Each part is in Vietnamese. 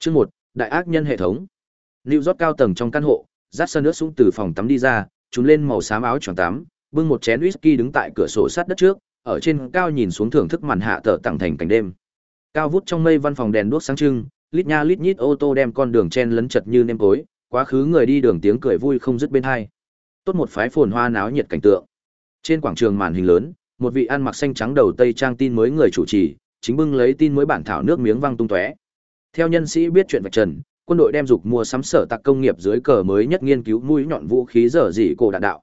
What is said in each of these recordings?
Chương một đại ác nhân hệ thống. Lưu rót cao tầng trong căn hộ, dắt sân nước xuống từ phòng tắm đi ra, trùn lên màu xám áo choàng tắm, bưng một chén whisky đứng tại cửa sổ sát đất trước, ở trên cao nhìn xuống thưởng thức màn hạ tở tặng thành cảnh đêm. Cao vút trong mây văn phòng đèn đuốc sáng trưng, lít nha lít nhít ô tô đem con đường chen lấn chật như nêm tối, quá khứ người đi đường tiếng cười vui không dứt bên hai. Tốt một phái phồn hoa náo nhiệt cảnh tượng. Trên quảng trường màn hình lớn, một vị ăn mặc xanh trắng đầu tây trang tin mới người chủ trì, chính bưng lấy tin mới bản thảo nước miếng văng tung tóe. Theo nhân sĩ biết chuyện vạch trần, quân đội đem dục mua sắm sở tạc công nghiệp dưới cờ mới nhất nghiên cứu mũi nhọn vũ khí dở dỉ cổ đạn đạo.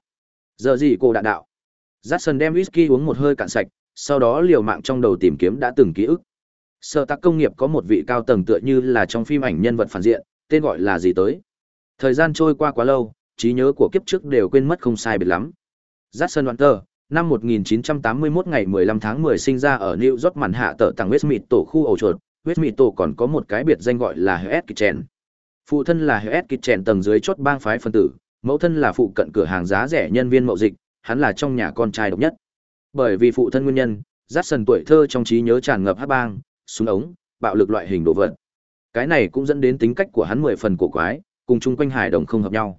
Dở dỉ cổ đạn đạo. Jackson đem whisky uống một hơi cạn sạch, sau đó liều mạng trong đầu tìm kiếm đã từng ký ức. Sở tạc công nghiệp có một vị cao tầng tựa như là trong phim ảnh nhân vật phản diện, tên gọi là gì tới. Thời gian trôi qua quá lâu, trí nhớ của kiếp trước đều quên mất không sai biệt lắm. Jackson Walter, năm 1981 ngày 15 tháng 10 sinh ra ở New York màn hạ tờ tàng Westmead tổ khu ổ chuột, Westmead còn có một cái biệt danh gọi là Hess Kitchen. Phụ thân là Hess Kitchen tầng dưới chốt bang phái phân tử, mẫu thân là phụ cận cửa hàng giá rẻ nhân viên mậu dịch, hắn là trong nhà con trai độc nhất. Bởi vì phụ thân nguyên nhân, Jackson tuổi thơ trong trí nhớ tràn ngập hát bang, súng ống, bạo lực loại hình đồ vật. Cái này cũng dẫn đến tính cách của hắn mười phần cổ quái, cùng chung quanh hải đồng không hợp nhau.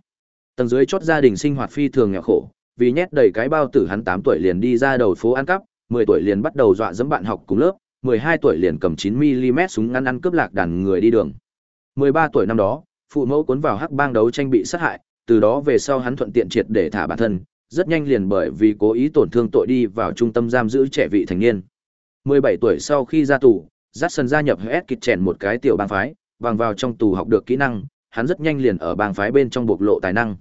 Tầng dưới chốt gia đình sinh hoạt phi thường nghèo khổ, vì nhét đầy cái bao tử hắn tám tuổi liền đi ra đầu phố ăn cắp, 10 tuổi liền bắt đầu dọa dẫm bạn học cùng lớp, 12 tuổi liền cầm 9mm súng ngắn ăn cướp lạc đàn người đi đường. 13 tuổi năm đó, phụ mẫu cuốn vào hắc bang đấu tranh bị sát hại, từ đó về sau hắn thuận tiện triệt để thả bản thân, rất nhanh liền bởi vì cố ý tổn thương tội đi vào trung tâm giam giữ trẻ vị thành niên. 17 tuổi sau khi ra tù, Jackson gia nhập HS kịch chèn một cái tiểu bang phái, vàng vào trong tù học được kỹ năng, hắn rất nhanh liền ở bang phái bên trong bộc lộ tài năng.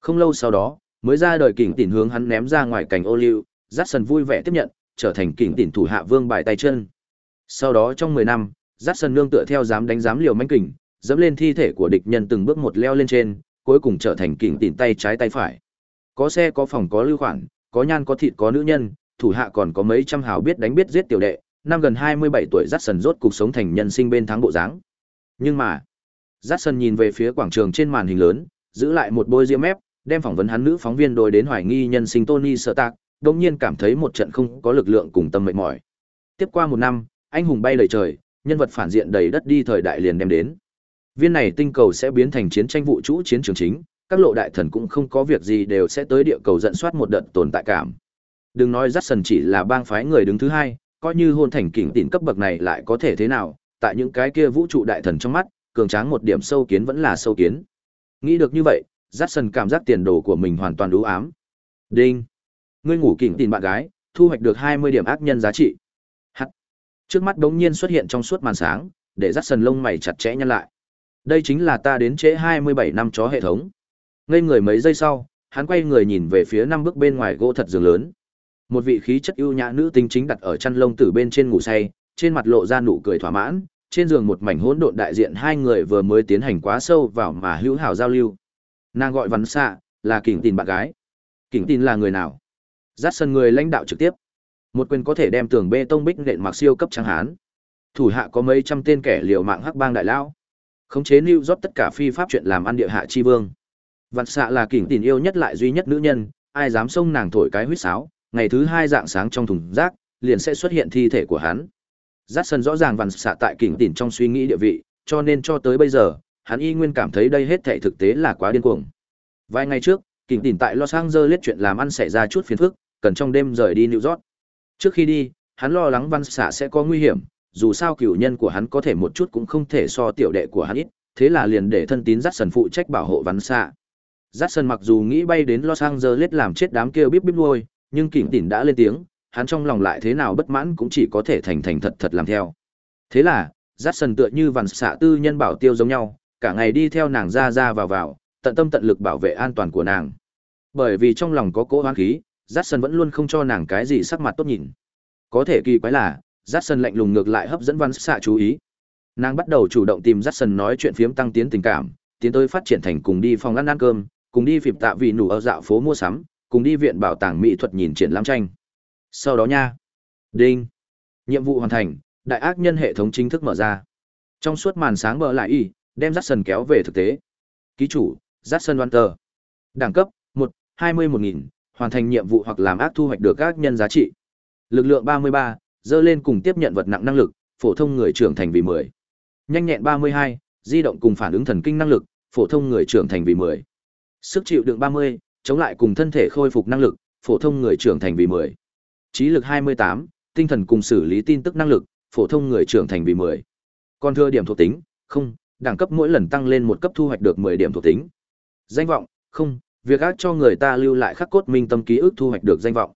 Không lâu sau đó, mới ra đời kỉnh tỉnh hướng hắn ném ra ngoài cảnh ô liu, Jackson vui vẻ tiếp nhận, trở thành kỉnh tỉn thủ hạ vương bài tay chân. Sau đó trong 10 năm, Jackson nương tựa theo dám đánh dám liều manh kình, dẫm lên thi thể của địch nhân từng bước một leo lên trên, cuối cùng trở thành kỉnh tỉn tay trái tay phải. Có xe có phòng có lưu khoản, có nhan có thịt có nữ nhân, thủ hạ còn có mấy trăm hào biết đánh biết giết tiểu đệ, năm gần 27 tuổi Jackson rốt cuộc sống thành nhân sinh bên thắng bộ dáng. Nhưng mà, Jackson nhìn về phía quảng trường trên màn hình lớn, giữ lại một bôi diêm mép, đem phỏng vấn hắn nữ phóng viên đôi đến hoài nghi nhân sinh Tony Stark, đột nhiên cảm thấy một trận không có lực lượng cùng tâm mệt mỏi. Tiếp qua một năm, anh hùng bay đầy trời, nhân vật phản diện đầy đất đi thời đại liền đem đến. Viên này tinh cầu sẽ biến thành chiến tranh vũ trụ chiến trường chính, các lộ đại thần cũng không có việc gì đều sẽ tới địa cầu dẫn soát một đợt tồn tại cảm. Đừng nói Jackson chỉ là bang phái người đứng thứ hai, coi như hôn thành kỉnh tỉn cấp bậc này lại có thể thế nào, tại những cái kia vũ trụ đại thần trong mắt, cường tráng một điểm sâu kiến vẫn là sâu kiến. Nghĩ được như vậy, Jackson cảm giác tiền đồ của mình hoàn toàn đủ ám. Đinh. Ngươi ngủ kỉnh tìm bạn gái, thu hoạch được 20 điểm ác nhân giá trị. Hắt. Trước mắt đống nhiên xuất hiện trong suốt màn sáng, để dắt sần lông mày chặt chẽ nhăn lại. Đây chính là ta đến trễ 27 năm chó hệ thống. Ngây người mấy giây sau, hắn quay người nhìn về phía năm bước bên ngoài gỗ thật giường lớn. Một vị khí chất ưu nhã nữ tính chính đặt ở chăn lông tử bên trên ngủ say, trên mặt lộ ra nụ cười thỏa mãn, trên giường một mảnh hỗn độn đại diện hai người vừa mới tiến hành quá sâu vào mà hữu hảo giao lưu nàng gọi văn xạ là kỉnh tin bạn gái kỉnh tin là người nào dắt sân người lãnh đạo trực tiếp. Một quyền có thể đem tường bê tông bích nện mặc siêu cấp trắng hán. Thủ hạ có mấy trăm tên kẻ liều mạng hắc bang đại lão. Khống chế lưu rót tất cả phi pháp chuyện làm ăn địa hạ chi vương. Vạn xạ là kỉnh tình yêu nhất lại duy nhất nữ nhân ai dám xông nàng thổi cái huýt sáo ngày thứ hai dạng sáng trong thùng rác liền sẽ xuất hiện thi thể của hắn. Dát sân rõ ràng vạn xạ tại kỉnh tỉn trong suy nghĩ địa vị, cho nên cho tới bây giờ, hắn y nguyên cảm thấy đây hết thảy thực tế là quá điên cuồng. Vài ngày trước, kỉnh tỉn tại Los Angeles chuyện làm ăn xảy ra chút phiền phức, cần trong đêm rời đi New York. Trước khi đi, hắn lo lắng văn xạ sẽ có nguy hiểm, dù sao cửu nhân của hắn có thể một chút cũng không thể so tiểu đệ của hắn ít, thế là liền để thân tín dắt sần phụ trách bảo hộ văn xạ. Dắt sần mặc dù nghĩ bay đến Los Angeles làm chết đám kia bíp bíp nuôi, nhưng kỉnh tỉnh đã lên tiếng, hắn trong lòng lại thế nào bất mãn cũng chỉ có thể thành thành thật thật làm theo. Thế là, dắt sần tựa như văn xạ tư nhân bảo tiêu giống nhau, cả ngày đi theo nàng ra ra vào vào, tận tâm tận lực bảo vệ an toàn của nàng. Bởi vì trong lòng có cỗ hoang khí, rát sân vẫn luôn không cho nàng cái gì sắc mặt tốt nhìn. Có thể kỳ quái là, rát sân lạnh lùng ngược lại hấp dẫn văn xạ chú ý. Nàng bắt đầu chủ động tìm rát sân nói chuyện phiếm tăng tiến tình cảm, tiến tới phát triển thành cùng đi phòng ăn ăn cơm, cùng đi phịp tạ vị nủ ở dạo phố mua sắm, cùng đi viện bảo tàng mỹ thuật nhìn triển lãm tranh. Sau đó nha. Đinh. Nhiệm vụ hoàn thành, đại ác nhân hệ thống chính thức mở ra. Trong suốt màn sáng mở lại y, đem Jackson kéo về thực tế. Ký chủ, Jackson tờ Đẳng cấp, một hai mươi một nghìn hoàn thành nhiệm vụ hoặc làm ác thu hoạch được các nhân giá trị. Lực lượng ba mươi ba dơ lên cùng tiếp nhận vật nặng năng lực, phổ thông người trưởng thành vì mười Nhanh nhẹn ba mươi hai di động cùng phản ứng thần kinh năng lực, phổ thông người trưởng thành vì 10. Sức chịu đựng 30, chống lại cùng thân thể khôi phục năng lực, phổ thông người trưởng thành vì 10. Trí lực 28, tinh thần cùng xử lý tin tức năng lực, phổ thông người trưởng thành vì 10. Còn thừa điểm thuộc tính, không, đẳng cấp mỗi lần tăng lên một cấp thu hoạch được 10 điểm thuộc tính. Danh vọng, không, việc ác cho người ta lưu lại khắc cốt minh tâm ký ức thu hoạch được danh vọng.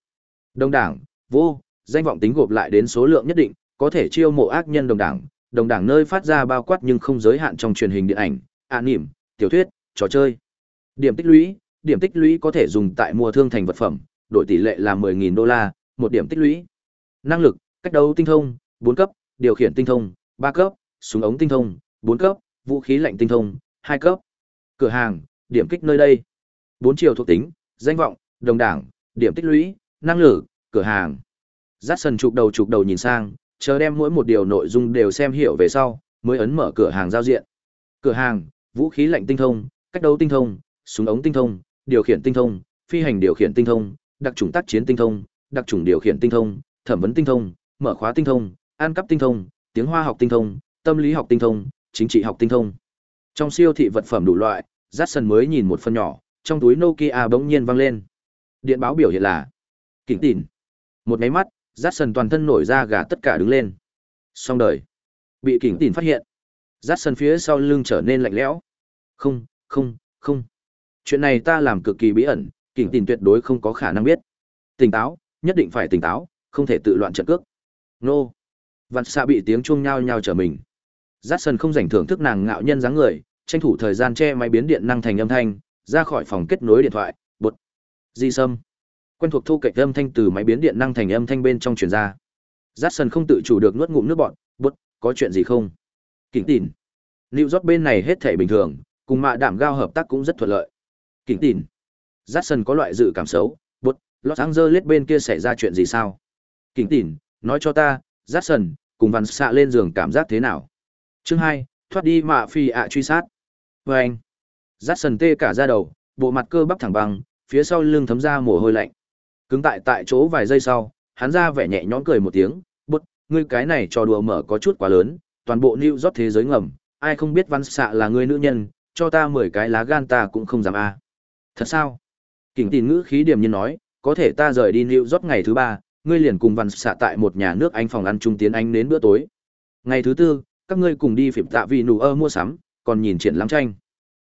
Đồng đảng, vô, danh vọng tính gộp lại đến số lượng nhất định, có thể chiêu mộ ác nhân đồng đảng, đồng đảng nơi phát ra bao quát nhưng không giới hạn trong truyền hình điện ảnh, an niệm, tiểu thuyết, trò chơi. Điểm tích lũy, điểm tích lũy có thể dùng tại mua thương thành vật phẩm, đổi tỷ lệ là 10.000 đô la, một điểm tích lũy. Năng lực, cách đấu tinh thông, 4 cấp, điều khiển tinh thông, 3 cấp, súng ống tinh thông, 4 cấp, vũ khí lạnh tinh thông, 2 cấp. Cửa hàng, điểm kích nơi đây bốn chiều thuộc tính, danh vọng, đồng đảng, điểm tích lũy, năng lực, cửa hàng. Dát sần chụp đầu chụp đầu nhìn sang, chờ đem mỗi một điều nội dung đều xem hiểu về sau, mới ấn mở cửa hàng giao diện. Cửa hàng, vũ khí lạnh tinh thông, cách đấu tinh thông, súng ống tinh thông, điều khiển tinh thông, phi hành điều khiển tinh thông, đặc trùng tác chiến tinh thông, đặc trùng điều khiển tinh thông, thẩm vấn tinh thông, mở khóa tinh thông, an cấp tinh thông, tiếng Hoa học tinh thông, tâm lý học tinh thông, chính trị học tinh thông. Trong siêu thị vật phẩm đủ loại, Jackson mới nhìn một phần nhỏ, trong túi Nokia bỗng nhiên vang lên. Điện báo biểu hiện là Kính tỉn. Một máy mắt, Jackson toàn thân nổi ra gà tất cả đứng lên. Xong đời. Bị kính tỉn phát hiện. Jackson phía sau lưng trở nên lạnh lẽo. Không, không, không. Chuyện này ta làm cực kỳ bí ẩn, kính tỉn tuyệt đối không có khả năng biết. Tỉnh táo, nhất định phải tỉnh táo, không thể tự loạn trận cước. Nô. vạn xạ bị tiếng chuông nhao nhao trở mình. Jackson không rảnh thưởng thức nàng ngạo nhân dáng người, tranh thủ thời gian che máy biến điện năng thành âm thanh, ra khỏi phòng kết nối điện thoại, bột. Di sâm. Quen thuộc thu cạnh âm thanh từ máy biến điện năng thành âm thanh bên trong truyền ra. Jackson không tự chủ được nuốt ngụm nước bọt, bột, có chuyện gì không? Kính tỉn. Lưu rót bên này hết thể bình thường, cùng mạ đảm gao hợp tác cũng rất thuận lợi. Kính tỉn. Jackson có loại dự cảm xấu, bột, Los Angeles bên kia xảy ra chuyện gì sao? Kính tỉn, nói cho ta, Jackson, cùng văn xạ lên giường cảm giác thế nào? Chương hai, thoát đi mạ phi ạ truy sát. Và anh, rát sần tê cả ra đầu, bộ mặt cơ bắp thẳng băng, phía sau lưng thấm ra mồ hôi lạnh. Cứng tại tại chỗ vài giây sau, hắn ra vẻ nhẹ nhõm cười một tiếng, bút, ngươi cái này trò đùa mở có chút quá lớn, toàn bộ New York thế giới ngầm, ai không biết văn xạ là người nữ nhân, cho ta mười cái lá gan ta cũng không dám a. Thật sao? Kình tin ngữ khí điểm nhiên nói, có thể ta rời đi New York ngày thứ ba, ngươi liền cùng văn xạ tại một nhà nước Anh phòng ăn trung tiến Anh đến bữa tối. Ngày thứ tư, các ngươi cùng đi phỉm tạ vì nụ ơ mua sắm, còn nhìn triển lãm tranh.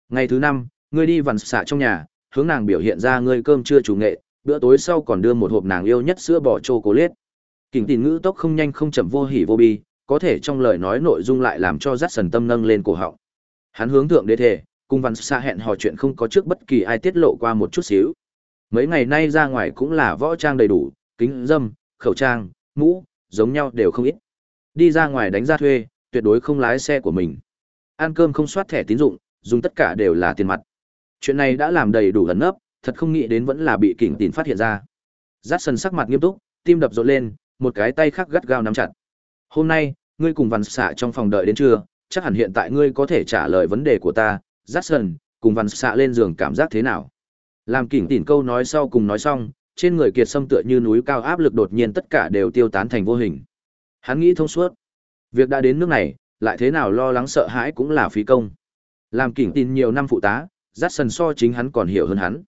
Ngày thứ năm, ngươi đi vằn xạ trong nhà, hướng nàng biểu hiện ra ngươi cơm chưa chủ nghệ, bữa tối sau còn đưa một hộp nàng yêu nhất sữa bò chocolate. Kình tín ngữ tốc không nhanh không chậm vô hỉ vô bi, có thể trong lời nói nội dung lại làm cho rát sần tâm nâng lên cổ họng. Hắn hướng thượng đế thể, cùng vằn xạ hẹn hò chuyện không có trước bất kỳ ai tiết lộ qua một chút xíu. Mấy ngày nay ra ngoài cũng là võ trang đầy đủ, kính dâm, khẩu trang, mũ, giống nhau đều không ít. Đi ra ngoài đánh ra thuê, tuyệt đối không lái xe của mình. Ăn cơm không soát thẻ tín dụng, dùng tất cả đều là tiền mặt. Chuyện này đã làm đầy đủ ẩn nấp, thật không nghĩ đến vẫn là bị kỉnh tỉn phát hiện ra. Dát sân sắc mặt nghiêm túc, tim đập rộn lên, một cái tay khác gắt gao nắm chặt. Hôm nay, ngươi cùng văn xạ trong phòng đợi đến trưa, chắc hẳn hiện tại ngươi có thể trả lời vấn đề của ta. Dát sân, cùng văn xạ lên giường cảm giác thế nào? Làm kỉnh tỉn câu nói sau cùng nói xong, trên người kiệt sâm tựa như núi cao áp lực đột nhiên tất cả đều tiêu tán thành vô hình. Hắn nghĩ thông suốt. Việc đã đến nước này, lại thế nào lo lắng sợ hãi cũng là phí công. Làm kỉnh tin nhiều năm phụ tá, dắt sần so chính hắn còn hiểu hơn hắn.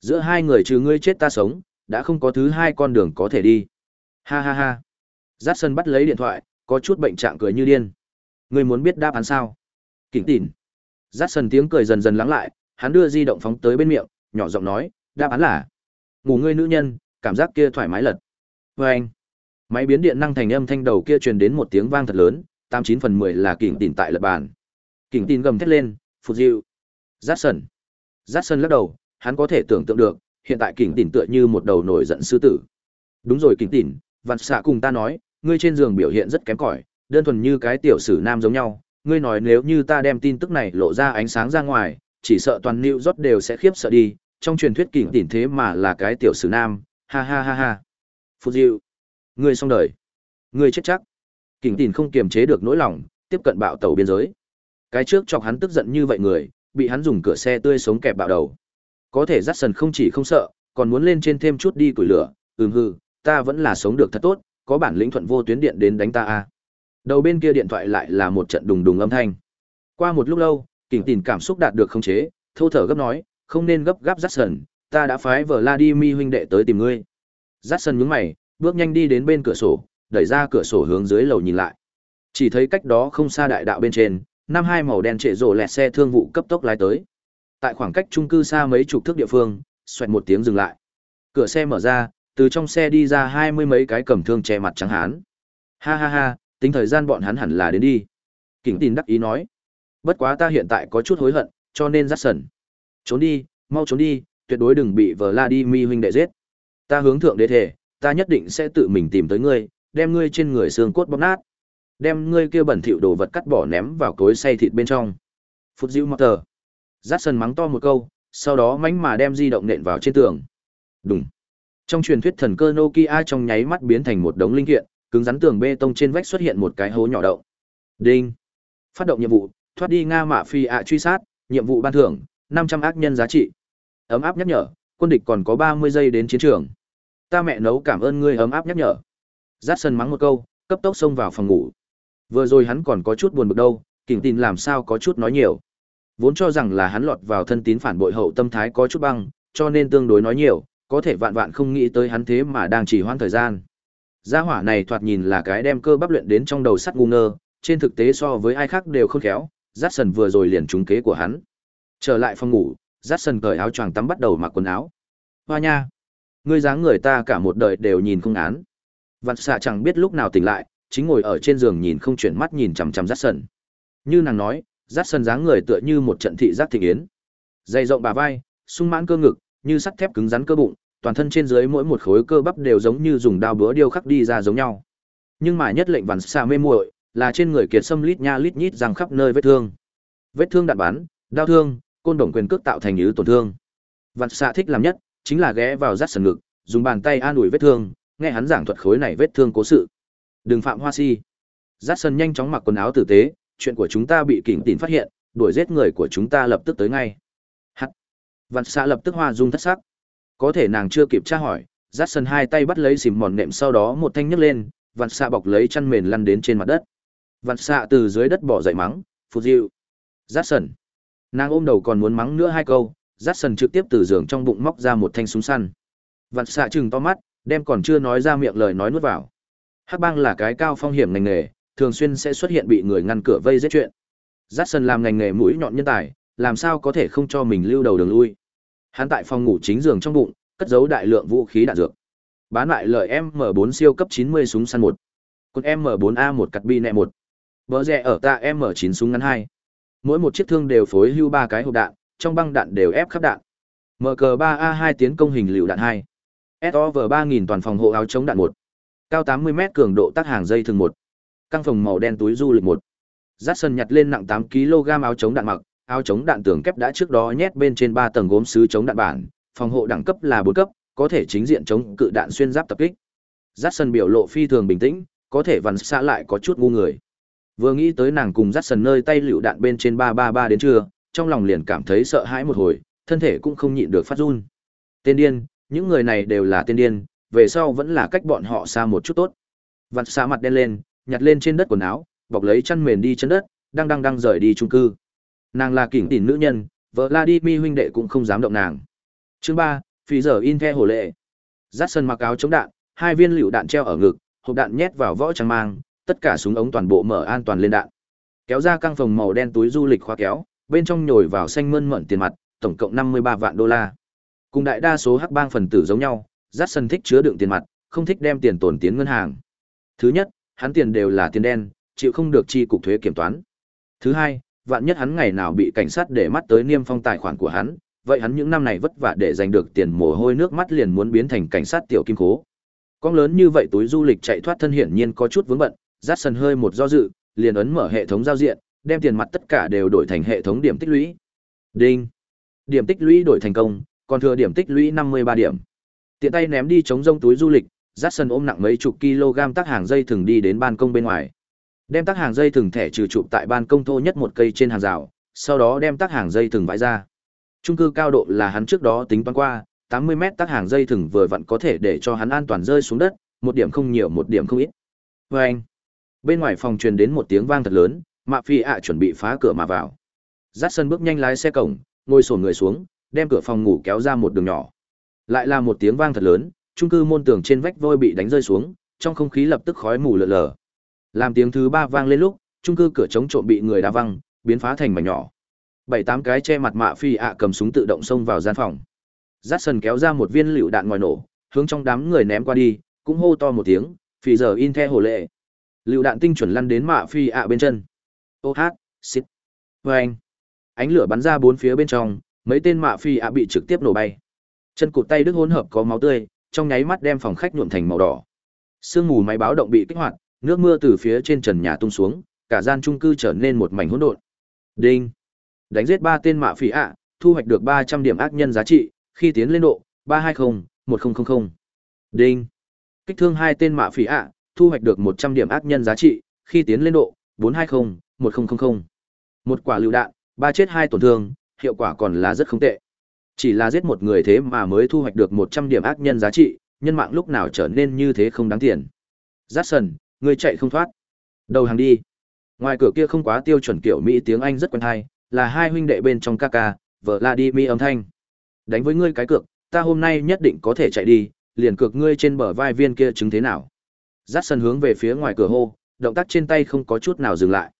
Giữa hai người trừ ngươi chết ta sống, đã không có thứ hai con đường có thể đi. Ha ha ha. Dắt sần bắt lấy điện thoại, có chút bệnh trạng cười như điên. Ngươi muốn biết đáp án sao? Kỉnh tin. Dắt sần tiếng cười dần dần lắng lại, hắn đưa di động phóng tới bên miệng, nhỏ giọng nói, đáp án là ngủ ngươi nữ nhân, cảm giác kia thoải mái lật. Và anh. Máy biến điện năng thành âm thanh đầu kia truyền đến một tiếng vang thật lớn, tám chín phần mười là kỉnh tỉn tại lật bàn. Kỉnh tin gầm thét lên, phụt dịu. Rát sần. Rát sần lắc đầu, hắn có thể tưởng tượng được, hiện tại kỉnh tỉn tựa như một đầu nổi giận sư tử. Đúng rồi kỉnh tỉn, vạn xạ cùng ta nói, ngươi trên giường biểu hiện rất kém cỏi, đơn thuần như cái tiểu sử nam giống nhau. Ngươi nói nếu như ta đem tin tức này lộ ra ánh sáng ra ngoài, chỉ sợ toàn New York đều sẽ khiếp sợ đi. Trong truyền thuyết kỉnh tỉn thế mà là cái tiểu sử nam, ha ha ha ha. Phụt dịu. Ngươi xong đời. Ngươi chết chắc. Kình Tìn không kiềm chế được nỗi lòng, tiếp cận bạo tàu biên giới. Cái trước chọc hắn tức giận như vậy người, bị hắn dùng cửa xe tươi sống kẹp bạo đầu. Có thể dắt sần không chỉ không sợ, còn muốn lên trên thêm chút đi củi lửa, ừm hư, ta vẫn là sống được thật tốt, có bản lĩnh thuận vô tuyến điện đến đánh ta a. Đầu bên kia điện thoại lại là một trận đùng đùng âm thanh. Qua một lúc lâu, kỉnh tìn cảm xúc đạt được khống chế, thô thở gấp nói, không nên gấp gáp Jackson, ta đã phái Vladimir huynh đệ tới tìm ngươi. Jackson nhướng mày, bước nhanh đi đến bên cửa sổ, đẩy ra cửa sổ hướng dưới lầu nhìn lại. Chỉ thấy cách đó không xa đại đạo bên trên, năm hai màu đen trệ rồ lẹt xe thương vụ cấp tốc lái tới. Tại khoảng cách trung cư xa mấy chục thước địa phương, xoẹt một tiếng dừng lại. Cửa xe mở ra, từ trong xe đi ra hai mươi mấy cái cầm thương che mặt trắng hán. Ha ha ha, tính thời gian bọn hắn hẳn là đến đi. Kỉnh tin đắc ý nói. Bất quá ta hiện tại có chút hối hận, cho nên rắt sần. Trốn đi, mau trốn đi, tuyệt đối đừng bị Vladimir huynh đệ giết. Ta hướng thượng đế thể, ta nhất định sẽ tự mình tìm tới ngươi, đem ngươi trên người xương cốt bóp nát. Đem ngươi kia bẩn thỉu đồ vật cắt bỏ ném vào cối xay thịt bên trong. Phút dịu mặc tờ. Giác sần mắng to một câu, sau đó mánh mà đem di động nện vào trên tường. Đùng. Trong truyền thuyết thần cơ Nokia trong nháy mắt biến thành một đống linh kiện, cứng rắn tường bê tông trên vách xuất hiện một cái hố nhỏ động. Đinh. Phát động nhiệm vụ, thoát đi Nga Mạ Phi ạ truy sát, nhiệm vụ ban thưởng, 500 ác nhân giá trị. Ấm áp nhắc nhở, quân địch còn có 30 giây đến chiến trường. Ta mẹ nấu cảm ơn ngươi ấm áp nhắc nhở. Dát sân mắng một câu, cấp tốc xông vào phòng ngủ. Vừa rồi hắn còn có chút buồn bực đâu, kỉnh tin làm sao có chút nói nhiều. Vốn cho rằng là hắn lọt vào thân tín phản bội hậu tâm thái có chút băng, cho nên tương đối nói nhiều, có thể vạn vạn không nghĩ tới hắn thế mà đang chỉ hoãn thời gian. Gia hỏa này thoạt nhìn là cái đem cơ bắp luyện đến trong đầu sắt ngu ngơ, trên thực tế so với ai khác đều không khéo, Jackson vừa rồi liền trúng kế của hắn. Trở lại phòng ngủ, Jackson cởi áo choàng tắm bắt đầu mặc quần áo. Hoa nha, ngươi dáng người ta cả một đời đều nhìn không án. Vạn xạ chẳng biết lúc nào tỉnh lại, chính ngồi ở trên giường nhìn không chuyển mắt nhìn chằm chằm Jackson. Như nàng nói, Jackson dáng người tựa như một trận thị giác thị yến. Dày rộng bà vai, sung mãn cơ ngực, như sắt thép cứng rắn cơ bụng, toàn thân trên dưới mỗi một khối cơ bắp đều giống như dùng đao búa điêu khắc đi ra giống nhau. Nhưng mà nhất lệnh vằn xa mê muội là trên người kiệt sâm lít nha lít nhít răng khắp nơi vết thương. Vết thương đạn bắn, đau thương, côn đồng quyền cước tạo thành ứ tổn thương. vằn xa thích làm nhất, chính là ghé vào rát sần ngực, dùng bàn tay an ủi vết thương, nghe hắn giảng thuật khối này vết thương cố sự. Đừng phạm hoa si. Rát sân nhanh chóng mặc quần áo tử tế, chuyện của chúng ta bị kỉnh tỉn phát hiện, đuổi giết người của chúng ta lập tức tới ngay. Hắt. Vạn xạ lập tức hoa dung thất sắc. Có thể nàng chưa kịp tra hỏi, rát sân hai tay bắt lấy xìm mòn nệm sau đó một thanh nhấc lên, vạn xạ bọc lấy chăn mền lăn đến trên mặt đất. Vạn xạ từ dưới đất bỏ dậy mắng, phụt dịu. Rát sân. Nàng ôm đầu còn muốn mắng nữa hai câu, rát sân trực tiếp từ giường trong bụng móc ra một thanh súng săn. Vạn xạ chừng to mắt, đem còn chưa nói ra miệng lời nói nuốt vào. Hắc bang là cái cao phong hiểm ngành nghề, thường xuyên sẽ xuất hiện bị người ngăn cửa vây giết chuyện. Jackson làm ngành nghề mũi nhọn nhân tài, làm sao có thể không cho mình lưu đầu đường lui. Hắn tại phòng ngủ chính giường trong bụng, cất giấu đại lượng vũ khí đạn dược. Bán lại lợi M4 siêu cấp 90 súng săn 1. con M4A1 cặt bi nẹ 1. Bờ rẻ ở ta M9 súng ngắn 2. Mỗi một chiếc thương đều phối hưu ba cái hộp đạn, trong băng đạn đều ép khắp đạn. MK3A2 tiến công hình lựu đạn 2. SOV3000 toàn phòng hộ áo chống đạn 1. Cao 80 mét, cường độ tác hàng dây thường một. Căng phòng màu đen túi du lịch một. Dát sân nhặt lên nặng 8 kg áo chống đạn mặc, áo chống đạn tường kép đã trước đó nhét bên trên 3 tầng gốm sứ chống đạn bản, phòng hộ đẳng cấp là 4 cấp, có thể chính diện chống cự đạn xuyên giáp tập kích. Dát sân biểu lộ phi thường bình tĩnh, có thể vằn xa lại có chút ngu người. Vừa nghĩ tới nàng cùng dắt sần nơi tay lựu đạn bên trên ba ba ba đến trưa, trong lòng liền cảm thấy sợ hãi một hồi, thân thể cũng không nhịn được phát run. Tên điên, những người này đều là tên điên, về sau vẫn là cách bọn họ xa một chút tốt. Vặt xa mặt đen lên, nhặt lên trên đất quần áo, bọc lấy chăn mền đi chân đất, đang đang đang rời đi trung cư. Nàng là kỉnh tỉn nữ nhân, vợ Vladimir huynh đệ cũng không dám động nàng. Chương ba, phi giờ in the hồ lệ. Dắt sân mặc áo chống đạn, hai viên lựu đạn treo ở ngực, hộp đạn nhét vào võ trang mang, tất cả súng ống toàn bộ mở an toàn lên đạn. Kéo ra căng phòng màu đen túi du lịch khóa kéo, bên trong nhồi vào xanh mơn mởn tiền mặt, tổng cộng 53 vạn đô la. Cùng đại đa số hắc bang phần tử giống nhau, Jackson thích chứa đựng tiền mặt, không thích đem tiền tồn tiến ngân hàng. Thứ nhất, hắn tiền đều là tiền đen, chịu không được chi cục thuế kiểm toán. Thứ hai, vạn nhất hắn ngày nào bị cảnh sát để mắt tới niêm phong tài khoản của hắn, vậy hắn những năm này vất vả để giành được tiền mồ hôi nước mắt liền muốn biến thành cảnh sát tiểu kim cố. Con lớn như vậy túi du lịch chạy thoát thân hiển nhiên có chút vướng bận, rát sần hơi một do dự, liền ấn mở hệ thống giao diện, đem tiền mặt tất cả đều đổi thành hệ thống điểm tích lũy. Đinh. Điểm tích lũy đổi thành công, còn thừa điểm tích lũy 53 điểm. Tiện tay ném đi chống rông túi du lịch, rát ôm nặng mấy chục kg tác hàng dây thường đi đến ban công bên ngoài. Đem tác hàng dây thường thẻ trừ chụp tại ban công thô nhất một cây trên hàng rào, sau đó đem tác hàng dây thường vãi ra. Trung cư cao độ là hắn trước đó tính toán qua, 80 mét tác hàng dây thường vừa vặn có thể để cho hắn an toàn rơi xuống đất, một điểm không nhiều một điểm không ít. Và anh, bên ngoài phòng truyền đến một tiếng vang thật lớn, Mạ phi ạ chuẩn bị phá cửa mà vào. Jackson sân bước nhanh lái xe cổng, ngồi sổn người xuống, đem cửa phòng ngủ kéo ra một đường nhỏ. Lại là một tiếng vang thật lớn, trung cư môn tường trên vách vôi bị đánh rơi xuống, trong không khí lập tức khói mù lờ lờ. Làm tiếng thứ ba vang lên lúc, trung cư cửa chống trộm bị người đá văng, biến phá thành mảnh nhỏ. Bảy tám cái che mặt mạ phi ạ cầm súng tự động xông vào gian phòng. Dát sần kéo ra một viên lựu đạn ngoài nổ, hướng trong đám người ném qua đi, cũng hô to một tiếng, phi giờ in theo hồ lệ. Lựu đạn tinh chuẩn lăn đến mạ phi ạ bên chân. Ô hát, xít. Vâng. Ánh lửa bắn ra bốn phía bên trong, mấy tên mạ phi ạ bị trực tiếp nổ bay. Chân cụt tay đứt hỗn hợp có máu tươi, trong nháy mắt đem phòng khách nhuộm thành màu đỏ. Sương mù máy báo động bị kích hoạt, nước mưa từ phía trên trần nhà tung xuống, cả gian trung cư trở nên một mảnh hỗn độn. Đinh. Đánh giết ba tên mạ phỉ ạ, thu hoạch được 300 điểm ác nhân giá trị, khi tiến lên độ 320-1000. Đinh. Kích thương hai tên mạ phỉ ạ, thu hoạch được 100 điểm ác nhân giá trị, khi tiến lên độ 420-1000. Một quả lựu đạn, ba chết hai tổn thương, hiệu quả còn là rất không tệ. Chỉ là giết một người thế mà mới thu hoạch được 100 điểm ác nhân giá trị, nhân mạng lúc nào trở nên như thế không đáng tiền. Jackson, ngươi chạy không thoát. Đầu hàng đi. Ngoài cửa kia không quá tiêu chuẩn kiểu Mỹ tiếng Anh rất quen hay, là hai huynh đệ bên trong Kaka, vợ Vladimir âm thanh. Đánh với ngươi cái cược, ta hôm nay nhất định có thể chạy đi, liền cược ngươi trên bờ vai viên kia chứng thế nào. Jackson hướng về phía ngoài cửa hô, động tác trên tay không có chút nào dừng lại.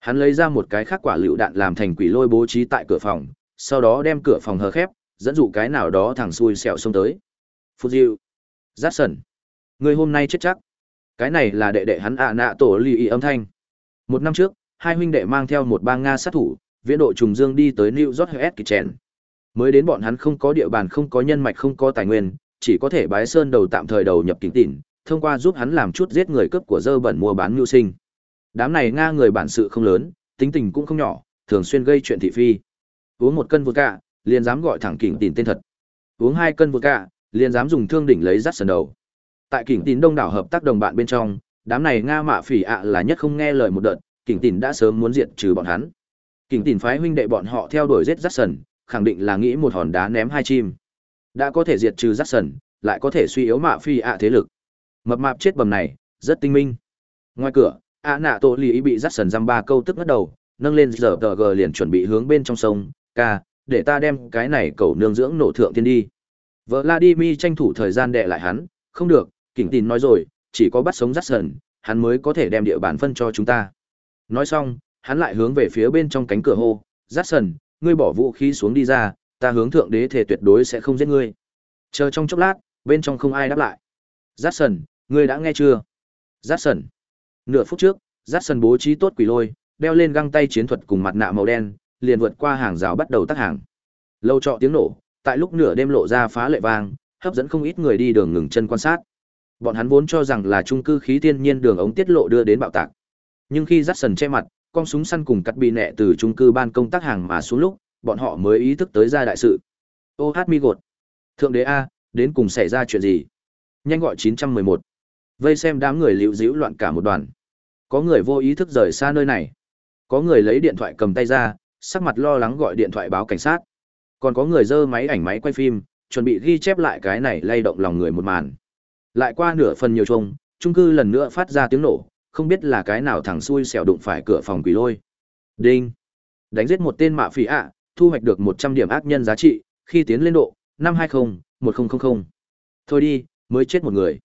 Hắn lấy ra một cái khác quả lựu đạn làm thành quỷ lôi bố trí tại cửa phòng, sau đó đem cửa phòng hờ khép, dẫn dụ cái nào đó thẳng xuôi sẹo xông tới. Phút diệu. sần. Người hôm nay chết chắc. Cái này là đệ đệ hắn ạ nạ tổ lì y âm thanh. Một năm trước, hai huynh đệ mang theo một bang Nga sát thủ, viễn độ trùng dương đi tới New York Hess Kitchen. Mới đến bọn hắn không có địa bàn không có nhân mạch không có tài nguyên, chỉ có thể bái sơn đầu tạm thời đầu nhập kính tỉn, thông qua giúp hắn làm chút giết người cướp của dơ bẩn mua bán mưu sinh. Đám này Nga người bản sự không lớn, tính tình cũng không nhỏ, thường xuyên gây chuyện thị phi. Uống một cân vodka, liền dám gọi thẳng kỉnh tỉn tên thật. Uống hai cân vodka, liền dám dùng thương đỉnh lấy rắt sần đầu. Tại kỉnh tín đông đảo hợp tác đồng bạn bên trong, đám này Nga mạ phỉ ạ là nhất không nghe lời một đợt, kỉnh tín đã sớm muốn diệt trừ bọn hắn. Kình tín phái huynh đệ bọn họ theo đuổi giết Jackson, khẳng định là nghĩ một hòn đá ném hai chim. Đã có thể diệt trừ Jackson, lại có thể suy yếu mạ phỉ ạ thế lực. Mập mạp chết bầm này, rất tinh minh. Ngoài cửa, ạ nạ tổ lý bị Jackson dăm ba câu tức ngất đầu, nâng lên giờ tờ g liền chuẩn bị hướng bên trong sông, ca, để ta đem cái này cầu nương dưỡng nổ thượng thiên đi. Vladimir tranh thủ thời gian đè lại hắn, không được, Kình tín nói rồi, chỉ có bắt sống Jackson, hắn mới có thể đem địa bàn phân cho chúng ta. Nói xong, hắn lại hướng về phía bên trong cánh cửa hô, Jackson, ngươi bỏ vũ khí xuống đi ra, ta hướng thượng đế thể tuyệt đối sẽ không giết ngươi. Chờ trong chốc lát, bên trong không ai đáp lại. Jackson, ngươi đã nghe chưa? Jackson. Nửa phút trước, Jackson bố trí tốt quỷ lôi, đeo lên găng tay chiến thuật cùng mặt nạ màu đen, liền vượt qua hàng rào bắt đầu tác hàng. Lâu trọ tiếng nổ, tại lúc nửa đêm lộ ra phá lệ vang, hấp dẫn không ít người đi đường ngừng chân quan sát. Bọn hắn vốn cho rằng là trung cư khí thiên nhiên đường ống tiết lộ đưa đến bạo tạc. Nhưng khi Jackson che mặt, con súng săn cùng cắt bị nẹ từ trung cư ban công tác hàng mà xuống lúc, bọn họ mới ý thức tới ra đại sự. Ô hát mi gột. Thượng đế A, đến cùng xảy ra chuyện gì? Nhanh gọi 911. Vây xem đám người liễu dĩu loạn cả một đoàn. Có người vô ý thức rời xa nơi này. Có người lấy điện thoại cầm tay ra, sắc mặt lo lắng gọi điện thoại báo cảnh sát. Còn có người dơ máy ảnh máy quay phim, chuẩn bị ghi chép lại cái này lay động lòng người một màn. Lại qua nửa phần nhiều chung, trung cư lần nữa phát ra tiếng nổ, không biết là cái nào thằng xui xẻo đụng phải cửa phòng quỷ lôi. Đinh. Đánh giết một tên mạ phỉ ạ, thu hoạch được 100 điểm ác nhân giá trị, khi tiến lên độ 520-1000. Thôi đi, mới chết một người.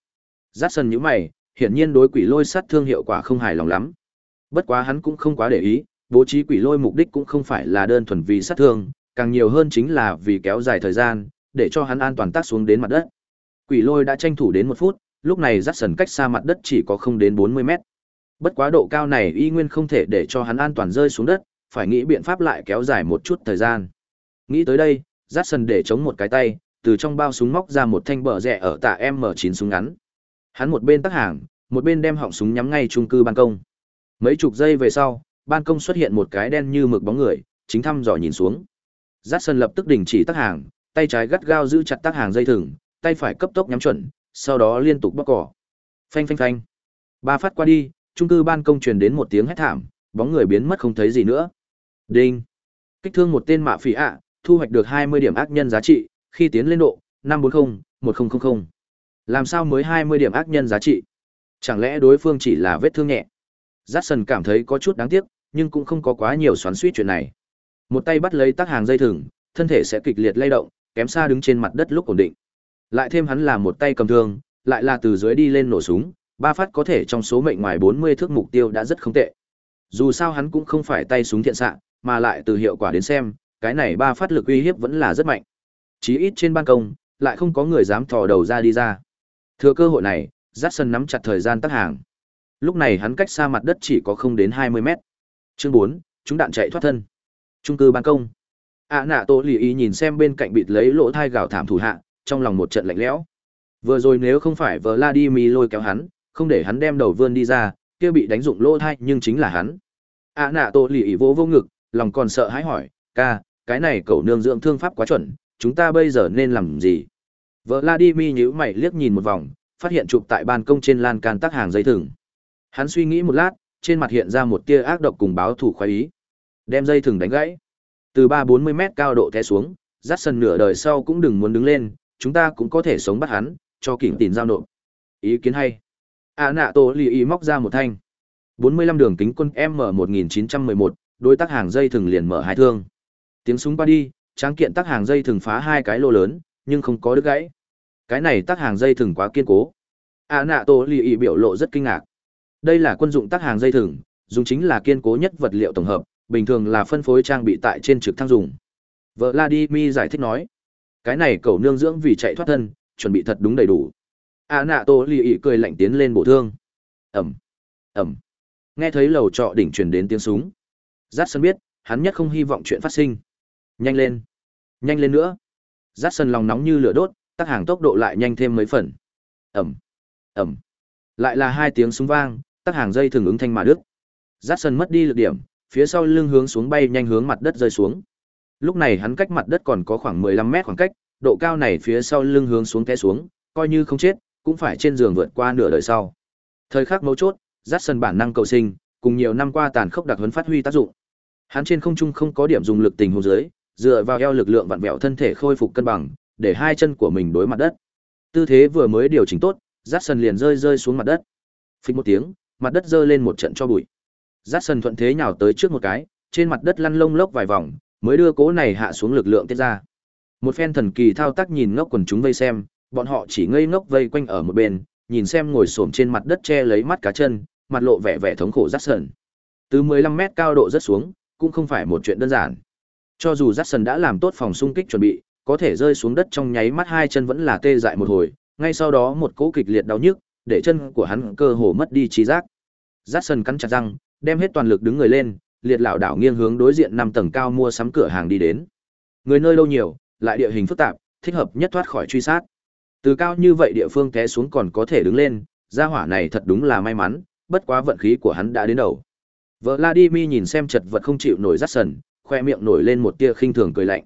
Jackson nhíu mày, hiển nhiên đối quỷ lôi sát thương hiệu quả không hài lòng lắm. Bất quá hắn cũng không quá để ý, bố trí quỷ lôi mục đích cũng không phải là đơn thuần vì sát thương, càng nhiều hơn chính là vì kéo dài thời gian, để cho hắn an toàn tác xuống đến mặt đất. Quỷ lôi đã tranh thủ đến một phút, lúc này Jackson cách xa mặt đất chỉ có không đến 40 mét. Bất quá độ cao này y nguyên không thể để cho hắn an toàn rơi xuống đất, phải nghĩ biện pháp lại kéo dài một chút thời gian. Nghĩ tới đây, Jackson để chống một cái tay, từ trong bao súng móc ra một thanh bờ rẻ ở tạ M9 súng ngắn. Hắn một bên tác hàng, một bên đem họng súng nhắm ngay trung cư ban công. Mấy chục giây về sau, ban công xuất hiện một cái đen như mực bóng người, chính thăm dò nhìn xuống. Jackson lập tức đình chỉ tác hàng, tay trái gắt gao giữ chặt tác hàng dây thừng, tay phải cấp tốc nhắm chuẩn, sau đó liên tục bóc cỏ. Phanh phanh phanh. Ba phát qua đi, trung cư ban công truyền đến một tiếng hét thảm, bóng người biến mất không thấy gì nữa. Đinh. Kích thương một tên mạ phỉ ạ, thu hoạch được 20 điểm ác nhân giá trị, khi tiến lên độ 540 1000. Làm sao mới 20 điểm ác nhân giá trị? Chẳng lẽ đối phương chỉ là vết thương nhẹ? Jackson cảm thấy có chút đáng tiếc, nhưng cũng không có quá nhiều xoắn suýt chuyện này. Một tay bắt lấy tác hàng dây thừng, thân thể sẽ kịch liệt lay động, kém xa đứng trên mặt đất lúc ổn định. Lại thêm hắn là một tay cầm thương, lại là từ dưới đi lên nổ súng, ba phát có thể trong số mệnh ngoài 40 thước mục tiêu đã rất không tệ. Dù sao hắn cũng không phải tay súng thiện xạ, mà lại từ hiệu quả đến xem, cái này ba phát lực uy hiếp vẫn là rất mạnh. Chí ít trên ban công, lại không có người dám thò đầu ra đi ra. Thừa cơ hội này, Jackson nắm chặt thời gian tác hàng. Lúc này hắn cách xa mặt đất chỉ có không đến 20 mét. Chương bốn chúng đạn chạy thoát thân. Trung cư ban công. ạ nạ tô lì ý nhìn xem bên cạnh bịt lấy lỗ thai gào thảm thủ hạ, trong lòng một trận lạnh lẽo. Vừa rồi nếu không phải vợ la đi mi lôi kéo hắn, không để hắn đem đầu vươn đi ra, kia bị đánh dụng lỗ thai nhưng chính là hắn. ạ nạ tô lì ý vô vô ngực, lòng còn sợ hãi hỏi, ca, cái này cậu nương dưỡng thương pháp quá chuẩn, chúng ta bây giờ nên làm gì? vợ la đi mi nhíu mày liếc nhìn một vòng, phát hiện chụp tại ban công trên lan can tắc hàng dây thừng. Hắn suy nghĩ một lát, trên mặt hiện ra một tia ác độc cùng báo thủ khoái ý. Đem dây thừng đánh gãy. Từ ba bốn mươi mét cao độ té xuống, dắt sân nửa đời sau cũng đừng muốn đứng lên, chúng ta cũng có thể sống bắt hắn, cho kỉnh tìm giao nộp. Ý kiến hay. À nạ tổ lì ý móc ra một thanh. bốn mươi lăm đường kính quân M một nghìn chín trăm mười một, đối tác hàng dây thừng liền mở hai thương. Tiếng súng qua đi, tráng kiện tác hàng dây thừng phá hai cái lô lớn, nhưng không có đứt gãy. Cái này tác hàng dây thừng quá kiên cố. À nạ tổ lì ý biểu lộ rất kinh ngạc. Đây là quân dụng tác hàng dây thừng, dùng chính là kiên cố nhất vật liệu tổng hợp, bình thường là phân phối trang bị tại trên trực thăng dùng. Vladimir giải thích nói, cái này cầu nương dưỡng vì chạy thoát thân, chuẩn bị thật đúng đầy đủ. À nạ tổ lì cười lạnh tiến lên bổ thương. Ẩm, Ẩm. Nghe thấy lầu trọ đỉnh truyền đến tiếng súng. Giác sân biết, hắn nhất không hy vọng chuyện phát sinh. Nhanh lên, nhanh lên nữa. Giác sân lòng nóng như lửa đốt, tác hàng tốc độ lại nhanh thêm mấy phần. Ẩm, Ẩm. Lại là hai tiếng súng vang, tắc hàng dây thường ứng thanh mà đứt. Dát sân mất đi lực điểm, phía sau lưng hướng xuống bay nhanh hướng mặt đất rơi xuống. Lúc này hắn cách mặt đất còn có khoảng 15 mét khoảng cách, độ cao này phía sau lưng hướng xuống té xuống, coi như không chết, cũng phải trên giường vượt qua nửa đời sau. Thời khắc mấu chốt, Jackson bản năng cầu sinh, cùng nhiều năm qua tàn khốc đặc huấn phát huy tác dụng. Hắn trên không trung không có điểm dùng lực tình huống dưới, dựa vào eo lực lượng vặn vẹo thân thể khôi phục cân bằng, để hai chân của mình đối mặt đất. Tư thế vừa mới điều chỉnh tốt, Jackson liền rơi rơi xuống mặt đất. Phịch một tiếng, mặt đất rơi lên một trận cho bụi. Jackson thuận thế nhào tới trước một cái, trên mặt đất lăn lông lốc vài vòng, mới đưa cố này hạ xuống lực lượng tiết ra. Một phen thần kỳ thao tác nhìn ngốc quần chúng vây xem, bọn họ chỉ ngây ngốc vây quanh ở một bên, nhìn xem ngồi xổm trên mặt đất che lấy mắt cá chân, mặt lộ vẻ vẻ thống khổ Jackson. Từ 15 mét cao độ rất xuống, cũng không phải một chuyện đơn giản. Cho dù Jackson đã làm tốt phòng xung kích chuẩn bị, có thể rơi xuống đất trong nháy mắt hai chân vẫn là tê dại một hồi, ngay sau đó một cỗ kịch liệt đau nhức, để chân của hắn cơ hồ mất đi trí giác. Jackson cắn chặt răng, đem hết toàn lực đứng người lên, liệt lão đảo nghiêng hướng đối diện năm tầng cao mua sắm cửa hàng đi đến. Người nơi đâu nhiều, lại địa hình phức tạp, thích hợp nhất thoát khỏi truy sát. Từ cao như vậy địa phương té xuống còn có thể đứng lên, gia hỏa này thật đúng là may mắn, bất quá vận khí của hắn đã đến đầu. Vladimir nhìn xem chật vật không chịu nổi rát sần, khoe miệng nổi lên một tia khinh thường cười lạnh.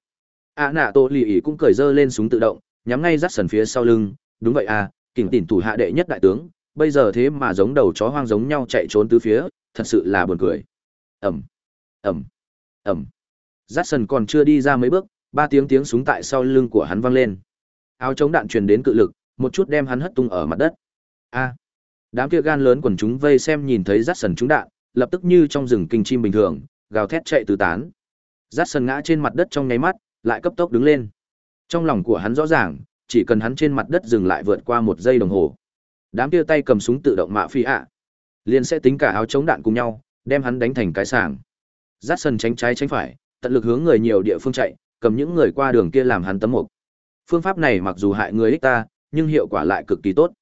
À nạ tô lì ý cũng cười dơ lên súng tự động, nhắm ngay rát sần phía sau lưng, đúng vậy à, kỉnh tỉnh thủ hạ đệ nhất đại tướng, bây giờ thế mà giống đầu chó hoang giống nhau chạy trốn tứ phía, thật sự là buồn cười. Ẩm, Ẩm, Ẩm. Rát sần còn chưa đi ra mấy bước, ba tiếng tiếng súng tại sau lưng của hắn vang lên. Áo chống đạn truyền đến cự lực, một chút đem hắn hất tung ở mặt đất. A. Đám kia gan lớn quần chúng vây xem nhìn thấy rát sần trúng đạn, lập tức như trong rừng kinh chim bình thường, gào thét chạy tứ tán. Rát sần ngã trên mặt đất trong nháy mắt, lại cấp tốc đứng lên. Trong lòng của hắn rõ ràng, chỉ cần hắn trên mặt đất dừng lại vượt qua một giây đồng hồ. Đám kia tay cầm súng tự động mạ phi ạ, liền sẽ tính cả áo chống đạn cùng nhau, đem hắn đánh thành cái sàng. Rát sân tránh trái tránh phải, tận lực hướng người nhiều địa phương chạy, cầm những người qua đường kia làm hắn tấm mục. Phương pháp này mặc dù hại người ích ta, nhưng hiệu quả lại cực kỳ tốt.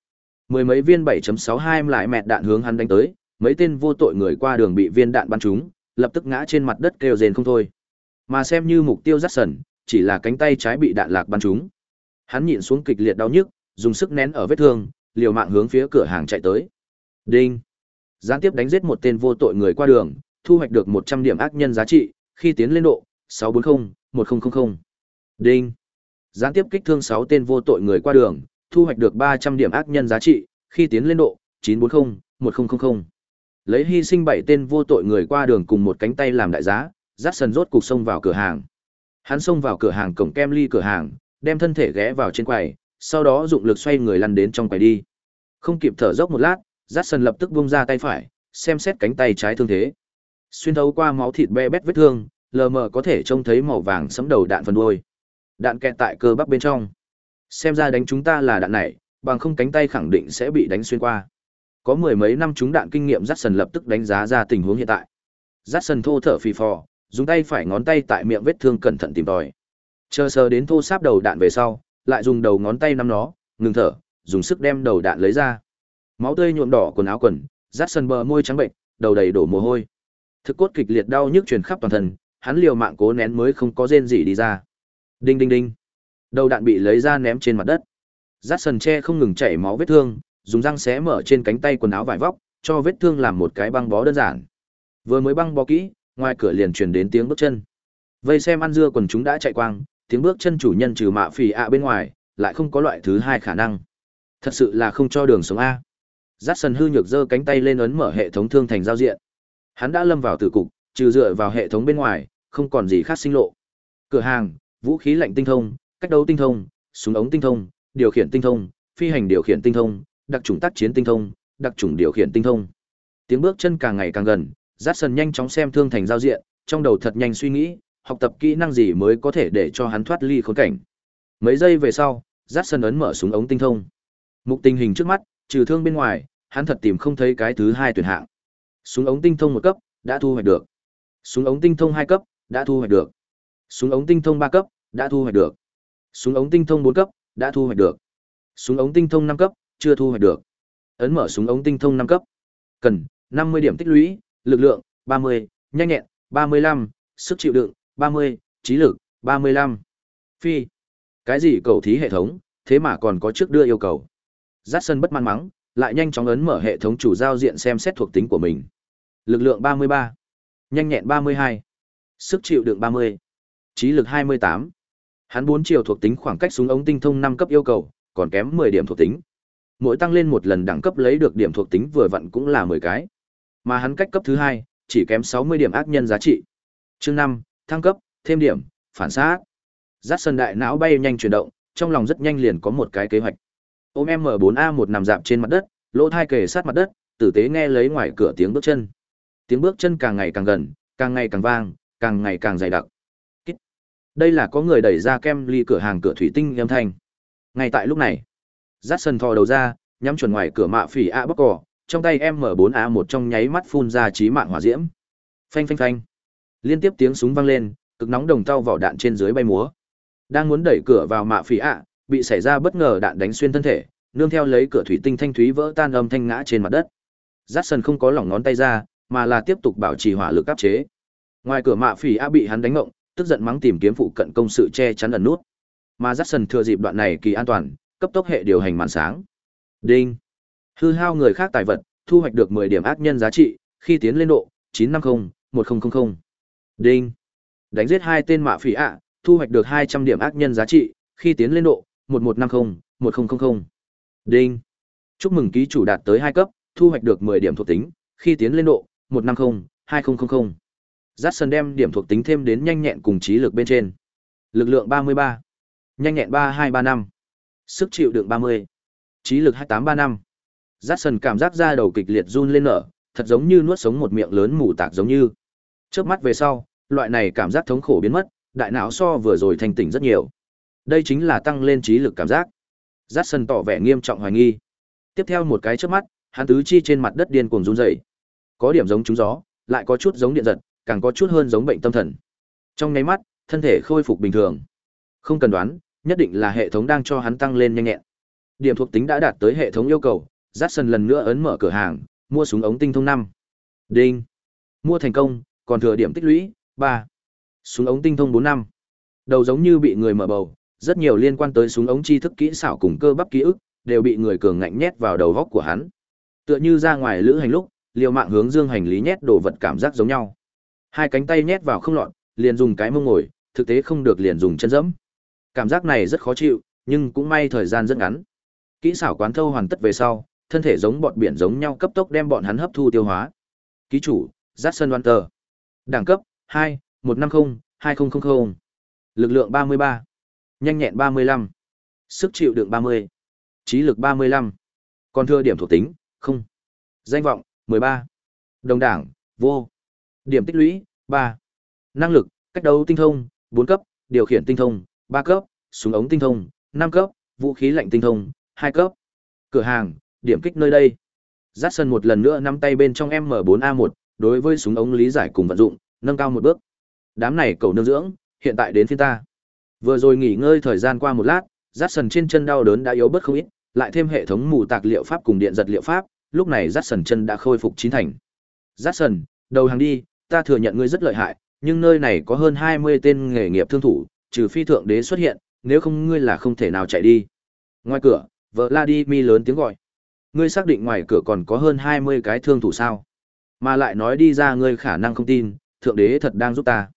Mười mấy viên 7.62 lại mẹt đạn hướng hắn đánh tới, mấy tên vô tội người qua đường bị viên đạn bắn trúng, lập tức ngã trên mặt đất kêu rền không thôi. Mà xem như mục tiêu rát sần, chỉ là cánh tay trái bị đạn lạc bắn trúng. Hắn nhịn xuống kịch liệt đau nhức, dùng sức nén ở vết thương, liều mạng hướng phía cửa hàng chạy tới. Đinh! Gián tiếp đánh giết một tên vô tội người qua đường, thu hoạch được 100 điểm ác nhân giá trị, khi tiến lên độ 640, 1000. Đinh. Gián tiếp kích thương 6 tên vô tội người qua đường, thu hoạch được 300 điểm ác nhân giá trị, khi tiến lên độ 940, 1000. Lấy hy sinh 7 tên vô tội người qua đường cùng một cánh tay làm đại giá, Jackson rốt cục xông vào cửa hàng. Hắn xông vào cửa hàng cổng kem ly cửa hàng, đem thân thể ghé vào trên quầy, sau đó dụng lực xoay người lăn đến trong quầy đi. Không kịp thở dốc một lát, Jackson lập tức buông ra tay phải, xem xét cánh tay trái thương thế. Xuyên thấu qua máu thịt be bét vết thương, lờ mờ có thể trông thấy màu vàng sẫm đầu đạn phần đuôi. Đạn kẹt tại cơ bắp bên trong. Xem ra đánh chúng ta là đạn này, bằng không cánh tay khẳng định sẽ bị đánh xuyên qua. Có mười mấy năm chúng đạn kinh nghiệm Jackson lập tức đánh giá ra tình huống hiện tại. Jackson thô thở phì phò, dùng tay phải ngón tay tại miệng vết thương cẩn thận tìm tòi. Chờ sờ đến thô sáp đầu đạn về sau, lại dùng đầu ngón tay nắm nó, ngừng thở, dùng sức đem đầu đạn lấy ra. Máu tươi nhuộm đỏ quần áo quần, Jackson bờ môi trắng bệnh, đầu đầy đổ mồ hôi. Thực cốt kịch liệt đau nhức truyền khắp toàn thân, hắn liều mạng cố nén mới không có rên gì đi ra. Đinh đinh đinh. Đầu đạn bị lấy ra ném trên mặt đất. Jackson che không ngừng chảy máu vết thương, dùng răng xé mở trên cánh tay quần áo vải vóc, cho vết thương làm một cái băng bó đơn giản. Vừa mới băng bó kỹ, ngoài cửa liền truyền đến tiếng bước chân. Vây xem ăn dưa quần chúng đã chạy quang, tiếng bước chân chủ nhân trừ mạ phì ạ bên ngoài, lại không có loại thứ hai khả năng. Thật sự là không cho đường sống a. Jackson hư nhược giơ cánh tay lên ấn mở hệ thống thương thành giao diện. Hắn đã lâm vào tử cục, trừ dựa vào hệ thống bên ngoài, không còn gì khác sinh lộ. Cửa hàng, vũ khí lạnh tinh thông, cách đấu tinh thông, súng ống tinh thông, điều khiển tinh thông, phi hành điều khiển tinh thông, đặc trùng tác chiến tinh thông, đặc trùng điều khiển tinh thông. Tiếng bước chân càng ngày càng gần, Jackson nhanh chóng xem thương thành giao diện, trong đầu thật nhanh suy nghĩ, học tập kỹ năng gì mới có thể để cho hắn thoát ly khốn cảnh. Mấy giây về sau, Jackson ấn mở súng ống tinh thông. Mục tình hình trước mắt, trừ thương bên ngoài, hắn thật tìm không thấy cái thứ hai tuyển hạng. Súng ống tinh thông một cấp, đã thu hoạch được. Súng ống tinh thông hai cấp, đã thu hoạch được. Súng ống tinh thông ba cấp, đã thu hoạch được. Súng ống tinh thông bốn cấp, đã thu hoạch được. Súng ống tinh thông năm cấp, chưa thu hoạch được. Ấn mở súng ống tinh thông năm cấp. Cần năm mươi điểm tích lũy, lực lượng ba mươi, nhanh nhẹn ba mươi lăm, sức chịu đựng ba mươi, trí lực ba mươi lăm. Phi. Cái gì cầu thí hệ thống, thế mà còn có trước đưa yêu cầu. Jackson bất mãn mắng, lại nhanh chóng ấn mở hệ thống chủ giao diện xem xét thuộc tính của mình. Lực lượng 33, nhanh nhẹn 32, sức chịu đựng 30, trí lực 28. Hắn bốn chiều thuộc tính khoảng cách súng ống tinh thông 5 cấp yêu cầu, còn kém 10 điểm thuộc tính. Mỗi tăng lên một lần đẳng cấp lấy được điểm thuộc tính vừa vặn cũng là 10 cái. Mà hắn cách cấp thứ 2, chỉ kém 60 điểm ác nhân giá trị. Chương 5, thăng cấp, thêm điểm, phản sát. Dát sân đại não bay nhanh chuyển động, trong lòng rất nhanh liền có một cái kế hoạch. Ôm M4A1 nằm dạp trên mặt đất, lỗ thai kề sát mặt đất, tử tế nghe lấy ngoài cửa tiếng bước chân. Tiếng bước chân càng ngày càng gần, càng ngày càng vang, càng ngày càng dày đặc. Đây là có người đẩy ra kem ly cửa hàng cửa thủy tinh âm thanh. Ngay tại lúc này, Dát sân thò đầu ra, nhắm chuẩn ngoài cửa mạ phỉ A bóc cỏ, trong tay M4A1 trong nháy mắt phun ra chí mạng hỏa diễm. Phanh phanh phanh. Liên tiếp tiếng súng vang lên, cực nóng đồng tao vỏ đạn trên dưới bay múa. Đang muốn đẩy cửa vào mạ phỉ A, bị xảy ra bất ngờ đạn đánh xuyên thân thể, nương theo lấy cửa thủy tinh thanh thúy vỡ tan âm thanh ngã trên mặt đất. Jackson không có lỏng ngón tay ra, mà là tiếp tục bảo trì hỏa lực áp chế. Ngoài cửa mạ phỉ a bị hắn đánh ngộng, tức giận mắng tìm kiếm phụ cận công sự che chắn ẩn nút. Mà Jackson thừa dịp đoạn này kỳ an toàn, cấp tốc hệ điều hành màn sáng. Đinh. Hư hao người khác tài vật, thu hoạch được 10 điểm ác nhân giá trị, khi tiến lên độ 950 1000. Đinh. Đánh giết hai tên mạ phỉ ạ, thu hoạch được 200 điểm ác nhân giá trị, khi tiến lên độ 1150 1000. Đinh. Chúc mừng ký chủ đạt tới hai cấp, thu hoạch được 10 điểm thuộc tính, khi tiến lên độ 150 2000. Jackson đem điểm thuộc tính thêm đến nhanh nhẹn cùng trí lực bên trên. Lực lượng 33, nhanh nhẹn 3235, sức chịu đựng 30, trí lực 2835. Jackson cảm giác da đầu kịch liệt run lên nở, thật giống như nuốt sống một miệng lớn mù tạc giống như. Chớp mắt về sau, loại này cảm giác thống khổ biến mất, đại não so vừa rồi thanh tỉnh rất nhiều. Đây chính là tăng lên trí lực cảm giác. Jackson tỏ vẻ nghiêm trọng hoài nghi. Tiếp theo một cái chớp mắt, hắn tứ chi trên mặt đất điên cuồng run rẩy. Có điểm giống trúng gió, lại có chút giống điện giật, càng có chút hơn giống bệnh tâm thần. Trong nháy mắt, thân thể khôi phục bình thường. Không cần đoán, nhất định là hệ thống đang cho hắn tăng lên nhanh nhẹn. Điểm thuộc tính đã đạt tới hệ thống yêu cầu, Jackson lần nữa ấn mở cửa hàng, mua súng ống tinh thông năm. Đinh. Mua thành công, còn thừa điểm tích lũy 3. Súng ống tinh thông 4 năm. Đầu giống như bị người mở bầu, rất nhiều liên quan tới súng ống tri thức kỹ xảo cùng cơ bắp ký ức đều bị người cường ngạnh nhét vào đầu góc của hắn. Tựa như ra ngoài lữ hành lúc liều mạng hướng dương hành lý nhét đồ vật cảm giác giống nhau. Hai cánh tay nhét vào không lọt liền dùng cái mông ngồi thực tế không được liền dùng chân dẫm. Cảm giác này rất khó chịu nhưng cũng may thời gian rất ngắn. Kỹ xảo quán thâu hoàn tất về sau thân thể giống bọn biển giống nhau cấp tốc đem bọn hắn hấp thu tiêu hóa. Ký chủ giắt sơn đoan tờ đẳng cấp hai một năm mươi hai nghìn lực lượng ba mươi ba nhanh nhẹn 35, sức chịu đựng 30, trí lực 35, còn thừa điểm thuộc tính, không. Danh vọng, 13. Đồng đảng, vô. Điểm tích lũy, 3. Năng lực, cách đấu tinh thông, 4 cấp, điều khiển tinh thông, 3 cấp, súng ống tinh thông, 5 cấp, vũ khí lạnh tinh thông, 2 cấp. Cửa hàng, điểm kích nơi đây. Jackson một lần nữa nắm tay bên trong M4A1, đối với súng ống lý giải cùng vận dụng, nâng cao một bước. Đám này cầu nương dưỡng, hiện tại đến phiên ta. Vừa rồi nghỉ ngơi thời gian qua một lát, Jackson trên chân đau đớn đã yếu bớt không ít, lại thêm hệ thống mù tạc liệu pháp cùng điện giật liệu pháp, lúc này Jackson chân đã khôi phục chín thành. Jackson, đầu hàng đi, ta thừa nhận ngươi rất lợi hại, nhưng nơi này có hơn 20 tên nghề nghiệp thương thủ, trừ phi thượng đế xuất hiện, nếu không ngươi là không thể nào chạy đi. Ngoài cửa, vợ Vladimir lớn tiếng gọi. Ngươi xác định ngoài cửa còn có hơn 20 cái thương thủ sao? Mà lại nói đi ra ngươi khả năng không tin, thượng đế thật đang giúp ta.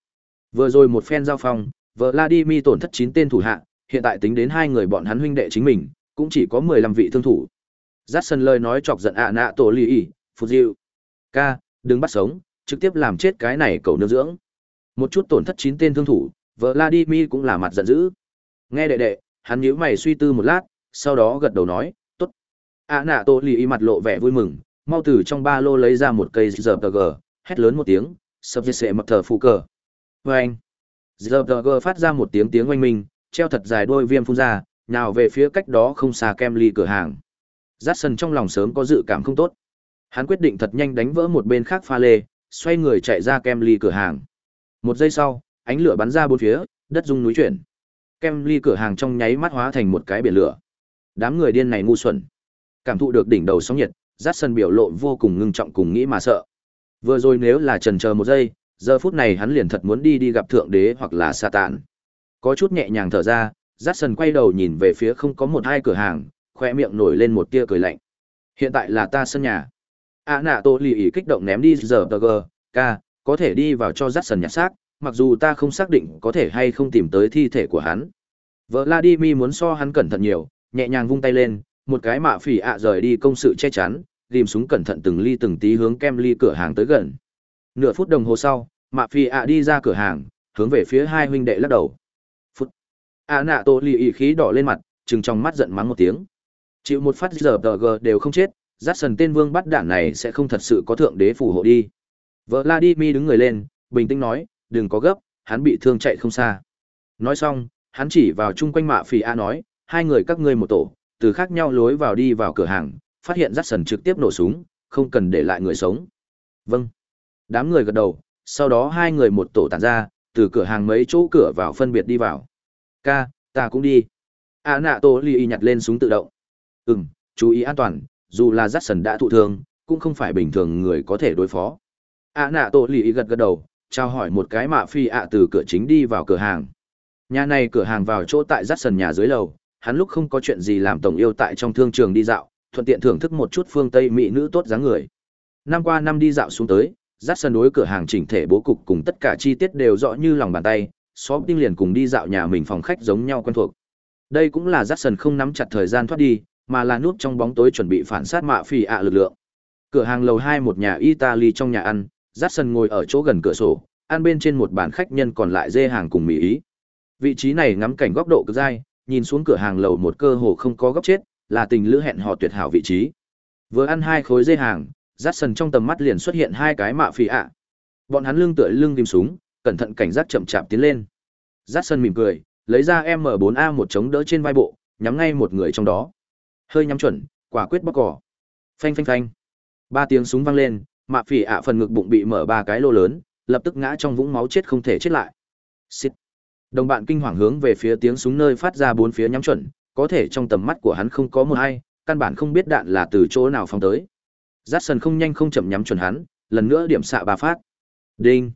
Vừa rồi một phen giao phong, Vladimir tổn thất 9 tên thủ hạ, hiện tại tính đến hai người bọn hắn huynh đệ chính mình, cũng chỉ có 15 vị thương thủ. Jackson lời nói chọc giận ạ nạ tổ lì ỉ, phù diệu. Ca, đừng bắt sống, trực tiếp làm chết cái này cầu nương dưỡng. Một chút tổn thất 9 tên thương thủ, Vladimir cũng là mặt giận dữ. Nghe đệ đệ, hắn nhíu mày suy tư một lát, sau đó gật đầu nói, tốt. ạ nạ tổ lì ỉ mặt lộ vẻ vui mừng, mau từ trong ba lô lấy ra một cây RPG, hét lớn một tiếng, sập dệt sệ mập thờ phụ cờ. Vâng! RPG phát ra một tiếng tiếng oanh minh, treo thật dài đôi viêm phun ra, nào về phía cách đó không xa kem ly cửa hàng. Jackson trong lòng sớm có dự cảm không tốt. Hắn quyết định thật nhanh đánh vỡ một bên khác pha lê, xoay người chạy ra kem ly cửa hàng. Một giây sau, ánh lửa bắn ra bốn phía, đất rung núi chuyển. Kem ly cửa hàng trong nháy mắt hóa thành một cái biển lửa. Đám người điên này ngu xuẩn. Cảm thụ được đỉnh đầu sóng nhiệt, Jackson biểu lộ vô cùng ngưng trọng cùng nghĩ mà sợ. Vừa rồi nếu là trần chờ một giây, giờ phút này hắn liền thật muốn đi đi gặp thượng đế hoặc là Satan. Có chút nhẹ nhàng thở ra, Jackson quay đầu nhìn về phía không có một hai cửa hàng, khoe miệng nổi lên một tia cười lạnh. Hiện tại là ta sân nhà. a nạ tô lì ý kích động ném đi giờ tờ gờ, ca, có thể đi vào cho Jackson nhặt xác, mặc dù ta không xác định có thể hay không tìm tới thi thể của hắn. Vợ Vladimir muốn so hắn cẩn thận nhiều, nhẹ nhàng vung tay lên, một cái mạ phỉ ạ rời đi công sự che chắn, ghim súng cẩn thận từng ly từng tí hướng kem ly cửa hàng tới gần. Nửa phút đồng hồ sau, mạ phi ạ đi ra cửa hàng, hướng về phía hai huynh đệ lắc đầu. Phút. ạ nạ tô lì ý khí đỏ lên mặt, trừng trong mắt giận mắng một tiếng. Chịu một phát giờ tờ g đều không chết, rát sần tên vương bắt đạn này sẽ không thật sự có thượng đế phù hộ đi. Vladimir đứng người lên, bình tĩnh nói, đừng có gấp, hắn bị thương chạy không xa. Nói xong, hắn chỉ vào chung quanh mạ phi a nói, hai người các ngươi một tổ, từ khác nhau lối vào đi vào cửa hàng, phát hiện rắt sần trực tiếp nổ súng, không cần để lại người sống. Vâng. Đám người gật đầu, sau đó hai người một tổ tản ra, từ cửa hàng mấy chỗ cửa vào phân biệt đi vào. Ca, ta cũng đi. A nạ To Li y nhặt lên súng tự động. Ừm, chú ý an toàn, dù là rắt sần đã thụ thương, cũng không phải bình thường người có thể đối phó. A nạ To Li y gật gật đầu, trao hỏi một cái mạ phi ạ từ cửa chính đi vào cửa hàng. Nhà này cửa hàng vào chỗ tại rắt sần nhà dưới lầu, hắn lúc không có chuyện gì làm tổng yêu tại trong thương trường đi dạo, thuận tiện thưởng thức một chút phương Tây mỹ nữ tốt dáng người. Năm qua năm đi dạo xuống tới, dắt sân đối cửa hàng chỉnh thể bố cục cùng tất cả chi tiết đều rõ như lòng bàn tay, xóm tinh liền cùng đi dạo nhà mình phòng khách giống nhau quen thuộc. Đây cũng là Jackson sân không nắm chặt thời gian thoát đi, mà là núp trong bóng tối chuẩn bị phản sát mạ phì ạ lực lượng. Cửa hàng lầu hai một nhà Italy trong nhà ăn, Jackson sân ngồi ở chỗ gần cửa sổ, ăn bên trên một bàn khách nhân còn lại dê hàng cùng mỹ ý. Vị trí này ngắm cảnh góc độ cực dai, nhìn xuống cửa hàng lầu một cơ hồ không có góc chết, là tình lữ hẹn hò tuyệt hảo vị trí. Vừa ăn hai khối dê hàng, rát sần trong tầm mắt liền xuất hiện hai cái mạ phì ạ. Bọn hắn lưng tựa lưng tìm súng, cẩn thận cảnh giác chậm chạp tiến lên. Rát sần mỉm cười, lấy ra M4A một chống đỡ trên vai bộ, nhắm ngay một người trong đó. Hơi nhắm chuẩn, quả quyết bóc cỏ. Phanh phanh phanh. Ba tiếng súng vang lên, mạ phì ạ phần ngực bụng bị mở ba cái lô lớn, lập tức ngã trong vũng máu chết không thể chết lại. Xịt. Đồng bạn kinh hoàng hướng về phía tiếng súng nơi phát ra bốn phía nhắm chuẩn, có thể trong tầm mắt của hắn không có một ai, căn bản không biết đạn là từ chỗ nào phóng tới. Jackson không nhanh không chậm nhắm chuẩn hắn, lần nữa điểm xạ ba phát. Đinh.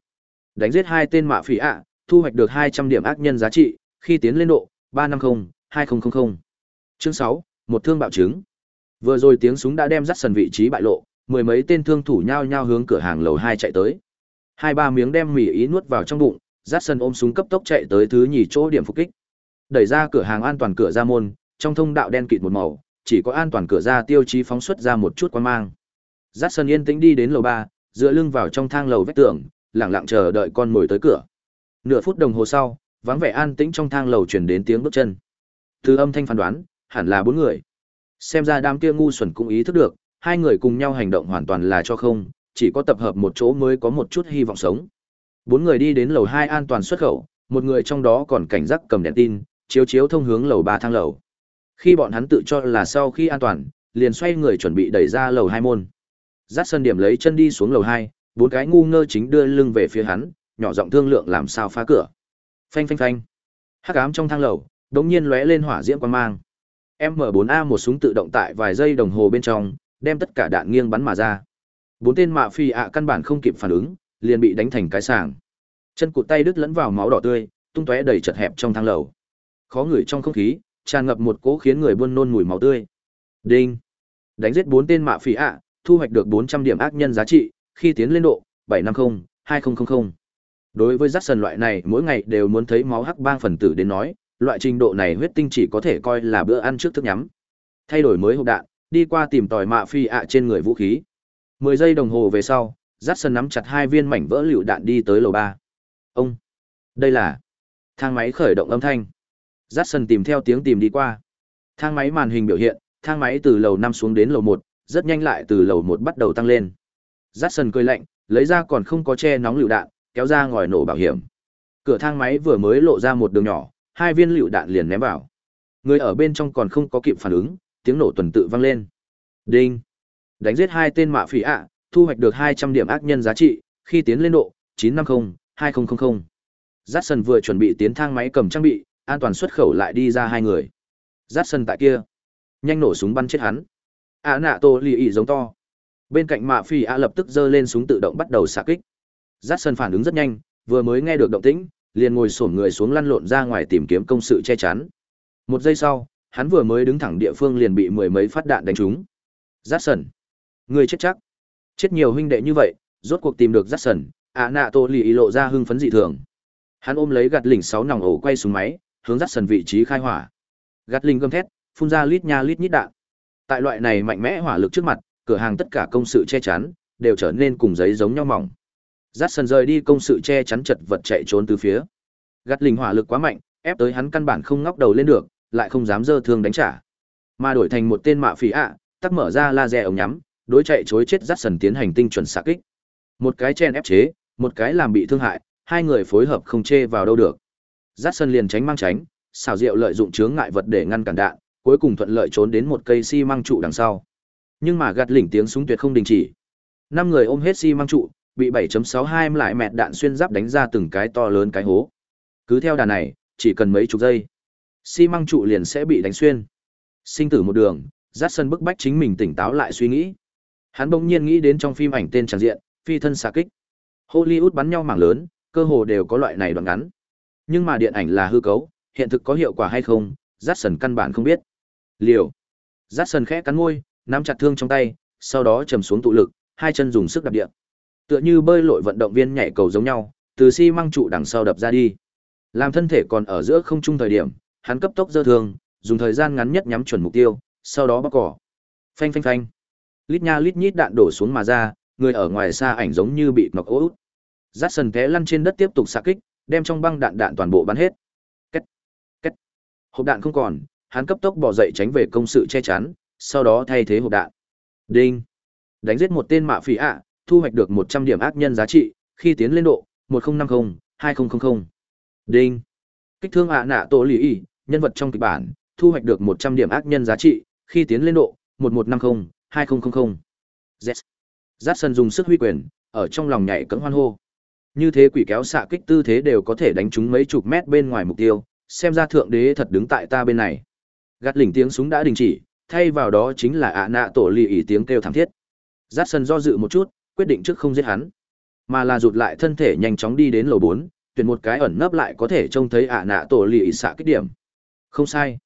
Đánh giết hai tên mạ phỉ ạ, thu hoạch được 200 điểm ác nhân giá trị, khi tiến lên độ 350-2000. Chương 6, một thương bạo chứng. Vừa rồi tiếng súng đã đem Jackson vị trí bại lộ, mười mấy tên thương thủ nhao nhao hướng cửa hàng lầu 2 chạy tới. Hai ba miếng đem mì ý nuốt vào trong bụng, Jackson ôm súng cấp tốc chạy tới thứ nhì chỗ điểm phục kích. Đẩy ra cửa hàng an toàn cửa ra môn, trong thông đạo đen kịt một màu, chỉ có an toàn cửa ra tiêu chí phóng xuất ra một chút quan mang. Jackson yên tĩnh đi đến lầu ba, dựa lưng vào trong thang lầu vách tường, lặng lặng chờ đợi con mồi tới cửa. Nửa phút đồng hồ sau, vắng vẻ an tĩnh trong thang lầu truyền đến tiếng bước chân. Từ âm thanh phán đoán, hẳn là bốn người. Xem ra đám kia ngu xuẩn cũng ý thức được, hai người cùng nhau hành động hoàn toàn là cho không, chỉ có tập hợp một chỗ mới có một chút hy vọng sống. Bốn người đi đến lầu hai an toàn xuất khẩu, một người trong đó còn cảnh giác cầm đèn tin, chiếu chiếu thông hướng lầu ba thang lầu. Khi bọn hắn tự cho là sau khi an toàn, liền xoay người chuẩn bị đẩy ra lầu hai môn. Dát sân điểm lấy chân đi xuống lầu hai, bốn cái ngu ngơ chính đưa lưng về phía hắn, nhỏ giọng thương lượng làm sao phá cửa. Phanh phanh phanh. Hắc ám trong thang lầu, đột nhiên lóe lên hỏa diễm quang mang. M4A một súng tự động tại vài giây đồng hồ bên trong, đem tất cả đạn nghiêng bắn mà ra. Bốn tên mạ phi ạ căn bản không kịp phản ứng, liền bị đánh thành cái sàng. Chân cụt tay đứt lẫn vào máu đỏ tươi, tung tóe đầy chật hẹp trong thang lầu. Khó ngửi trong không khí, tràn ngập một cỗ khiến người buôn nôn mùi máu tươi. Đinh. Đánh giết bốn tên mạ phi ạ, thu hoạch được 400 điểm ác nhân giá trị, khi tiến lên độ 750-2000. Đối với Jackson loại này mỗi ngày đều muốn thấy máu hắc bang phần tử đến nói, loại trình độ này huyết tinh chỉ có thể coi là bữa ăn trước thức nhắm. Thay đổi mới hộp đạn, đi qua tìm tòi mạ phi ạ trên người vũ khí. 10 giây đồng hồ về sau, Jackson nắm chặt hai viên mảnh vỡ lựu đạn đi tới lầu 3. Ông, đây là thang máy khởi động âm thanh. Jackson tìm theo tiếng tìm đi qua. Thang máy màn hình biểu hiện, thang máy từ lầu 5 xuống đến lầu 1, rất nhanh lại từ lầu 1 bắt đầu tăng lên. Jackson cười lạnh, lấy ra còn không có che nóng lựu đạn, kéo ra ngòi nổ bảo hiểm. Cửa thang máy vừa mới lộ ra một đường nhỏ, hai viên lựu đạn liền ném vào. Người ở bên trong còn không có kịp phản ứng, tiếng nổ tuần tự vang lên. Đinh. Đánh giết hai tên mạ phỉ ạ, thu hoạch được 200 điểm ác nhân giá trị, khi tiến lên độ 950-2000. Jackson vừa chuẩn bị tiến thang máy cầm trang bị, an toàn xuất khẩu lại đi ra hai người. Jackson tại kia, nhanh nổ súng bắn chết hắn. ạ nạ tô lì ỉ giống to. Bên cạnh mạ phi ạ lập tức giơ lên súng tự động bắt đầu xạ kích. Jackson phản ứng rất nhanh, vừa mới nghe được động tĩnh, liền ngồi xổm người xuống lăn lộn ra ngoài tìm kiếm công sự che chắn. Một giây sau, hắn vừa mới đứng thẳng địa phương liền bị mười mấy phát đạn đánh trúng. Jackson, người chết chắc. Chết nhiều huynh đệ như vậy, rốt cuộc tìm được Jackson, ạ nạ tô lì lộ ra hưng phấn dị thường. Hắn ôm lấy gạt lỉnh sáu nòng ổ quay súng máy, hướng dắt sần vị trí khai hỏa. gắt linh gầm thét, phun ra lít nha lít nhít đạn. Tại loại này mạnh mẽ hỏa lực trước mặt, cửa hàng tất cả công sự che chắn đều trở nên cùng giấy giống nhau mỏng. dắt sần rời đi công sự che chắn chật vật chạy trốn từ phía. gắt linh hỏa lực quá mạnh, ép tới hắn căn bản không ngóc đầu lên được, lại không dám dơ thương đánh trả. Mà đổi thành một tên mạ phỉ ạ, tắt mở ra laser ống nhắm, đối chạy chối chết dắt sần tiến hành tinh chuẩn xạ kích. Một cái chen ép chế, một cái làm bị thương hại, hai người phối hợp không chê vào đâu được. Jackson liền tránh mang tránh, xảo diệu lợi dụng chướng ngại vật để ngăn cản đạn, cuối cùng thuận lợi trốn đến một cây xi măng trụ đằng sau. Nhưng mà gạt lỉnh tiếng súng tuyệt không đình chỉ. Năm người ôm hết xi măng trụ, bị 7.62 lại mẹt đạn xuyên giáp đánh ra từng cái to lớn cái hố. Cứ theo đà này, chỉ cần mấy chục giây, xi măng trụ liền sẽ bị đánh xuyên. Sinh tử một đường, Jackson bức bách chính mình tỉnh táo lại suy nghĩ. Hắn bỗng nhiên nghĩ đến trong phim ảnh tên chẳng diện, phi thân xạ kích. Hollywood bắn nhau mảng lớn, cơ hồ đều có loại này đoạn ngắn. Nhưng mà điện ảnh là hư cấu, hiện thực có hiệu quả hay không, Jackson căn bản không biết. Liều. Jackson khẽ cắn môi, nắm chặt thương trong tay, sau đó trầm xuống tụ lực, hai chân dùng sức đạp địa. Tựa như bơi lội vận động viên nhảy cầu giống nhau, từ xi trụ đằng sau đập ra đi. Làm thân thể còn ở giữa không trung thời điểm, hắn cấp tốc dơ thương, dùng thời gian ngắn nhất nhắm chuẩn mục tiêu, sau đó bóc cỏ. Phanh phanh phanh. Lít nha lít nhít đạn đổ xuống mà ra, người ở ngoài xa ảnh giống như bị ngọc út. Jackson té lăn trên đất tiếp tục xạ kích, đem trong băng đạn đạn toàn bộ bắn hết. Két, két. Hộp đạn không còn, hắn cấp tốc bỏ dậy tránh về công sự che chắn, sau đó thay thế hộp đạn. Đinh. Đánh giết một tên mạ phỉ ạ, thu hoạch được 100 điểm ác nhân giá trị, khi tiến lên độ 1050-2000. Đinh. Kích thương ạ nạ tổ lì y, nhân vật trong kịch bản, thu hoạch được 100 điểm ác nhân giá trị, khi tiến lên độ 1150-2000. Z. Jackson dùng sức huy quyền, ở trong lòng nhảy cẫng hoan hô. Như thế quỷ kéo xạ kích tư thế đều có thể đánh trúng mấy chục mét bên ngoài mục tiêu, xem ra thượng đế thật đứng tại ta bên này. Gạt lỉnh tiếng súng đã đình chỉ, thay vào đó chính là ạ nạ tổ lì ý tiếng kêu thảm thiết. Jackson do dự một chút, quyết định trước không giết hắn, mà là rụt lại thân thể nhanh chóng đi đến lầu 4, tuyển một cái ẩn nấp lại có thể trông thấy ạ nạ tổ lì ý xạ kích điểm. Không sai.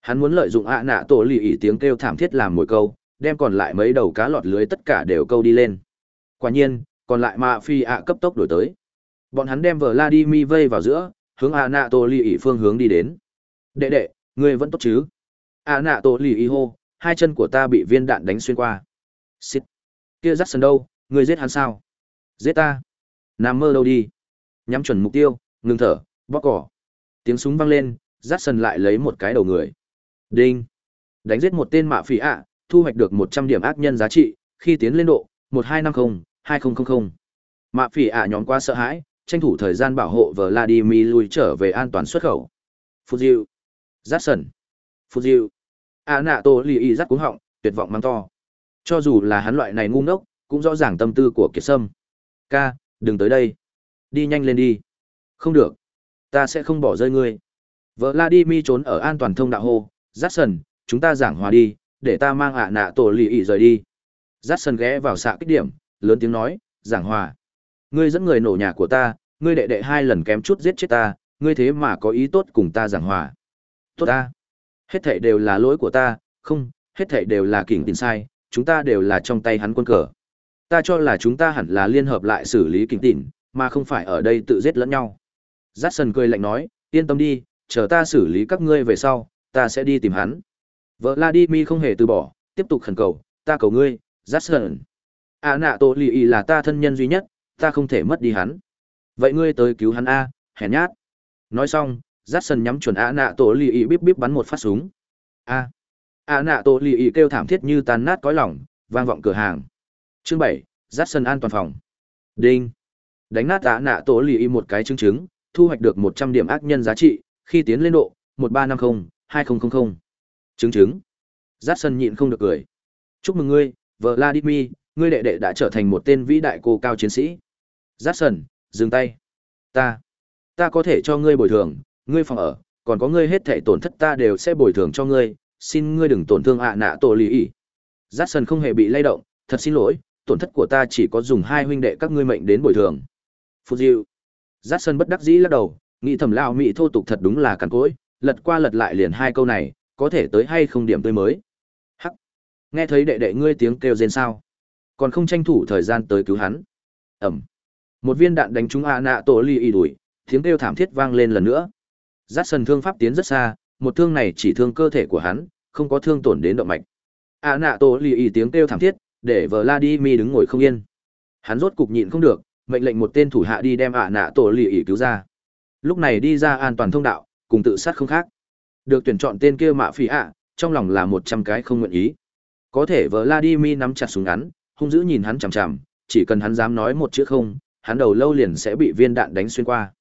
Hắn muốn lợi dụng ạ nạ tổ lì ý tiếng kêu thảm thiết làm mồi câu, đem còn lại mấy đầu cá lọt lưới tất cả đều câu đi lên. Quả nhiên, còn lại mạ phi ạ cấp tốc đổi tới. Bọn hắn đem Vladimir vây vào giữa, hướng Anatoly phương hướng đi đến. Đệ đệ, ngươi vẫn tốt chứ? Anatoly hô, hai chân của ta bị viên đạn đánh xuyên qua. Xít. Kia Jackson đâu, ngươi giết hắn sao? Giết ta. Nằm mơ đâu đi. Nhắm chuẩn mục tiêu, ngừng thở, bóc cỏ. Tiếng súng vang lên, Jackson lại lấy một cái đầu người. Đinh. Đánh giết một tên mạ phỉ ạ, thu hoạch được 100 điểm ác nhân giá trị, khi tiến lên độ 1250 2000. Mạ phỉ ạ nhóm quá sợ hãi, tranh thủ thời gian bảo hộ Vladimir lui trở về an toàn xuất khẩu. Fujiu. Jackson. Fujiu. À nạ tổ lì y rắc cuống họng, tuyệt vọng mang to. Cho dù là hắn loại này ngu ngốc, cũng rõ ràng tâm tư của kiệt sâm. Ca, đừng tới đây. Đi nhanh lên đi. Không được. Ta sẽ không bỏ rơi ngươi. Vladimir trốn ở an toàn thông đạo hồ. Jackson, chúng ta giảng hòa đi, để ta mang ạ nạ tổ lì y rời đi. Jackson ghé vào xạ kích điểm, lớn tiếng nói, giảng hòa. Ngươi dẫn người nổ nhà của ta, ngươi đệ đệ hai lần kém chút giết chết ta, ngươi thế mà có ý tốt cùng ta giảng hòa. Tốt ta. Hết thảy đều là lỗi của ta, không, hết thảy đều là kỉnh tình sai, chúng ta đều là trong tay hắn quân cờ. Ta cho là chúng ta hẳn là liên hợp lại xử lý kỉnh tình, mà không phải ở đây tự giết lẫn nhau. Jackson cười lạnh nói, yên tâm đi, chờ ta xử lý các ngươi về sau, ta sẽ đi tìm hắn. Vợ Vladimir không hề từ bỏ, tiếp tục khẩn cầu, ta cầu ngươi, Jackson ạ nạ tổ lì ý là ta thân nhân duy nhất, ta không thể mất đi hắn. Vậy ngươi tới cứu hắn A, hèn nhát. Nói xong, Jackson nhắm chuẩn ạ nạ tổ lì ý bíp bíp bắn một phát súng. A. ạ nạ tổ lì ý kêu thảm thiết như tan nát cõi lòng, vang vọng cửa hàng. Chương 7, Jackson an toàn phòng. Đinh. Đánh nát ạ nạ tổ lì ý một cái chứng chứng, thu hoạch được 100 điểm ác nhân giá trị, khi tiến lên độ 1350 2000. Chứng chứng. Jackson nhịn không được cười. Chúc mừng ngươi, vợ Vladimir, ngươi đệ đệ đã trở thành một tên vĩ đại cô cao chiến sĩ. Jackson, dừng tay. Ta, ta có thể cho ngươi bồi thường, ngươi phòng ở, còn có ngươi hết thảy tổn thất ta đều sẽ bồi thường cho ngươi, xin ngươi đừng tổn thương ạ nạ tổ lý ỉ. Jackson không hề bị lay động, thật xin lỗi, tổn thất của ta chỉ có dùng hai huynh đệ các ngươi mệnh đến bồi thường. Fujiu. Jackson bất đắc dĩ lắc đầu, nghĩ thầm lao mỹ thô tục thật đúng là cằn cỗi, lật qua lật lại liền hai câu này, có thể tới hay không điểm tươi mới. Hắc. Nghe thấy đệ đệ ngươi tiếng kêu rên sao? Còn không tranh thủ thời gian tới cứu hắn. Ẩm. Một viên đạn đánh trúng A nạ tổ ly y đuổi, tiếng kêu thảm thiết vang lên lần nữa. Giác sần thương pháp tiến rất xa, một thương này chỉ thương cơ thể của hắn, không có thương tổn đến động mạch. A nạ tổ ly y tiếng kêu thảm thiết, để Vladimir đứng ngồi không yên. Hắn rốt cục nhịn không được, mệnh lệnh một tên thủ hạ đi đem A nạ tổ ly y cứu ra. Lúc này đi ra an toàn thông đạo, cùng tự sát không khác. Được tuyển chọn tên kia mạ phi ạ, trong lòng là một trăm cái không nguyện ý. Có thể Vladimir nắm chặt súng ngắn, hung dữ nhìn hắn chằm chằm, chỉ cần hắn dám nói một chữ không, hắn đầu lâu liền sẽ bị viên đạn đánh xuyên qua.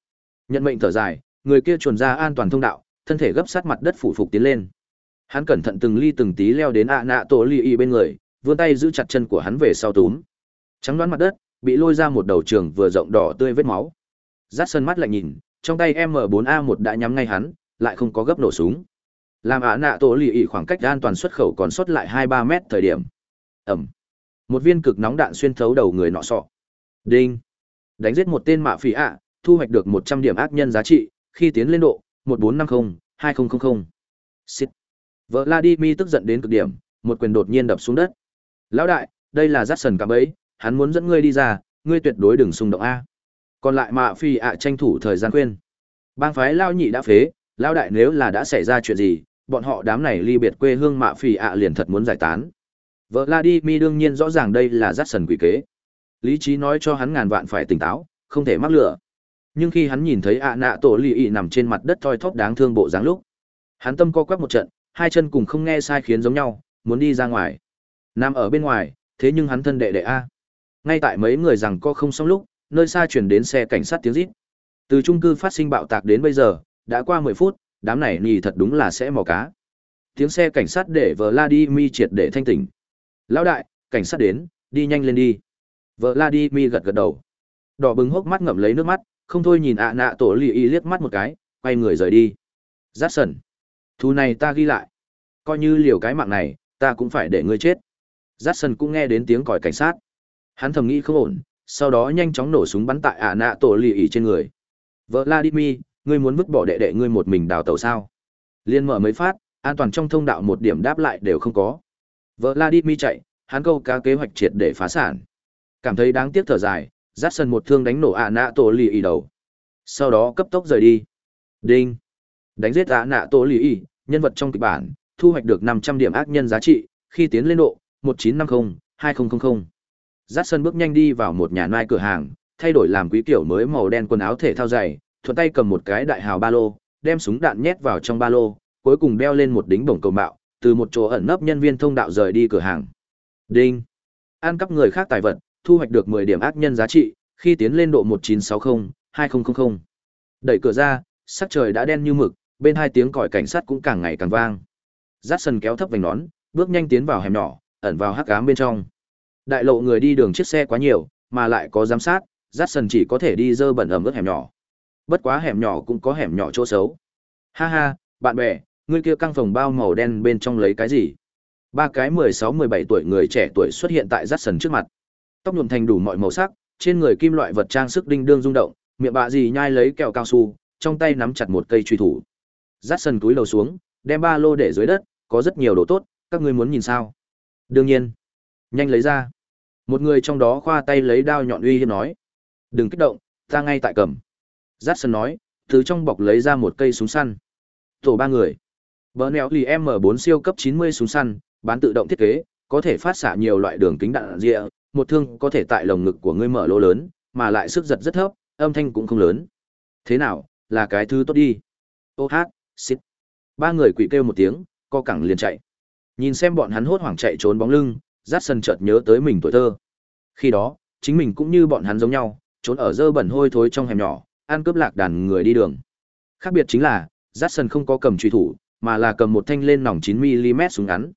Nhận mệnh thở dài, người kia chuồn ra an toàn thông đạo, thân thể gấp sát mặt đất phủ phục tiến lên. Hắn cẩn thận từng ly từng tí leo đến ạ nạ tổ ly y bên người, vươn tay giữ chặt chân của hắn về sau túm. Trắng đoán mặt đất, bị lôi ra một đầu trường vừa rộng đỏ tươi vết máu. Rát sân mắt lại nhìn, trong tay M4A1 đã nhắm ngay hắn, lại không có gấp nổ súng. Làm ạ nạ tổ ly y khoảng cách an toàn xuất khẩu còn sót lại 2-3 mét thời điểm. Ẩm. Một viên cực nóng đạn xuyên thấu đầu người nọ sọ. Đinh. Đánh giết một tên mạ phỉ ạ, thu hoạch được một trăm điểm ác nhân giá trị, khi tiến lên độ một bốn năm không hai không không, vợ Vladimir tức giận đến cực điểm, một quyền đột nhiên đập xuống đất. Lão đại, đây là Jackson cạm ấy hắn muốn dẫn ngươi đi ra, ngươi tuyệt đối đừng xung động a. Còn lại mạ phi ạ tranh thủ thời gian khuyên. Bang phái lao nhị đã phế, lão đại nếu là đã xảy ra chuyện gì, bọn họ đám này ly biệt quê hương mạ phi ạ liền thật muốn giải tán. Vladimir đương nhiên rõ ràng đây là Jackson quỷ kế. Lý trí nói cho hắn ngàn vạn phải tỉnh táo, không thể mắc lửa. Nhưng khi hắn nhìn thấy ạ nạ tổ lì ị nằm trên mặt đất thoi thóp đáng thương bộ dáng lúc, hắn tâm co quắp một trận, hai chân cùng không nghe sai khiến giống nhau, muốn đi ra ngoài. Nằm ở bên ngoài, thế nhưng hắn thân đệ đệ a. Ngay tại mấy người rằng co không xong lúc, nơi xa chuyển đến xe cảnh sát tiếng rít. Từ trung cư phát sinh bạo tạc đến bây giờ, đã qua 10 phút, đám này nhì thật đúng là sẽ mò cá. Tiếng xe cảnh sát để Vladimir triệt để thanh tỉnh. Lão đại, cảnh sát đến, đi nhanh lên đi. Vladimir gật gật đầu. Đỏ bừng hốc mắt ngậm lấy nước mắt, không thôi nhìn ạ nạ tổ lì y liếc mắt một cái, quay người rời đi. Giác sần. Thu này ta ghi lại. Coi như liều cái mạng này, ta cũng phải để ngươi chết. Giác sần cũng nghe đến tiếng còi cảnh sát. Hắn thầm nghĩ không ổn, sau đó nhanh chóng nổ súng bắn tại ạ nạ tổ lì y trên người. Vladimir, ngươi muốn vứt bỏ đệ đệ ngươi một mình đào tàu sao? Liên mở mấy phát, an toàn trong thông đạo một điểm đáp lại đều không có. Vladimir chạy, hắn câu cá kế hoạch triệt để phá sản. Cảm thấy đáng tiếc thở dài, dắt sân một thương đánh nổ ạ nạ tổ lì ý đầu. Sau đó cấp tốc rời đi. Đinh. Đánh giết ạ nạ tổ lì ý, nhân vật trong kịch bản, thu hoạch được 500 điểm ác nhân giá trị, khi tiến lên độ 1950-2000. Dắt sân bước nhanh đi vào một nhà nai cửa hàng, thay đổi làm quý kiểu mới màu đen quần áo thể thao dày, thuận tay cầm một cái đại hào ba lô, đem súng đạn nhét vào trong ba lô, cuối cùng đeo lên một đính bổng cầu mạo, từ một chỗ ẩn nấp nhân viên thông đạo rời đi cửa hàng. Đinh. Ăn cắp người khác tài vật, thu hoạch được 10 điểm ác nhân giá trị, khi tiến lên độ 1960, 2000. Đẩy cửa ra, sắc trời đã đen như mực, bên hai tiếng còi cảnh sát cũng càng ngày càng vang. Jackson kéo thấp vành nón, bước nhanh tiến vào hẻm nhỏ, ẩn vào hắc ám bên trong. Đại lộ người đi đường chiếc xe quá nhiều, mà lại có giám sát, Jackson chỉ có thể đi dơ bẩn ẩm ướt hẻm nhỏ. Bất quá hẻm nhỏ cũng có hẻm nhỏ chỗ xấu. Ha ha, bạn bè, ngươi kia căng phòng bao màu đen bên trong lấy cái gì? Ba cái 16-17 tuổi người trẻ tuổi xuất hiện tại Jackson trước mặt. Tóc nhuộm thành đủ mọi màu sắc, trên người kim loại vật trang sức đinh đương rung động, miệng bạ gì nhai lấy kẹo cao su, trong tay nắm chặt một cây truy thủ. Jackson cúi đầu xuống, đem ba lô để dưới đất, có rất nhiều đồ tốt, các ngươi muốn nhìn sao? Đương nhiên. Nhanh lấy ra. Một người trong đó khoa tay lấy đao nhọn uy hiếp nói. Đừng kích động, ta ngay tại cầm. Jackson nói, từ trong bọc lấy ra một cây súng săn. Tổ ba người. Bờ nèo lì M4 siêu cấp 90 súng săn, bán tự động thiết kế, có thể phát xạ nhiều loại đường kính đạn rịa, một thương có thể tại lồng ngực của ngươi mở lỗ lớn, mà lại sức giật rất thấp, âm thanh cũng không lớn. Thế nào, là cái thứ tốt đi. Ô hát, xít. Ba người quỷ kêu một tiếng, co cẳng liền chạy. Nhìn xem bọn hắn hốt hoảng chạy trốn bóng lưng, rát sân chợt nhớ tới mình tuổi thơ. Khi đó, chính mình cũng như bọn hắn giống nhau, trốn ở dơ bẩn hôi thối trong hẻm nhỏ, ăn cướp lạc đàn người đi đường. Khác biệt chính là, rát sân không có cầm truy thủ, mà là cầm một thanh lên nòng 9mm súng ngắn.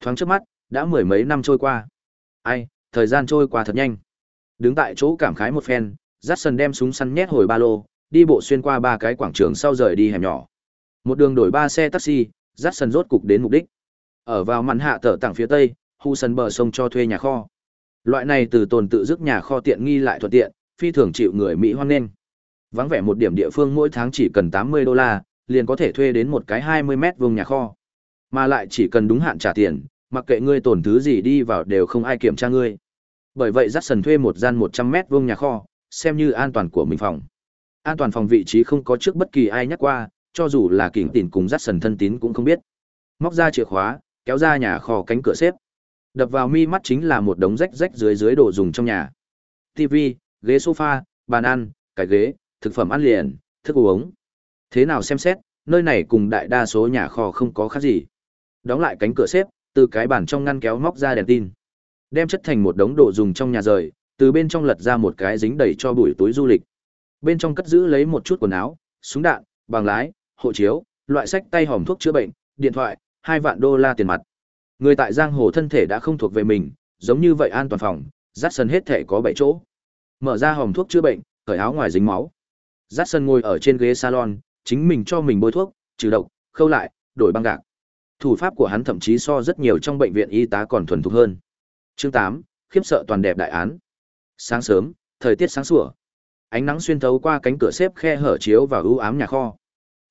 Thoáng trước mắt, đã mười mấy năm trôi qua. Ai, thời gian trôi qua thật nhanh. Đứng tại chỗ cảm khái một phen, Jackson đem súng săn nhét hồi ba lô, đi bộ xuyên qua ba cái quảng trường sau rời đi hẻm nhỏ. Một đường đổi ba xe taxi, Jackson rốt cục đến mục đích. Ở vào mặt hạ tở tảng phía tây, Hu sân bờ sông cho thuê nhà kho. Loại này từ tồn tự dứt nhà kho tiện nghi lại thuận tiện, phi thường chịu người Mỹ hoan nghênh. Vắng vẻ một điểm địa phương mỗi tháng chỉ cần 80 đô la, liền có thể thuê đến một cái 20 mét vuông nhà kho. Mà lại chỉ cần đúng hạn trả tiền, mặc kệ ngươi tổn thứ gì đi vào đều không ai kiểm tra ngươi. Bởi vậy Jackson thuê một gian 100 mét vuông nhà kho, xem như an toàn của mình phòng. An toàn phòng vị trí không có trước bất kỳ ai nhắc qua, cho dù là kỉnh tỉnh cùng Jackson thân tín cũng không biết. Móc ra chìa khóa, kéo ra nhà kho cánh cửa xếp. Đập vào mi mắt chính là một đống rách rách dưới dưới đồ dùng trong nhà. TV, ghế sofa, bàn ăn, cái ghế, thực phẩm ăn liền, thức uống. Thế nào xem xét, nơi này cùng đại đa số nhà kho không có khác gì. Đóng lại cánh cửa xếp, từ cái bàn trong ngăn kéo móc ra đèn tin. Đem chất thành một đống đồ dùng trong nhà rời, từ bên trong lật ra một cái dính đầy cho bụi túi du lịch. Bên trong cất giữ lấy một chút quần áo, súng đạn, bằng lái, hộ chiếu, loại sách tay hòm thuốc chữa bệnh, điện thoại, hai vạn đô la tiền mặt. Người tại giang hồ thân thể đã không thuộc về mình, giống như vậy an toàn phòng, dắt sân hết thể có bảy chỗ. Mở ra hòm thuốc chữa bệnh, cởi áo ngoài dính máu. Dắt sân ngồi ở trên ghế salon, chính mình cho mình bôi thuốc, trừ độc, khâu lại, đổi băng gạc. Thủ pháp của hắn thậm chí so rất nhiều trong bệnh viện y tá còn thuần thục hơn. Chương 8, khiếp sợ toàn đẹp đại án. Sáng sớm, thời tiết sáng sủa. Ánh nắng xuyên thấu qua cánh cửa xếp khe hở chiếu vào ưu ám nhà kho.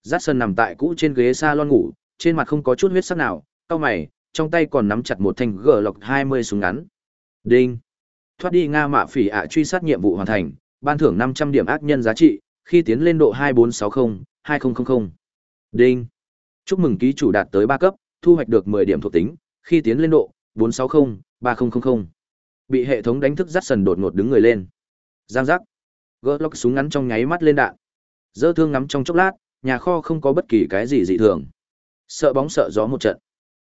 Jackson Sơn nằm tại cũ trên ghế salon ngủ, trên mặt không có chút huyết sắc nào, cau mày, trong tay còn nắm chặt một thanh gờ lọc 20 súng ngắn. Đinh. Thoát đi Nga mạ phỉ ạ truy sát nhiệm vụ hoàn thành, ban thưởng 500 điểm ác nhân giá trị, khi tiến lên độ 2460, 2000. Đinh. Chúc mừng ký chủ đạt tới 3 cấp, thu hoạch được 10 điểm thuộc tính, khi tiến lên độ 460, 3000. Bị hệ thống đánh thức dắt sần đột ngột đứng người lên. Giang giác. Glock súng ngắn trong nháy mắt lên đạn. Dơ thương ngắm trong chốc lát, nhà kho không có bất kỳ cái gì dị thường. Sợ bóng sợ gió một trận.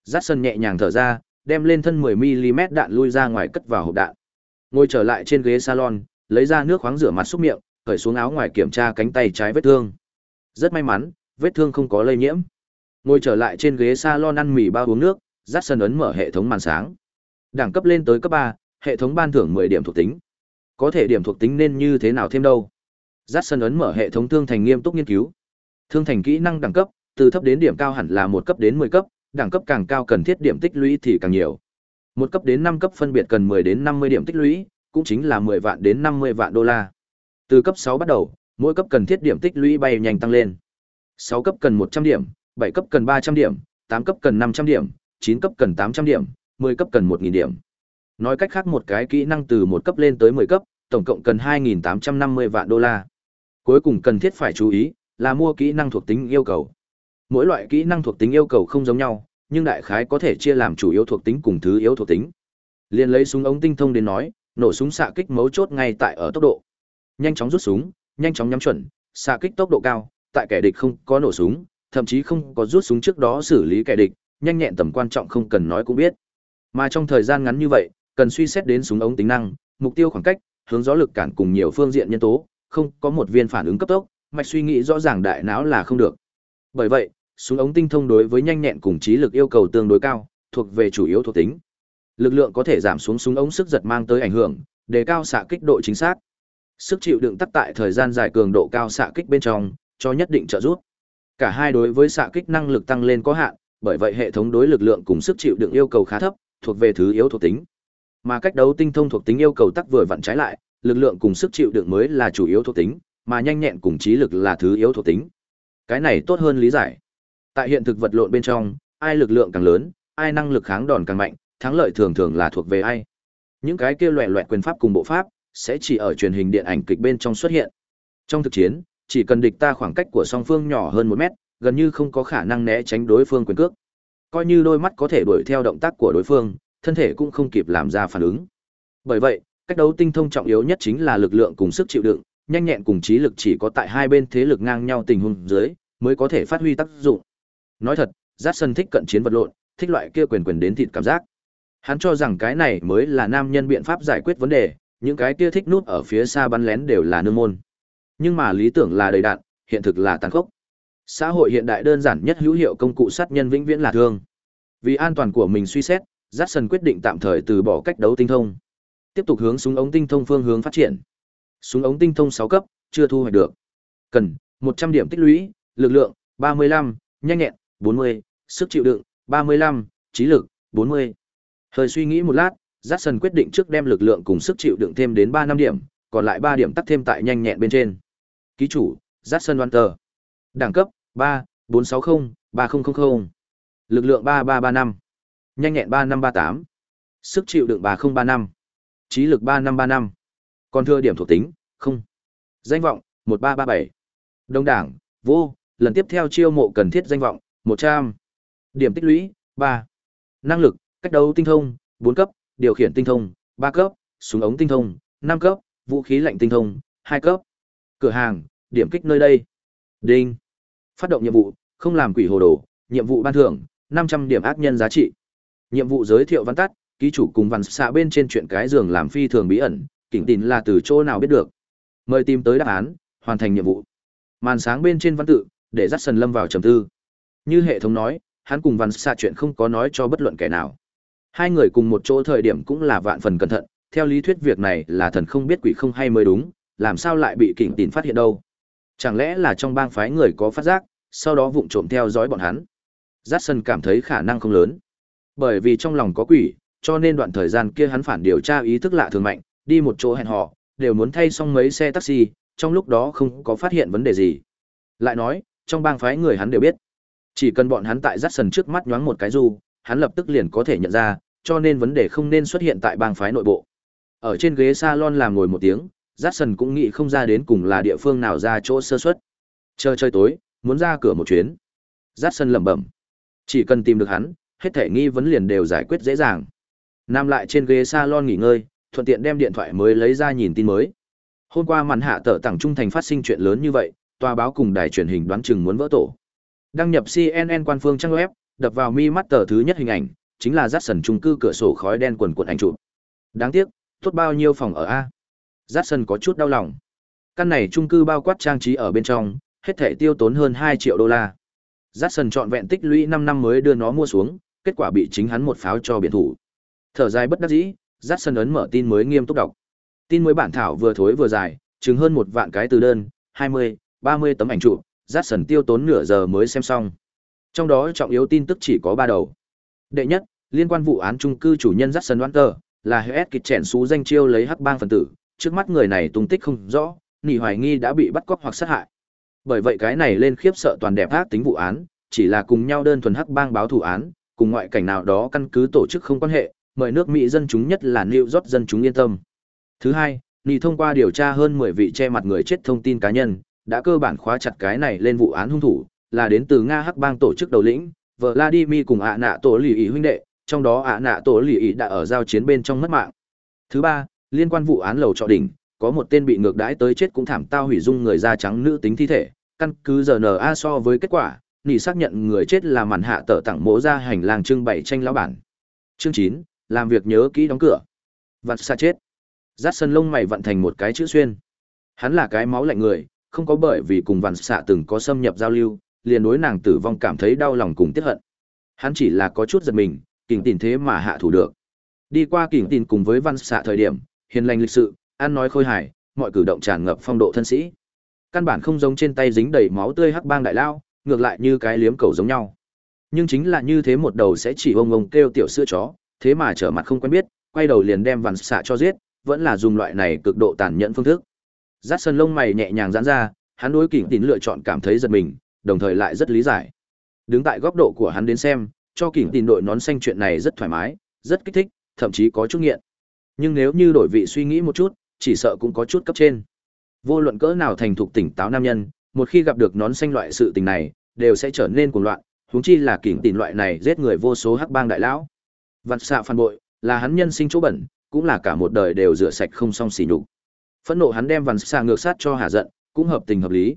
Dắt sần nhẹ nhàng thở ra, đem lên thân 10mm đạn lui ra ngoài cất vào hộp đạn. Ngồi trở lại trên ghế salon, lấy ra nước khoáng rửa mặt súc miệng, cởi xuống áo ngoài kiểm tra cánh tay trái vết thương. Rất may mắn, vết thương không có lây nhiễm. Ngồi trở lại trên ghế salon ăn mì bao uống nước, dắt sân ấn mở hệ thống màn sáng. Đẳng cấp lên tới cấp ba, hệ thống ban thưởng mười điểm thuộc tính. Có thể điểm thuộc tính nên như thế nào thêm đâu? Dắt sân ấn mở hệ thống thương thành nghiêm túc nghiên cứu. Thương thành kỹ năng đẳng cấp, từ thấp đến điểm cao hẳn là một cấp đến mười cấp, đẳng cấp càng cao cần thiết điểm tích lũy thì càng nhiều. Một cấp đến năm cấp phân biệt cần mười đến năm mươi điểm tích lũy, cũng chính là mười vạn đến năm mươi vạn đô la. Từ cấp sáu bắt đầu, mỗi cấp cần thiết điểm tích lũy bay nhanh tăng lên. Sáu cấp cần một trăm điểm, 7 cấp cần 300 điểm, 8 cấp cần 500 điểm, 9 cấp cần 800 điểm, 10 cấp cần 1000 điểm. Nói cách khác một cái kỹ năng từ một cấp lên tới 10 cấp, tổng cộng cần 2850 vạn đô la. Cuối cùng cần thiết phải chú ý là mua kỹ năng thuộc tính yêu cầu. Mỗi loại kỹ năng thuộc tính yêu cầu không giống nhau, nhưng đại khái có thể chia làm chủ yếu thuộc tính cùng thứ yếu thuộc tính. Liên lấy súng ống tinh thông đến nói, nổ súng xạ kích mấu chốt ngay tại ở tốc độ. Nhanh chóng rút súng, nhanh chóng nhắm chuẩn, xạ kích tốc độ cao, tại kẻ địch không có nổ súng, thậm chí không có rút súng trước đó xử lý kẻ địch, nhanh nhẹn tầm quan trọng không cần nói cũng biết. Mà trong thời gian ngắn như vậy, cần suy xét đến súng ống tính năng, mục tiêu khoảng cách, hướng gió lực cản cùng nhiều phương diện nhân tố, không có một viên phản ứng cấp tốc, mạch suy nghĩ rõ ràng đại não là không được. Bởi vậy, súng ống tinh thông đối với nhanh nhẹn cùng trí lực yêu cầu tương đối cao, thuộc về chủ yếu thuộc tính. Lực lượng có thể giảm xuống súng ống sức giật mang tới ảnh hưởng, đề cao xạ kích độ chính xác. Sức chịu đựng tắc tại thời gian dài cường độ cao xạ kích bên trong, cho nhất định trợ giúp. Cả hai đối với xạ kích năng lực tăng lên có hạn, bởi vậy hệ thống đối lực lượng cùng sức chịu đựng yêu cầu khá thấp, thuộc về thứ yếu thuộc tính. Mà cách đấu tinh thông thuộc tính yêu cầu tắc vừa vặn trái lại, lực lượng cùng sức chịu đựng mới là chủ yếu thuộc tính, mà nhanh nhẹn cùng trí lực là thứ yếu thuộc tính. Cái này tốt hơn lý giải. Tại hiện thực vật lộn bên trong, ai lực lượng càng lớn, ai năng lực kháng đòn càng mạnh, thắng lợi thường thường là thuộc về ai. Những cái kia loẻ loẹt quyền pháp cùng bộ pháp sẽ chỉ ở truyền hình điện ảnh kịch bên trong xuất hiện. Trong thực chiến, chỉ cần địch ta khoảng cách của song phương nhỏ hơn một mét, gần như không có khả năng né tránh đối phương quyền cước. Coi như đôi mắt có thể đuổi theo động tác của đối phương, thân thể cũng không kịp làm ra phản ứng. Bởi vậy, cách đấu tinh thông trọng yếu nhất chính là lực lượng cùng sức chịu đựng, nhanh nhẹn cùng trí lực chỉ có tại hai bên thế lực ngang nhau tình huống dưới mới có thể phát huy tác dụng. Nói thật, Jackson thích cận chiến vật lộn, thích loại kia quyền quyền đến thịt cảm giác. Hắn cho rằng cái này mới là nam nhân biện pháp giải quyết vấn đề, những cái kia thích nút ở phía xa bắn lén đều là nương môn. Nhưng mà lý tưởng là đầy đạn, hiện thực là tàn khốc. Xã hội hiện đại đơn giản nhất hữu hiệu công cụ sát nhân vĩnh viễn là thương. Vì an toàn của mình suy xét, Jackson quyết định tạm thời từ bỏ cách đấu tinh thông. Tiếp tục hướng súng ống tinh thông phương hướng phát triển. Súng ống tinh thông 6 cấp, chưa thu hoạch được. Cần 100 điểm tích lũy, lực lượng 35, nhanh nhẹn 40, sức chịu đựng 35, trí lực 40. Hơi suy nghĩ một lát, Jackson quyết định trước đem lực lượng cùng sức chịu đựng thêm đến 3 năm điểm, còn lại 3 điểm tắt thêm tại nhanh nhẹn bên trên. Ký chủ, Jackson Walter. Đẳng cấp, 3, 460, 3000. Lực lượng 3335. Nhanh nhẹn 3538. Sức chịu đựng 3035. Trí lực 3535. Còn thừa điểm thuộc tính, không. Danh vọng, 1337. Đông đảng, vô, lần tiếp theo chiêu mộ cần thiết danh vọng, 100. Điểm tích lũy, 3. Năng lực, cách đấu tinh thông, 4 cấp, điều khiển tinh thông, 3 cấp, súng ống tinh thông, 5 cấp, vũ khí lạnh tinh thông, 2 cấp. Cửa hàng, điểm kích nơi đây. Đinh. Phát động nhiệm vụ, không làm quỷ hồ đồ, nhiệm vụ ban thưởng, 500 điểm ác nhân giá trị. Nhiệm vụ giới thiệu văn tắt, ký chủ cùng văn xạ bên trên chuyện cái giường làm phi thường bí ẩn, kỉnh tín là từ chỗ nào biết được. Mời tìm tới đáp án, hoàn thành nhiệm vụ. Màn sáng bên trên văn tự, để dắt sần lâm vào trầm tư. Như hệ thống nói, hắn cùng văn xạ chuyện không có nói cho bất luận kẻ nào. Hai người cùng một chỗ thời điểm cũng là vạn phần cẩn thận, theo lý thuyết việc này là thần không biết quỷ không hay mới đúng, làm sao lại bị kỉnh tín phát hiện đâu. Chẳng lẽ là trong bang phái người có phát giác, sau đó vụng trộm theo dõi bọn hắn. Jackson cảm thấy khả năng không lớn. Bởi vì trong lòng có quỷ, cho nên đoạn thời gian kia hắn phản điều tra ý thức lạ thường mạnh, đi một chỗ hẹn hò, đều muốn thay xong mấy xe taxi, trong lúc đó không có phát hiện vấn đề gì. Lại nói, trong bang phái người hắn đều biết. Chỉ cần bọn hắn tại Jackson trước mắt nhoáng một cái du, hắn lập tức liền có thể nhận ra, cho nên vấn đề không nên xuất hiện tại bang phái nội bộ. Ở trên ghế salon làm ngồi một tiếng, Jackson cũng nghĩ không ra đến cùng là địa phương nào ra chỗ sơ suất. Chờ chơi tối, muốn ra cửa một chuyến. Jackson lẩm bẩm. Chỉ cần tìm được hắn, hết thể nghi vấn liền đều giải quyết dễ dàng. nam lại trên ghế salon nghỉ ngơi, thuận tiện đem điện thoại mới lấy ra nhìn tin mới. Hôm qua màn hạ tờ tặng trung thành phát sinh chuyện lớn như vậy, tòa báo cùng đài truyền hình đoán chừng muốn vỡ tổ. Đăng nhập CNN quan phương trang web, đập vào mi mắt tờ thứ nhất hình ảnh, chính là Jackson trung cư cửa sổ khói đen quần quần ảnh chụp. Đáng tiếc, tốt bao nhiêu phòng ở a? Jackson có chút đau lòng. Căn này trung cư bao quát trang trí ở bên trong, hết thể tiêu tốn hơn hai triệu đô la. Jackson chọn vẹn tích lũy năm năm mới đưa nó mua xuống, kết quả bị chính hắn một pháo cho biển thủ. Thở dài bất đắc dĩ, Jackson ấn mở tin mới nghiêm túc đọc. Tin mới bản thảo vừa thối vừa dài, chứng hơn một vạn cái từ đơn, 20, 30 tấm ảnh chụp, Jackson tiêu tốn nửa giờ mới xem xong. Trong đó trọng yếu tin tức chỉ có ba đầu. Đệ nhất, liên quan vụ án trung cư chủ nhân Jackson Walter, là HS kịch chèn xú danh chiêu lấy hắc bang phần tử, trước mắt người này tung tích không rõ, nỉ hoài nghi đã bị bắt cóc hoặc sát hại. Bởi vậy cái này lên khiếp sợ toàn đẹp ác tính vụ án, chỉ là cùng nhau đơn thuần hắc bang báo thủ án, cùng ngoại cảnh nào đó căn cứ tổ chức không quan hệ, mời nước Mỹ dân chúng nhất là New York dân chúng yên tâm. Thứ hai, nỉ thông qua điều tra hơn 10 vị che mặt người chết thông tin cá nhân, đã cơ bản khóa chặt cái này lên vụ án hung thủ, là đến từ Nga hắc bang tổ chức đầu lĩnh, Vladimir cùng ạ nạ tổ lì ý huynh đệ, trong đó ạ nạ tổ lì ý đã ở giao chiến bên trong mất mạng. Thứ ba, liên quan vụ án lầu trọ đỉnh, có một tên bị ngược đãi tới chết cũng thảm tao hủy dung người da trắng nữ tính thi thể, căn cứ giờ RNA so với kết quả, nỉ xác nhận người chết là màn hạ tờ tặng mố ra hành lang trưng bày tranh lão bản. Chương chín làm việc nhớ kỹ đóng cửa. Vặt xa chết. Rát sân lông mày vận thành một cái chữ xuyên. Hắn là cái máu lạnh người, không có bởi vì cùng vằn xạ từng có xâm nhập giao lưu, liền đối nàng tử vong cảm thấy đau lòng cùng tiếc hận. Hắn chỉ là có chút giật mình, kình tìm thế mà hạ thủ được. Đi qua kình tìm cùng với văn xạ thời điểm, hiền lành lịch sự, ăn nói khôi hài, mọi cử động tràn ngập phong độ thân sĩ. Căn bản không giống trên tay dính đầy máu tươi hắc bang đại lao, ngược lại như cái liếm cầu giống nhau. Nhưng chính là như thế một đầu sẽ chỉ ông ông kêu tiểu sữa chó, thế mà trở mặt không quen biết, quay đầu liền đem văn xạ cho giết, vẫn là dùng loại này cực độ tàn nhẫn phương thức. Dát sân lông mày nhẹ nhàng giãn ra, hắn đối kình tín lựa chọn cảm thấy giật mình, đồng thời lại rất lý giải. Đứng tại góc độ của hắn đến xem, cho kỉnh tín đội nón xanh chuyện này rất thoải mái, rất kích thích, thậm chí có chút nghiện. Nhưng nếu như đổi vị suy nghĩ một chút, chỉ sợ cũng có chút cấp trên. Vô luận cỡ nào thành thục tỉnh táo nam nhân, một khi gặp được nón xanh loại sự tình này, đều sẽ trở nên cuồng loạn, huống chi là kỉnh tín loại này giết người vô số hắc bang đại lão. Vạn xạ phản bội, là hắn nhân sinh chỗ bẩn, cũng là cả một đời đều rửa sạch không xong xỉ nhục. Phẫn nộ hắn đem Vạn xạ ngược sát cho hạ giận, cũng hợp tình hợp lý.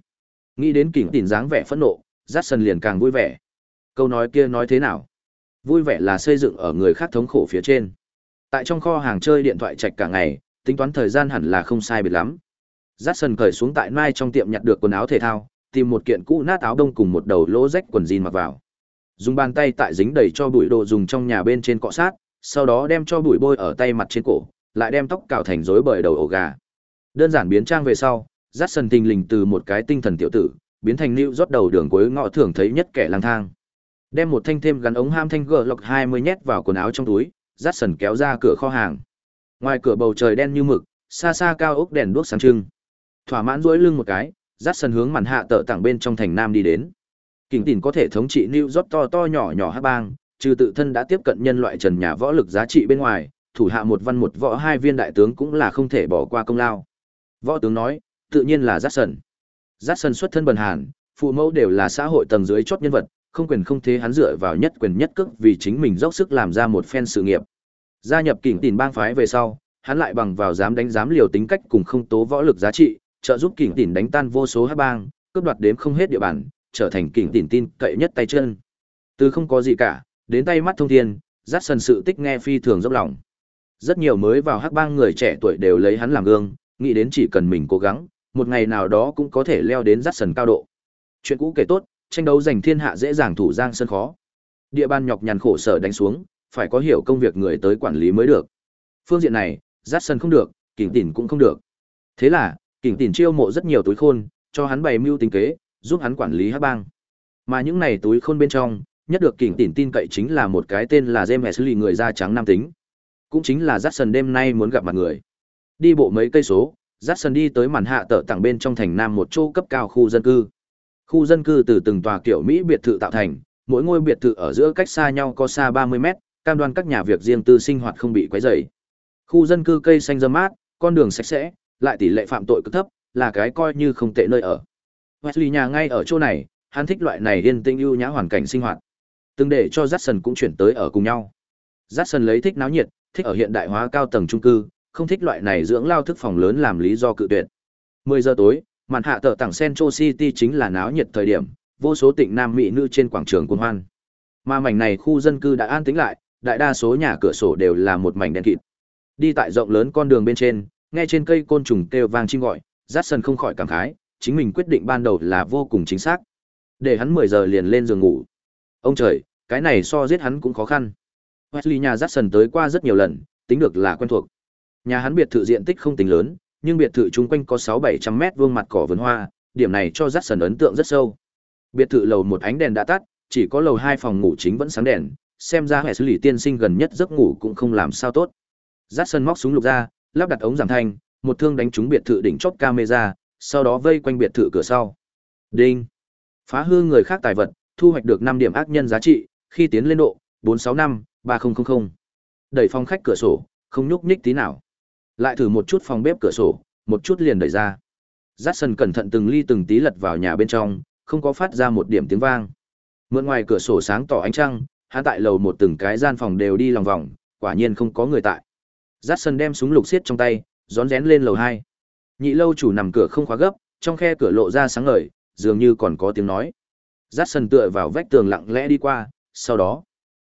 Nghĩ đến kỉnh tín dáng vẻ phẫn nộ, Jackson liền càng vui vẻ. Câu nói kia nói thế nào? Vui vẻ là xây dựng ở người khác thống khổ phía trên. Tại trong kho hàng chơi điện thoại chạch cả ngày, tính toán thời gian hẳn là không sai biệt lắm. Jackson cởi xuống tại Mai trong tiệm nhặt được quần áo thể thao, tìm một kiện cũ nát áo đông cùng một đầu lỗ rách quần jean mặc vào. Dùng bàn tay tại dính đầy cho bụi đồ dùng trong nhà bên trên cọ sát, sau đó đem cho bụi bôi ở tay mặt trên cổ, lại đem tóc cạo thành rối bời đầu ổ gà. Đơn giản biến trang về sau, rát sần thình lình từ một cái tinh thần tiểu tử, biến thành lưu rót đầu đường cuối ngõ thường thấy nhất kẻ lang thang. Đem một thanh thêm gắn ống ham thanh gờ lọc 20 nhét vào quần áo trong túi, Jackson kéo ra cửa kho hàng. Ngoài cửa bầu trời đen như mực, xa xa cao ốc đèn đuốc sáng trưng. Thỏa mãn duỗi lưng một cái, Jackson hướng màn hạ tợ tặng bên trong thành nam đi đến. Kình tìn có thể thống trị New York to to nhỏ nhỏ hát bang, trừ tự thân đã tiếp cận nhân loại trần nhà võ lực giá trị bên ngoài, thủ hạ một văn một võ hai viên đại tướng cũng là không thể bỏ qua công lao. Võ tướng nói, tự nhiên là Jackson. Jackson xuất thân bần hàn, phụ mẫu đều là xã hội tầng dưới chót nhân vật, không quyền không thế hắn dựa vào nhất quyền nhất cước vì chính mình dốc sức làm ra một phen sự nghiệp. Gia nhập kỉnh tỉnh bang phái về sau, hắn lại bằng vào dám đánh dám liều tính cách cùng không tố võ lực giá trị, trợ giúp kỉnh tỉnh đánh tan vô số hắc bang, cướp đoạt đếm không hết địa bàn, trở thành kỉnh tỉnh tin cậy nhất tay chân. Từ không có gì cả, đến tay mắt thông thiên, Giác Sần sự tích nghe phi thường dốc lòng. Rất nhiều mới vào hắc bang người trẻ tuổi đều lấy hắn làm gương, nghĩ đến chỉ cần mình cố gắng, một ngày nào đó cũng có thể leo đến Jackson cao độ. Chuyện cũ kể tốt, tranh đấu giành thiên hạ dễ dàng thủ giang sân khó. Địa bàn nhọc nhằn khổ sở đánh xuống, phải có hiểu công việc người tới quản lý mới được. Phương diện này, Jackson không được, kỉnh Tỉn cũng không được. Thế là, kỉnh Tỉn chiêu mộ rất nhiều túi khôn, cho hắn bày mưu tính kế, giúp hắn quản lý hắc bang. Mà những này túi khôn bên trong, nhất được kỉnh Tỉn tin cậy chính là một cái tên là James Hesley người da trắng nam tính. Cũng chính là Jackson đêm nay muốn gặp mặt người. Đi bộ mấy cây số, Jackson đi tới màn hạ tợ tặng bên trong thành nam một chỗ cấp cao khu dân cư. Khu dân cư từ từng tòa kiểu Mỹ biệt thự tạo thành, mỗi ngôi biệt thự ở giữa cách xa nhau có xa 30 mét, cam đoan các nhà việc riêng tư sinh hoạt không bị quấy rầy. Khu dân cư cây xanh râm mát, con đường sạch sẽ, lại tỷ lệ phạm tội cực thấp, là cái coi như không tệ nơi ở. Wesley nhà ngay ở chỗ này, hắn thích loại này yên tĩnh ưu nhã hoàn cảnh sinh hoạt. Từng để cho Jackson cũng chuyển tới ở cùng nhau. Jackson lấy thích náo nhiệt, thích ở hiện đại hóa cao tầng trung cư, không thích loại này dưỡng lao thức phòng lớn làm lý do cự tuyệt. 10 giờ tối, màn hạ tờ tảng Central City chính là náo nhiệt thời điểm, vô số tỉnh nam mỹ nữ trên quảng trường cuồng hoan. Mà mảnh này khu dân cư đã an tĩnh lại, đại đa số nhà cửa sổ đều là một mảnh đen kịt. Đi tại rộng lớn con đường bên trên, nghe trên cây côn trùng kêu vang chim gọi, Jackson không khỏi cảm khái, chính mình quyết định ban đầu là vô cùng chính xác. Để hắn 10 giờ liền lên giường ngủ. Ông trời, cái này so giết hắn cũng khó khăn. Wesley nhà Jackson tới qua rất nhiều lần, tính được là quen thuộc. Nhà hắn biệt thự diện tích không tính lớn, nhưng biệt thự chung quanh có 6-700 mét vuông mặt cỏ vườn hoa, điểm này cho Jackson ấn tượng rất sâu. Biệt thự lầu một ánh đèn đã tắt, chỉ có lầu hai phòng ngủ chính vẫn sáng đèn, xem ra hệ xử lý tiên sinh gần nhất giấc ngủ cũng không làm sao tốt. Jackson móc súng lục ra, lắp đặt ống giảm thanh, một thương đánh trúng biệt thự đỉnh chốt camera, sau đó vây quanh biệt thự cửa sau. Đinh. Phá hư người khác tài vật, thu hoạch được 5 điểm ác nhân giá trị, khi tiến lên độ 465 3000. Đẩy phòng khách cửa sổ, không nhúc nhích tí nào. Lại thử một chút phòng bếp cửa sổ, một chút liền đẩy ra. Jackson cẩn thận từng ly từng tí lật vào nhà bên trong, không có phát ra một điểm tiếng vang. Mượn ngoài cửa sổ sáng tỏ ánh trăng, hắn tại lầu một từng cái gian phòng đều đi lòng vòng, quả nhiên không có người tại. Jackson đem súng lục xiết trong tay, rón rén lên lầu hai. Nhị lâu chủ nằm cửa không khóa gấp, trong khe cửa lộ ra sáng ngời, dường như còn có tiếng nói. Jackson tựa vào vách tường lặng lẽ đi qua, sau đó,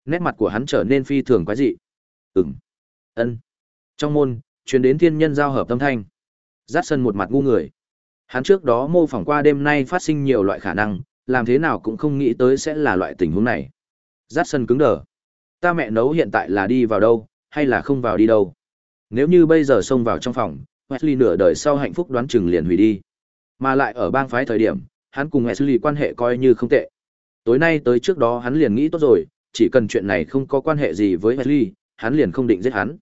nét mặt của hắn trở nên phi thường quái dị. Ừm. Ân. Trong môn, truyền đến thiên nhân giao hợp tâm thanh. Dát sân một mặt ngu người. Hắn trước đó mô phỏng qua đêm nay phát sinh nhiều loại khả năng, làm thế nào cũng không nghĩ tới sẽ là loại tình huống này. Dát sân cứng đờ. Ta mẹ nấu hiện tại là đi vào đâu, hay là không vào đi đâu. Nếu như bây giờ xông vào trong phòng, Wesley nửa đời sau hạnh phúc đoán chừng liền hủy đi. Mà lại ở bang phái thời điểm, hắn cùng Wesley quan hệ coi như không tệ. Tối nay tới trước đó hắn liền nghĩ tốt rồi, chỉ cần chuyện này không có quan hệ gì với Wesley, hắn liền không định giết hắn.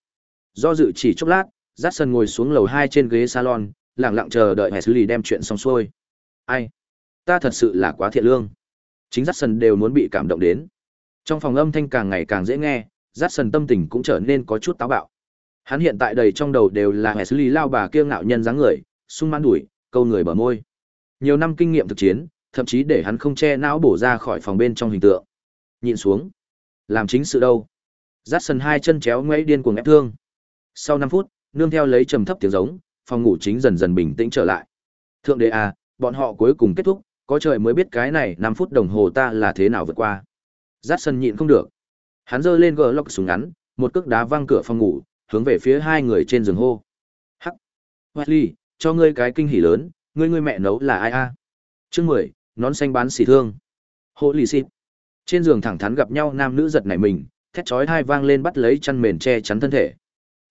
Do dự chỉ chốc lát, Jackson ngồi xuống lầu 2 trên ghế salon, lặng lặng chờ đợi hệ xử lý đem chuyện xong xuôi. Ai? Ta thật sự là quá thiện lương. Chính Jackson đều muốn bị cảm động đến. Trong phòng âm thanh càng ngày càng dễ nghe, Jackson tâm tình cũng trở nên có chút táo bạo. Hắn hiện tại đầy trong đầu đều là hệ xử lý lao bà kiêu ngạo nhân dáng người, sung mãn đuổi, câu người bờ môi. Nhiều năm kinh nghiệm thực chiến, thậm chí để hắn không che não bổ ra khỏi phòng bên trong hình tượng. Nhìn xuống. Làm chính sự đâu? Jackson hai chân chéo ngoáy điên cuồng ép thương. Sau 5 phút, nương theo lấy trầm thấp tiếng giống, phòng ngủ chính dần dần bình tĩnh trở lại. Thượng đế à, bọn họ cuối cùng kết thúc, có trời mới biết cái này 5 phút đồng hồ ta là thế nào vượt qua. Jackson nhịn không được. Hắn giơ lên gờ lọc súng ngắn, một cước đá văng cửa phòng ngủ, hướng về phía hai người trên giường hô. Hắc. Wesley, cho ngươi cái kinh hỉ lớn, ngươi ngươi mẹ nấu là ai a? Chương 10, nón xanh bán xỉ thương. Hộ lì xịt. Trên giường thẳng thắn gặp nhau nam nữ giật nảy mình, thét chói tai vang lên bắt lấy chăn mền che chắn thân thể.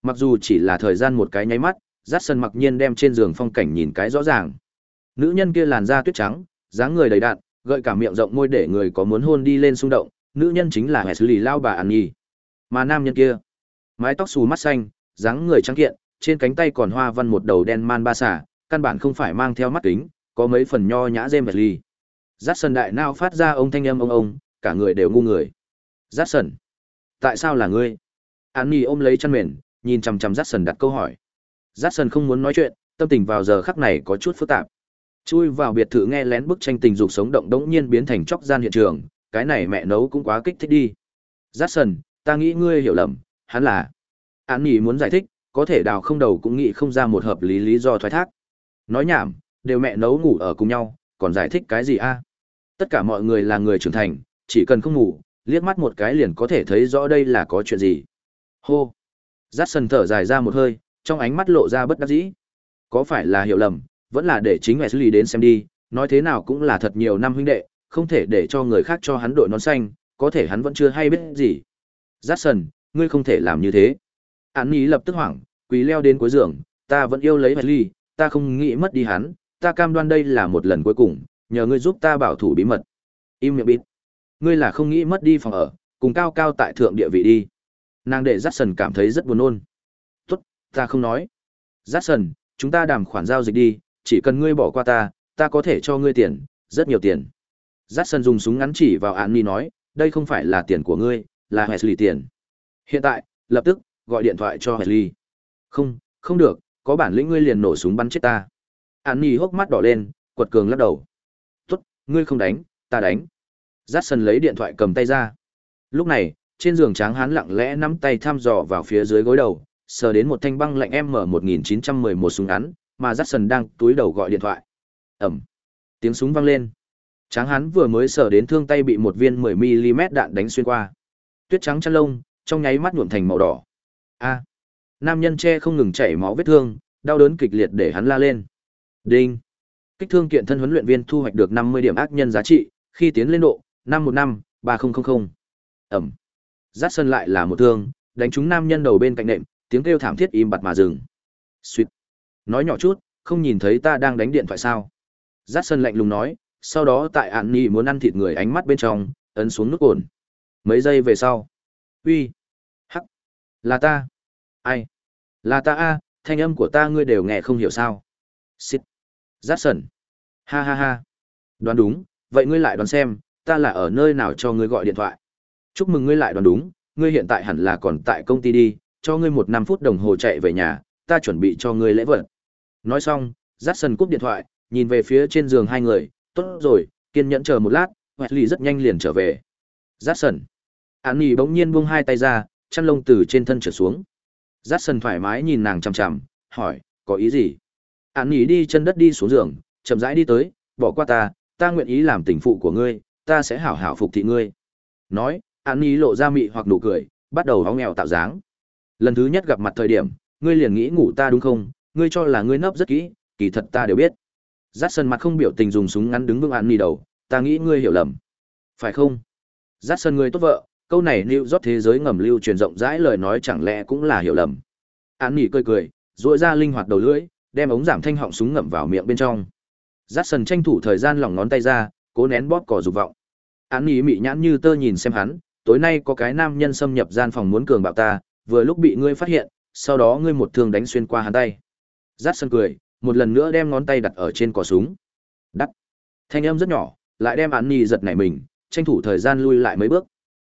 Mặc dù chỉ là thời gian một cái nháy mắt, Dát Sân mặc nhiên đem trên giường phong cảnh nhìn cái rõ ràng. Nữ nhân kia làn da tuyết trắng, dáng người đầy đặn, gợi cả miệng rộng môi để người có muốn hôn đi lên xung động, nữ nhân chính là hệ xử lý lao bà An Nhi. Mà nam nhân kia, mái tóc xù mắt xanh, dáng người trắng kiện, trên cánh tay còn hoa văn một đầu đen man ba xả, căn bản không phải mang theo mắt kính, có mấy phần nho nhã dêm Wesley. Dát Sân đại nao phát ra ông thanh âm ông ông, cả người đều ngu người. Dát Sân, tại sao là ngươi? An Nhi ôm lấy chăn mền, nhìn chằm chằm rát sần đặt câu hỏi. rát sần không muốn nói chuyện, tâm tình vào giờ khắc này có chút phức tạp. Chui vào biệt thự nghe lén bức tranh tình dục sống động đống nhiên biến thành chóc gian hiện trường, cái này mẹ nấu cũng quá kích thích đi. rát sần, ta nghĩ ngươi hiểu lầm, hắn là. an nghỉ muốn giải thích, có thể đào không đầu cũng nghĩ không ra một hợp lý lý do thoái thác. Nói nhảm, đều mẹ nấu ngủ ở cùng nhau, còn giải thích cái gì a? Tất cả mọi người là người trưởng thành, chỉ cần không ngủ, liếc mắt một cái liền có thể thấy rõ đây là có chuyện gì. Hô. Jackson thở dài ra một hơi, trong ánh mắt lộ ra bất đắc dĩ. Có phải là hiểu lầm, vẫn là để chính Wesley đến xem đi, nói thế nào cũng là thật nhiều năm huynh đệ, không thể để cho người khác cho hắn đội nón xanh, có thể hắn vẫn chưa hay biết gì. Jackson, ngươi không thể làm như thế. Án ý lập tức hoảng, quỳ leo đến cuối giường, ta vẫn yêu lấy Wesley, ta không nghĩ mất đi hắn, ta cam đoan đây là một lần cuối cùng, nhờ ngươi giúp ta bảo thủ bí mật. Im miệng bịt. Ngươi là không nghĩ mất đi phòng ở, cùng cao cao tại thượng địa vị đi. Nàng để Jackson cảm thấy rất buồn nôn. Tốt, ta không nói. Jackson, chúng ta đàm khoản giao dịch đi, chỉ cần ngươi bỏ qua ta, ta có thể cho ngươi tiền, rất nhiều tiền. Jackson dùng súng ngắn chỉ vào Annie nói, đây không phải là tiền của ngươi, là Wesley tiền. Hiện tại, lập tức, gọi điện thoại cho Wesley. Không, không được, có bản lĩnh ngươi liền nổ súng bắn chết ta. Annie hốc mắt đỏ lên, quật cường lắc đầu. Tốt, ngươi không đánh, ta đánh. Jackson lấy điện thoại cầm tay ra. Lúc này, trên giường tráng hán lặng lẽ nắm tay thăm dò vào phía dưới gối đầu, sờ đến một thanh băng lạnh M1911 súng ngắn, mà Jackson đang túi đầu gọi điện thoại. Ẩm. Tiếng súng vang lên. Tráng hắn vừa mới sờ đến thương tay bị một viên 10mm đạn đánh xuyên qua. Tuyết trắng chăn lông, trong nháy mắt nhuộm thành màu đỏ. A. Nam nhân che không ngừng chảy máu vết thương, đau đớn kịch liệt để hắn la lên. Đinh. Kích thương kiện thân huấn luyện viên thu hoạch được 50 điểm ác nhân giá trị, khi tiến lên độ 515 3000. Ẩm. Rát sân lại là một thương, đánh trúng nam nhân đầu bên cạnh nệm, tiếng kêu thảm thiết im bặt mà dừng. Xuyệt. Nói nhỏ chút, không nhìn thấy ta đang đánh điện thoại sao? Rát sân lạnh lùng nói, sau đó tại ạn nhi muốn ăn thịt người ánh mắt bên trong, ấn xuống nút ổn. Mấy giây về sau. uy Hắc. Là ta. Ai? Là ta a thanh âm của ta ngươi đều nghe không hiểu sao. Xít. Rát sân. Ha ha ha. Đoán đúng, vậy ngươi lại đoán xem, ta là ở nơi nào cho ngươi gọi điện thoại. Chúc mừng ngươi lại đoán đúng, ngươi hiện tại hẳn là còn tại công ty đi, cho ngươi một năm phút đồng hồ chạy về nhà, ta chuẩn bị cho ngươi lễ vật. Nói xong, Jackson cúp điện thoại, nhìn về phía trên giường hai người, tốt rồi, kiên nhẫn chờ một lát, Wesley rất nhanh liền trở về. Jackson. an Nhi bỗng nhiên buông hai tay ra, chăn lông từ trên thân trở xuống. Jackson thoải mái nhìn nàng chằm chằm, hỏi, có ý gì? an Nhi đi chân đất đi xuống giường, chậm rãi đi tới, bỏ qua ta, ta nguyện ý làm tình phụ của ngươi, ta sẽ hảo hảo phục thị ngươi. Nói, An Nhi lộ ra mị hoặc nụ cười, bắt đầu hóng nghèo tạo dáng. Lần thứ nhất gặp mặt thời điểm, ngươi liền nghĩ ngủ ta đúng không? Ngươi cho là ngươi nấp rất kỹ, kỳ thật ta đều biết. giắt sân mặt không biểu tình dùng súng ngắn đứng vững an ni đầu, ta nghĩ ngươi hiểu lầm. Phải không? giắt sân ngươi tốt vợ, câu này lưu rót thế giới ngầm lưu truyền rộng rãi lời nói chẳng lẽ cũng là hiểu lầm. an ni cười cười, duỗi ra linh hoạt đầu lưỡi, đem ống giảm thanh họng súng ngậm vào miệng bên trong. giắt sân tranh thủ thời gian lỏng ngón tay ra, cố nén bóp cỏ dục vọng. an ni mị nhãn như tơ nhìn xem hắn, tối nay có cái nam nhân xâm nhập gian phòng muốn cường bạo ta, vừa lúc bị ngươi phát hiện, sau đó ngươi một thương đánh xuyên qua hắn tay. Dát sân cười, một lần nữa đem ngón tay đặt ở trên cò súng. Đắt. Thanh âm rất nhỏ, lại đem Án Nhi giật nảy mình, tranh thủ thời gian lui lại mấy bước.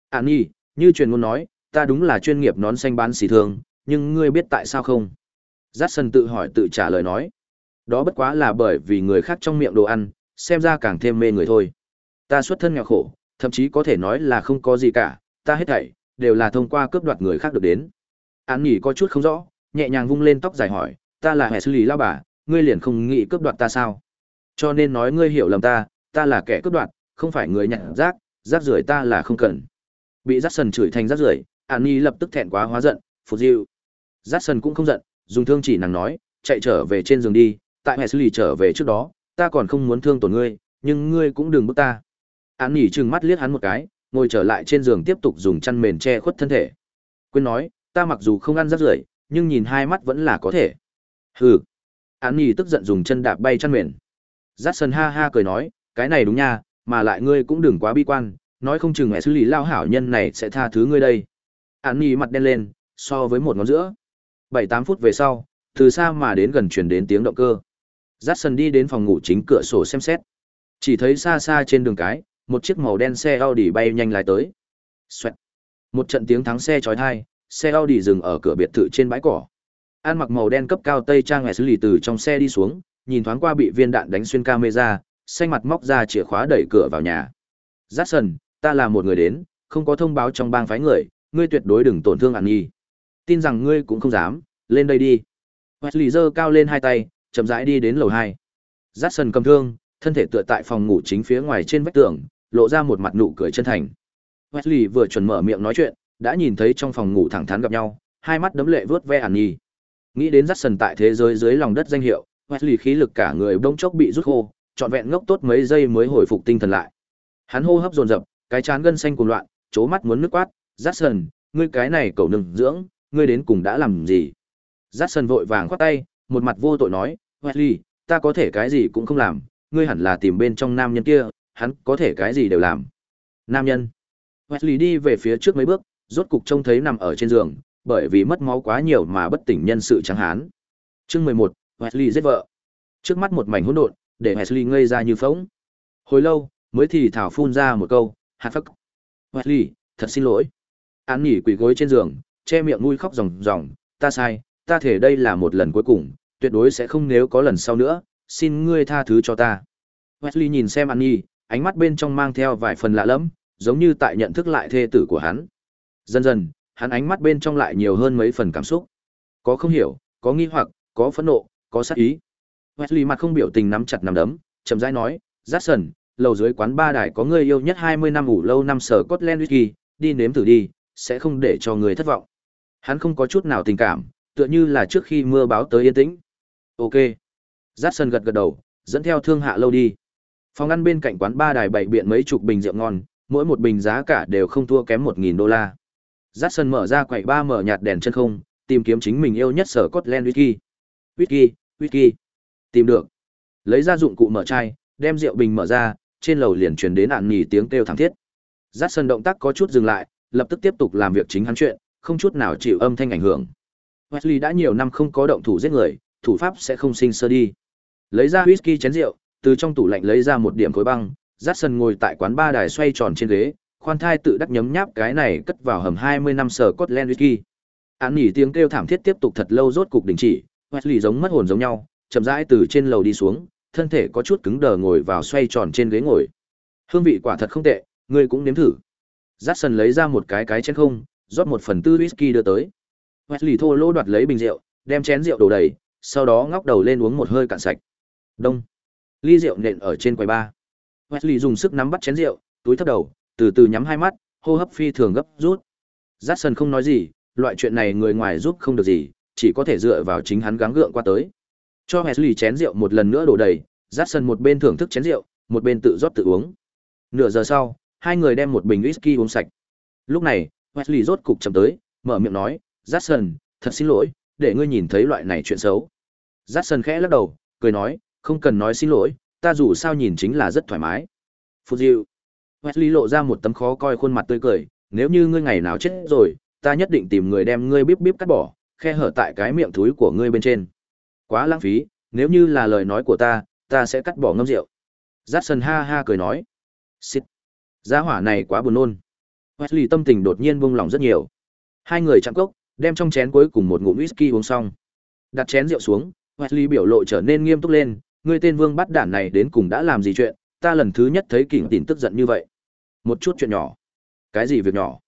Án Nhi, như truyền ngôn nói, ta đúng là chuyên nghiệp nón xanh bán xì thương, nhưng ngươi biết tại sao không? Dát sân tự hỏi tự trả lời nói. Đó bất quá là bởi vì người khác trong miệng đồ ăn, xem ra càng thêm mê người thôi. Ta xuất thân nghèo khổ, thậm chí có thể nói là không có gì cả, ta hết thảy đều là thông qua cướp đoạt người khác được đến. Án nghỉ có chút không rõ, nhẹ nhàng vung lên tóc dài hỏi, ta là hệ xử lý lao bà, ngươi liền không nghĩ cướp đoạt ta sao? Cho nên nói ngươi hiểu lầm ta, ta là kẻ cướp đoạt, không phải người nhặt rác, rác rưởi ta là không cần. Bị rác sần chửi thành rác rưởi, Án nghỉ lập tức thẹn quá hóa giận, phụt diệu. Rác sần cũng không giận, dùng thương chỉ nàng nói, chạy trở về trên giường đi, tại hệ xử lý trở về trước đó, ta còn không muốn thương tổn ngươi, nhưng ngươi cũng đừng bức ta. Án nhỉ trừng mắt liếc hắn một cái, ngồi trở lại trên giường tiếp tục dùng chăn mền che khuất thân thể. Quên nói, ta mặc dù không ăn rất rưởi, nhưng nhìn hai mắt vẫn là có thể. Hừ. Án nhỉ tức giận dùng chân đạp bay chăn mền. Jackson sân ha ha cười nói, cái này đúng nha, mà lại ngươi cũng đừng quá bi quan, nói không chừng mẹ xử lý lao hảo nhân này sẽ tha thứ ngươi đây. Án nhỉ mặt đen lên, so với một ngón giữa. Bảy tám phút về sau, từ xa mà đến gần truyền đến tiếng động cơ. Jackson sân đi đến phòng ngủ chính cửa sổ xem xét. Chỉ thấy xa xa trên đường cái, một chiếc màu đen xe Audi bay nhanh lái tới. Xoẹt. Một trận tiếng thắng xe chói tai, xe Audi dừng ở cửa biệt thự trên bãi cỏ. An mặc màu đen cấp cao tây trang xử lý từ trong xe đi xuống, nhìn thoáng qua bị viên đạn đánh xuyên camera, xanh mặt móc ra chìa khóa đẩy cửa vào nhà. Jackson, ta là một người đến, không có thông báo trong bang phái người, ngươi tuyệt đối đừng tổn thương An Nhi. Tin rằng ngươi cũng không dám, lên đây đi. Wesley giơ cao lên hai tay, chậm rãi đi đến lầu hai. Jackson cầm thương, thân thể tựa tại phòng ngủ chính phía ngoài trên vách tường, lộ ra một mặt nụ cười chân thành. Wesley vừa chuẩn mở miệng nói chuyện, đã nhìn thấy trong phòng ngủ thẳng thắn gặp nhau, hai mắt đấm lệ vớt ve An Nhi. Nghĩ đến Jackson tại thế giới dưới lòng đất danh hiệu, Wesley khí lực cả người bỗng chốc bị rút khô, trọn vẹn ngốc tốt mấy giây mới hồi phục tinh thần lại. Hắn hô hấp dồn dập, cái chán gân xanh cuồng loạn, chố mắt muốn nước quát, "Jackson, ngươi cái này cậu nừng dưỡng, ngươi đến cùng đã làm gì?" Jackson vội vàng khoát tay, một mặt vô tội nói, "Wesley, ta có thể cái gì cũng không làm, ngươi hẳn là tìm bên trong nam nhân kia, hắn có thể cái gì đều làm." Nam nhân. Wesley đi về phía trước mấy bước, rốt cục trông thấy nằm ở trên giường, bởi vì mất máu quá nhiều mà bất tỉnh nhân sự trắng hán. Chương 11, Wesley giết vợ. Trước mắt một mảnh hỗn độn, để Wesley ngây ra như phỗng. Hồi lâu, mới thì thảo phun ra một câu, hạt phắc. Wesley, thật xin lỗi. Án nhỉ quỳ gối trên giường, che miệng nuôi khóc ròng ròng, ta sai, ta thể đây là một lần cuối cùng, tuyệt đối sẽ không nếu có lần sau nữa, xin ngươi tha thứ cho ta. Wesley nhìn xem An Nhi, ánh mắt bên trong mang theo vài phần lạ lẫm, giống như tại nhận thức lại thê tử của hắn. Dần dần, hắn ánh mắt bên trong lại nhiều hơn mấy phần cảm xúc. Có không hiểu, có nghi hoặc, có phẫn nộ, có sát ý. Wesley mặt không biểu tình nắm chặt nắm đấm, chậm rãi nói, "Jackson, lầu dưới quán ba đài có người yêu nhất 20 năm ngủ lâu năm sở Scotland whisky, đi nếm thử đi, sẽ không để cho người thất vọng." Hắn không có chút nào tình cảm, tựa như là trước khi mưa báo tới yên tĩnh. "Ok." Jackson gật gật đầu, dẫn theo thương hạ lâu đi. Phòng ăn bên cạnh quán ba đài bảy biện mấy chục bình rượu ngon, mỗi một bình giá cả đều không thua kém 1000 đô la. Jackson mở ra quầy ba mở nhạt đèn chân không, tìm kiếm chính mình yêu nhất sở Scotland whisky. Whisky, whisky. Tìm được. Lấy ra dụng cụ mở chai, đem rượu bình mở ra, trên lầu liền truyền đến ạn nhì tiếng kêu thảm thiết. Jackson động tác có chút dừng lại, lập tức tiếp tục làm việc chính hắn chuyện, không chút nào chịu âm thanh ảnh hưởng. Wesley đã nhiều năm không có động thủ giết người, thủ pháp sẽ không sinh sơ đi. Lấy ra whisky chén rượu, từ trong tủ lạnh lấy ra một điểm khối băng, Jackson ngồi tại quán ba đài xoay tròn trên ghế, khoan thai tự đắc nhấm nháp cái này cất vào hầm 20 năm sở Scotland whisky. Án nhỉ tiếng kêu thảm thiết tiếp tục thật lâu rốt cục đình chỉ, Wesley giống mất hồn giống nhau, chậm rãi từ trên lầu đi xuống, thân thể có chút cứng đờ ngồi vào xoay tròn trên ghế ngồi. Hương vị quả thật không tệ, ngươi cũng nếm thử. Jackson lấy ra một cái cái chén không, rót một phần tư whisky đưa tới. Wesley thô lô đoạt lấy bình rượu, đem chén rượu đổ đầy, sau đó ngóc đầu lên uống một hơi cạn sạch. Đông. Ly rượu nện ở trên quầy ba. Wesley dùng sức nắm bắt chén rượu, túi thấp đầu, từ từ nhắm hai mắt, hô hấp phi thường gấp rút. Jackson không nói gì, loại chuyện này người ngoài giúp không được gì, chỉ có thể dựa vào chính hắn gắng gượng qua tới. Cho Wesley chén rượu một lần nữa đổ đầy, Jackson một bên thưởng thức chén rượu, một bên tự rót tự uống. Nửa giờ sau, hai người đem một bình whisky uống sạch. Lúc này, Wesley rốt cục chậm tới, mở miệng nói, Jackson, thật xin lỗi, để ngươi nhìn thấy loại này chuyện xấu. Jackson khẽ lắc đầu, cười nói, không cần nói xin lỗi, ta dù sao nhìn chính là rất thoải mái. Phút diệu. Wesley lộ ra một tấm khó coi khuôn mặt tươi cười, nếu như ngươi ngày nào chết rồi, ta nhất định tìm người đem ngươi bíp bíp cắt bỏ, khe hở tại cái miệng thúi của ngươi bên trên. Quá lãng phí, nếu như là lời nói của ta, ta sẽ cắt bỏ ngâm rượu. Jackson ha ha cười nói. Xịt. Gia hỏa này quá buồn nôn. Wesley tâm tình đột nhiên buông lỏng rất nhiều. Hai người chạm cốc, đem trong chén cuối cùng một ngụm whisky uống xong. Đặt chén rượu xuống, Wesley biểu lộ trở nên nghiêm túc lên, ngươi tên Vương bắt đản này đến cùng đã làm gì chuyện, ta lần thứ nhất thấy Kình Tỉn tức giận như vậy. Một chút chuyện nhỏ. Cái gì việc nhỏ?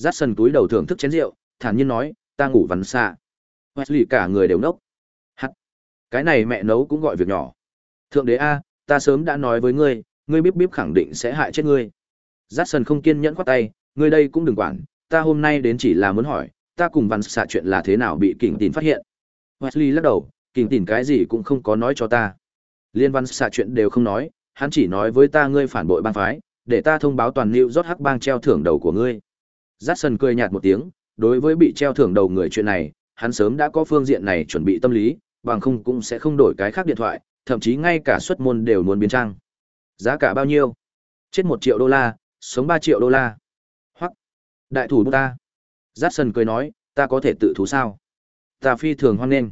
Jackson túi đầu thưởng thức chén rượu, thản nhiên nói, ta ngủ vắn xa. Wesley cả người đều nốc. hắt Cái này mẹ nấu cũng gọi việc nhỏ. Thượng đế a, ta sớm đã nói với ngươi, ngươi bíp bíp khẳng định sẽ hại chết ngươi. Jackson không kiên nhẫn khoát tay, ngươi đây cũng đừng quản, ta hôm nay đến chỉ là muốn hỏi, ta cùng văn xạ chuyện là thế nào bị kình tín phát hiện. Wesley lắc đầu, kình tín cái gì cũng không có nói cho ta. Liên văn xạ chuyện đều không nói, hắn chỉ nói với ta ngươi phản bội bang phái, để ta thông báo toàn lưu rót Hắc bang treo thưởng đầu của ngươi. Jackson cười nhạt một tiếng, đối với bị treo thưởng đầu người chuyện này, hắn sớm đã có phương diện này chuẩn bị tâm lý, bằng không cũng sẽ không đổi cái khác điện thoại, thậm chí ngay cả xuất môn đều muốn biến trang. Giá cả bao nhiêu? Chết một triệu đô la, sống ba triệu đô la. Hoặc, đại thủ ta. Jackson cười nói, ta có thể tự thú sao? Ta phi thường hoan nghênh.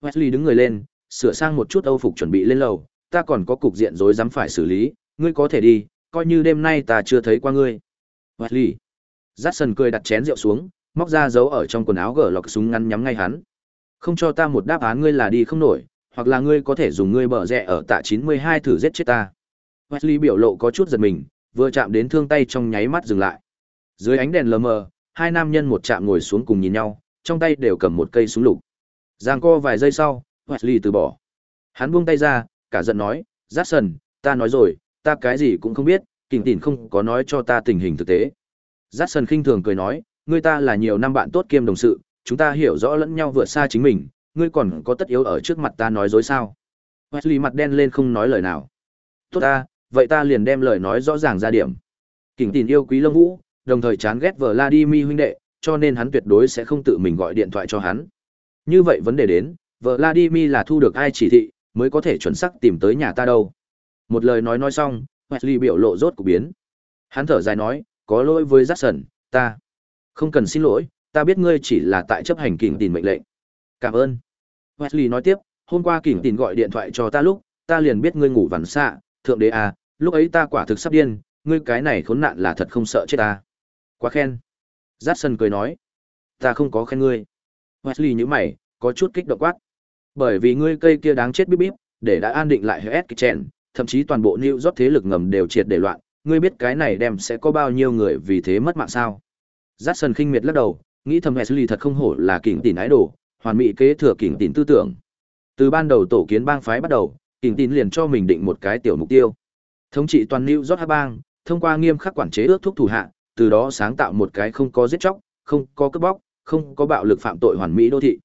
Wesley đứng người lên, sửa sang một chút âu phục chuẩn bị lên lầu, ta còn có cục diện rối rắm phải xử lý, ngươi có thể đi, coi như đêm nay ta chưa thấy qua ngươi. Wesley. Jackson cười đặt chén rượu xuống, móc ra dấu ở trong quần áo gỡ lọc súng ngắn nhắm ngay hắn. Không cho ta một đáp án ngươi là đi không nổi, hoặc là ngươi có thể dùng ngươi bở rẽ ở tạ 92 thử giết chết ta. Wesley biểu lộ có chút giật mình, vừa chạm đến thương tay trong nháy mắt dừng lại. Dưới ánh đèn lờ mờ, hai nam nhân một chạm ngồi xuống cùng nhìn nhau, trong tay đều cầm một cây súng lục. Giang co vài giây sau, Wesley từ bỏ. Hắn buông tay ra, cả giận nói, Jackson, ta nói rồi, ta cái gì cũng không biết, kình tỉn không có nói cho ta tình hình thực tế. Jackson khinh thường cười nói, ngươi ta là nhiều năm bạn tốt kiêm đồng sự, chúng ta hiểu rõ lẫn nhau vượt xa chính mình, ngươi còn có tất yếu ở trước mặt ta nói dối sao? Wesley mặt đen lên không nói lời nào. Tốt ta, vậy ta liền đem lời nói rõ ràng ra điểm. Kình tỉn yêu quý Lâm Vũ, đồng thời chán ghét Vladimir huynh đệ, cho nên hắn tuyệt đối sẽ không tự mình gọi điện thoại cho hắn. Như vậy vấn đề đến, Vladimir là thu được ai chỉ thị, mới có thể chuẩn xác tìm tới nhà ta đâu. Một lời nói nói xong, Wesley biểu lộ rốt cục biến. Hắn thở dài nói, có lỗi với Jackson, ta không cần xin lỗi, ta biết ngươi chỉ là tại chấp hành kỉnh tìm mệnh lệnh. Cảm ơn. Wesley nói tiếp, hôm qua kỉnh tìm gọi điện thoại cho ta lúc, ta liền biết ngươi ngủ vằn xạ, thượng đế à, lúc ấy ta quả thực sắp điên, ngươi cái này khốn nạn là thật không sợ chết ta. Quá khen. Jackson cười nói, ta không có khen ngươi. Wesley nhíu mày, có chút kích động quát. Bởi vì ngươi cây kia đáng chết bíp bíp, để đã an định lại hết cái chèn, thậm chí toàn bộ New York thế lực ngầm đều triệt để loạn, ngươi biết cái này đem sẽ có bao nhiêu người vì thế mất mạng sao? Jackson khinh miệt lắc đầu, nghĩ thầm Wesley thật không hổ là kỉnh tỉn ái đồ, hoàn mỹ kế thừa kỉnh tỉn tư tưởng. Từ ban đầu tổ kiến bang phái bắt đầu, kỉnh tỉn liền cho mình định một cái tiểu mục tiêu. Thống trị toàn New York bang, thông qua nghiêm khắc quản chế ước thúc thủ hạ, từ đó sáng tạo một cái không có giết chóc, không có cướp bóc, không có bạo lực phạm tội hoàn mỹ đô thị.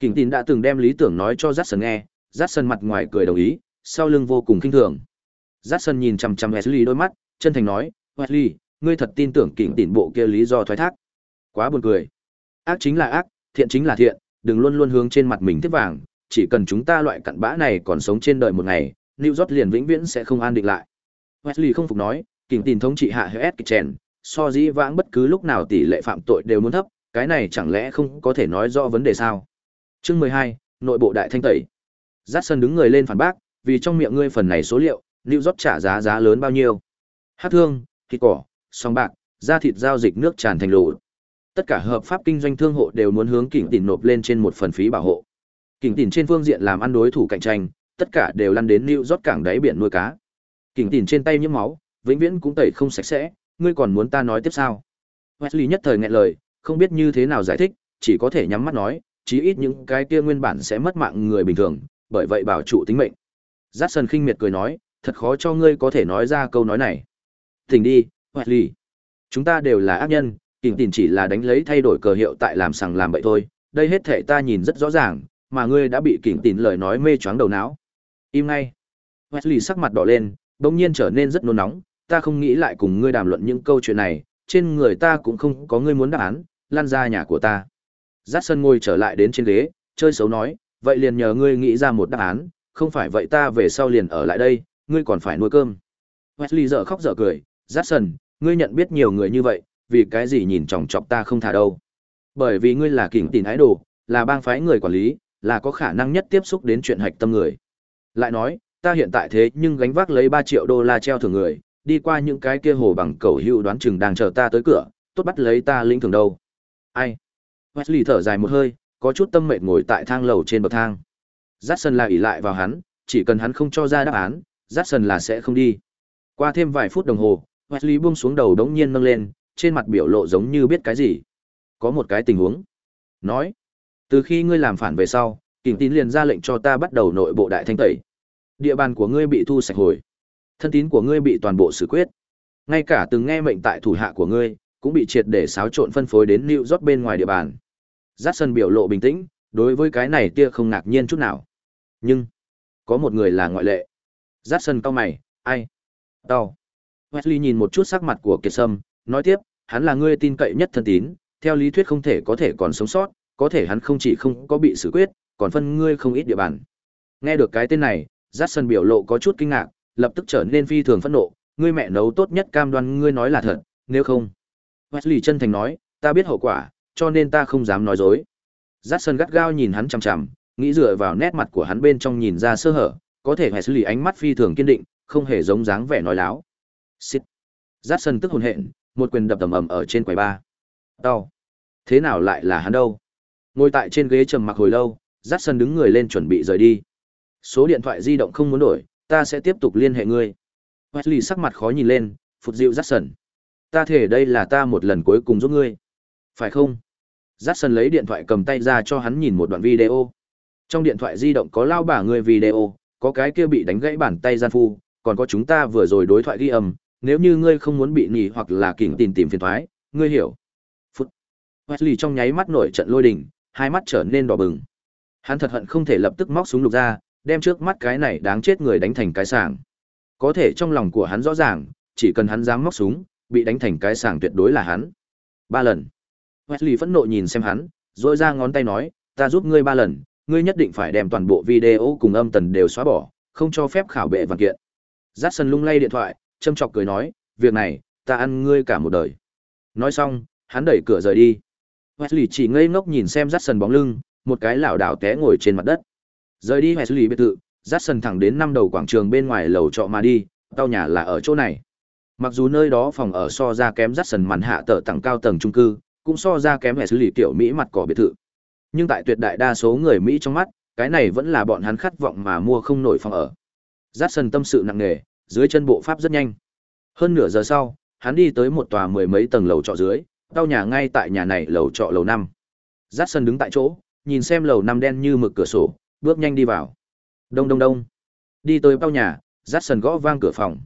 Kình tín đã từng đem lý tưởng nói cho Jackson nghe, Jackson mặt ngoài cười đồng ý, sau lưng vô cùng kinh thường. Jackson nhìn chằm chằm Wesley đôi mắt, chân thành nói, Wesley, ngươi thật tin tưởng kình tín bộ kia lý do thoái thác. Quá buồn cười. Ác chính là ác, thiện chính là thiện, đừng luôn luôn hướng trên mặt mình tiếp vàng, chỉ cần chúng ta loại cặn bã này còn sống trên đời một ngày, New York liền vĩnh viễn sẽ không an định lại. Wesley không phục nói, kình tín thống trị hạ hết chèn, so dĩ vãng bất cứ lúc nào tỷ lệ phạm tội đều muốn thấp, cái này chẳng lẽ không có thể nói rõ vấn đề sao? Chương 12, nội bộ đại thanh tẩy. Jackson đứng người lên phản bác, vì trong miệng ngươi phần này số liệu, New York trả giá giá lớn bao nhiêu? Hát thương, thịt cỏ, song bạc, da thịt giao dịch nước tràn thành lũ. Tất cả hợp pháp kinh doanh thương hộ đều muốn hướng kỉnh tỉnh nộp lên trên một phần phí bảo hộ. Kỉnh tỉnh trên phương diện làm ăn đối thủ cạnh tranh, tất cả đều lăn đến New York cảng đáy biển nuôi cá. Kỉnh tỉnh trên tay nhiễm máu, vĩnh viễn cũng tẩy không sạch sẽ, ngươi còn muốn ta nói tiếp sao? Wesley nhất thời nghẹn lời, không biết như thế nào giải thích, chỉ có thể nhắm mắt nói, chí ít những cái kia nguyên bản sẽ mất mạng người bình thường, bởi vậy bảo trụ tính mệnh. Jackson khinh miệt cười nói, thật khó cho ngươi có thể nói ra câu nói này. Tỉnh đi, Wesley. Chúng ta đều là ác nhân, kỉnh tỉn chỉ là đánh lấy thay đổi cờ hiệu tại làm sằng làm bậy thôi, đây hết thể ta nhìn rất rõ ràng, mà ngươi đã bị kỉnh tín lời nói mê choáng đầu não. Im ngay. Wesley sắc mặt đỏ lên, bỗng nhiên trở nên rất nôn nóng, ta không nghĩ lại cùng ngươi đàm luận những câu chuyện này, trên người ta cũng không có ngươi muốn đáp án, lan ra nhà của ta. Dát sân ngồi trở lại đến trên ghế, chơi xấu nói, vậy liền nhờ ngươi nghĩ ra một đáp án, không phải vậy ta về sau liền ở lại đây, ngươi còn phải nuôi cơm. Wesley dở khóc dở cười, Jackson, ngươi nhận biết nhiều người như vậy, vì cái gì nhìn chòng chọc ta không thả đâu. Bởi vì ngươi là kỉnh tín ái đồ, là bang phái người quản lý, là có khả năng nhất tiếp xúc đến chuyện hạch tâm người. Lại nói, ta hiện tại thế nhưng gánh vác lấy 3 triệu đô la treo thưởng người, đi qua những cái kia hồ bằng cầu hữu đoán chừng đang chờ ta tới cửa, tốt bắt lấy ta lĩnh thưởng đâu. Ai? Wesley thở dài một hơi, có chút tâm mệt ngồi tại thang lầu trên bậc thang. Jackson là ỷ lại vào hắn, chỉ cần hắn không cho ra đáp án, Jackson là sẽ không đi. Qua thêm vài phút đồng hồ, Wesley buông xuống đầu đống nhiên nâng lên, trên mặt biểu lộ giống như biết cái gì. Có một cái tình huống. Nói, từ khi ngươi làm phản về sau, kỉnh tín liền ra lệnh cho ta bắt đầu nội bộ đại thanh tẩy. Địa bàn của ngươi bị thu sạch hồi. Thân tín của ngươi bị toàn bộ xử quyết. Ngay cả từng nghe mệnh tại thủ hạ của ngươi, cũng bị triệt để xáo trộn phân phối đến New York bên ngoài địa bàn. Jackson biểu lộ bình tĩnh, đối với cái này tia không ngạc nhiên chút nào. Nhưng, có một người là ngoại lệ. Jackson cau mày, ai? Tao. Wesley nhìn một chút sắc mặt của Kiệt Sâm, nói tiếp, hắn là người tin cậy nhất thân tín, theo lý thuyết không thể có thể còn sống sót, có thể hắn không chỉ không có bị xử quyết, còn phân ngươi không ít địa bàn. Nghe được cái tên này, Jackson biểu lộ có chút kinh ngạc, lập tức trở nên phi thường phẫn nộ, ngươi mẹ nấu tốt nhất cam đoan ngươi nói là thật, nếu không. Wesley chân thành nói, ta biết hậu quả, cho nên ta không dám nói dối. Jackson gắt gao nhìn hắn chằm chằm, nghĩ dựa vào nét mặt của hắn bên trong nhìn ra sơ hở, có thể Wesley ánh mắt phi thường kiên định, không hề giống dáng vẻ nói láo. Xịt. Jackson tức hồn hện, một quyền đập tầm ầm ở trên quầy ba. Đau. Thế nào lại là hắn đâu? Ngồi tại trên ghế trầm mặc hồi lâu, Jackson đứng người lên chuẩn bị rời đi. Số điện thoại di động không muốn đổi, ta sẽ tiếp tục liên hệ ngươi. Wesley sắc mặt khó nhìn lên, phụt dịu Jackson. Ta thể đây là ta một lần cuối cùng giúp ngươi. Phải không? Jackson lấy điện thoại cầm tay ra cho hắn nhìn một đoạn video. Trong điện thoại di động có lao bà người video, có cái kia bị đánh gãy bàn tay gian phu, còn có chúng ta vừa rồi đối thoại ghi âm, nếu như ngươi không muốn bị nghỉ hoặc là kỉnh tìm tìm phiền thoái, ngươi hiểu. Phút. Wesley trong nháy mắt nổi trận lôi đình, hai mắt trở nên đỏ bừng. Hắn thật hận không thể lập tức móc súng lục ra, đem trước mắt cái này đáng chết người đánh thành cái sảng. Có thể trong lòng của hắn rõ ràng, chỉ cần hắn dám móc súng, bị đánh thành cái sàng tuyệt đối là hắn. Ba lần. Wesley phẫn nộ nhìn xem hắn, rồi ra ngón tay nói, ta giúp ngươi ba lần, ngươi nhất định phải đem toàn bộ video cùng âm tần đều xóa bỏ, không cho phép khảo bệ văn kiện. Jackson lung lay điện thoại, châm chọc cười nói, việc này, ta ăn ngươi cả một đời. Nói xong, hắn đẩy cửa rời đi. Wesley chỉ ngây ngốc nhìn xem Jackson bóng lưng, một cái lảo đảo té ngồi trên mặt đất. Rời đi Wesley biệt thự, Jackson thẳng đến năm đầu quảng trường bên ngoài lầu trọ mà đi, tao nhà là ở chỗ này. Mặc dù nơi đó phòng ở so ra kém Jackson màn hạ tờ tầng cao tầng trung cư, cũng so ra kém hệ xử lý tiểu Mỹ mặt cỏ biệt thự. Nhưng tại tuyệt đại đa số người Mỹ trong mắt, cái này vẫn là bọn hắn khát vọng mà mua không nổi phòng ở. Jackson tâm sự nặng nề, dưới chân bộ pháp rất nhanh. Hơn nửa giờ sau, hắn đi tới một tòa mười mấy tầng lầu trọ dưới, đau nhà ngay tại nhà này lầu trọ lầu năm. Jackson đứng tại chỗ, nhìn xem lầu năm đen như mực cửa sổ, bước nhanh đi vào. Đông đông đông. Đi tới bao nhà, Jackson gõ vang cửa phòng.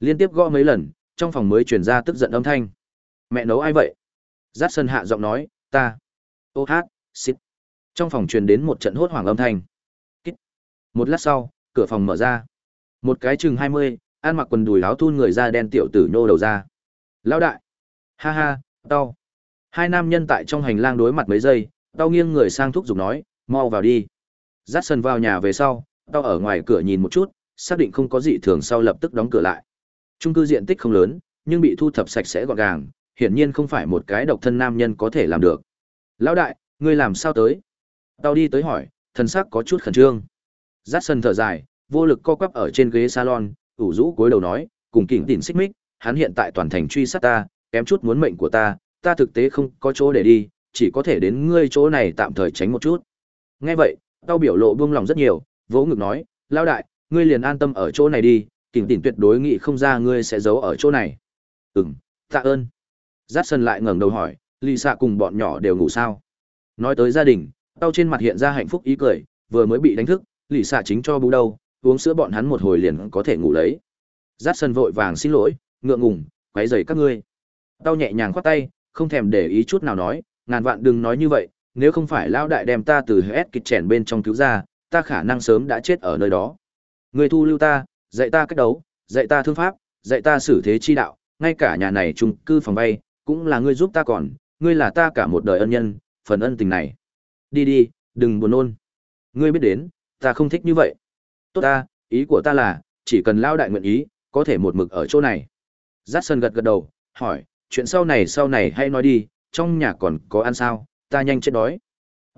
Liên tiếp gõ mấy lần, trong phòng mới truyền ra tức giận âm thanh. Mẹ nấu ai vậy? Jackson hạ giọng nói, ta. Ô hát, xít. Trong phòng truyền đến một trận hốt hoảng âm thanh. Kít. Một lát sau, cửa phòng mở ra. Một cái chừng mươi, ăn mặc quần đùi áo thun người da đen tiểu tử nhô đầu ra. Lão đại. Ha ha, tao. Hai nam nhân tại trong hành lang đối mặt mấy giây, tao nghiêng người sang thúc giục nói, mau vào đi. Dắt sân vào nhà về sau, tao ở ngoài cửa nhìn một chút, xác định không có gì thường sau lập tức đóng cửa lại. Trung cư diện tích không lớn, nhưng bị thu thập sạch sẽ gọn gàng, hiển nhiên không phải một cái độc thân nam nhân có thể làm được. Lão đại, ngươi làm sao tới? Tao đi tới hỏi, thần sắc có chút khẩn trương. Giác sân thở dài, vô lực co quắp ở trên ghế salon, ủ rũ cúi đầu nói, cùng kỉnh tỉnh xích mích, hắn hiện tại toàn thành truy sát ta, kém chút muốn mệnh của ta, ta thực tế không có chỗ để đi, chỉ có thể đến ngươi chỗ này tạm thời tránh một chút. Nghe vậy, tao biểu lộ buông lòng rất nhiều, vỗ ngực nói, lão đại, ngươi liền an tâm ở chỗ này đi, kỉnh tỉnh tuyệt đối nghị không ra ngươi sẽ giấu ở chỗ này. Ừm, tạ ơn. giáp sân lại ngẩng đầu hỏi, lì xạ cùng bọn nhỏ đều ngủ sao? Nói tới gia đình, tao trên mặt hiện ra hạnh phúc ý cười, vừa mới bị đánh thức, lì xạ chính cho bú đâu, uống sữa bọn hắn một hồi liền có thể ngủ lấy. giáp sân vội vàng xin lỗi, ngượng ngùng, quấy dày các ngươi. Tao nhẹ nhàng khoát tay, không thèm để ý chút nào nói, ngàn vạn đừng nói như vậy, nếu không phải lão đại đem ta từ hết kịch trẻn bên trong cứu ra, ta khả năng sớm đã chết ở nơi đó. Ngươi thu lưu ta, dạy ta cách đấu, dạy ta thương pháp, dạy ta xử thế chi đạo, ngay cả nhà này chung cư phòng vay, cũng là ngươi giúp ta còn, ngươi là ta cả một đời ân nhân, phần ân tình này. Đi đi, đừng buồn nôn. Ngươi biết đến, ta không thích như vậy. Tốt ta, ý của ta là, chỉ cần lao đại nguyện ý, có thể một mực ở chỗ này. Giác sân gật gật đầu, hỏi, chuyện sau này sau này hay nói đi, trong nhà còn có ăn sao, ta nhanh chết đói.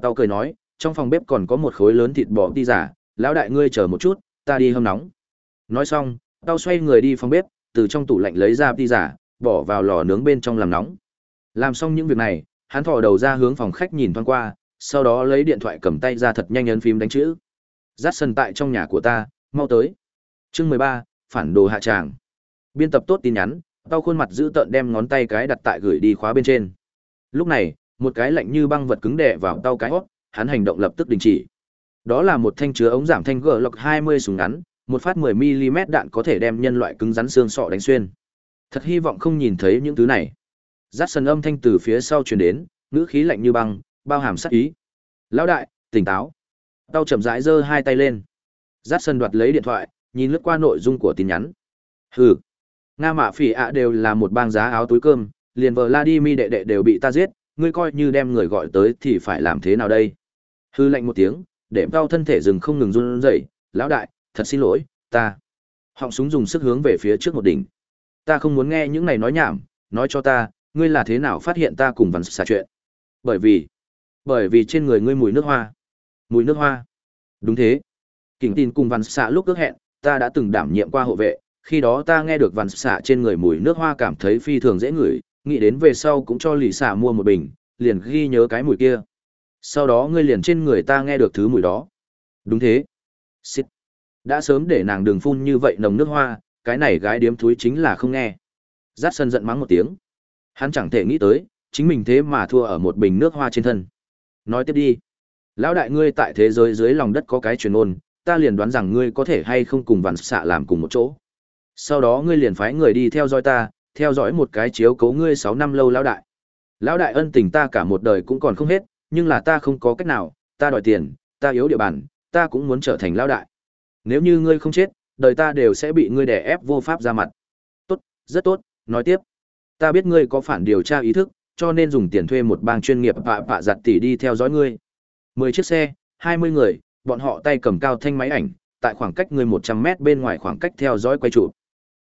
Tao cười nói, trong phòng bếp còn có một khối lớn thịt bò đi giả, lão đại ngươi chờ một chút, ta đi hâm nóng. Nói xong, tao xoay người đi phòng bếp, từ trong tủ lạnh lấy ra đi giả, bỏ vào lò nướng bên trong làm nóng. Làm xong những việc này, hắn thò đầu ra hướng phòng khách nhìn thoáng qua, sau đó lấy điện thoại cầm tay ra thật nhanh ấn phím đánh chữ. Dát sân tại trong nhà của ta, mau tới. Chương mười ba, phản đồ hạ tràng. Biên tập tốt tin nhắn, tao khuôn mặt giữ tợn đem ngón tay cái đặt tại gửi đi khóa bên trên. Lúc này, một cái lạnh như băng vật cứng đè vào tao cái hót, hắn hành động lập tức đình chỉ. Đó là một thanh chứa ống giảm thanh gờ lọc 20 súng ngắn, một phát 10 mm đạn có thể đem nhân loại cứng rắn xương sọ đánh xuyên. Thật hy vọng không nhìn thấy những thứ này. Dát sân âm thanh từ phía sau truyền đến, ngữ khí lạnh như băng, bao hàm sát ý. Lão đại, tỉnh táo. Tao chậm rãi giơ hai tay lên. Dát sân đoạt lấy điện thoại, nhìn lướt qua nội dung của tin nhắn. Hừ. Nga mạ phỉ ạ đều là một bang giá áo túi cơm, liền Vladimir đệ đệ đều bị ta giết, ngươi coi như đem người gọi tới thì phải làm thế nào đây? Hư lạnh một tiếng, để đau thân thể dừng không ngừng run rẩy, lão đại, thật xin lỗi, ta. Họng súng dùng sức hướng về phía trước một đỉnh. Ta không muốn nghe những này nói nhảm, nói cho ta, ngươi là thế nào phát hiện ta cùng văn xà chuyện? Bởi vì, bởi vì trên người ngươi mùi nước hoa. Mùi nước hoa. Đúng thế. Kình tin cùng văn xạ lúc ước hẹn, ta đã từng đảm nhiệm qua hộ vệ, khi đó ta nghe được văn xạ trên người mùi nước hoa cảm thấy phi thường dễ ngửi, nghĩ đến về sau cũng cho lì xạ mua một bình, liền ghi nhớ cái mùi kia. Sau đó ngươi liền trên người ta nghe được thứ mùi đó. Đúng thế. Xịt. Đã sớm để nàng đường phun như vậy nồng nước hoa, cái này gái điếm thúi chính là không nghe. Giác sân giận mắng một tiếng. Hắn chẳng thể nghĩ tới, chính mình thế mà thua ở một bình nước hoa trên thân. Nói tiếp đi. Lão đại ngươi tại thế giới dưới lòng đất có cái truyền ôn, ta liền đoán rằng ngươi có thể hay không cùng vằn xạ làm cùng một chỗ. Sau đó ngươi liền phái người đi theo dõi ta, theo dõi một cái chiếu cấu ngươi sáu năm lâu lão đại. Lão đại ân tình ta cả một đời cũng còn không hết, nhưng là ta không có cách nào, ta đòi tiền, ta yếu địa bàn, ta cũng muốn trở thành lão đại. Nếu như ngươi không chết, đời ta đều sẽ bị ngươi đè ép vô pháp ra mặt. Tốt, rất tốt, nói tiếp. Ta biết ngươi có phản điều tra ý thức, cho nên dùng tiền thuê một bang chuyên nghiệp vạ vạ giặt tỉ đi theo dõi ngươi. Mười chiếc xe, hai mươi người, bọn họ tay cầm cao thanh máy ảnh, tại khoảng cách ngươi một trăm mét bên ngoài khoảng cách theo dõi quay chụp.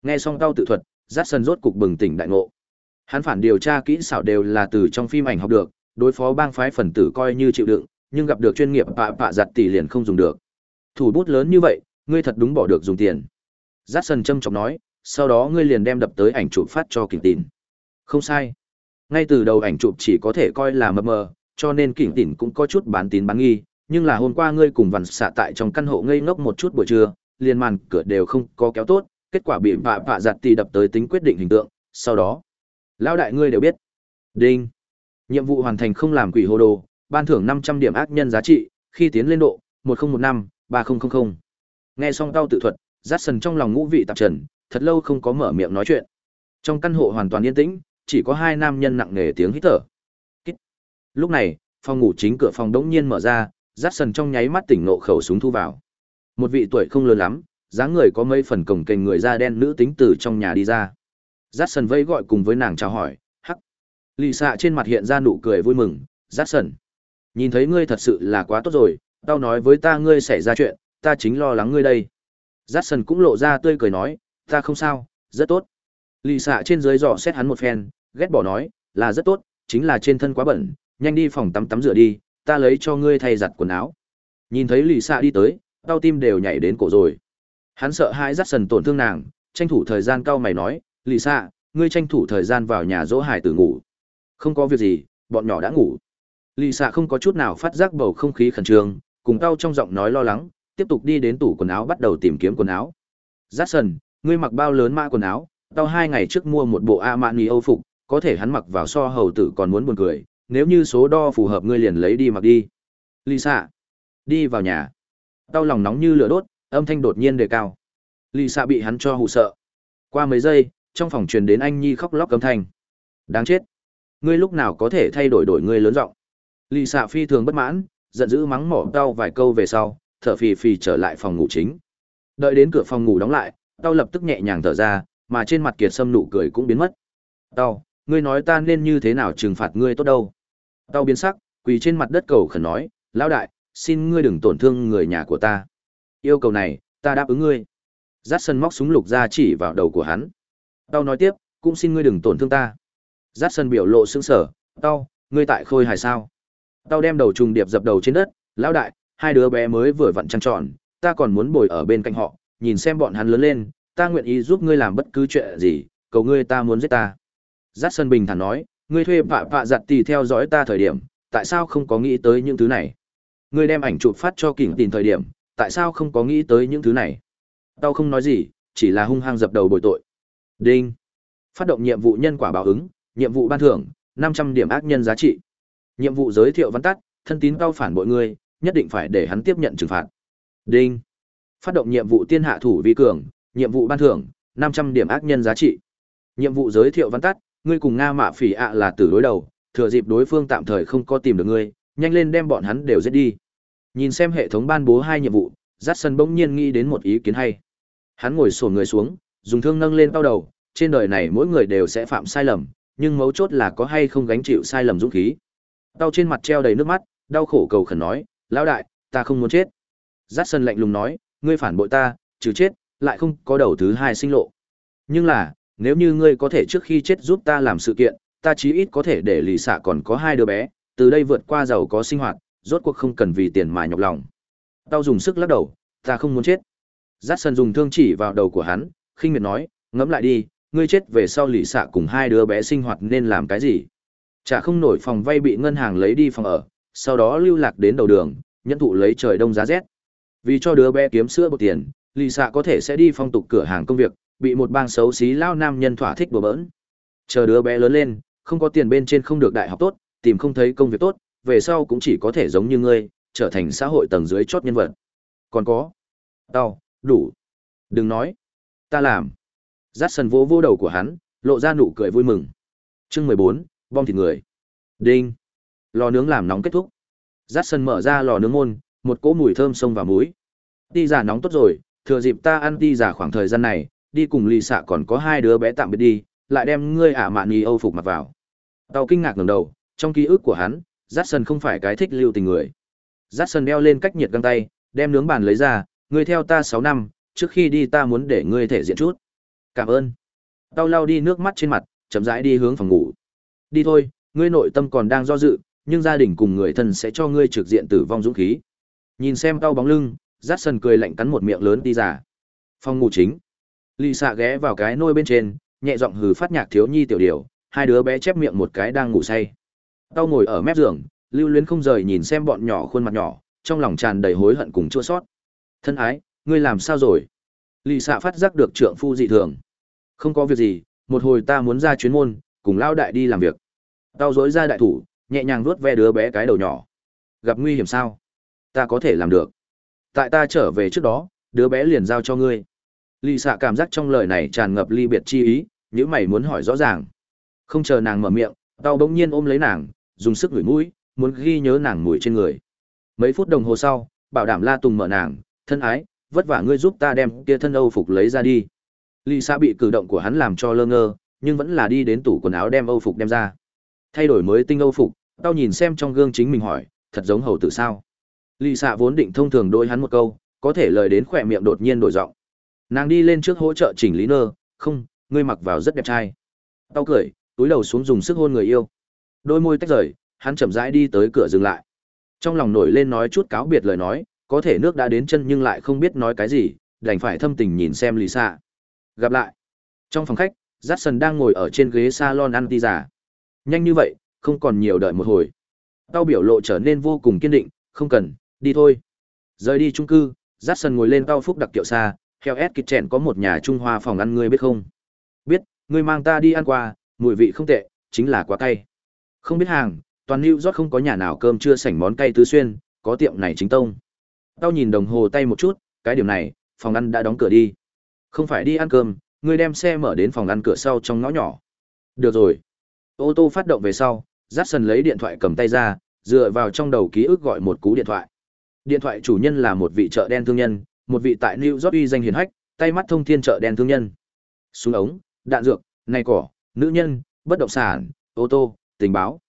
Nghe xong tao tự thuật, Dát sân rốt cục bừng tỉnh đại ngộ. Hắn phản điều tra kỹ xảo đều là từ trong phim ảnh học được, đối phó bang phái phần tử coi như chịu đựng, nhưng gặp được chuyên nghiệp vạ vạ giặt tỷ liền không dùng được. Thủ bút lớn như vậy, ngươi thật đúng bỏ được dùng tiền. Giác sần châm chọc nói, sau đó ngươi liền đem đập tới ảnh chụp phát cho kỉnh tìn. Không sai. Ngay từ đầu ảnh chụp chỉ có thể coi là mờ mờ, cho nên kỉnh tìn cũng có chút bán tín bán nghi, nhưng là hôm qua ngươi cùng vằn xạ tại trong căn hộ ngây ngốc một chút buổi trưa, liền màn cửa đều không có kéo tốt, kết quả bị vạ vạ giặt tì đập tới tính quyết định hình tượng, sau đó, lão đại ngươi đều biết. Đinh. Nhiệm vụ hoàn thành không làm quỷ hồ đồ, ban thưởng 500 điểm ác nhân giá trị, khi tiến lên độ 1015 3000. Nghe xong tao tự thuật, Jackson trong lòng ngũ vị tạp trần, thật lâu không có mở miệng nói chuyện. Trong căn hộ hoàn toàn yên tĩnh, chỉ có hai nam nhân nặng nề tiếng hít thở. Lúc này, phòng ngủ chính cửa phòng đống nhiên mở ra, Jackson trong nháy mắt tỉnh nộ khẩu súng thu vào. Một vị tuổi không lớn lắm, dáng người có mấy phần cổng kềnh người da đen nữ tính từ trong nhà đi ra. Jackson vây gọi cùng với nàng chào hỏi, hắc. Lì xạ trên mặt hiện ra nụ cười vui mừng, Jackson. Nhìn thấy ngươi thật sự là quá tốt rồi, tao nói với ta ngươi xảy ra chuyện, ta chính lo lắng ngươi đây. Jackson cũng lộ ra tươi cười nói, ta không sao, rất tốt. Lì xạ trên dưới dò xét hắn một phen, ghét bỏ nói, là rất tốt, chính là trên thân quá bẩn, nhanh đi phòng tắm tắm rửa đi, ta lấy cho ngươi thay giặt quần áo. Nhìn thấy lì xạ đi tới, đau tim đều nhảy đến cổ rồi. Hắn sợ hãi Jackson sần tổn thương nàng, tranh thủ thời gian cao mày nói, lì xạ, ngươi tranh thủ thời gian vào nhà dỗ hải tử ngủ. Không có việc gì, bọn nhỏ đã ngủ. Lì xạ không có chút nào phát giác bầu không khí khẩn trương, cùng tao trong giọng nói lo lắng, tiếp tục đi đến tủ quần áo bắt đầu tìm kiếm quần áo. Jackson, sần, ngươi mặc bao lớn mã quần áo, tao hai ngày trước mua một bộ Armani Âu phục, có thể hắn mặc vào so hầu tử còn muốn buồn cười, nếu như số đo phù hợp ngươi liền lấy đi mặc đi. Lisa, đi vào nhà. Tao lòng nóng như lửa đốt, âm thanh đột nhiên đề cao Lisa bị hắn cho hù sợ qua mấy giây trong phòng truyền đến anh nhi khóc lóc cấm thanh đáng chết ngươi lúc nào có thể thay đổi đổi ngươi lớn giọng Lisa phi thường bất mãn, giận dữ mắng mỏ tao vài câu về sau, thở phì phì trở lại phòng ngủ chính. Đợi đến cửa phòng ngủ đóng lại, tao lập tức nhẹ nhàng thở ra, mà trên mặt kiệt sâm nụ cười cũng biến mất. Tao, ngươi nói ta nên như thế nào trừng phạt ngươi tốt đâu? Tao biến sắc, quỳ trên mặt đất cầu khẩn nói, lão đại, xin ngươi đừng tổn thương người nhà của ta. Yêu cầu này, ta đáp ứng ngươi. Dát sân móc súng lục ra chỉ vào đầu của hắn. Tao nói tiếp, cũng xin ngươi đừng tổn thương ta. Dát sân biểu lộ sững sờ, tao, ngươi tại khôi hài sao? Tao đem đầu trùng điệp dập đầu trên đất, lão đại, hai đứa bé mới vừa vặn trăng tròn, ta còn muốn bồi ở bên cạnh họ, nhìn xem bọn hắn lớn lên, ta nguyện ý giúp ngươi làm bất cứ chuyện gì, cầu ngươi ta muốn giết ta. Giác Sơn bình thản nói, ngươi thuê vạ vạ giặt tì theo dõi ta thời điểm, tại sao không có nghĩ tới những thứ này? Ngươi đem ảnh chụp phát cho kỉnh tìm thời điểm, tại sao không có nghĩ tới những thứ này? Tao không nói gì, chỉ là hung hăng dập đầu bồi tội. Đinh. Phát động nhiệm vụ nhân quả báo ứng, nhiệm vụ ban thưởng, 500 điểm ác nhân giá trị. Nhiệm vụ giới thiệu văn tắt, thân tín cao phản bội ngươi, nhất định phải để hắn tiếp nhận trừng phạt. Đinh. Phát động nhiệm vụ tiên hạ thủ vi cường, nhiệm vụ ban thưởng, 500 điểm ác nhân giá trị. Nhiệm vụ giới thiệu văn tắt, ngươi cùng Nga Mạ Phỉ ạ là tử đối đầu, thừa dịp đối phương tạm thời không có tìm được ngươi, nhanh lên đem bọn hắn đều giết đi. Nhìn xem hệ thống ban bố hai nhiệm vụ, Jackson bỗng nhiên nghĩ đến một ý kiến hay. Hắn ngồi xổm người xuống, dùng thương nâng lên cao đầu, trên đời này mỗi người đều sẽ phạm sai lầm, nhưng mấu chốt là có hay không gánh chịu sai lầm dũng khí. Đau trên mặt treo đầy nước mắt, đau khổ cầu khẩn nói, lão đại, ta không muốn chết. Jackson lạnh lùng nói, ngươi phản bội ta, trừ chết, lại không có đầu thứ hai sinh lộ. Nhưng là, nếu như ngươi có thể trước khi chết giúp ta làm sự kiện, ta chí ít có thể để lì xạ còn có hai đứa bé, từ đây vượt qua giàu có sinh hoạt, rốt cuộc không cần vì tiền mà nhọc lòng. Tao dùng sức lắc đầu, ta không muốn chết. Jackson dùng thương chỉ vào đầu của hắn, khinh miệt nói, ngẫm lại đi, ngươi chết về sau lì xạ cùng hai đứa bé sinh hoạt nên làm cái gì? Chả không nổi phòng vay bị ngân hàng lấy đi phòng ở, sau đó lưu lạc đến đầu đường, nhận thụ lấy trời đông giá rét. Vì cho đứa bé kiếm sữa bột tiền, lì xạ có thể sẽ đi phong tục cửa hàng công việc, bị một bang xấu xí lao nam nhân thỏa thích bừa bỡn. Chờ đứa bé lớn lên, không có tiền bên trên không được đại học tốt, tìm không thấy công việc tốt, về sau cũng chỉ có thể giống như ngươi, trở thành xã hội tầng dưới chót nhân vật. Còn có, đau, đủ. Đừng nói, ta làm. Dát sần vô vô đầu của hắn, lộ ra nụ cười vui mừng. Chương mười bốn, bom thịt người. Đinh. Lò nướng làm nóng kết thúc. rát sân mở ra lò nướng môn, một cỗ mùi thơm sông vào mũi. Ti giả nóng tốt rồi, thừa dịp ta ăn ti giả khoảng thời gian này, đi cùng lì xạ còn có hai đứa bé tạm biệt đi, lại đem ngươi ả mạn nghi âu phục mặc vào. Tao kinh ngạc ngẩng đầu, trong ký ức của hắn, Jackson không phải cái thích lưu tình người. Jackson đeo lên cách nhiệt găng tay, đem nướng bàn lấy ra, ngươi theo ta sáu năm, trước khi đi ta muốn để ngươi thể diện chút. Cảm ơn. Tao lau đi nước mắt trên mặt, chậm rãi đi hướng phòng ngủ. Đi thôi, ngươi nội tâm còn đang do dự, nhưng gia đình cùng người thân sẽ cho ngươi trực diện tử vong dũng khí. Nhìn xem tao bóng lưng, Jackson cười lạnh cắn một miệng lớn đi giả. Phòng ngủ chính. Lì xạ ghé vào cái nôi bên trên, nhẹ giọng hừ phát nhạc thiếu nhi tiểu điều, hai đứa bé chép miệng một cái đang ngủ say. Tao ngồi ở mép giường, lưu luyến không rời nhìn xem bọn nhỏ khuôn mặt nhỏ, trong lòng tràn đầy hối hận cùng chua xót Thân ái, ngươi làm sao rồi? Lì xạ phát giác được trượng phu dị thường. Không có việc gì, một hồi ta muốn ra chuyến môn, cùng lao đại đi làm việc. Tao dối ra đại thủ, nhẹ nhàng vuốt ve đứa bé cái đầu nhỏ. Gặp nguy hiểm sao? Ta có thể làm được. Tại ta trở về trước đó, đứa bé liền giao cho ngươi. Lì xạ cảm giác trong lời này tràn ngập ly biệt chi ý, nếu mày muốn hỏi rõ ràng. Không chờ nàng mở miệng, tao bỗng nhiên ôm lấy nàng, dùng sức ngửi mũi, muốn ghi nhớ nàng mùi trên người. Mấy phút đồng hồ sau, bảo đảm La Tùng mở nàng, thân ái, vất vả ngươi giúp ta đem kia thân Âu phục lấy ra đi. Lì xạ bị cử động của hắn làm cho lơ ngơ, nhưng vẫn là đi đến tủ quần áo đem Âu phục đem ra. Thay đổi mới tinh Âu phục, tao nhìn xem trong gương chính mình hỏi, thật giống hầu tử sao? Lì xạ vốn định thông thường đối hắn một câu, có thể lời đến khỏe miệng đột nhiên đổi giọng. Nàng đi lên trước hỗ trợ chỉnh lý nơ, không, ngươi mặc vào rất đẹp trai. Tao cười, túi đầu xuống dùng sức hôn người yêu. Đôi môi tách rời, hắn chậm rãi đi tới cửa dừng lại. Trong lòng nổi lên nói chút cáo biệt lời nói, có thể nước đã đến chân nhưng lại không biết nói cái gì, đành phải thâm tình nhìn xem lì xạ. Gặp lại. Trong phòng khách, Jackson đang ngồi ở trên ghế salon ăn ti giả. Nhanh như vậy, không còn nhiều đợi một hồi. Tao biểu lộ trở nên vô cùng kiên định, không cần, đi thôi. Rời đi trung cư, Jackson ngồi lên tao phúc đặc kiệu xa, theo ép kịch chèn có một nhà Trung Hoa phòng ăn ngươi biết không? Biết, ngươi mang ta đi ăn qua, mùi vị không tệ, chính là quá cay. Không biết hàng, toàn New York không có nhà nào cơm chưa sảnh món cay tứ xuyên, có tiệm này chính tông. Tao nhìn đồng hồ tay một chút, cái điểm này, phòng ăn đã đóng cửa đi. Không phải đi ăn cơm, ngươi đem xe mở đến phòng ăn cửa sau trong ngõ nhỏ. Được rồi. Ô tô phát động về sau, Jackson lấy điện thoại cầm tay ra, dựa vào trong đầu ký ức gọi một cú điện thoại. Điện thoại chủ nhân là một vị chợ đen thương nhân, một vị tại New York uy danh hiển hách, tay mắt thông thiên chợ đen thương nhân. Súng ống, đạn dược, này cỏ, nữ nhân, bất động sản, ô tô, tình báo.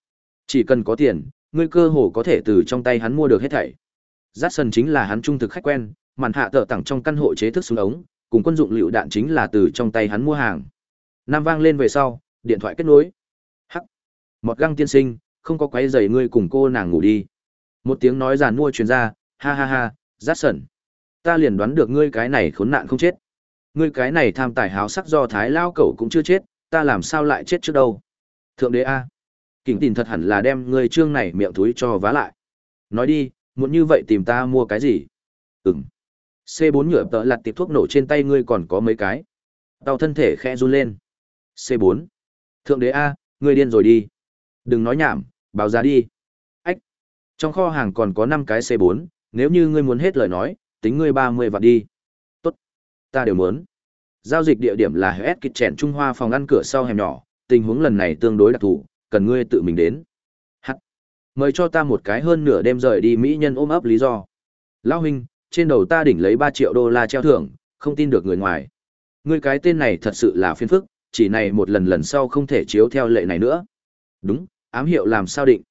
Chỉ cần có tiền, ngươi cơ hồ có thể từ trong tay hắn mua được hết thảy. Jackson chính là hắn trung thực khách quen, màn hạ tờ tặng trong căn hộ chế thức súng ống, cùng quân dụng lựu đạn chính là từ trong tay hắn mua hàng. Nam vang lên về sau, điện thoại kết nối mọt Một găng tiên sinh, không có quấy giày ngươi cùng cô nàng ngủ đi. Một tiếng nói giàn mua truyền ra, ha ha ha, Jackson. Ta liền đoán được ngươi cái này khốn nạn không chết. Ngươi cái này tham tài háo sắc do thái lao cẩu cũng chưa chết, ta làm sao lại chết trước đâu. Thượng đế A. Kỉnh tình thật hẳn là đem ngươi trương này miệng túi cho vá lại. Nói đi, muốn như vậy tìm ta mua cái gì? Ừm. C4 nhựa tợ lặt tiệp thuốc nổ trên tay ngươi còn có mấy cái. đau thân thể khẽ run lên. C4. Thượng đế A, ngươi điên rồi đi. Đừng nói nhảm, báo giá đi. Ách. Trong kho hàng còn có 5 cái C4, nếu như ngươi muốn hết lời nói, tính ngươi 30 vạn đi. Tốt. Ta đều muốn. Giao dịch địa điểm là hết kịch chèn Trung Hoa phòng ăn cửa sau hẻm nhỏ, tình huống lần này tương đối đặc thù, cần ngươi tự mình đến. Hắc. Mời cho ta một cái hơn nửa đêm rời đi mỹ nhân ôm ấp lý do. Lão huynh, trên đầu ta đỉnh lấy 3 triệu đô la treo thưởng, không tin được người ngoài. Ngươi cái tên này thật sự là phiền phức, chỉ này một lần lần sau không thể chiếu theo lệ này nữa. Đúng, ám hiệu làm sao định?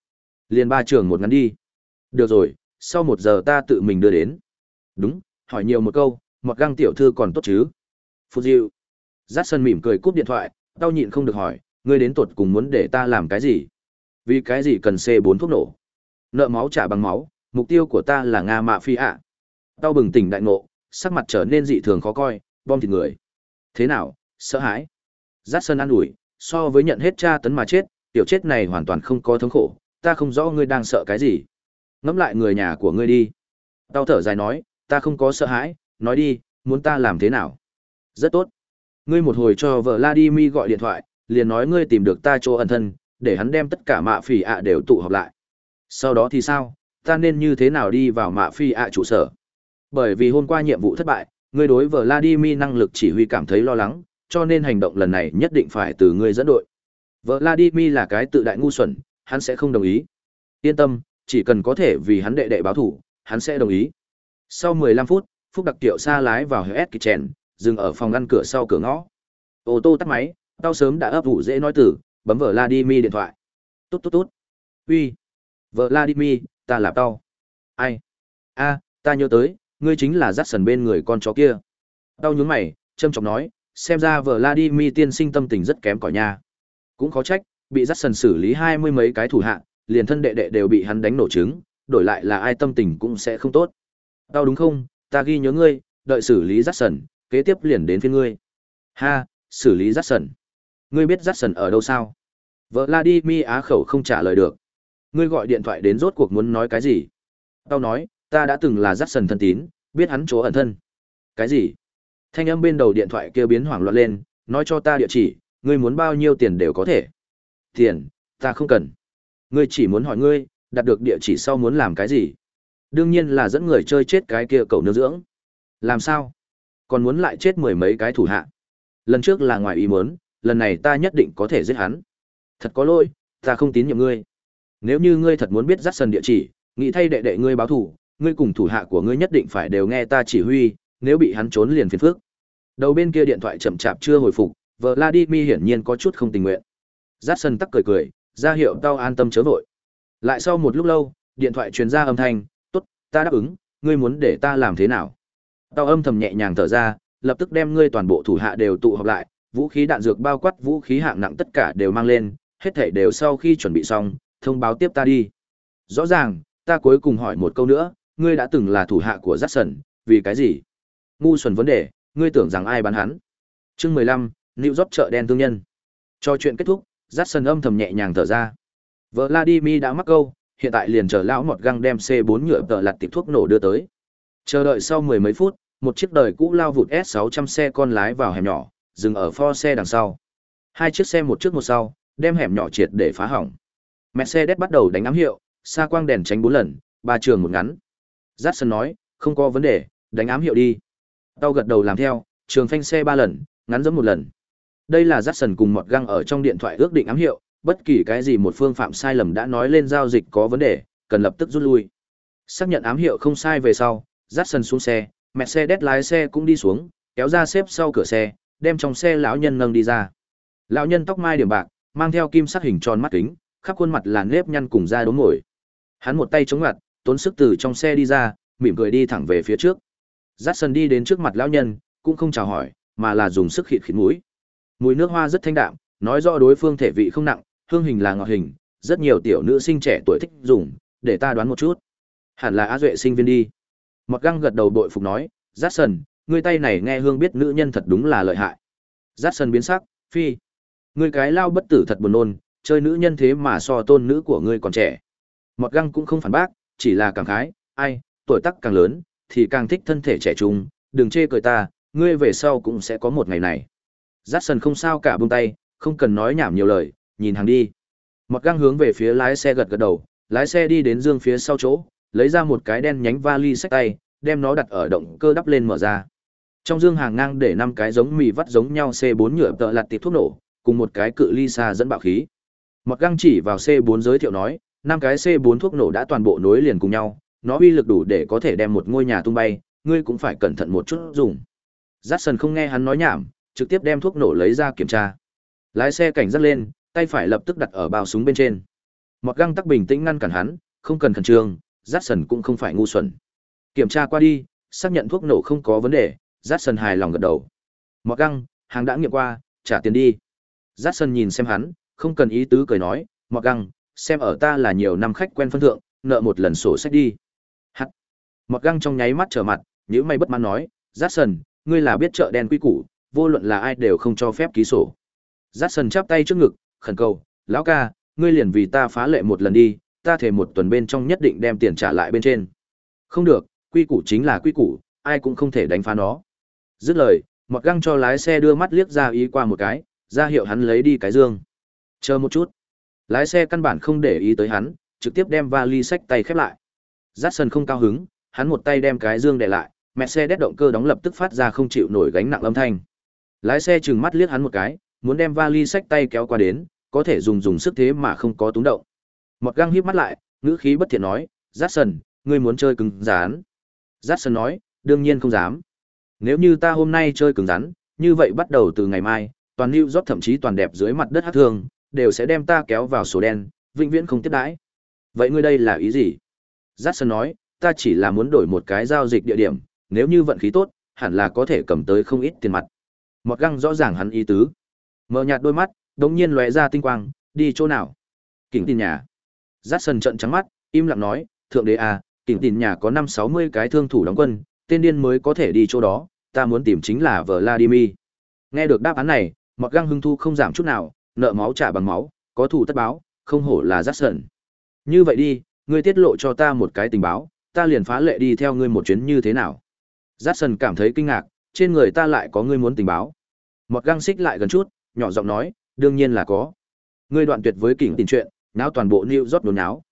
Liền ba trường một ngắn đi. Được rồi, sau một giờ ta tự mình đưa đến. Đúng, hỏi nhiều một câu, một găng tiểu thư còn tốt chứ? Phút diệu. Giác sân mỉm cười cúp điện thoại, tao nhịn không được hỏi, ngươi đến tuột cùng muốn để ta làm cái gì? Vì cái gì cần C4 thuốc nổ? Nợ máu trả bằng máu, mục tiêu của ta là Nga mạ phi ạ. Tao bừng tỉnh đại ngộ, sắc mặt trở nên dị thường khó coi, bom thịt người. Thế nào, sợ hãi? Giác sân an ủi, so với nhận hết tra tấn mà chết, tiểu chết này hoàn toàn không có thống khổ, ta không rõ ngươi đang sợ cái gì. Ngẫm lại người nhà của ngươi đi. Tao thở dài nói, ta không có sợ hãi, nói đi, muốn ta làm thế nào? Rất tốt. Ngươi một hồi cho vợ Vladimir gọi điện thoại, liền nói ngươi tìm được ta chỗ ẩn thân, để hắn đem tất cả mạ phỉ ạ đều tụ họp lại. Sau đó thì sao? Ta nên như thế nào đi vào mạ phi ạ trụ sở? Bởi vì hôm qua nhiệm vụ thất bại, ngươi đối với Vladimir năng lực chỉ huy cảm thấy lo lắng, cho nên hành động lần này nhất định phải từ ngươi dẫn đội. Vladimir là cái tự đại ngu xuẩn, hắn sẽ không đồng ý. Yên tâm, chỉ cần có thể vì hắn đệ đệ báo thủ, hắn sẽ đồng ý. Sau 15 phút, Phúc Đặc Tiệu xa lái vào HS Kitchen, dừng ở phòng ngăn cửa sau cửa ngõ. Ô tô tắt máy, tao sớm đã ấp ủ dễ nói tử, bấm Vladimir điện thoại. Tốt tốt tốt. Uy. Vladimir, ta là tao. Ai? A, ta nhớ tới, ngươi chính là dắt sần bên người con chó kia. Tao nhướng mày, châm chọc nói, xem ra Vladimir tiên sinh tâm tình rất kém cỏi nha. Cũng khó trách, bị dắt sần xử lý hai mươi mấy cái thủ hạ, liền thân đệ đệ đều bị hắn đánh nổ trứng, đổi lại là ai tâm tình cũng sẽ không tốt. Tao đúng không, ta ghi nhớ ngươi, đợi xử lý dắt sần, kế tiếp liền đến phiên ngươi. Ha, xử lý dắt sần. Ngươi biết dắt sần ở đâu sao? vợ Vladimir á khẩu không trả lời được. Ngươi gọi điện thoại đến rốt cuộc muốn nói cái gì? Tao nói, ta đã từng là dắt sần thân tín, biết hắn chỗ ẩn thân. Cái gì? Thanh âm bên đầu điện thoại kia biến hoảng loạn lên, nói cho ta địa chỉ, ngươi muốn bao nhiêu tiền đều có thể. Tiền, ta không cần. Ngươi chỉ muốn hỏi ngươi, đặt được địa chỉ sau muốn làm cái gì? Đương nhiên là dẫn người chơi chết cái kia cầu nương dưỡng. Làm sao? Còn muốn lại chết mười mấy cái thủ hạ. Lần trước là ngoài ý muốn, lần này ta nhất định có thể giết hắn. Thật có lỗi, ta không tín nhiệm ngươi. Nếu như ngươi thật muốn biết dắt sần địa chỉ, nghĩ thay đệ đệ ngươi báo thủ, ngươi cùng thủ hạ của ngươi nhất định phải đều nghe ta chỉ huy, nếu bị hắn trốn liền phiền phức. Đầu bên kia điện thoại chậm chạp chưa hồi phục, Vladimir hiển nhiên có chút không tình nguyện. Jackson tắc cười cười, ra hiệu tao an tâm chớ vội. Lại sau một lúc lâu, điện thoại truyền ra âm thanh, "Tốt, ta đáp ứng, ngươi muốn để ta làm thế nào?" Tao âm thầm nhẹ nhàng thở ra, lập tức đem ngươi toàn bộ thủ hạ đều tụ họp lại, vũ khí đạn dược bao quát vũ khí hạng nặng tất cả đều mang lên, hết thảy đều sau khi chuẩn bị xong, thông báo tiếp ta đi. Rõ ràng, ta cuối cùng hỏi một câu nữa, ngươi đã từng là thủ hạ của Jackson, vì cái gì? Ngu xuẩn vấn đề, ngươi tưởng rằng ai bán hắn? Chương mười lăm, New York chợ đen thương nhân. Cho chuyện kết thúc, Jackson âm thầm nhẹ nhàng thở ra. Vladimir đã mắc câu, hiện tại liền chờ lão một găng đem C4 nhựa tờ lặt tiệp thuốc nổ đưa tới. Chờ đợi sau mười mấy phút, một chiếc đời cũ lao vụt S600 xe con lái vào hẻm nhỏ, dừng ở pho xe đằng sau. Hai chiếc xe một trước một sau, đem hẻm nhỏ triệt để phá hỏng. Mercedes bắt đầu đánh ám hiệu, xa quang đèn tránh bốn lần, ba trường một ngắn. Jackson nói, không có vấn đề, đánh ám hiệu đi. Tao gật đầu làm theo, trường phanh xe ba lần, ngắn giống một lần. Đây là Jackson cùng một găng ở trong điện thoại ước định ám hiệu, bất kỳ cái gì một phương phạm sai lầm đã nói lên giao dịch có vấn đề, cần lập tức rút lui. Xác nhận ám hiệu không sai về sau, Jackson xuống xe, mẹ xe đét lái xe cũng đi xuống, kéo ra xếp sau cửa xe, đem trong xe lão nhân nâng đi ra. Lão nhân tóc mai điểm bạc, mang theo kim sắc hình tròn mắt kính, khắp khuôn mặt là nếp nhăn cùng da đốm ngồi. Hắn một tay chống ngặt, tốn sức từ trong xe đi ra, mỉm cười đi thẳng về phía trước. Jackson đi đến trước mặt lão nhân, cũng không chào hỏi, mà là dùng sức khịt khịt mũi. Mùi nước hoa rất thanh đạm, nói rõ đối phương thể vị không nặng, hương hình là ngọt hình, rất nhiều tiểu nữ sinh trẻ tuổi thích dùng, để ta đoán một chút. Hẳn là Á Duệ sinh viên đi. Mọt găng gật đầu bội phục nói, Jackson, ngươi tay này nghe hương biết nữ nhân thật đúng là lợi hại. Jackson biến sắc, phi. Ngươi cái lao bất tử thật buồn nôn, chơi nữ nhân thế mà so tôn nữ của ngươi còn trẻ. Mọt găng cũng không phản bác, chỉ là cảm khái, ai, tuổi tác càng lớn, thì càng thích thân thể trẻ trung, đừng chê cười ta, ngươi về sau cũng sẽ có một ngày này. Jackson không sao cả buông tay, không cần nói nhảm nhiều lời, nhìn hàng đi. Mọt găng hướng về phía lái xe gật gật đầu, lái xe đi đến dương phía sau chỗ, lấy ra một cái đen nhánh vali sách tay, đem nó đặt ở động cơ đắp lên mở ra. Trong dương hàng ngang để năm cái giống mì vắt giống nhau C4 nhựa tợ lặt tiệp thuốc nổ, cùng một cái cự ly xa dẫn bạo khí. Mọt găng chỉ vào C4 giới thiệu nói, năm cái C4 thuốc nổ đã toàn bộ nối liền cùng nhau, nó uy lực đủ để có thể đem một ngôi nhà tung bay, ngươi cũng phải cẩn thận một chút dùng. Jackson không nghe hắn nói nhảm, trực tiếp đem thuốc nổ lấy ra kiểm tra. Lái xe cảnh giác lên, tay phải lập tức đặt ở bao súng bên trên. Mọt găng tắc bình tĩnh ngăn cản hắn, không cần khẩn trương, Jackson cũng không phải ngu xuẩn. Kiểm tra qua đi, xác nhận thuốc nổ không có vấn đề, Jackson hài lòng gật đầu. Mọt găng, hàng đã nghiệm qua, trả tiền đi. Jackson nhìn xem hắn, không cần ý tứ cười nói, Mọt găng, xem ở ta là nhiều năm khách quen phân thượng, nợ một lần sổ sách đi. Hắt. Mọt găng trong nháy mắt trở mặt, nhíu mày bất mãn nói, Jackson, ngươi là biết chợ đen quy củ, vô luận là ai đều không cho phép ký sổ. Jackson chắp tay trước ngực, khẩn cầu, lão ca, ngươi liền vì ta phá lệ một lần đi, ta thể một tuần bên trong nhất định đem tiền trả lại bên trên. Không được, quy củ chính là quy củ, ai cũng không thể đánh phá nó. Dứt lời, Mọt găng cho lái xe đưa mắt liếc ra ý qua một cái, ra hiệu hắn lấy đi cái dương. Chờ một chút. Lái xe căn bản không để ý tới hắn, trực tiếp đem vali sách tay khép lại. Jackson không cao hứng, hắn một tay đem cái dương để lại, mẹ xe đét động cơ đóng lập tức phát ra không chịu nổi gánh nặng âm thanh. Lái xe trừng mắt liếc hắn một cái, muốn đem vali sách tay kéo qua đến, có thể dùng dùng sức thế mà không có túng động. Một găng híp mắt lại, ngữ khí bất thiện nói, Jackson, ngươi muốn chơi cứng rắn. Jackson nói, đương nhiên không dám. Nếu như ta hôm nay chơi cứng rắn, như vậy bắt đầu từ ngày mai, toàn New York thậm chí toàn đẹp dưới mặt đất hát thường, đều sẽ đem ta kéo vào sổ đen, vĩnh viễn không tiếp đãi. Vậy ngươi đây là ý gì? Jackson nói, ta chỉ là muốn đổi một cái giao dịch địa điểm, nếu như vận khí tốt, hẳn là có thể cầm tới không ít tiền mặt. Một găng rõ ràng hắn ý tứ. Mở nhạt đôi mắt, đống nhiên lóe ra tinh quang, đi chỗ nào? Kỉnh tin nhà. Jackson trợn trắng mắt, im lặng nói, thượng đế à, kỉnh tin nhà có năm sáu mươi cái thương thủ đóng quân, tên điên mới có thể đi chỗ đó, ta muốn tìm chính là Vladimir. Nghe được đáp án này, Mọt găng hưng thu không giảm chút nào, nợ máu trả bằng máu, có thủ tất báo, không hổ là Jackson. Như vậy đi, ngươi tiết lộ cho ta một cái tình báo, ta liền phá lệ đi theo ngươi một chuyến như thế nào? Jackson cảm thấy kinh ngạc, trên người ta lại có ngươi muốn tình báo. Mọt găng xích lại gần chút, nhỏ giọng nói, đương nhiên là có. Ngươi đoạn tuyệt với kỉnh tình chuyện, náo toàn bộ New York đồn náo.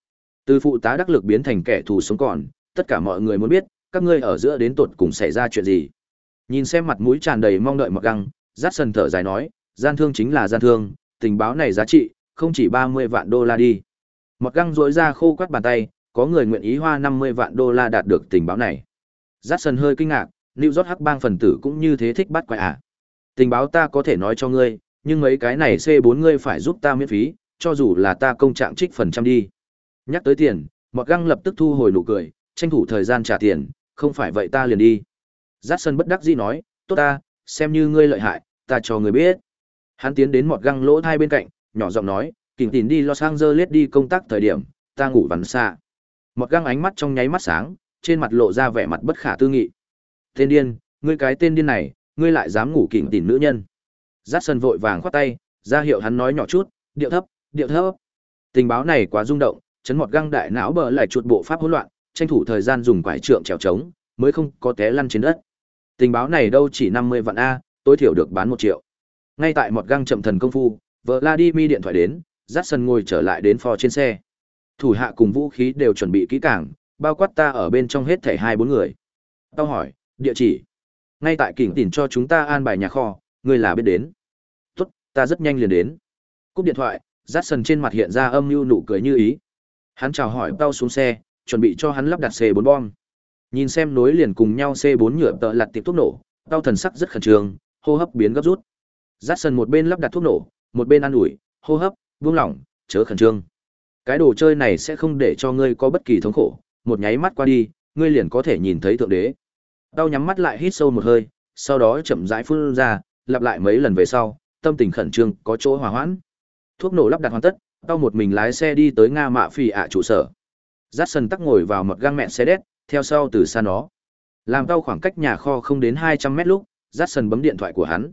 Từ phụ tá đắc lực biến thành kẻ thù sống còn, tất cả mọi người muốn biết, các ngươi ở giữa đến tột cùng xảy ra chuyện gì. Nhìn xem mặt mũi tràn đầy mong đợi Mọt găng, Jackson thở dài nói, gian thương chính là gian thương, tình báo này giá trị, không chỉ 30 vạn đô la đi. Mọt găng rối ra khô quát bàn tay, có người nguyện ý hoa 50 vạn đô la đạt được tình báo này. Jackson hơi kinh ngạc, New York hắc bang phần tử cũng như thế thích bắt quái à. Tình báo ta có thể nói cho ngươi, nhưng mấy cái này C4 ngươi phải giúp ta miễn phí, cho dù là ta công trạng trích phần trăm đi. Nhắc tới tiền, Mọt găng lập tức thu hồi nụ cười, tranh thủ thời gian trả tiền, không phải vậy ta liền đi. Jackson bất đắc dĩ nói, tốt ta, xem như ngươi lợi hại, ta cho ngươi biết. Hắn tiến đến Mọt găng lỗ thai bên cạnh, nhỏ giọng nói, kỉnh tìm đi Los Angeles đi công tác thời điểm, ta ngủ vắn xa. Mọt găng ánh mắt trong nháy mắt sáng, trên mặt lộ ra vẻ mặt bất khả tư nghị. Tên điên, ngươi cái tên điên này, ngươi lại dám ngủ kỉnh tỉn nữ nhân. Giác sân vội vàng khoát tay, ra hiệu hắn nói nhỏ chút, điệu thấp, điệu thấp. Tình báo này quá rung động, chấn một găng đại não bờ lại chuột bộ pháp hỗn loạn, tranh thủ thời gian dùng quải trượng trèo trống, mới không có té lăn trên đất. Tình báo này đâu chỉ 50 vạn a, tối thiểu được bán 1 triệu. Ngay tại một găng chậm thần công phu, Vladimir điện thoại đến, Jackson ngồi trở lại đến phò trên xe. Thủ hạ cùng vũ khí đều chuẩn bị kỹ càng, bao quát ta ở bên trong hết thảy hai bốn người. Tao hỏi, địa chỉ. Ngay tại kỉnh tỉnh cho chúng ta an bài nhà kho, người là biết đến. Tốt, ta rất nhanh liền đến. Cúp điện thoại, Jackson trên mặt hiện ra âm mưu nụ cười như ý. Hắn chào hỏi tao xuống xe, chuẩn bị cho hắn lắp đặt C4 bom. Nhìn xem nối liền cùng nhau C4 nhựa tợ lặt tiệp thuốc nổ, tao thần sắc rất khẩn trương, hô hấp biến gấp rút. Jackson một bên lắp đặt thuốc nổ, một bên ăn ủi, hô hấp, buông lỏng, chớ khẩn trương. Cái đồ chơi này sẽ không để cho ngươi có bất kỳ thống khổ, một nháy mắt qua đi, ngươi liền có thể nhìn thấy thượng đế. Đau nhắm mắt lại hít sâu một hơi, sau đó chậm rãi phun ra, lặp lại mấy lần về sau, tâm tình khẩn trương có chỗ hòa hoãn. Thuốc nổ lắp đặt hoàn tất, tao một mình lái xe đi tới Nga Mạ Phỉ ạ trụ sở. Jackson tắc ngồi vào một găng mẹ xe đét, theo sau từ xa nó. Làm tao khoảng cách nhà kho không đến 200 mét lúc, Jackson bấm điện thoại của hắn.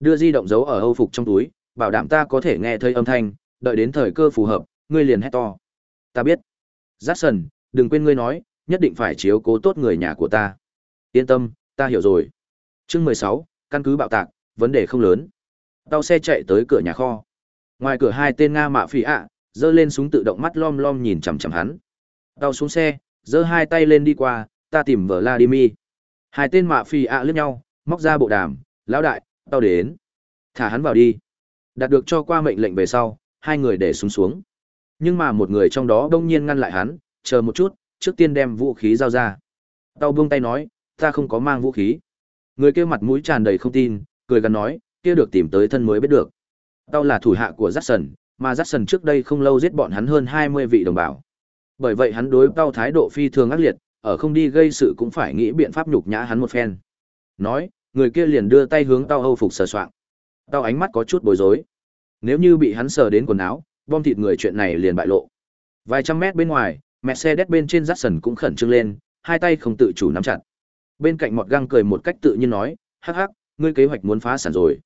Đưa di động giấu ở hâu phục trong túi, bảo đảm ta có thể nghe thấy âm thanh, đợi đến thời cơ phù hợp, ngươi liền hét to. Ta biết. Jackson, đừng quên ngươi nói, nhất định phải chiếu cố tốt người nhà của ta. Yên tâm, ta hiểu rồi. Chương 16, căn cứ bạo tạc, vấn đề không lớn. Tao xe chạy tới cửa nhà kho. Ngoài cửa hai tên Nga mạ phi ạ, giơ lên súng tự động mắt lom lom nhìn chằm chằm hắn. Tao xuống xe, giơ hai tay lên đi qua, ta tìm vợ Vladimir. Hai tên mạ phi ạ liếc nhau, móc ra bộ đàm, lão đại, tao đến. Thả hắn vào đi. Đạt được cho qua mệnh lệnh về sau, hai người để súng xuống. Nhưng mà một người trong đó đông nhiên ngăn lại hắn, chờ một chút, trước tiên đem vũ khí giao ra. Tao buông tay nói, ta không có mang vũ khí. Người kia mặt mũi tràn đầy không tin, cười gần nói, kia được tìm tới thân mới biết được. Tao là thủ hạ của Jackson, mà Jackson trước đây không lâu giết bọn hắn hơn 20 vị đồng bào. Bởi vậy hắn đối Tao thái độ phi thường ác liệt, ở không đi gây sự cũng phải nghĩ biện pháp nhục nhã hắn một phen. Nói, người kia liền đưa tay hướng Tao hâu phục sờ soạng. Tao ánh mắt có chút bối rối. Nếu như bị hắn sờ đến quần áo, bom thịt người chuyện này liền bại lộ. Vài trăm mét bên ngoài, Mercedes bên trên Jackson cũng khẩn trương lên, hai tay không tự chủ nắm chặt. Bên cạnh Mọt Găng cười một cách tự nhiên nói, hắc hắc, ngươi kế hoạch muốn phá sản rồi.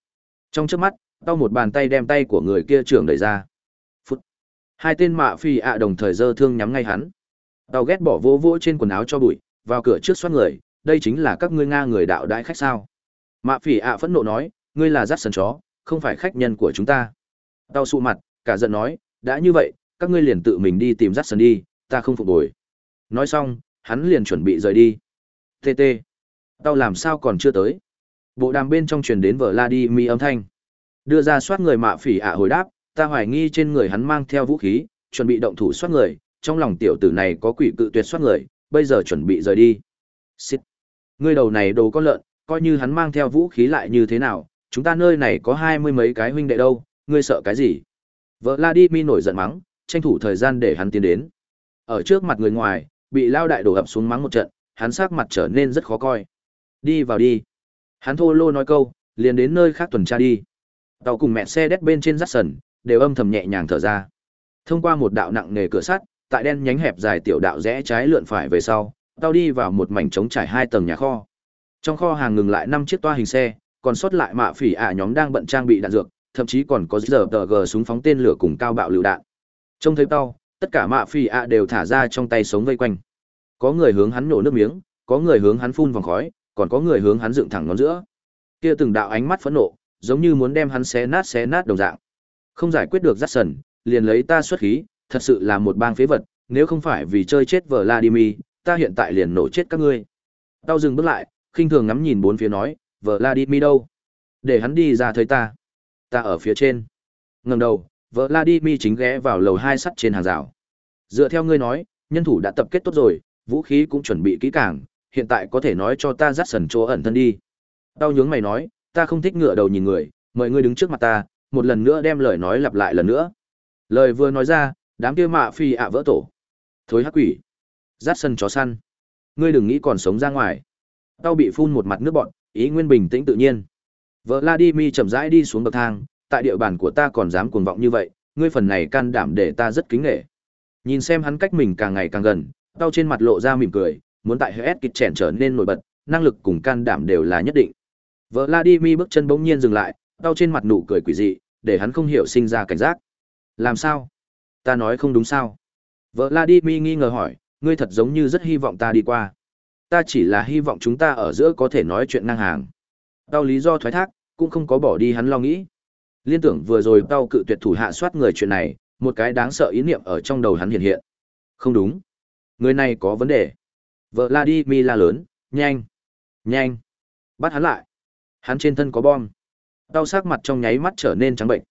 Trong chớp mắt, tao một bàn tay đem tay của người kia trưởng đẩy ra. Phút. Hai tên mạ phi ạ đồng thời giơ thương nhắm ngay hắn. Tao ghét bỏ vỗ vỗ trên quần áo cho bụi, vào cửa trước xoát người, đây chính là các ngươi Nga người đạo đãi khách sao. Mạ Phi ạ phẫn nộ nói, ngươi là rắt sần chó, không phải khách nhân của chúng ta. Tao sụ mặt, cả giận nói, đã như vậy, các ngươi liền tự mình đi tìm rắt sần đi, ta không phục bồi. Nói xong, hắn liền chuẩn bị rời đi. TT. Tao làm sao còn chưa tới? Bộ đàm bên trong truyền đến vợ la đi mi âm thanh. Đưa ra soát người mạ phỉ ạ hồi đáp, ta hoài nghi trên người hắn mang theo vũ khí, chuẩn bị động thủ soát người, trong lòng tiểu tử này có quỷ cự tuyệt soát người, bây giờ chuẩn bị rời đi. Xít. Ngươi đầu này đồ con lợn, coi như hắn mang theo vũ khí lại như thế nào, chúng ta nơi này có hai mươi mấy cái huynh đệ đâu, ngươi sợ cái gì? Vợ La Di Mi nổi giận mắng, tranh thủ thời gian để hắn tiến đến. Ở trước mặt người ngoài, bị lao đại đổ ập xuống mắng một trận, hắn sắc mặt trở nên rất khó coi. Đi vào đi. Hắn thô lô nói câu, liền đến nơi khác tuần tra đi. Tàu cùng mẹ xe đét bên trên rắt sần, đều âm thầm nhẹ nhàng thở ra. Thông qua một đạo nặng nề cửa sắt, tại đen nhánh hẹp dài tiểu đạo rẽ trái lượn phải về sau, tao đi vào một mảnh trống trải hai tầng nhà kho. Trong kho hàng ngừng lại năm chiếc toa hình xe, còn sót lại mạ phỉ ả nhóm đang bận trang bị đạn dược, thậm chí còn có giờ tờ gờ súng phóng tên lửa cùng cao bạo lựu đạn. Trông thấy tao, tất cả mạ phỉ ả đều thả ra trong tay sống vây quanh. Có người hướng hắn nổ nước miếng, có người hướng hắn phun vòng khói, còn có người hướng hắn dựng thẳng ngón giữa. Kia từng đạo ánh mắt phẫn nộ, giống như muốn đem hắn xé nát xé nát đồng dạng. Không giải quyết được Jackson, liền lấy ta xuất khí, thật sự là một bang phế vật, nếu không phải vì chơi chết Vladimir, ta hiện tại liền nổ chết các ngươi. Tao dừng bước lại, khinh thường ngắm nhìn bốn phía nói, Vladimir đâu? Để hắn đi ra thấy ta. Ta ở phía trên. Ngẩng đầu, Vladimir chính ghé vào lầu hai sắt trên hàng rào. Dựa theo ngươi nói, nhân thủ đã tập kết tốt rồi, vũ khí cũng chuẩn bị kỹ càng, hiện tại có thể nói cho ta dắt sần chỗ ẩn thân đi. Tao nhướng mày nói, ta không thích ngựa đầu nhìn người, mời ngươi đứng trước mặt ta, một lần nữa đem lời nói lặp lại lần nữa. Lời vừa nói ra, đám kia mạ phi ạ vỡ tổ. Thối hắc quỷ. Dắt sân chó săn. Ngươi đừng nghĩ còn sống ra ngoài. Tao bị phun một mặt nước bọn, ý nguyên bình tĩnh tự nhiên. Vợ Vladimir chậm rãi đi xuống bậc thang, tại địa bàn của ta còn dám cuồng vọng như vậy, ngươi phần này can đảm để ta rất kính nể. Nhìn xem hắn cách mình càng ngày càng gần, tao trên mặt lộ ra mỉm cười, muốn tại HS kịch chèn trở nên nổi bật, năng lực cùng can đảm đều là nhất định. Vladimir bước chân bỗng nhiên dừng lại, tao trên mặt nụ cười quỷ dị, để hắn không hiểu sinh ra cảnh giác. Làm sao? Ta nói không đúng sao? Vladimir nghi ngờ hỏi, ngươi thật giống như rất hy vọng ta đi qua. Ta chỉ là hy vọng chúng ta ở giữa có thể nói chuyện ngang hàng. Tao lý do thoái thác, cũng không có bỏ đi hắn lo nghĩ. Liên tưởng vừa rồi tao cự tuyệt thủ hạ soát người chuyện này, một cái đáng sợ ý niệm ở trong đầu hắn hiện hiện. Không đúng. Người này có vấn đề. Vladimir la lớn, nhanh, nhanh, bắt hắn lại. Hắn trên thân có bom. Đau sắc mặt trong nháy mắt trở nên trắng bệnh.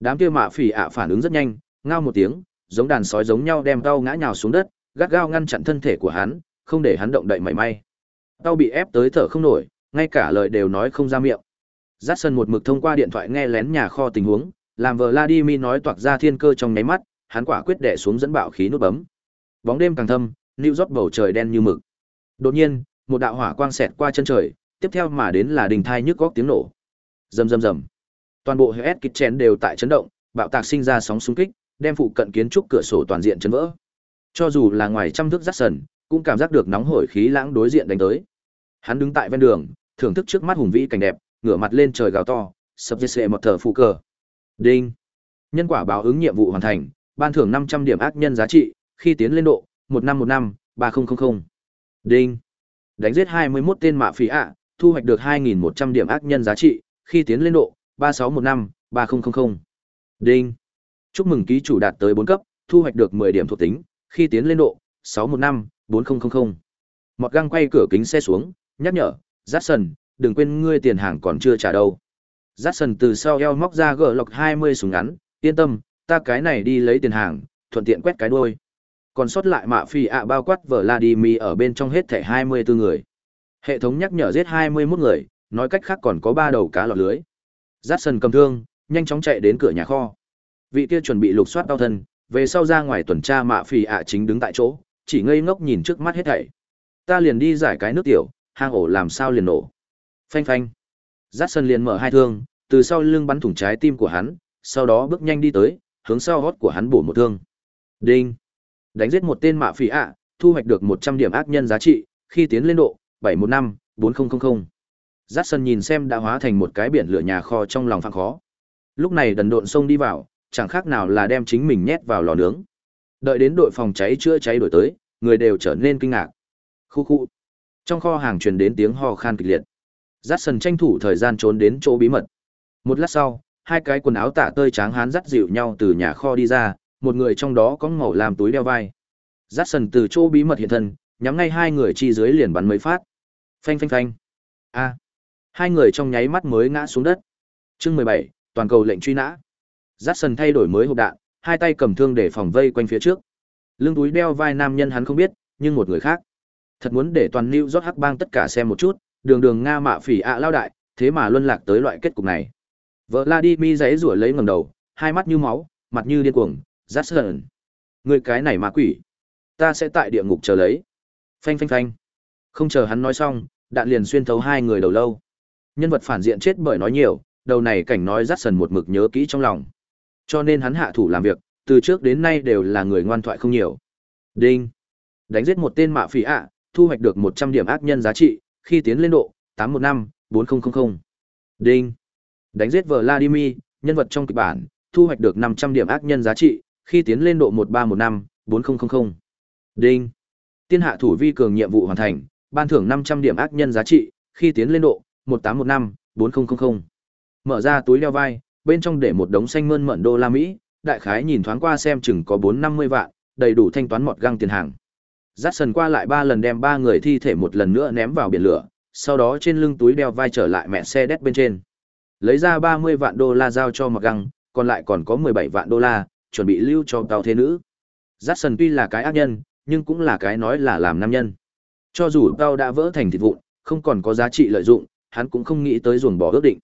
Đám kia mạ phỉ ạ phản ứng rất nhanh, ngao một tiếng, giống đàn sói giống nhau đem đau ngã nhào xuống đất, gắt gao ngăn chặn thân thể của hắn, không để hắn động đậy mảy may. Đau bị ép tới thở không nổi, ngay cả lời đều nói không ra miệng. Jackson một mực thông qua điện thoại nghe lén nhà kho tình huống, làm Vladimir nói toạc ra thiên cơ trong nháy mắt, hắn quả quyết đè xuống dẫn bạo khí nút bấm. Bóng đêm càng thâm, New York bầu trời đen như mực. Đột nhiên, một đạo hỏa quang xẹt qua chân trời, tiếp theo mà đến là đình thai nhức góc tiếng nổ. Rầm rầm rầm. Toàn bộ Hes chén đều tại chấn động, bạo tạc sinh ra sóng xung kích, đem phụ cận kiến trúc cửa sổ toàn diện chấn vỡ. Cho dù là ngoài trăm thước rắc sần, cũng cảm giác được nóng hổi khí lãng đối diện đánh tới. Hắn đứng tại ven đường, thưởng thức trước mắt hùng vĩ cảnh đẹp, ngửa mặt lên trời gào to, sập dây xệ một thở phụ cờ. Đinh. Nhân quả báo ứng nhiệm vụ hoàn thành, ban thưởng 500 điểm ác nhân giá trị, khi tiến lên độ 1515 3000. Đinh. Đánh giết 21 tên mạ phí ạ, thu hoạch được 2100 điểm ác nhân giá trị, khi tiến lên độ 3615 3000. Đinh. Chúc mừng ký chủ đạt tới 4 cấp, thu hoạch được 10 điểm thuộc tính, khi tiến lên độ 615 4000. Một găng quay cửa kính xe xuống, nhắc nhở, Jackson, đừng quên ngươi tiền hàng còn chưa trả đâu. Jackson từ sau eo móc ra gỡ lọc 20 súng ngắn, yên tâm, ta cái này đi lấy tiền hàng, thuận tiện quét cái đuôi. Còn sót lại mạ phi ạ bao quát Vladimir ở bên trong hết thảy 24 người. Hệ thống nhắc nhở giết 21 người, nói cách khác còn có 3 đầu cá lọt lưới. Jackson cầm thương, nhanh chóng chạy đến cửa nhà kho. Vị kia chuẩn bị lục soát đau thân, về sau ra ngoài tuần tra mạ phi ạ chính đứng tại chỗ, chỉ ngây ngốc nhìn trước mắt hết thảy. Ta liền đi giải cái nước tiểu, hang ổ làm sao liền nổ. Phanh phanh. Jackson liền mở hai thương, từ sau lưng bắn thủng trái tim của hắn, sau đó bước nhanh đi tới, hướng sau hót của hắn bổ một thương. Đinh. Đánh giết một tên mạ phỉ ạ, thu hoạch được 100 điểm ác nhân giá trị, khi tiến lên độ 715 4000. Jackson nhìn xem đã hóa thành một cái biển lửa nhà kho trong lòng phang khó. Lúc này đần độn sông đi vào, chẳng khác nào là đem chính mình nhét vào lò nướng. Đợi đến đội phòng cháy chữa cháy đổi tới, người đều trở nên kinh ngạc. Khu khu. Trong kho hàng truyền đến tiếng ho khan kịch liệt. Jackson tranh thủ thời gian trốn đến chỗ bí mật. Một lát sau, hai cái quần áo tả tơi tráng hán dắt dịu nhau từ nhà kho đi ra, một người trong đó có màu làm túi đeo vai. Jackson từ chỗ bí mật hiện thân, nhắm ngay hai người chi dưới liền bắn mấy phát. Phanh phanh phanh. A. Hai người trong nháy mắt mới ngã xuống đất. Chương mười bảy, toàn cầu lệnh truy nã. Jackson thay đổi mới hộp đạn, hai tay cầm thương để phòng vây quanh phía trước. Lưng túi đeo vai nam nhân hắn không biết, nhưng một người khác. Thật muốn để toàn New York Hắc bang tất cả xem một chút, đường đường Nga mạ phỉ ạ lao đại, thế mà luân lạc tới loại kết cục này. Vợ Vladimir giấy rủa lấy ngẩng đầu, hai mắt như máu, mặt như điên cuồng, Jackson. Người cái này ma quỷ. Ta sẽ tại địa ngục chờ lấy. Phanh phanh phanh. Không chờ hắn nói xong, đạn liền xuyên thấu hai người đầu lâu. Nhân vật phản diện chết bởi nói nhiều, đầu này cảnh nói Jackson một mực nhớ kỹ trong lòng. Cho nên hắn hạ thủ làm việc, từ trước đến nay đều là người ngoan thoại không nhiều. Đinh. Đánh giết một tên mạ phỉ ạ, thu hoạch được 100 điểm ác nhân giá trị, khi tiến lên độ 815 4000. Đinh. Đánh giết Vladimir, nhân vật trong kịch bản, thu hoạch được 500 điểm ác nhân giá trị, khi tiến lên độ 1315 4000. Đinh. Tiên hạ thủ vi cường nhiệm vụ hoàn thành, ban thưởng 500 điểm ác nhân giá trị, khi tiến lên độ 1815 4000. Mở ra túi đeo vai, bên trong để một đống xanh mơn mởn đô la Mỹ, đại khái nhìn thoáng qua xem chừng có 450 vạn, đầy đủ thanh toán một găng tiền hàng. dắt sần qua lại ba lần đem ba người thi thể một lần nữa ném vào biển lửa, sau đó trên lưng túi đeo vai trở lại mẹ xe đét bên trên. Lấy ra 30 vạn đô la giao cho mặc găng, còn lại còn có 17 vạn đô la, chuẩn bị lưu cho tàu thế nữ. Dát sần tuy là cái ác nhân, nhưng cũng là cái nói là làm nam nhân. Cho dù tàu đã vỡ thành thịt vụn, không còn có giá trị lợi dụng, hắn cũng không nghĩ tới ruồng bỏ ước định.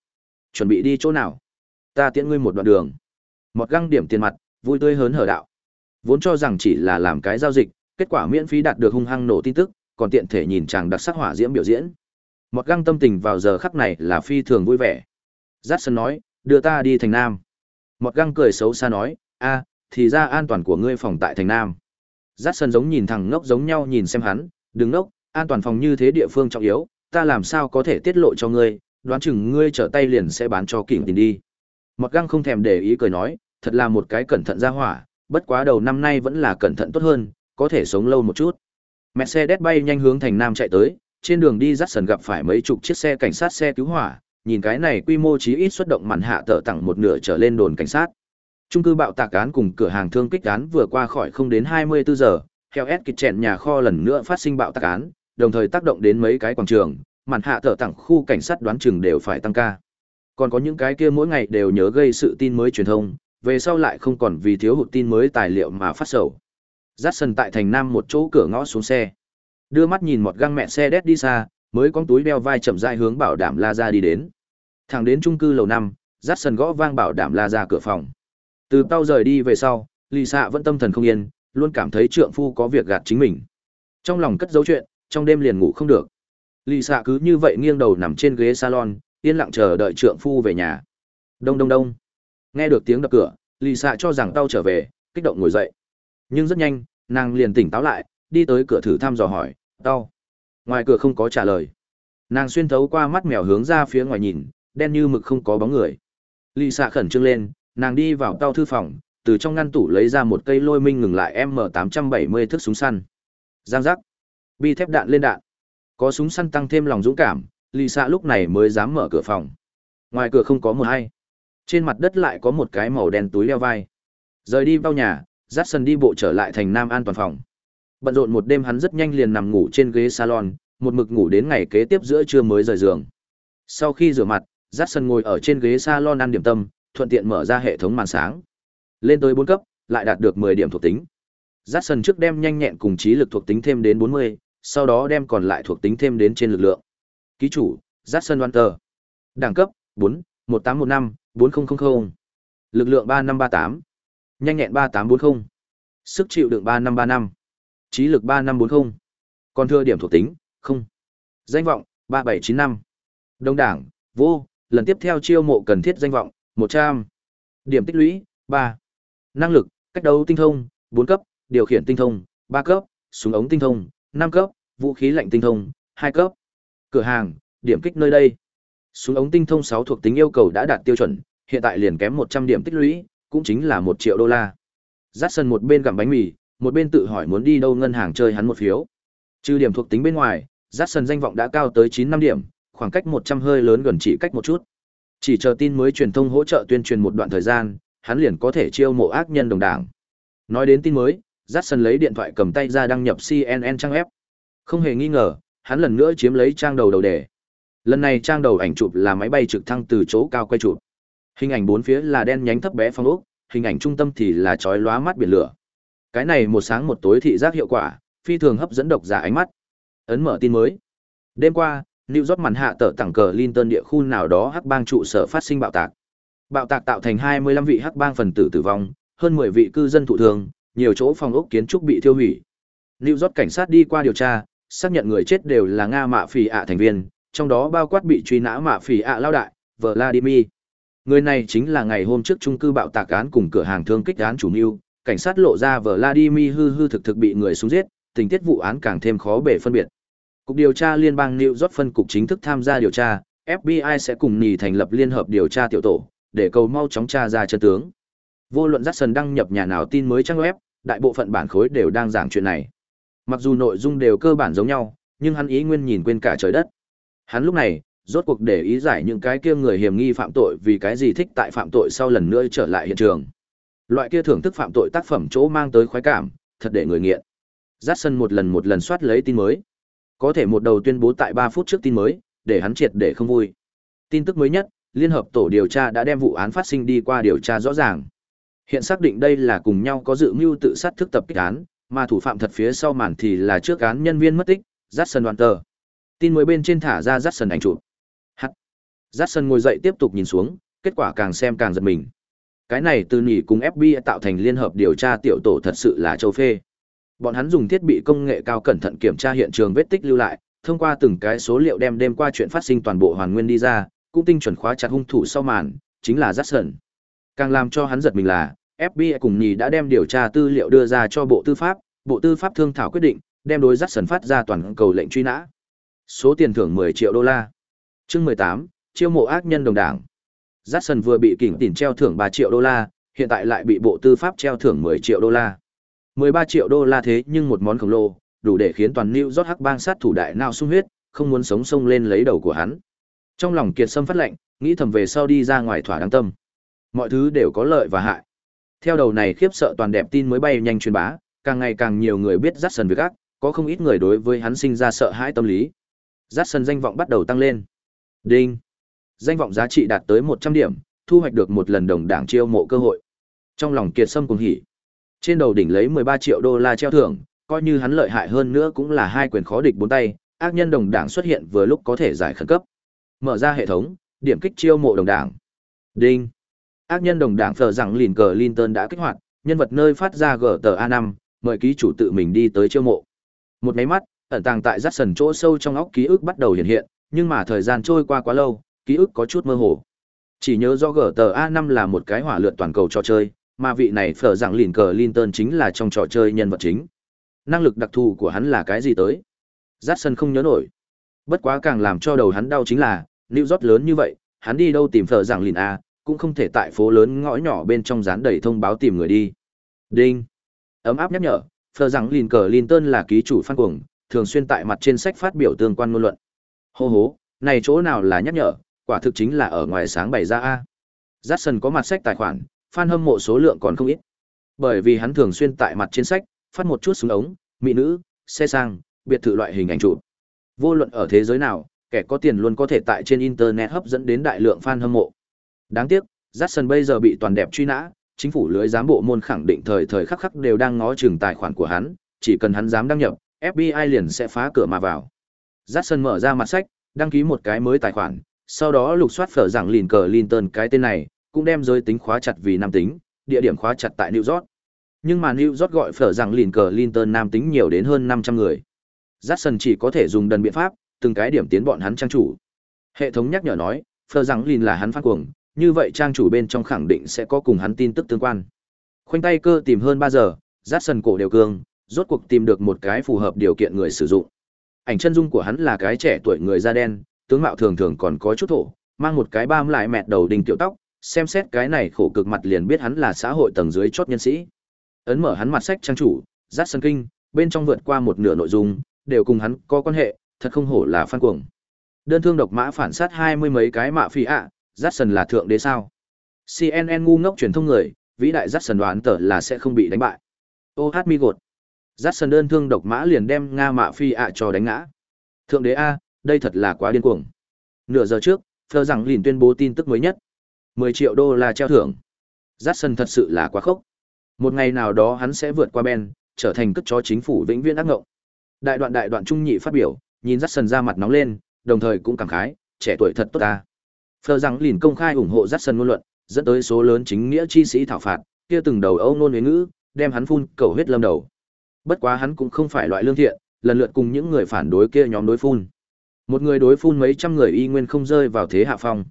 Chuẩn bị đi chỗ nào? Ta tiễn ngươi một đoạn đường. Một găng điểm tiền mặt, vui tươi hớn hở đạo. Vốn cho rằng chỉ là làm cái giao dịch, kết quả miễn phí đạt được hung hăng nổ tin tức, còn tiện thể nhìn chàng đặc sắc hỏa diễm biểu diễn. Một găng tâm tình vào giờ khắc này là phi thường vui vẻ. Jackson nói, đưa ta đi thành Nam. Một găng cười xấu xa nói, a, thì ra an toàn của ngươi phòng tại thành Nam. Jackson giống nhìn thằng ngốc giống nhau nhìn xem hắn, đừng ngốc, an toàn phòng như thế địa phương trọng yếu, ta làm sao có thể tiết lộ cho ngươi, đoán chừng ngươi trở tay liền sẽ bán cho kỉnh tiền đi. Một găng không thèm để ý cười nói, thật là một cái cẩn thận ra hỏa, bất quá đầu năm nay vẫn là cẩn thận tốt hơn, có thể sống lâu một chút. Mercedes bay nhanh hướng thành Nam chạy tới, trên đường đi dắt sần gặp phải mấy chục chiếc xe cảnh sát xe cứu hỏa, nhìn cái này quy mô chí ít xuất động màn hạ tở tặng một nửa trở lên đồn cảnh sát. Trung cư bạo tạc án cùng cửa hàng thương kích án vừa qua khỏi không đến 24 giờ, theo S kịch chèn nhà kho lần nữa phát sinh bạo tạc án, đồng thời tác động đến mấy cái quảng trường, màn hạ tở tặng khu cảnh sát đoán chừng đều phải tăng ca. Còn có những cái kia mỗi ngày đều nhớ gây sự tin mới truyền thông, về sau lại không còn vì thiếu hụt tin mới tài liệu mà phát sầu. Jackson tại thành Nam một chỗ cửa ngõ xuống xe. Đưa mắt nhìn một găng mẹ xe đét đi xa, mới con túi đeo vai chậm rãi hướng bảo đảm la ra đi đến. Thẳng đến trung cư lầu năm, Jackson gõ vang bảo đảm la ra cửa phòng. Từ tao rời đi về sau, lì xạ vẫn tâm thần không yên, luôn cảm thấy trượng phu có việc gạt chính mình. Trong lòng cất dấu chuyện, trong đêm liền ngủ không được. lì xạ cứ như vậy nghiêng đầu nằm trên ghế salon, yên lặng chờ đợi trượng phu về nhà. Đông đông đông. Nghe được tiếng đập cửa, lì xạ cho rằng tao trở về, kích động ngồi dậy. Nhưng rất nhanh, nàng liền tỉnh táo lại, đi tới cửa thử thăm dò hỏi, "Tao?" Ngoài cửa không có trả lời. Nàng xuyên thấu qua mắt mèo hướng ra phía ngoài nhìn, đen như mực không có bóng người. lì xạ khẩn trương lên, nàng đi vào tao thư phòng, từ trong ngăn tủ lấy ra một cây lôi minh ngừng lại M870 thước súng săn. Giang giác. Bi thép đạn lên đạn. Có súng săn tăng thêm lòng dũng cảm, Lisa lúc này mới dám mở cửa phòng. Ngoài cửa không có một ai. Trên mặt đất lại có một cái màu đen túi leo vai. Rời đi vào nhà, Jackson đi bộ trở lại thành Nam an toàn phòng. Bận rộn một đêm hắn rất nhanh liền nằm ngủ trên ghế salon, một mực ngủ đến ngày kế tiếp giữa trưa mới rời giường. Sau khi rửa mặt, Jackson ngồi ở trên ghế salon ăn điểm tâm, thuận tiện mở ra hệ thống màn sáng. Lên tới 4 cấp, lại đạt được 10 điểm thuộc tính. Jackson trước đem nhanh nhẹn cùng trí lực thuộc tính thêm đến 40, sau đó đem còn lại thuộc tính thêm đến trên lực lượng. Ký chủ, Jackson Hunter. Đẳng cấp, 4, 1815, 4000. Lực lượng 3538. Nhanh nhẹn 3840. Sức chịu đựng 3535. Trí lực 3540. Còn thừa điểm thuộc tính, không. Danh vọng, 3795. Đông đảng, vô, lần tiếp theo chiêu mộ cần thiết danh vọng, 100. Điểm tích lũy, 3. Năng lực, cách đấu tinh thông, 4 cấp, điều khiển tinh thông, 3 cấp, súng ống tinh thông, 5 cấp, vũ khí lạnh tinh thông, 2 cấp. Cửa hàng, điểm kích nơi đây. Súng ống tinh thông 6 thuộc tính yêu cầu đã đạt tiêu chuẩn, hiện tại liền kém 100 điểm tích lũy, cũng chính là 1 triệu đô la. Jackson một bên gặm bánh mì, một bên tự hỏi muốn đi đâu ngân hàng chơi hắn một phiếu. Trừ điểm thuộc tính bên ngoài, Jackson danh vọng đã cao tới 9 năm điểm, khoảng cách 100 hơi lớn gần chỉ cách một chút. Chỉ chờ tin mới truyền thông hỗ trợ tuyên truyền một đoạn thời gian, hắn liền có thể chiêu mộ ác nhân đồng đảng. Nói đến tin mới, Jackson lấy điện thoại cầm tay ra đăng nhập CNN trang web. Không hề nghi ngờ, hắn lần nữa chiếm lấy trang đầu đầu đề. Lần này trang đầu ảnh chụp là máy bay trực thăng từ chỗ cao quay chụp. Hình ảnh bốn phía là đen nhánh thấp bé phong ốc, hình ảnh trung tâm thì là chói lóa mắt biển lửa. Cái này một sáng một tối thị giác hiệu quả, phi thường hấp dẫn độc giả ánh mắt. Ấn mở tin mới. Đêm qua, New York màn hạ tờ tảng cờ Linton địa khu nào đó hắc bang trụ sở phát sinh bạo tạc. Bạo tạc tạo thành 25 vị hắc bang phần tử tử vong, hơn 10 vị cư dân thụ thương, nhiều chỗ phòng ốc kiến trúc bị thiêu hủy. New York cảnh sát đi qua điều tra, xác nhận người chết đều là Nga mạ phỉ ạ thành viên, trong đó bao quát bị truy nã mạ phỉ ạ lao đại, Vladimir. Người này chính là ngày hôm trước trung cư bạo tạc án cùng cửa hàng thương kích án chủ mưu, cảnh sát lộ ra Vladimir hư hư thực thực bị người xuống giết, tình tiết vụ án càng thêm khó bể phân biệt. Cục điều tra liên bang New York phân cục chính thức tham gia điều tra, FBI sẽ cùng nhì thành lập liên hợp điều tra tiểu tổ, để cầu mau chóng tra ra chân tướng. Vô luận Jackson đăng nhập nhà nào tin mới trang web, đại bộ phận bản khối đều đang giảng chuyện này. Mặc dù nội dung đều cơ bản giống nhau, nhưng hắn ý nguyên nhìn quên cả trời đất. Hắn lúc này, rốt cuộc để ý giải những cái kia người hiểm nghi phạm tội vì cái gì thích tại phạm tội sau lần nữa trở lại hiện trường. Loại kia thưởng thức phạm tội tác phẩm chỗ mang tới khoái cảm, thật để người nghiện. Jackson một lần một lần soát lấy tin mới. Có thể một đầu tuyên bố tại 3 phút trước tin mới, để hắn triệt để không vui. Tin tức mới nhất, Liên hợp tổ điều tra đã đem vụ án phát sinh đi qua điều tra rõ ràng. Hiện xác định đây là cùng nhau có dự mưu tự sát thức tập kích án, mà thủ phạm thật phía sau màn thì là trước án nhân viên mất tích, Jackson Walter. Tin mới bên trên thả ra Jackson ảnh chụp. Hắc. Jackson ngồi dậy tiếp tục nhìn xuống, kết quả càng xem càng giật mình. Cái này từ nhỉ cùng FBI tạo thành liên hợp điều tra tiểu tổ thật sự là châu phê. Bọn hắn dùng thiết bị công nghệ cao cẩn thận kiểm tra hiện trường vết tích lưu lại, thông qua từng cái số liệu đem đêm qua chuyện phát sinh toàn bộ hoàn nguyên đi ra, cũng tinh chuẩn khóa chặt hung thủ sau màn, chính là Jackson. Càng làm cho hắn giật mình là, FBI cùng nhì đã đem điều tra tư liệu đưa ra cho Bộ Tư pháp, Bộ Tư pháp thương thảo quyết định, đem đối Jackson phát ra toàn cầu lệnh truy nã. Số tiền thưởng 10 triệu đô la. Chương 18, chiêu mộ ác nhân đồng đảng. Jackson vừa bị kỉnh tỉnh treo thưởng 3 triệu đô la, hiện tại lại bị Bộ Tư pháp treo thưởng 10 triệu đô la. 13 triệu đô la thế nhưng một món khổng lồ, đủ để khiến toàn New York hắc bang sát thủ đại nào sung huyết, không muốn sống sông lên lấy đầu của hắn. Trong lòng Kiệt Sâm phát lệnh, nghĩ thầm về sau đi ra ngoài thỏa đáng tâm. Mọi thứ đều có lợi và hại. Theo đầu này khiếp sợ toàn đẹp tin mới bay nhanh truyền bá, càng ngày càng nhiều người biết Jackson việc ác, có không ít người đối với hắn sinh ra sợ hãi tâm lý. Jackson danh vọng bắt đầu tăng lên. Đinh. Danh vọng giá trị đạt tới 100 điểm, thu hoạch được một lần đồng đảng chiêu mộ cơ hội. Trong lòng kiệt sâm cùng hỉ. Trên đầu đỉnh lấy 13 triệu đô la treo thưởng, coi như hắn lợi hại hơn nữa cũng là hai quyền khó địch bốn tay, ác nhân đồng đảng xuất hiện vừa lúc có thể giải khẩn cấp. Mở ra hệ thống, điểm kích chiêu mộ đồng đảng. Đinh. Ác nhân đồng đảng phở rằng lìn cờ Linton đã kích hoạt, nhân vật nơi phát ra gờ tờ A5, mời ký chủ tự mình đi tới chiêu mộ. Một máy mắt, ẩn tàng tại rắc sần chỗ sâu trong óc ký ức bắt đầu hiện hiện, nhưng mà thời gian trôi qua quá lâu, ký ức có chút mơ hồ. Chỉ nhớ do gờ tờ A5 là một cái hỏa lượt toàn cầu trò chơi, mà vị này phở rằng lìn cờ Linton chính là trong trò chơi nhân vật chính. Năng lực đặc thù của hắn là cái gì tới? jackson không nhớ nổi. Bất quá càng làm cho đầu hắn đau chính là, New York lớn như vậy, hắn đi đâu tìm phở rằng lìn A, cũng không thể tại phố lớn ngõ nhỏ bên trong dán đầy thông báo tìm người đi. Đinh. Ấm áp nhắc nhở, phở rằng lìn cờ Linton là ký chủ phan cuồng, thường xuyên tại mặt trên sách phát biểu tương quan ngôn luận. Hô hố, này chỗ nào là nhắc nhở, quả thực chính là ở ngoài sáng bày ra a. Jackson có mặt sách tài khoản, fan hâm mộ số lượng còn không ít. Bởi vì hắn thường xuyên tại mặt trên sách, phát một chút súng ống, mỹ nữ, xe sang, biệt thự loại hình ảnh chụp. Vô luận ở thế giới nào, kẻ có tiền luôn có thể tại trên internet hấp dẫn đến đại lượng fan hâm mộ. Đáng tiếc, Jackson bây giờ bị toàn đẹp truy nã, chính phủ lưới giám bộ môn khẳng định thời thời khắc khắc đều đang ngó chừng tài khoản của hắn, chỉ cần hắn dám đăng nhập, FBI liền sẽ phá cửa mà vào. Jackson mở ra mặt sách, đăng ký một cái mới tài khoản, sau đó lục soát phở rằng lìn cờ Linton cái tên này, cũng đem giới tính khóa chặt vì nam tính, địa điểm khóa chặt tại New York. Nhưng mà New York gọi phở rằng lìn cờ Linton nam tính nhiều đến hơn 500 người. Jackson chỉ có thể dùng đần biện pháp, từng cái điểm tiến bọn hắn trang chủ. Hệ thống nhắc nhở nói, phở rằng lìn là hắn phát cuồng, như vậy trang chủ bên trong khẳng định sẽ có cùng hắn tin tức tương quan. Khoanh tay cơ tìm hơn 3 giờ, Jackson cổ đều cương, rốt cuộc tìm được một cái phù hợp điều kiện người sử dụng. Ảnh chân dung của hắn là cái trẻ tuổi người da đen, tướng mạo thường thường còn có chút thổ, mang một cái bam lại mẹt đầu đình tiểu tóc, xem xét cái này khổ cực mặt liền biết hắn là xã hội tầng dưới chót nhân sĩ. Ấn mở hắn mặt sách trang chủ, rát Sân Kinh, bên trong vượt qua một nửa nội dung, đều cùng hắn có quan hệ, thật không hổ là phan cuồng. Đơn thương độc mã phản sát hai mươi mấy cái mạ phi ạ, rát Sân là thượng đế sao? CNN ngu ngốc truyền thông người, vĩ đại rát Sân đoán tờ là sẽ không bị đánh bại. Ô hát mi gột. Rát Sân đơn thương độc mã liền đem Nga mạ phi ạ cho đánh ngã. Thượng đế A, đây thật là quá điên cuồng. Nửa giờ trước, Phờ rằng liền tuyên bố tin tức mới nhất. 10 triệu đô la treo thưởng. Jackson thật sự là quá khốc. Một ngày nào đó hắn sẽ vượt qua Ben, trở thành cất chó chính phủ vĩnh viễn ác ngộng. Đại đoạn đại đoạn trung nhị phát biểu, nhìn Jackson ra mặt nóng lên, đồng thời cũng cảm khái, trẻ tuổi thật tốt ta. Phờ rằng lìn công khai ủng hộ Jackson ngôn luận, dẫn tới số lớn chính nghĩa chi sĩ thảo phạt, kia từng đầu âu nôn ngữ, đem hắn phun cầu huyết lâm đầu. Bất quá hắn cũng không phải loại lương thiện, lần lượt cùng những người phản đối kia nhóm đối phun. Một người đối phun mấy trăm người y nguyên không rơi vào thế hạ phong.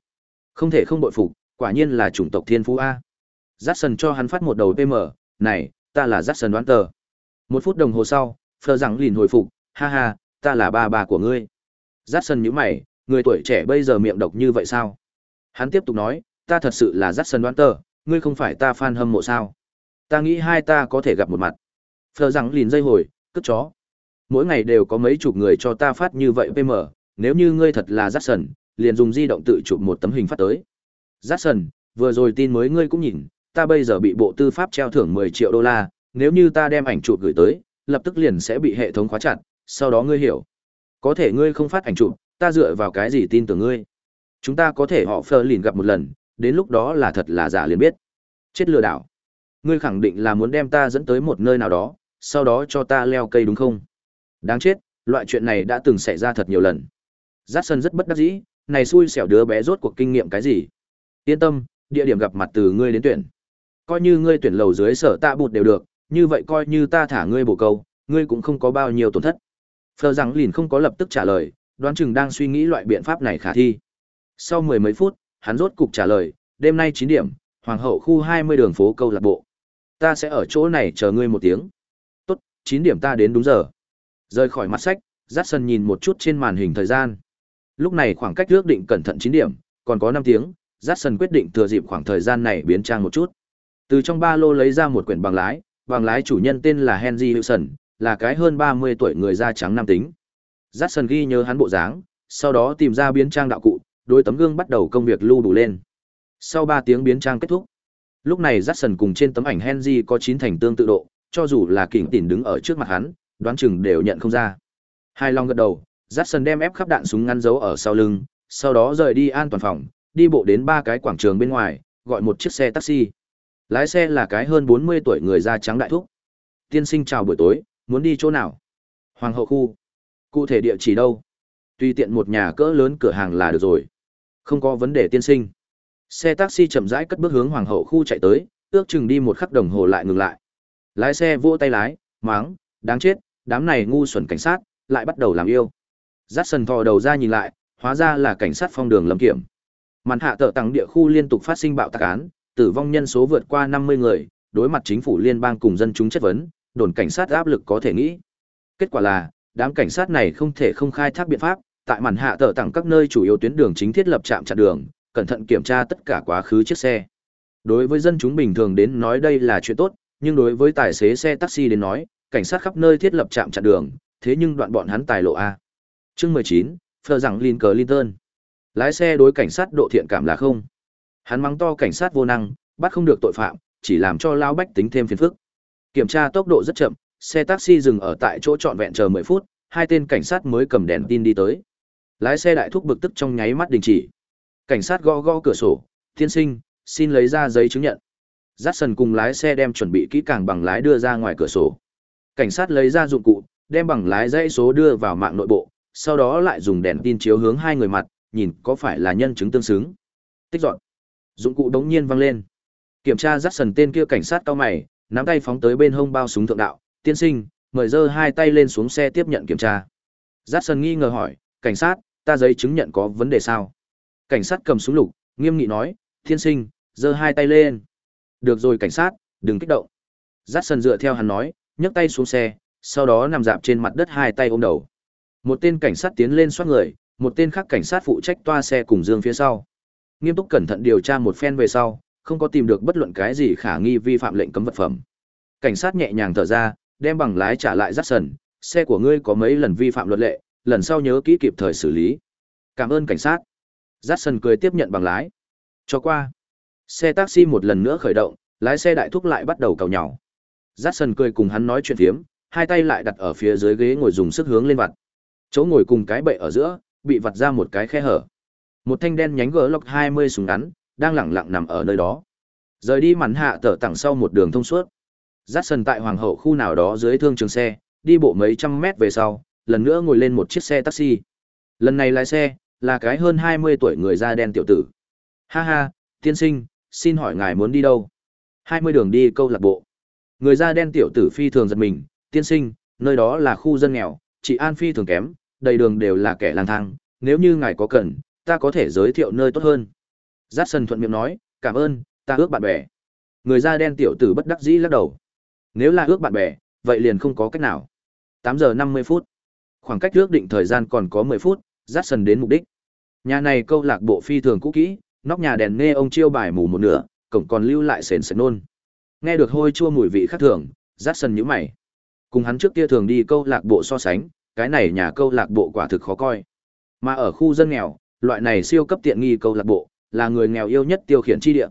Không thể không bội phục, quả nhiên là chủng tộc thiên phú A. Jackson cho hắn phát một đầu PM, này, ta là Jackson đoán tờ. Một phút đồng hồ sau, Phờ rằng lìn hồi phục, ha ha, ta là ba bà của ngươi. Jackson nhíu mày, người tuổi trẻ bây giờ miệng độc như vậy sao? Hắn tiếp tục nói, ta thật sự là Jackson đoán tờ, ngươi không phải ta fan hâm mộ sao? Ta nghĩ hai ta có thể gặp một mặt. Phờ rằng lìn dây hồi, cất chó. Mỗi ngày đều có mấy chục người cho ta phát như vậy PM, nếu như ngươi thật là Jackson, liền dùng di động tự chụp một tấm hình phát tới. Jackson, vừa rồi tin mới ngươi cũng nhìn, ta bây giờ bị bộ tư pháp treo thưởng 10 triệu đô la, nếu như ta đem ảnh chụp gửi tới, lập tức liền sẽ bị hệ thống khóa chặt, sau đó ngươi hiểu. Có thể ngươi không phát ảnh chụp, ta dựa vào cái gì tin tưởng ngươi? Chúng ta có thể họ phơ lìn gặp một lần, đến lúc đó là thật là giả liền biết. Chết lừa đảo. Ngươi khẳng định là muốn đem ta dẫn tới một nơi nào đó, sau đó cho ta leo cây đúng không? Đáng chết, loại chuyện này đã từng xảy ra thật nhiều lần. Jackson rất bất đắc dĩ, này xui xẻo đứa bé rốt cuộc kinh nghiệm cái gì? Yên tâm, địa điểm gặp mặt từ ngươi đến tuyển. Coi như ngươi tuyển lầu dưới sở tạ bụt đều được, như vậy coi như ta thả ngươi bổ câu, ngươi cũng không có bao nhiêu tổn thất. Phờ rằng lìn không có lập tức trả lời, đoán chừng đang suy nghĩ loại biện pháp này khả thi. Sau mười mấy phút, hắn rốt cục trả lời, đêm nay chín điểm, hoàng hậu khu 20 đường phố câu lạc bộ. Ta sẽ ở chỗ này chờ ngươi một tiếng. Tốt, chín điểm ta đến đúng giờ. Rời khỏi mặt sách, Jackson nhìn một chút trên màn hình thời gian. Lúc này khoảng cách ước định cẩn thận chín điểm, còn có năm tiếng, Jackson quyết định thừa dịp khoảng thời gian này biến trang một chút. Từ trong ba lô lấy ra một quyển bằng lái, bằng lái chủ nhân tên là Henry Wilson, là cái hơn 30 tuổi người da trắng nam tính. Jackson ghi nhớ hắn bộ dáng, sau đó tìm ra biến trang đạo cụ, đối tấm gương bắt đầu công việc lưu đủ lên. Sau 3 tiếng biến trang kết thúc, lúc này Jackson cùng trên tấm ảnh Henry có chín thành tương tự độ, cho dù là kỉnh tỉn đứng ở trước mặt hắn, đoán chừng đều nhận không ra. Hai long gật đầu, Jackson đem ép khắp đạn súng ngăn giấu ở sau lưng, sau đó rời đi an toàn phòng, đi bộ đến ba cái quảng trường bên ngoài, gọi một chiếc xe taxi. Lái xe là cái hơn 40 tuổi người da trắng đại thúc. Tiên sinh chào buổi tối, muốn đi chỗ nào? Hoàng hậu khu. Cụ thể địa chỉ đâu? Tùy tiện một nhà cỡ lớn cửa hàng là được rồi. Không có vấn đề tiên sinh. Xe taxi chậm rãi cất bước hướng hoàng hậu khu chạy tới, ước chừng đi một khắc đồng hồ lại ngừng lại. Lái xe vỗ tay lái, máng, đáng chết, đám này ngu xuẩn cảnh sát, lại bắt đầu làm yêu. Dát sần thò đầu ra nhìn lại, hóa ra là cảnh sát phong đường lâm kiểm. Màn hạ tợ tăng địa khu liên tục phát sinh bạo tạc án, tử vong nhân số vượt qua 50 người, đối mặt chính phủ liên bang cùng dân chúng chất vấn, đồn cảnh sát áp lực có thể nghĩ. Kết quả là, đám cảnh sát này không thể không khai thác biện pháp, tại màn hạ tợ tặng các nơi chủ yếu tuyến đường chính thiết lập trạm chặn đường, cẩn thận kiểm tra tất cả quá khứ chiếc xe. Đối với dân chúng bình thường đến nói đây là chuyện tốt, nhưng đối với tài xế xe taxi đến nói, cảnh sát khắp nơi thiết lập trạm chặn đường, thế nhưng đoạn bọn hắn tài lộ a. Chương 19, Phờ rằng Lincoln Linton. Lái xe đối cảnh sát độ thiện cảm là không. Hắn mắng to cảnh sát vô năng, bắt không được tội phạm, chỉ làm cho lao bách tính thêm phiền phức. Kiểm tra tốc độ rất chậm, xe taxi dừng ở tại chỗ trọn vẹn chờ 10 phút, hai tên cảnh sát mới cầm đèn tin đi tới. Lái xe đại thúc bực tức trong nháy mắt đình chỉ. Cảnh sát gõ gõ cửa sổ, "Tiên sinh, xin lấy ra giấy chứng nhận." Jackson cùng lái xe đem chuẩn bị kỹ càng bằng lái đưa ra ngoài cửa sổ. Cảnh sát lấy ra dụng cụ, đem bằng lái dãy số đưa vào mạng nội bộ, sau đó lại dùng đèn tin chiếu hướng hai người mặt, nhìn có phải là nhân chứng tương xứng. Tích dọn. Dụng cụ đống nhiên vang lên. Kiểm tra Jackson tên kia cảnh sát cao mày, nắm tay phóng tới bên hông bao súng thượng đạo, "Tiên sinh, mời giơ hai tay lên xuống xe tiếp nhận kiểm tra." Jackson nghi ngờ hỏi, "Cảnh sát, ta giấy chứng nhận có vấn đề sao?" Cảnh sát cầm súng lục, nghiêm nghị nói, "Tiên sinh, giơ hai tay lên." "Được rồi cảnh sát, đừng kích động." Jackson dựa theo hắn nói, nhấc tay xuống xe, sau đó nằm dạp trên mặt đất hai tay ôm đầu. Một tên cảnh sát tiến lên xoát người, một tên khác cảnh sát phụ trách toa xe cùng Dương phía sau. Nghiêm túc cẩn thận điều tra một phen về sau, không có tìm được bất luận cái gì khả nghi vi phạm lệnh cấm vật phẩm. Cảnh sát nhẹ nhàng thở ra, đem bằng lái trả lại Jackson, xe của ngươi có mấy lần vi phạm luật lệ, lần sau nhớ kỹ kịp thời xử lý. Cảm ơn cảnh sát. Jackson cười tiếp nhận bằng lái. Cho qua. Xe taxi một lần nữa khởi động, lái xe đại thúc lại bắt đầu cầu nhào. Jackson cười cùng hắn nói chuyện phiếm, hai tay lại đặt ở phía dưới ghế ngồi dùng sức hướng lên vặt. Chỗ ngồi cùng cái bệ ở giữa, bị vặt ra một cái khe hở. Một thanh đen nhánh gỡ lọc 20 súng ngắn, đang lẳng lặng nằm ở nơi đó. Rời đi màn hạ tở tặng sau một đường thông suốt. Jackson tại hoàng hậu khu nào đó dưới thương trường xe, đi bộ mấy trăm mét về sau, lần nữa ngồi lên một chiếc xe taxi. Lần này lái xe, là cái hơn 20 tuổi người da đen tiểu tử. Ha ha, tiên sinh, xin hỏi ngài muốn đi đâu? 20 đường đi câu lạc bộ. Người da đen tiểu tử phi thường giật mình, tiên sinh, nơi đó là khu dân nghèo, chị An phi thường kém, đầy đường đều là kẻ lang thang, nếu như ngài có cần, ta có thể giới thiệu nơi tốt hơn. Giác sân thuận miệng nói, cảm ơn, ta ước bạn bè. Người da đen tiểu tử bất đắc dĩ lắc đầu. Nếu là ước bạn bè, vậy liền không có cách nào. 8 giờ 50 phút. Khoảng cách ước định thời gian còn có 10 phút, Giác sân đến mục đích. Nhà này câu lạc bộ phi thường cũ kỹ, nóc nhà đèn nghe ông chiêu bài mù một nửa, cổng còn lưu lại sền sệt nôn. Nghe được hôi chua mùi vị khác thường, Giác sân nhíu mày. Cùng hắn trước kia thường đi câu lạc bộ so sánh, cái này nhà câu lạc bộ quả thực khó coi. Mà ở khu dân nghèo, loại này siêu cấp tiện nghi câu lạc bộ, là người nghèo yêu nhất tiêu khiển chi địa.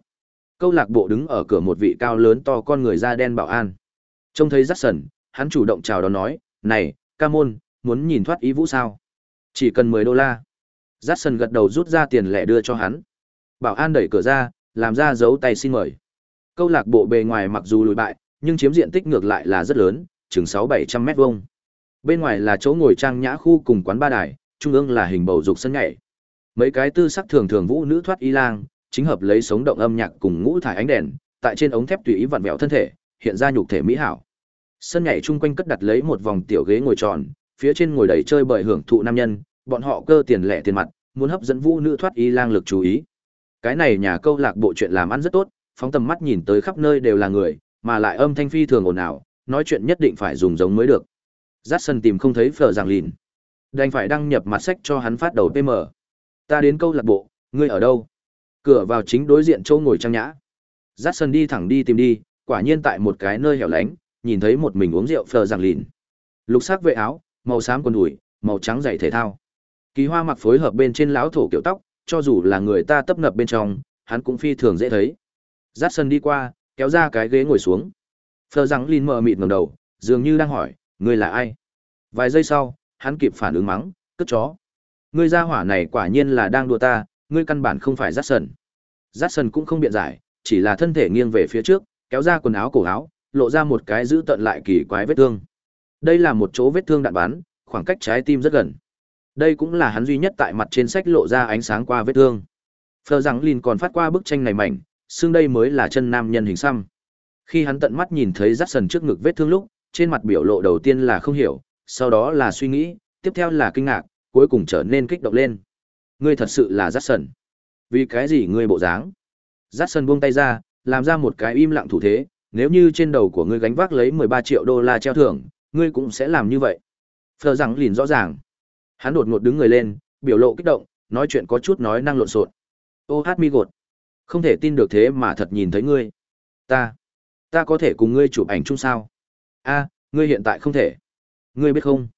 Câu lạc bộ đứng ở cửa một vị cao lớn to con người da đen bảo an. Trông thấy rắc sần, hắn chủ động chào đón nói, này, ca môn, muốn nhìn thoát ý vũ sao? Chỉ cần 10 đô la. Rắc sần gật đầu rút ra tiền lẻ đưa cho hắn. Bảo an đẩy cửa ra, làm ra dấu tay xin mời. Câu lạc bộ bề ngoài mặc dù lùi bại, nhưng chiếm diện tích ngược lại là rất lớn, chừng 6-700 mét vuông. Bên ngoài là chỗ ngồi trang nhã khu cùng quán ba đài, trung ương là hình bầu dục sân nhảy. Mấy cái tư sắc thường thường vũ nữ thoát y lang, chính hợp lấy sống động âm nhạc cùng ngũ thải ánh đèn, tại trên ống thép tùy ý vặn vẹo thân thể, hiện ra nhục thể mỹ hảo. Sân nhảy chung quanh cất đặt lấy một vòng tiểu ghế ngồi tròn, phía trên ngồi đầy chơi bời hưởng thụ nam nhân, bọn họ cơ tiền lẻ tiền mặt, muốn hấp dẫn vũ nữ thoát y lang lực chú ý. Cái này nhà câu lạc bộ chuyện làm ăn rất tốt, phóng tầm mắt nhìn tới khắp nơi đều là người, mà lại âm thanh phi thường ồn ào, nói chuyện nhất định phải dùng giống mới được. Dát sân tìm không thấy phở giảng lìn. Đành phải đăng nhập mặt sách cho hắn phát đầu PM. Ta đến câu lạc bộ, ngươi ở đâu? Cửa vào chính đối diện châu ngồi trang nhã. Dát sân đi thẳng đi tìm đi, quả nhiên tại một cái nơi hẻo lánh, nhìn thấy một mình uống rượu phở giảng lìn. Lục sắc vệ áo, màu xám quần đùi, màu trắng giày thể thao. Kỳ hoa mặc phối hợp bên trên lão thổ kiểu tóc, cho dù là người ta tấp nập bên trong, hắn cũng phi thường dễ thấy. Dát sân đi qua, kéo ra cái ghế ngồi xuống. Phờ rằng Lin mờ mịt ngẩng đầu, dường như đang hỏi, ngươi là ai? Vài giây sau, hắn kịp phản ứng mắng, cất chó. Ngươi ra hỏa này quả nhiên là đang đùa ta, ngươi căn bản không phải Jackson. Jackson cũng không biện giải, chỉ là thân thể nghiêng về phía trước, kéo ra quần áo cổ áo, lộ ra một cái giữ tận lại kỳ quái vết thương. Đây là một chỗ vết thương đạn bắn, khoảng cách trái tim rất gần. Đây cũng là hắn duy nhất tại mặt trên sách lộ ra ánh sáng qua vết thương. Phờ rằng Lin còn phát qua bức tranh này mảnh, xương đây mới là chân nam nhân hình xăm. Khi hắn tận mắt nhìn thấy rắt sần trước ngực vết thương lúc, trên mặt biểu lộ đầu tiên là không hiểu, sau đó là suy nghĩ, tiếp theo là kinh ngạc, cuối cùng trở nên kích động lên. Ngươi thật sự là Jackson. Vì cái gì ngươi bộ dáng? Jackson buông tay ra, làm ra một cái im lặng thủ thế, nếu như trên đầu của ngươi gánh vác lấy 13 triệu đô la treo thưởng, ngươi cũng sẽ làm như vậy. Phờ rằng lìn rõ ràng. Hắn đột ngột đứng người lên, biểu lộ kích động, nói chuyện có chút nói năng lộn xộn. Ô hát mi gột. Không thể tin được thế mà thật nhìn thấy ngươi. Ta. Ta có thể cùng ngươi chụp ảnh chung sao? A ngươi hiện tại không thể. Ngươi biết không?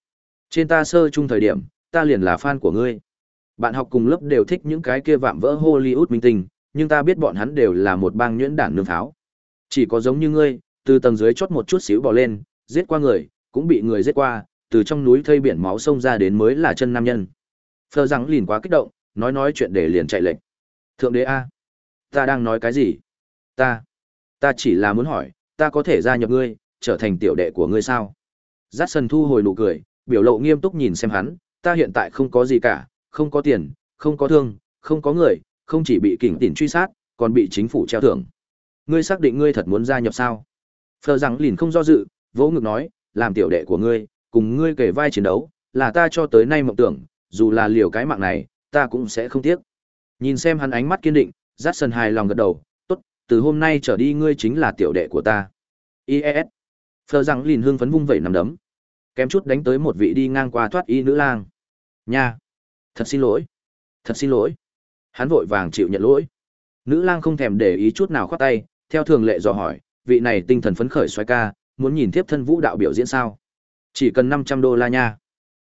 Trên ta sơ chung thời điểm, ta liền là fan của ngươi. Bạn học cùng lớp đều thích những cái kia vạm vỡ Hollywood minh tinh, nhưng ta biết bọn hắn đều là một bang nhuyễn đảng nương tháo. Chỉ có giống như ngươi, từ tầng dưới chót một chút xíu bỏ lên, giết qua người, cũng bị người giết qua, từ trong núi thây biển máu sông ra đến mới là chân nam nhân. Phờ rằng lìn quá kích động, nói nói chuyện để liền chạy lệnh. Thượng đế A. Ta đang nói cái gì? Ta. Ta chỉ là muốn hỏi, ta có thể gia nhập ngươi, trở thành tiểu đệ của ngươi sao? Giác sần thu hồi nụ cười, biểu lộ nghiêm túc nhìn xem hắn, ta hiện tại không có gì cả, không có tiền, không có thương, không có người, không chỉ bị kỉnh tỉnh truy sát, còn bị chính phủ treo thưởng. Ngươi xác định ngươi thật muốn gia nhập sao? Phờ rằng lìn không do dự, vỗ ngực nói, làm tiểu đệ của ngươi, cùng ngươi kể vai chiến đấu, là ta cho tới nay mộng tưởng, dù là liều cái mạng này, ta cũng sẽ không tiếc. Nhìn xem hắn ánh mắt kiên định, Jackson hài lòng gật đầu, tốt, từ hôm nay trở đi ngươi chính là tiểu đệ của ta. IES. Phờ rằng lìn hương phấn vung vẩy nằm đấm. Kém chút đánh tới một vị đi ngang qua thoát y nữ lang. Nha. Thật xin lỗi. Thật xin lỗi. Hắn vội vàng chịu nhận lỗi. Nữ lang không thèm để ý chút nào khoát tay, theo thường lệ dò hỏi, vị này tinh thần phấn khởi xoay ca, muốn nhìn tiếp thân vũ đạo biểu diễn sao? Chỉ cần 500 đô la nha.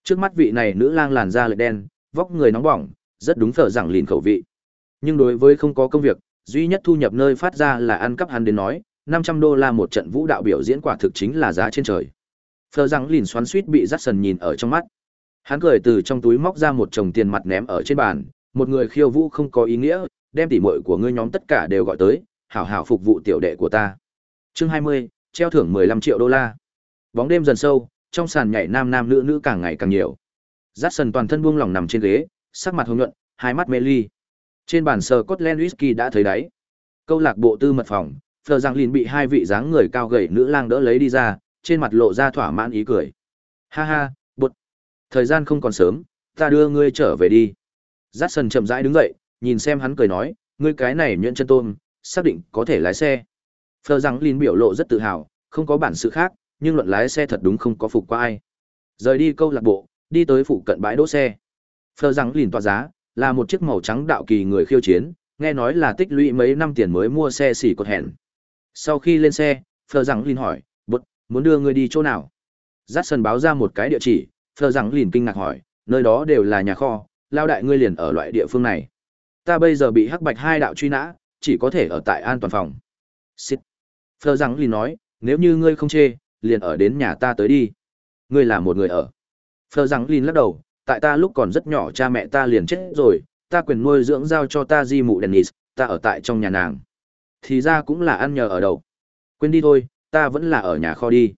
Trước mắt vị này nữ lang làn da lợi đen, vóc người nóng bỏng, rất đúng phở rằng lìn khẩu vị. Nhưng đối với không có công việc, duy nhất thu nhập nơi phát ra là ăn cắp hắn đến nói, 500 đô la một trận vũ đạo biểu diễn quả thực chính là giá trên trời. Phờ rằng lìn xoắn suýt bị dắt sần nhìn ở trong mắt. Hắn cười từ trong túi móc ra một chồng tiền mặt ném ở trên bàn, một người khiêu vũ không có ý nghĩa, đem tỉ muội của ngươi nhóm tất cả đều gọi tới, hảo hảo phục vụ tiểu đệ của ta. Chương 20, treo thưởng 15 triệu đô la. Bóng đêm dần sâu, trong sàn nhảy nam nam nữ nữ càng ngày càng nhiều. Jackson toàn thân buông lỏng nằm trên ghế, sắc mặt hồng nhuận, hai mắt mê ly. Trên bàn sờ Scotland whisky đã thấy đáy. Câu lạc bộ tư mật phòng, Phờ Giang Lìn bị hai vị dáng người cao gầy nữ lang đỡ lấy đi ra, trên mặt lộ ra thỏa mãn ý cười. Ha ha, bụt. Thời gian không còn sớm, ta đưa ngươi trở về đi. Jackson chậm rãi đứng dậy, nhìn xem hắn cười nói, ngươi cái này nhuyễn chân tôm, xác định có thể lái xe. Phờ rằng Lìn biểu lộ rất tự hào, không có bản sự khác, nhưng luận lái xe thật đúng không có phục qua ai. Rời đi câu lạc bộ, đi tới phụ cận bãi đỗ xe. Phờ rằng Lìn tỏa giá, là một chiếc màu trắng đạo kỳ người khiêu chiến, nghe nói là tích lũy mấy năm tiền mới mua xe xỉ cột hẹn. Sau khi lên xe, Phờ rằng lìn hỏi, bút muốn đưa người đi chỗ nào? Jackson báo ra một cái địa chỉ, Phờ rằng lìn kinh ngạc hỏi, nơi đó đều là nhà kho, lao đại ngươi liền ở loại địa phương này. Ta bây giờ bị hắc bạch hai đạo truy nã, chỉ có thể ở tại an toàn phòng. xít Phờ rằng lìn nói, nếu như ngươi không chê, liền ở đến nhà ta tới đi. Ngươi là một người ở. Phờ rằng lìn lắc đầu, tại ta lúc còn rất nhỏ cha mẹ ta liền chết rồi, ta quyền nuôi dưỡng giao cho ta di mụ Dennis, ta ở tại trong nhà nàng. Thì ra cũng là ăn nhờ ở đậu. Quên đi thôi, ta vẫn là ở nhà kho đi.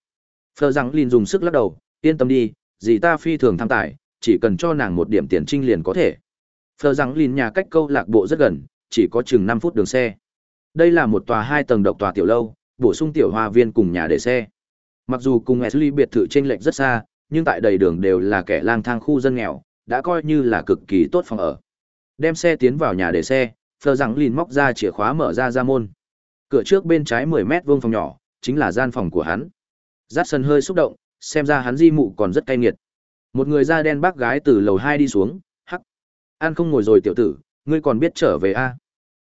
Phờ rằng lìn dùng sức lắc đầu, yên tâm đi, gì ta phi thường tham tài, chỉ cần cho nàng một điểm tiền trinh liền có thể. Phờ rằng lìn nhà cách câu lạc bộ rất gần, chỉ có chừng năm phút đường xe. Đây là một tòa hai tầng độc tòa tiểu lâu, bổ sung tiểu hoa viên cùng nhà để xe. Mặc dù cùng Ashley biệt thự trên lệch rất xa, nhưng tại đầy đường đều là kẻ lang thang khu dân nghèo, đã coi như là cực kỳ tốt phòng ở. Đem xe tiến vào nhà để xe, Phờ rằng lìn móc ra chìa khóa mở ra ra môn. Cửa trước bên trái 10 mét vuông phòng nhỏ, chính là gian phòng của hắn. Dát sân hơi xúc động, xem ra hắn di mụ còn rất cay nghiệt. Một người da đen bác gái từ lầu hai đi xuống, hắc. An không ngồi rồi tiểu tử, ngươi còn biết trở về a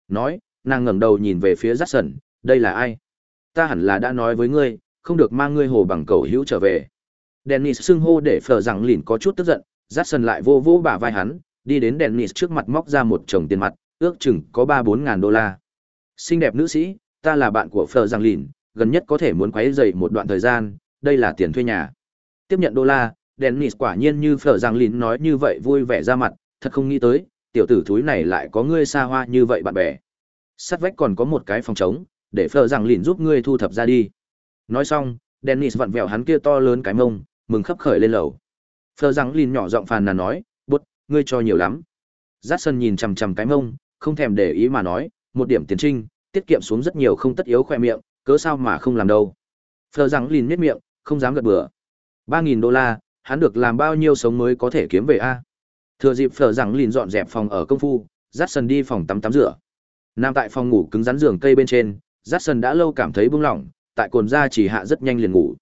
Nói, nàng ngẩng đầu nhìn về phía Dát sân, đây là ai? ta hẳn là đã nói với ngươi, không được mang ngươi hồ bằng cầu hữu trở về. Dennis xưng hô để phờ rằng lìn có chút tức giận, dắt sân lại vô vô bả vai hắn, đi đến Dennis trước mặt móc ra một chồng tiền mặt, ước chừng có ba bốn ngàn đô la. Xinh đẹp nữ sĩ, ta là bạn của Phờ Giang lìn, gần nhất có thể muốn quấy dậy một đoạn thời gian, đây là tiền thuê nhà. Tiếp nhận đô la, Dennis quả nhiên như Phờ Giang lìn nói như vậy vui vẻ ra mặt, thật không nghĩ tới, tiểu tử thúi này lại có ngươi xa hoa như vậy bạn bè. Sắt vách còn có một cái phòng trống, để phờ Giang lìn giúp ngươi thu thập ra đi. Nói xong, Dennis vặn vẹo hắn kia to lớn cái mông, mừng khấp khởi lên lầu. Phờ Giang lìn nhỏ giọng phàn nàn nói, bút, ngươi cho nhiều lắm. Jackson nhìn chằm chằm cái mông, không thèm để ý mà nói, một điểm tiền trinh, tiết kiệm xuống rất nhiều không tất yếu khoe miệng, cớ sao mà không làm đâu. Phờ rằng lìn miết miệng, không dám gật bừa. Ba nghìn đô la, hắn được làm bao nhiêu sống mới có thể kiếm về a? Thừa dịp phờ rằng lìn dọn dẹp phòng ở công phu, Jackson đi phòng tắm tắm rửa. Nằm tại phòng ngủ cứng rắn giường cây bên trên, Jackson đã lâu cảm thấy buông lỏng, tại cồn da chỉ hạ rất nhanh liền ngủ.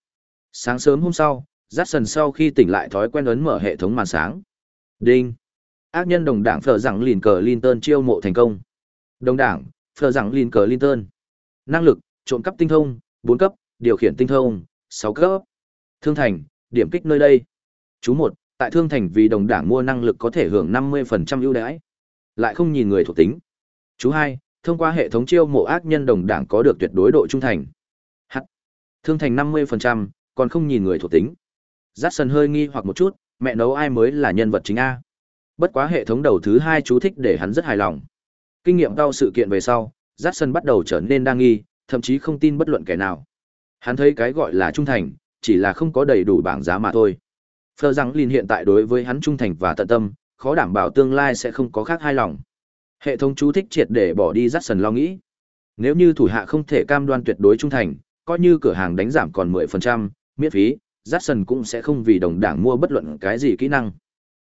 Sáng sớm hôm sau, Jackson sau khi tỉnh lại thói quen ấn mở hệ thống màn sáng. Đinh. Ác nhân đồng đảng phở rằng lìn cờ Linton chiêu mộ thành công. Đồng đảng, phở rằng lìn cờ Linton. Năng lực, trộm cắp tinh thông, 4 cấp, điều khiển tinh thông, 6 cấp. Thương thành, điểm kích nơi đây. Chú 1, tại thương thành vì đồng đảng mua năng lực có thể hưởng 50% ưu đãi. Lại không nhìn người thuộc tính. Chú 2, thông qua hệ thống chiêu mộ ác nhân đồng đảng có được tuyệt đối độ trung thành. H. Thương thành 50%, còn không nhìn người thuộc tính. Giác sân hơi nghi hoặc một chút, mẹ nấu ai mới là nhân vật chính A. Bất quá hệ thống đầu thứ hai chú thích để hắn rất hài lòng. Kinh nghiệm đau sự kiện về sau, Jackson bắt đầu trở nên đa nghi, thậm chí không tin bất luận kẻ nào. Hắn thấy cái gọi là trung thành, chỉ là không có đầy đủ bảng giá mà thôi. Phờ rằng Lin hiện tại đối với hắn trung thành và tận tâm, khó đảm bảo tương lai sẽ không có khác hai lòng. Hệ thống chú thích triệt để bỏ đi Jackson lo nghĩ. Nếu như thủ hạ không thể cam đoan tuyệt đối trung thành, coi như cửa hàng đánh giảm còn 10%, miễn phí, Jackson cũng sẽ không vì đồng đảng mua bất luận cái gì kỹ năng.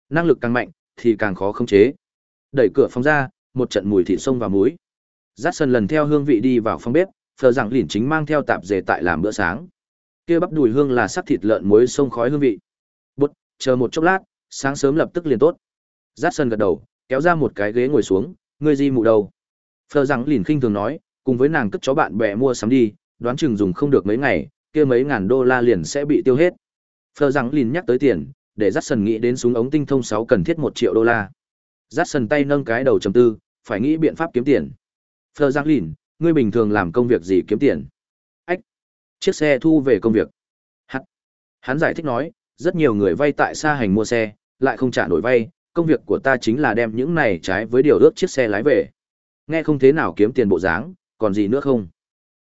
Năng lực càng mạnh, thì càng khó khống chế. Đẩy cửa phòng ra, một trận mùi thịt sông và muối. Jackson lần theo hương vị đi vào phòng bếp, phờ rằng lỉn chính mang theo tạp dề tại làm bữa sáng. Kia bắp đùi hương là sắc thịt lợn muối sông khói hương vị. Bút, chờ một chốc lát, sáng sớm lập tức liền tốt. Jackson gật đầu, kéo ra một cái ghế ngồi xuống, ngươi gì mụ đầu. Phờ rằng lỉn khinh thường nói, cùng với nàng cất chó bạn bè mua sắm đi, đoán chừng dùng không được mấy ngày, kia mấy ngàn đô la liền sẽ bị tiêu hết. Phờ rằng lìn nhắc tới tiền, để Jackson nghĩ đến súng ống tinh thông 6 cần thiết 1 triệu đô la. Jackson tay nâng cái đầu trầm tư, phải nghĩ biện pháp kiếm tiền. Phờ Giang lìn, ngươi bình thường làm công việc gì kiếm tiền? Ách, chiếc xe thu về công việc. Hắn, hắn giải thích nói, rất nhiều người vay tại xa hành mua xe, lại không trả nổi vay, công việc của ta chính là đem những này trái với điều ước chiếc xe lái về. Nghe không thế nào kiếm tiền bộ dáng, còn gì nữa không?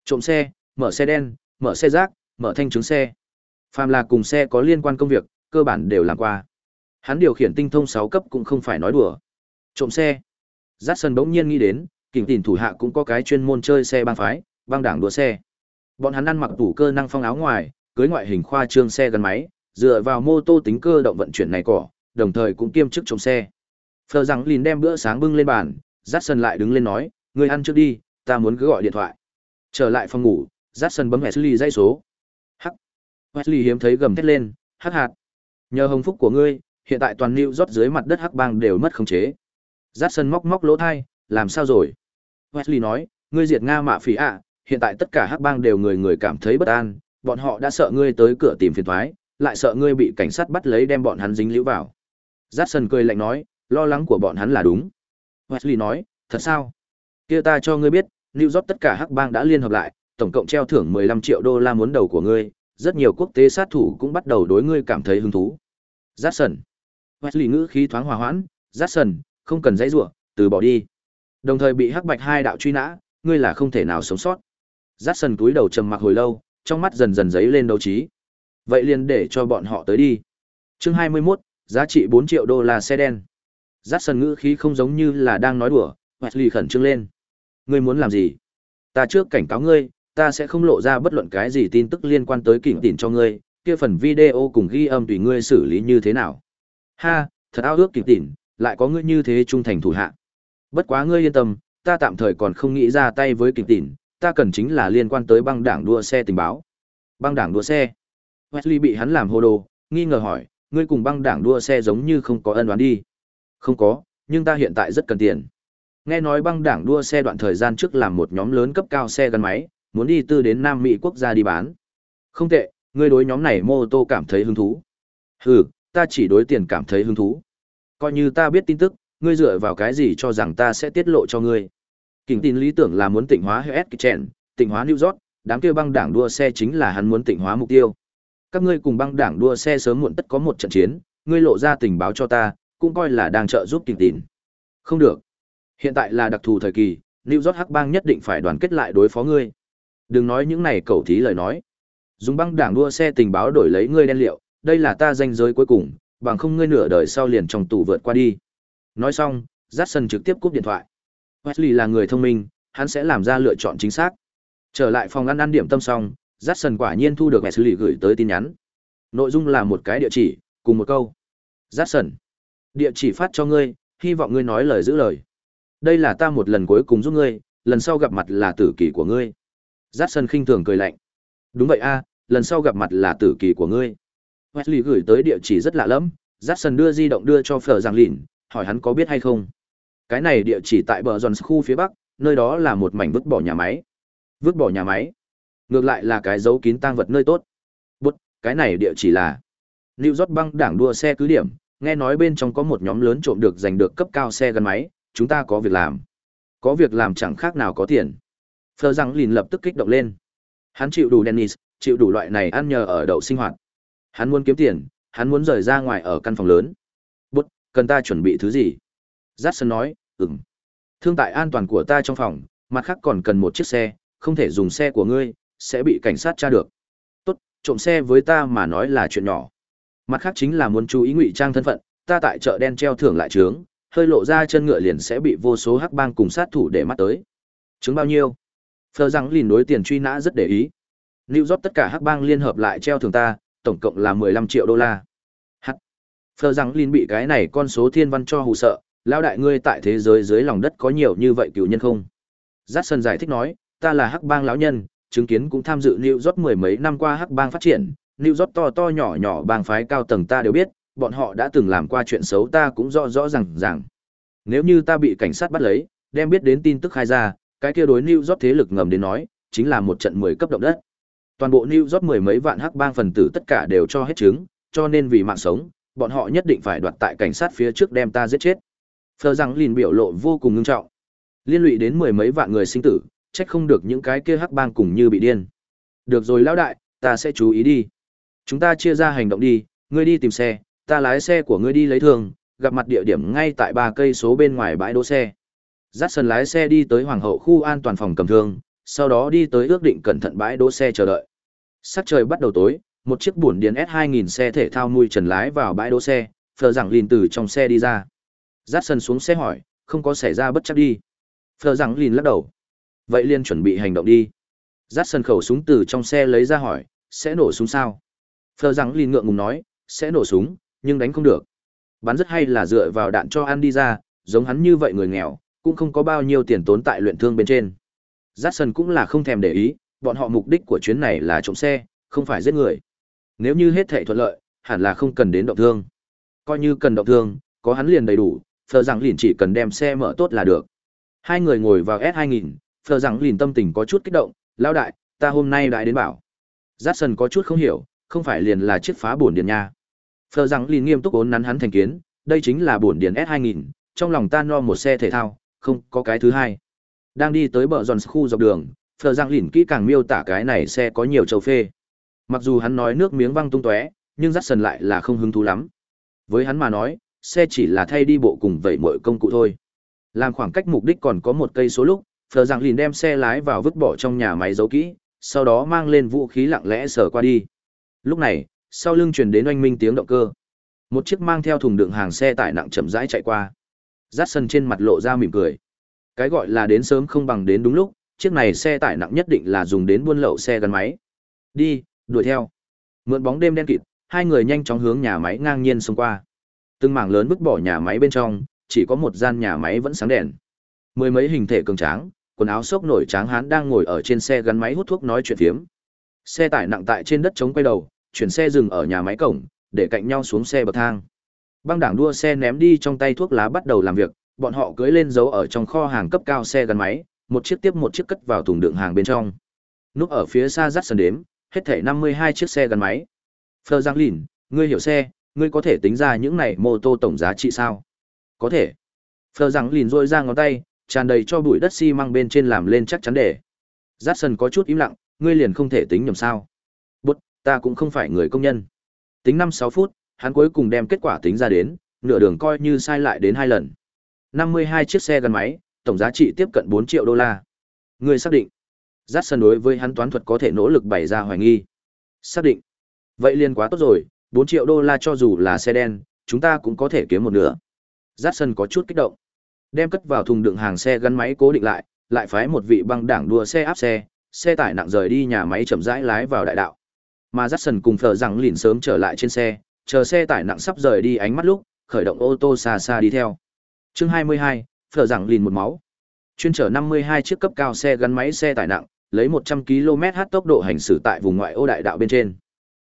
Trộm xe, mở xe đen, mở xe rác, mở thanh chứng xe. Phàm là cùng xe có liên quan công việc, cơ bản đều làm qua. Hắn điều khiển tinh thông 6 cấp cũng không phải nói đùa. Trộm xe. Jackson bỗng nhiên nghĩ đến, kình tỉnh thủ hạ cũng có cái chuyên môn chơi xe băng phái, băng đảng đua xe. Bọn hắn ăn mặc tủ cơ năng phong áo ngoài, cưới ngoại hình khoa trương xe gắn máy, dựa vào mô tô tính cơ động vận chuyển này cỏ, đồng thời cũng kiêm chức trộm xe. Phờ rằng lìn đem bữa sáng bưng lên bàn, Jackson lại đứng lên nói, người ăn trước đi, ta muốn cứ gọi điện thoại. Trở lại phòng ngủ, Jackson bấm Wesley dây số. Hắc. Wesley hiếm thấy gầm thét lên, hắc hạt. Nhờ hồng phúc của ngươi, hiện tại toàn New rót dưới mặt đất hắc bang đều mất khống chế. Jackson móc móc lỗ thai, làm sao rồi? Wesley nói, ngươi diệt Nga mạ phỉ ạ, hiện tại tất cả hắc bang đều người người cảm thấy bất an, bọn họ đã sợ ngươi tới cửa tìm phiền toái, lại sợ ngươi bị cảnh sát bắt lấy đem bọn hắn dính liễu vào. Jackson cười lạnh nói, lo lắng của bọn hắn là đúng. Wesley nói, thật sao? Kia ta cho ngươi biết, New York tất cả hắc bang đã liên hợp lại, tổng cộng treo thưởng 15 triệu đô la muốn đầu của ngươi, rất nhiều quốc tế sát thủ cũng bắt đầu đối ngươi cảm thấy hứng thú. Jackson. Wesley ngữ khí thoáng hòa hoãn, Jackson, không cần dãy rủa, từ bỏ đi. Đồng thời bị hắc bạch hai đạo truy nã, ngươi là không thể nào sống sót. Jackson cúi đầu trầm mặc hồi lâu, trong mắt dần dần dấy lên đấu trí. Vậy liền để cho bọn họ tới đi. Chương 21, giá trị 4 triệu đô la xe đen. Jackson ngữ khí không giống như là đang nói đùa, Wesley khẩn trương lên. Ngươi muốn làm gì? Ta trước cảnh cáo ngươi, ta sẽ không lộ ra bất luận cái gì tin tức liên quan tới kỉnh tỉnh cho ngươi, kia phần video cùng ghi âm tùy ngươi xử lý như thế nào. Ha, thật ao ước kịp tỉn, lại có ngươi như thế trung thành thủ hạ. Bất quá ngươi yên tâm, ta tạm thời còn không nghĩ ra tay với kịp tỉn, ta cần chính là liên quan tới băng đảng đua xe tình báo. Băng đảng đua xe. Wesley bị hắn làm hồ đồ, nghi ngờ hỏi, ngươi cùng băng đảng đua xe giống như không có ân oán đi. Không có, nhưng ta hiện tại rất cần tiền. Nghe nói băng đảng đua xe đoạn thời gian trước làm một nhóm lớn cấp cao xe gắn máy, muốn đi tư đến Nam Mỹ quốc gia đi bán. Không tệ, ngươi đối nhóm này mô tô cảm thấy hứng thú. Hừ, ta chỉ đối tiền cảm thấy hứng thú. Coi như ta biết tin tức, ngươi dựa vào cái gì cho rằng ta sẽ tiết lộ cho ngươi. Kình tin lý tưởng là muốn tịnh hóa Hess Kitchen, tịnh hóa New York, đám kia băng đảng đua xe chính là hắn muốn tịnh hóa mục tiêu. Các ngươi cùng băng đảng đua xe sớm muộn tất có một trận chiến, ngươi lộ ra tình báo cho ta, cũng coi là đang trợ giúp kình tin. Không được. Hiện tại là đặc thù thời kỳ, New York Hắc bang nhất định phải đoàn kết lại đối phó ngươi. Đừng nói những này cầu thí lời nói. Dùng băng đảng đua xe tình báo đổi lấy ngươi đen liệu, đây là ta danh giới cuối cùng, bằng không ngươi nửa đời sau liền trong tù vượt qua đi. Nói xong, Jackson trực tiếp cúp điện thoại. Wesley là người thông minh, hắn sẽ làm ra lựa chọn chính xác. Trở lại phòng ăn ăn điểm tâm xong, Jackson quả nhiên thu được Wesley gửi tới tin nhắn. Nội dung là một cái địa chỉ, cùng một câu. Jackson, địa chỉ phát cho ngươi, hy vọng ngươi nói lời giữ lời. Đây là ta một lần cuối cùng giúp ngươi, lần sau gặp mặt là tử kỳ của ngươi. Jackson khinh thường cười lạnh. Đúng vậy a, lần sau gặp mặt là tử kỳ của ngươi. Wesley gửi tới địa chỉ rất lạ lẫm, Jackson đưa di động đưa cho Phở Giang Lìn, hỏi hắn có biết hay không. Cái này địa chỉ tại bờ giòn khu phía bắc, nơi đó là một mảnh vứt bỏ nhà máy. Vứt bỏ nhà máy. Ngược lại là cái dấu kín tang vật nơi tốt. Bút, cái này địa chỉ là New York băng đảng đua xe cứ điểm, nghe nói bên trong có một nhóm lớn trộm được giành được cấp cao xe gắn máy, chúng ta có việc làm. Có việc làm chẳng khác nào có tiền. Phờ răng lìn lập tức kích động lên. Hắn chịu đủ Dennis, chịu đủ loại này ăn nhờ ở đậu sinh hoạt. Hắn muốn kiếm tiền, hắn muốn rời ra ngoài ở căn phòng lớn. Bút, cần ta chuẩn bị thứ gì? Jackson nói, ừm. Thương tại an toàn của ta trong phòng, mặt khác còn cần một chiếc xe, không thể dùng xe của ngươi, sẽ bị cảnh sát tra được. Tốt, trộm xe với ta mà nói là chuyện nhỏ. Mặt khác chính là muốn chú ý ngụy trang thân phận, ta tại chợ đen treo thưởng lại trướng, hơi lộ ra chân ngựa liền sẽ bị vô số hắc bang cùng sát thủ để mắt tới. Trứng bao nhiêu? Phờ rằng lìn đối tiền truy nã rất để ý. New York tất cả hắc bang liên hợp lại treo thưởng ta, tổng cộng là 15 triệu đô la. Hắc. Phờ rằng lìn bị cái này con số thiên văn cho hù sợ, lão đại ngươi tại thế giới dưới lòng đất có nhiều như vậy cựu nhân không? Jackson giải thích nói, ta là hắc bang lão nhân, chứng kiến cũng tham dự New York mười mấy năm qua hắc bang phát triển, New York to to nhỏ nhỏ bang phái cao tầng ta đều biết, bọn họ đã từng làm qua chuyện xấu ta cũng rõ rõ ràng ràng. Nếu như ta bị cảnh sát bắt lấy, đem biết đến tin tức khai ra, cái kia đối New York thế lực ngầm đến nói, chính là một trận 10 cấp động đất. Toàn bộ New York mười mấy vạn hắc bang phần tử tất cả đều cho hết chứng, cho nên vì mạng sống, bọn họ nhất định phải đoạt tại cảnh sát phía trước đem ta giết chết. Phờ rằng lìn biểu lộ vô cùng ngưng trọng. Liên lụy đến mười mấy vạn người sinh tử, trách không được những cái kia hắc bang cùng như bị điên. Được rồi lão đại, ta sẽ chú ý đi. Chúng ta chia ra hành động đi, ngươi đi tìm xe, ta lái xe của ngươi đi lấy thường, gặp mặt địa điểm ngay tại ba cây số bên ngoài bãi đỗ xe. Dắt sân lái xe đi tới Hoàng hậu khu an toàn phòng cầm thương, sau đó đi tới ước định cẩn thận bãi đỗ xe chờ đợi. Sắc trời bắt đầu tối, một chiếc buồn điền S2000 xe thể thao mui trần lái vào bãi đỗ xe, phờ rằng lìn từ trong xe đi ra. Dắt sân xuống xe hỏi, không có xảy ra bất chấp đi. Phờ rằng lìn lắc đầu. Vậy liền chuẩn bị hành động đi. Dắt sân khẩu súng từ trong xe lấy ra hỏi, sẽ nổ súng sao? Phờ rằng lìn ngượng ngùng nói, sẽ nổ súng, nhưng đánh không được. Bắn rất hay là dựa vào đạn cho ăn đi ra, giống hắn như vậy người nghèo, cũng không có bao nhiêu tiền tốn tại luyện thương bên trên. Jackson cũng là không thèm để ý, bọn họ mục đích của chuyến này là trộm xe, không phải giết người. Nếu như hết thảy thuận lợi, hẳn là không cần đến động thương. Coi như cần động thương, có hắn liền đầy đủ, Phờ rằng liền chỉ cần đem xe mở tốt là được. Hai người ngồi vào S2000, Phờ rằng liền tâm tình có chút kích động, lão đại, ta hôm nay đại đến bảo. Jackson có chút không hiểu, không phải liền là chiếc phá bổn điện nha. Phờ rằng liền nghiêm túc ốn nắn hắn thành kiến, đây chính là bổn điện S2000, trong lòng ta no một xe thể thao, không có cái thứ hai. Đang đi tới bờ giòn khu dọc đường, Phờ giang lìn kỹ càng miêu tả cái này xe có nhiều châu phê. Mặc dù hắn nói nước miếng văng tung tóe, nhưng Jackson lại là không hứng thú lắm. Với hắn mà nói, xe chỉ là thay đi bộ cùng vậy mọi công cụ thôi. Làm khoảng cách mục đích còn có một cây số lúc, Phờ giang lìn đem xe lái vào vứt bỏ trong nhà máy giấu kỹ, sau đó mang lên vũ khí lặng lẽ sờ qua đi. Lúc này, sau lưng truyền đến oanh minh tiếng động cơ. Một chiếc mang theo thùng đựng hàng xe tải nặng chậm rãi chạy qua rát sân trên mặt lộ ra mỉm cười. Cái gọi là đến sớm không bằng đến đúng lúc, chiếc này xe tải nặng nhất định là dùng đến buôn lậu xe gắn máy. Đi, đuổi theo. Mượn bóng đêm đen kịt, hai người nhanh chóng hướng nhà máy ngang nhiên xông qua. Từng mảng lớn vứt bỏ nhà máy bên trong, chỉ có một gian nhà máy vẫn sáng đèn. Mười mấy hình thể cường tráng, quần áo xốc nổi tráng hán đang ngồi ở trên xe gắn máy hút thuốc nói chuyện phiếm. Xe tải nặng tại trên đất chống quay đầu, chuyển xe dừng ở nhà máy cổng, để cạnh nhau xuống xe bậc thang. Băng đảng đua xe ném đi trong tay thuốc lá bắt đầu làm việc, bọn họ cưỡi lên dấu ở trong kho hàng cấp cao xe gắn máy, một chiếc tiếp một chiếc cất vào thùng đựng hàng bên trong. Núp ở phía xa dắt sân đếm, hết thảy 52 chiếc xe gắn máy. Phờ Giang Lìn, ngươi hiểu xe, ngươi có thể tính ra những này mô tô tổng giá trị sao? Có thể. Phờ Giang Lìn rôi ra ngón tay, tràn đầy cho bụi đất xi măng bên trên làm lên chắc chắn để. Dắt sân có chút im lặng, ngươi liền không thể tính nhầm sao? Bút, ta cũng không phải người công nhân. Tính 5-6 phút, hắn cuối cùng đem kết quả tính ra đến, nửa đường coi như sai lại đến hai lần. 52 chiếc xe gắn máy, tổng giá trị tiếp cận 4 triệu đô la. Người xác định. Giác sân đối với hắn toán thuật có thể nỗ lực bày ra hoài nghi. Xác định. Vậy liền quá tốt rồi, 4 triệu đô la cho dù là xe đen, chúng ta cũng có thể kiếm một nửa. Giác sân có chút kích động. Đem cất vào thùng đựng hàng xe gắn máy cố định lại, lại phái một vị băng đảng đua xe áp xe, xe tải nặng rời đi nhà máy chậm rãi lái vào đại đạo. Mà Jackson cùng Phở rằng lìn sớm trở lại trên xe, chờ xe tải nặng sắp rời đi ánh mắt lúc, khởi động ô tô xa xa đi theo. Chương 22, Phở rằng lìn một máu. Chuyên chở 52 chiếc cấp cao xe gắn máy xe tải nặng, lấy 100 km/h tốc độ hành xử tại vùng ngoại ô đại đạo bên trên.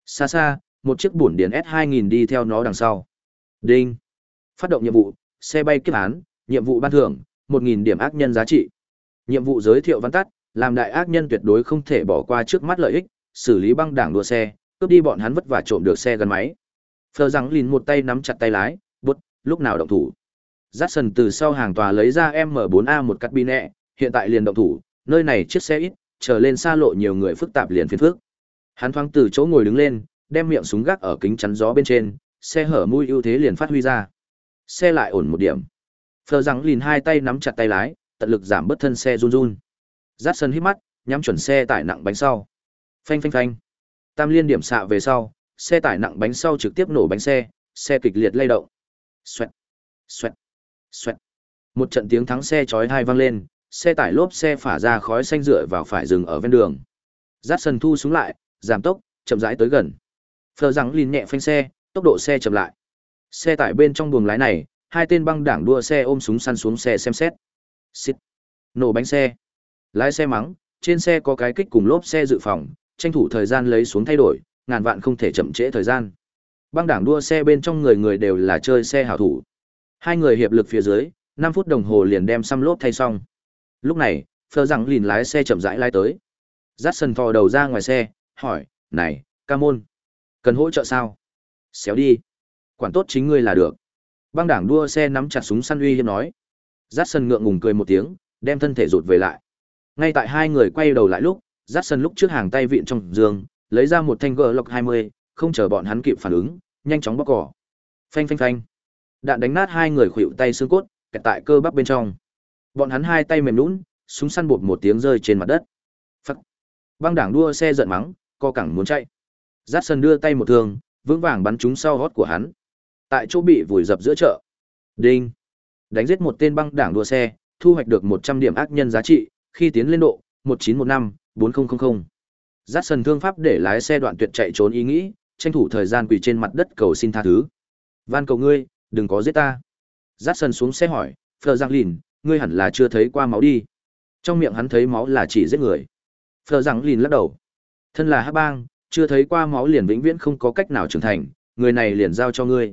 Xa xa, một chiếc bổn điền S2000 đi theo nó đằng sau. Đinh. Phát động nhiệm vụ, xe bay kiếp án, nhiệm vụ ban thưởng, 1000 điểm ác nhân giá trị. Nhiệm vụ giới thiệu văn tắt, làm đại ác nhân tuyệt đối không thể bỏ qua trước mắt lợi ích, xử lý băng đảng đua xe, cướp đi bọn hắn vất vả trộm được xe gắn máy. Phờ rằng lìn một tay nắm chặt tay lái, bút, lúc nào động thủ. Jackson từ sau hàng tòa lấy ra M4A một cắt bi nẹ, hiện tại liền động thủ, nơi này chiếc xe ít, trở lên xa lộ nhiều người phức tạp liền phiền phức. Hắn thoáng từ chỗ ngồi đứng lên, đem miệng súng gác ở kính chắn gió bên trên, xe hở mũi ưu thế liền phát huy ra. Xe lại ổn một điểm. Phờ rằng lìn hai tay nắm chặt tay lái, tận lực giảm bớt thân xe run run. Jackson hít mắt, nhắm chuẩn xe tải nặng bánh sau. Phanh phanh phanh. Tam liên điểm xạ về sau, xe tải nặng bánh sau trực tiếp nổ bánh xe, xe kịch liệt lay động. Xoẹt, xoẹt, xoẹt. Một trận tiếng thắng xe chói tai vang lên, xe tải lốp xe phả ra khói xanh rượi vào phải dừng ở ven đường. Jackson thu xuống lại, giảm tốc, chậm rãi tới gần. Phờ rằng lìn nhẹ phanh xe, tốc độ xe chậm lại. Xe tải bên trong buồng lái này, hai tên băng đảng đua xe ôm súng săn xuống xe xem xét. Xịt. Nổ bánh xe. Lái xe mắng, trên xe có cái kích cùng lốp xe dự phòng, tranh thủ thời gian lấy xuống thay đổi, ngàn vạn không thể chậm trễ thời gian. Băng đảng đua xe bên trong người người đều là chơi xe hảo thủ. Hai người hiệp lực phía dưới, 5 phút đồng hồ liền đem xăm lốp thay xong. Lúc này, Phơ rằng lìn lái xe chậm rãi lái tới. Dắt sân thò đầu ra ngoài xe, hỏi, này, ca môn, cần hỗ trợ sao? Xéo đi. Quản tốt chính ngươi là được. Băng đảng đua xe nắm chặt súng săn uy hiếp nói. Dắt sân ngượng ngùng cười một tiếng, đem thân thể rụt về lại. Ngay tại hai người quay đầu lại lúc, dắt sân lúc trước hàng tay vịn trong giường, lấy ra một thanh gờ lọc 20, không chờ bọn hắn kịp phản ứng, nhanh chóng bóc cỏ. Phanh phanh phanh. Đạn đánh nát hai người khuỵu tay xương cốt, kẹt tại cơ bắp bên trong. Bọn hắn hai tay mềm nhũn, súng săn bột một tiếng rơi trên mặt đất. Phắc. Băng đảng đua xe giận mắng, co cẳng muốn chạy. Dát sân đưa tay một thương, vững vàng bắn trúng sau hót của hắn. Tại chỗ bị vùi dập giữa chợ. Đinh. Đánh giết một tên băng đảng đua xe, thu hoạch được 100 điểm ác nhân giá trị, khi tiến lên độ 1915 4000. Dát sần thương pháp để lái xe đoạn tuyệt chạy trốn ý nghĩ, tranh thủ thời gian quỳ trên mặt đất cầu xin tha thứ. Van cầu ngươi, đừng có giết ta. Dát sần xuống xe hỏi, Phờ Giang Lìn, ngươi hẳn là chưa thấy qua máu đi. Trong miệng hắn thấy máu là chỉ giết người. Phờ Giang Lìn lắc đầu. Thân là hắc bang, chưa thấy qua máu liền vĩnh viễn không có cách nào trưởng thành, người này liền giao cho ngươi.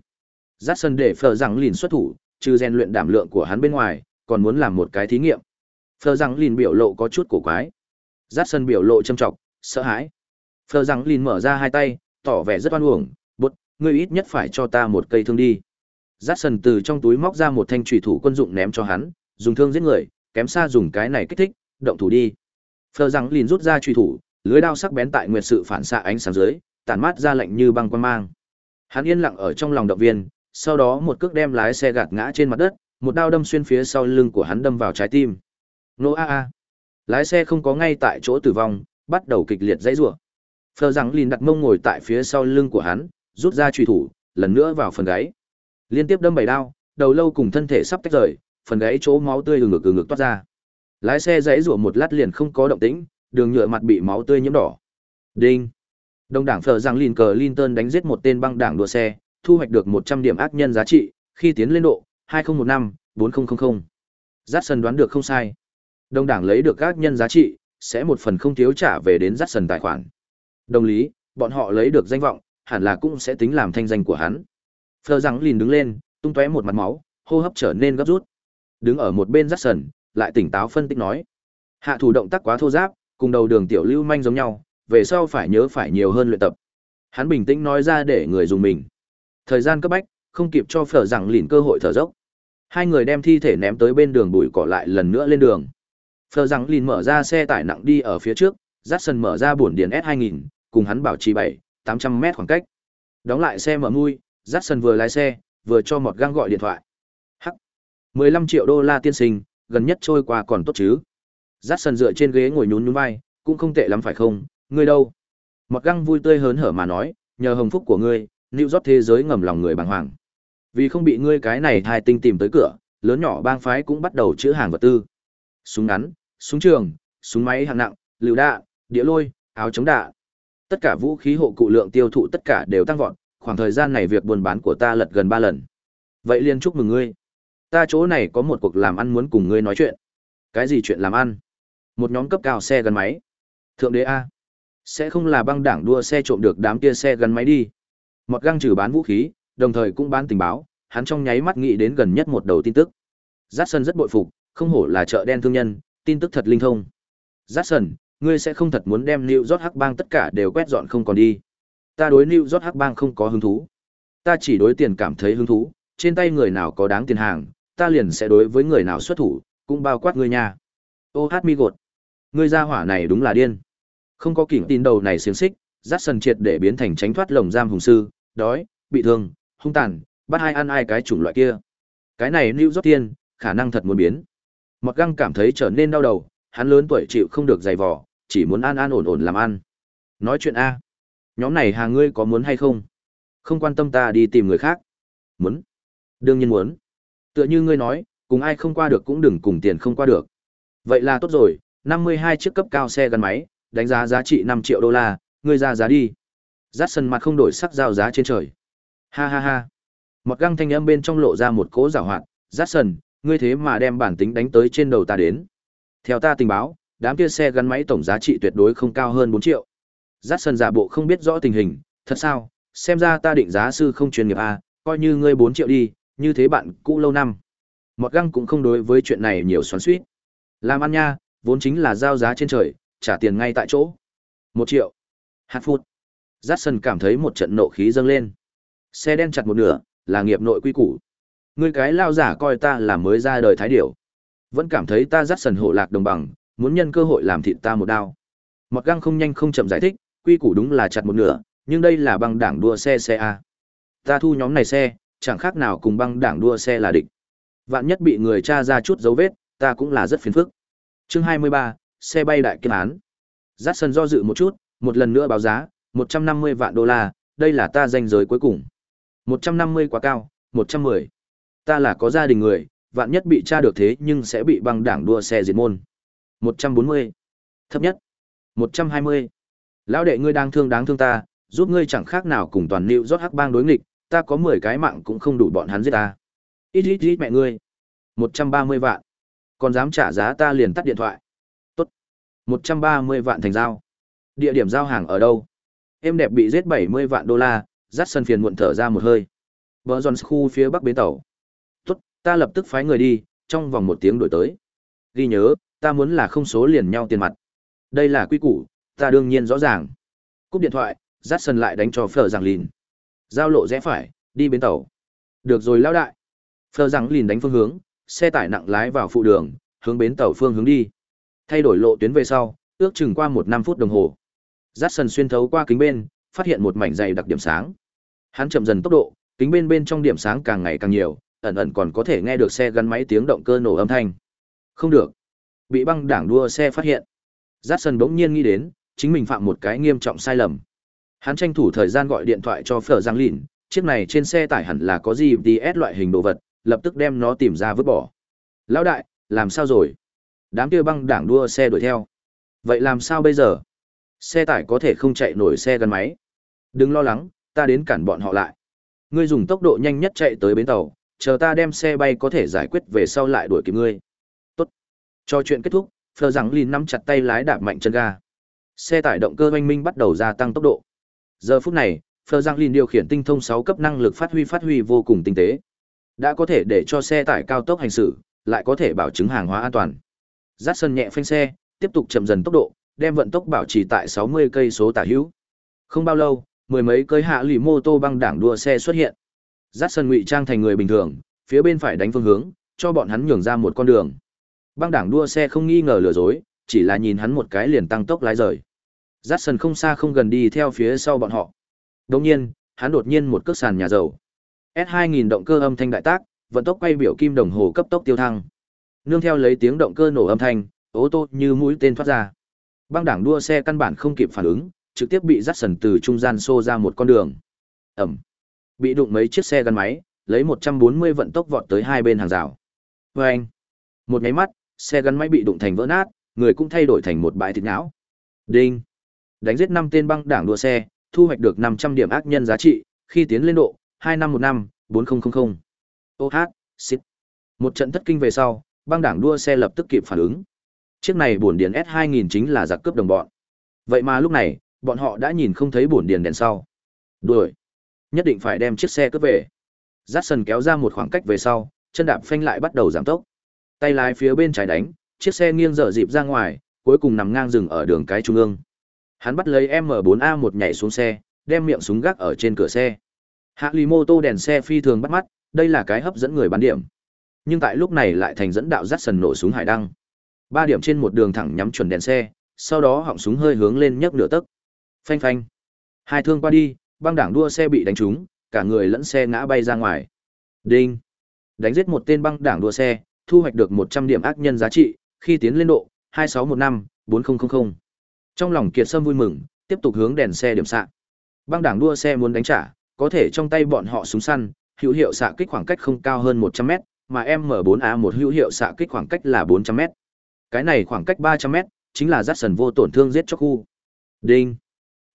Dát sần để Phờ Giang Lìn xuất thủ, trừ rèn luyện đảm lượng của hắn bên ngoài, còn muốn làm một cái thí nghiệm. Phờ Giang Lìn biểu lộ có chút cổ quái. Dát sần biểu lộ châm trọng, sợ hãi. Phờ rằng Lìn mở ra hai tay, tỏ vẻ rất oan uổng, bút, ngươi ít nhất phải cho ta một cây thương đi. Jackson từ trong túi móc ra một thanh chủy thủ quân dụng ném cho hắn, dùng thương giết người, kém xa dùng cái này kích thích, động thủ đi. Phờ rằng liền rút ra chủy thủ, lưới đao sắc bén tại nguyệt sự phản xạ ánh sáng dưới, tản mát ra lạnh như băng quan mang. Hắn yên lặng ở trong lòng động viên, sau đó một cước đem lái xe gạt ngã trên mặt đất, một đao đâm xuyên phía sau lưng của hắn đâm vào trái tim. Nô a a. Lái xe không có ngay tại chỗ tử vong, bắt đầu kịch liệt dãy rủa. Phờ rằng liền đặt mông ngồi tại phía sau lưng của hắn, rút ra chùy thủ, lần nữa vào phần gáy. Liên tiếp đâm bảy đao, đầu lâu cùng thân thể sắp tách rời, phần gáy chỗ máu tươi từ ngực từ ngực toát ra. Lái xe dãy rủa một lát liền không có động tĩnh, đường nhựa mặt bị máu tươi nhiễm đỏ. Đinh. Đông đảng Phờ rằng Lin cờ Linton đánh giết một tên băng đảng đua xe, thu hoạch được 100 điểm ác nhân giá trị, khi tiến lên độ 2015 4000. Jackson đoán được không sai. Đông đảng lấy được ác nhân giá trị, sẽ một phần không thiếu trả về đến Jackson tài khoản. Đồng lý, bọn họ lấy được danh vọng, hẳn là cũng sẽ tính làm thanh danh của hắn. Phờ rằng lìn đứng lên, tung tóe một mặt máu, hô hấp trở nên gấp rút. Đứng ở một bên rắt sần, lại tỉnh táo phân tích nói. Hạ thủ động tác quá thô giáp, cùng đầu đường tiểu lưu manh giống nhau, về sau phải nhớ phải nhiều hơn luyện tập. Hắn bình tĩnh nói ra để người dùng mình. Thời gian cấp bách, không kịp cho phở rằng lìn cơ hội thở dốc. Hai người đem thi thể ném tới bên đường bụi cỏ lại lần nữa lên đường. Phờ rằng Lin mở ra xe tải nặng đi ở phía trước, Jackson mở ra buồn điện S2000, cùng hắn bảo trì 7, 800 mét khoảng cách. Đóng lại xe mở mui, Jackson vừa lái xe, vừa cho một găng gọi điện thoại. Hắc. 15 triệu đô la tiên sinh, gần nhất trôi qua còn tốt chứ. Jackson dựa trên ghế ngồi nhún nhún vai, cũng không tệ lắm phải không, ngươi đâu? Mọt găng vui tươi hớn hở mà nói, nhờ hồng phúc của ngươi, lưu rót thế giới ngầm lòng người bàng hoàng. Vì không bị ngươi cái này thai tinh tìm tới cửa, lớn nhỏ bang phái cũng bắt đầu chữa hàng vật tư. Súng ngắn, súng trường, súng máy hạng nặng, lựu đạn, đĩa lôi, áo chống đạn. Tất cả vũ khí hộ cụ lượng tiêu thụ tất cả đều tăng vọt, khoảng thời gian này việc buôn bán của ta lật gần ba lần. Vậy liền chúc mừng ngươi. Ta chỗ này có một cuộc làm ăn muốn cùng ngươi nói chuyện. Cái gì chuyện làm ăn? Một nhóm cấp cao xe gắn máy. Thượng đế A. Sẽ không là băng đảng đua xe trộm được đám kia xe gắn máy đi. Một găng trừ bán vũ khí, đồng thời cũng bán tình báo, hắn trong nháy mắt nghĩ đến gần nhất một đầu tin tức. Jackson rất bội phục, không hổ là chợ đen thương nhân, tin tức thật linh thông. Jackson, ngươi sẽ không thật muốn đem New York Hắc Bang tất cả đều quét dọn không còn đi. Ta đối New York Hắc Bang không có hứng thú. Ta chỉ đối tiền cảm thấy hứng thú, trên tay người nào có đáng tiền hàng, ta liền sẽ đối với người nào xuất thủ, cũng bao quát ngươi nha. Ô hát mi gột. Ngươi ra hỏa này đúng là điên. Không có kỉnh tin đầu này xiềng xích, Jackson triệt để biến thành tránh thoát lồng giam hùng sư, đói, bị thương, hung tàn, bắt ai ăn ai cái chủng loại kia. Cái này New York tiên, khả năng thật muốn biến. Mọt găng cảm thấy trở nên đau đầu, hắn lớn tuổi chịu không được dày vò, chỉ muốn an an ổn ổn làm ăn. Nói chuyện A. Nhóm này hàng ngươi có muốn hay không? Không quan tâm ta đi tìm người khác. Muốn. Đương nhiên muốn. Tựa như ngươi nói, cùng ai không qua được cũng đừng cùng tiền không qua được. Vậy là tốt rồi, 52 chiếc cấp cao xe gắn máy, đánh giá giá trị 5 triệu đô la, ngươi ra giá đi. Dát sân mặt không đổi sắc giao giá trên trời. Ha ha ha. Một găng thanh âm bên trong lộ ra một cỗ giảo hoạt, Dát sân, ngươi thế mà đem bản tính đánh tới trên đầu ta đến. Theo ta tình báo, đám kia xe gắn máy tổng giá trị tuyệt đối không cao hơn 4 triệu. Giác sân giả bộ không biết rõ tình hình, thật sao, xem ra ta định giá sư không chuyên nghiệp a, à, coi như ngươi 4 triệu đi, như thế bạn cũ lâu năm. Mọt găng cũng không đối với chuyện này nhiều xoắn suýt. Làm ăn nha, vốn chính là giao giá trên trời, trả tiền ngay tại chỗ. Một triệu. Hạt phút. Jackson cảm thấy một trận nộ khí dâng lên. Xe đen chặt một nửa, là nghiệp nội quy củ. Ngươi cái lao giả coi ta là mới ra đời thái điểu. Vẫn cảm thấy ta Jackson hộ lạc đồng bằng, muốn nhân cơ hội làm thịt ta một đao. Mọt găng không nhanh không chậm giải thích, quy củ đúng là chặt một nửa, nhưng đây là băng đảng đua xe xe A. Ta thu nhóm này xe, chẳng khác nào cùng băng đảng đua xe là địch. Vạn nhất bị người tra ra chút dấu vết, ta cũng là rất phiền phức. Chương 23, xe bay đại kiên án. Giác sân do dự một chút, một lần nữa báo giá, 150 vạn đô la, đây là ta danh giới cuối cùng. 150 quá cao, 110. Ta là có gia đình người, vạn nhất bị tra được thế nhưng sẽ bị băng đảng đua xe diệt môn. 140. Thấp nhất. 120. Lão đệ ngươi đang thương đáng thương ta, giúp ngươi chẳng khác nào cùng toàn nịu rót hắc bang đối nghịch, ta có 10 cái mạng cũng không đủ bọn hắn giết ta. Ít ít ít mẹ ngươi. 130 vạn. Còn dám trả giá ta liền tắt điện thoại. Tốt. 130 vạn thành giao. Địa điểm giao hàng ở đâu? Em đẹp bị giết 70 vạn đô la, dắt sân phiền muộn thở ra một hơi. Bờ giòn khu phía bắc bến tàu. Ta lập tức phái người đi, trong vòng một tiếng đổi tới. Ghi nhớ, ta muốn là không số liền nhau tiền mặt. Đây là quy củ, ta đương nhiên rõ ràng. Cúp điện thoại, dắt sân lại đánh cho phở giảng lìn. Giao lộ rẽ phải, đi bến tàu. Được rồi lao đại. Phở giảng lìn đánh phương hướng, xe tải nặng lái vào phụ đường, hướng bến tàu phương hướng đi. Thay đổi lộ tuyến về sau, ước chừng qua một năm phút đồng hồ. jackson xuyên thấu qua kính bên, phát hiện một mảnh dày đặc điểm sáng. Hắn chậm dần tốc độ, kính bên bên trong điểm sáng càng ngày càng nhiều, ẩn ẩn còn có thể nghe được xe gắn máy tiếng động cơ nổ âm thanh. Không được, bị băng đảng đua xe phát hiện. Dát sơn bỗng nhiên nghĩ đến, chính mình phạm một cái nghiêm trọng sai lầm. Hắn tranh thủ thời gian gọi điện thoại cho Phở Giang Lìn, chiếc này trên xe tải hẳn là có gì GPS loại hình đồ vật, lập tức đem nó tìm ra vứt bỏ. Lão đại, làm sao rồi? Đám kia băng đảng đua xe đuổi theo. Vậy làm sao bây giờ? Xe tải có thể không chạy nổi xe gắn máy. Đừng lo lắng, ta đến cản bọn họ lại. Ngươi dùng tốc độ nhanh nhất chạy tới bến tàu, chờ ta đem xe bay có thể giải quyết về sau lại đuổi kịp ngươi. Tốt. Cho chuyện kết thúc, Phờ rằng Lin nắm chặt tay lái đạp mạnh chân ga. Xe tải động cơ oanh minh bắt đầu gia tăng tốc độ. Giờ phút này, Phờ rằng Lin điều khiển tinh thông 6 cấp năng lực phát huy phát huy vô cùng tinh tế đã có thể để cho xe tải cao tốc hành xử, lại có thể bảo chứng hàng hóa an toàn. Dát sân nhẹ phanh xe, tiếp tục chậm dần tốc độ, đem vận tốc bảo trì tại 60 cây số tả hữu. Không bao lâu, mười mấy cây hạ lì mô tô băng đảng đua xe xuất hiện. Dắt sân ngụy trang thành người bình thường, phía bên phải đánh phương hướng, cho bọn hắn nhường ra một con đường. Băng đảng đua xe không nghi ngờ lừa dối, chỉ là nhìn hắn một cái liền tăng tốc lái rời. Dắt sân không xa không gần đi theo phía sau bọn họ. Đồng nhiên, hắn đột nhiên một cước sàn nhà dầu. S2000 động cơ âm thanh đại tác, vận tốc quay biểu kim đồng hồ cấp tốc tiêu thăng. Nương theo lấy tiếng động cơ nổ âm thanh, ô tô như mũi tên thoát ra. Băng đảng đua xe căn bản không kịp phản ứng, trực tiếp bị dắt sần từ trung gian xô ra một con đường. Ẩm. Bị đụng mấy chiếc xe gắn máy, lấy 140 vận tốc vọt tới hai bên hàng rào. Và anh. Một máy mắt, xe gắn máy bị đụng thành vỡ nát, người cũng thay đổi thành một bãi thịt não. Đinh. Đánh giết 5 tên băng đảng đua xe, thu hoạch được 500 điểm ác nhân giá trị, khi tiến lên độ 2515 4000. OH, xịt. Một trận thất kinh về sau, băng đảng đua xe lập tức kịp phản ứng. Chiếc này bổn điền S2000 chính là giặc cướp đồng bọn. Vậy mà lúc này, bọn họ đã nhìn không thấy bổn điền đèn sau. Đuổi. Nhất định phải đem chiếc xe cướp về. Jackson kéo ra một khoảng cách về sau, chân đạp phanh lại bắt đầu giảm tốc. Tay lái phía bên trái đánh, chiếc xe nghiêng dở dịp ra ngoài, cuối cùng nằm ngang dừng ở đường cái trung ương. Hắn bắt lấy M4A1 nhảy xuống xe, đem miệng súng gác ở trên cửa xe. Hạ lì mô tô đèn xe phi thường bắt mắt, đây là cái hấp dẫn người bán điểm. Nhưng tại lúc này lại thành dẫn đạo rát sần nổ súng hải đăng. Ba điểm trên một đường thẳng nhắm chuẩn đèn xe, sau đó họng súng hơi hướng lên nhấc nửa tấc. Phanh phanh. Hai thương qua đi, băng đảng đua xe bị đánh trúng, cả người lẫn xe ngã bay ra ngoài. Đinh. Đánh giết một tên băng đảng đua xe, thu hoạch được 100 điểm ác nhân giá trị, khi tiến lên độ 2615 4000. Trong lòng Kiệt Sâm vui mừng, tiếp tục hướng đèn xe điểm xạ. Băng đảng đua xe muốn đánh trả, có thể trong tay bọn họ súng săn, hữu hiệu xạ kích khoảng cách không cao hơn 100m, mà M4A1 hữu hiệu xạ kích khoảng cách là 400m. Cái này khoảng cách 300m, chính là Jackson vô tổn thương giết cho khu. Đinh.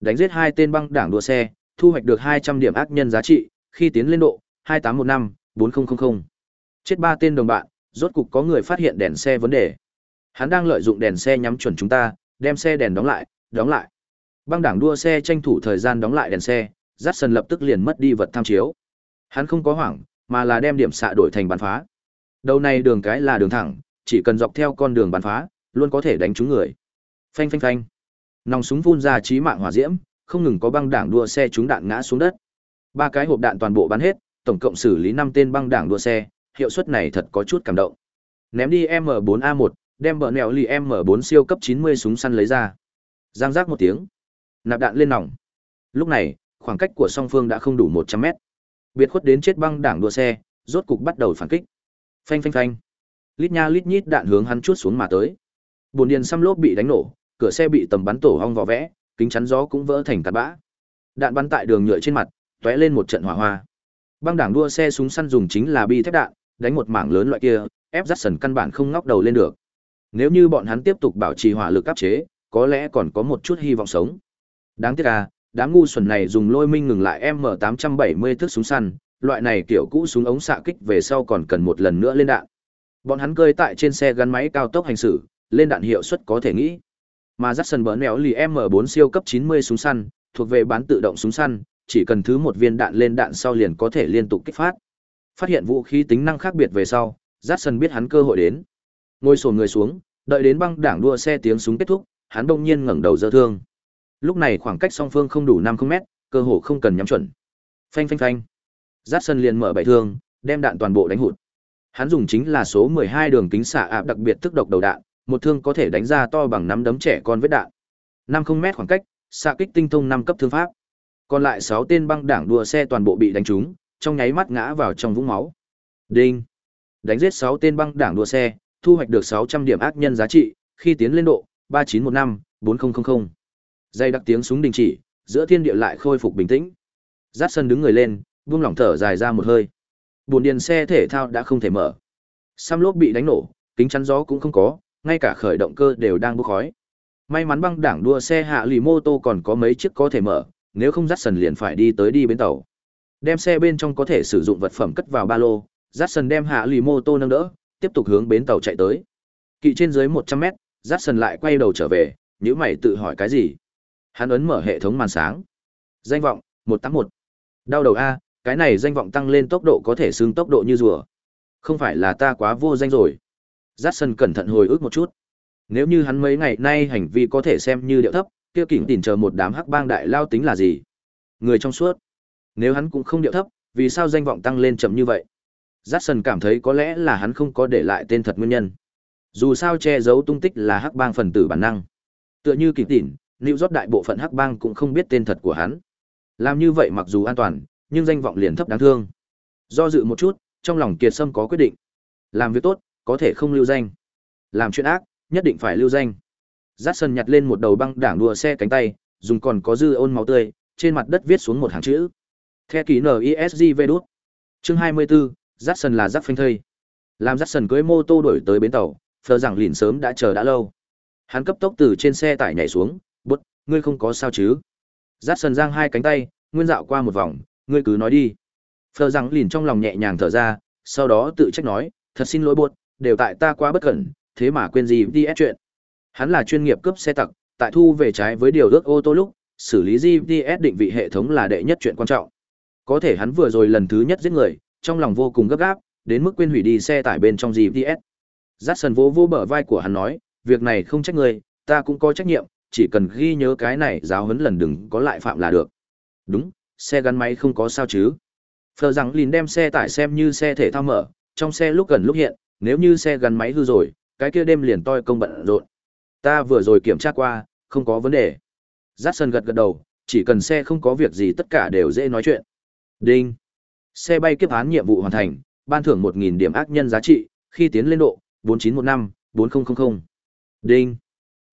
Đánh giết hai tên băng đảng đua xe, thu hoạch được 200 điểm ác nhân giá trị, khi tiến lên độ 2815 4000. Chết ba tên đồng bạn, rốt cục có người phát hiện đèn xe vấn đề. Hắn đang lợi dụng đèn xe nhắm chuẩn chúng ta, đem xe đèn đóng lại, đóng lại. Băng đảng đua xe tranh thủ thời gian đóng lại đèn xe, Jackson lập tức liền mất đi vật tham chiếu. Hắn không có hoảng, mà là đem điểm xạ đổi thành bắn phá. Đầu này đường cái là đường thẳng, chỉ cần dọc theo con đường bắn phá, luôn có thể đánh trúng người. Phanh phanh phanh. Nòng súng phun ra chí mạng hỏa diễm, không ngừng có băng đảng đua xe trúng đạn ngã xuống đất. Ba cái hộp đạn toàn bộ bắn hết, tổng cộng xử lý 5 tên băng đảng đua xe, hiệu suất này thật có chút cảm động. Ném đi M4A1, đem bờ nẹo lì M4 siêu cấp 90 súng săn lấy ra. Giang giác một tiếng. Nạp đạn lên nòng. Lúc này, khoảng cách của song phương đã không đủ 100 mét. Biệt khuất đến chết băng đảng đua xe, rốt cục bắt đầu phản kích. Phanh phanh phanh. Lít nha lít nhít đạn hướng hắn chuốt xuống mà tới. Bồn điền xăm lốp bị đánh nổ, cửa xe bị tầm bắn tổ hong vỏ vẽ, kính chắn gió cũng vỡ thành cát bã. Đạn bắn tại đường nhựa trên mặt, tóe lên một trận hỏa hoa. Băng đảng đua xe súng săn dùng chính là bi thép đạn, đánh một mảng lớn loại kia, ép dắt sần căn bản không ngóc đầu lên được. Nếu như bọn hắn tiếp tục bảo trì hỏa lực áp chế, có lẽ còn có một chút hy vọng sống. Đáng tiếc à, đám ngu xuẩn này dùng lôi minh ngừng lại M870 thước súng săn, loại này kiểu cũ súng ống xạ kích về sau còn cần một lần nữa lên đạn. Bọn hắn cơi tại trên xe gắn máy cao tốc hành xử, lên đạn hiệu suất có thể nghĩ. Mà Jackson bỡn nẻo lì M4 siêu cấp 90 súng săn, thuộc về bán tự động súng săn, chỉ cần thứ một viên đạn lên đạn sau liền có thể liên tục kích phát. Phát hiện vũ khí tính năng khác biệt về sau, Jackson biết hắn cơ hội đến. Ngồi xổm người xuống, đợi đến băng đảng đua xe tiếng súng kết thúc, hắn bỗng nhiên ngẩng đầu giơ thương. Lúc này khoảng cách song phương không đủ 50 mét, cơ hồ không cần nhắm chuẩn. Phanh phanh phanh. Jackson liền mở bảy thương, đem đạn toàn bộ đánh hụt. Hắn dùng chính là số 12 đường kính xạ áp đặc biệt tức độc đầu đạn, một thương có thể đánh ra to bằng nắm đấm trẻ con vết đạn. 50 mét khoảng cách, xạ kích tinh thông 5 cấp thương pháp. Còn lại 6 tên băng đảng đua xe toàn bộ bị đánh trúng, trong nháy mắt ngã vào trong vũng máu. Đinh. Đánh giết 6 tên băng đảng đua xe, thu hoạch được 600 điểm ác nhân giá trị, khi tiến lên độ 3915 4000. Dây đặc tiếng súng đình chỉ, giữa thiên địa lại khôi phục bình tĩnh. Dát sân đứng người lên, buông lỏng thở dài ra một hơi. Buồn điền xe thể thao đã không thể mở. Sam lốp bị đánh nổ, kính chắn gió cũng không có, ngay cả khởi động cơ đều đang bốc khói. May mắn băng đảng đua xe hạ lì mô tô còn có mấy chiếc có thể mở, nếu không dắt sần liền phải đi tới đi bến tàu. Đem xe bên trong có thể sử dụng vật phẩm cất vào ba lô, dắt sần đem hạ lì mô tô nâng đỡ, tiếp tục hướng bến tàu chạy tới. Kỵ trên dưới 100 mét, dắt sần lại quay đầu trở về, nhíu mày tự hỏi cái gì. Hắn ấn mở hệ thống màn sáng. Danh vọng, 181. Đau đầu A, cái này danh vọng tăng lên tốc độ có thể xưng tốc độ như rùa. Không phải là ta quá vô danh rồi. Jackson cẩn thận hồi ức một chút. Nếu như hắn mấy ngày nay hành vi có thể xem như điệu thấp, kia kỉnh tỉnh chờ một đám hắc bang đại lao tính là gì? Người trong suốt. Nếu hắn cũng không điệu thấp, vì sao danh vọng tăng lên chậm như vậy? Jackson cảm thấy có lẽ là hắn không có để lại tên thật nguyên nhân. Dù sao che giấu tung tích là hắc bang phần tử bản năng. Tựa như kỉnh tỉn, New York đại bộ phận hắc bang cũng không biết tên thật của hắn. Làm như vậy mặc dù an toàn, nhưng danh vọng liền thấp đáng thương. Do dự một chút, trong lòng Kiệt Sâm có quyết định. Làm việc tốt, có thể không lưu danh. Làm chuyện ác, nhất định phải lưu danh. Jackson nhặt lên một đầu băng đảng đua xe cánh tay, dùng còn có dư ôn máu tươi, trên mặt đất viết xuống một hàng chữ. The ký NISG V đút. Chương 24, Jackson là Jack phanh thây. Làm Jackson cưới mô tô đuổi tới bến tàu, phờ rằng lìn sớm đã chờ đã lâu. Hắn cấp tốc từ trên xe tải nhảy xuống, "Bút, ngươi không có sao chứ?" Jackson giang hai cánh tay, nguyên dạo qua một vòng, "Ngươi cứ nói đi." Phờ rằng lìn trong lòng nhẹ nhàng thở ra, sau đó tự trách nói, "Thật xin lỗi buột, đều tại ta quá bất cẩn, thế mà quên gì đi chuyện." Hắn là chuyên nghiệp cướp xe tặc, tại thu về trái với điều ước ô tô lúc, xử lý GPS định vị hệ thống là đệ nhất chuyện quan trọng. Có thể hắn vừa rồi lần thứ nhất giết người, trong lòng vô cùng gấp gáp, đến mức quên hủy đi xe tải bên trong GPS. Jackson vỗ vỗ bờ vai của hắn nói, việc này không trách người, ta cũng có trách nhiệm, chỉ cần ghi nhớ cái này giáo huấn lần đừng có lại phạm là được. Đúng, xe gắn máy không có sao chứ. Phờ rằng lìn đem xe tải xem như xe thể thao mở, trong xe lúc gần lúc hiện, nếu như xe gắn máy hư rồi, cái kia đêm liền toi công bận rộn. Ta vừa rồi kiểm tra qua, không có vấn đề. Jackson gật gật đầu, chỉ cần xe không có việc gì tất cả đều dễ nói chuyện. Đinh. Xe bay kiếp án nhiệm vụ hoàn thành, ban thưởng 1000 điểm ác nhân giá trị, khi tiến lên độ 4915 4000. Đinh.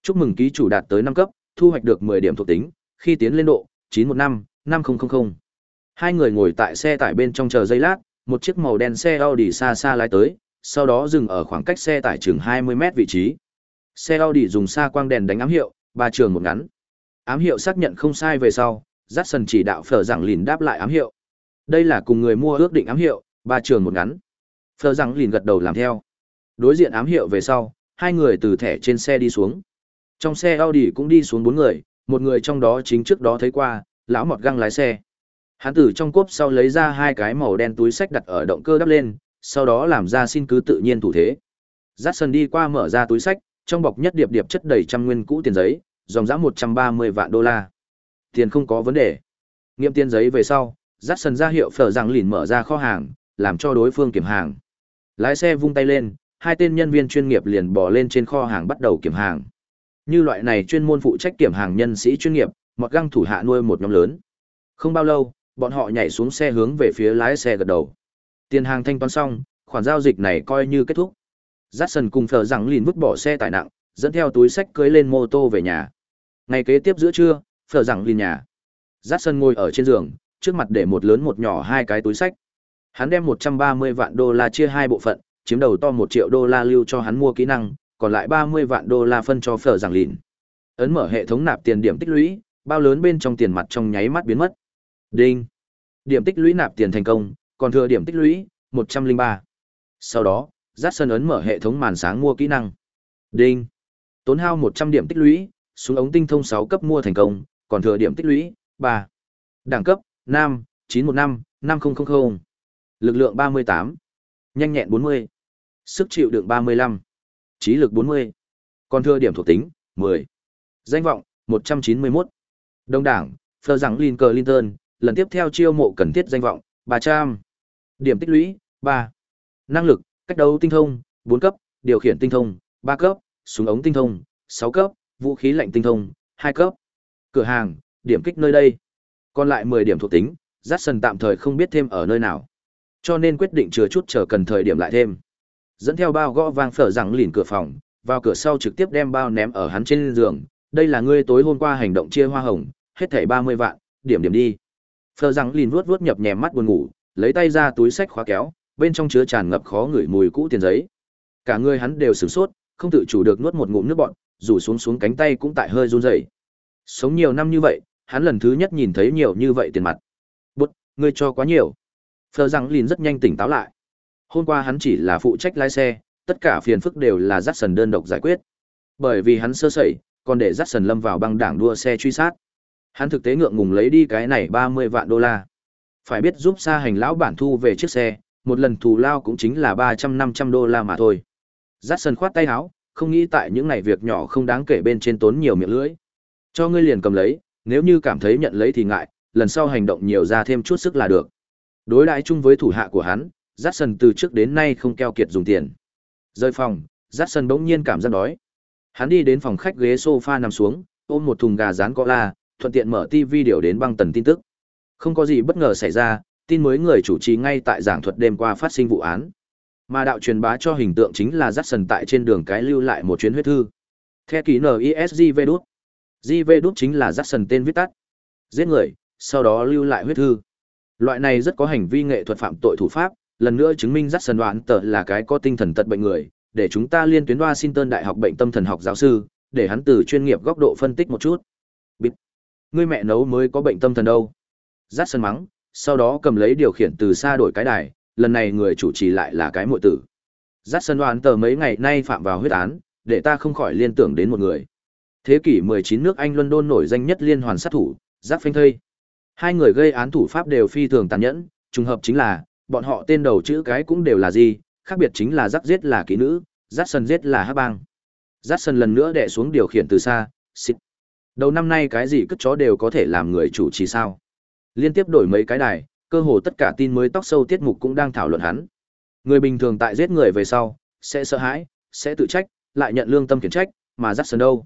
Chúc mừng ký chủ đạt tới 5 cấp, thu hoạch được 10 điểm thuộc tính, khi tiến lên độ 915 5000. Hai người ngồi tại xe tải bên trong chờ giây lát, một chiếc màu đen xe Audi xa xa lái tới, sau đó dừng ở khoảng cách xe tải chừng 20 mét vị trí. Xe Audi dùng xa quang đèn đánh ám hiệu, ba trường một ngắn. Ám hiệu xác nhận không sai về sau, Jackson chỉ đạo phở rằng lìn đáp lại ám hiệu. Đây là cùng người mua ước định ám hiệu, ba trường một ngắn. Phở rằng lìn gật đầu làm theo. Đối diện ám hiệu về sau, hai người từ thẻ trên xe đi xuống. Trong xe Audi cũng đi xuống bốn người, một người trong đó chính trước đó thấy qua, lão mọt găng lái xe. Hắn từ trong cốp sau lấy ra hai cái màu đen túi sách đặt ở động cơ đắp lên, sau đó làm ra xin cứ tự nhiên thủ thế. Jackson đi qua mở ra túi sách, trong bọc nhất điệp điệp chất đầy trăm nguyên cũ tiền giấy, dòng giá 130 vạn đô la. Tiền không có vấn đề. Nghiệm tiền giấy về sau, Jackson ra hiệu phở rằng lìn mở ra kho hàng, làm cho đối phương kiểm hàng. Lái xe vung tay lên, hai tên nhân viên chuyên nghiệp liền bò lên trên kho hàng bắt đầu kiểm hàng. Như loại này chuyên môn phụ trách kiểm hàng nhân sĩ chuyên nghiệp, một găng thủ hạ nuôi một nhóm lớn. Không bao lâu, bọn họ nhảy xuống xe hướng về phía lái xe gật đầu. Tiền hàng thanh toán xong, khoản giao dịch này coi như kết thúc. Jackson cùng phở rằng lìn vứt bỏ xe tải nặng, dẫn theo túi sách cưới lên mô tô về nhà. Ngày kế tiếp giữa trưa, phở rằng lìn nhà. Jackson ngồi ở trên giường, trước mặt để một lớn một nhỏ hai cái túi sách. Hắn đem 130 vạn đô la chia hai bộ phận, chiếm đầu to 1 triệu đô la lưu cho hắn mua kỹ năng, còn lại 30 vạn đô la phân cho phở rằng lìn. Ấn mở hệ thống nạp tiền điểm tích lũy, bao lớn bên trong tiền mặt trong nháy mắt biến mất. Đinh. Điểm tích lũy nạp tiền thành công, còn thừa điểm tích lũy 103. Sau đó, Dát sân ấn mở hệ thống màn sáng mua kỹ năng. Đinh. Tốn hao 100 điểm tích lũy, súng ống tinh thông 6 cấp mua thành công, còn thừa điểm tích lũy 3. Đẳng cấp: Nam, 915, 5000. Lực lượng 38. Nhanh nhẹn 40. Sức chịu đựng 35. Trí lực 40. Còn thừa điểm thuộc tính 10. Danh vọng 191. Đông đảng, Phờ rằng Lincoln Linton, lần tiếp theo chiêu mộ cần thiết danh vọng 300. Điểm tích lũy 3. Năng lực, cách đấu tinh thông, 4 cấp, điều khiển tinh thông, 3 cấp, súng ống tinh thông, 6 cấp, vũ khí lạnh tinh thông, 2 cấp. Cửa hàng, điểm kích nơi đây. Còn lại 10 điểm thuộc tính, Jackson tạm thời không biết thêm ở nơi nào. Cho nên quyết định chừa chút chờ cần thời điểm lại thêm. Dẫn theo bao gõ vang phở rằng lìn cửa phòng, vào cửa sau trực tiếp đem bao ném ở hắn trên giường. Đây là ngươi tối hôm qua hành động chia hoa hồng, hết thảy 30 vạn, điểm điểm đi. Phở rằng lìn vuốt vuốt nhập nhèm mắt buồn ngủ, lấy tay ra túi sách khóa kéo, bên trong chứa tràn ngập khó ngửi mùi cũ tiền giấy. Cả người hắn đều sửng sốt, không tự chủ được nuốt một ngụm nước bọt, rủ xuống xuống cánh tay cũng tại hơi run rẩy. Sống nhiều năm như vậy, hắn lần thứ nhất nhìn thấy nhiều như vậy tiền mặt. Bút, ngươi cho quá nhiều. Phờ rằng Lìn rất nhanh tỉnh táo lại. Hôm qua hắn chỉ là phụ trách lái xe, tất cả phiền phức đều là dắt sần đơn độc giải quyết. Bởi vì hắn sơ sẩy, còn để dắt sần lâm vào băng đảng đua xe truy sát. Hắn thực tế ngượng ngùng lấy đi cái này 30 vạn đô la. Phải biết giúp xa hành lão bản thu về chiếc xe, một lần thù lao cũng chính là 300-500 đô la mà thôi. Dắt sân khoát tay áo, không nghĩ tại những này việc nhỏ không đáng kể bên trên tốn nhiều miệng lưỡi. Cho ngươi liền cầm lấy, nếu như cảm thấy nhận lấy thì ngại, lần sau hành động nhiều ra thêm chút sức là được. Đối đãi chung với thủ hạ của hắn, Jackson từ trước đến nay không keo kiệt dùng tiền. Rời phòng, Jackson bỗng nhiên cảm giác đói. Hắn đi đến phòng khách ghế sofa nằm xuống, ôm một thùng gà rán cola, thuận tiện mở TV điều đến băng tần tin tức. Không có gì bất ngờ xảy ra, tin mới người chủ trì ngay tại giảng thuật đêm qua phát sinh vụ án. Mà đạo truyền bá cho hình tượng chính là Jackson tại trên đường cái lưu lại một chuyến huyết thư. Theo ký NISGV đút. GV đút chính là Jackson tên viết tắt. Giết người, sau đó lưu lại huyết thư. Loại này rất có hành vi nghệ thuật phạm tội thủ pháp, lần nữa chứng minh Jackson đoán tờ là cái có tinh thần tật bệnh người, để chúng ta liên tuyến Washington Đại học bệnh tâm thần học giáo sư, để hắn từ chuyên nghiệp góc độ phân tích một chút. Bịt. Ngươi mẹ nấu mới có bệnh tâm thần đâu. Jackson mắng, sau đó cầm lấy điều khiển từ xa đổi cái đài, lần này người chủ trì lại là cái muội tử. Jackson đoán tờ mấy ngày nay phạm vào huyết án, để ta không khỏi liên tưởng đến một người. Thế kỷ 19 nước Anh London nổi danh nhất liên hoàn sát thủ, Jack Phanh Thây. Hai người gây án thủ pháp đều phi thường tàn nhẫn, trùng hợp chính là, bọn họ tên đầu chữ cái cũng đều là gì, khác biệt chính là Jack giết là kỹ nữ, Jackson giết là hắc bang. Jackson lần nữa đè xuống điều khiển từ xa, xịt. Đầu năm nay cái gì cất chó đều có thể làm người chủ trì sao. Liên tiếp đổi mấy cái đài, cơ hồ tất cả tin mới tóc sâu tiết mục cũng đang thảo luận hắn. Người bình thường tại giết người về sau, sẽ sợ hãi, sẽ tự trách, lại nhận lương tâm khiển trách, mà Jackson đâu.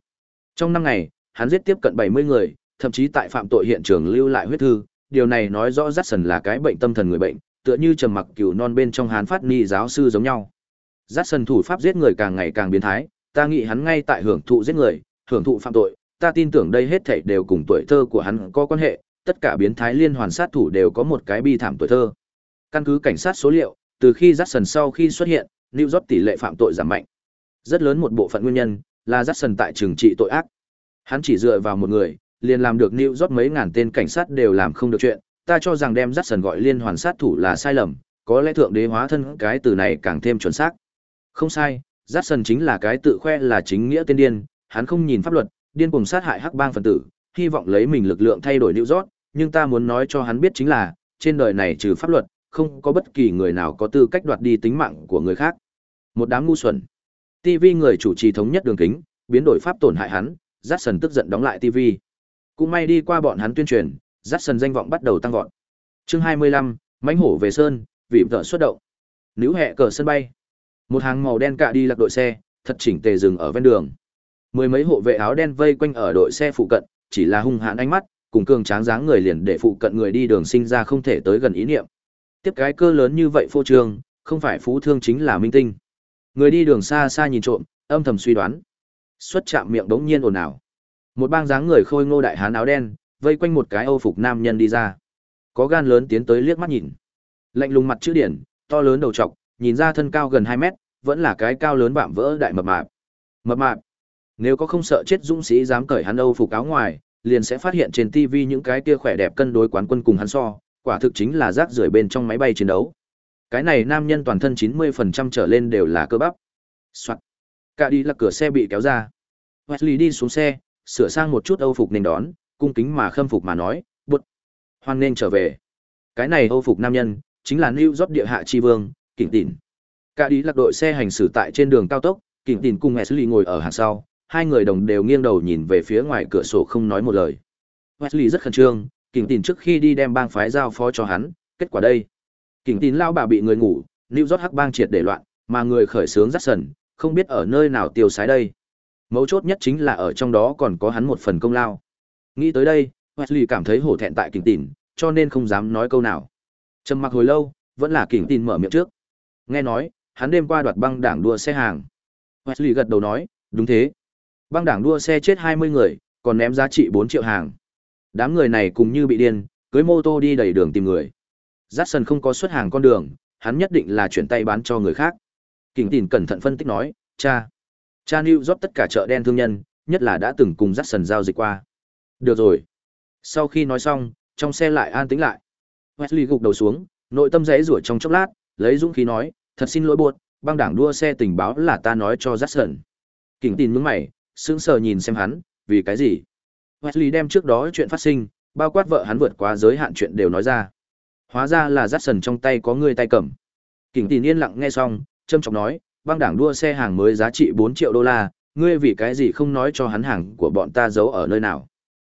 Trong năm ngày, hắn giết tiếp cận 70 người, thậm chí tại phạm tội hiện trường lưu lại huyết thư, điều này nói rõ Jackson là cái bệnh tâm thần người bệnh, tựa như trầm mặc cừu non bên trong hán phát ni giáo sư giống nhau. Jackson thủ pháp giết người càng ngày càng biến thái, ta nghĩ hắn ngay tại hưởng thụ giết người, hưởng thụ phạm tội, ta tin tưởng đây hết thảy đều cùng tuổi thơ của hắn có quan hệ, tất cả biến thái liên hoàn sát thủ đều có một cái bi thảm tuổi thơ. Căn cứ cảnh sát số liệu, từ khi Jackson sau khi xuất hiện, New York tỷ lệ phạm tội giảm mạnh. Rất lớn một bộ phận nguyên nhân là Jackson tại trừng trị tội ác. Hắn chỉ dựa vào một người, liền làm được New York mấy ngàn tên cảnh sát đều làm không được chuyện, ta cho rằng đem Jackson gọi liên hoàn sát thủ là sai lầm, có lẽ thượng đế hóa thân cái từ này càng thêm chuẩn xác. Không sai, Jackson chính là cái tự khoe là chính nghĩa tiên điên, hắn không nhìn pháp luật, điên cuồng sát hại hắc bang phần tử, hy vọng lấy mình lực lượng thay đổi New York, nhưng ta muốn nói cho hắn biết chính là, trên đời này trừ pháp luật, không có bất kỳ người nào có tư cách đoạt đi tính mạng của người khác. Một đám ngu xuẩn. TV người chủ trì thống nhất đường kính, biến đổi pháp tổn hại hắn, Jackson tức giận đóng lại TV. Cũng may đi qua bọn hắn tuyên truyền, Jackson danh vọng bắt đầu tăng vọt. Chương 25, mãnh hổ về sơn, vị vợ xuất động. Níu hẹ cờ sân bay. Một hàng màu đen cạ đi lạc đội xe, thật chỉnh tề dừng ở ven đường. Mười mấy hộ vệ áo đen vây quanh ở đội xe phụ cận, chỉ là hung hãn ánh mắt, cùng cường tráng dáng người liền để phụ cận người đi đường sinh ra không thể tới gần ý niệm. Tiếp cái cơ lớn như vậy phô trương, không phải phú thương chính là minh tinh. Người đi đường xa xa nhìn trộm, âm thầm suy đoán. Xuất chạm miệng đống nhiên ồn ào. Một bang dáng người khôi ngô đại hán áo đen, vây quanh một cái Âu phục nam nhân đi ra. Có gan lớn tiến tới liếc mắt nhìn. Lạnh lùng mặt chữ điển, to lớn đầu trọc, nhìn ra thân cao gần 2 mét, vẫn là cái cao lớn vạm vỡ đại mập mạp. Mập mạp. Nếu có không sợ chết dũng sĩ dám cởi hắn Âu phục áo ngoài, liền sẽ phát hiện trên TV những cái kia khỏe đẹp cân đối quán quân cùng hắn so, quả thực chính là rác rưởi bên trong máy bay chiến đấu. Cái này nam nhân toàn thân 90% trở lên đều là cơ bắp. Soạt. Cả đi là cửa xe bị kéo ra. Wesley đi xuống xe, sửa sang một chút Âu phục nên đón, cung kính mà khâm phục mà nói, "Bụt, hoan nên trở về." Cái này Âu phục nam nhân, chính là New York địa hạ chi vương, Kình Tịnh. Cả đi lạc đội xe hành xử tại trên đường cao tốc, Kình Tịnh cùng Wesley ngồi ở hàng sau, hai người đồng đều nghiêng đầu nhìn về phía ngoài cửa sổ không nói một lời. Wesley rất khẩn trương, Kình tin trước khi đi đem bang phái giao phó cho hắn, kết quả đây, Kình tin lao bà bị người ngủ, New York hắc bang triệt để loạn, mà người khởi sướng rất sần, không biết ở nơi nào tiêu sái đây. Mấu chốt nhất chính là ở trong đó còn có hắn một phần công lao. Nghĩ tới đây, Wesley cảm thấy hổ thẹn tại Kình tin, cho nên không dám nói câu nào. Trầm mặc hồi lâu, vẫn là Kình tin mở miệng trước. Nghe nói, hắn đêm qua đoạt băng đảng đua xe hàng. Wesley gật đầu nói, đúng thế. Băng đảng đua xe chết 20 người, còn ném giá trị 4 triệu hàng. Đám người này cùng như bị điên, cưới mô tô đi đầy đường tìm người. Jackson không có xuất hàng con đường, hắn nhất định là chuyển tay bán cho người khác. Kình Tìn cẩn thận phân tích nói, cha, cha New York tất cả chợ đen thương nhân, nhất là đã từng cùng Jackson giao dịch qua. Được rồi. Sau khi nói xong, trong xe lại an tĩnh lại. Wesley gục đầu xuống, nội tâm rẽ rủa trong chốc lát, lấy dũng khí nói, thật xin lỗi buộc, băng đảng đua xe tình báo là ta nói cho Jackson. Kình Tìn nhướng mày, sững sờ nhìn xem hắn, vì cái gì? Wesley đem trước đó chuyện phát sinh, bao quát vợ hắn vượt quá giới hạn chuyện đều nói ra. Hóa ra là Jackson trong tay có người tay cầm. Kình Tín yên lặng nghe xong, trâm trọng nói, băng đảng đua xe hàng mới giá trị 4 triệu đô la, ngươi vì cái gì không nói cho hắn hàng của bọn ta giấu ở nơi nào?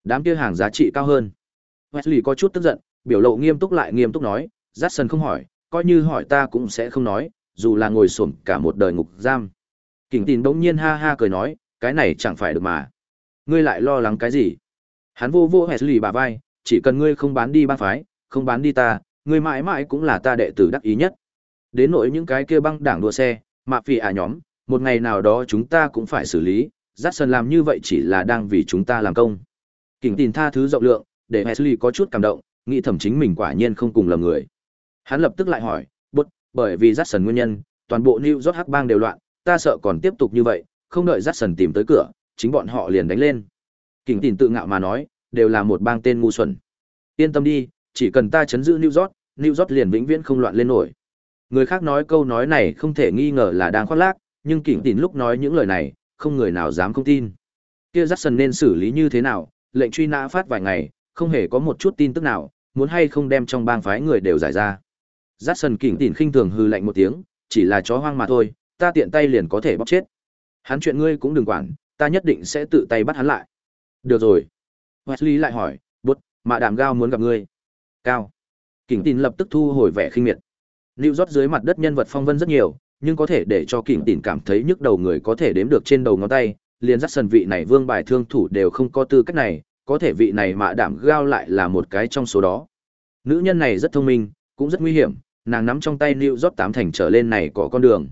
Đám kia hàng giá trị cao hơn. Wesley có chút tức giận, biểu lộ nghiêm túc lại nghiêm túc nói, Jackson không hỏi, coi như hỏi ta cũng sẽ không nói, dù là ngồi xổm cả một đời ngục giam. Kình Tín bỗng nhiên ha ha cười nói, cái này chẳng phải được mà. Ngươi lại lo lắng cái gì? Hắn vô vô Wesley bà vai, chỉ cần ngươi không bán đi bang phái, không bán đi ta, ngươi mãi mãi cũng là ta đệ tử đắc ý nhất. Đến nỗi những cái kia băng đảng đua xe, mạ phỉ à nhóm, một ngày nào đó chúng ta cũng phải xử lý, Jackson làm như vậy chỉ là đang vì chúng ta làm công. Kình tin tha thứ rộng lượng, để Wesley có chút cảm động, nghĩ thầm chính mình quả nhiên không cùng lầm người. Hắn lập tức lại hỏi, bất, bởi vì Jackson nguyên nhân, toàn bộ New York hắc bang đều loạn, ta sợ còn tiếp tục như vậy, không đợi Jackson tìm tới cửa, chính bọn họ liền đánh lên." Kình tìm tự ngạo mà nói, đều là một bang tên ngu xuẩn. Yên tâm đi, chỉ cần ta chấn giữ New York, New York liền vĩnh viễn không loạn lên nổi. Người khác nói câu nói này không thể nghi ngờ là đang khoác lác, nhưng Kình tìm lúc nói những lời này, không người nào dám không tin. Kia Jackson nên xử lý như thế nào, lệnh truy nã phát vài ngày, không hề có một chút tin tức nào, muốn hay không đem trong bang phái người đều giải ra. Jackson kỉnh tìm khinh thường hư lạnh một tiếng, chỉ là chó hoang mà thôi, ta tiện tay liền có thể bóc chết. Hắn chuyện ngươi cũng đừng quản, ta nhất định sẽ tự tay bắt hắn lại. Được rồi. Wesley lại hỏi, bút, mà đàm gao muốn gặp ngươi. Cao. Kỉnh tin lập tức thu hồi vẻ khinh miệt. Lưu rót dưới mặt đất nhân vật phong vân rất nhiều, nhưng có thể để cho kỉnh tin cảm thấy nhức đầu người có thể đếm được trên đầu ngón tay, liền dắt sần vị này vương bài thương thủ đều không có tư cách này, có thể vị này mà đảm gao lại là một cái trong số đó. Nữ nhân này rất thông minh, cũng rất nguy hiểm, nàng nắm trong tay Lưu rót tám thành trở lên này có con đường.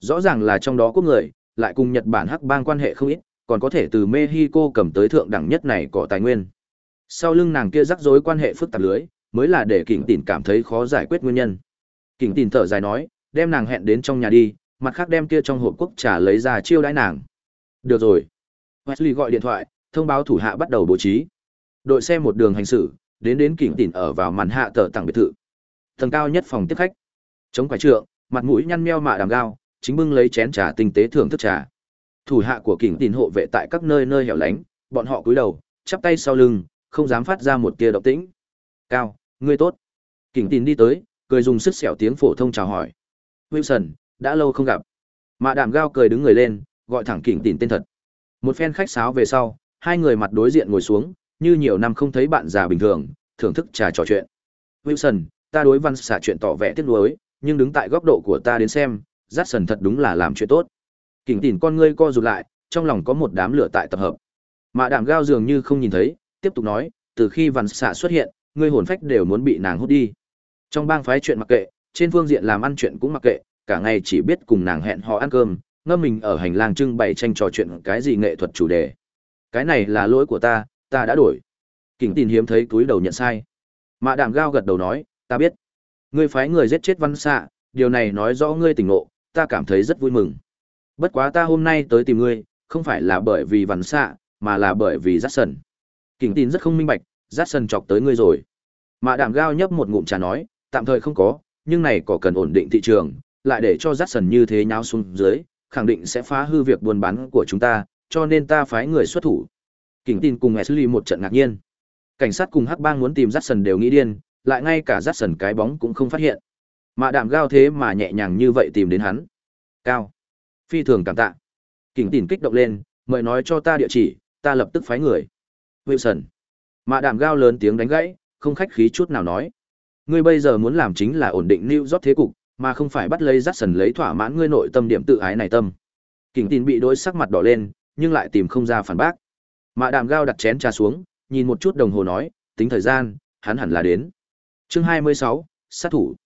Rõ ràng là trong đó có người, lại cùng Nhật Bản hắc bang quan hệ không ít, còn có thể từ Mexico cầm tới thượng đẳng nhất này cỏ tài nguyên. Sau lưng nàng kia rắc rối quan hệ phức tạp lưới, mới là để Kình Tỉnh cảm thấy khó giải quyết nguyên nhân. Kình Tỉnh thở dài nói, đem nàng hẹn đến trong nhà đi, mặt khác đem kia trong hộp quốc trà lấy ra chiêu đãi nàng. Được rồi. Wesley gọi điện thoại, thông báo thủ hạ bắt đầu bố trí. Đội xe một đường hành xử, đến đến kỉnh Tỉnh ở vào màn hạ tờ tặng biệt thự. Tầng cao nhất phòng tiếp khách. Chống quái trượng, mặt mũi nhăn meo mạ đàm gao, chính bưng lấy chén trà tinh tế thưởng thức trà. Thủ hạ của kình tín hộ vệ tại các nơi nơi hẻo lánh, bọn họ cúi đầu, chắp tay sau lưng, không dám phát ra một tia động tĩnh. Cao, ngươi tốt. Kình tín đi tới, cười dùng sức sẹo tiếng phổ thông chào hỏi. Wilson, đã lâu không gặp. Mã Đạm gao cười đứng người lên, gọi thẳng kình tín tên thật. Một phen khách sáo về sau, hai người mặt đối diện ngồi xuống, như nhiều năm không thấy bạn già bình thường, thưởng thức trà trò chuyện. Wilson, ta đối văn xả chuyện tỏ vẻ tiếc nuối, nhưng đứng tại góc độ của ta đến xem, Jackson thật đúng là làm chuyện tốt. Kỉnh tỉn con ngươi co rụt lại, trong lòng có một đám lửa tại tập hợp. mà đàm gao dường như không nhìn thấy, tiếp tục nói, từ khi văn xạ xuất hiện, ngươi hồn phách đều muốn bị nàng hút đi. Trong bang phái chuyện mặc kệ, trên phương diện làm ăn chuyện cũng mặc kệ, cả ngày chỉ biết cùng nàng hẹn họ ăn cơm, ngâm mình ở hành lang trưng bày tranh trò chuyện cái gì nghệ thuật chủ đề. Cái này là lỗi của ta, ta đã đổi. kỉnh tin hiếm thấy túi đầu nhận sai. Mạ đàm gao gật đầu nói, ta biết. Ngươi phái người giết chết văn xạ, điều này nói rõ ngươi tỉnh ngộ, ta cảm thấy rất vui mừng. Bất quá ta hôm nay tới tìm ngươi, không phải là bởi vì văn xạ, mà là bởi vì rát sần. Kình tin rất không minh bạch, rát sần chọc tới ngươi rồi. Mạ đảm gao nhấp một ngụm trà nói, tạm thời không có, nhưng này có cần ổn định thị trường, lại để cho rát sần như thế nháo xuống dưới, khẳng định sẽ phá hư việc buôn bán của chúng ta, cho nên ta phái người xuất thủ. Kình tin cùng Ashley một trận ngạc nhiên. Cảnh sát cùng Hắc Bang muốn tìm Jackson đều nghĩ điên, lại ngay cả Jackson cái bóng cũng không phát hiện. Mạ đạm gao thế mà nhẹ nhàng như vậy tìm đến hắn. Cao. Phi thường cảm tạ. Kình tin kích động lên, mời nói cho ta địa chỉ, ta lập tức phái người. Wilson. Mạ đạm gao lớn tiếng đánh gãy, không khách khí chút nào nói. Ngươi bây giờ muốn làm chính là ổn định New York thế cục, mà không phải bắt lấy Jackson lấy thỏa mãn ngươi nội tâm điểm tự ái này tâm. Kình tin bị đối sắc mặt đỏ lên, nhưng lại tìm không ra phản bác. Mạ đàm gao đặt chén trà xuống, nhìn một chút đồng hồ nói, tính thời gian, hắn hẳn là đến. Chương 26, sát thủ.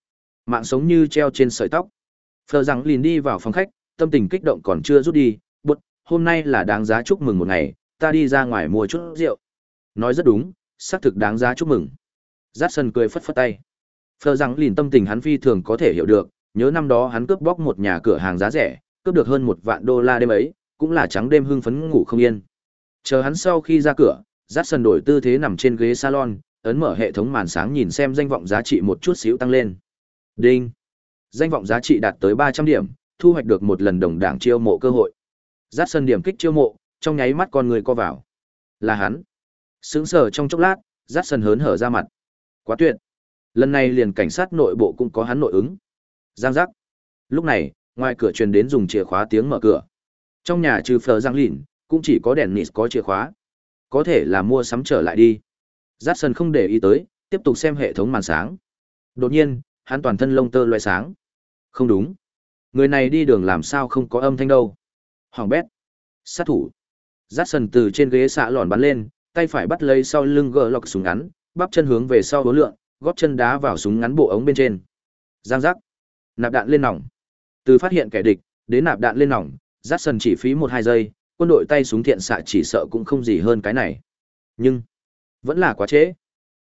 Mạng sống như treo trên sợi tóc. Phờ rằng liền đi vào phòng khách, tâm tình kích động còn chưa rút đi, bút, hôm nay là đáng giá chúc mừng một ngày, ta đi ra ngoài mua chút rượu. Nói rất đúng, xác thực đáng giá chúc mừng. Giác sân cười phất phất tay. Phờ rằng liền tâm tình hắn phi thường có thể hiểu được, nhớ năm đó hắn cướp bóc một nhà cửa hàng giá rẻ, cướp được hơn một vạn đô la đêm ấy, cũng là trắng đêm hưng phấn ngủ không yên. Chờ hắn sau khi ra cửa, dắt sân đổi tư thế nằm trên ghế salon, ấn mở hệ thống màn sáng nhìn xem danh vọng giá trị một chút xíu tăng lên. Đinh. Danh vọng giá trị đạt tới 300 điểm, thu hoạch được một lần đồng đảng chiêu mộ cơ hội. Dắt sân điểm kích chiêu mộ, trong nháy mắt con người co vào. Là hắn. sững sờ trong chốc lát, dắt sân hớn hở ra mặt. Quá tuyệt. Lần này liền cảnh sát nội bộ cũng có hắn nội ứng. Giang giác. Lúc này, ngoài cửa truyền đến dùng chìa khóa tiếng mở cửa. Trong nhà trừ phờ giang lìn, cũng chỉ có đèn nịt có chìa khóa. Có thể là mua sắm trở lại đi. Jackson không để ý tới, tiếp tục xem hệ thống màn sáng. Đột nhiên, hắn toàn thân lông tơ loe sáng. Không đúng. Người này đi đường làm sao không có âm thanh đâu. Hoàng bét. Sát thủ. Jackson từ trên ghế xạ lòn bắn lên, tay phải bắt lấy sau lưng gỡ lọc súng ngắn, bắp chân hướng về sau hố lượng, góp chân đá vào súng ngắn bộ ống bên trên. Giang giác. nạp đạn lên nòng từ phát hiện kẻ địch đến nạp đạn lên nòng giác sần chỉ phí một hai giây quân đội tay súng thiện xạ chỉ sợ cũng không gì hơn cái này nhưng vẫn là quá trễ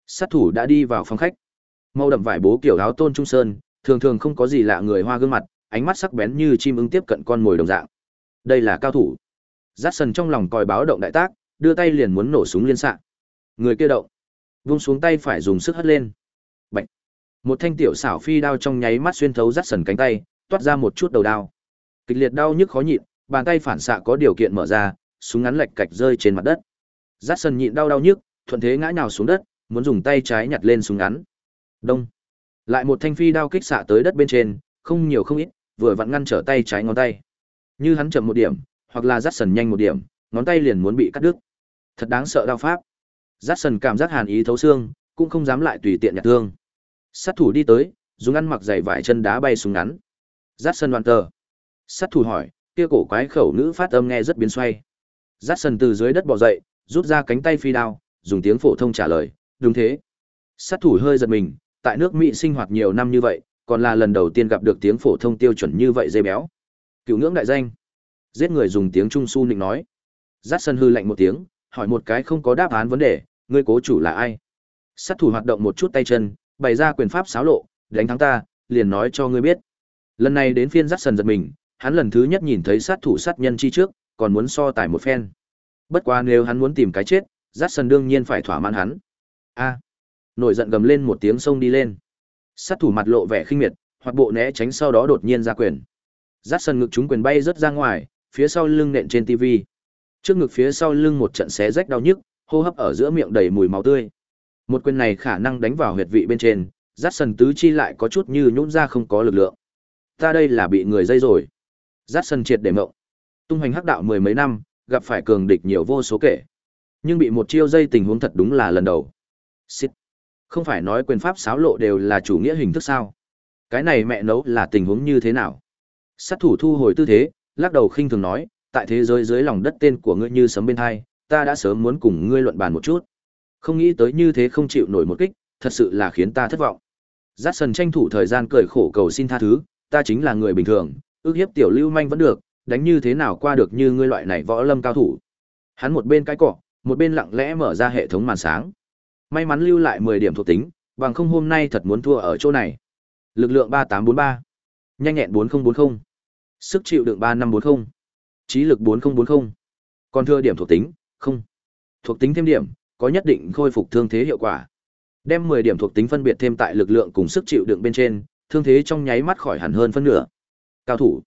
sát thủ đã đi vào phòng khách màu đậm vải bố kiểu áo tôn trung sơn, thường thường không có gì lạ người hoa gương mặt, ánh mắt sắc bén như chim ưng tiếp cận con mồi đồng dạng. Đây là cao thủ. Rát sần trong lòng còi báo động đại tác, đưa tay liền muốn nổ súng liên xạ. Người kia động. Vung xuống tay phải dùng sức hất lên. Bạch. một thanh tiểu xảo phi đao trong nháy mắt xuyên thấu rát sần cánh tay, toát ra một chút đầu đao. Kịch liệt đau nhức khó nhịn, bàn tay phản xạ có điều kiện mở ra, súng ngắn lệch cạch rơi trên mặt đất. Rát sần nhịn đau đau nhức, thuận thế ngã nhào xuống đất, muốn dùng tay trái nhặt lên súng ngắn đông. Lại một thanh phi đao kích xạ tới đất bên trên, không nhiều không ít, vừa vặn ngăn trở tay trái ngón tay. Như hắn chậm một điểm, hoặc là rát sần nhanh một điểm, ngón tay liền muốn bị cắt đứt. Thật đáng sợ đao pháp. Rát sần cảm giác hàn ý thấu xương, cũng không dám lại tùy tiện nhặt thương. Sát thủ đi tới, dùng ăn mặc giày vải chân đá bay súng ngắn. Rát sần đoàn tờ. Sát thủ hỏi, kia cổ quái khẩu nữ phát âm nghe rất biến xoay. Rát sần từ dưới đất bỏ dậy, rút ra cánh tay phi đao, dùng tiếng phổ thông trả lời, đúng thế. Sát thủ hơi giật mình tại nước mỹ sinh hoạt nhiều năm như vậy, còn là lần đầu tiên gặp được tiếng phổ thông tiêu chuẩn như vậy dây béo. Cựu ngưỡng đại danh. Giết người dùng tiếng trung su nịnh nói. Giác sân hư lạnh một tiếng, hỏi một cái không có đáp án vấn đề, ngươi cố chủ là ai? Sát thủ hoạt động một chút tay chân, bày ra quyền pháp xáo lộ, đánh thắng ta, liền nói cho ngươi biết. Lần này đến phiên giác sân giật mình, hắn lần thứ nhất nhìn thấy sát thủ sát nhân chi trước, còn muốn so tài một phen. Bất quá nếu hắn muốn tìm cái chết giác sân đương nhiên phải thỏa mãn hắn. A nổi giận gầm lên một tiếng sông đi lên. Sát thủ mặt lộ vẻ khinh miệt, hoặc bộ né tránh sau đó đột nhiên ra quyền. Rát sân ngực chúng quyền bay rớt ra ngoài, phía sau lưng nện trên tivi trước ngực phía sau lưng một trận xé rách đau nhức, hô hấp ở giữa miệng đầy mùi máu tươi. Một quyền này khả năng đánh vào huyệt vị bên trên, rát sân tứ chi lại có chút như nhũn ra không có lực lượng. Ta đây là bị người dây rồi. Rát sân triệt để mộng. Tung hoành hắc đạo mười mấy năm, gặp phải cường địch nhiều vô số kể. Nhưng bị một chiêu dây tình huống thật đúng là lần đầu không phải nói quyền pháp xáo lộ đều là chủ nghĩa hình thức sao? Cái này mẹ nấu là tình huống như thế nào? Sát thủ thu hồi tư thế, lắc đầu khinh thường nói, tại thế giới dưới lòng đất tên của ngươi như sấm bên hai, ta đã sớm muốn cùng ngươi luận bàn một chút. Không nghĩ tới như thế không chịu nổi một kích, thật sự là khiến ta thất vọng. Dát sần tranh thủ thời gian cười khổ cầu xin tha thứ, ta chính là người bình thường, ước hiếp tiểu lưu manh vẫn được, đánh như thế nào qua được như ngươi loại này võ lâm cao thủ? Hắn một bên cái cọ, một bên lặng lẽ mở ra hệ thống màn sáng may mắn lưu lại mười điểm thuộc tính bằng không hôm nay thật muốn thua ở chỗ này. Lực lượng ba tám bốn ba nhanh nhẹn bốn nghìn bốn mươi sức chịu đựng ba năm bốn mươi trí lực bốn nghìn bốn mươi còn thua điểm thuộc tính không. Thuộc tính thêm điểm có nhất định khôi phục thương thế hiệu quả. Đem mười điểm thuộc tính phân biệt thêm tại lực lượng cùng sức chịu đựng bên trên thương thế trong nháy mắt khỏi hẳn hơn phân nửa. Cao thủ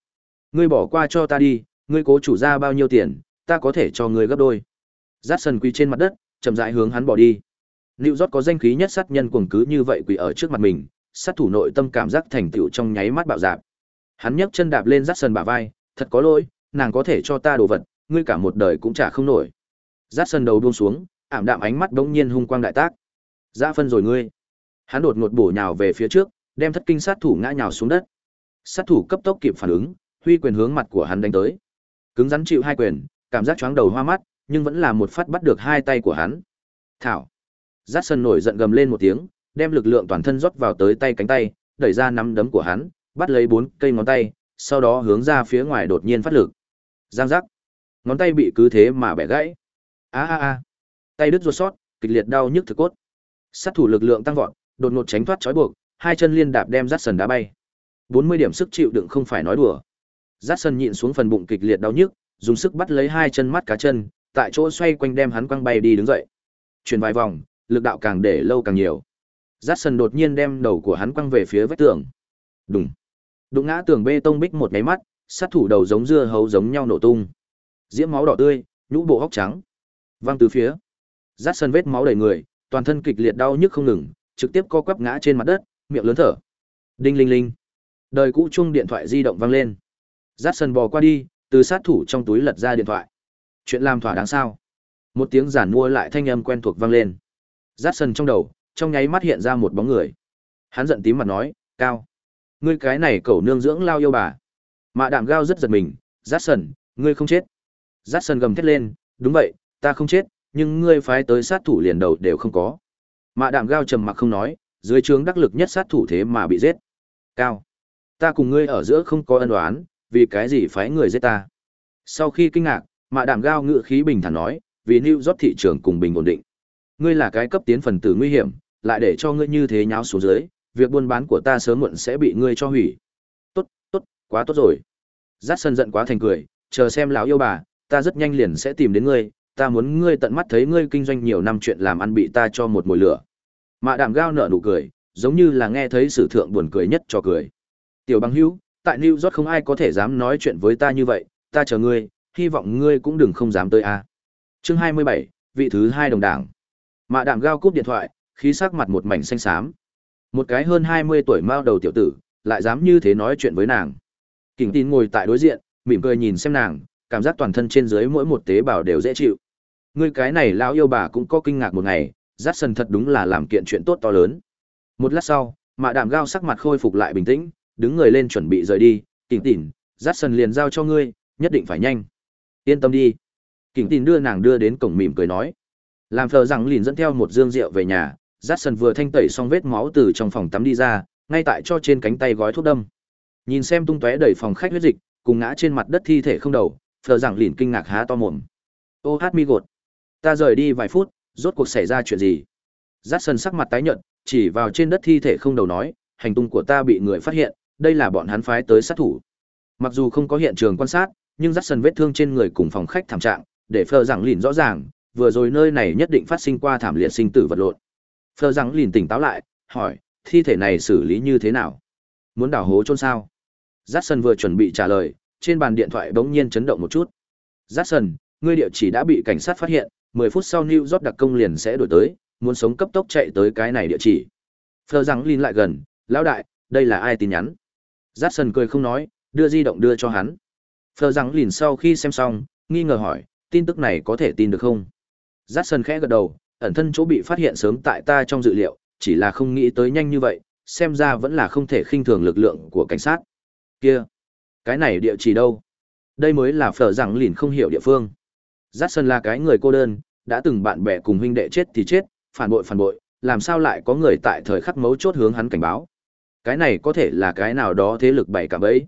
ngươi bỏ qua cho ta đi ngươi cố chủ ra bao nhiêu tiền ta có thể cho ngươi gấp đôi. Dát sần quỳ trên mặt đất, chậm rãi hướng hắn bỏ đi. Lưu Rót có danh khí nhất sát nhân cuồng cứ như vậy quỳ ở trước mặt mình, sát thủ nội tâm cảm giác thành tựu trong nháy mắt bạo dạn. Hắn nhấc chân đạp lên Dát sơn bả vai, thật có lỗi, nàng có thể cho ta đồ vật, ngươi cả một đời cũng trả không nổi. Dát sơn đầu buông xuống, ảm đạm ánh mắt đống nhiên hung quang đại tác. Dã phân rồi ngươi. Hắn đột ngột bổ nhào về phía trước, đem thất kinh sát thủ ngã nhào xuống đất. Sát thủ cấp tốc kịp phản ứng, huy quyền hướng mặt của hắn đánh tới. Cứng rắn chịu hai quyền, cảm giác chóng đầu hoa mắt, nhưng vẫn là một phát bắt được hai tay của hắn. Thảo. Giác sân nổi giận gầm lên một tiếng, đem lực lượng toàn thân rót vào tới tay cánh tay, đẩy ra nắm đấm của hắn, bắt lấy bốn cây ngón tay, sau đó hướng ra phía ngoài đột nhiên phát lực. Giang giác. Ngón tay bị cứ thế mà bẻ gãy. A a a. Tay đứt ruột sót, kịch liệt đau nhức thực cốt. Sát thủ lực lượng tăng vọt, đột ngột tránh thoát trói buộc, hai chân liên đạp đem Dát sân đá bay. 40 điểm sức chịu đựng không phải nói đùa. Dát sân nhịn xuống phần bụng kịch liệt đau nhức, dùng sức bắt lấy hai chân mắt cá chân, tại chỗ xoay quanh đem hắn quăng bay đi đứng dậy. Chuyển vài vòng, lực đạo càng để lâu càng nhiều. Dát sần đột nhiên đem đầu của hắn quăng về phía vách tường. Đùng. Đụng ngã tường bê tông bích một cái mắt, sát thủ đầu giống dưa hấu giống nhau nổ tung. Diễm máu đỏ tươi, nhũ bộ hốc trắng. Văng từ phía. Dát sần vết máu đầy người, toàn thân kịch liệt đau nhức không ngừng, trực tiếp co quắp ngã trên mặt đất, miệng lớn thở. Đinh linh linh. Đời cũ chung điện thoại di động vang lên. Dát sần bò qua đi, từ sát thủ trong túi lật ra điện thoại chuyện làm thỏa đáng sao một tiếng giản mua lại thanh âm quen thuộc vang lên rát sần trong đầu trong nháy mắt hiện ra một bóng người hắn giận tím mặt nói cao ngươi cái này cẩu nương dưỡng lao yêu bà mạ đạm gao rất giật mình rát sần ngươi không chết rát sần gầm thét lên đúng vậy ta không chết nhưng ngươi phái tới sát thủ liền đầu đều không có mạ đạm gao trầm mặc không nói dưới trướng đắc lực nhất sát thủ thế mà bị giết cao Ta cùng ngươi ở giữa không có ân oán, vì cái gì phái người giết ta? Sau khi kinh ngạc, mạ Đạm gao ngự khí bình thản nói, vì New York thị trường cùng bình ổn định. Ngươi là cái cấp tiến phần tử nguy hiểm, lại để cho ngươi như thế nháo xuống dưới, việc buôn bán của ta sớm muộn sẽ bị ngươi cho hủy. Tốt, tốt, quá tốt rồi. Dát sân giận quá thành cười, chờ xem lão yêu bà, ta rất nhanh liền sẽ tìm đến ngươi, ta muốn ngươi tận mắt thấy ngươi kinh doanh nhiều năm chuyện làm ăn bị ta cho một mùi lửa. Mạ đàm gao nở nụ cười, giống như là nghe thấy sử thượng buồn cười nhất cho cười. Tiểu Băng hữu, tại New York không ai có thể dám nói chuyện với ta như vậy, ta chờ ngươi, hy vọng ngươi cũng đừng không dám tới a. Chương 27, vị thứ hai đồng đảng. Mạ đạm gao cúp điện thoại, khí sắc mặt một mảnh xanh xám. Một cái hơn 20 tuổi mao đầu tiểu tử, lại dám như thế nói chuyện với nàng. Kình tin ngồi tại đối diện, mỉm cười nhìn xem nàng, cảm giác toàn thân trên dưới mỗi một tế bào đều dễ chịu. Ngươi cái này lão yêu bà cũng có kinh ngạc một ngày, rát sần thật đúng là làm kiện chuyện tốt to lớn. Một lát sau, mạ đạm gao sắc mặt khôi phục lại bình tĩnh, đứng người lên chuẩn bị rời đi, kình tỉn, rát sần liền giao cho ngươi, nhất định phải nhanh. Yên tâm đi. Kình tín đưa nàng đưa đến cổng mỉm cười nói. Làm phờ rằng lìn dẫn theo một dương rượu về nhà, Jackson sần vừa thanh tẩy xong vết máu từ trong phòng tắm đi ra, ngay tại cho trên cánh tay gói thuốc đâm. Nhìn xem tung tóe đầy phòng khách huyết dịch, cùng ngã trên mặt đất thi thể không đầu, phờ rằng lìn kinh ngạc há to mồm. Ô hát mi gột. Ta rời đi vài phút, rốt cuộc xảy ra chuyện gì? Jackson sắc mặt tái nhợt, chỉ vào trên đất thi thể không đầu nói, hành tung của ta bị người phát hiện, đây là bọn hắn phái tới sát thủ. Mặc dù không có hiện trường quan sát, nhưng Jackson vết thương trên người cùng phòng khách thảm trạng, để phờ rằng lìn rõ ràng, vừa rồi nơi này nhất định phát sinh qua thảm liệt sinh tử vật lộn. Phờ rằng lìn tỉnh táo lại, hỏi, thi thể này xử lý như thế nào? Muốn đào hố chôn sao? jackson vừa chuẩn bị trả lời, trên bàn điện thoại bỗng nhiên chấn động một chút. jackson ngươi địa chỉ đã bị cảnh sát phát hiện, 10 phút sau New York đặc công liền sẽ đổi tới, muốn sống cấp tốc chạy tới cái này địa chỉ. Phờ rằng liền lại gần, lão đại, đây là ai tin nhắn? Jackson cười không nói, đưa di động đưa cho hắn. Phờ rằng liền sau khi xem xong, nghi ngờ hỏi, tin tức này có thể tin được không? Jackson khẽ gật đầu, ẩn thân chỗ bị phát hiện sớm tại ta trong dự liệu, chỉ là không nghĩ tới nhanh như vậy, xem ra vẫn là không thể khinh thường lực lượng của cảnh sát. Kia, cái này địa chỉ đâu? Đây mới là phở rằng lìn không hiểu địa phương. Jackson là cái người cô đơn, đã từng bạn bè cùng huynh đệ chết thì chết, phản bội phản bội, làm sao lại có người tại thời khắc mấu chốt hướng hắn cảnh báo. Cái này có thể là cái nào đó thế lực bày cả bấy.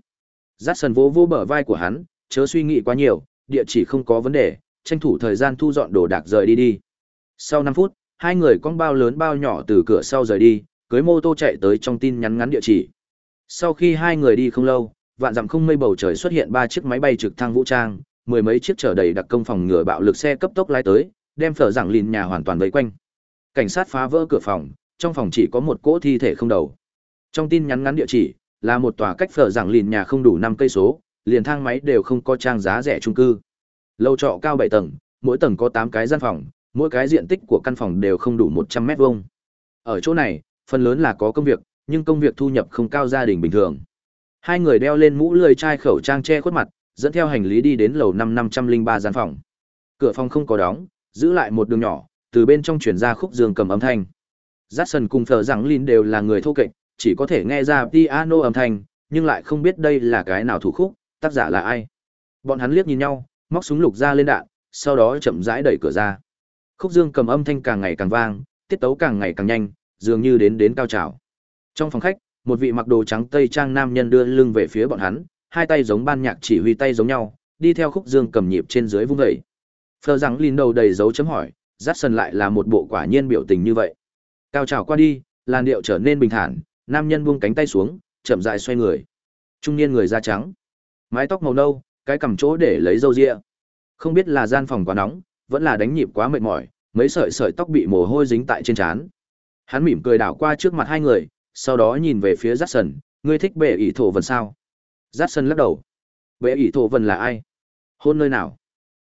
Jackson vỗ vỗ bờ vai của hắn, chớ suy nghĩ quá nhiều, địa chỉ không có vấn đề, tranh thủ thời gian thu dọn đồ đạc rời đi đi. Sau 5 phút, hai người con bao lớn bao nhỏ từ cửa sau rời đi, cưới mô tô chạy tới trong tin nhắn ngắn địa chỉ. Sau khi hai người đi không lâu, vạn dặm không mây bầu trời xuất hiện ba chiếc máy bay trực thăng vũ trang, mười mấy chiếc chở đầy đặc công phòng ngừa bạo lực xe cấp tốc lái tới, đem phở rằng lìn nhà hoàn toàn vây quanh. Cảnh sát phá vỡ cửa phòng, trong phòng chỉ có một cỗ thi thể không đầu. Trong tin nhắn ngắn địa chỉ là một tòa cách phở rằng lìn nhà không đủ năm cây số, liền thang máy đều không có trang giá rẻ chung cư. Lâu trọ cao bảy tầng, mỗi tầng có tám cái gian phòng, mỗi cái diện tích của căn phòng đều không đủ một trăm mét vuông. Ở chỗ này, phần lớn là có công việc, nhưng công việc thu nhập không cao gia đình bình thường. Hai người đeo lên mũ lười chai khẩu trang che khuất mặt, dẫn theo hành lý đi đến lầu năm năm trăm linh ba gian phòng. Cửa phòng không có đóng, giữ lại một đường nhỏ, từ bên trong truyền ra khúc dương cầm âm thanh. Jackson cùng Phở rằng Lin đều là người thô kệch, chỉ có thể nghe ra piano âm thanh, nhưng lại không biết đây là cái nào thủ khúc, tác giả là ai. Bọn hắn liếc nhìn nhau, móc súng lục ra lên đạn, sau đó chậm rãi đẩy cửa ra. Khúc dương cầm âm thanh càng ngày càng vang, tiết tấu càng ngày càng nhanh, dường như đến đến cao trào. Trong phòng khách, một vị mặc đồ trắng tây trang nam nhân đưa lưng về phía bọn hắn, hai tay giống ban nhạc chỉ huy tay giống nhau, đi theo khúc dương cầm nhịp trên dưới vung dậy. Phờ rằng lìn đầu đầy dấu chấm hỏi, Jackson lại là một bộ quả nhiên biểu tình như vậy. Cao trào qua đi, làn điệu trở nên bình thản, nam nhân buông cánh tay xuống, chậm rãi xoay người. Trung niên người da trắng, mái tóc màu nâu, cái cầm chỗ để lấy râu ria. Không biết là gian phòng quá nóng, vẫn là đánh nhịp quá mệt mỏi, mấy sợi sợi tóc bị mồ hôi dính tại trên trán. Hắn mỉm cười đảo qua trước mặt hai người, sau đó nhìn về phía Jackson, ngươi thích bệ ỷ thổ vần sao? Jackson lắc đầu. Bệ ỷ thổ vần là ai? Hôn nơi nào?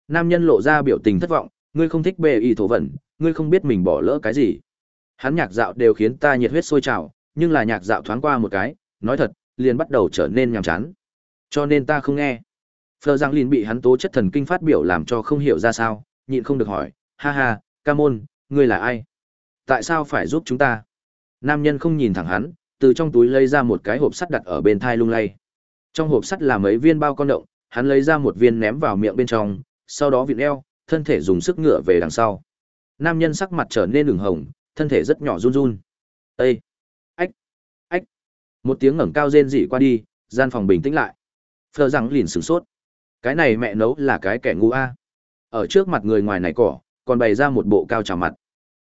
Nam nhân lộ ra biểu tình thất vọng, ngươi không thích bệ ỷ thổ vần, ngươi không biết mình bỏ lỡ cái gì. Hắn nhạc dạo đều khiến ta nhiệt huyết sôi trào, nhưng là nhạc dạo thoáng qua một cái, nói thật, liền bắt đầu trở nên nhàm chán. Cho nên ta không nghe. Phờ Giang Lin bị hắn tố chất thần kinh phát biểu làm cho không hiểu ra sao, nhịn không được hỏi, ha ha, ca môn, ngươi là ai? Tại sao phải giúp chúng ta? Nam nhân không nhìn thẳng hắn, từ trong túi lấy ra một cái hộp sắt đặt ở bên thai lung lay. Trong hộp sắt là mấy viên bao con động, hắn lấy ra một viên ném vào miệng bên trong, sau đó vịn eo, thân thể dùng sức ngựa về đằng sau. Nam nhân sắc mặt trở nên ửng hồng, thân thể rất nhỏ run run. Ê! Ách! Ách! Một tiếng ngẩng cao rên rỉ qua đi, gian phòng bình tĩnh lại phờ rằng liền sửng sốt cái này mẹ nấu là cái kẻ ngu a. Ở trước mặt người ngoài này cỏ, còn bày ra một bộ cao trào mặt.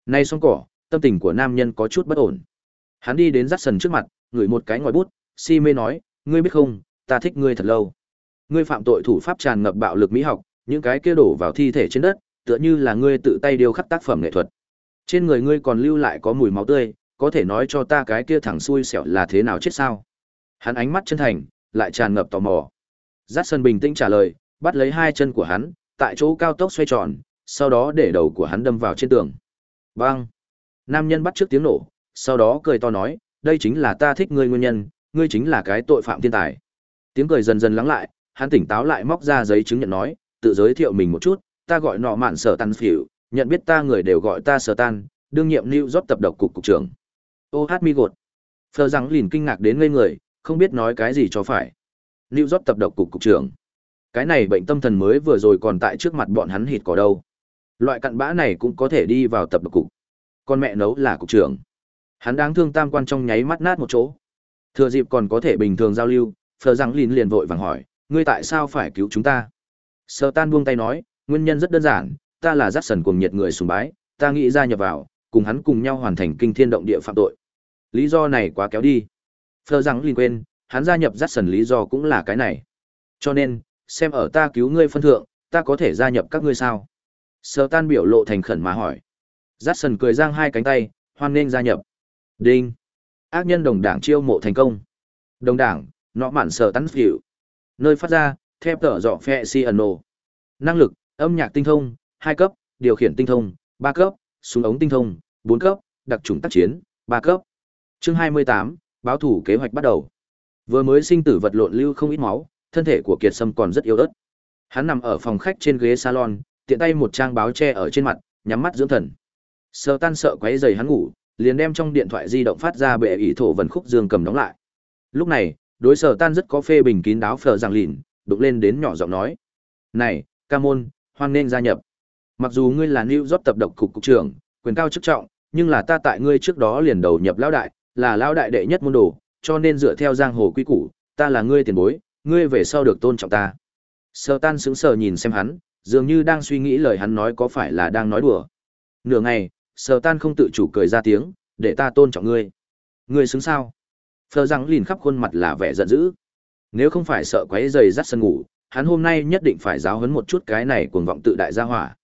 Nay xong cỏ, tâm tình của nam nhân có chút bất ổn. Hắn đi đến rắt sần trước mặt, ngửi một cái ngòi bút, si mê nói, ngươi biết không, ta thích ngươi thật lâu. Ngươi phạm tội thủ pháp tràn ngập bạo lực mỹ học, những cái kia đổ vào thi thể trên đất, tựa như là ngươi tự tay điêu khắc tác phẩm nghệ thuật. Trên người ngươi còn lưu lại có mùi máu tươi, có thể nói cho ta cái kia thẳng xui xẻo là thế nào chết sao? Hắn ánh mắt chân thành, lại tràn ngập tò mò j sân bình tĩnh trả lời, bắt lấy hai chân của hắn, tại chỗ cao tốc xoay tròn, sau đó để đầu của hắn đâm vào trên tường. Bang! nam nhân bắt trước tiếng nổ, sau đó cười to nói, đây chính là ta thích ngươi nguyên nhân, ngươi chính là cái tội phạm thiên tài. Tiếng cười dần dần lắng lại, hắn tỉnh táo lại móc ra giấy chứng nhận nói, tự giới thiệu mình một chút, ta gọi nọ mạn sở tan phỉu, nhận biết ta người đều gọi ta sở tan đương nhiệm new job tập độc cục cục trưởng. Ô hát mi gột. Phờ rằng lìn kinh ngạc đến ngây người, không biết nói cái gì cho phải new job tập độc cục cục trưởng. Cái này bệnh tâm thần mới vừa rồi còn tại trước mặt bọn hắn hít cỏ đâu. Loại cặn bã này cũng có thể đi vào tập độc cục. Con mẹ nấu là cục trưởng. Hắn đáng thương tam quan trong nháy mắt nát một chỗ. Thừa dịp còn có thể bình thường giao lưu phờ rằng lìn liền vội vàng hỏi ngươi tại sao phải cứu chúng ta? Sở Tan buông tay nói, nguyên nhân rất đơn giản, ta là giác sần cuồng nhiệt người sùng bái, ta nghĩ ra nhập vào, cùng hắn cùng nhau hoàn thành kinh thiên động địa phạm tội. Lý do này quá kéo đi. Phờ rằng liền quên, hắn gia nhập giác sần lý do cũng là cái này. Cho nên, xem ở ta cứu ngươi phân thượng, ta có thể gia nhập các ngươi sao? Sở Tan biểu lộ thành khẩn mà hỏi. Giác sần cười giang hai cánh tay, hoan nghênh gia nhập. Đinh. Ác nhân đồng đảng chiêu mộ thành công. Đồng đảng, nọ mạn sở tắn phiểu. Nơi phát ra, thép tở dọ phe si ẩn nổ năng lực âm nhạc tinh thông hai cấp điều khiển tinh thông ba cấp súng ống tinh thông bốn cấp đặc trùng tác chiến ba cấp chương hai mươi tám báo thủ kế hoạch bắt đầu vừa mới sinh tử vật lộn lưu không ít máu thân thể của kiệt sâm còn rất yếu ớt hắn nằm ở phòng khách trên ghế salon tiện tay một trang báo che ở trên mặt nhắm mắt dưỡng thần sợ tan sợ quấy dày hắn ngủ liền đem trong điện thoại di động phát ra bệ ỷ thổ vần khúc dương cầm đóng lại lúc này đối sở tan rất có phê bình kín đáo phờ giảng lìn đụng lên đến nhỏ giọng nói. Này, ca môn, hoan nên gia nhập. Mặc dù ngươi là New Job tập độc cục cục trưởng, quyền cao chức trọng, nhưng là ta tại ngươi trước đó liền đầu nhập lão đại, là lão đại đệ nhất môn đồ, cho nên dựa theo giang hồ quy củ, ta là ngươi tiền bối, ngươi về sau được tôn trọng ta. Sơ tan sững sờ nhìn xem hắn, dường như đang suy nghĩ lời hắn nói có phải là đang nói đùa. Nửa ngày, sơ tan không tự chủ cười ra tiếng, để ta tôn trọng ngươi. Ngươi xứng sao? Phờ răng lìn khắp khuôn mặt là vẻ giận dữ. Nếu không phải sợ quấy giày dắt sân ngủ, hắn hôm nay nhất định phải giáo huấn một chút cái này cuồng vọng tự đại gia hỏa.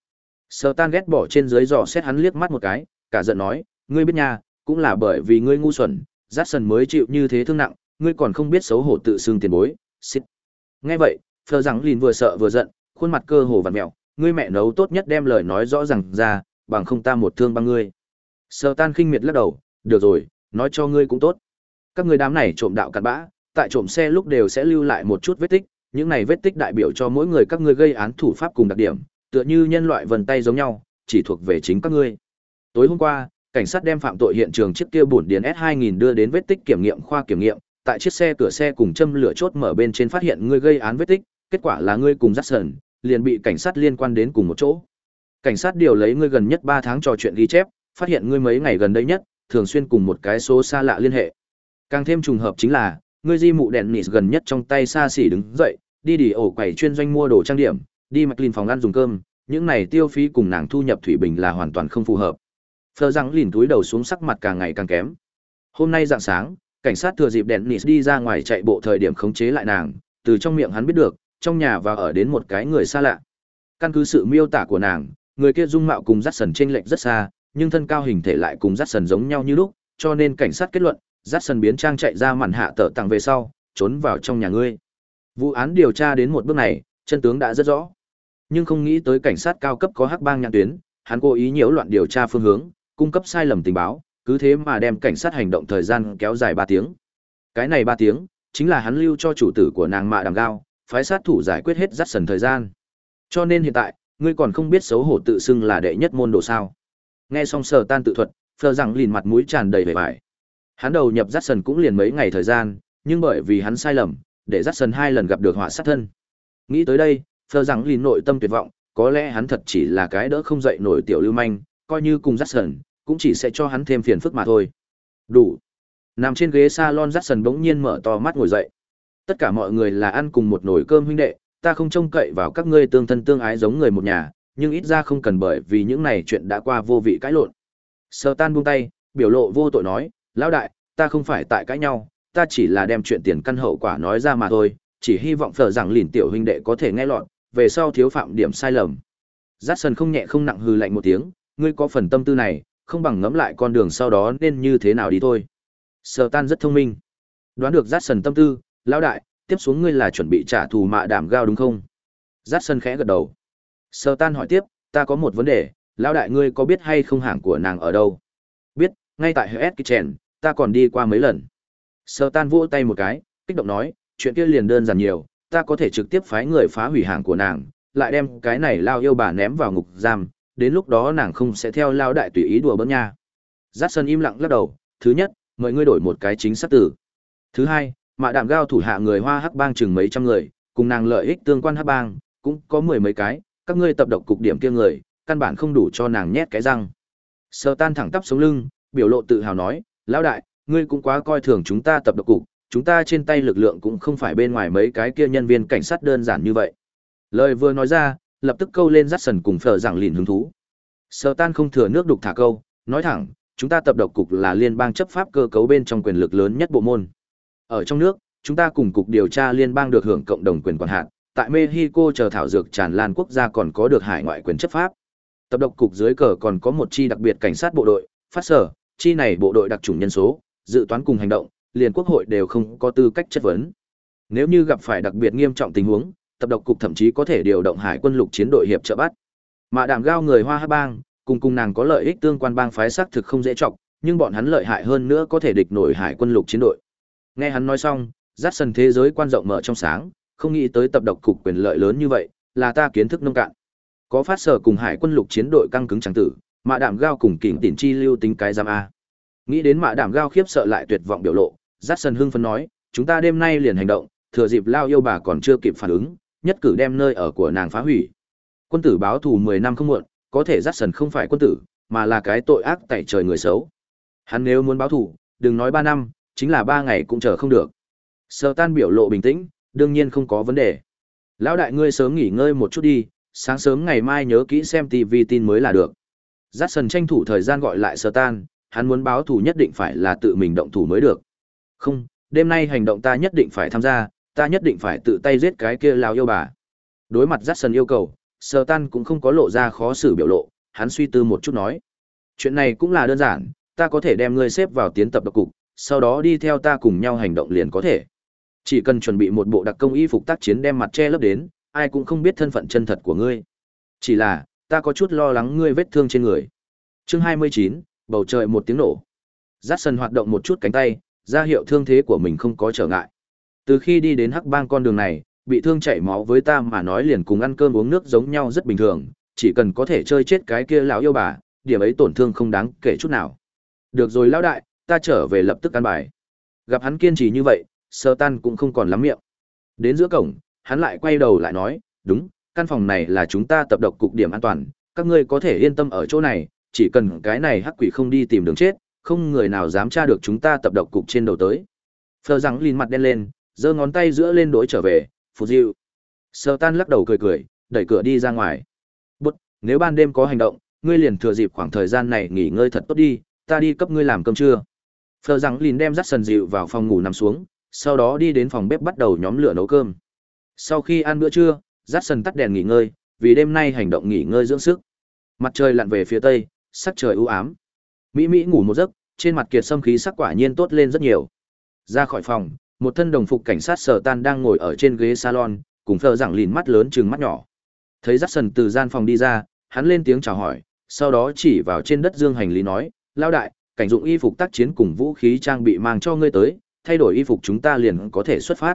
Sở Tan ghét bỏ trên dưới dò xét hắn liếc mắt một cái, cả giận nói, ngươi biết nha, cũng là bởi vì ngươi ngu xuẩn, rát sần mới chịu như thế thương nặng, ngươi còn không biết xấu hổ tự xưng tiền bối. Xít. Nghe vậy, Phờ rằng Lìn vừa sợ vừa giận, khuôn mặt cơ hồ vặn mèo, ngươi mẹ nấu tốt nhất đem lời nói rõ ràng ra, bằng không ta một thương băng ngươi. Sở Tan khinh miệt lắc đầu, được rồi, nói cho ngươi cũng tốt. Các ngươi đám này trộm đạo cặn bã, tại trộm xe lúc đều sẽ lưu lại một chút vết tích, những này vết tích đại biểu cho mỗi người các ngươi gây án thủ pháp cùng đặc điểm, tựa như nhân loại vần tay giống nhau, chỉ thuộc về chính các ngươi. Tối hôm qua, cảnh sát đem phạm tội hiện trường chiếc kia bổn điền S2000 đưa đến vết tích kiểm nghiệm khoa kiểm nghiệm, tại chiếc xe cửa xe cùng châm lửa chốt mở bên trên phát hiện ngươi gây án vết tích, kết quả là ngươi cùng Jackson liền bị cảnh sát liên quan đến cùng một chỗ. Cảnh sát điều lấy ngươi gần nhất 3 tháng trò chuyện ghi chép, phát hiện ngươi mấy ngày gần đây nhất thường xuyên cùng một cái số xa lạ liên hệ. Càng thêm trùng hợp chính là, ngươi di mụ đèn nịt gần nhất trong tay xa xỉ đứng dậy đi đi ổ quầy chuyên doanh mua đồ trang điểm đi mặc lìn phòng ăn dùng cơm những này tiêu phí cùng nàng thu nhập thủy bình là hoàn toàn không phù hợp phờ rằng lìn túi đầu xuống sắc mặt càng ngày càng kém. Hôm nay dạng sáng, cảnh sát thừa dịp đèn nịt đi ra ngoài chạy bộ thời điểm khống chế lại nàng, từ trong miệng hắn biết được, trong nhà và ở đến một cái người xa lạ. Căn cứ sự miêu tả của nàng, người kia dung mạo cùng Dát sần chênh lệch rất xa, nhưng thân cao hình thể lại cùng Dát sần giống nhau như lúc, cho nên cảnh sát kết luận Dát Sần biến trang chạy ra màn hạ tở tặng về sau, trốn vào trong nhà ngươi. Vụ án điều tra đến một bước này, chân tướng đã rất rõ. Nhưng không nghĩ tới cảnh sát cao cấp có hắc bang nhãn tuyến, hắn cố ý nhiễu loạn điều tra phương hướng cung cấp sai lầm tình báo cứ thế mà đem cảnh sát hành động thời gian kéo dài ba tiếng. Cái này ba tiếng chính là hắn lưu cho chủ tử của nàng mạ đằng gao phái sát thủ giải quyết hết rắc sần thời gian. Cho nên hiện tại ngươi còn không biết xấu hổ tự xưng là đệ nhất môn đồ sao. Nghe xong sờ tan tự thuật phờ rằng lìn mặt mũi tràn đầy vẻ vải. Hắn đầu nhập rắc sần cũng liền mấy ngày thời gian, nhưng bởi vì hắn sai lầm, để rắc sần hai lần gặp được họa sát thân. Nghĩ tới đây, phờ rằng lìn nội tâm tuyệt vọng, có lẽ hắn thật chỉ là cái đỡ không dậy nổi tiểu lưu manh, coi như cùng rắt sần, cũng chỉ sẽ cho hắn thêm phiền phức mà thôi. Đủ. Nằm trên ghế salon rắt sần bỗng nhiên mở to mắt ngồi dậy. Tất cả mọi người là ăn cùng một nồi cơm huynh đệ, ta không trông cậy vào các ngươi tương thân tương ái giống người một nhà, nhưng ít ra không cần bởi vì những này chuyện đã qua vô vị cãi lộn. Sơ tan buông tay, biểu lộ vô tội nói, lão đại, ta không phải tại cãi nhau, ta chỉ là đem chuyện tiền căn hậu quả nói ra mà thôi, chỉ hy vọng phở rằng lìn tiểu huynh đệ có thể nghe lọt, về sau thiếu phạm điểm sai lầm. Dát sần không nhẹ không nặng hừ lạnh một tiếng, ngươi có phần tâm tư này, không bằng ngẫm lại con đường sau đó nên như thế nào đi thôi. Sở tan rất thông minh. Đoán được Dát sần tâm tư, lão đại, tiếp xuống ngươi là chuẩn bị trả thù mạ đảm gao đúng không? Dát sần khẽ gật đầu. Sở tan hỏi tiếp, ta có một vấn đề, lão đại ngươi có biết hay không hàng của nàng ở đâu? Biết, ngay tại HS Kitchen, ta còn đi qua mấy lần. Sở tan vỗ tay một cái, kích động nói, chuyện kia liền đơn giản nhiều, ta có thể trực tiếp phái người phá hủy hàng của nàng, lại đem cái này lao yêu bà ném vào ngục giam, đến lúc đó nàng không sẽ theo lao đại tùy ý đùa bỡn nha. Giác Sơn im lặng lắc đầu, thứ nhất, mời ngươi đổi một cái chính xác tử. Thứ hai, mạ đạm gao thủ hạ người Hoa Hắc Bang chừng mấy trăm người, cùng nàng lợi ích tương quan Hắc Bang, cũng có mười mấy cái, các ngươi tập độc cục điểm kia người, căn bản không đủ cho nàng nhét cái răng. Sơ Tan thẳng tắp sống lưng, biểu lộ tự hào nói, lão đại, ngươi cũng quá coi thường chúng ta tập độc cục, chúng ta trên tay lực lượng cũng không phải bên ngoài mấy cái kia nhân viên cảnh sát đơn giản như vậy. Lời vừa nói ra, lập tức câu lên rắt sần cùng phở giảng lìn hứng thú. Sở tan không thừa nước đục thả câu, nói thẳng, chúng ta tập độc cục là liên bang chấp pháp cơ cấu bên trong quyền lực lớn nhất bộ môn. Ở trong nước, chúng ta cùng cục điều tra liên bang được hưởng cộng đồng quyền quản hạn. tại Mexico chờ thảo dược tràn lan quốc gia còn có được hải ngoại quyền chấp pháp. Tập độc cục dưới cờ còn có một chi đặc biệt cảnh sát bộ đội, phát sở, chi này bộ đội đặc trùng nhân số, dự toán cùng hành động, liền quốc hội đều không có tư cách chất vấn. Nếu như gặp phải đặc biệt nghiêm trọng tình huống, tập độc cục thậm chí có thể điều động hải quân lục chiến đội hiệp trợ bắt. Mà đảm gao người Hoa hát Bang, cùng cùng nàng có lợi ích tương quan bang phái xác thực không dễ chọc nhưng bọn hắn lợi hại hơn nữa có thể địch nổi hải quân lục chiến đội. Nghe hắn nói xong, rát sân thế giới quan rộng mở trong sáng, không nghĩ tới tập độc cục quyền lợi lớn như vậy, là ta kiến thức nông cạn. Có phát sở cùng hải quân lục chiến đội căng cứng chẳng tử, mà đảm gao cùng kỉnh tỉn chi lưu tính cái giam a. Nghĩ đến mạ đảm gao khiếp sợ lại tuyệt vọng biểu lộ, Dát Sần hưng phấn nói, chúng ta đêm nay liền hành động, thừa dịp lao yêu bà còn chưa kịp phản ứng, nhất cử đem nơi ở của nàng phá hủy. Quân tử báo thù 10 năm không muộn, có thể dắt Sần không phải quân tử, mà là cái tội ác tại trời người xấu. Hắn nếu muốn báo thù, đừng nói 3 năm, chính là 3 ngày cũng chờ không được. Sở Tan biểu lộ bình tĩnh, đương nhiên không có vấn đề. Lão đại ngươi sớm nghỉ ngơi một chút đi, sáng sớm ngày mai nhớ kỹ xem TV tin mới là được. Dắt Sần tranh thủ thời gian gọi lại Sở Tan, hắn muốn báo thù nhất định phải là tự mình động thủ mới được. Không, đêm nay hành động ta nhất định phải tham gia, ta nhất định phải tự tay giết cái kia lao yêu bà. Đối mặt Jackson yêu cầu, Sơ Tan cũng không có lộ ra khó xử biểu lộ, hắn suy tư một chút nói. Chuyện này cũng là đơn giản, ta có thể đem ngươi xếp vào tiến tập độc cục, sau đó đi theo ta cùng nhau hành động liền có thể. Chỉ cần chuẩn bị một bộ đặc công y phục tác chiến đem mặt che lấp đến, ai cũng không biết thân phận chân thật của ngươi. Chỉ là, ta có chút lo lắng ngươi vết thương trên người. Chương 29, bầu trời một tiếng nổ. Jackson hoạt động một chút cánh tay, ra hiệu thương thế của mình không có trở ngại. Từ khi đi đến hắc bang con đường này, bị thương chảy máu với ta mà nói liền cùng ăn cơm uống nước giống nhau rất bình thường, chỉ cần có thể chơi chết cái kia lão yêu bà, điểm ấy tổn thương không đáng kể chút nào. Được rồi lão đại, ta trở về lập tức ăn bài. Gặp hắn kiên trì như vậy, sơ tan cũng không còn lắm miệng. Đến giữa cổng, hắn lại quay đầu lại nói, đúng, căn phòng này là chúng ta tập độc cục điểm an toàn, các ngươi có thể yên tâm ở chỗ này, chỉ cần cái này hắc quỷ không đi tìm đường chết, không người nào dám tra được chúng ta tập độc cục trên đầu tới. Phờ rằng lìn mặt đen lên, giơ ngón tay giữa lên đối trở về, phù diệu. Sơ tan lắc đầu cười cười, đẩy cửa đi ra ngoài. Bút, nếu ban đêm có hành động, ngươi liền thừa dịp khoảng thời gian này nghỉ ngơi thật tốt đi, ta đi cấp ngươi làm cơm trưa. Phờ rằng lìn đem rắt sần dịu vào phòng ngủ nằm xuống, sau đó đi đến phòng bếp bắt đầu nhóm lửa nấu cơm. Sau khi ăn bữa trưa, rắt sần tắt đèn nghỉ ngơi, vì đêm nay hành động nghỉ ngơi dưỡng sức. Mặt trời lặn về phía tây, sắc trời u ám. Mỹ Mỹ ngủ một giấc, trên mặt kiệt sâm khí sắc quả nhiên tốt lên rất nhiều. Ra khỏi phòng, một thân đồng phục cảnh sát sở tan đang ngồi ở trên ghế salon, cùng phờ rằng lìn mắt lớn chừng mắt nhỏ. Thấy Jackson từ gian phòng đi ra, hắn lên tiếng chào hỏi, sau đó chỉ vào trên đất dương hành lý nói, lao đại, cảnh dụng y phục tác chiến cùng vũ khí trang bị mang cho ngươi tới, thay đổi y phục chúng ta liền có thể xuất phát.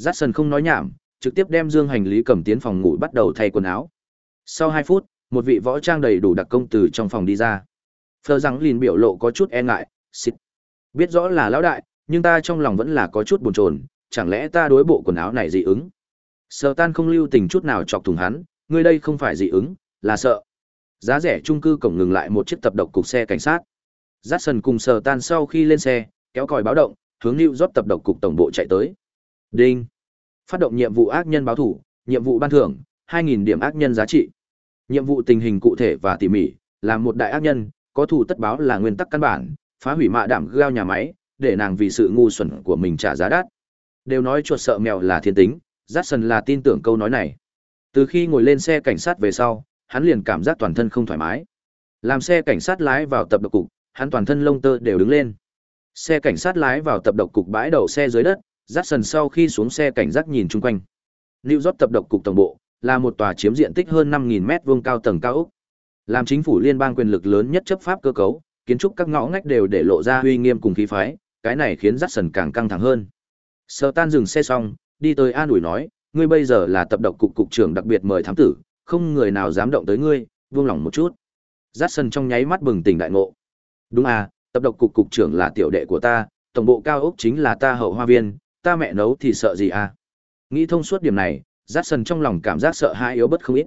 Jackson không nói nhảm, trực tiếp đem dương hành lý cầm tiến phòng ngủ bắt đầu thay quần áo. Sau hai phút, một vị võ trang đầy đủ đặc công từ trong phòng đi ra phờ rằng lìn biểu lộ có chút e ngại xịt biết rõ là lão đại nhưng ta trong lòng vẫn là có chút buồn chồn chẳng lẽ ta đối bộ quần áo này dị ứng sợ tan không lưu tình chút nào chọc thùng hắn ngươi đây không phải dị ứng là sợ giá rẻ trung cư cổng ngừng lại một chiếc tập độc cục xe cảnh sát j a cùng sờ tan sau khi lên xe kéo còi báo động hướng lưu rót tập độc cục tổng bộ chạy tới Đinh. Phát động nhiệm vụ ác nhân báo thủ, nhiệm vụ ban thưởng, 2.000 điểm ác nhân giá trị. Nhiệm vụ tình hình cụ thể và tỉ mỉ, là một đại ác nhân, có thủ tất báo là nguyên tắc căn bản, phá hủy mạ đảm gao nhà máy, để nàng vì sự ngu xuẩn của mình trả giá đắt. Đều nói chuột sợ mèo là thiên tính, Jackson là tin tưởng câu nói này. Từ khi ngồi lên xe cảnh sát về sau, hắn liền cảm giác toàn thân không thoải mái. Làm xe cảnh sát lái vào tập độc cục, hắn toàn thân lông tơ đều đứng lên. Xe cảnh sát lái vào tập độc cục bãi đậu xe dưới đất, Jackson sau khi xuống xe cảnh giác nhìn chung quanh. New York tập độc cục tổng bộ là một tòa chiếm diện tích hơn 5000 mét vuông cao tầng cao ốc. Làm chính phủ liên bang quyền lực lớn nhất chấp pháp cơ cấu, kiến trúc các ngõ ngách đều để lộ ra uy nghiêm cùng khí phái, cái này khiến Jackson càng căng thẳng hơn. Sở Tan dừng xe xong, đi tới an ủi nói, ngươi bây giờ là tập độc cục cục trưởng đặc biệt mời thám tử, không người nào dám động tới ngươi, vương lòng một chút. Jackson trong nháy mắt bừng tỉnh đại ngộ. Đúng à, tập độc cục cục trưởng là tiểu đệ của ta, tổng bộ cao ốc chính là ta hậu hoa viên, ta mẹ nấu thì sợ gì à? Nghĩ thông suốt điểm này, Jackson trong lòng cảm giác sợ hãi yếu bất không ít.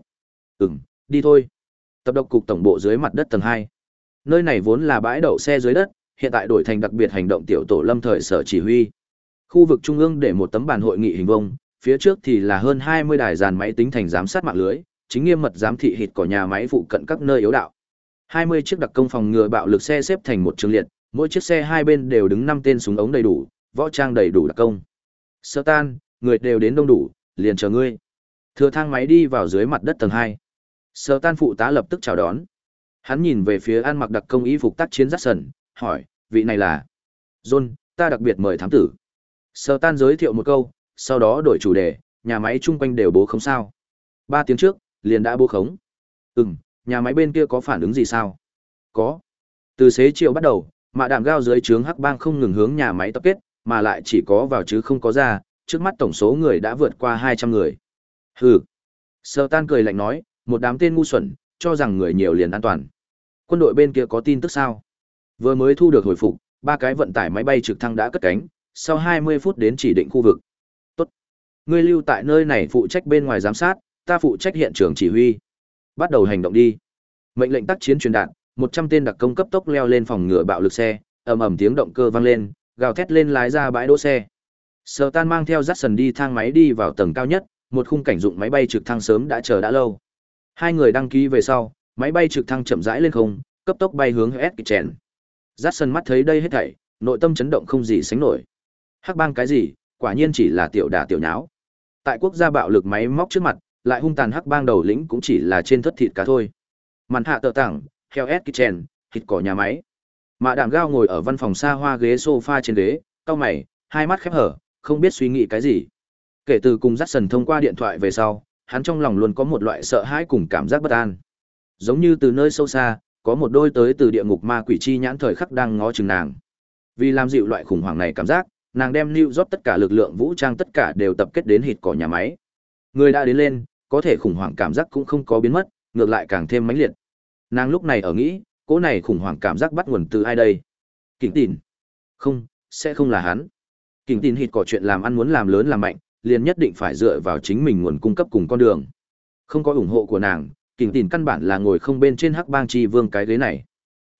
Ừm, đi thôi. Tập độc cục tổng bộ dưới mặt đất tầng hai, Nơi này vốn là bãi đậu xe dưới đất, hiện tại đổi thành đặc biệt hành động tiểu tổ lâm thời sở chỉ huy. Khu vực trung ương để một tấm bàn hội nghị hình vuông, phía trước thì là hơn 20 đài dàn máy tính thành giám sát mạng lưới, chính nghiêm mật giám thị hịt của nhà máy phụ cận các nơi yếu đạo. 20 chiếc đặc công phòng ngừa bạo lực xe xếp thành một trường liệt, mỗi chiếc xe hai bên đều đứng năm tên súng ống đầy đủ, võ trang đầy đủ đặc công. Sơ tan, người đều đến đông đủ, liền chờ ngươi. Thừa thang máy đi vào dưới mặt đất tầng 2. Sơ tan phụ tá lập tức chào đón. Hắn nhìn về phía an mặc đặc công y phục tác chiến rắc sần, hỏi, vị này là John, ta đặc biệt mời thám tử. Sơ tan giới thiệu một câu, sau đó đổi chủ đề, nhà máy chung quanh đều bố không sao. Ba tiếng trước, liền đã bố khống. Ừm, nhà máy bên kia có phản ứng gì sao? Có. Từ xế chiều bắt đầu, mạ đạm gao dưới trướng hắc bang không ngừng hướng nhà máy tập kết, mà lại chỉ có vào chứ không có ra, trước mắt tổng số người đã vượt qua 200 người. Hừ. Sơ tan cười lạnh nói, một đám tên ngu xuẩn, cho rằng người nhiều liền an toàn. Quân đội bên kia có tin tức sao? Vừa mới thu được hồi phục, ba cái vận tải máy bay trực thăng đã cất cánh, sau 20 phút đến chỉ định khu vực. Tốt. Ngươi lưu tại nơi này phụ trách bên ngoài giám sát, ta phụ trách hiện trường chỉ huy. Bắt đầu hành động đi. Mệnh lệnh tác chiến truyền đạt, 100 tên đặc công cấp tốc leo lên phòng ngựa bạo lực xe, ầm ầm tiếng động cơ vang lên, gào thét lên lái ra bãi đỗ xe. Sở Tan mang theo Jackson đi thang máy đi vào tầng cao nhất, một khung cảnh dụng máy bay trực thăng sớm đã chờ đã lâu. Hai người đăng ký về sau, máy bay trực thăng chậm rãi lên không, cấp tốc bay hướng Eskitchen. sân mắt thấy đây hết thảy, nội tâm chấn động không gì sánh nổi. Hắc bang cái gì, quả nhiên chỉ là tiểu đả tiểu nháo. Tại quốc gia bạo lực máy móc trước mặt, lại hung tàn hắc bang đầu lĩnh cũng chỉ là trên thất thịt cá thôi. Màn hạ tờ tảng, Hell's Kitchen, thịt cỏ nhà máy. Mạ đàm gao ngồi ở văn phòng xa hoa ghế sofa trên ghế, cau mày, hai mắt khép hở, không biết suy nghĩ cái gì. Kể từ cùng Jackson thông qua điện thoại về sau, hắn trong lòng luôn có một loại sợ hãi cùng cảm giác bất an. Giống như từ nơi sâu xa, có một đôi tới từ địa ngục ma quỷ chi nhãn thời khắc đang ngó chừng nàng. Vì làm dịu loại khủng hoảng này cảm giác, nàng đem lưu rót tất cả lực lượng vũ trang tất cả đều tập kết đến hịt cỏ nhà máy. Người đã đến lên, có thể khủng hoảng cảm giác cũng không có biến mất, ngược lại càng thêm mãnh liệt. Nàng lúc này ở nghĩ, cỗ này khủng hoảng cảm giác bắt nguồn từ ai đây? Kình Tìn. Không, sẽ không là hắn. Kình Tìn hịt cỏ chuyện làm ăn muốn làm lớn làm mạnh, liền nhất định phải dựa vào chính mình nguồn cung cấp cùng con đường. Không có ủng hộ của nàng, Kình Tìn căn bản là ngồi không bên trên hắc bang chi vương cái ghế này.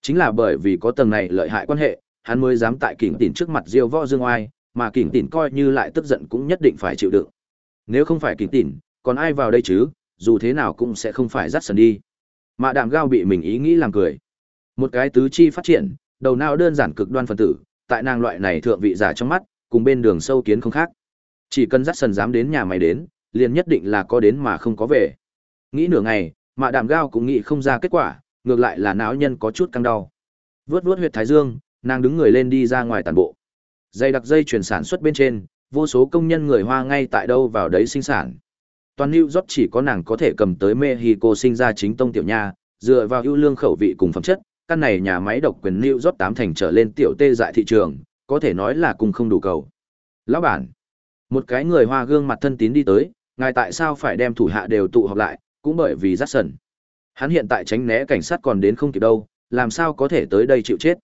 Chính là bởi vì có tầng này lợi hại quan hệ, hắn mới dám tại Kình Tìn trước mặt diêu võ dương oai, mà Kình Tìn coi như lại tức giận cũng nhất định phải chịu đựng. Nếu không phải Kình Tìn, còn ai vào đây chứ, dù thế nào cũng sẽ không phải dắt sần đi. mà đạm gao bị mình ý nghĩ làm cười. Một cái tứ chi phát triển, đầu não đơn giản cực đoan phần tử, tại nàng loại này thượng vị giả trong mắt, cùng bên đường sâu kiến không khác. Chỉ cần dắt sần dám đến nhà mày đến, liền nhất định là có đến mà không có về. Nghĩ nửa ngày, mà đạm gao cũng nghĩ không ra kết quả, ngược lại là não nhân có chút căng đau. vớt vớt huyệt thái dương, nàng đứng người lên đi ra ngoài tàn bộ. Dây đặc dây chuyển sản xuất bên trên, vô số công nhân người Hoa ngay tại đâu vào đấy sinh sản, toàn New York chỉ có nàng có thể cầm tới Mexico sinh ra chính tông tiểu nha, dựa vào ưu lương khẩu vị cùng phẩm chất, căn này nhà máy độc quyền New York tám thành trở lên tiểu tê dại thị trường, có thể nói là cùng không đủ cầu. Lão bản, một cái người hoa gương mặt thân tín đi tới, ngài tại sao phải đem thủ hạ đều tụ họp lại, cũng bởi vì Jackson. Hắn hiện tại tránh né cảnh sát còn đến không kịp đâu, làm sao có thể tới đây chịu chết.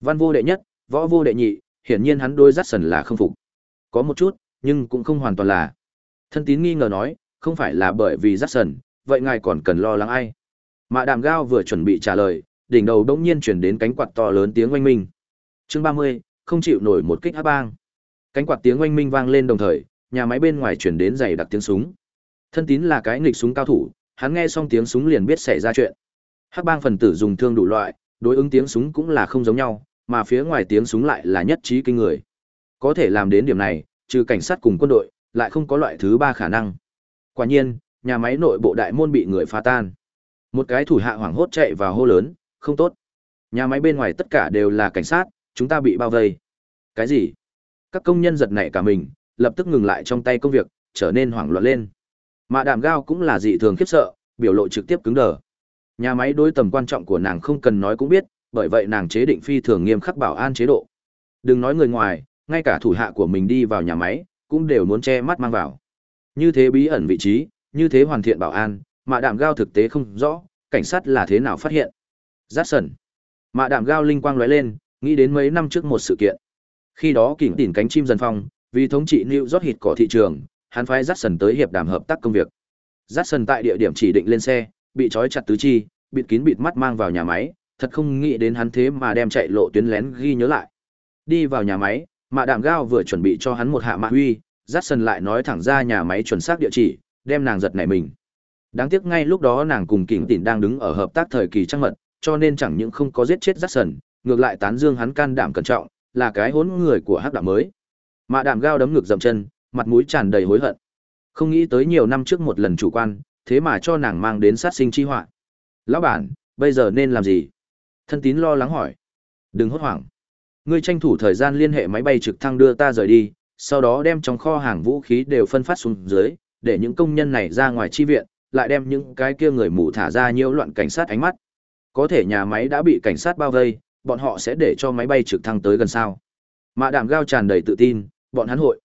Văn vô đệ nhất, võ vô đệ nhị, hiển nhiên hắn đôi Jackson là không phục. Có một chút, nhưng cũng không hoàn toàn là. Thân tín nghi ngờ nói, không phải là bởi vì Jackson, vậy ngài còn cần lo lắng ai? Mạ đàm gao vừa chuẩn bị trả lời, đỉnh đầu đống nhiên chuyển đến cánh quạt to lớn tiếng oanh minh. Chương 30, không chịu nổi một kích áp bang. Cánh quạt tiếng oanh minh vang lên đồng thời, nhà máy bên ngoài chuyển đến dày đặc tiếng súng. Thân tín là cái nghịch súng cao thủ, hắn nghe xong tiếng súng liền biết xảy ra chuyện. Hắc bang phần tử dùng thương đủ loại, đối ứng tiếng súng cũng là không giống nhau, mà phía ngoài tiếng súng lại là nhất trí kinh người. Có thể làm đến điểm này, trừ cảnh sát cùng quân đội, lại không có loại thứ ba khả năng. Quả nhiên, nhà máy nội bộ đại môn bị người phá tan. Một cái thủ hạ hoảng hốt chạy vào hô lớn, không tốt. Nhà máy bên ngoài tất cả đều là cảnh sát, chúng ta bị bao vây. Cái gì? Các công nhân giật nảy cả mình, lập tức ngừng lại trong tay công việc, trở nên hoảng loạn lên. Mà đàm gao cũng là dị thường khiếp sợ, biểu lộ trực tiếp cứng đờ. Nhà máy đối tầm quan trọng của nàng không cần nói cũng biết, bởi vậy nàng chế định phi thường nghiêm khắc bảo an chế độ. Đừng nói người ngoài, ngay cả thủ hạ của mình đi vào nhà máy, cũng đều muốn che mắt mang vào. Như thế bí ẩn vị trí, như thế hoàn thiện bảo an, mà đạm gao thực tế không rõ, cảnh sát là thế nào phát hiện. Giác sần. Mà đạm gao linh quang lóe lên, nghĩ đến mấy năm trước một sự kiện. Khi đó kỉnh tỉn cánh chim dần phong, vì thống trị New York hịt cỏ thị trường, hắn phái Jackson sần tới hiệp đàm hợp tác công việc. Jackson sần tại địa điểm chỉ định lên xe, bị trói chặt tứ chi, bịt kín bịt mắt mang vào nhà máy, thật không nghĩ đến hắn thế mà đem chạy lộ tuyến lén ghi nhớ lại. Đi vào nhà máy, mạ đạm gao vừa chuẩn bị cho hắn một hạ mạ huy, Jackson sần lại nói thẳng ra nhà máy chuẩn xác địa chỉ, đem nàng giật nảy mình. Đáng tiếc ngay lúc đó nàng cùng Kình Tỉn đang đứng ở hợp tác thời kỳ trăng mật, cho nên chẳng những không có giết chết Jackson, sần, ngược lại tán dương hắn can đảm cẩn trọng, là cái hỗn người của hắc đạo mới. Mạ đạm gao đấm ngược dậm chân, mặt mũi tràn đầy hối hận. Không nghĩ tới nhiều năm trước một lần chủ quan, thế mà cho nàng mang đến sát sinh chi họa. Lão bản, bây giờ nên làm gì? Thân tín lo lắng hỏi. Đừng hốt hoảng. Ngươi tranh thủ thời gian liên hệ máy bay trực thăng đưa ta rời đi, sau đó đem trong kho hàng vũ khí đều phân phát xuống dưới, để những công nhân này ra ngoài chi viện, lại đem những cái kia người mù thả ra nhiễu loạn cảnh sát ánh mắt. Có thể nhà máy đã bị cảnh sát bao vây, bọn họ sẽ để cho máy bay trực thăng tới gần sao. Mạ đàm gao tràn đầy tự tin, bọn hắn hội.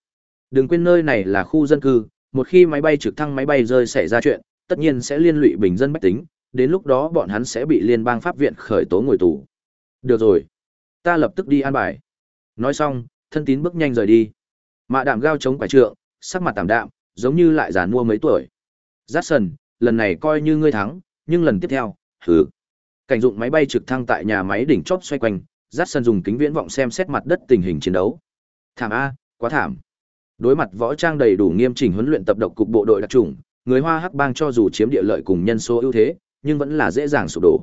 Đừng quên nơi này là khu dân cư, một khi máy bay trực thăng máy bay rơi xảy ra chuyện, tất nhiên sẽ liên lụy bình dân bách tính, đến lúc đó bọn hắn sẽ bị liên bang pháp viện khởi tố ngồi tù. Được rồi, ta lập tức đi an bài. Nói xong, thân tín bước nhanh rời đi. Mạ đạm gao chống quải trượng, sắc mặt tạm đạm, giống như lại già mua mấy tuổi. Jackson, lần này coi như ngươi thắng, nhưng lần tiếp theo, hừ. Cảnh dụng máy bay trực thăng tại nhà máy đỉnh chóp xoay quanh, Jackson dùng kính viễn vọng xem xét mặt đất tình hình chiến đấu. Thảm a, quá thảm. Đối mặt võ trang đầy đủ nghiêm chỉnh huấn luyện tập độc cục bộ đội đặc chủng, người Hoa Hắc Bang cho dù chiếm địa lợi cùng nhân số ưu thế, nhưng vẫn là dễ dàng sụp đổ.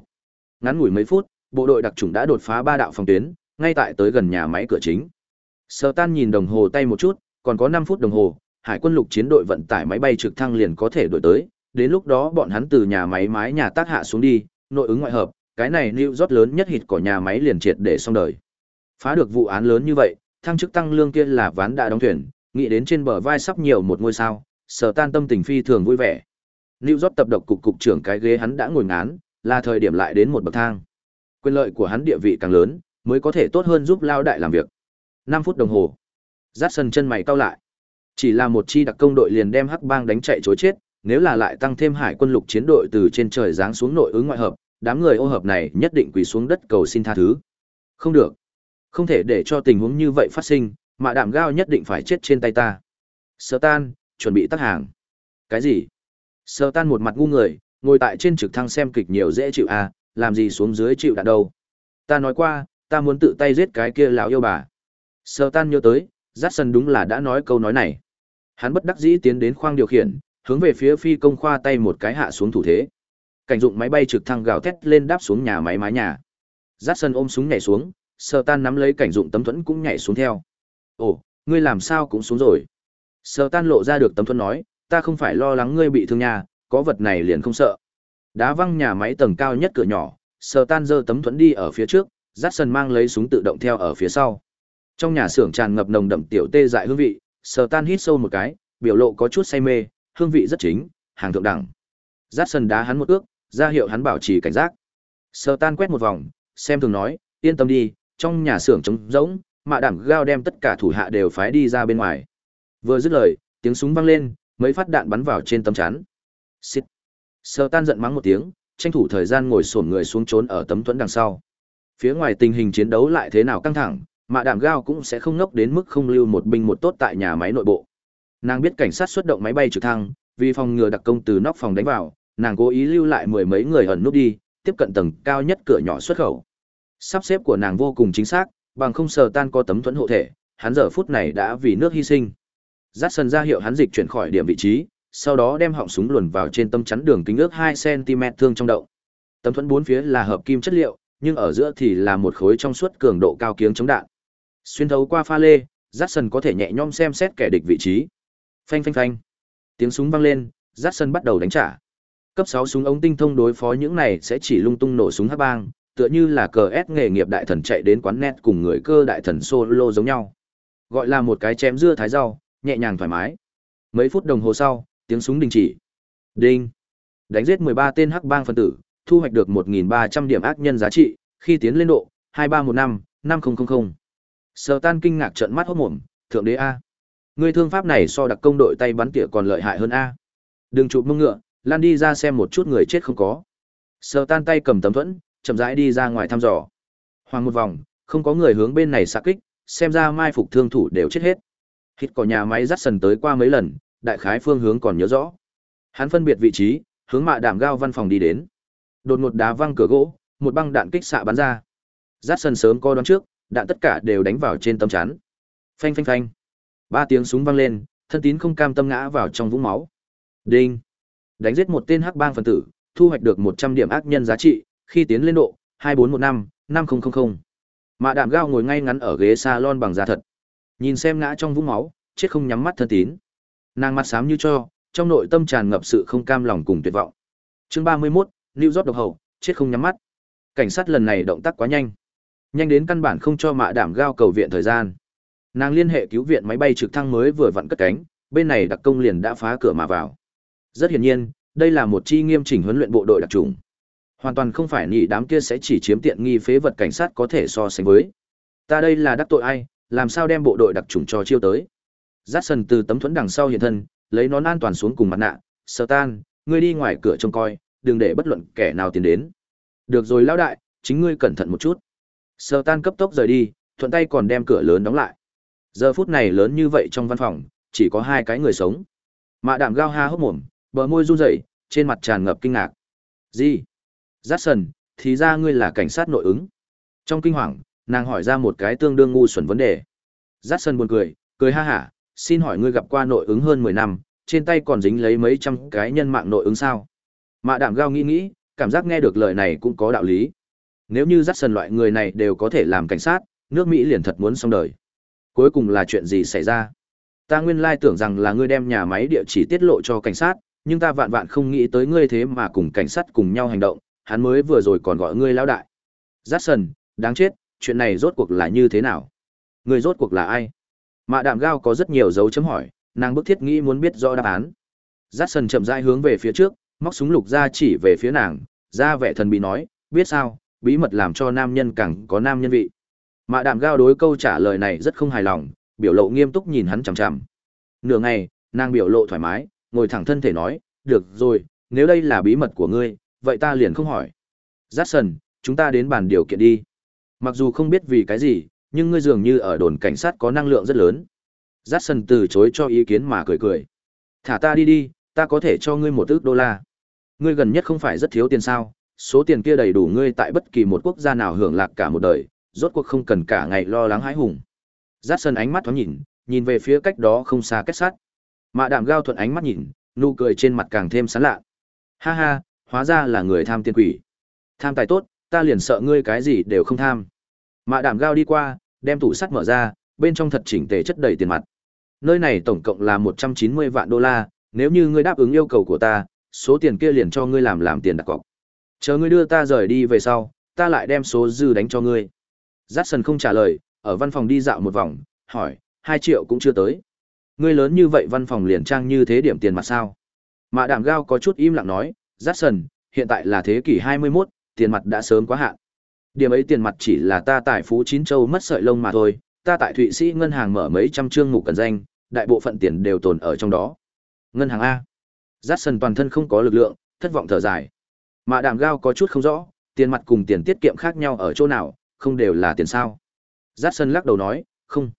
Ngắn ngủi mấy phút, bộ đội đặc chủng đã đột phá ba đạo phòng tuyến, ngay tại tới gần nhà máy cửa chính. Sở Tan nhìn đồng hồ tay một chút, còn có 5 phút đồng hồ, Hải quân lục chiến đội vận tải máy bay trực thăng liền có thể đổi tới, đến lúc đó bọn hắn từ nhà máy mái nhà tác hạ xuống đi, nội ứng ngoại hợp, cái này New York lớn nhất hịt của nhà máy liền triệt để xong đời. Phá được vụ án lớn như vậy, thăng chức tăng lương kia là ván đã đóng thuyền, nghĩ đến trên bờ vai sắp nhiều một ngôi sao, sở tan tâm tình phi thường vui vẻ. Lưu York tập độc cục cục trưởng cái ghế hắn đã ngồi ngán, là thời điểm lại đến một bậc thang. Quyền lợi của hắn địa vị càng lớn, mới có thể tốt hơn giúp lao đại làm việc. Năm phút đồng hồ. Dát sân chân mày cau lại. Chỉ là một chi đặc công đội liền đem Hắc Bang đánh chạy chối chết, nếu là lại tăng thêm hải quân lục chiến đội từ trên trời giáng xuống nội ứng ngoại hợp, đám người ô hợp này nhất định quỳ xuống đất cầu xin tha thứ. Không được. Không thể để cho tình huống như vậy phát sinh, Mạ đạm gao nhất định phải chết trên tay ta. Sơ tan, chuẩn bị tắt hàng. Cái gì? Sơ tan một mặt ngu người, ngồi tại trên trực thăng xem kịch nhiều dễ chịu à, làm gì xuống dưới chịu đạn đâu. Ta nói qua, ta muốn tự tay giết cái kia lão yêu bà. Sơ tan nhớ tới, Dát sân đúng là đã nói câu nói này. Hắn bất đắc dĩ tiến đến khoang điều khiển, hướng về phía phi công khoa tay một cái hạ xuống thủ thế. Cảnh dụng máy bay trực thăng gào thét lên đáp xuống nhà máy mái nhà. Dát sân ôm súng nhảy xuống, Sơ Tan nắm lấy cảnh dụng tấm thuẫn cũng nhảy xuống theo. "Ồ, ngươi làm sao cũng xuống rồi?" Sơ Tan lộ ra được tấm thuẫn nói, "Ta không phải lo lắng ngươi bị thương nhà, có vật này liền không sợ." Đá văng nhà máy tầng cao nhất cửa nhỏ, Sơ Tan giơ tấm thuẫn đi ở phía trước, Dát sân mang lấy súng tự động theo ở phía sau. Trong nhà xưởng tràn ngập nồng đậm tiểu tê dại hương vị, Sơ Tan hít sâu một cái, biểu lộ có chút say mê, hương vị rất chính, hàng thượng đẳng. Dát sân đá hắn một ước, ra hiệu hắn bảo trì cảnh giác. Sơ Tan quét một vòng, xem thường nói, yên tâm đi, trong nhà xưởng trống rỗng, mạ đảm gao đem tất cả thủ hạ đều phái đi ra bên ngoài. Vừa dứt lời, tiếng súng vang lên, mấy phát đạn bắn vào trên tấm chắn. Xít. sợ Tan giận mắng một tiếng, tranh thủ thời gian ngồi sổn người xuống trốn ở tấm thuẫn đằng sau. Phía ngoài tình hình chiến đấu lại thế nào căng thẳng, mạ đảm gao cũng sẽ không ngốc đến mức không lưu một binh một tốt tại nhà máy nội bộ nàng biết cảnh sát xuất động máy bay trực thăng vì phòng ngừa đặc công từ nóc phòng đánh vào nàng cố ý lưu lại mười mấy người ẩn núp đi tiếp cận tầng cao nhất cửa nhỏ xuất khẩu sắp xếp của nàng vô cùng chính xác bằng không sờ tan có tấm thuẫn hộ thể hắn giờ phút này đã vì nước hy sinh Jackson ra hiệu hắn dịch chuyển khỏi điểm vị trí, sau đó đem họng súng luồn vào trên tâm chắn đường kính ước 2 cm thương trong động. Tấm thuẫn bốn phía là hợp kim chất liệu, nhưng ở giữa thì là một khối trong suốt cường độ cao kiếng chống đạn. Xuyên thấu qua pha lê, Jackson có thể nhẹ nhõm xem xét kẻ địch vị trí. Phanh phanh phanh. Tiếng súng vang lên, Jackson bắt đầu đánh trả. Cấp 6 súng ống tinh thông đối phó những này sẽ chỉ lung tung nổ súng hắc bang, tựa như là cờ ép nghề nghiệp đại thần chạy đến quán net cùng người cơ đại thần solo giống nhau. Gọi là một cái chém dưa thái rau, nhẹ nhàng thoải mái. Mấy phút đồng hồ sau, tiếng súng đình chỉ. Đinh. Đánh giết 13 tên hắc bang phân tử, thu hoạch được 1.300 điểm ác nhân giá trị, khi tiến lên độ 2315 5000. Sở Tan kinh ngạc trợn mắt hốt mồm, thượng đế a. Người thương pháp này so đặc công đội tay bắn tỉa còn lợi hại hơn a. Đừng chụp mông ngựa, lan đi ra xem một chút người chết không có. Sở Tan tay cầm tấm thuẫn, chậm rãi đi ra ngoài thăm dò. Hoàng một vòng, không có người hướng bên này xạ kích, xem ra mai phục thương thủ đều chết hết. Hít cỏ nhà máy dắt sần tới qua mấy lần, đại khái phương hướng còn nhớ rõ. Hắn phân biệt vị trí, hướng mạ đảm gao văn phòng đi đến. Đột ngột đá văng cửa gỗ, một băng đạn kích xạ bắn ra. Dắt sần sớm co đoán trước, đạn tất cả đều đánh vào trên tấm chắn. Phanh phanh phanh. Ba tiếng súng vang lên, thân tín không cam tâm ngã vào trong vũng máu. Đinh. Đánh giết một tên hắc bang phần tử, thu hoạch được 100 điểm ác nhân giá trị, khi tiến lên độ 2415 5000. Mạ đạm gao ngồi ngay ngắn ở ghế salon bằng da thật. Nhìn xem ngã trong vũng máu, chết không nhắm mắt thân tín. Nàng mắt xám như cho, trong nội tâm tràn ngập sự không cam lòng cùng tuyệt vọng. Chương 31, New York độc hậu, chết không nhắm mắt. Cảnh sát lần này động tác quá nhanh. Nhanh đến căn bản không cho mạ đảm gao cầu viện thời gian. Nàng liên hệ cứu viện máy bay trực thăng mới vừa vặn cất cánh, bên này đặc công liền đã phá cửa mà vào. Rất hiển nhiên, đây là một chi nghiêm chỉnh huấn luyện bộ đội đặc trùng. Hoàn toàn không phải nhị đám kia sẽ chỉ chiếm tiện nghi phế vật cảnh sát có thể so sánh với. Ta đây là đắc tội ai, làm sao đem bộ đội đặc trùng cho chiêu tới. Jackson từ tấm thuẫn đằng sau hiện thân, lấy nón an toàn xuống cùng mặt nạ, sơ tan, ngươi đi ngoài cửa trông coi, đừng để bất luận kẻ nào tiến đến. Được rồi lão đại, chính ngươi cẩn thận một chút. Sơ tan cấp tốc rời đi, thuận tay còn đem cửa lớn đóng lại. Giờ phút này lớn như vậy trong văn phòng, chỉ có hai cái người sống. Mạ đạm gao ha hốc mồm, bờ môi run rẩy, trên mặt tràn ngập kinh ngạc. Gì? Jackson, thì ra ngươi là cảnh sát nội ứng. Trong kinh hoàng, nàng hỏi ra một cái tương đương ngu xuẩn vấn đề. Jackson buồn cười, cười ha hả, xin hỏi ngươi gặp qua nội ứng hơn 10 năm, trên tay còn dính lấy mấy trăm cái nhân mạng nội ứng sao? Mạ đạm gao nghĩ nghĩ, cảm giác nghe được lời này cũng có đạo lý. Nếu như Jackson loại người này đều có thể làm cảnh sát, nước Mỹ liền thật muốn xong đời. Cuối cùng là chuyện gì xảy ra? Ta nguyên lai tưởng rằng là ngươi đem nhà máy địa chỉ tiết lộ cho cảnh sát, nhưng ta vạn vạn không nghĩ tới ngươi thế mà cùng cảnh sát cùng nhau hành động, hắn mới vừa rồi còn gọi ngươi lão đại. Jackson, đáng chết, chuyện này rốt cuộc là như thế nào? Ngươi rốt cuộc là ai? Mạ đạm gao có rất nhiều dấu chấm hỏi, nàng bức thiết nghĩ muốn biết rõ đáp án. Jackson chậm rãi hướng về phía trước, móc súng lục ra chỉ về phía nàng, ra vẻ thần bí nói, biết sao, bí mật làm cho nam nhân càng có nam nhân vị. Mạ đạm gao đối câu trả lời này rất không hài lòng, biểu lộ nghiêm túc nhìn hắn chằm chằm. Nửa ngày, nàng biểu lộ thoải mái, ngồi thẳng thân thể nói, được rồi, nếu đây là bí mật của ngươi, vậy ta liền không hỏi. Jackson, chúng ta đến bàn điều kiện đi. Mặc dù không biết vì cái gì, nhưng ngươi dường như ở đồn cảnh sát có năng lượng rất lớn. Jackson từ chối cho ý kiến mà cười cười. Thả ta đi đi, ta có thể cho ngươi một ước đô la. Ngươi gần nhất không phải rất thiếu tiền sao, số tiền kia đầy đủ ngươi tại bất kỳ một quốc gia nào hưởng lạc cả một đời, rốt cuộc không cần cả ngày lo lắng hãi hùng. Jackson ánh mắt thoáng nhìn, nhìn về phía cách đó không xa kết sắt. Mạ đạm gao thuận ánh mắt nhìn, nụ cười trên mặt càng thêm sán lạ. Ha ha, hóa ra là người tham tiền quỷ. Tham tài tốt, ta liền sợ ngươi cái gì đều không tham. Mạ đảm gao đi qua, đem tủ sắt mở ra, bên trong thật chỉnh tề chất đầy tiền mặt. Nơi này tổng cộng là 190 vạn đô la, nếu như ngươi đáp ứng yêu cầu của ta, số tiền kia liền cho ngươi làm làm tiền đặt cọc. Chờ ngươi đưa ta rời đi về sau, ta lại đem số dư đánh cho ngươi. Jackson không trả lời, ở văn phòng đi dạo một vòng, hỏi, 2 triệu cũng chưa tới. Ngươi lớn như vậy văn phòng liền trang như thế điểm tiền mặt sao? Mạ đảm gao có chút im lặng nói, Jackson, hiện tại là thế kỷ 21, tiền mặt đã sớm quá hạn. Điểm ấy tiền mặt chỉ là ta tại Phú Chín Châu mất sợi lông mà thôi, ta tại Thụy Sĩ ngân hàng mở mấy trăm chương mục cần danh, đại bộ phận tiền đều tồn ở trong đó. Ngân hàng A. Jackson toàn thân không có lực lượng, thất vọng thở dài. Mà đàm gao có chút không rõ, tiền mặt cùng tiền tiết kiệm khác nhau ở chỗ nào, không đều là tiền sao. Jackson lắc đầu nói, không.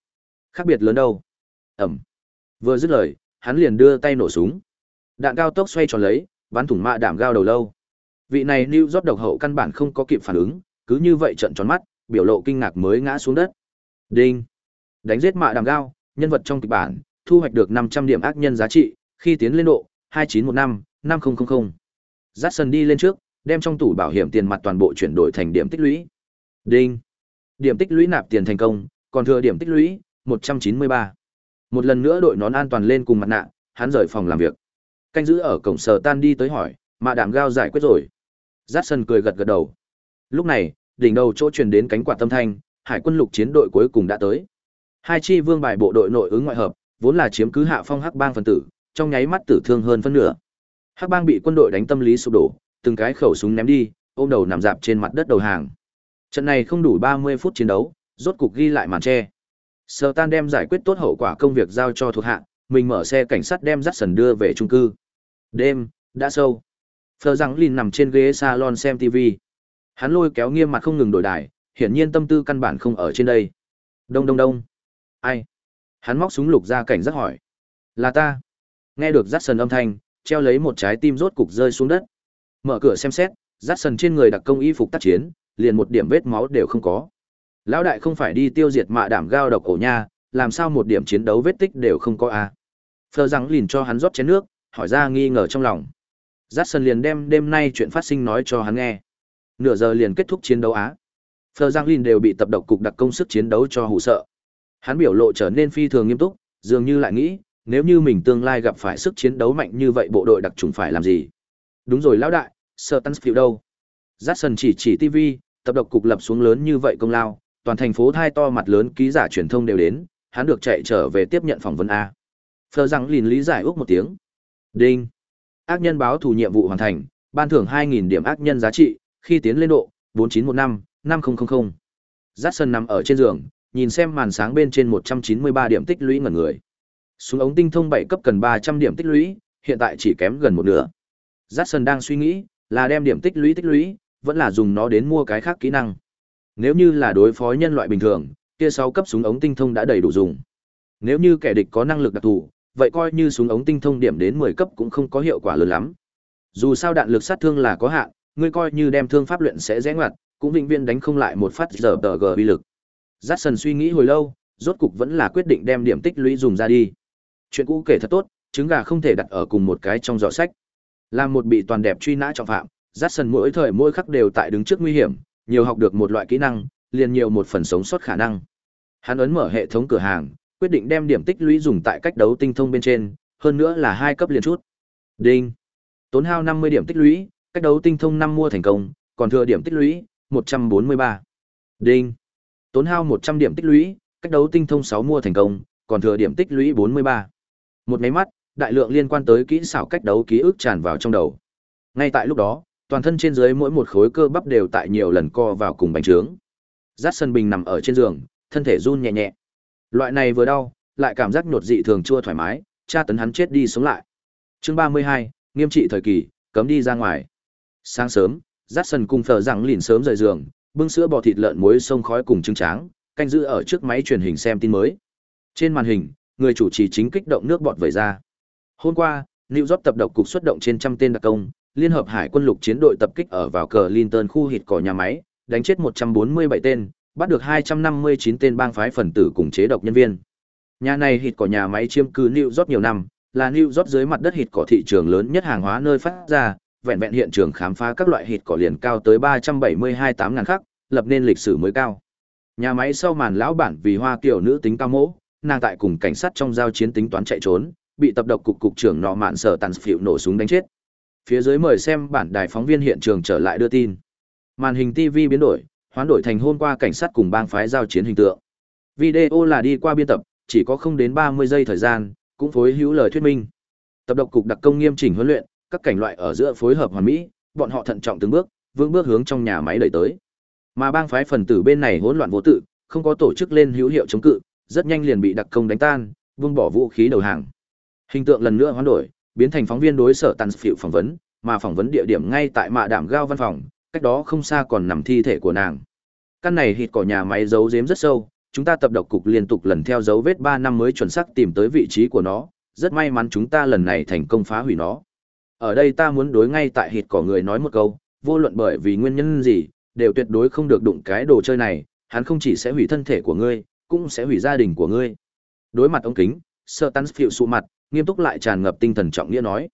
Khác biệt lớn đâu. Ẩm. Vừa dứt lời, hắn liền đưa tay nổ súng. Đạn cao tốc xoay tròn lấy, bắn thủng mạ đảm gao đầu lâu. Vị này New rót độc hậu căn bản không có kịp phản ứng, cứ như vậy trận tròn mắt, biểu lộ kinh ngạc mới ngã xuống đất. Đinh. Đánh giết mạ đảm gao, nhân vật trong kịch bản, thu hoạch được 500 điểm ác nhân giá trị, khi tiến lên độ 2915 5000. Jackson đi lên trước, đem trong tủ bảo hiểm tiền mặt toàn bộ chuyển đổi thành điểm tích lũy. Đinh. Điểm tích lũy nạp tiền thành công, còn thừa điểm tích lũy 193. Một lần nữa đội nón an toàn lên cùng mặt nạ, hắn rời phòng làm việc. Canh giữ ở cổng sở tan đi tới hỏi, mà đảm gao giải quyết rồi. Jackson cười gật gật đầu. Lúc này, đỉnh đầu chỗ truyền đến cánh quạt tâm thanh, hải quân lục chiến đội cuối cùng đã tới. Hai chi vương bài bộ đội nội ứng ngoại hợp, vốn là chiếm cứ hạ phong hắc bang phần tử, trong nháy mắt tử thương hơn phân nửa. Hắc bang bị quân đội đánh tâm lý sụp đổ, từng cái khẩu súng ném đi, ôm đầu nằm dạp trên mặt đất đầu hàng. Trận này không đủ 30 phút chiến đấu, rốt cục ghi lại màn tre Sở Tan đem giải quyết tốt hậu quả công việc giao cho thuộc hạ, mình mở xe cảnh sát đem dắt sần đưa về trung cư. Đêm đã sâu. Phờ rằng Lin nằm trên ghế salon xem TV. Hắn lôi kéo nghiêm mặt không ngừng đổi đài, hiển nhiên tâm tư căn bản không ở trên đây. Đông đông đông. Ai? Hắn móc súng lục ra cảnh giác hỏi. Là ta. Nghe được dắt sần âm thanh, treo lấy một trái tim rốt cục rơi xuống đất. Mở cửa xem xét, dắt sần trên người đặc công y phục tác chiến, liền một điểm vết máu đều không có. Lão đại không phải đi tiêu diệt mạ đảm gao độc ổ nha, làm sao một điểm chiến đấu vết tích đều không có a? À? Phờ rằng lìn cho hắn rót chén nước, hỏi ra nghi ngờ trong lòng. Jackson sân liền đem đêm nay chuyện phát sinh nói cho hắn nghe. Nửa giờ liền kết thúc chiến đấu á. Phờ Giang Linh đều bị tập độc cục đặc công sức chiến đấu cho hù sợ. Hắn biểu lộ trở nên phi thường nghiêm túc, dường như lại nghĩ, nếu như mình tương lai gặp phải sức chiến đấu mạnh như vậy bộ đội đặc trùng phải làm gì? Đúng rồi lão đại, Sir Tansfield đâu? Jackson chỉ chỉ TV, tập độc cục lập xuống lớn như vậy công lao, toàn thành phố thai to mặt lớn ký giả truyền thông đều đến, hắn được chạy trở về tiếp nhận phỏng vấn A. Phờ Giang Linh lý giải ước một tiếng. Đinh. Ác nhân báo thù nhiệm vụ hoàn thành, ban thưởng 2.000 điểm ác nhân giá trị, khi tiến lên độ 4915 5000. Jackson nằm ở trên giường, nhìn xem màn sáng bên trên 193 điểm tích lũy ngẩn người. Súng ống tinh thông 7 cấp cần 300 điểm tích lũy, hiện tại chỉ kém gần một nửa. Jackson đang suy nghĩ, là đem điểm tích lũy tích lũy, vẫn là dùng nó đến mua cái khác kỹ năng. Nếu như là đối phó nhân loại bình thường, kia 6 cấp súng ống tinh thông đã đầy đủ dùng. Nếu như kẻ địch có năng lực đặc thù, vậy coi như súng ống tinh thông điểm đến 10 cấp cũng không có hiệu quả lớn lắm. Dù sao đạn lực sát thương là có hạn, ngươi coi như đem thương pháp luyện sẽ rẽ ngoặt, cũng vĩnh viễn đánh không lại một phát giờ tờ gờ uy lực. Jackson suy nghĩ hồi lâu, rốt cục vẫn là quyết định đem điểm tích lũy dùng ra đi. Chuyện cũ kể thật tốt, trứng gà không thể đặt ở cùng một cái trong giỏ sách. Làm một bị toàn đẹp truy nã trọng phạm, Jackson mỗi thời mỗi khắc đều tại đứng trước nguy hiểm, nhiều học được một loại kỹ năng, liền nhiều một phần sống sót khả năng. Hắn ấn mở hệ thống cửa hàng, quyết định đem điểm tích lũy dùng tại cách đấu tinh thông bên trên, hơn nữa là hai cấp liền chút. Đinh. Tốn hao 50 điểm tích lũy, cách đấu tinh thông 5 mua thành công, còn thừa điểm tích lũy 143. Đinh. Tốn hao 100 điểm tích lũy, cách đấu tinh thông 6 mua thành công, còn thừa điểm tích lũy 43. Một máy mắt, đại lượng liên quan tới kỹ xảo cách đấu ký ức tràn vào trong đầu. Ngay tại lúc đó, toàn thân trên dưới mỗi một khối cơ bắp đều tại nhiều lần co vào cùng bánh trướng. Dát sân bình nằm ở trên giường, thân thể run nhẹ nhẹ. Loại này vừa đau, lại cảm giác nhột dị thường chua thoải mái, tra tấn hắn chết đi sống lại. Chương 32, nghiêm trị thời kỳ, cấm đi ra ngoài. Sáng sớm, Dát sân cùng phở rằng lìn sớm rời giường, bưng sữa bò thịt lợn muối sông khói cùng trứng tráng, canh giữ ở trước máy truyền hình xem tin mới. Trên màn hình, người chủ trì chính kích động nước bọt vẩy ra. Hôm qua, New York tập độc cục xuất động trên trăm tên đặc công, Liên hợp Hải quân lục chiến đội tập kích ở vào cờ Linton khu hịt cỏ nhà máy, đánh chết 147 tên, bắt được 259 tên bang phái phần tử cùng chế độc nhân viên. Nhà này hịt cỏ nhà máy chiếm cứ New York nhiều năm, là New York dưới mặt đất hịt cỏ thị trường lớn nhất hàng hóa nơi phát ra, vẹn vẹn hiện trường khám phá các loại hịt cỏ liền cao tới 372 ngàn khắc, lập nên lịch sử mới cao. Nhà máy sau màn lão bản vì hoa kiểu nữ tính cao mỗ, nàng tại cùng cảnh sát trong giao chiến tính toán chạy trốn, bị tập độc cục cục trưởng nọ mạn sở tàn phiệu nổ súng đánh chết. Phía dưới mời xem bản đài phóng viên hiện trường trở lại đưa tin. Màn hình TV biến đổi, hoán đổi thành hôm qua cảnh sát cùng bang phái giao chiến hình tượng. Video là đi qua biên tập, chỉ có không đến 30 giây thời gian, cũng phối hữu lời thuyết minh. Tập độc cục đặc công nghiêm chỉnh huấn luyện, các cảnh loại ở giữa phối hợp hoàn mỹ, bọn họ thận trọng từng bước, vững bước hướng trong nhà máy đẩy tới. Mà bang phái phần tử bên này hỗn loạn vô tự, không có tổ chức lên hữu hiệu chống cự, rất nhanh liền bị đặc công đánh tan, vung bỏ vũ khí đầu hàng. Hình tượng lần nữa hoán đổi, biến thành phóng viên đối sở tàn phiệu phỏng vấn, mà phỏng vấn địa điểm ngay tại mạ đảm gao văn phòng, cách đó không xa còn nằm thi thể của nàng. Căn này hịt cỏ nhà máy giấu giếm rất sâu, chúng ta tập độc cục liên tục lần theo dấu vết 3 năm mới chuẩn xác tìm tới vị trí của nó, rất may mắn chúng ta lần này thành công phá hủy nó. Ở đây ta muốn đối ngay tại hịt cỏ người nói một câu, vô luận bởi vì nguyên nhân gì, đều tuyệt đối không được đụng cái đồ chơi này, hắn không chỉ sẽ hủy thân thể của ngươi, cũng sẽ hủy gia đình của ngươi. Đối mặt ống kính, sợ tắn phiệu sụ mặt, nghiêm túc lại tràn ngập tinh thần trọng nghĩa nói.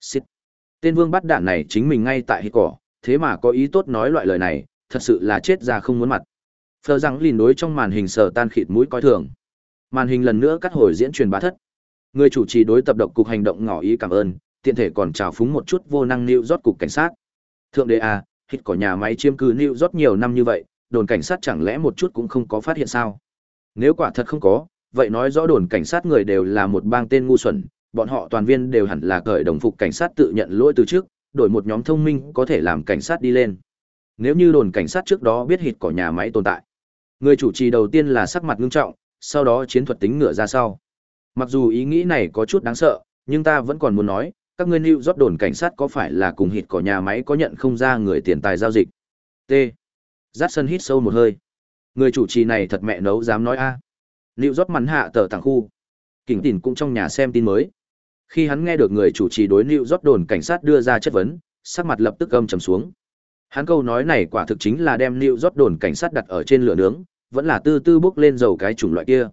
Xịt. Tên vương bắt đạn này chính mình ngay tại hít cỏ, thế mà có ý tốt nói loại lời này, thật sự là chết ra không muốn mặt. Phờ rằng lìn đối trong màn hình sờ tan khịt mũi coi thường. Màn hình lần nữa cắt hồi diễn truyền bá thất. Người chủ trì đối tập độc cục hành động ngỏ ý cảm ơn, tiện thể còn chào phúng một chút vô năng lưu rót cục cảnh sát. Thượng đế à, hít cỏ nhà máy chiếm cư lưu rót nhiều năm như vậy, đồn cảnh sát chẳng lẽ một chút cũng không có phát hiện sao? Nếu quả thật không có, vậy nói rõ đồn cảnh sát người đều là một bang tên ngu xuẩn, bọn họ toàn viên đều hẳn là cởi đồng phục cảnh sát tự nhận lỗi từ trước, đổi một nhóm thông minh có thể làm cảnh sát đi lên. Nếu như đồn cảnh sát trước đó biết hịt cỏ nhà máy tồn tại. Người chủ trì đầu tiên là sắc mặt ngưng trọng, sau đó chiến thuật tính ngựa ra sau. Mặc dù ý nghĩ này có chút đáng sợ, nhưng ta vẫn còn muốn nói, các ngươi lưu rót đồn cảnh sát có phải là cùng hịt cỏ nhà máy có nhận không ra người tiền tài giao dịch. T. Giác sân hít sâu một hơi. Người chủ trì này thật mẹ nấu dám nói a. À. Lưu rót mắn hạ tờ tàng khu. Kỉnh tỉn cũng trong nhà xem tin mới. Khi hắn nghe được người chủ trì đối Lưu rót đồn cảnh sát đưa ra chất vấn, sắc mặt lập tức âm trầm xuống. Hắn câu nói này quả thực chính là đem Lưu rót đồn cảnh sát đặt ở trên lửa nướng, vẫn là tư tư bốc lên dầu cái chủng loại kia.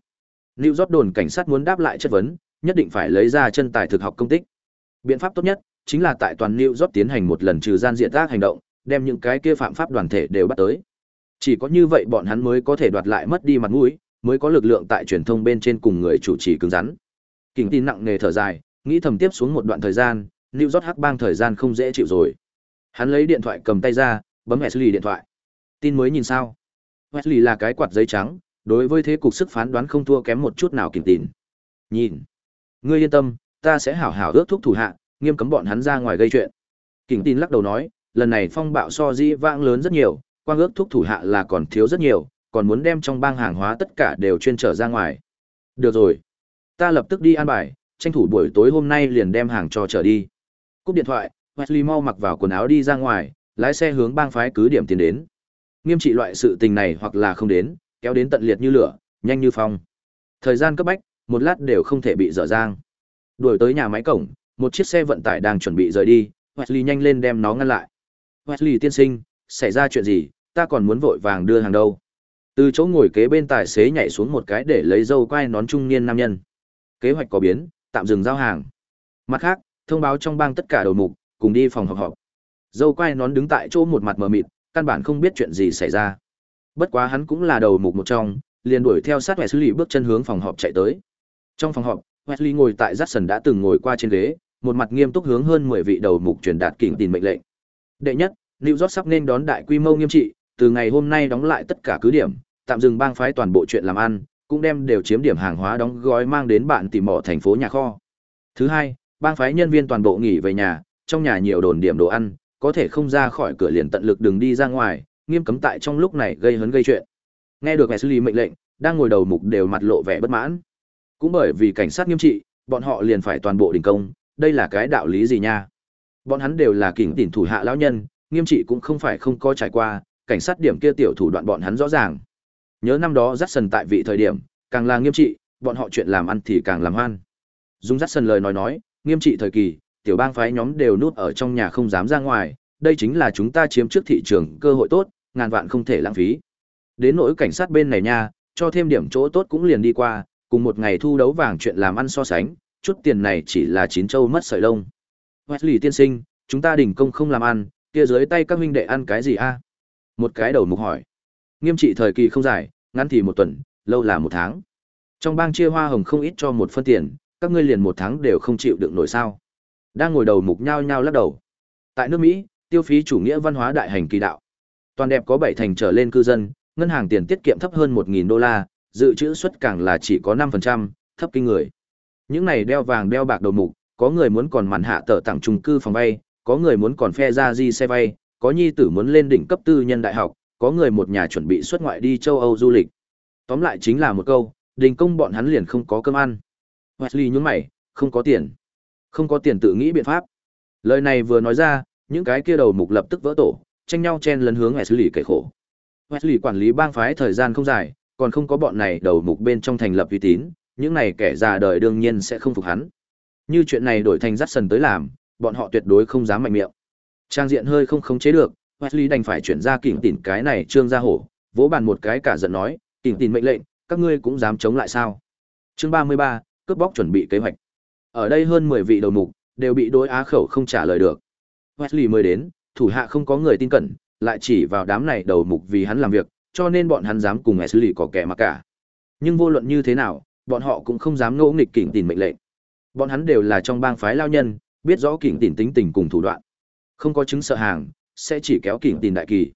Lưu rót đồn cảnh sát muốn đáp lại chất vấn, nhất định phải lấy ra chân tài thực học công tích. Biện pháp tốt nhất chính là tại toàn Lưu rót tiến hành một lần trừ gian diện tác hành động, đem những cái kia phạm pháp đoàn thể đều bắt tới. Chỉ có như vậy bọn hắn mới có thể đoạt lại mất đi mặt mũi, mới có lực lượng tại truyền thông bên trên cùng người chủ trì cứng rắn. Kình tin nặng nề thở dài, nghĩ thầm tiếp xuống một đoạn thời gian, New York hắc bang thời gian không dễ chịu rồi. Hắn lấy điện thoại cầm tay ra, bấm Wesley điện thoại. Tin mới nhìn sao? Wesley là cái quạt giấy trắng, đối với thế cục sức phán đoán không thua kém một chút nào kình tin. Nhìn. Ngươi yên tâm, ta sẽ hảo hảo ước thúc thủ hạ, nghiêm cấm bọn hắn ra ngoài gây chuyện. Kình tin lắc đầu nói, lần này phong bạo so di vãng lớn rất nhiều, quang ước thúc thủ hạ là còn thiếu rất nhiều, còn muốn đem trong bang hàng hóa tất cả đều chuyên trở ra ngoài. Được rồi. Ta lập tức đi an bài, tranh thủ buổi tối hôm nay liền đem hàng cho trở đi. Cúp điện thoại, Wesley mau mặc vào quần áo đi ra ngoài, lái xe hướng bang phái cứ điểm tiến đến. Nghiêm trị loại sự tình này hoặc là không đến, kéo đến tận liệt như lửa, nhanh như phong. Thời gian cấp bách, một lát đều không thể bị dở dang. Đuổi tới nhà máy cổng, một chiếc xe vận tải đang chuẩn bị rời đi, Wesley nhanh lên đem nó ngăn lại. Wesley tiên sinh, xảy ra chuyện gì, ta còn muốn vội vàng đưa hàng đâu. Từ chỗ ngồi kế bên tài xế nhảy xuống một cái để lấy dâu quai nón trung niên nam nhân. Kế hoạch có biến, tạm dừng giao hàng. Mặt khác, thông báo trong bang tất cả đầu mục, cùng đi phòng họp họp. Dâu quai nón đứng tại chỗ một mặt mờ mịt, căn bản không biết chuyện gì xảy ra. Bất quá hắn cũng là đầu mục một trong, liền đuổi theo sát vẻ xử lý bước chân hướng phòng họp chạy tới. Trong phòng họp, Wesley ngồi tại Jackson đã từng ngồi qua trên ghế, một mặt nghiêm túc hướng hơn 10 vị đầu mục truyền đạt kỉnh tin mệnh lệnh. Đệ nhất, New York sắp nên đón đại quy mô nghiêm trị, từ ngày hôm nay đóng lại tất cả cứ điểm, tạm dừng bang phái toàn bộ chuyện làm ăn, cũng đem đều chiếm điểm hàng hóa đóng gói mang đến bạn tìm mỏ thành phố nhà kho. Thứ hai, bang phái nhân viên toàn bộ nghỉ về nhà, trong nhà nhiều đồn điểm đồ ăn, có thể không ra khỏi cửa liền tận lực đừng đi ra ngoài, nghiêm cấm tại trong lúc này gây hấn gây chuyện. Nghe được mẹ xử lý mệnh lệnh, đang ngồi đầu mục đều mặt lộ vẻ bất mãn. Cũng bởi vì cảnh sát nghiêm trị, bọn họ liền phải toàn bộ đình công, đây là cái đạo lý gì nha? Bọn hắn đều là kỉnh tỉnh thủ hạ lão nhân, nghiêm trị cũng không phải không có trải qua, cảnh sát điểm kia tiểu thủ đoạn bọn hắn rõ ràng. Nhớ năm đó dắt sần tại vị thời điểm, càng là nghiêm trị, bọn họ chuyện làm ăn thì càng làm hoan. dùng dắt sần lời nói nói, nghiêm trị thời kỳ, tiểu bang phái nhóm đều núp ở trong nhà không dám ra ngoài, đây chính là chúng ta chiếm trước thị trường cơ hội tốt, ngàn vạn không thể lãng phí. Đến nỗi cảnh sát bên này nha, cho thêm điểm chỗ tốt cũng liền đi qua, cùng một ngày thu đấu vàng chuyện làm ăn so sánh, chút tiền này chỉ là chín châu mất sợi lông. Wesley tiên sinh, chúng ta đình công không làm ăn, kia dưới tay các huynh đệ ăn cái gì a? Một cái đầu mục hỏi. Nghiêm trị thời kỳ không dài, ngắn thì một tuần, lâu là một tháng. Trong bang chia hoa hồng không ít cho một phân tiền, các ngươi liền một tháng đều không chịu đựng nổi sao. Đang ngồi đầu mục nhau nhau lắc đầu. Tại nước Mỹ, tiêu phí chủ nghĩa văn hóa đại hành kỳ đạo. Toàn đẹp có bảy thành trở lên cư dân, ngân hàng tiền tiết kiệm thấp hơn một nghìn đô la, dự trữ suất càng là chỉ có năm phần trăm, thấp kinh người. Những này đeo vàng đeo bạc đầu mục, có người muốn còn màn hạ tờ tặng trung cư phòng vay, có người muốn còn phe ra di xe vay, có nhi tử muốn lên đỉnh cấp tư nhân đại học, có người một nhà chuẩn bị xuất ngoại đi châu Âu du lịch. Tóm lại chính là một câu, đình công bọn hắn liền không có cơm ăn. Wesley nhún mày, không có tiền. Không có tiền tự nghĩ biện pháp. Lời này vừa nói ra, những cái kia đầu mục lập tức vỡ tổ, tranh nhau chen lấn hướng Wesley kể khổ. Wesley quản lý bang phái thời gian không dài, còn không có bọn này đầu mục bên trong thành lập uy tín, những này kẻ già đời đương nhiên sẽ không phục hắn. Như chuyện này đổi thành dắt sần tới làm, bọn họ tuyệt đối không dám mạnh miệng. Trang diện hơi không khống chế được, Wesley đành phải chuyển ra kỉnh tỉn cái này trương gia hổ, vỗ bàn một cái cả giận nói, kỉnh tỉn mệnh lệnh, các ngươi cũng dám chống lại sao? Chương 33, cướp bóc chuẩn bị kế hoạch. Ở đây hơn 10 vị đầu mục đều bị đối á khẩu không trả lời được. Wesley mới đến, thủ hạ không có người tin cẩn, lại chỉ vào đám này đầu mục vì hắn làm việc, cho nên bọn hắn dám cùng Wesley có kẻ mà cả. Nhưng vô luận như thế nào, bọn họ cũng không dám ngỗ nghịch kỉnh tìm mệnh lệnh. Bọn hắn đều là trong bang phái lao nhân, biết rõ kỉnh tìm tính tình cùng thủ đoạn. Không có chứng sợ hàng, sẽ chỉ kéo kỉnh tìm đại kỳ.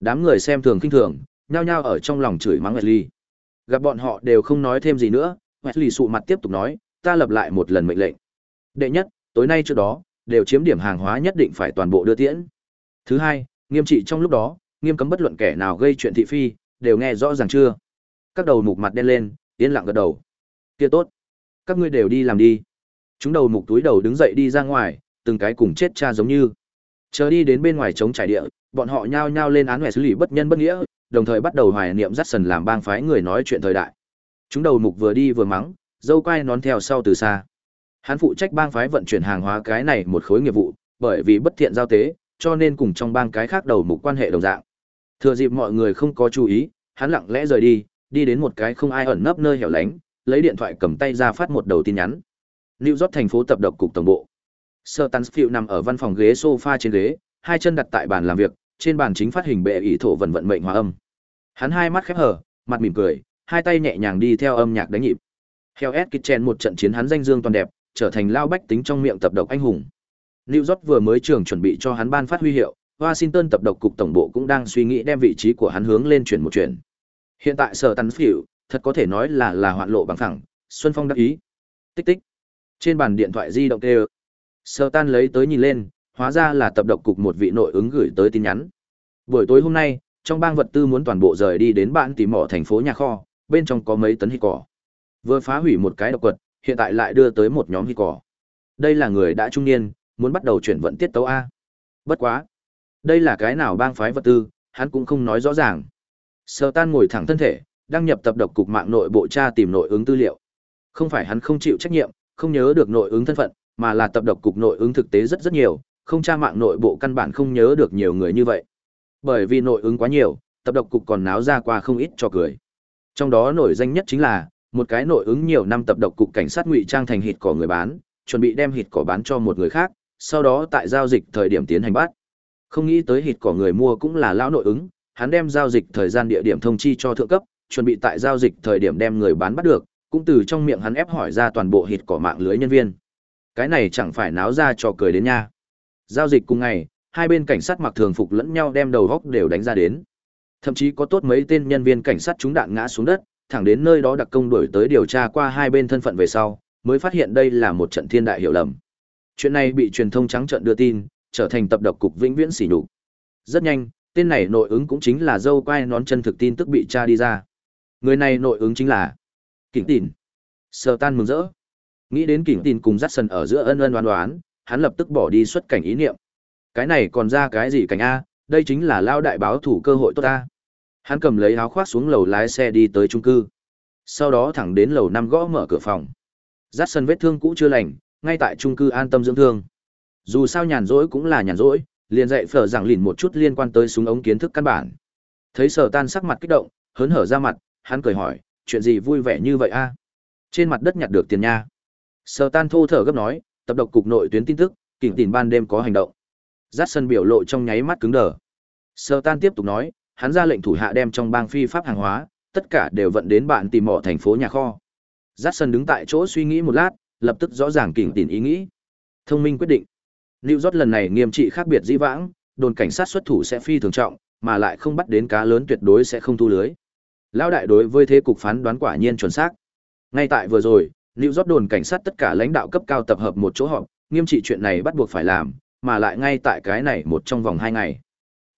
Đám người xem thường kinh thường, nhao nhao ở trong lòng chửi mắng Wesley. Gặp bọn họ đều không nói thêm gì nữa, Wesley sụ mặt tiếp tục nói, ta lập lại một lần mệnh lệnh. Đệ nhất, tối nay trước đó, đều chiếm điểm hàng hóa nhất định phải toàn bộ đưa tiễn. Thứ hai, nghiêm trị trong lúc đó, nghiêm cấm bất luận kẻ nào gây chuyện thị phi, đều nghe rõ ràng chưa? Các đầu mục mặt đen lên, yên lặng gật đầu. Kia tốt, các ngươi đều đi làm đi. Chúng đầu mục túi đầu đứng dậy đi ra ngoài, từng cái cùng chết cha giống như. Chờ đi đến bên ngoài chống trải địa, bọn họ nhao nhao lên án xử lý bất nhân bất nghĩa, đồng thời bắt đầu hoài niệm dắt sần làm bang phái người nói chuyện thời đại. Chúng đầu mục vừa đi vừa mắng, dâu quay nón theo sau từ xa. Hắn phụ trách bang phái vận chuyển hàng hóa cái này một khối nghiệp vụ, bởi vì bất thiện giao tế, cho nên cùng trong bang cái khác đầu mục quan hệ đồng dạng. Thừa dịp mọi người không có chú ý, hắn lặng lẽ rời đi, đi đến một cái không ai ẩn nấp nơi hẻo lánh, lấy điện thoại cầm tay ra phát một đầu tin nhắn. Lưu York thành phố tập độc cục tổng bộ. Sir Tansfield nằm ở văn phòng ghế sofa trên ghế, hai chân đặt tại bàn làm việc, trên bàn chính phát hình bệ ý thổ vận vận mệnh hòa âm. Hắn hai mắt khép hờ, mặt mỉm cười, hai tay nhẹ nhàng đi theo âm nhạc đánh nhịp. Hell Kitchen một trận chiến hắn danh dương toàn đẹp, trở thành lao bách tính trong miệng tập độc anh hùng. New York vừa mới trường chuẩn bị cho hắn ban phát huy hiệu, Washington tập độc cục tổng bộ cũng đang suy nghĩ đem vị trí của hắn hướng lên chuyển một chuyển. Hiện tại sở tắn phiểu, thật có thể nói là là hoạn lộ bằng phẳng, Xuân Phong đắc ý. Tích tích. Trên bàn điện thoại di động kêu. Sơ tan lấy tới nhìn lên, hóa ra là tập độc cục một vị nội ứng gửi tới tin nhắn. Buổi tối hôm nay, trong bang vật tư muốn toàn bộ rời đi đến bạn tìm mỏ thành phố nhà kho, bên trong có mấy tấn hít cỏ. Vừa phá hủy một cái độc quật, hiện tại lại đưa tới một nhóm hít cỏ. Đây là người đã trung niên, muốn bắt đầu chuyển vận tiết tấu A. Bất quá. Đây là cái nào bang phái vật tư, hắn cũng không nói rõ ràng. Sơ tan ngồi thẳng thân thể, đăng nhập tập độc cục mạng nội bộ tra tìm nội ứng tư liệu. Không phải hắn không chịu trách nhiệm, không nhớ được nội ứng thân phận, mà là tập độc cục nội ứng thực tế rất rất nhiều, không tra mạng nội bộ căn bản không nhớ được nhiều người như vậy. Bởi vì nội ứng quá nhiều, tập độc cục còn náo ra qua không ít cho cười. Trong đó nổi danh nhất chính là một cái nội ứng nhiều năm tập độc cục cảnh sát ngụy trang thành hịt cỏ người bán, chuẩn bị đem hịt cỏ bán cho một người khác, sau đó tại giao dịch thời điểm tiến hành bắt. Không nghĩ tới hịt cỏ người mua cũng là lão nội ứng, hắn đem giao dịch thời gian địa điểm thông chi cho thượng cấp, chuẩn bị tại giao dịch thời điểm đem người bán bắt được, cũng từ trong miệng hắn ép hỏi ra toàn bộ hịt cỏ mạng lưới nhân viên. Cái này chẳng phải náo ra cho cười đến nha. Giao dịch cùng ngày, hai bên cảnh sát mặc thường phục lẫn nhau đem đầu góc đều đánh ra đến. Thậm chí có tốt mấy tên nhân viên cảnh sát trúng đạn ngã xuống đất, thẳng đến nơi đó đặc công đuổi tới điều tra qua hai bên thân phận về sau, mới phát hiện đây là một trận thiên đại hiểu lầm. Chuyện này bị truyền thông trắng trợn đưa tin, trở thành tập độc cục vĩnh viễn sỉ nhục. Rất nhanh, tên này nội ứng cũng chính là dâu quai nón chân thực tin tức bị tra đi ra. Người này nội ứng chính là Kỉnh Tìn. Sở Tan mừng rỡ. Nghĩ đến Kỉnh tin cùng Jackson ở giữa ân ân đoán đoán, hắn lập tức bỏ đi xuất cảnh ý niệm. Cái này còn ra cái gì cảnh a, đây chính là lao đại báo thủ cơ hội tốt ta. Hắn cầm lấy áo khoác xuống lầu lái xe đi tới trung cư. Sau đó thẳng đến lầu năm gõ mở cửa phòng. Jackson vết thương cũ chưa lành, ngay tại trung cư an tâm dưỡng thương. Dù sao nhàn rỗi cũng là nhàn rỗi, liền dạy phở giảng lìn một chút liên quan tới súng ống kiến thức căn bản. Thấy sở tan sắc mặt kích động, hớn hở ra mặt, hắn cười hỏi, chuyện gì vui vẻ như vậy a? Trên mặt đất nhặt được tiền nha. Sở tan thô thở gấp nói, tập độc cục nội tuyến tin tức, kỉnh tỉnh ban đêm có hành động. Giác sân biểu lộ trong nháy mắt cứng đờ. Sở tan tiếp tục nói, hắn ra lệnh thủ hạ đem trong bang phi pháp hàng hóa, tất cả đều vận đến bạn tìm mỏ thành phố nhà kho. Giác sân đứng tại chỗ suy nghĩ một lát, lập tức rõ ràng kỉnh tỉnh ý nghĩ. Thông minh quyết định. New York lần này nghiêm trị khác biệt dĩ vãng, đồn cảnh sát xuất thủ sẽ phi thường trọng, mà lại không bắt đến cá lớn tuyệt đối sẽ không thu lưới. Lão đại đối với thế cục phán đoán quả nhiên chuẩn xác. Ngay tại vừa rồi, Lưu York đồn cảnh sát tất cả lãnh đạo cấp cao tập hợp một chỗ họp, nghiêm trị chuyện này bắt buộc phải làm, mà lại ngay tại cái này một trong vòng hai ngày.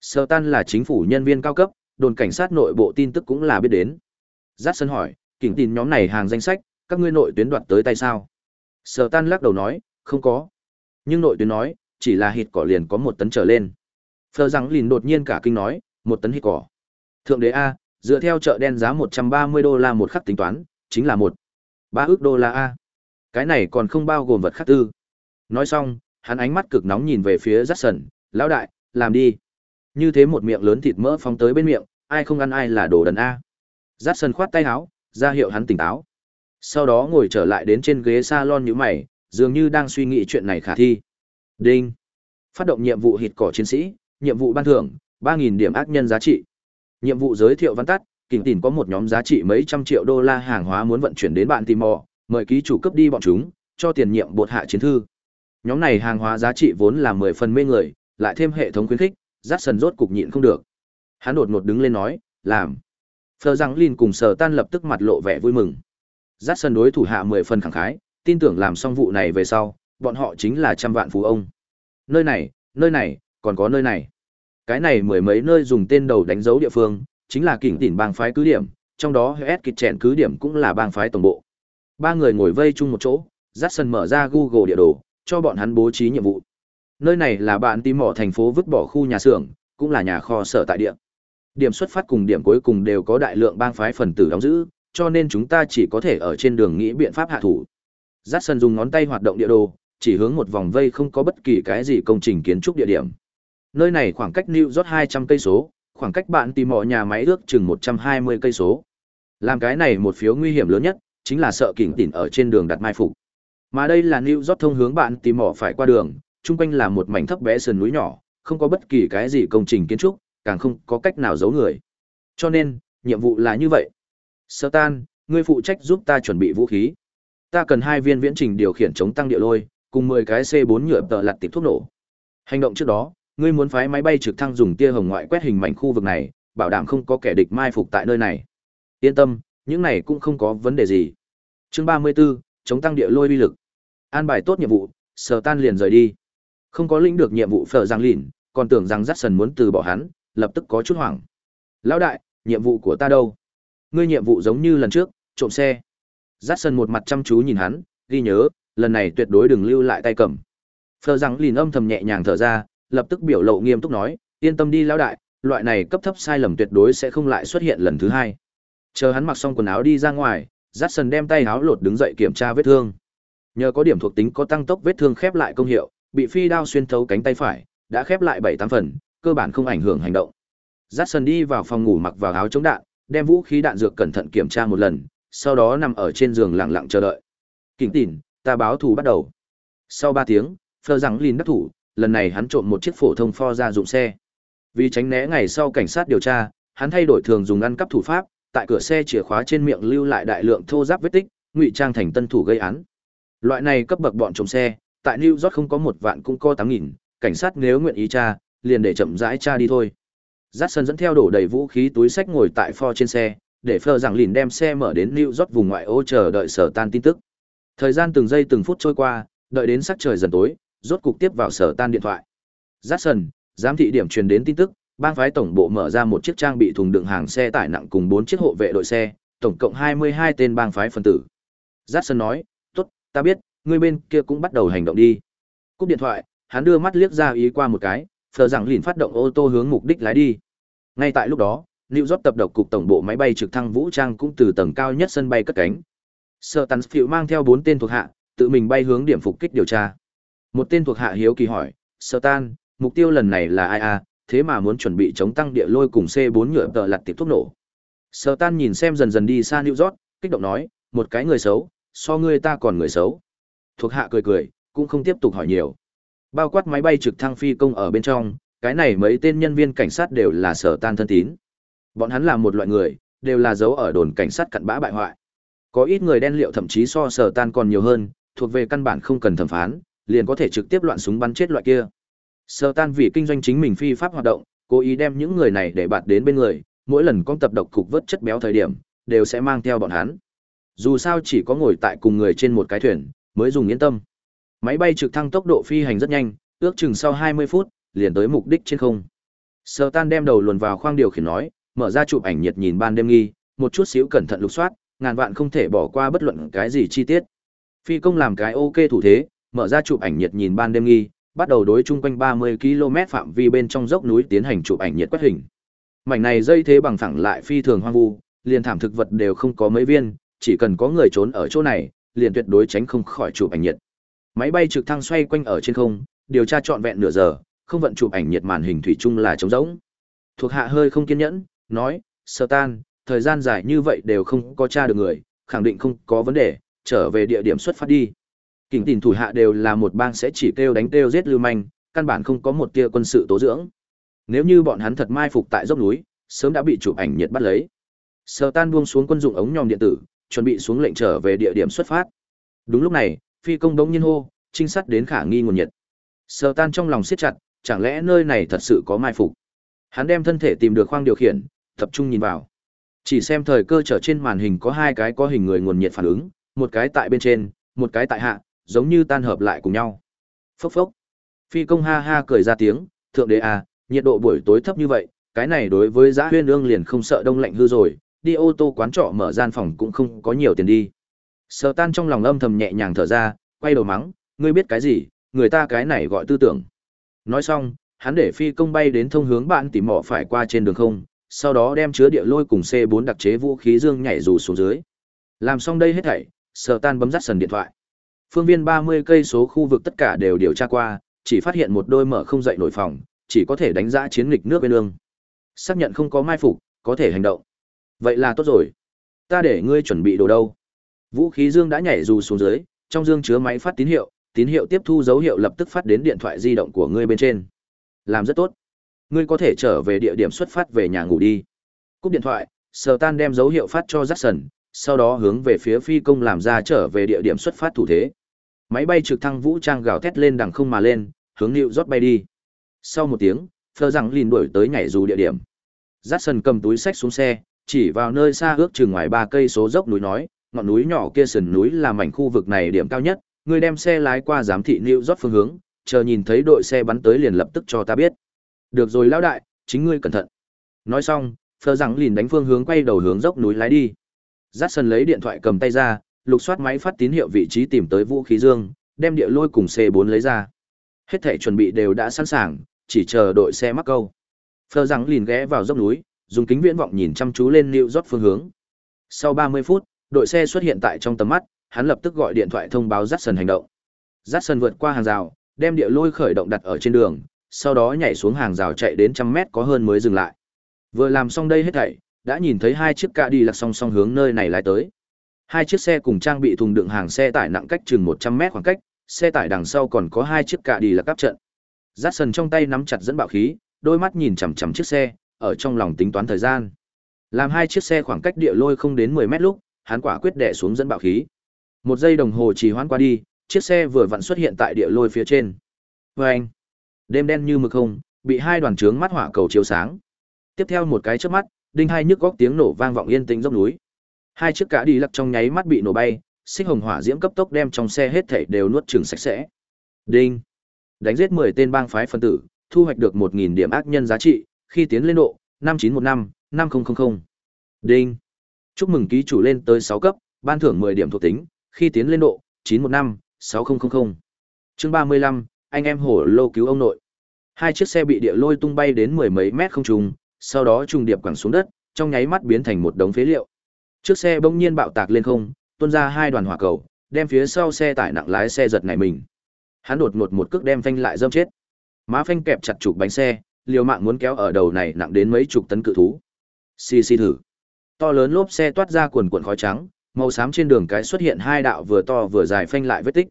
Sở Tan là chính phủ nhân viên cao cấp, đồn cảnh sát nội bộ tin tức cũng là biết đến. Giác sân hỏi, kỉnh tin nhóm này hàng danh sách, các ngươi nội tuyến đoạt tới tay sao? Sở Tan lắc đầu nói, không có. Nhưng nội tuyến nói, chỉ là hít cỏ liền có một tấn trở lên. Phờ rằng lìn đột nhiên cả kinh nói, một tấn hít cỏ. Thượng đế A, dựa theo chợ đen giá 130 đô la một khắc tính toán, chính là một ba ước đô la A. Cái này còn không bao gồm vật khắc tư. Nói xong, hắn ánh mắt cực nóng nhìn về phía Jackson, lão đại, làm đi. Như thế một miệng lớn thịt mỡ phóng tới bên miệng, ai không ăn ai là đồ đần A. Jackson khoát tay áo, ra hiệu hắn tỉnh táo. Sau đó ngồi trở lại đến trên ghế salon nhũ mày, dường như đang suy nghĩ chuyện này khả thi. Đinh. Phát động nhiệm vụ hịt cỏ chiến sĩ, nhiệm vụ ban thưởng, ba nghìn điểm ác nhân giá trị. Nhiệm vụ giới thiệu văn tắt, kình tỉn có một nhóm giá trị mấy trăm triệu đô la hàng hóa muốn vận chuyển đến bạn tìm mò, mời ký chủ cấp đi bọn chúng, cho tiền nhiệm bột hạ chiến thư. Nhóm này hàng hóa giá trị vốn là 10 phần mê người, lại thêm hệ thống khuyến khích, rát sần rốt cục nhịn không được. Hắn đột ngột đứng lên nói, làm. Phờ rằng Lin cùng sở tan lập tức mặt lộ vẻ vui mừng. Rát sần đối thủ hạ 10 phần khẳng khái, tin tưởng làm xong vụ này về sau, bọn họ chính là trăm vạn phú ông. Nơi này, nơi này, còn có nơi này. Cái này mười mấy nơi dùng tên đầu đánh dấu địa phương, chính là kỉnh tỉnh bang phái cứ điểm, trong đó hết kịch chèn cứ điểm cũng là bang phái tổng bộ. Ba người ngồi vây chung một chỗ, Jackson mở ra Google địa đồ, cho bọn hắn bố trí nhiệm vụ. Nơi này là bạn tìm mỏ thành phố vứt bỏ khu nhà xưởng, cũng là nhà kho sở tại địa. Điểm xuất phát cùng điểm cuối cùng đều có đại lượng bang phái phần tử đóng giữ, cho nên chúng ta chỉ có thể ở trên đường nghĩ biện pháp hạ thủ. Jackson dùng ngón tay hoạt động địa đồ, chỉ hướng một vòng vây không có bất kỳ cái gì công trình kiến trúc địa điểm. Nơi này khoảng cách New York 200 cây số, khoảng cách bạn tìm mọi nhà máy ước chừng 120 cây số. Làm cái này một phiếu nguy hiểm lớn nhất, chính là sợ kỉnh tỉnh ở trên đường đặt mai phục. Mà đây là New York thông hướng bạn tìm mỏ phải qua đường, chung quanh là một mảnh thấp bé sườn núi nhỏ, không có bất kỳ cái gì công trình kiến trúc, càng không có cách nào giấu người. Cho nên, nhiệm vụ là như vậy. Sơ tan, ngươi phụ trách giúp ta chuẩn bị vũ khí. Ta cần hai viên viễn trình điều khiển chống tăng địa lôi, cùng 10 cái C4 nhựa tờ lặt tiệp thuốc nổ. Hành động trước đó, ngươi muốn phái máy bay trực thăng dùng tia hồng ngoại quét hình mảnh khu vực này, bảo đảm không có kẻ địch mai phục tại nơi này. Yên tâm, những này cũng không có vấn đề gì. Chương 34, chống tăng địa lôi uy lực. An bài tốt nhiệm vụ, Sở Tan liền rời đi. Không có lĩnh được nhiệm vụ phở giang lìn, còn tưởng rằng Jackson muốn từ bỏ hắn, lập tức có chút hoảng. Lão đại, nhiệm vụ của ta đâu? Ngươi nhiệm vụ giống như lần trước, trộm xe. Jackson một mặt chăm chú nhìn hắn, ghi nhớ, lần này tuyệt đối đừng lưu lại tay cầm. Phở giang lìn âm thầm nhẹ nhàng thở ra, lập tức biểu lộ nghiêm túc nói, yên tâm đi lão đại, loại này cấp thấp sai lầm tuyệt đối sẽ không lại xuất hiện lần thứ hai. Chờ hắn mặc xong quần áo đi ra ngoài, Jackson đem tay áo lột đứng dậy kiểm tra vết thương. Nhờ có điểm thuộc tính có tăng tốc vết thương khép lại công hiệu, bị phi đao xuyên thấu cánh tay phải, đã khép lại bảy tám phần, cơ bản không ảnh hưởng hành động. Jackson đi vào phòng ngủ mặc vào áo chống đạn, đem vũ khí đạn dược cẩn thận kiểm tra một lần, sau đó nằm ở trên giường lặng lặng chờ đợi. Kình tỉnh, ta báo thù bắt đầu. Sau ba tiếng, Phơ rằng Lin đắc thủ, lần này hắn trộm một chiếc phổ thông pho ra dụng xe. Vì tránh né ngày sau cảnh sát điều tra, hắn thay đổi thường dùng ăn cắp thủ pháp, tại cửa xe chìa khóa trên miệng lưu lại đại lượng thô giáp vết tích, ngụy trang thành tân thủ gây án. Loại này cấp bậc bọn trộm xe, tại New York không có một vạn cũng có tám nghìn, cảnh sát nếu nguyện ý tra, liền để chậm rãi tra đi thôi. Jackson dẫn theo đổ đầy vũ khí túi sách ngồi tại pho trên xe, để phờ rằng lìn đem xe mở đến New York vùng ngoại ô chờ đợi sở tan tin tức. Thời gian từng giây từng phút trôi qua, đợi đến sắc trời dần tối, rốt cục tiếp vào sở tan điện thoại. Jackson, giám thị điểm truyền đến tin tức, bang phái tổng bộ mở ra một chiếc trang bị thùng đựng hàng xe tải nặng cùng bốn chiếc hộ vệ đội xe, tổng cộng 22 tên bang phái phân tử. Jackson nói, tốt, ta biết, người bên kia cũng bắt đầu hành động đi. Cúp điện thoại, hắn đưa mắt liếc ra ý qua một cái, phờ rằng liền phát động ô tô hướng mục đích lái đi. Ngay tại lúc đó, New York tập độc cục tổng bộ máy bay trực thăng vũ trang cũng từ tầng cao nhất sân bay cất cánh. Sở Tần Phiệu mang theo bốn tên thuộc hạ, tự mình bay hướng điểm phục kích điều tra. Một tên thuộc hạ hiếu kỳ hỏi, Sở Tan, mục tiêu lần này là ai à, thế mà muốn chuẩn bị chống tăng địa lôi cùng C4 nhựa tợ lặt tiệp thuốc nổ. Sở Tan nhìn xem dần dần đi xa New York, kích động nói, một cái người xấu, so ngươi ta còn người xấu. Thuộc hạ cười cười, cũng không tiếp tục hỏi nhiều. Bao quát máy bay trực thăng phi công ở bên trong, cái này mấy tên nhân viên cảnh sát đều là sở tan thân tín. Bọn hắn là một loại người, đều là dấu ở đồn cảnh sát cặn bã bại hoại. Có ít người đen liệu thậm chí so sở tan còn nhiều hơn, thuộc về căn bản không cần thẩm phán, liền có thể trực tiếp loạn súng bắn chết loại kia. Sơ tan vì kinh doanh chính mình phi pháp hoạt động, cố ý đem những người này để bạt đến bên người, mỗi lần con tập độc cục vớt chất béo thời điểm, đều sẽ mang theo bọn hắn. Dù sao chỉ có ngồi tại cùng người trên một cái thuyền, mới dùng yên tâm. Máy bay trực thăng tốc độ phi hành rất nhanh, ước chừng sau 20 phút, liền tới mục đích trên không. Sơ Tan đem đầu luồn vào khoang điều khiển nói, mở ra chụp ảnh nhiệt nhìn ban đêm nghi, một chút xíu cẩn thận lục soát, ngàn vạn không thể bỏ qua bất luận cái gì chi tiết. Phi công làm cái ok thủ thế, mở ra chụp ảnh nhiệt nhìn ban đêm nghi, bắt đầu đối chung quanh 30 km phạm vi bên trong dốc núi tiến hành chụp ảnh nhiệt quét hình. Mảnh này dây thế bằng phẳng lại phi thường hoang vu, liền thảm thực vật đều không có mấy viên, chỉ cần có người trốn ở chỗ này, liền tuyệt đối tránh không khỏi chụp ảnh nhiệt. Máy bay trực thăng xoay quanh ở trên không, điều tra trọn vẹn nửa giờ, không vận chụp ảnh nhiệt màn hình thủy chung là trống rỗng. Thuộc hạ hơi không kiên nhẫn, nói, Sơ Tan, thời gian dài như vậy đều không có tra được người, khẳng định không có vấn đề, trở về địa điểm xuất phát đi. Kình tìm thủ hạ đều là một bang sẽ chỉ kêu đánh kêu giết lưu manh, căn bản không có một tia quân sự tố dưỡng. Nếu như bọn hắn thật mai phục tại dốc núi, sớm đã bị chụp ảnh nhiệt bắt lấy. Sở Tan buông xuống quân dụng ống nhòm điện tử, chuẩn bị xuống lệnh trở về địa điểm xuất phát. Đúng lúc này, phi công đống nhiên hô, trinh sát đến khả nghi nguồn nhiệt. Sở Tan trong lòng siết chặt, chẳng lẽ nơi này thật sự có mai phục? Hắn đem thân thể tìm được khoang điều khiển, tập trung nhìn vào. Chỉ xem thời cơ trở trên màn hình có hai cái có hình người nguồn nhiệt phản ứng, một cái tại bên trên, một cái tại hạ, giống như tan hợp lại cùng nhau. Phốc phốc. Phi công ha ha cười ra tiếng, thượng đế à, nhiệt độ buổi tối thấp như vậy, cái này đối với Giá Huyên Ương liền không sợ đông lạnh hư rồi, đi ô tô quán trọ mở gian phòng cũng không có nhiều tiền đi. Sở Tan trong lòng âm thầm nhẹ nhàng thở ra, quay đầu mắng, ngươi biết cái gì, người ta cái này gọi tư tưởng. Nói xong, hắn để phi công bay đến thông hướng bạn tỉ mỏ phải qua trên đường không, sau đó đem chứa địa lôi cùng C4 đặc chế vũ khí dương nhảy dù xuống dưới. Làm xong đây hết thảy, Sở Tan bấm dắt sần điện thoại. Phương viên 30 cây số khu vực tất cả đều điều tra qua, chỉ phát hiện một đôi mở không dậy nổi phòng, chỉ có thể đánh giá chiến nghịch nước bên lương. Xác nhận không có mai phục, có thể hành động. Vậy là tốt rồi. Ta để ngươi chuẩn bị đồ đâu? Vũ khí dương đã nhảy dù xuống dưới, trong dương chứa máy phát tín hiệu, tín hiệu tiếp thu dấu hiệu lập tức phát đến điện thoại di động của ngươi bên trên. Làm rất tốt. Ngươi có thể trở về địa điểm xuất phát về nhà ngủ đi. Cúp điện thoại, Sở Tan đem dấu hiệu phát cho Jackson, sau đó hướng về phía phi công làm ra trở về địa điểm xuất phát thủ thế. Máy bay trực thăng vũ trang gào thét lên đằng không mà lên, hướng New York bay đi. Sau một tiếng, Fleur rằng lìn đuổi tới nhảy dù địa điểm. Jackson cầm túi sách xuống xe, chỉ vào nơi xa ước chừng ngoài ba cây số dốc núi nói, ngọn núi nhỏ kia sườn núi là mảnh khu vực này điểm cao nhất, người đem xe lái qua giám thị New York phương hướng, chờ nhìn thấy đội xe bắn tới liền lập tức cho ta biết. Được rồi lão đại, chính ngươi cẩn thận. Nói xong, Fleur rằng lìn đánh phương hướng quay đầu hướng dốc núi lái đi. Jackson lấy điện thoại cầm tay ra, lục soát máy phát tín hiệu vị trí tìm tới vũ khí dương, đem địa lôi cùng C4 lấy ra. Hết thể chuẩn bị đều đã sẵn sàng, chỉ chờ đội xe mắc câu. Phờ rằng lìn ghé vào dốc núi, dùng kính viễn vọng nhìn chăm chú lên New York phương hướng. Sau 30 phút, đội xe xuất hiện tại trong tầm mắt, hắn lập tức gọi điện thoại thông báo Jackson hành động. Jackson vượt qua hàng rào, đem địa lôi khởi động đặt ở trên đường, sau đó nhảy xuống hàng rào chạy đến trăm mét có hơn mới dừng lại. Vừa làm xong đây hết thảy, đã nhìn thấy hai chiếc ca đi lạc song song hướng nơi này lái tới. Hai chiếc xe cùng trang bị thùng đựng hàng xe tải nặng cách chừng 100 mét khoảng cách, xe tải đằng sau còn có hai chiếc cạ đi là cắp trận. Dát sần trong tay nắm chặt dẫn bạo khí, đôi mắt nhìn chằm chằm chiếc xe, ở trong lòng tính toán thời gian. Làm hai chiếc xe khoảng cách địa lôi không đến 10 mét lúc, hắn quả quyết đè xuống dẫn bạo khí. Một giây đồng hồ trì hoãn qua đi, chiếc xe vừa vặn xuất hiện tại địa lôi phía trên. Vâng! Đêm đen như mực không, bị hai đoàn trướng mắt hỏa cầu chiếu sáng. Tiếp theo một cái chớp mắt, đinh hai nhức góc tiếng nổ vang vọng yên tĩnh dốc núi. Hai chiếc cá đi lắc trong nháy mắt bị nổ bay, xích hồng hỏa diễm cấp tốc đem trong xe hết thảy đều nuốt chửng sạch sẽ. Đinh. Đánh giết 10 tên bang phái phân tử, thu hoạch được 1000 điểm ác nhân giá trị, khi tiến lên độ 5915 5000. Đinh. Chúc mừng ký chủ lên tới 6 cấp, ban thưởng 10 điểm thuộc tính, khi tiến lên độ 915 6000. Chương 35, anh em hổ lô cứu ông nội. Hai chiếc xe bị địa lôi tung bay đến mười mấy mét không trung, sau đó trùng điệp quẳng xuống đất, trong nháy mắt biến thành một đống phế liệu. Trước xe bỗng nhiên bạo tạc lên không, tuôn ra hai đoàn hỏa cầu, đem phía sau xe tải nặng lái xe giật nảy mình. Hắn đột ngột một cước đem phanh lại dâm chết. Má phanh kẹp chặt trục bánh xe, liều mạng muốn kéo ở đầu này nặng đến mấy chục tấn cự thú. Xì xì thử. To lớn lốp xe toát ra quần quần khói trắng, màu xám trên đường cái xuất hiện hai đạo vừa to vừa dài phanh lại vết tích.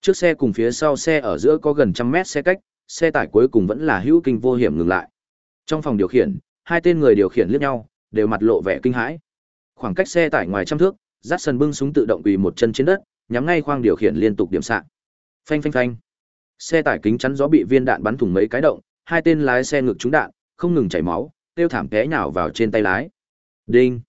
Trước xe cùng phía sau xe ở giữa có gần trăm mét xe cách, xe tải cuối cùng vẫn là hữu kinh vô hiểm ngừng lại. Trong phòng điều khiển, hai tên người điều khiển liếc nhau, đều mặt lộ vẻ kinh hãi. Khoảng cách xe tải ngoài trăm thước, rát sân bưng súng tự động quỳ một chân trên đất, nhắm ngay khoang điều khiển liên tục điểm sạc. Phanh phanh phanh. Xe tải kính chắn gió bị viên đạn bắn thủng mấy cái động, hai tên lái xe ngực trúng đạn, không ngừng chảy máu, tiêu thảm té nhào vào trên tay lái. Đinh.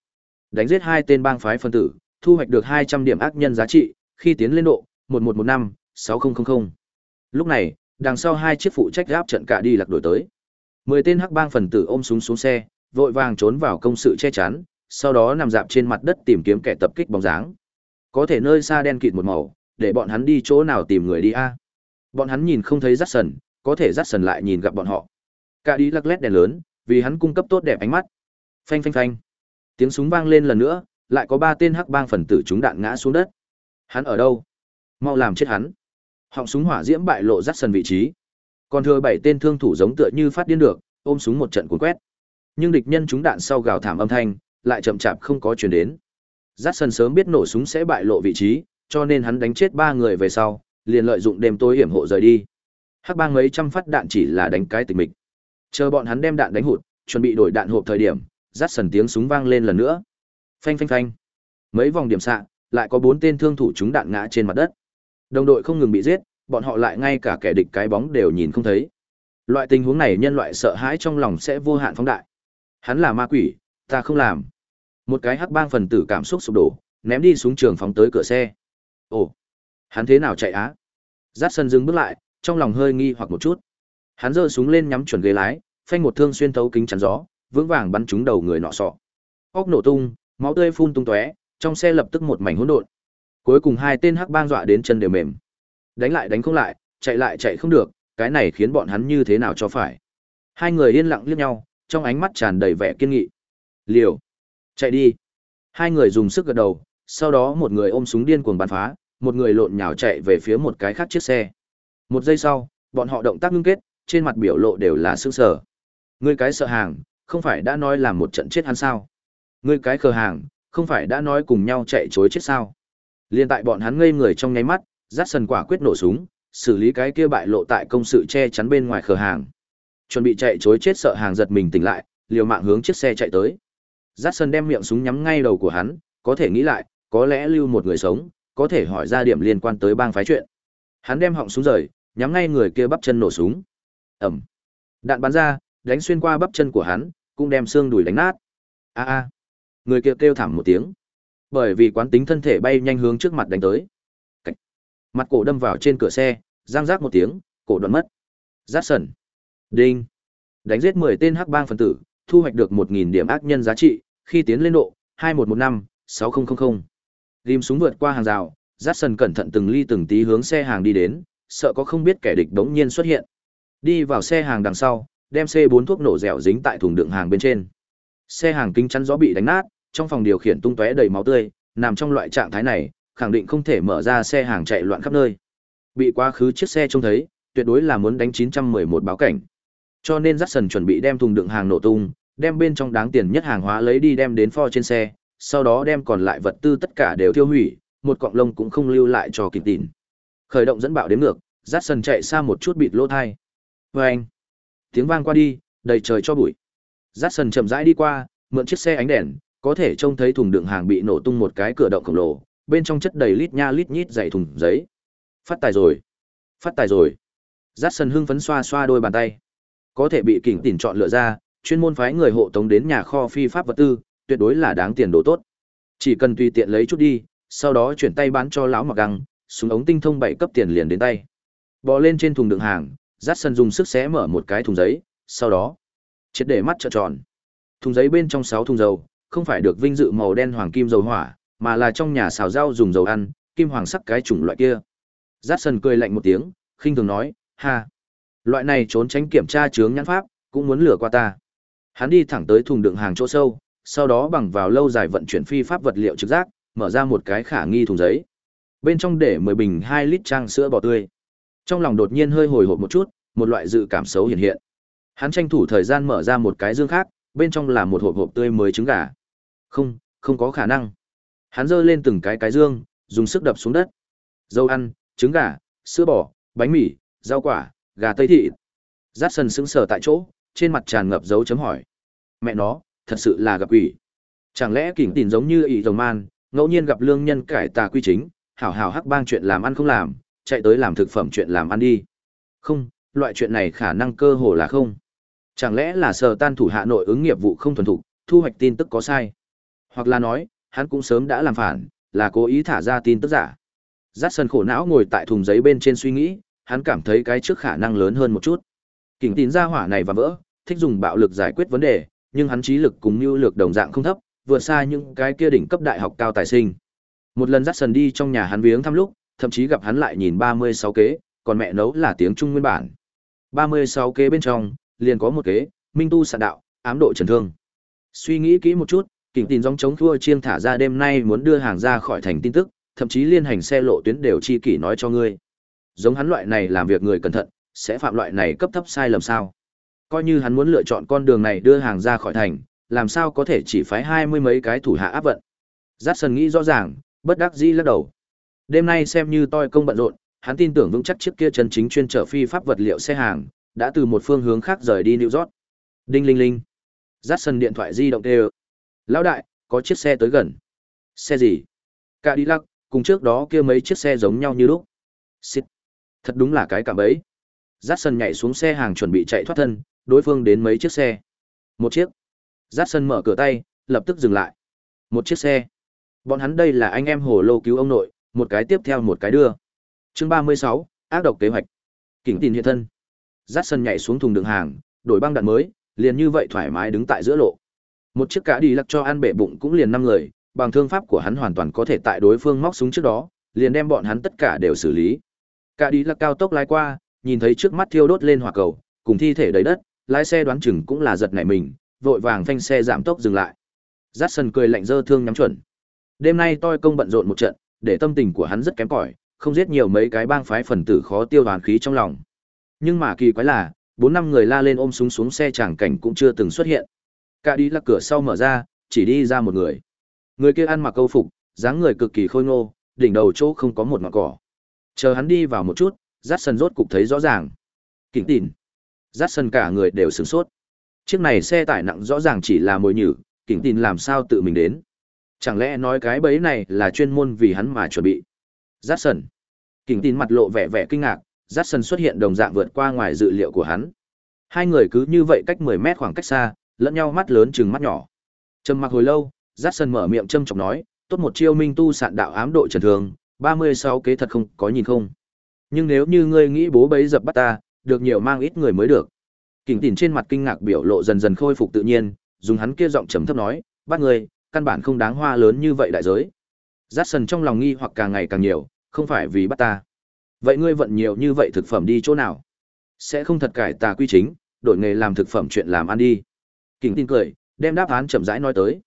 Đánh giết hai tên bang phái phân tử, thu hoạch được 200 điểm ác nhân giá trị, khi tiến lên độ 1115 6000. Lúc này, đằng sau hai chiếc phụ trách gáp trận cả đi lạc đổi tới. 10 tên hắc bang phần tử ôm súng xuống xe, vội vàng trốn vào công sự che chắn, sau đó nằm dạp trên mặt đất tìm kiếm kẻ tập kích bóng dáng. Có thể nơi xa đen kịt một màu, để bọn hắn đi chỗ nào tìm người đi a? Bọn hắn nhìn không thấy rắc sần, có thể rắc sần lại nhìn gặp bọn họ. Cả đi lắc lét đèn lớn, vì hắn cung cấp tốt đẹp ánh mắt. Phanh phanh phanh. Tiếng súng vang lên lần nữa, lại có ba tên hắc bang phần tử chúng đạn ngã xuống đất. Hắn ở đâu? Mau làm chết hắn. Họng súng hỏa diễm bại lộ rắc sần vị trí. Còn thừa bảy tên thương thủ giống tựa như phát điên được, ôm súng một trận cuốn quét. Nhưng địch nhân chúng đạn sau gào thảm âm thanh, lại chậm chạp không có chuyển đến. Jackson sớm biết nổ súng sẽ bại lộ vị trí, cho nên hắn đánh chết ba người về sau, liền lợi dụng đêm tối hiểm hộ rời đi. Hắc bang mấy trăm phát đạn chỉ là đánh cái tình mịch. Chờ bọn hắn đem đạn đánh hụt, chuẩn bị đổi đạn hộp thời điểm, Jackson tiếng súng vang lên lần nữa. Phanh phanh phanh. Mấy vòng điểm xạ, lại có bốn tên thương thủ chúng đạn ngã trên mặt đất. Đồng đội không ngừng bị giết, bọn họ lại ngay cả kẻ địch cái bóng đều nhìn không thấy. Loại tình huống này nhân loại sợ hãi trong lòng sẽ vô hạn phóng đại. Hắn là ma quỷ, ta không làm. Một cái hắc bang phần tử cảm xúc sụp đổ, ném đi xuống trường phóng tới cửa xe. Ồ, hắn thế nào chạy á? giáp sân dừng bước lại, trong lòng hơi nghi hoặc một chút. Hắn giơ súng lên nhắm chuẩn ghế lái, phanh một thương xuyên thấu kính chắn gió, vững vàng bắn trúng đầu người nọ sọ. Óc nổ tung, máu tươi phun tung tóe, trong xe lập tức một mảnh hỗn độn. Cuối cùng hai tên hắc bang dọa đến chân đều mềm. Đánh lại đánh không lại, chạy lại chạy không được, cái này khiến bọn hắn như thế nào cho phải. Hai người yên lặng liếc nhau, trong ánh mắt tràn đầy vẻ kiên nghị. Liều, chạy đi. Hai người dùng sức gật đầu, sau đó một người ôm súng điên cuồng bắn phá, một người lộn nhào chạy về phía một cái khác chiếc xe. Một giây sau, bọn họ động tác ngưng kết, trên mặt biểu lộ đều là sững sờ. Ngươi cái sợ hàng, không phải đã nói là một trận chết hắn sao? Ngươi cái khờ hàng, không phải đã nói cùng nhau chạy chối chết sao? Liên tại bọn hắn ngây người trong nháy mắt, Dát Sần quả quyết nổ súng, xử lý cái kia bại lộ tại công sự che chắn bên ngoài khờ hàng. Chuẩn bị chạy chối chết sợ hàng giật mình tỉnh lại, liều mạng hướng chiếc xe chạy tới. Dát đem miệng súng nhắm ngay đầu của hắn, có thể nghĩ lại, có lẽ lưu một người sống, có thể hỏi ra điểm liên quan tới bang phái chuyện. Hắn đem họng súng rời, nhắm ngay người kia bắp chân nổ súng. Ầm. Đạn bắn ra, đánh xuyên qua bắp chân của hắn, cũng đem xương đùi đánh nát. A a. Người kia kêu thảm một tiếng. Bởi vì quán tính thân thể bay nhanh hướng trước mặt đánh tới. Cách. Mặt cổ đâm vào trên cửa xe, giang rác một tiếng, cổ đoạn mất. Rát sần. Đinh. Đánh giết 10 tên hắc bang phần tử, thu hoạch được 1000 điểm ác nhân giá trị, khi tiến lên độ 2115 6000. Súng vượt qua hàng rào, Jackson cẩn thận từng ly từng tí hướng xe hàng đi đến, sợ có không biết kẻ địch đống nhiên xuất hiện. Đi vào xe hàng đằng sau, đem C4 thuốc nổ dẻo dính tại thùng đựng hàng bên trên. Xe hàng kính chắn gió bị đánh nát, trong phòng điều khiển tung tóe đầy máu tươi, nằm trong loại trạng thái này, khẳng định không thể mở ra xe hàng chạy loạn khắp nơi. Bị quá khứ chiếc xe trông thấy, tuyệt đối là muốn đánh 911 báo cảnh. Cho nên Jackson chuẩn bị đem thùng đựng hàng nổ tung, đem bên trong đáng tiền nhất hàng hóa lấy đi đem đến pho trên xe, sau đó đem còn lại vật tư tất cả đều tiêu hủy, một cọng lông cũng không lưu lại cho kịp tịn. Khởi động dẫn bạo đến ngược, Jackson chạy xa một chút bịt lỗ thai. Vâng! Tiếng vang qua đi, đầy trời cho bụi. Jackson chậm rãi đi qua, mượn chiếc xe ánh đèn, có thể trông thấy thùng đựng hàng bị nổ tung một cái cửa động khổng lồ, bên trong chất đầy lít nha lít nhít dày thùng giấy. Phát tài rồi, phát tài rồi. Jackson hưng phấn xoa xoa đôi bàn tay. Có thể bị kỉnh tỉnh chọn lựa ra, chuyên môn phái người hộ tống đến nhà kho phi pháp vật tư, tuyệt đối là đáng tiền đồ tốt. Chỉ cần tùy tiện lấy chút đi, sau đó chuyển tay bán cho lão mặc găng, súng ống tinh thông bảy cấp tiền liền đến tay. Bò lên trên thùng đựng hàng, Jackson dùng sức xé mở một cái thùng giấy, sau đó triệt để mắt trợn tròn. Thùng giấy bên trong sáu thùng dầu, không phải được vinh dự màu đen hoàng kim dầu hỏa, mà là trong nhà xào rau dùng dầu ăn, kim hoàng sắc cái chủng loại kia. Jackson cười lạnh một tiếng, khinh thường nói, ha, loại này trốn tránh kiểm tra chướng nhãn pháp, cũng muốn lừa qua ta. Hắn đi thẳng tới thùng đựng hàng chỗ sâu, sau đó bằng vào lâu dài vận chuyển phi pháp vật liệu trực giác, mở ra một cái khả nghi thùng giấy. Bên trong để 10 bình 2 lít trang sữa bò tươi. Trong lòng đột nhiên hơi hồi hộp một chút, một loại dự cảm xấu hiện hiện. Hắn tranh thủ thời gian mở ra một cái dương khác, bên trong là một hộp hộp tươi mới trứng gà. Không, không có khả năng. Hắn giơ lên từng cái cái dương, dùng sức đập xuống đất. Dâu ăn, trứng gà, sữa bò, bánh mì, rau quả, gà tây thị. Dát sân sững sờ tại chỗ, trên mặt tràn ngập dấu chấm hỏi. Mẹ nó, thật sự là gặp quỷ. Chẳng lẽ kỉnh tỉn giống như ỷ rồng man, ngẫu nhiên gặp lương nhân cải tà quy chính, hảo hảo hắc bang chuyện làm ăn không làm, chạy tới làm thực phẩm chuyện làm ăn đi. Không, loại chuyện này khả năng cơ hồ là không. Chẳng lẽ là sờ tan thủ hạ nội ứng nghiệp vụ không thuần thục, thu hoạch tin tức có sai. Hoặc là nói, hắn cũng sớm đã làm phản, là cố ý thả ra tin tức giả. Giác sân khổ não ngồi tại thùng giấy bên trên suy nghĩ, hắn cảm thấy cái trước khả năng lớn hơn một chút. Kình tín ra hỏa này và vỡ, thích dùng bạo lực giải quyết vấn đề, nhưng hắn trí lực cùng như lực đồng dạng không thấp, vượt xa những cái kia đỉnh cấp đại học cao tài sinh. Một lần dắt sần đi trong nhà hắn viếng thăm lúc, thậm chí gặp hắn lại nhìn 36 kế, còn mẹ nấu là tiếng Trung nguyên bản. 36 kế bên trong, liền có một kế, minh tu sạn đạo, ám độ trần thương. Suy nghĩ kỹ một chút, kỉnh Tín dòng chống thua chiêng thả ra đêm nay muốn đưa hàng ra khỏi thành tin tức, thậm chí liên hành xe lộ tuyến đều chi kỷ nói cho ngươi. Giống hắn loại này làm việc người cẩn thận, sẽ phạm loại này cấp thấp sai lầm sao? Coi như hắn muốn lựa chọn con đường này đưa hàng ra khỏi thành, làm sao có thể chỉ phái hai mươi mấy cái thủ hạ áp vận. Jackson nghĩ rõ ràng, bất đắc dĩ lắc đầu. Đêm nay xem như tôi công bận rộn, hắn tin tưởng vững chắc chiếc kia chân chính chuyên trở phi pháp vật liệu xe hàng, đã từ một phương hướng khác rời đi New York. Đinh linh linh. Jackson điện thoại di động kêu. Lão đại, có chiếc xe tới gần. Xe gì? Cadillac, cùng trước đó kia mấy chiếc xe giống nhau như lúc. Xịt. Thật đúng là cái cả bấy. Jackson nhảy xuống xe hàng chuẩn bị chạy thoát thân, đối phương đến mấy chiếc xe. Một chiếc. Jackson mở cửa tay, lập tức dừng lại. Một chiếc xe. Bọn hắn đây là anh em hồ lô cứu ông nội, một cái tiếp theo một cái đưa. Chương 36, ác độc kế hoạch. Kỉnh tin hiện thân. Jackson nhảy xuống thùng đựng hàng, đổi băng đạn mới, liền như vậy thoải mái đứng tại giữa lộ. Một chiếc cá đi lắc cho ăn bể bụng cũng liền năm người, bằng thương pháp của hắn hoàn toàn có thể tại đối phương móc súng trước đó, liền đem bọn hắn tất cả đều xử lý. Cả đi lắc cao tốc lái qua, nhìn thấy trước mắt thiêu đốt lên hỏa cầu, cùng thi thể đầy đất, lái xe đoán chừng cũng là giật nảy mình, vội vàng phanh xe giảm tốc dừng lại. Jackson cười lạnh dơ thương nhắm chuẩn. Đêm nay tôi công bận rộn một trận, để tâm tình của hắn rất kém cỏi, không giết nhiều mấy cái bang phái phần tử khó tiêu đoàn khí trong lòng. Nhưng mà kỳ quái là, bốn năm người la lên ôm súng xuống xe chẳng cảnh cũng chưa từng xuất hiện. Cả đi là cửa sau mở ra, chỉ đi ra một người. Người kia ăn mặc câu phục, dáng người cực kỳ khôi ngô, đỉnh đầu chỗ không có một ngọn cỏ. Chờ hắn đi vào một chút, Jackson rốt cục thấy rõ ràng. Kính tỉn. Jackson cả người đều sửng sốt. Chiếc này xe tải nặng rõ ràng chỉ là mồi nhử, kính tỉn làm sao tự mình đến. Chẳng lẽ nói cái bẫy này là chuyên môn vì hắn mà chuẩn bị. Jackson. Kính tỉn mặt lộ vẻ vẻ kinh ngạc, Jackson xuất hiện đồng dạng vượt qua ngoài dự liệu của hắn. Hai người cứ như vậy cách 10 mét khoảng cách xa, lẫn nhau mắt lớn chừng mắt nhỏ. Trầm mặc hồi lâu, Jackson mở miệng châm chọc nói, tốt một chiêu minh tu sạn đạo ám độ trần thường, 36 kế thật không có nhìn không. Nhưng nếu như ngươi nghĩ bố bấy dập bắt ta, được nhiều mang ít người mới được. Kình tỉnh trên mặt kinh ngạc biểu lộ dần dần khôi phục tự nhiên, dùng hắn kia giọng trầm thấp nói, bắt người, căn bản không đáng hoa lớn như vậy đại giới. Jackson trong lòng nghi hoặc càng ngày càng nhiều, không phải vì bắt ta. Vậy ngươi vận nhiều như vậy thực phẩm đi chỗ nào? Sẽ không thật cải tà quy chính, đổi nghề làm thực phẩm chuyện làm ăn đi. Kình tin cười, đem đáp án chậm rãi nói tới.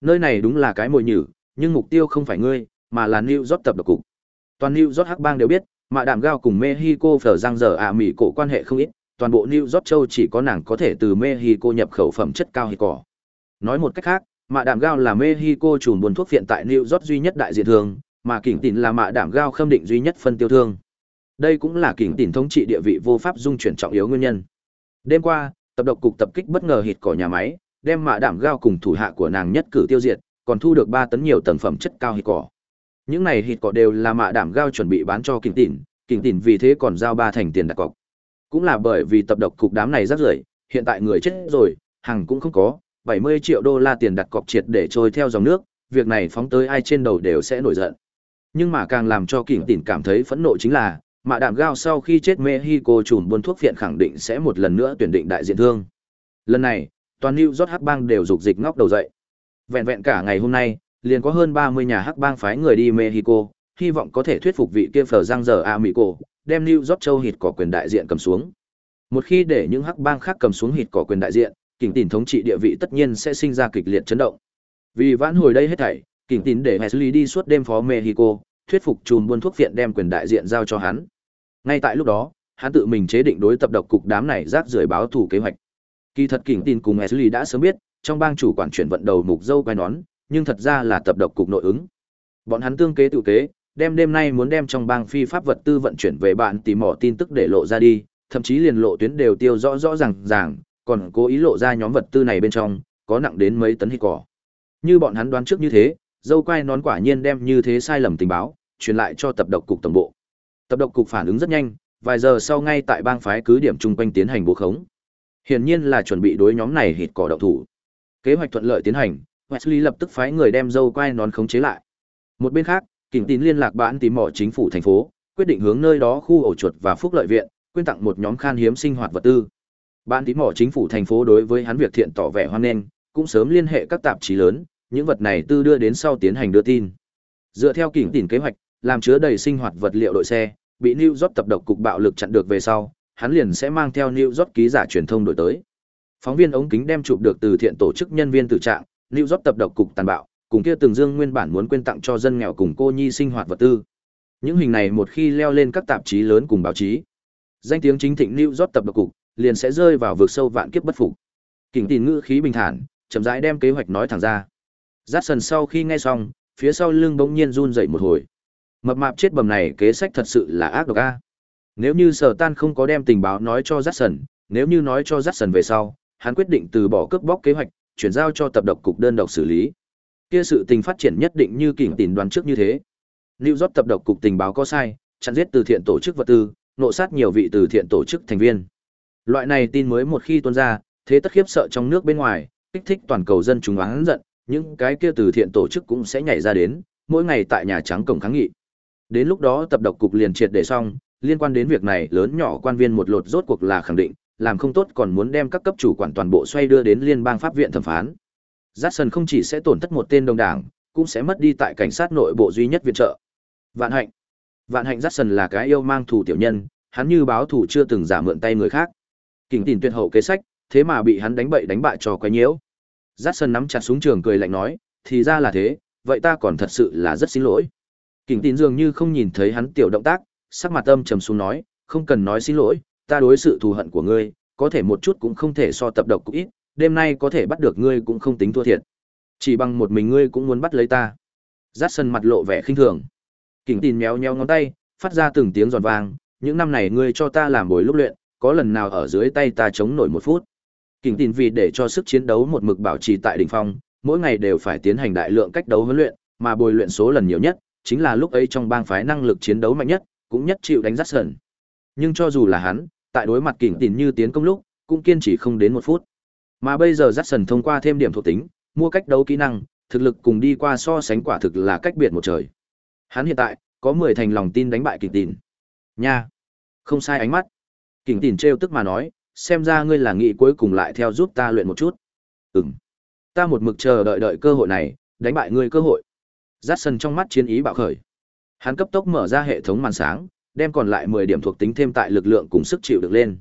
Nơi này đúng là cái mồi nhử, nhưng mục tiêu không phải ngươi, mà là New York tập độc cục. Toàn New York hắc bang đều biết, mạ đạm gao cùng Mexico phở răng giờ ạ à mỹ cổ quan hệ không ít, toàn bộ New York châu chỉ có nàng có thể từ Mexico nhập khẩu phẩm chất cao hay cỏ. Nói một cách khác, mạ đạm gao là Mexico chủ buôn thuốc viện tại New York duy nhất đại diện thường, mà kỉnh tỉnh là mạ đạm gao khâm định duy nhất phân tiêu thương. Đây cũng là kỉnh tỉnh thống trị địa vị vô pháp dung chuyển trọng yếu nguyên nhân. Đêm qua, tập độc cục tập kích bất ngờ hịt cỏ nhà máy, đem mạ đạm gao cùng thủ hạ của nàng nhất cử tiêu diệt, còn thu được 3 tấn nhiều tầng phẩm chất cao hịt cỏ. Những này hịt cọ đều là mạ đạm gao chuẩn bị bán cho kình tỉn, kình tỉn vì thế còn giao ba thành tiền đặt cọc. Cũng là bởi vì tập độc cục đám này rất rưởi, hiện tại người chết rồi, hàng cũng không có, 70 triệu đô la tiền đặt cọc triệt để trôi theo dòng nước, việc này phóng tới ai trên đầu đều sẽ nổi giận. Nhưng mà càng làm cho kình tỉn cảm thấy phẫn nộ chính là, mạ đạm gao sau khi chết Mexico chùm buôn thuốc viện khẳng định sẽ một lần nữa tuyển định đại diện thương. Lần này, toàn New York hắc bang đều dục dịch ngóc đầu dậy. Vẹn vẹn cả ngày hôm nay, liền có hơn 30 nhà hắc bang phái người đi Mexico, hy vọng có thể thuyết phục vị kia phở răng giờ Amico, đem New York châu hịt cỏ quyền đại diện cầm xuống. Một khi để những hắc bang khác cầm xuống hịt cỏ quyền đại diện, kỉnh tỉnh thống trị địa vị tất nhiên sẽ sinh ra kịch liệt chấn động. Vì vãn hồi đây hết thảy, kỉnh tín để Wesley đi suốt đêm phó Mexico, thuyết phục chùm buôn thuốc viện đem quyền đại diện giao cho hắn. Ngay tại lúc đó, hắn tự mình chế định đối tập độc cục đám này rác rưởi báo thủ kế hoạch. Kỳ thật kỉnh tin cùng Ashley đã sớm biết, trong bang chủ quản chuyển vận đầu mục dâu quay nón, nhưng thật ra là tập độc cục nội ứng. Bọn hắn tương kế tự kế, đem đêm nay muốn đem trong bang phi pháp vật tư vận chuyển về bạn tìm mỏ tin tức để lộ ra đi, thậm chí liền lộ tuyến đều tiêu rõ rõ ràng ràng, còn cố ý lộ ra nhóm vật tư này bên trong, có nặng đến mấy tấn hít cỏ. Như bọn hắn đoán trước như thế, dâu quay nón quả nhiên đem như thế sai lầm tình báo, truyền lại cho tập độc cục tổng bộ. Tập độc cục phản ứng rất nhanh, vài giờ sau ngay tại bang phái cứ điểm chung quanh tiến hành bố khống. Hiển nhiên là chuẩn bị đối nhóm này hịt cỏ động thủ. Kế hoạch thuận lợi tiến hành, Wesley lập tức phái người đem dâu quay nón khống chế lại. Một bên khác, Kình Tín liên lạc bản tìm mỏ chính phủ thành phố, quyết định hướng nơi đó khu ổ chuột và phúc lợi viện, quyên tặng một nhóm khan hiếm sinh hoạt vật tư. Ban tím mỏ chính phủ thành phố đối với hắn việc thiện tỏ vẻ hoan nghênh, cũng sớm liên hệ các tạp chí lớn, những vật này tư đưa đến sau tiến hành đưa tin. Dựa theo kỉnh Tín kế hoạch, làm chứa đầy sinh hoạt vật liệu đội xe, bị New York tập độc cục bạo lực chặn được về sau, hắn liền sẽ mang theo New York ký giả truyền thông đổi tới. Phóng viên ống kính đem chụp được từ thiện tổ chức nhân viên tử trạng, New York tập độc cục tàn bạo, cùng kia từng dương nguyên bản muốn quên tặng cho dân nghèo cùng cô nhi sinh hoạt vật tư. Những hình này một khi leo lên các tạp chí lớn cùng báo chí, danh tiếng chính thịnh New York tập độc cục liền sẽ rơi vào vực sâu vạn kiếp bất phục. Kình Tín ngữ khí bình thản, chậm rãi đem kế hoạch nói thẳng ra. Jackson sau khi nghe xong, phía sau lưng bỗng nhiên run dậy một hồi. Mập mạp chết bầm này kế sách thật sự là ác độc a. Nếu như Sở Tan không có đem tình báo nói cho Jackson, nếu như nói cho Jackson về sau, hắn quyết định từ bỏ cướp bóc kế hoạch, chuyển giao cho tập độc cục đơn độc xử lý. Kia sự tình phát triển nhất định như kỉnh tình đoán trước như thế. New York tập độc cục tình báo có sai, chặn giết từ thiện tổ chức vật tư, nộ sát nhiều vị từ thiện tổ chức thành viên. Loại này tin mới một khi tuôn ra, thế tất khiếp sợ trong nước bên ngoài, kích thích toàn cầu dân chúng oán giận, những cái kia từ thiện tổ chức cũng sẽ nhảy ra đến, mỗi ngày tại nhà trắng cổng kháng nghị. Đến lúc đó tập độc cục liền triệt để xong, liên quan đến việc này lớn nhỏ quan viên một lột rốt cuộc là khẳng định, làm không tốt còn muốn đem các cấp chủ quản toàn bộ xoay đưa đến liên bang pháp viện thẩm phán. Jackson không chỉ sẽ tổn thất một tên đồng đảng, cũng sẽ mất đi tại cảnh sát nội bộ duy nhất viện trợ. Vạn hạnh. Vạn hạnh Jackson là cái yêu mang thủ tiểu nhân, hắn như báo thủ chưa từng giả mượn tay người khác. Kình tìm tuyệt hậu kế sách, thế mà bị hắn đánh bậy đánh bại cho quá nhiễu. Jackson nắm chặt súng trường cười lạnh nói, thì ra là thế, vậy ta còn thật sự là rất xin lỗi. Kình tín dường như không nhìn thấy hắn tiểu động tác, sắc mặt âm trầm xuống nói, không cần nói xin lỗi, ta đối sự thù hận của ngươi, có thể một chút cũng không thể so tập độc cũng ít, đêm nay có thể bắt được ngươi cũng không tính thua thiệt. Chỉ bằng một mình ngươi cũng muốn bắt lấy ta. Jackson mặt lộ vẻ khinh thường. Kình tín méo nheo ngón tay, phát ra từng tiếng giòn vang, những năm này ngươi cho ta làm bồi lúc luyện, có lần nào ở dưới tay ta chống nổi một phút. Kình tín vì để cho sức chiến đấu một mực bảo trì tại đỉnh phong, mỗi ngày đều phải tiến hành đại lượng cách đấu huấn luyện, mà bồi luyện số lần nhiều nhất, chính là lúc ấy trong bang phái năng lực chiến đấu mạnh nhất, cũng nhất chịu đánh rất sần. Nhưng cho dù là hắn, tại đối mặt kỉnh tín như tiến công lúc, cũng kiên trì không đến một phút. Mà bây giờ Jackson thông qua thêm điểm thuộc tính, mua cách đấu kỹ năng, thực lực cùng đi qua so sánh quả thực là cách biệt một trời. Hắn hiện tại có 10 thành lòng tin đánh bại kỉnh tín. Nha. Không sai ánh mắt. Kỉnh tín trêu tức mà nói, xem ra ngươi là nghị cuối cùng lại theo giúp ta luyện một chút. Ừm. Ta một mực chờ đợi đợi cơ hội này, đánh bại ngươi cơ hội. Jackson trong mắt chiến ý bạo khởi. Hắn cấp tốc mở ra hệ thống màn sáng, đem còn lại 10 điểm thuộc tính thêm tại lực lượng cùng sức chịu được lên.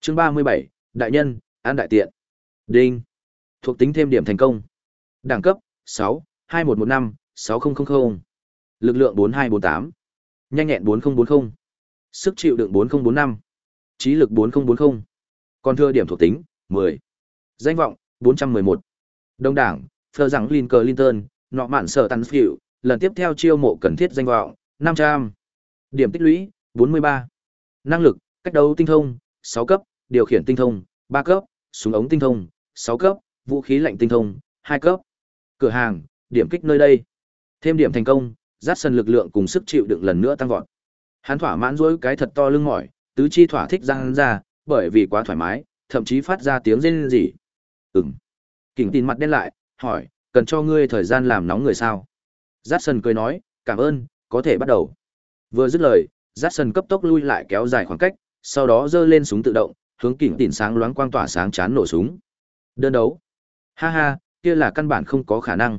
Chương 37, đại nhân, an đại tiện. Đinh. Thuộc tính thêm điểm thành công. Đẳng cấp 6, 2115, 6000. Lực lượng 4248. Nhanh nhẹn 4040. Sức chịu đựng 4045. Trí lực 4040. Còn thừa điểm thuộc tính 10. Danh vọng 411. Đông đảng, Phờ rằng Lincoln, Linton, nọ mạn sở tắn phiệu, lần tiếp theo chiêu mộ cần thiết danh vọng, 500. Điểm tích lũy, 43. Năng lực, cách đấu tinh thông, 6 cấp, điều khiển tinh thông, 3 cấp, súng ống tinh thông, 6 cấp, vũ khí lạnh tinh thông, 2 cấp. Cửa hàng, điểm kích nơi đây. Thêm điểm thành công, dắt sân lực lượng cùng sức chịu đựng lần nữa tăng vọt. Hắn thỏa mãn dối cái thật to lưng mỏi, tứ chi thỏa thích răng ra, bởi vì quá thoải mái, thậm chí phát ra tiếng rên rỉ. Ừm. Kình tin mặt đen lại, hỏi, cần cho ngươi thời gian làm nóng người sao? Jackson cười nói, cảm ơn, có thể bắt đầu. Vừa dứt lời, Jackson cấp tốc lui lại kéo dài khoảng cách, sau đó giơ lên súng tự động, hướng kỉnh tỉn sáng loáng quang tỏa sáng chán nổ súng. Đơn đấu. Ha ha, kia là căn bản không có khả năng.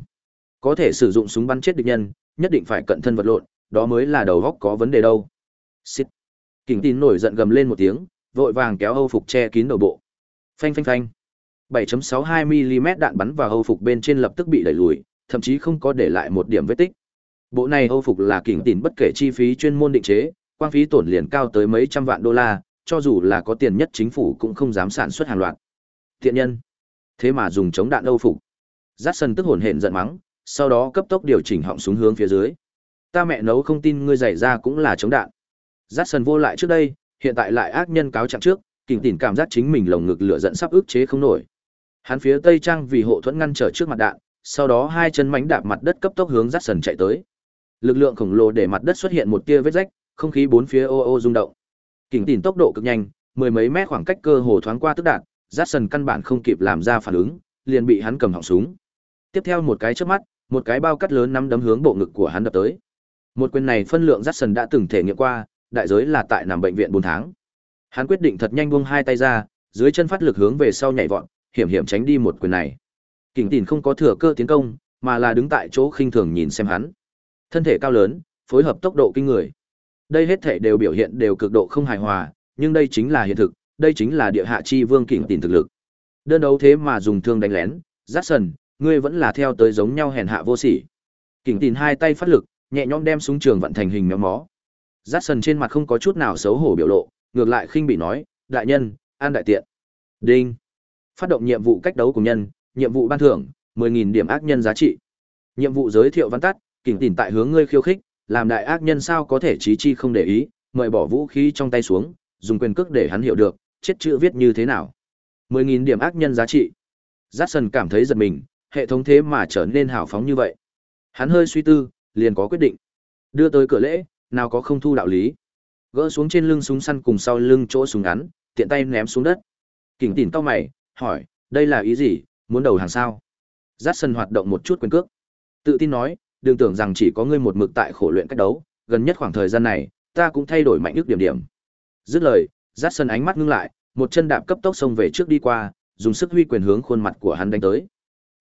Có thể sử dụng súng bắn chết địch nhân, nhất định phải cận thân vật lộn, đó mới là đầu góc có vấn đề đâu. Xít. Kỉnh tín nổi giận gầm lên một tiếng, vội vàng kéo Âu phục che kín đầu bộ. Phanh phanh phanh. 7.62mm đạn bắn vào hâu phục bên trên lập tức bị đẩy lùi, thậm chí không có để lại một điểm vết tích. Bộ này Âu phục là kỉnh tỉn bất kể chi phí chuyên môn định chế, quang phí tổn liền cao tới mấy trăm vạn đô la, cho dù là có tiền nhất chính phủ cũng không dám sản xuất hàng loạt. Thiện nhân, thế mà dùng chống đạn Âu phục. Jackson tức hồn hển giận mắng, sau đó cấp tốc điều chỉnh họng xuống hướng phía dưới. Ta mẹ nấu không tin ngươi giày ra cũng là chống đạn. Jackson vô lại trước đây, hiện tại lại ác nhân cáo trạng trước, kỉnh tỉn cảm giác chính mình lồng ngực lửa giận sắp ức chế không nổi. Hắn phía tây trang vì hộ thuẫn ngăn trở trước mặt đạn, sau đó hai chân mánh đạp mặt đất cấp tốc hướng Jackson chạy tới. Lực lượng khổng lồ để mặt đất xuất hiện một tia vết rách, không khí bốn phía ô ô rung động. Kình tỉn tốc độ cực nhanh, mười mấy mét khoảng cách cơ hồ thoáng qua tức đạn, rát sần căn bản không kịp làm ra phản ứng, liền bị hắn cầm họng súng. Tiếp theo một cái chớp mắt, một cái bao cắt lớn nắm đấm hướng bộ ngực của hắn đập tới. Một quyền này phân lượng rát sần đã từng thể nghiệm qua, đại giới là tại nằm bệnh viện bốn tháng. Hắn quyết định thật nhanh buông hai tay ra, dưới chân phát lực hướng về sau nhảy vọt, hiểm hiểm tránh đi một quyền này. Kình tìm không có thừa cơ tiến công, mà là đứng tại chỗ khinh thường nhìn xem hắn. Thân thể cao lớn, phối hợp tốc độ kinh người. Đây hết thể đều biểu hiện đều cực độ không hài hòa, nhưng đây chính là hiện thực, đây chính là địa hạ chi vương Kình Tìn thực lực. Đơn đấu thế mà dùng thương đánh lén, Jackson, ngươi vẫn là theo tới giống nhau hèn hạ vô sỉ. Kình Tìn hai tay phát lực, nhẹ nhõm đem súng trường vận thành hình méo mó. Jackson trên mặt không có chút nào xấu hổ biểu lộ, ngược lại khinh bị nói, đại nhân, an đại tiện. Đinh. Phát động nhiệm vụ cách đấu của nhân, nhiệm vụ ban thưởng 10.000 điểm ác nhân giá trị nhiệm vụ giới thiệu văn tắt kỉnh tỉnh tại hướng ngươi khiêu khích, làm đại ác nhân sao có thể trí chi không để ý, mời bỏ vũ khí trong tay xuống, dùng quyền cước để hắn hiểu được, chết chữ viết như thế nào. 10.000 điểm ác nhân giá trị. Jackson cảm thấy giật mình, hệ thống thế mà trở nên hào phóng như vậy. Hắn hơi suy tư, liền có quyết định. Đưa tới cửa lễ, nào có không thu đạo lý. Gỡ xuống trên lưng súng săn cùng sau lưng chỗ súng ngắn, tiện tay ném xuống đất. Kỉnh tỉn cao mày, hỏi, đây là ý gì, muốn đầu hàng sao? Jackson hoạt động một chút quyền cước. Tự tin nói, đừng tưởng rằng chỉ có ngươi một mực tại khổ luyện cách đấu, gần nhất khoảng thời gian này, ta cũng thay đổi mạnh nhất điểm điểm. Dứt lời, Jackson ánh mắt ngưng lại, một chân đạp cấp tốc xông về trước đi qua, dùng sức huy quyền hướng khuôn mặt của hắn đánh tới.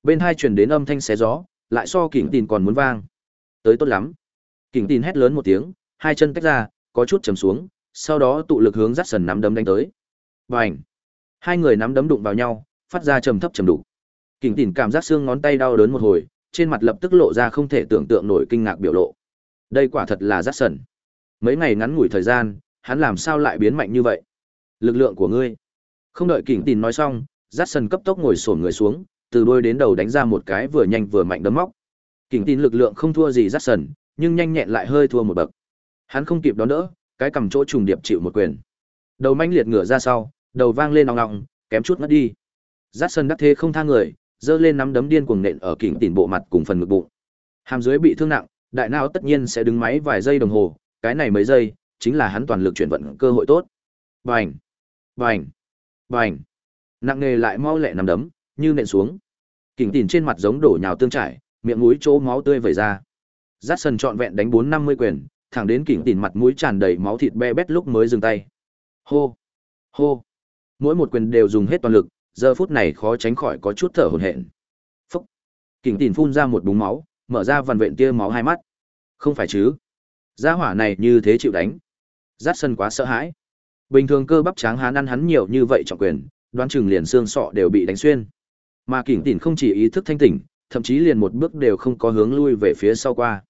Bên hai truyền đến âm thanh xé gió, lại so kỉnh tin còn muốn vang. Tới tốt lắm. Kỉnh tin hét lớn một tiếng, hai chân tách ra, có chút chầm xuống, sau đó tụ lực hướng Jackson nắm đấm đánh tới. Bành! Hai người nắm đấm đụng vào nhau, phát ra trầm thấp trầm đủ. Kỉnh tin cảm giác xương ngón tay đau đớn một hồi, trên mặt lập tức lộ ra không thể tưởng tượng nổi kinh ngạc biểu lộ. Đây quả thật là Jackson. Mấy ngày ngắn ngủi thời gian, hắn làm sao lại biến mạnh như vậy? Lực lượng của ngươi. Không đợi Kình Tín nói xong, Jackson cấp tốc ngồi xổm người xuống, từ đuôi đến đầu đánh ra một cái vừa nhanh vừa mạnh đấm móc. Kình Tín lực lượng không thua gì Jackson, nhưng nhanh nhẹn lại hơi thua một bậc. Hắn không kịp đón đỡ, cái cầm chỗ trùng điệp chịu một quyền. Đầu manh liệt ngửa ra sau, đầu vang lên ong ong, kém chút ngất đi. Jackson đắc thế không tha người, giơ lên nắm đấm điên cuồng nện ở kỉnh tỉn bộ mặt cùng phần ngực bụng. Hàm dưới bị thương nặng, đại não tất nhiên sẽ đứng máy vài giây đồng hồ, cái này mấy giây, chính là hắn toàn lực chuyển vận cơ hội tốt. Bành, bành, bành. Nặng nề lại mau lẹ nằm đấm, như nện xuống. kỉnh tỉn trên mặt giống đổ nhào tương trải, miệng mũi chỗ máu tươi vẩy ra. rát sần trọn vẹn đánh bốn năm mươi quyền, thẳng đến kỉnh tỉn mặt mũi tràn đầy máu thịt be bét lúc mới dừng tay. Hô, hô. Mỗi một quyền đều dùng hết toàn lực, giờ phút này khó tránh khỏi có chút thở hổn hển. Phốc. Kình Tỉnh phun ra một búng máu, mở ra vằn vện tia máu hai mắt. Không phải chứ? Gia hỏa này như thế chịu đánh. Dát sân quá sợ hãi. Bình thường cơ bắp tráng hán ăn hắn nhiều như vậy trọng quyền, đoán chừng liền xương sọ đều bị đánh xuyên. Mà Kình Tỉnh không chỉ ý thức thanh tỉnh, thậm chí liền một bước đều không có hướng lui về phía sau qua.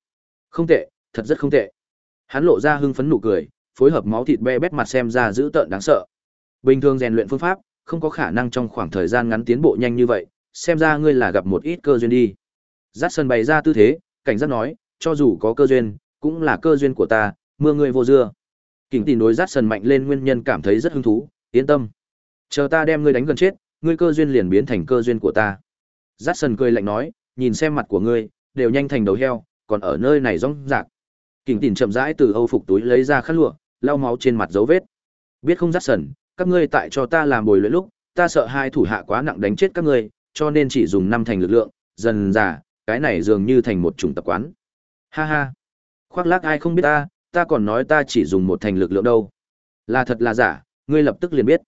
Không tệ, thật rất không tệ. Hắn lộ ra hưng phấn nụ cười, phối hợp máu thịt be bét mặt xem ra dữ tợn đáng sợ. Bình thường rèn luyện phương pháp, không có khả năng trong khoảng thời gian ngắn tiến bộ nhanh như vậy, xem ra ngươi là gặp một ít cơ duyên đi. Dát sân bày ra tư thế, cảnh giác nói, cho dù có cơ duyên, cũng là cơ duyên của ta, mưa ngươi vô dưa. Kình Tỷ đối Dát sân mạnh lên nguyên nhân cảm thấy rất hứng thú, yên tâm. Chờ ta đem ngươi đánh gần chết, ngươi cơ duyên liền biến thành cơ duyên của ta. Dát sân cười lạnh nói, nhìn xem mặt của ngươi, đều nhanh thành đầu heo, còn ở nơi này rong rạc. Kình Tỷ chậm rãi từ âu phục túi lấy ra khăn lụa, lau máu trên mặt dấu vết. Biết không Dát sân, các ngươi tại cho ta làm bồi luyện lúc, ta sợ hai thủ hạ quá nặng đánh chết các ngươi, cho nên chỉ dùng năm thành lực lượng, dần dà, cái này dường như thành một chủng tập quán. Ha ha. Khoác lác ai không biết ta, ta còn nói ta chỉ dùng một thành lực lượng đâu. Là thật là giả, ngươi lập tức liền biết.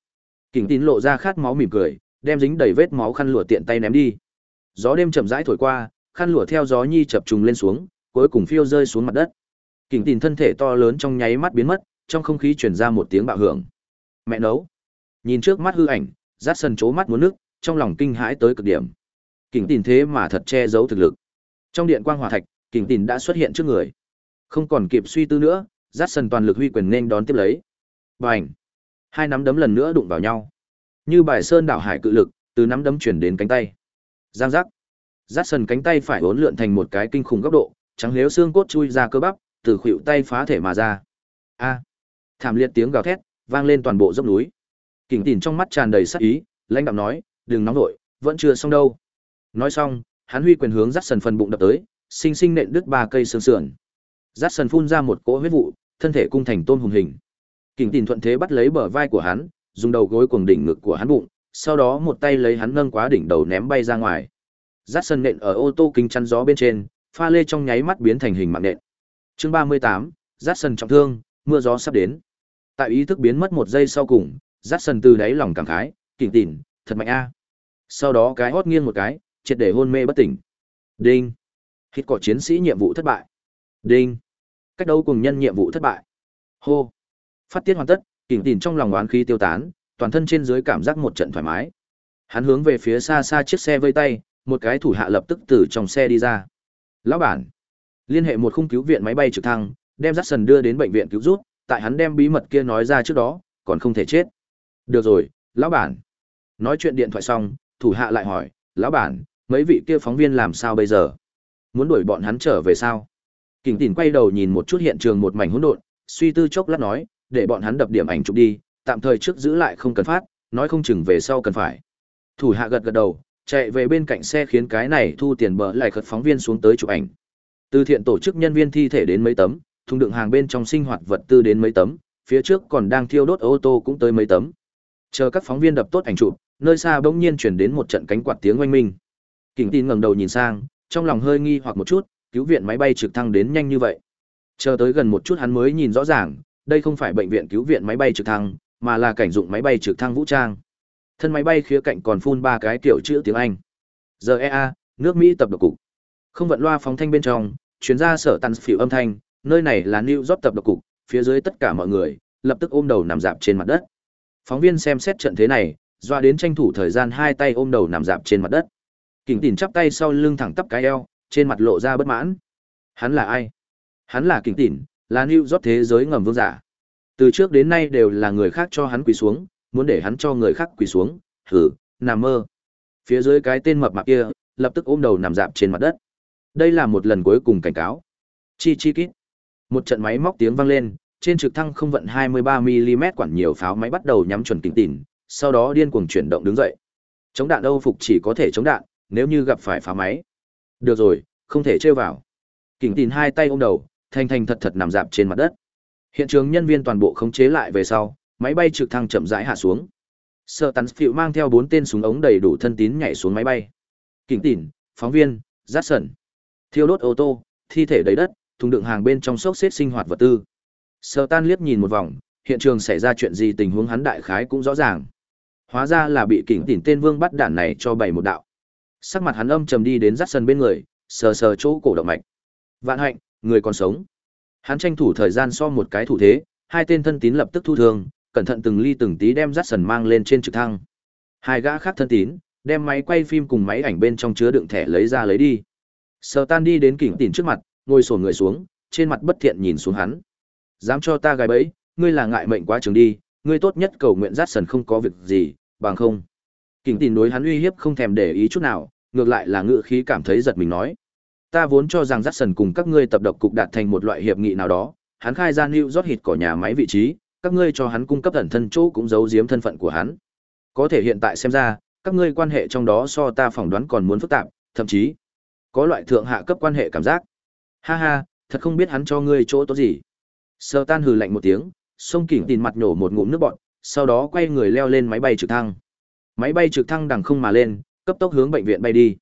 Kình tín lộ ra khát máu mỉm cười, đem dính đầy vết máu khăn lụa tiện tay ném đi. Gió đêm chậm rãi thổi qua, khăn lụa theo gió nhi chập trùng lên xuống, cuối cùng phiêu rơi xuống mặt đất. Kình tín thân thể to lớn trong nháy mắt biến mất, trong không khí truyền ra một tiếng bạo hưởng. Mẹ nấu. Nhìn trước mắt hư ảnh, rát sân chố mắt muốn nước, trong lòng kinh hãi tới cực điểm. Kình tín thế mà thật che giấu thực lực. Trong điện quang hỏa thạch, Kình tín đã xuất hiện trước người. Không còn kịp suy tư nữa, rát sân toàn lực huy quyền nên đón tiếp lấy. Bành! Hai nắm đấm lần nữa đụng vào nhau. Như bài sơn đảo hải cự lực, từ nắm đấm chuyển đến cánh tay. Giang giác! rát sân cánh tay phải uốn lượn thành một cái kinh khủng góc độ, trắng liếu xương cốt chui ra cơ bắp, từ khuỵu tay phá thể mà ra. A! Thảm liệt tiếng gào thét, vang lên toàn bộ dốc núi. Kình Tìn trong mắt tràn đầy sát ý, lãnh đạm nói, đừng nóng vội, vẫn chưa xong đâu. Nói xong, hắn huy quyền hướng Dát Sần phần bụng đập tới, sinh sinh nện đứt ba cây xương sườn. Dát sần phun ra một cỗ huyết vụ, thân thể cung thành tôn hùng hình. Kình tìn thuận thế bắt lấy bờ vai của hắn, dùng đầu gối cuồng đỉnh ngực của hắn bụng, sau đó một tay lấy hắn nâng quá đỉnh đầu ném bay ra ngoài. Dát sần nện ở ô tô kính chắn gió bên trên, pha lê trong nháy mắt biến thành hình mạng nện. Chương 38, rát sần trọng thương, mưa gió sắp đến. Tại ý thức biến mất một giây sau cùng, Dát sần từ đáy lòng cảm khái, kỉnh tỉn thật mạnh a. Sau đó cái hót nghiêng một cái, triệt để hôn mê bất tỉnh. Đinh. Hít cỏ chiến sĩ nhiệm vụ thất bại. Đinh. Cách đấu cùng nhân nhiệm vụ thất bại. Hô. Phát tiết hoàn tất, kỉnh tỉn trong lòng oán khí tiêu tán, toàn thân trên dưới cảm giác một trận thoải mái. Hắn hướng về phía xa xa chiếc xe vây tay, một cái thủ hạ lập tức từ trong xe đi ra. Lão bản, liên hệ một khung cứu viện máy bay trực thăng, đem Jackson đưa đến bệnh viện cứu rút, tại hắn đem bí mật kia nói ra trước đó, còn không thể chết. Được rồi, lão bản. Nói chuyện điện thoại xong, thủ hạ lại hỏi, lão bản, mấy vị kia phóng viên làm sao bây giờ? Muốn đuổi bọn hắn trở về sao? Kình Tỉnh quay đầu nhìn một chút hiện trường một mảnh hỗn độn, suy tư chốc lát nói, để bọn hắn đập điểm ảnh chụp đi, tạm thời trước giữ lại không cần phát, nói không chừng về sau cần phải. Thủ hạ gật gật đầu, chạy về bên cạnh xe khiến cái này thu tiền bờ lại khất phóng viên xuống tới chụp ảnh. Từ thiện tổ chức nhân viên thi thể đến mấy tấm, thùng đựng hàng bên trong sinh hoạt vật tư đến mấy tấm, phía trước còn đang thiêu đốt ô tô cũng tới mấy tấm. Chờ các phóng viên đập tốt ảnh chụp, nơi xa bỗng nhiên chuyển đến một trận cánh quạt tiếng oanh minh. Kình tin ngẩng đầu nhìn sang, trong lòng hơi nghi hoặc một chút, cứu viện máy bay trực thăng đến nhanh như vậy. Chờ tới gần một chút hắn mới nhìn rõ ràng, đây không phải bệnh viện cứu viện máy bay trực thăng, mà là cảnh dụng máy bay trực thăng vũ trang. Thân máy bay khía cạnh còn phun ba cái kiểu chữ tiếng Anh. GEA, nước Mỹ tập độc cục. Không vận loa phóng thanh bên trong, chuyến ra sở tăn phiểu âm thanh, nơi này là New York tập độc cục, phía dưới tất cả mọi người, lập tức ôm đầu nằm dạp trên mặt đất. Phóng viên xem xét trận thế này, doa đến tranh thủ thời gian hai tay ôm đầu nằm dạp trên mặt đất. Kình Tỉnh chắp tay sau lưng thẳng tắp cái eo, trên mặt lộ ra bất mãn. Hắn là ai? Hắn là Kình Tỉnh, là New York thế giới ngầm vương giả. Từ trước đến nay đều là người khác cho hắn quỳ xuống, muốn để hắn cho người khác quỳ xuống, hử, nằm mơ. Phía dưới cái tên mập mạp kia, lập tức ôm đầu nằm dạp trên mặt đất. Đây là một lần cuối cùng cảnh cáo. Chi chi kít. Một trận máy móc tiếng vang lên, trên trực thăng không vận 23mm quản nhiều pháo máy bắt đầu nhắm chuẩn kính tỉn, sau đó điên cuồng chuyển động đứng dậy. Chống đạn Âu phục chỉ có thể chống đạn, nếu như gặp phải phá máy. Được rồi, không thể trêu vào. Kình tỉn hai tay ôm đầu, thành thành thật thật nằm dạp trên mặt đất. Hiện trường nhân viên toàn bộ khống chế lại về sau, máy bay trực thăng chậm rãi hạ xuống. Sơ Tắn Phiệu mang theo bốn tên súng ống đầy đủ thân tín nhảy xuống máy bay. Kình tỉn, phóng viên, rát sẩn. Thiêu đốt ô tô, thi thể đầy đất, thùng đựng hàng bên trong sốc xếp sinh hoạt vật tư. Sở Tan liếc nhìn một vòng, hiện trường xảy ra chuyện gì tình huống hắn đại khái cũng rõ ràng. Hóa ra là bị kỉnh tỉn tên vương bắt đạn này cho bảy một đạo. Sắc mặt hắn âm trầm đi đến rát sân bên người, sờ sờ chỗ cổ động mạch. Vạn hạnh, người còn sống. Hắn tranh thủ thời gian so một cái thủ thế, hai tên thân tín lập tức thu thương, cẩn thận từng ly từng tí đem rát sần mang lên trên trực thăng. Hai gã khác thân tín, đem máy quay phim cùng máy ảnh bên trong chứa đựng thẻ lấy ra lấy đi. Sở tan đi đến kỉnh tỉn trước mặt, ngồi sổn người xuống, trên mặt bất thiện nhìn xuống hắn. Dám cho ta gài bẫy, ngươi là ngại mệnh quá trường đi, ngươi tốt nhất cầu nguyện rát sần không có việc gì, bằng không. kính tin đối hắn uy hiếp không thèm để ý chút nào, ngược lại là ngự khí cảm thấy giật mình nói. Ta vốn cho rằng rát sần cùng các ngươi tập độc cục đạt thành một loại hiệp nghị nào đó, hắn khai ra lưu rót hịt cỏ nhà máy vị trí, các ngươi cho hắn cung cấp thần thân chỗ cũng giấu giếm thân phận của hắn. Có thể hiện tại xem ra, các ngươi quan hệ trong đó so ta phỏng đoán còn muốn phức tạp, thậm chí có loại thượng hạ cấp quan hệ cảm giác. Ha ha, thật không biết hắn cho ngươi chỗ tốt gì. Sơ tan hừ lạnh một tiếng, sông kỉnh tìm mặt nhổ một ngụm nước bọt, sau đó quay người leo lên máy bay trực thăng. Máy bay trực thăng đằng không mà lên, cấp tốc hướng bệnh viện bay đi.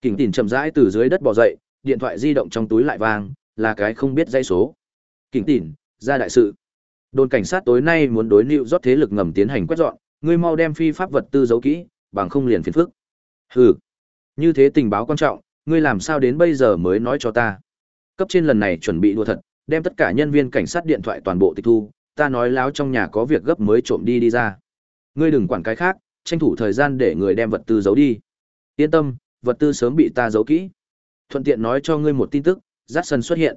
Kỉnh tìm chậm rãi từ dưới đất bò dậy, điện thoại di động trong túi lại vang, là cái không biết dây số. Kỉnh tìm, ra đại sự. Đồn cảnh sát tối nay muốn đối lưu rót thế lực ngầm tiến hành quét dọn, ngươi mau đem phi pháp vật tư giấu kỹ, bằng không liền phiền phức. Hừ, như thế tình báo quan trọng, ngươi làm sao đến bây giờ mới nói cho ta? Cấp trên lần này chuẩn bị đua thật, đem tất cả nhân viên cảnh sát điện thoại toàn bộ tịch thu, ta nói láo trong nhà có việc gấp mới trộm đi đi ra. Ngươi đừng quản cái khác, tranh thủ thời gian để người đem vật tư giấu đi. Yên tâm, vật tư sớm bị ta giấu kỹ. Thuận tiện nói cho ngươi một tin tức, Jackson xuất hiện.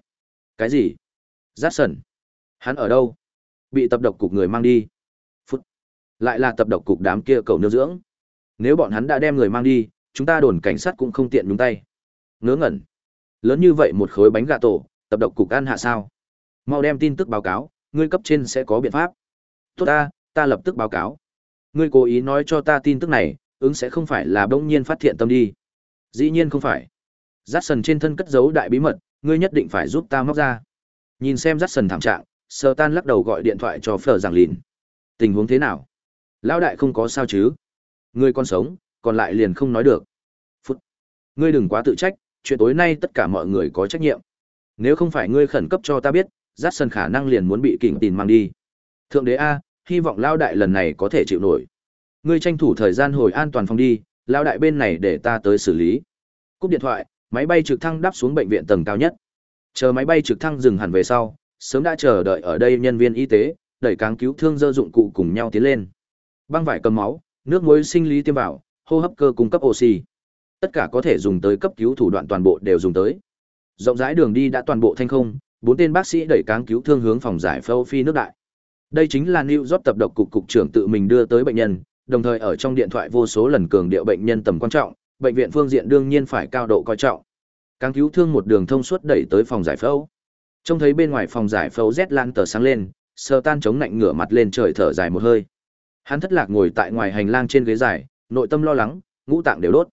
Cái gì? Jackson? Hắn ở đâu? Bị tập độc cục người mang đi. Phút. Lại là tập độc cục đám kia cầu nêu dưỡng. Nếu bọn hắn đã đem người mang đi, chúng ta đồn cảnh sát cũng không tiện nhúng tay. Ngớ ngẩn. Lớn như vậy một khối bánh gà tổ, tập độc cục ăn hạ sao? Mau đem tin tức báo cáo, ngươi cấp trên sẽ có biện pháp. Tốt ta, ta lập tức báo cáo. Ngươi cố ý nói cho ta tin tức này, ứng sẽ không phải là bỗng nhiên phát hiện tâm đi. Dĩ nhiên không phải. Dát sần trên thân cất giấu đại bí mật, ngươi nhất định phải giúp ta móc ra. Nhìn xem Dát sần thảm trạng, Sơ Tan lắc đầu gọi điện thoại cho Phở Giảng Lìn. Tình huống thế nào? Lão đại không có sao chứ? Ngươi còn sống, còn lại liền không nói được. Phút. Ngươi đừng quá tự trách, chuyện tối nay tất cả mọi người có trách nhiệm. Nếu không phải ngươi khẩn cấp cho ta biết, Dát sân khả năng liền muốn bị kỉnh tìm mang đi. Thượng đế A, hy vọng Lão đại lần này có thể chịu nổi. Ngươi tranh thủ thời gian hồi an toàn phòng đi, Lão đại bên này để ta tới xử lý. Cúp điện thoại, máy bay trực thăng đáp xuống bệnh viện tầng cao nhất. Chờ máy bay trực thăng dừng hẳn về sau, sớm đã chờ đợi ở đây nhân viên y tế, đẩy cáng cứu thương dơ dụng cụ cùng nhau tiến lên. Băng vải cầm máu, nước muối sinh lý tiêm vào, hô hấp cơ cung cấp oxy. Tất cả có thể dùng tới cấp cứu thủ đoạn toàn bộ đều dùng tới. Rộng rãi đường đi đã toàn bộ thanh không, bốn tên bác sĩ đẩy cáng cứu thương hướng phòng giải phẫu phi nước đại. Đây chính là New giúp tập độc cục cục trưởng tự mình đưa tới bệnh nhân, đồng thời ở trong điện thoại vô số lần cường điệu bệnh nhân tầm quan trọng, bệnh viện phương diện đương nhiên phải cao độ coi trọng. Cáng cứu thương một đường thông suốt đẩy tới phòng giải phẫu, Trông thấy bên ngoài phòng giải phẫu rét lan tờ sáng lên, sờ tan chống lạnh ngửa mặt lên trời thở dài một hơi. Hắn thất lạc ngồi tại ngoài hành lang trên ghế dài, nội tâm lo lắng, ngũ tạng đều đốt.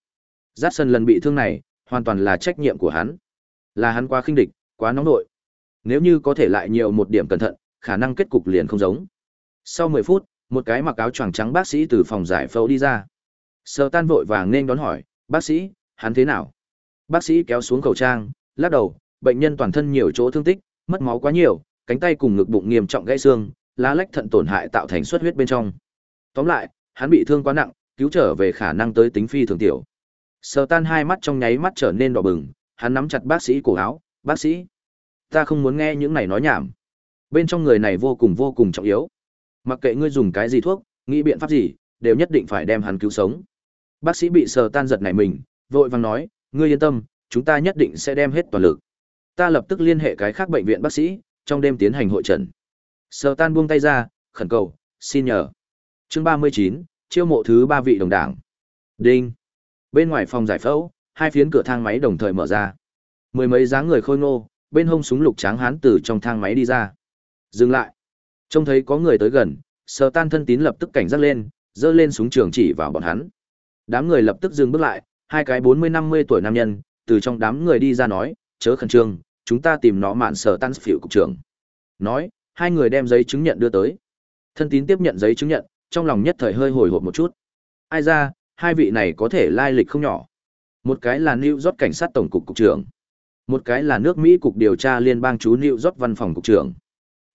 Dát sân lần bị thương này, hoàn toàn là trách nhiệm của hắn. Là hắn quá khinh địch, quá nóng nội. Nếu như có thể lại nhiều một điểm cẩn thận, khả năng kết cục liền không giống. Sau 10 phút, một cái mặc áo choàng trắng bác sĩ từ phòng giải phẫu đi ra. Sơ tan vội vàng nên đón hỏi, bác sĩ, hắn thế nào? Bác sĩ kéo xuống khẩu trang, lắc đầu, bệnh nhân toàn thân nhiều chỗ thương tích, mất máu quá nhiều, cánh tay cùng ngực bụng nghiêm trọng gãy xương, lá lách thận tổn hại tạo thành xuất huyết bên trong. Tóm lại, hắn bị thương quá nặng, cứu trở về khả năng tới tính phi thường tiểu. Sờ tan hai mắt trong nháy mắt trở nên đỏ bừng, hắn nắm chặt bác sĩ cổ áo, "Bác sĩ, ta không muốn nghe những này nói nhảm. Bên trong người này vô cùng vô cùng trọng yếu. Mặc kệ ngươi dùng cái gì thuốc, nghĩ biện pháp gì, đều nhất định phải đem hắn cứu sống." Bác sĩ bị sờ tan giật nảy mình, vội vàng nói, "Ngươi yên tâm, chúng ta nhất định sẽ đem hết toàn lực." Ta lập tức liên hệ cái khác bệnh viện bác sĩ, trong đêm tiến hành hội trần. Sờ tan buông tay ra, khẩn cầu, "Xin nhờ." Chương ba mươi chín chiêu mộ thứ ba vị đồng đảng. Đinh. Bên ngoài phòng giải phẫu, hai phiến cửa thang máy đồng thời mở ra. Mười mấy dáng người khôi ngô, bên hông súng lục tráng hán từ trong thang máy đi ra. Dừng lại. Trông thấy có người tới gần, Sở Tan thân tín lập tức cảnh giác lên, giơ lên súng trường chỉ vào bọn hắn. Đám người lập tức dừng bước lại, hai cái bốn mươi năm mươi tuổi nam nhân, từ trong đám người đi ra nói, chớ khẩn trương, chúng ta tìm nó mạn Sở Tan phiểu cục trưởng. Nói, hai người đem giấy chứng nhận đưa tới. Thân tín tiếp nhận giấy chứng nhận, trong lòng nhất thời hơi hồi hộp một chút. Ai ra, hai vị này có thể lai lịch không nhỏ. Một cái là New York cảnh sát tổng cục cục trưởng, một cái là nước Mỹ cục điều tra liên bang chú New York văn phòng cục trưởng.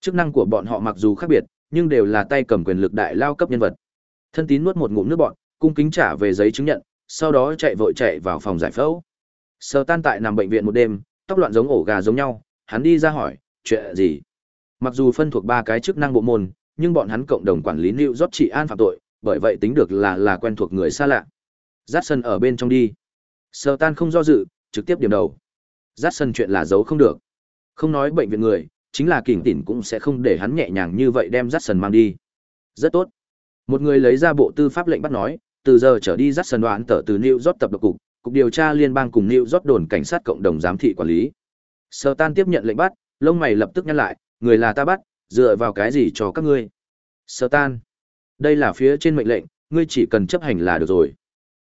Chức năng của bọn họ mặc dù khác biệt, nhưng đều là tay cầm quyền lực đại lao cấp nhân vật. Thân tín nuốt một ngụm nước bọn, cung kính trả về giấy chứng nhận, sau đó chạy vội chạy vào phòng giải phẫu. Sơ tan tại nằm bệnh viện một đêm, tóc loạn giống ổ gà giống nhau, hắn đi ra hỏi, chuyện gì? Mặc dù phân thuộc ba cái chức năng bộ môn, nhưng bọn hắn cộng đồng quản lý lưu rót trị an phạm tội, bởi vậy tính được là là quen thuộc người xa lạ. Dát sân ở bên trong đi. Sơ tan không do dự, trực tiếp điểm đầu. Dát sân chuyện là giấu không được. Không nói bệnh viện người, chính là kỉnh tỉnh cũng sẽ không để hắn nhẹ nhàng như vậy đem Dát sân mang đi. Rất tốt. Một người lấy ra bộ tư pháp lệnh bắt nói, từ giờ trở đi Dát sân đoán tờ từ New York tập độc cục, cục điều tra liên bang cùng New York đồn cảnh sát cộng đồng giám thị quản lý. Sơ tan tiếp nhận lệnh bắt, lông mày lập tức nhăn lại, người là ta bắt, dựa vào cái gì cho các ngươi? Sơ tan. Đây là phía trên mệnh lệnh, ngươi chỉ cần chấp hành là được rồi.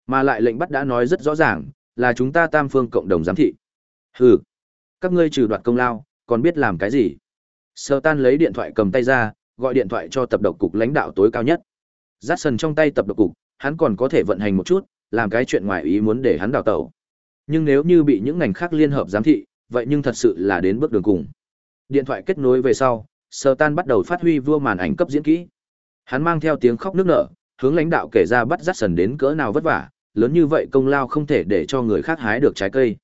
Mà lại lệnh bắt đã nói rất rõ ràng, là chúng ta tam phương cộng đồng giám thị. Hừ. Các ngươi trừ đoạt công lao, còn biết làm cái gì? Sơ tan lấy điện thoại cầm tay ra, gọi điện thoại cho tập độc cục lãnh đạo tối cao nhất. Dát sần trong tay tập độc cục, hắn còn có thể vận hành một chút, làm cái chuyện ngoài ý muốn để hắn đào tẩu. Nhưng nếu như bị những ngành khác liên hợp giám thị, vậy nhưng thật sự là đến bước đường cùng. Điện thoại kết nối về sau, Sơ Tan bắt đầu phát huy vua màn ảnh cấp diễn kỹ. Hắn mang theo tiếng khóc nức nở, hướng lãnh đạo kể ra bắt dắt sần đến cỡ nào vất vả, lớn như vậy công lao không thể để cho người khác hái được trái cây.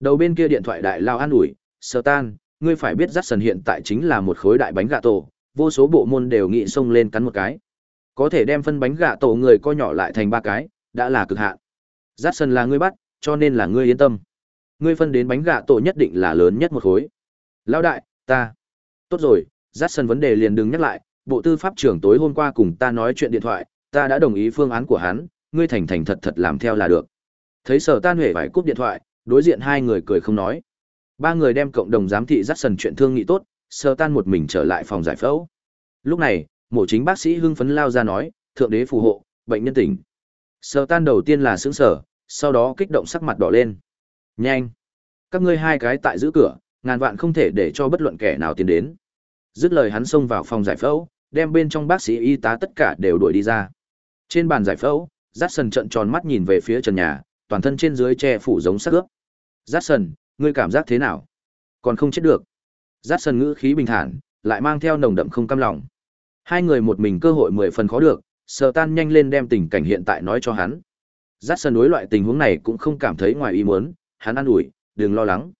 Đầu bên kia điện thoại đại lao an ủi, Sơ Tan, ngươi phải biết dắt sần hiện tại chính là một khối đại bánh gà tổ, vô số bộ môn đều nghị xông lên cắn một cái. Có thể đem phân bánh gà tổ người co nhỏ lại thành ba cái, đã là cực hạn. Dắt sần là ngươi bắt, cho nên là ngươi yên tâm. Ngươi phân đến bánh gà tổ nhất định là lớn nhất một khối. Lão đại, ta. Tốt rồi, dắt sần vấn đề liền đừng nhắc lại, bộ tư pháp trưởng tối hôm qua cùng ta nói chuyện điện thoại, ta đã đồng ý phương án của hắn, ngươi thành thành thật thật làm theo là được. Thấy sở tan huệ phải cúp điện thoại, đối diện hai người cười không nói. Ba người đem cộng đồng giám thị dắt sần chuyện thương nghị tốt, sở tan một mình trở lại phòng giải phẫu. Lúc này, mổ chính bác sĩ hưng phấn lao ra nói, thượng đế phù hộ, bệnh nhân tỉnh. Sở tan đầu tiên là sướng sở, sau đó kích động sắc mặt đỏ lên. Nhanh! Các ngươi hai cái tại giữ cửa, ngàn vạn không thể để cho bất luận kẻ nào tiến đến. Dứt lời hắn xông vào phòng giải phẫu, đem bên trong bác sĩ y tá tất cả đều đuổi đi ra. Trên bàn giải phẫu, Jackson trợn tròn mắt nhìn về phía trần nhà, toàn thân trên dưới che phủ giống xác ướp. Jackson, ngươi cảm giác thế nào? Còn không chết được. Jackson ngữ khí bình thản, lại mang theo nồng đậm không cam lòng. Hai người một mình cơ hội mười phần khó được, Sở Tan nhanh lên đem tình cảnh hiện tại nói cho hắn. Jackson đối loại tình huống này cũng không cảm thấy ngoài ý muốn, hắn an ủi, đừng lo lắng.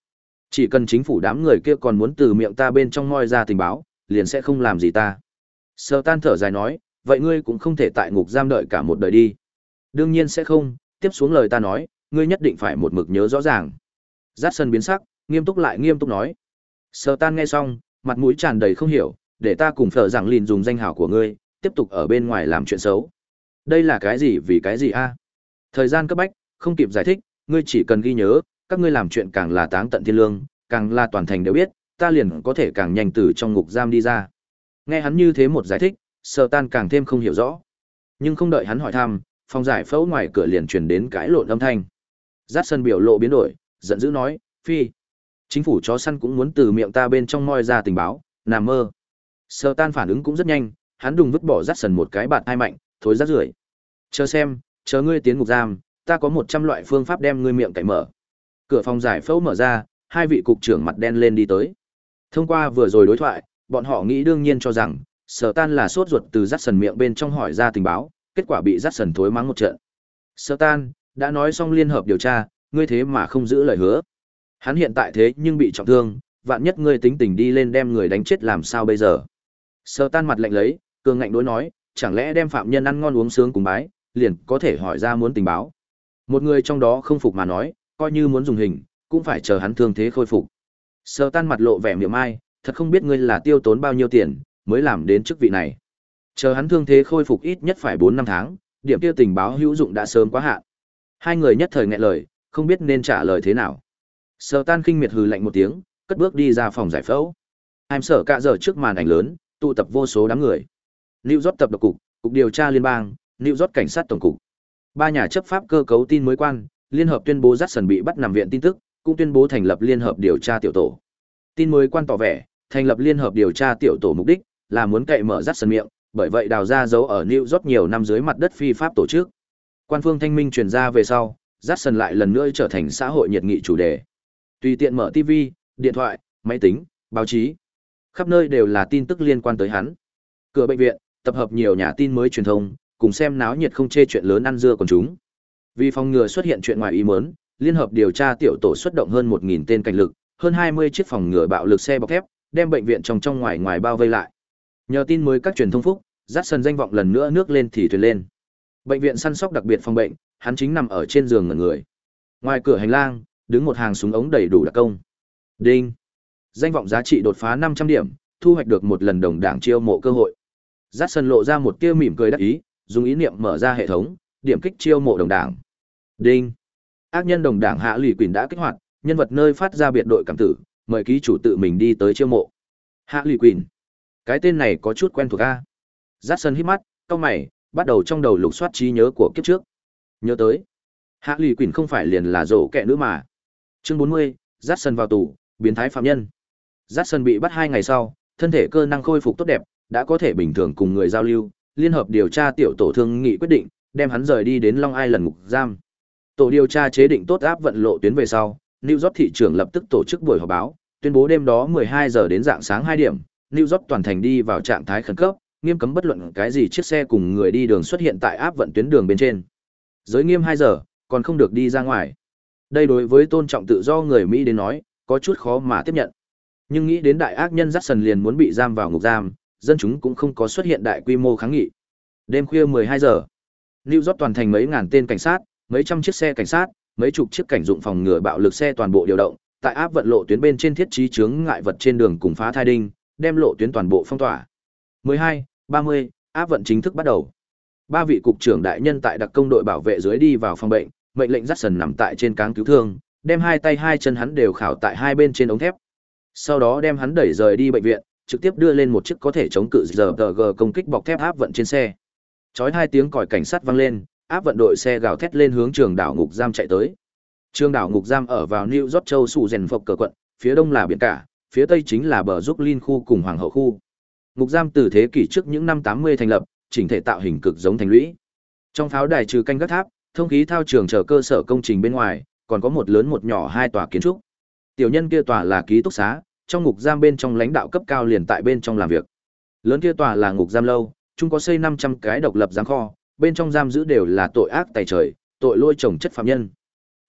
Chỉ cần chính phủ đám người kia còn muốn từ miệng ta bên trong moi ra tình báo, liền sẽ không làm gì ta. Sơ tan thở dài nói, vậy ngươi cũng không thể tại ngục giam đợi cả một đời đi. Đương nhiên sẽ không, tiếp xuống lời ta nói, ngươi nhất định phải một mực nhớ rõ ràng. Giác sân biến sắc, nghiêm túc lại nghiêm túc nói. Sơ tan nghe xong, mặt mũi tràn đầy không hiểu, để ta cùng phở rằng lìn dùng danh hào của ngươi, tiếp tục ở bên ngoài làm chuyện xấu. Đây là cái gì vì cái gì a? Thời gian cấp bách, không kịp giải thích, ngươi chỉ cần ghi nhớ, các ngươi làm chuyện càng là táng tận thiên lương, càng là toàn thành đều biết, ta liền có thể càng nhanh từ trong ngục giam đi ra. Nghe hắn như thế một giải thích, Sở Tan càng thêm không hiểu rõ. Nhưng không đợi hắn hỏi thăm, phòng giải phẫu ngoài cửa liền truyền đến cãi lộn âm thanh. Dát sân biểu lộ biến đổi, giận dữ nói, "Phi, chính phủ chó săn cũng muốn từ miệng ta bên trong moi ra tình báo, nằm mơ." Sở Tan phản ứng cũng rất nhanh, hắn đùng vứt bỏ Dát sân một cái bạt hai mạnh, thối rác rưởi. "Chờ xem, chờ ngươi tiến ngục giam, ta có một trăm loại phương pháp đem ngươi miệng cậy mở." Cửa phòng giải phẫu mở ra, hai vị cục trưởng mặt đen lên đi tới. Thông qua vừa rồi đối thoại, bọn họ nghĩ đương nhiên cho rằng, sở tan là sốt ruột từ rắt sần miệng bên trong hỏi ra tình báo, kết quả bị rắt sần thối mắng một trận. Sở tan, đã nói xong liên hợp điều tra, ngươi thế mà không giữ lời hứa. Hắn hiện tại thế nhưng bị trọng thương, vạn nhất ngươi tính tình đi lên đem người đánh chết làm sao bây giờ. Sở tan mặt lạnh lấy, cường ngạnh đối nói, chẳng lẽ đem phạm nhân ăn ngon uống sướng cùng bái, liền có thể hỏi ra muốn tình báo. Một người trong đó không phục mà nói, coi như muốn dùng hình, cũng phải chờ hắn thương thế khôi phục. Sở tan mặt lộ vẻ miệng ai, thật không biết ngươi là tiêu tốn bao nhiêu tiền, mới làm đến chức vị này. Chờ hắn thương thế khôi phục ít nhất phải 4 năm tháng, điểm kia tình báo hữu dụng đã sớm quá hạn. Hai người nhất thời nghẹn lời, không biết nên trả lời thế nào. Sở Tan khinh miệt hừ lạnh một tiếng, cất bước đi ra phòng giải phẫu. Hàm sở cả giờ trước màn ảnh lớn, tụ tập vô số đám người. Lưu York tập độc cục, cục điều tra liên bang, Lưu York cảnh sát tổng cục. Ba nhà chấp pháp cơ cấu tin mới quan, liên hợp tuyên bố Jackson bị bắt nằm viện tin tức, cũng tuyên bố thành lập liên hợp điều tra tiểu tổ. Tin mới quan tỏ vẻ, thành lập liên hợp điều tra tiểu tổ mục đích là muốn cậy mở rắt sân miệng, bởi vậy đào ra dấu ở New York nhiều năm dưới mặt đất phi pháp tổ chức. Quan phương thanh minh truyền ra về sau, rắt sân lại lần nữa trở thành xã hội nhiệt nghị chủ đề. Tùy tiện mở TV, điện thoại, máy tính, báo chí, khắp nơi đều là tin tức liên quan tới hắn. Cửa bệnh viện, tập hợp nhiều nhà tin mới truyền thông, cùng xem náo nhiệt không chê chuyện lớn ăn dưa còn chúng. Vì phòng ngừa xuất hiện chuyện ngoài ý muốn, liên hợp điều tra tiểu tổ xuất động hơn 1000 tên cảnh lực, hơn 20 chiếc phòng ngừa bạo lực xe bọc thép, đem bệnh viện trong trong ngoài ngoài bao vây lại. Nhờ tin mới các truyền thông phúc, dắt sân danh vọng lần nữa nước lên thì thuyền lên. Bệnh viện săn sóc đặc biệt phòng bệnh, hắn chính nằm ở trên giường ngẩn người. Ngoài cửa hành lang, đứng một hàng súng ống đầy đủ đặc công. Đinh. Danh vọng giá trị đột phá 500 điểm, thu hoạch được một lần đồng đảng chiêu mộ cơ hội. Dắt sân lộ ra một tia mỉm cười đắc ý, dùng ý niệm mở ra hệ thống, điểm kích chiêu mộ đồng đảng. Đinh. Ác nhân đồng đảng hạ lụy quỷ đã kích hoạt, nhân vật nơi phát ra biệt đội cảm tử, mời ký chủ tự mình đi tới chiêu mộ. Hạ lụy quỳnh. Cái tên này có chút quen thuộc a. Giắt sân hít mắt cau mày bắt đầu trong đầu lục soát trí nhớ của kiếp trước. Nhớ tới. Hạ lụy quỳnh không phải liền là rổ kẹ nữ mà. Chương bốn mươi giắt sân vào tù biến thái phạm nhân. Giắt sân bị bắt hai ngày sau thân thể cơ năng khôi phục tốt đẹp đã có thể bình thường cùng người giao lưu liên hợp điều tra tiểu tổ thương nghị quyết định đem hắn rời đi đến long ai lần ngục giam. Tổ điều tra chế định tốt áp vận lộ tuyến về sau New York thị trưởng lập tức tổ chức buổi họp báo, tuyên bố đêm đó 12 giờ đến dạng sáng 2 điểm, New York toàn thành đi vào trạng thái khẩn cấp, nghiêm cấm bất luận cái gì chiếc xe cùng người đi đường xuất hiện tại áp vận tuyến đường bên trên. Giới nghiêm 2 giờ, còn không được đi ra ngoài. Đây đối với tôn trọng tự do người Mỹ đến nói, có chút khó mà tiếp nhận. Nhưng nghĩ đến đại ác nhân Jackson liền muốn bị giam vào ngục giam, dân chúng cũng không có xuất hiện đại quy mô kháng nghị. Đêm khuya 12 giờ, New York toàn thành mấy ngàn tên cảnh sát, mấy trăm chiếc xe cảnh sát, mấy chục chiếc cảnh dụng phòng ngừa bạo lực xe toàn bộ điều động, tại áp vận lộ tuyến bên trên thiết trí chướng ngại vật trên đường cùng phá thai đinh, đem lộ tuyến toàn bộ phong tỏa. 12, 30, áp vận chính thức bắt đầu. Ba vị cục trưởng đại nhân tại đặc công đội bảo vệ dưới đi vào phòng bệnh, mệnh lệnh dắt sần nằm tại trên cáng cứu thương, đem hai tay hai chân hắn đều khảo tại hai bên trên ống thép. Sau đó đem hắn đẩy rời đi bệnh viện, trực tiếp đưa lên một chiếc có thể chống cự giờ g công kích bọc thép áp vận trên xe. Chói hai tiếng còi cảnh sát vang lên, áp vận đội xe gào thét lên hướng trường đảo ngục giam chạy tới. Trường đảo ngục giam ở vào New York châu sủ rèn phộc cờ quận, phía đông là biển cả, phía tây chính là bờ Brooklyn khu cùng Hoàng hậu khu. Ngục giam từ thế kỷ trước những năm 80 thành lập, chỉnh thể tạo hình cực giống thành lũy. Trong pháo đài trừ canh gác tháp, thông khí thao trường chờ cơ sở công trình bên ngoài, còn có một lớn một nhỏ hai tòa kiến trúc. Tiểu nhân kia tòa là ký túc xá, trong ngục giam bên trong lãnh đạo cấp cao liền tại bên trong làm việc. Lớn kia tòa là ngục giam lâu, chung có xây 500 cái độc lập giáng kho, bên trong giam giữ đều là tội ác tày trời, tội lôi chồng chất phạm nhân.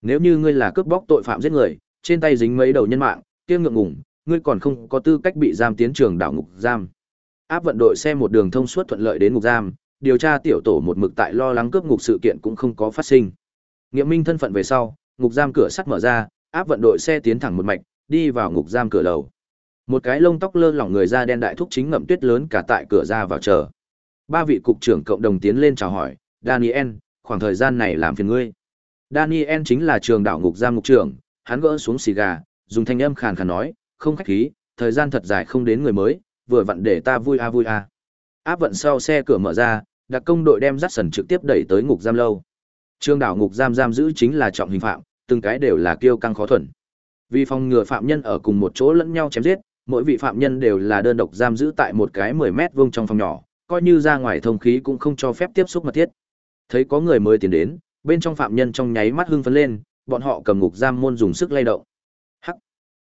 Nếu như ngươi là cướp bóc tội phạm giết người, trên tay dính mấy đầu nhân mạng, kia ngượng ngùng, ngươi còn không có tư cách bị giam tiến trường đảo ngục giam. Áp vận đội xe một đường thông suốt thuận lợi đến ngục giam, điều tra tiểu tổ một mực tại lo lắng cướp ngục sự kiện cũng không có phát sinh. Nghiệm minh thân phận về sau, ngục giam cửa sắt mở ra, áp vận đội xe tiến thẳng một mạch, đi vào ngục giam cửa lầu. Một cái lông tóc lơ lỏng người da đen đại thúc chính ngậm tuyết lớn cả tại cửa ra vào chờ. Ba vị cục trưởng cộng đồng tiến lên chào hỏi, Daniel, khoảng thời gian này làm phiền ngươi. Daniel chính là trường đảo ngục giam ngục trưởng, hắn gỡ xuống xì gà, dùng thanh âm khàn khàn nói, không khách khí, thời gian thật dài không đến người mới, vừa vặn để ta vui a vui a. Áp vận sau xe cửa mở ra, đặc công đội đem dắt sần trực tiếp đẩy tới ngục giam lâu. Trường đảo ngục giam giam giữ chính là trọng hình phạm, từng cái đều là kiêu căng khó thuần. Vì phòng ngừa phạm nhân ở cùng một chỗ lẫn nhau chém giết, mỗi vị phạm nhân đều là đơn độc giam giữ tại một cái 10 mét vuông trong phòng nhỏ, coi như ra ngoài thông khí cũng không cho phép tiếp xúc mật thiết. Thấy có người mới tiến đến, bên trong phạm nhân trong nháy mắt hưng phấn lên, bọn họ cầm ngục giam môn dùng sức lay động. Hắc,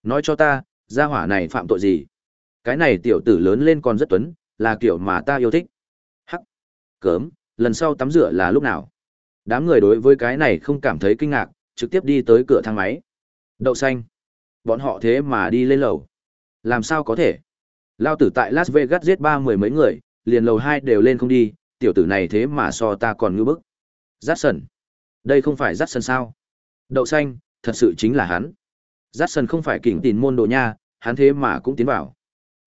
nói cho ta, gia hỏa này phạm tội gì? Cái này tiểu tử lớn lên còn rất tuấn, là kiểu mà ta yêu thích. Hắc, cớm, lần sau tắm rửa là lúc nào? Đám người đối với cái này không cảm thấy kinh ngạc, trực tiếp đi tới cửa thang máy. Đậu xanh. Bọn họ thế mà đi lên lầu. Làm sao có thể? Lao tử tại Las Vegas giết ba mười mấy người, liền lầu hai đều lên không đi, tiểu tử này thế mà so ta còn ngư bức. Jackson. Đây không phải Jackson sao? Đậu xanh, thật sự chính là hắn. Jackson không phải kỉnh tìm môn đồ nha, hắn thế mà cũng tiến vào.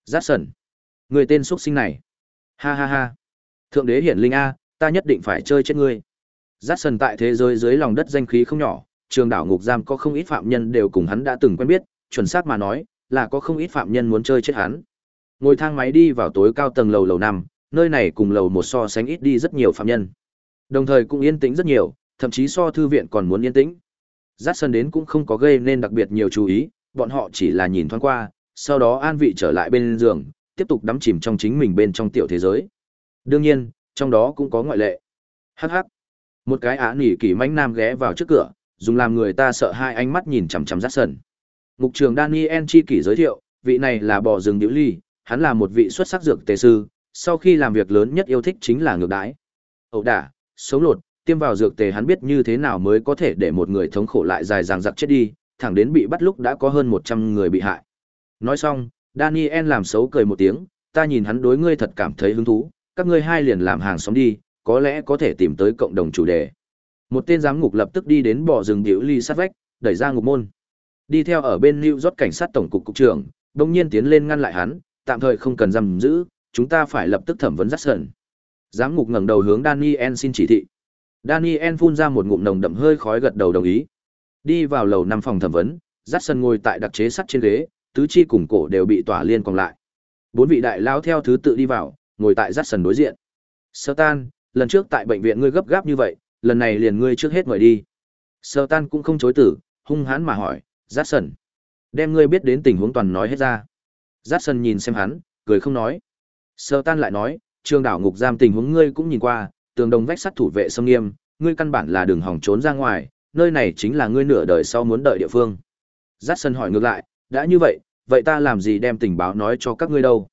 Jackson. Người tên xuất sinh này. Ha ha ha. Thượng đế hiển linh A, ta nhất định phải chơi chết ngươi. Jackson tại thế giới dưới lòng đất danh khí không nhỏ, trường đảo ngục giam có không ít phạm nhân đều cùng hắn đã từng quen biết, chuẩn xác mà nói, là có không ít phạm nhân muốn chơi chết hắn. Ngồi thang máy đi vào tối cao tầng lầu lầu năm, nơi này cùng lầu một so sánh ít đi rất nhiều phạm nhân. Đồng thời cũng yên tĩnh rất nhiều, thậm chí so thư viện còn muốn yên tĩnh. Dát sân đến cũng không có gây nên đặc biệt nhiều chú ý, bọn họ chỉ là nhìn thoáng qua, sau đó an vị trở lại bên giường, tiếp tục đắm chìm trong chính mình bên trong tiểu thế giới. Đương nhiên, trong đó cũng có ngoại lệ. Hắc hắc. Một cái á nỉ kỳ mãnh nam ghé vào trước cửa, dùng làm người ta sợ hai ánh mắt nhìn chằm chằm Dát sân. Ngục trường Daniel chi kỷ giới thiệu, vị này là bò rừng điếu ly, hắn là một vị xuất sắc dược tề sư, sau khi làm việc lớn nhất yêu thích chính là ngược đái. Ẩu đả, sống lột, tiêm vào dược tề hắn biết như thế nào mới có thể để một người thống khổ lại dài dằng dặc chết đi, thẳng đến bị bắt lúc đã có hơn 100 người bị hại. Nói xong, Daniel làm xấu cười một tiếng, ta nhìn hắn đối ngươi thật cảm thấy hứng thú, các ngươi hai liền làm hàng xóm đi, có lẽ có thể tìm tới cộng đồng chủ đề. Một tên giám ngục lập tức đi đến bỏ rừng điệu ly sát vách, đẩy ra ngục môn. Đi theo ở bên New York cảnh sát tổng cục cục trưởng, đồng nhiên tiến lên ngăn lại hắn, tạm thời không cần giam giữ, chúng ta phải lập tức thẩm vấn Jackson. Giám ngục ngẩng đầu hướng Daniel xin chỉ thị. Daniel phun ra một ngụm nồng đậm hơi khói gật đầu đồng ý. Đi vào lầu năm phòng thẩm vấn, Jackson ngồi tại đặc chế sắt trên ghế, tứ chi cùng cổ đều bị tỏa liên còn lại. Bốn vị đại lao theo thứ tự đi vào, ngồi tại Jackson đối diện. Sơ tan, lần trước tại bệnh viện ngươi gấp gáp như vậy, lần này liền ngươi trước hết mời đi. Sơ tan cũng không chối từ, hung hãn mà hỏi, Jackson, đem ngươi biết đến tình huống toàn nói hết ra. Jackson nhìn xem hắn, cười không nói. Sơ tan lại nói, trường đảo ngục giam tình huống ngươi cũng nhìn qua, tường đồng vách sắt thủ vệ sông nghiêm, ngươi căn bản là đường hỏng trốn ra ngoài, nơi này chính là ngươi nửa đời sau muốn đợi địa phương. Jackson hỏi ngược lại, đã như vậy, vậy ta làm gì đem tình báo nói cho các ngươi đâu?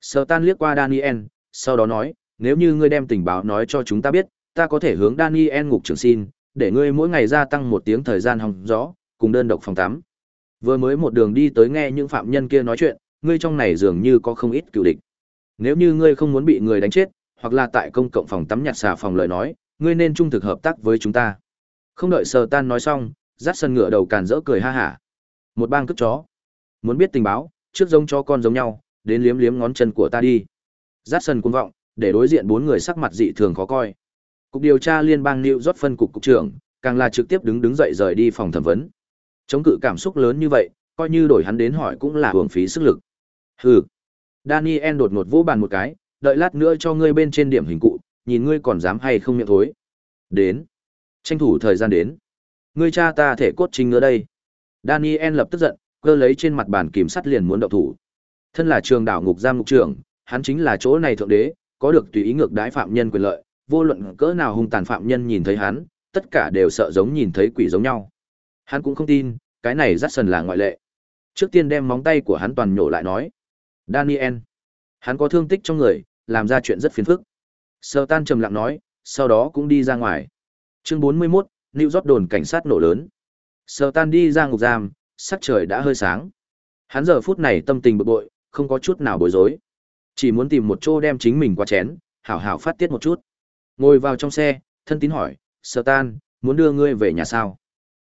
Sơ tan liếc qua Daniel, sau đó nói, nếu như ngươi đem tình báo nói cho chúng ta biết, ta có thể hướng Daniel ngục trưởng xin, để ngươi mỗi ngày gia tăng một tiếng thời gian hòng gió, cùng đơn độc phòng tắm. Vừa mới một đường đi tới nghe những phạm nhân kia nói chuyện, ngươi trong này dường như có không ít cựu địch. Nếu như ngươi không muốn bị người đánh chết, hoặc là tại công cộng phòng tắm nhặt xà phòng lời nói, ngươi nên trung thực hợp tác với chúng ta. Không đợi Sờ Tan nói xong, dắt sân ngựa đầu càn rỡ cười ha hả. Một bang cướp chó. Muốn biết tình báo, trước giống chó con giống nhau, đến liếm liếm ngón chân của ta đi. Dắt sân cuồng vọng, để đối diện bốn người sắc mặt dị thường khó coi. Cục điều tra liên bang New York phân cục cục trưởng, càng là trực tiếp đứng đứng dậy rời đi phòng thẩm vấn. Chống cự cảm xúc lớn như vậy, coi như đổi hắn đến hỏi cũng là hưởng phí sức lực. Hừ. Daniel đột ngột vỗ bàn một cái, đợi lát nữa cho ngươi bên trên điểm hình cụ, nhìn ngươi còn dám hay không miệng thối. Đến. Tranh thủ thời gian đến. Ngươi cha ta thể cốt chính ngứa đây. Daniel lập tức giận, cơ lấy trên mặt bàn kìm sắt liền muốn động thủ. Thân là trường đảo ngục giam ngục trưởng, hắn chính là chỗ này thượng đế, có được tùy ý ngược đái phạm nhân quyền lợi, vô luận cỡ nào hung tàn phạm nhân nhìn thấy hắn, tất cả đều sợ giống nhìn thấy quỷ giống nhau. Hắn cũng không tin, cái này rất sần là ngoại lệ. Trước tiên đem móng tay của hắn toàn nhổ lại nói. Daniel, hắn có thương tích trong người, làm ra chuyện rất phiền phức. Sơ tan trầm lặng nói, sau đó cũng đi ra ngoài. Chương 41, New York đồn cảnh sát nổ lớn. Sơ tan đi ra ngục giam, sắc trời đã hơi sáng. Hắn giờ phút này tâm tình bực bội, không có chút nào bối rối. Chỉ muốn tìm một chỗ đem chính mình qua chén, hảo hảo phát tiết một chút. Ngồi vào trong xe, thân tín hỏi, Sơ tan, muốn đưa ngươi về nhà sao?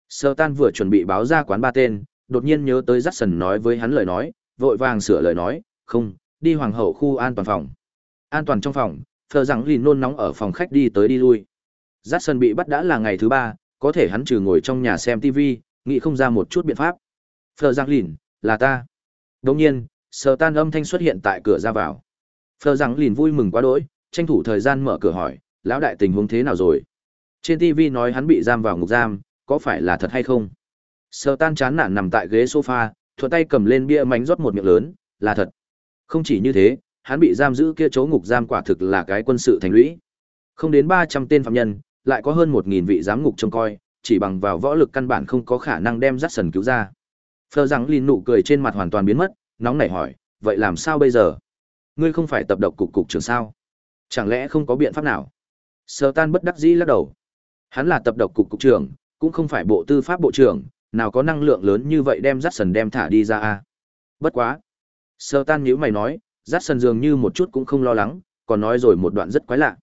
Sơ tan vừa chuẩn bị báo ra quán ba tên, đột nhiên nhớ tới Jackson nói với hắn lời nói, vội vàng sửa lời nói, không, đi hoàng hậu khu an toàn phòng. An toàn trong phòng, phờ rằng lìn nôn nóng ở phòng khách đi tới đi lui. Jackson bị bắt đã là ngày thứ ba, có thể hắn trừ ngồi trong nhà xem TV, nghĩ không ra một chút biện pháp. Phờ rằng lìn, là ta. Đồng nhiên, Sờ tan âm thanh xuất hiện tại cửa ra vào. Phờ rằng lìn vui mừng quá đỗi, tranh thủ thời gian mở cửa hỏi, lão đại tình huống thế nào rồi? Trên TV nói hắn bị giam vào ngục giam, có phải là thật hay không? Sờ tan chán nản nằm tại ghế sofa, thuận tay cầm lên bia mánh rót một miệng lớn, là thật. Không chỉ như thế, hắn bị giam giữ kia chỗ ngục giam quả thực là cái quân sự thành lũy. Không đến 300 tên phạm nhân, lại có hơn 1000 vị giám ngục trông coi, chỉ bằng vào võ lực căn bản không có khả năng đem dắt sần cứu ra. Phờ rằng Lin nụ cười trên mặt hoàn toàn biến mất, nóng nảy hỏi, vậy làm sao bây giờ? Ngươi không phải tập độc cục cục trưởng sao? Chẳng lẽ không có biện pháp nào? Sở tan bất đắc dĩ lắc đầu. Hắn là tập độc cục cục trưởng, cũng không phải bộ tư pháp bộ trưởng, nào có năng lượng lớn như vậy đem dắt sần đem thả đi ra a Bất quá. Sở tan nhíu mày nói, rát sần dường như một chút cũng không lo lắng, còn nói rồi một đoạn rất quái lạ.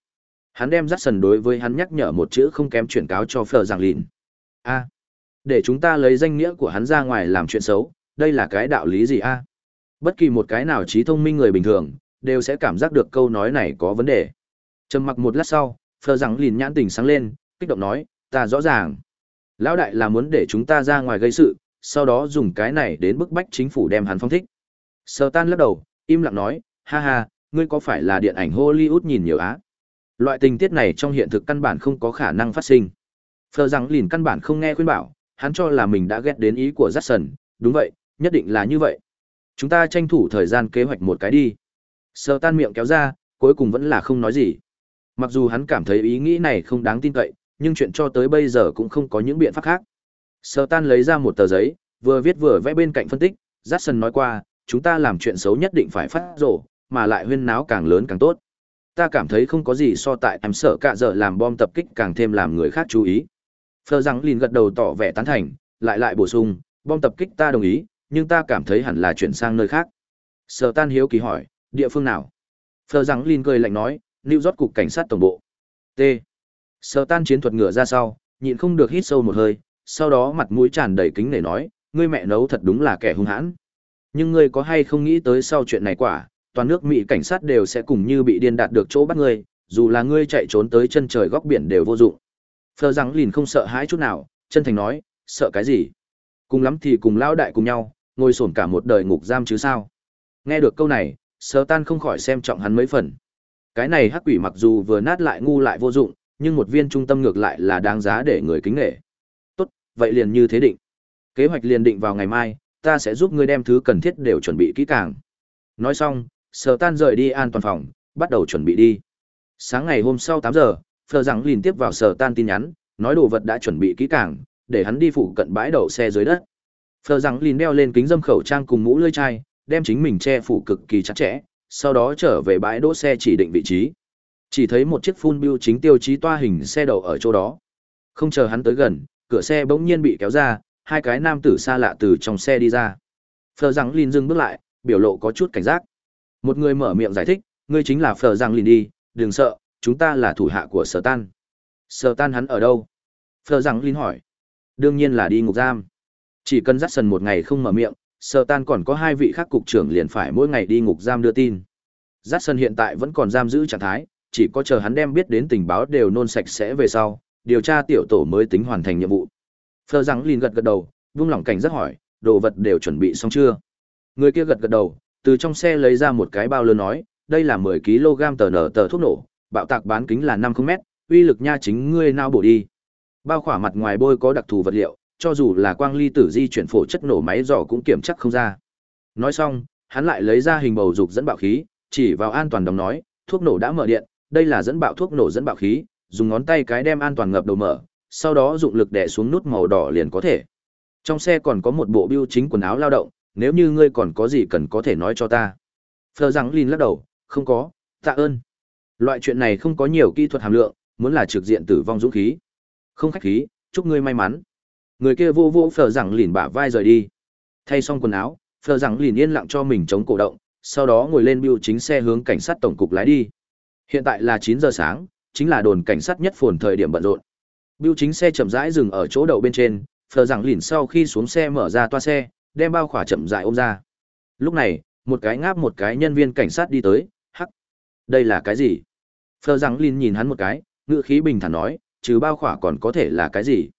Hắn đem rát sần đối với hắn nhắc nhở một chữ không kém chuyển cáo cho phờ giảng lìn. A. để chúng ta lấy danh nghĩa của hắn ra ngoài làm chuyện xấu, đây là cái đạo lý gì a? Bất kỳ một cái nào trí thông minh người bình thường, đều sẽ cảm giác được câu nói này có vấn đề. Trầm mặc một lát sau, phờ giảng lìn nhãn tình sáng lên, kích động nói, ta rõ ràng. Lão đại là muốn để chúng ta ra ngoài gây sự, sau đó dùng cái này đến bức bách chính phủ đem hắn phong thích. Sơ tan lắc đầu, im lặng nói, ha ha, ngươi có phải là điện ảnh Hollywood nhìn nhiều á? Loại tình tiết này trong hiện thực căn bản không có khả năng phát sinh. Phờ rằng lìn căn bản không nghe khuyên bảo, hắn cho là mình đã ghét đến ý của Jackson, đúng vậy, nhất định là như vậy. Chúng ta tranh thủ thời gian kế hoạch một cái đi. Sơ tan miệng kéo ra, cuối cùng vẫn là không nói gì. Mặc dù hắn cảm thấy ý nghĩ này không đáng tin cậy, nhưng chuyện cho tới bây giờ cũng không có những biện pháp khác. Sơ tan lấy ra một tờ giấy, vừa viết vừa vẽ bên cạnh phân tích, Jackson nói qua, chúng ta làm chuyện xấu nhất định phải phát rổ, mà lại huyên náo càng lớn càng tốt. Ta cảm thấy không có gì so tại em sợ cả giờ làm bom tập kích càng thêm làm người khác chú ý. Phờ rằng lìn gật đầu tỏ vẻ tán thành, lại lại bổ sung, bom tập kích ta đồng ý, nhưng ta cảm thấy hẳn là chuyển sang nơi khác. Sở tan hiếu kỳ hỏi, địa phương nào? Phờ rằng lìn cười lạnh nói, New York cục cảnh sát tổng bộ. T. Sở tan chiến thuật ngựa ra sau, nhịn không được hít sâu một hơi, sau đó mặt mũi tràn đầy kính để nói, ngươi mẹ nấu thật đúng là kẻ hung hãn. Nhưng ngươi có hay không nghĩ tới sau chuyện này quả, toàn nước Mỹ cảnh sát đều sẽ cùng như bị điên đạt được chỗ bắt ngươi, dù là ngươi chạy trốn tới chân trời góc biển đều vô dụng. Phờ rằng lìn không sợ hãi chút nào, chân thành nói, sợ cái gì? Cùng lắm thì cùng lao đại cùng nhau, ngồi sổn cả một đời ngục giam chứ sao? Nghe được câu này, sơ tan không khỏi xem trọng hắn mấy phần. Cái này hắc quỷ mặc dù vừa nát lại ngu lại vô dụng, nhưng một viên trung tâm ngược lại là đáng giá để người kính nghệ. Tốt, vậy liền như thế định. Kế hoạch liền định vào ngày mai, ta sẽ giúp ngươi đem thứ cần thiết đều chuẩn bị kỹ càng. Nói xong, sở tan rời đi an toàn phòng, bắt đầu chuẩn bị đi. Sáng ngày hôm sau tám giờ, Phờ rằng liền tiếp vào sở tan tin nhắn, nói đồ vật đã chuẩn bị kỹ càng, để hắn đi phụ cận bãi đậu xe dưới đất. Phờ rằng liền đeo lên kính dâm khẩu trang cùng mũ lưỡi chai, đem chính mình che phủ cực kỳ chặt chẽ, sau đó trở về bãi đỗ xe chỉ định vị trí. Chỉ thấy một chiếc full bill chính tiêu chí toa hình xe đậu ở chỗ đó. Không chờ hắn tới gần, cửa xe bỗng nhiên bị kéo ra, hai cái nam tử xa lạ từ trong xe đi ra. Phờ rằng lin dừng bước lại, biểu lộ có chút cảnh giác. Một người mở miệng giải thích, ngươi chính là Phờ rằng lin đi, đừng sợ, chúng ta là thủ hạ của sở tan. Sở tan hắn ở đâu? Phờ rằng lin hỏi. Đương nhiên là đi ngục giam. Chỉ cần dắt sần một ngày không mở miệng sở tan còn có hai vị khác cục trưởng liền phải mỗi ngày đi ngục giam đưa tin. Dắt sần hiện tại vẫn còn giam giữ trạng thái chỉ có chờ hắn đem biết đến tình báo đều nôn sạch sẽ về sau điều tra tiểu tổ mới tính hoàn thành nhiệm vụ phờ rằng liền gật gật đầu vung lỏng cảnh rất hỏi đồ vật đều chuẩn bị xong chưa người kia gật gật đầu từ trong xe lấy ra một cái bao lớn nói đây là mười kg tờ nở tờ thuốc nổ bạo tạc bán kính là năm không mét, uy lực nha chính ngươi nao bổ đi. Bao khỏa mặt ngoài bôi có đặc thù vật liệu, cho dù là quang ly tử di chuyển phổ chất nổ máy dò cũng kiểm chắc không ra. Nói xong, hắn lại lấy ra hình bầu dục dẫn bạo khí, chỉ vào an toàn đồng nói, thuốc nổ đã mở điện, đây là dẫn bạo thuốc nổ dẫn bạo khí, dùng ngón tay cái đem an toàn ngập đầu mở, sau đó dụng lực đè xuống nút màu đỏ liền có thể. Trong xe còn có một bộ biêu chính quần áo lao động, nếu như ngươi còn có gì cần có thể nói cho ta. Phờ rằng Linh lắc đầu, không có, tạ ơn. Loại chuyện này không có nhiều kỹ thuật hàm lượng, muốn là trực diện tử vong dũng khí. Không khách khí, chúc ngươi may mắn. Người kia vô vô phờ rằng lìn bả vai rời đi. Thay xong quần áo, phờ rằng lìn yên lặng cho mình chống cổ động, sau đó ngồi lên biêu chính xe hướng cảnh sát tổng cục lái đi. Hiện tại là 9 giờ sáng, chính là đồn cảnh sát nhất phồn thời điểm bận rộn. Biêu chính xe chậm rãi dừng ở chỗ đậu bên trên, phở rằng lìn sau khi xuống xe mở ra toa xe, đem bao khỏa chậm rãi ôm ra. Lúc này, một cái ngáp một cái nhân viên cảnh sát đi tới, hắc. Đây là cái gì? Phờ rằng lìn nhìn hắn một cái, ngữ khí bình thản nói, trừ bao khỏa còn có thể là cái gì?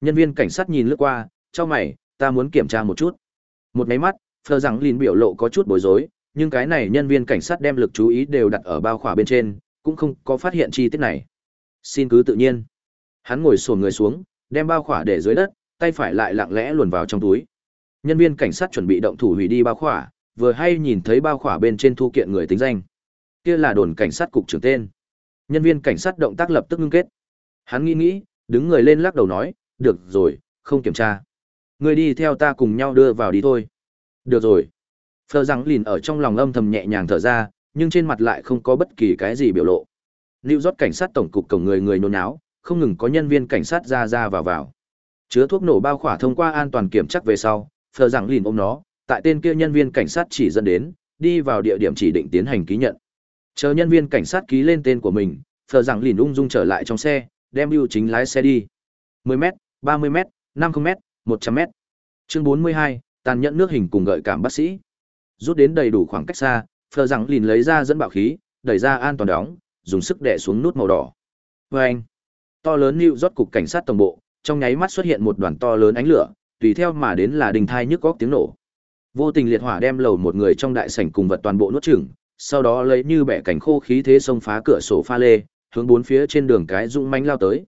Nhân viên cảnh sát nhìn lướt qua, cho mày, ta muốn kiểm tra một chút. Một máy mắt, Phờ rằng lìn biểu lộ có chút bối rối, nhưng cái này nhân viên cảnh sát đem lực chú ý đều đặt ở bao khỏa bên trên, cũng không có phát hiện chi tiết này. Xin cứ tự nhiên. Hắn ngồi xổm người xuống, đem bao khỏa để dưới đất, tay phải lại lặng lẽ luồn vào trong túi. Nhân viên cảnh sát chuẩn bị động thủ hủy đi bao khỏa, vừa hay nhìn thấy bao khỏa bên trên thu kiện người tính danh. Kia là đồn cảnh sát cục trưởng tên. Nhân viên cảnh sát động tác lập tức ngưng kết. Hắn nghĩ nghĩ, đứng người lên lắc đầu nói, "Được rồi, không kiểm tra. Ngươi đi theo ta cùng nhau đưa vào đi thôi." "Được rồi." Phờ rằng lìn ở trong lòng âm thầm nhẹ nhàng thở ra, nhưng trên mặt lại không có bất kỳ cái gì biểu lộ. Lưu rót cảnh sát tổng cục cổng người người nôn náo, không ngừng có nhân viên cảnh sát ra ra vào vào. Chứa thuốc nổ bao khỏa thông qua an toàn kiểm chắc về sau, Phờ rằng lìn ôm nó, tại tên kia nhân viên cảnh sát chỉ dẫn đến, đi vào địa điểm chỉ định tiến hành ký nhận. Chờ nhân viên cảnh sát ký lên tên của mình, Phờ rằng lìn ung dung trở lại trong xe, đem Bưu chính lái xe đi. 10m, 30m, 50m, 100m. Chương 42, tàn nhẫn nước hình cùng gợi cảm bác sĩ. Rút đến đầy đủ khoảng cách xa, Phờ rằng lìn lấy ra dẫn bạo khí, đẩy ra an toàn đóng, dùng sức đè xuống nút màu đỏ. Vâng! To lớn New rót cục cảnh sát tổng bộ, trong nháy mắt xuất hiện một đoàn to lớn ánh lửa, tùy theo mà đến là đình thai nhức góc tiếng nổ. Vô tình liệt hỏa đem lầu một người trong đại sảnh cùng vật toàn bộ nuốt chửng, sau đó lấy như bẻ cảnh khô khí thế xông phá cửa sổ pha lê, hướng bốn phía trên đường cái dũng mãnh lao tới.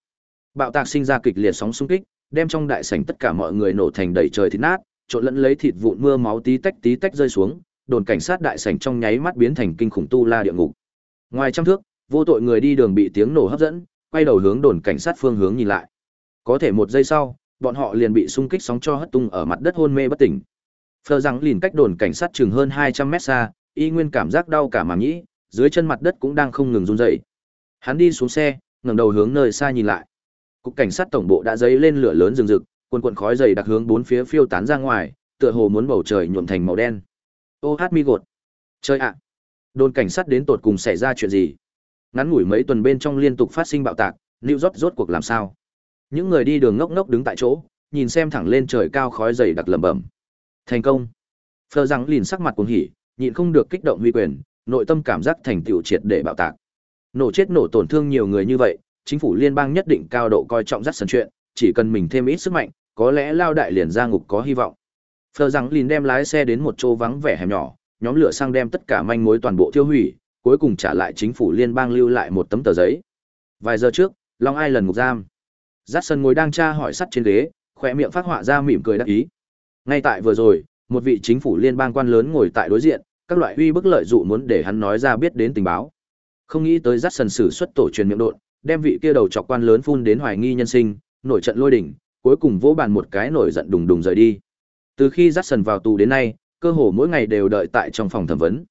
Bạo tạc sinh ra kịch liệt sóng xung kích, đem trong đại sảnh tất cả mọi người nổ thành đầy trời thịt nát, trộn lẫn lấy thịt vụn mưa máu tí tách tí tách rơi xuống, đồn cảnh sát đại sảnh trong nháy mắt biến thành kinh khủng tu la địa ngục. Ngoài trăm thước, vô tội người đi đường bị tiếng nổ hấp dẫn, quay đầu hướng đồn cảnh sát phương hướng nhìn lại. Có thể một giây sau, bọn họ liền bị xung kích sóng cho hất tung ở mặt đất hôn mê bất tỉnh. Phờ rằng liền cách đồn cảnh sát chừng hơn 200 mét xa, y nguyên cảm giác đau cả màng nhĩ, dưới chân mặt đất cũng đang không ngừng run rẩy. Hắn đi xuống xe, ngẩng đầu hướng nơi xa nhìn lại. Cục cảnh sát tổng bộ đã dấy lên lửa lớn rừng rực, quần quần khói dày đặc hướng bốn phía phiêu tán ra ngoài, tựa hồ muốn bầu trời nhuộm thành màu đen. Ô hát mi gột. Trời ạ. Đồn cảnh sát đến tột cùng xảy ra chuyện gì? Ngắn ngủi mấy tuần bên trong liên tục phát sinh bạo tạc, New York rốt cuộc làm sao? Những người đi đường ngốc ngốc đứng tại chỗ, nhìn xem thẳng lên trời cao khói dày đặc lẩm bẩm. Thành công. Phờ rằng lìn sắc mặt cuồng hỉ, nhịn không được kích động huy quyền, nội tâm cảm giác thành tựu triệt để bạo tạc. Nổ chết nổ tổn thương nhiều người như vậy, chính phủ liên bang nhất định cao độ coi trọng rất sân chuyện, chỉ cần mình thêm ít sức mạnh, có lẽ lao đại liền ra ngục có hy vọng. Phờ rằng lìn đem lái xe đến một chỗ vắng vẻ hẻm nhỏ, nhóm lửa sang đem tất cả manh mối toàn bộ tiêu hủy, cuối cùng trả lại chính phủ liên bang lưu lại một tấm tờ giấy. Vài giờ trước, Long Ai lần ngục giam. Jackson ngồi đang tra hỏi sắt trên ghế, khỏe miệng phát họa ra mỉm cười đắc ý. Ngay tại vừa rồi, một vị chính phủ liên bang quan lớn ngồi tại đối diện, các loại uy bức lợi dụ muốn để hắn nói ra biết đến tình báo. Không nghĩ tới Jackson sử xuất tổ truyền miệng độn, đem vị kia đầu chọc quan lớn phun đến hoài nghi nhân sinh, nổi trận lôi đỉnh, cuối cùng vỗ bàn một cái nổi giận đùng đùng rời đi. Từ khi Jackson vào tù đến nay, cơ hồ mỗi ngày đều đợi tại trong phòng thẩm vấn.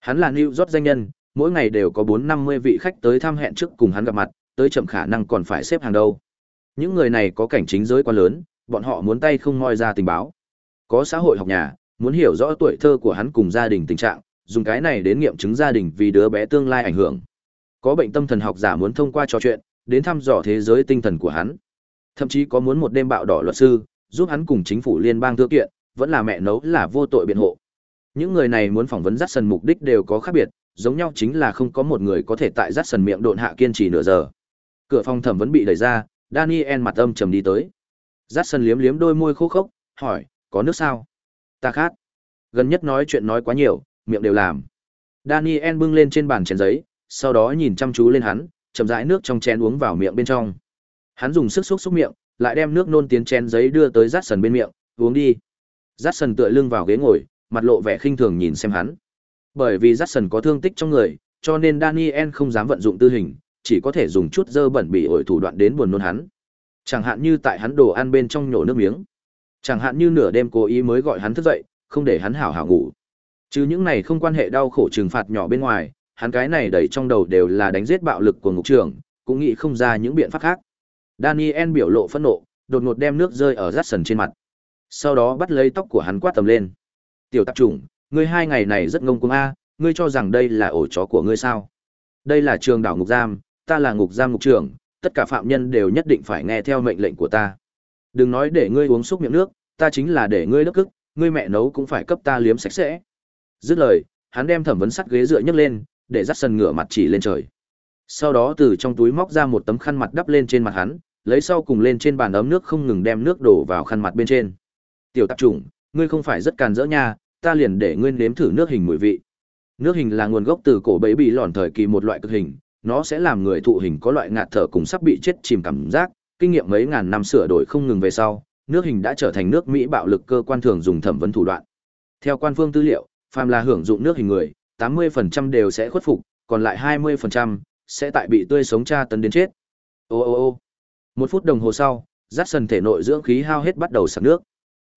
Hắn là New York danh nhân, mỗi ngày đều có bốn năm mươi vị khách tới thăm hẹn trước cùng hắn gặp mặt, tới chậm khả năng còn phải xếp hàng đâu. Những người này có cảnh chính giới quá lớn, bọn họ muốn tay không moi ra tình báo. Có xã hội học nhà, muốn hiểu rõ tuổi thơ của hắn cùng gia đình tình trạng, dùng cái này đến nghiệm chứng gia đình vì đứa bé tương lai ảnh hưởng. Có bệnh tâm thần học giả muốn thông qua trò chuyện, đến thăm dò thế giới tinh thần của hắn. Thậm chí có muốn một đêm bạo đỏ luật sư, giúp hắn cùng chính phủ liên bang thư kiện, vẫn là mẹ nấu là vô tội biện hộ. Những người này muốn phỏng vấn dắt sần mục đích đều có khác biệt, giống nhau chính là không có một người có thể tại rát sần miệng độn hạ kiên trì nửa giờ. Cửa phòng thẩm vấn bị đẩy ra, Daniel mặt âm trầm đi tới. Rát sần liếm liếm đôi môi khô khốc, hỏi, có nước sao? Ta khát. Gần nhất nói chuyện nói quá nhiều, miệng đều làm. Daniel bưng lên trên bàn chén giấy, sau đó nhìn chăm chú lên hắn, chậm rãi nước trong chén uống vào miệng bên trong. Hắn dùng sức xúc xúc miệng, lại đem nước nôn tiến chén giấy đưa tới Dát Sần bên miệng, uống đi. Dát Sần tựa lưng vào ghế ngồi, mặt lộ vẻ khinh thường nhìn xem hắn. Bởi vì Jackson có thương tích trong người, cho nên Daniel không dám vận dụng tư hình, chỉ có thể dùng chút dơ bẩn bị ổi thủ đoạn đến buồn nôn hắn. Chẳng hạn như tại hắn đồ ăn bên trong nhổ nước miếng. Chẳng hạn như nửa đêm cố ý mới gọi hắn thức dậy, không để hắn hảo hảo ngủ. Chứ những này không quan hệ đau khổ trừng phạt nhỏ bên ngoài, hắn cái này đẩy trong đầu đều là đánh giết bạo lực của ngục trưởng, cũng nghĩ không ra những biện pháp khác. Daniel biểu lộ phẫn nộ, đột ngột đem nước rơi ở Jackson trên mặt. Sau đó bắt lấy tóc của hắn quát tầm lên. Tiểu tạp chủng, ngươi hai ngày này rất ngông cuồng a, ngươi cho rằng đây là ổ chó của ngươi sao? Đây là trường đảo ngục giam, ta là ngục giam ngục trưởng, tất cả phạm nhân đều nhất định phải nghe theo mệnh lệnh của ta. Đừng nói để ngươi uống xúc miệng nước, ta chính là để ngươi đốc cức, ngươi mẹ nấu cũng phải cấp ta liếm sạch sẽ. Dứt lời, hắn đem thẩm vấn sắt ghế dựa nhấc lên, để dắt sần ngửa mặt chỉ lên trời. Sau đó từ trong túi móc ra một tấm khăn mặt đắp lên trên mặt hắn, lấy sau cùng lên trên bàn ấm nước không ngừng đem nước đổ vào khăn mặt bên trên. Tiểu tạp chủng, ngươi không phải rất càn rỡ nha, ta liền để ngươi nếm thử nước hình mùi vị. Nước hình là nguồn gốc từ cổ bấy bị lòn thời kỳ một loại cực hình, nó sẽ làm người thụ hình có loại ngạt thở cùng sắp bị chết chìm cảm giác, kinh nghiệm mấy ngàn năm sửa đổi không ngừng về sau, nước hình đã trở thành nước Mỹ bạo lực cơ quan thường dùng thẩm vấn thủ đoạn. Theo quan phương tư liệu, phàm là hưởng dụng nước hình người, 80% đều sẽ khuất phục, còn lại 20% sẽ tại bị tươi sống tra tấn đến chết. Ô ô ô. Một phút đồng hồ sau, dắt sần thể nội dưỡng khí hao hết bắt đầu sặc nước.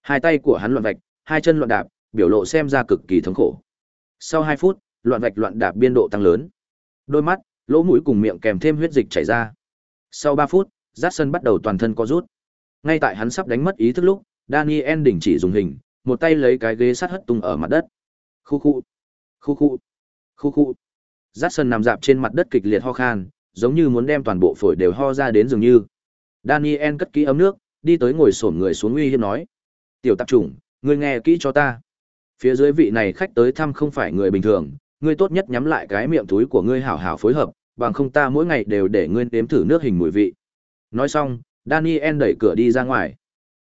Hai tay của hắn loạn vạch, hai chân loạn đạp, biểu lộ xem ra cực kỳ thống khổ. Sau 2 phút, loạn vạch loạn đạp biên độ tăng lớn. Đôi mắt, lỗ mũi cùng miệng kèm thêm huyết dịch chảy ra. Sau 3 phút, Jackson bắt đầu toàn thân co rút. Ngay tại hắn sắp đánh mất ý thức lúc, Daniel đình chỉ dùng hình, một tay lấy cái ghế sắt hất tung ở mặt đất. Khu khu, khu khu, khu khu. Jackson nằm dạp trên mặt đất kịch liệt ho khan, giống như muốn đem toàn bộ phổi đều ho ra đến dường như. Daniel cất kỹ ấm nước, đi tới ngồi xổm người xuống uy hiếp nói: "Tiểu tạp chủng, ngươi nghe kỹ cho ta. Phía dưới vị này khách tới thăm không phải người bình thường, ngươi tốt nhất nhắm lại cái miệng túi của ngươi hảo hảo phối hợp, bằng không ta mỗi ngày đều để ngươi nếm thử nước hình mùi vị." Nói xong, Daniel đẩy cửa đi ra ngoài.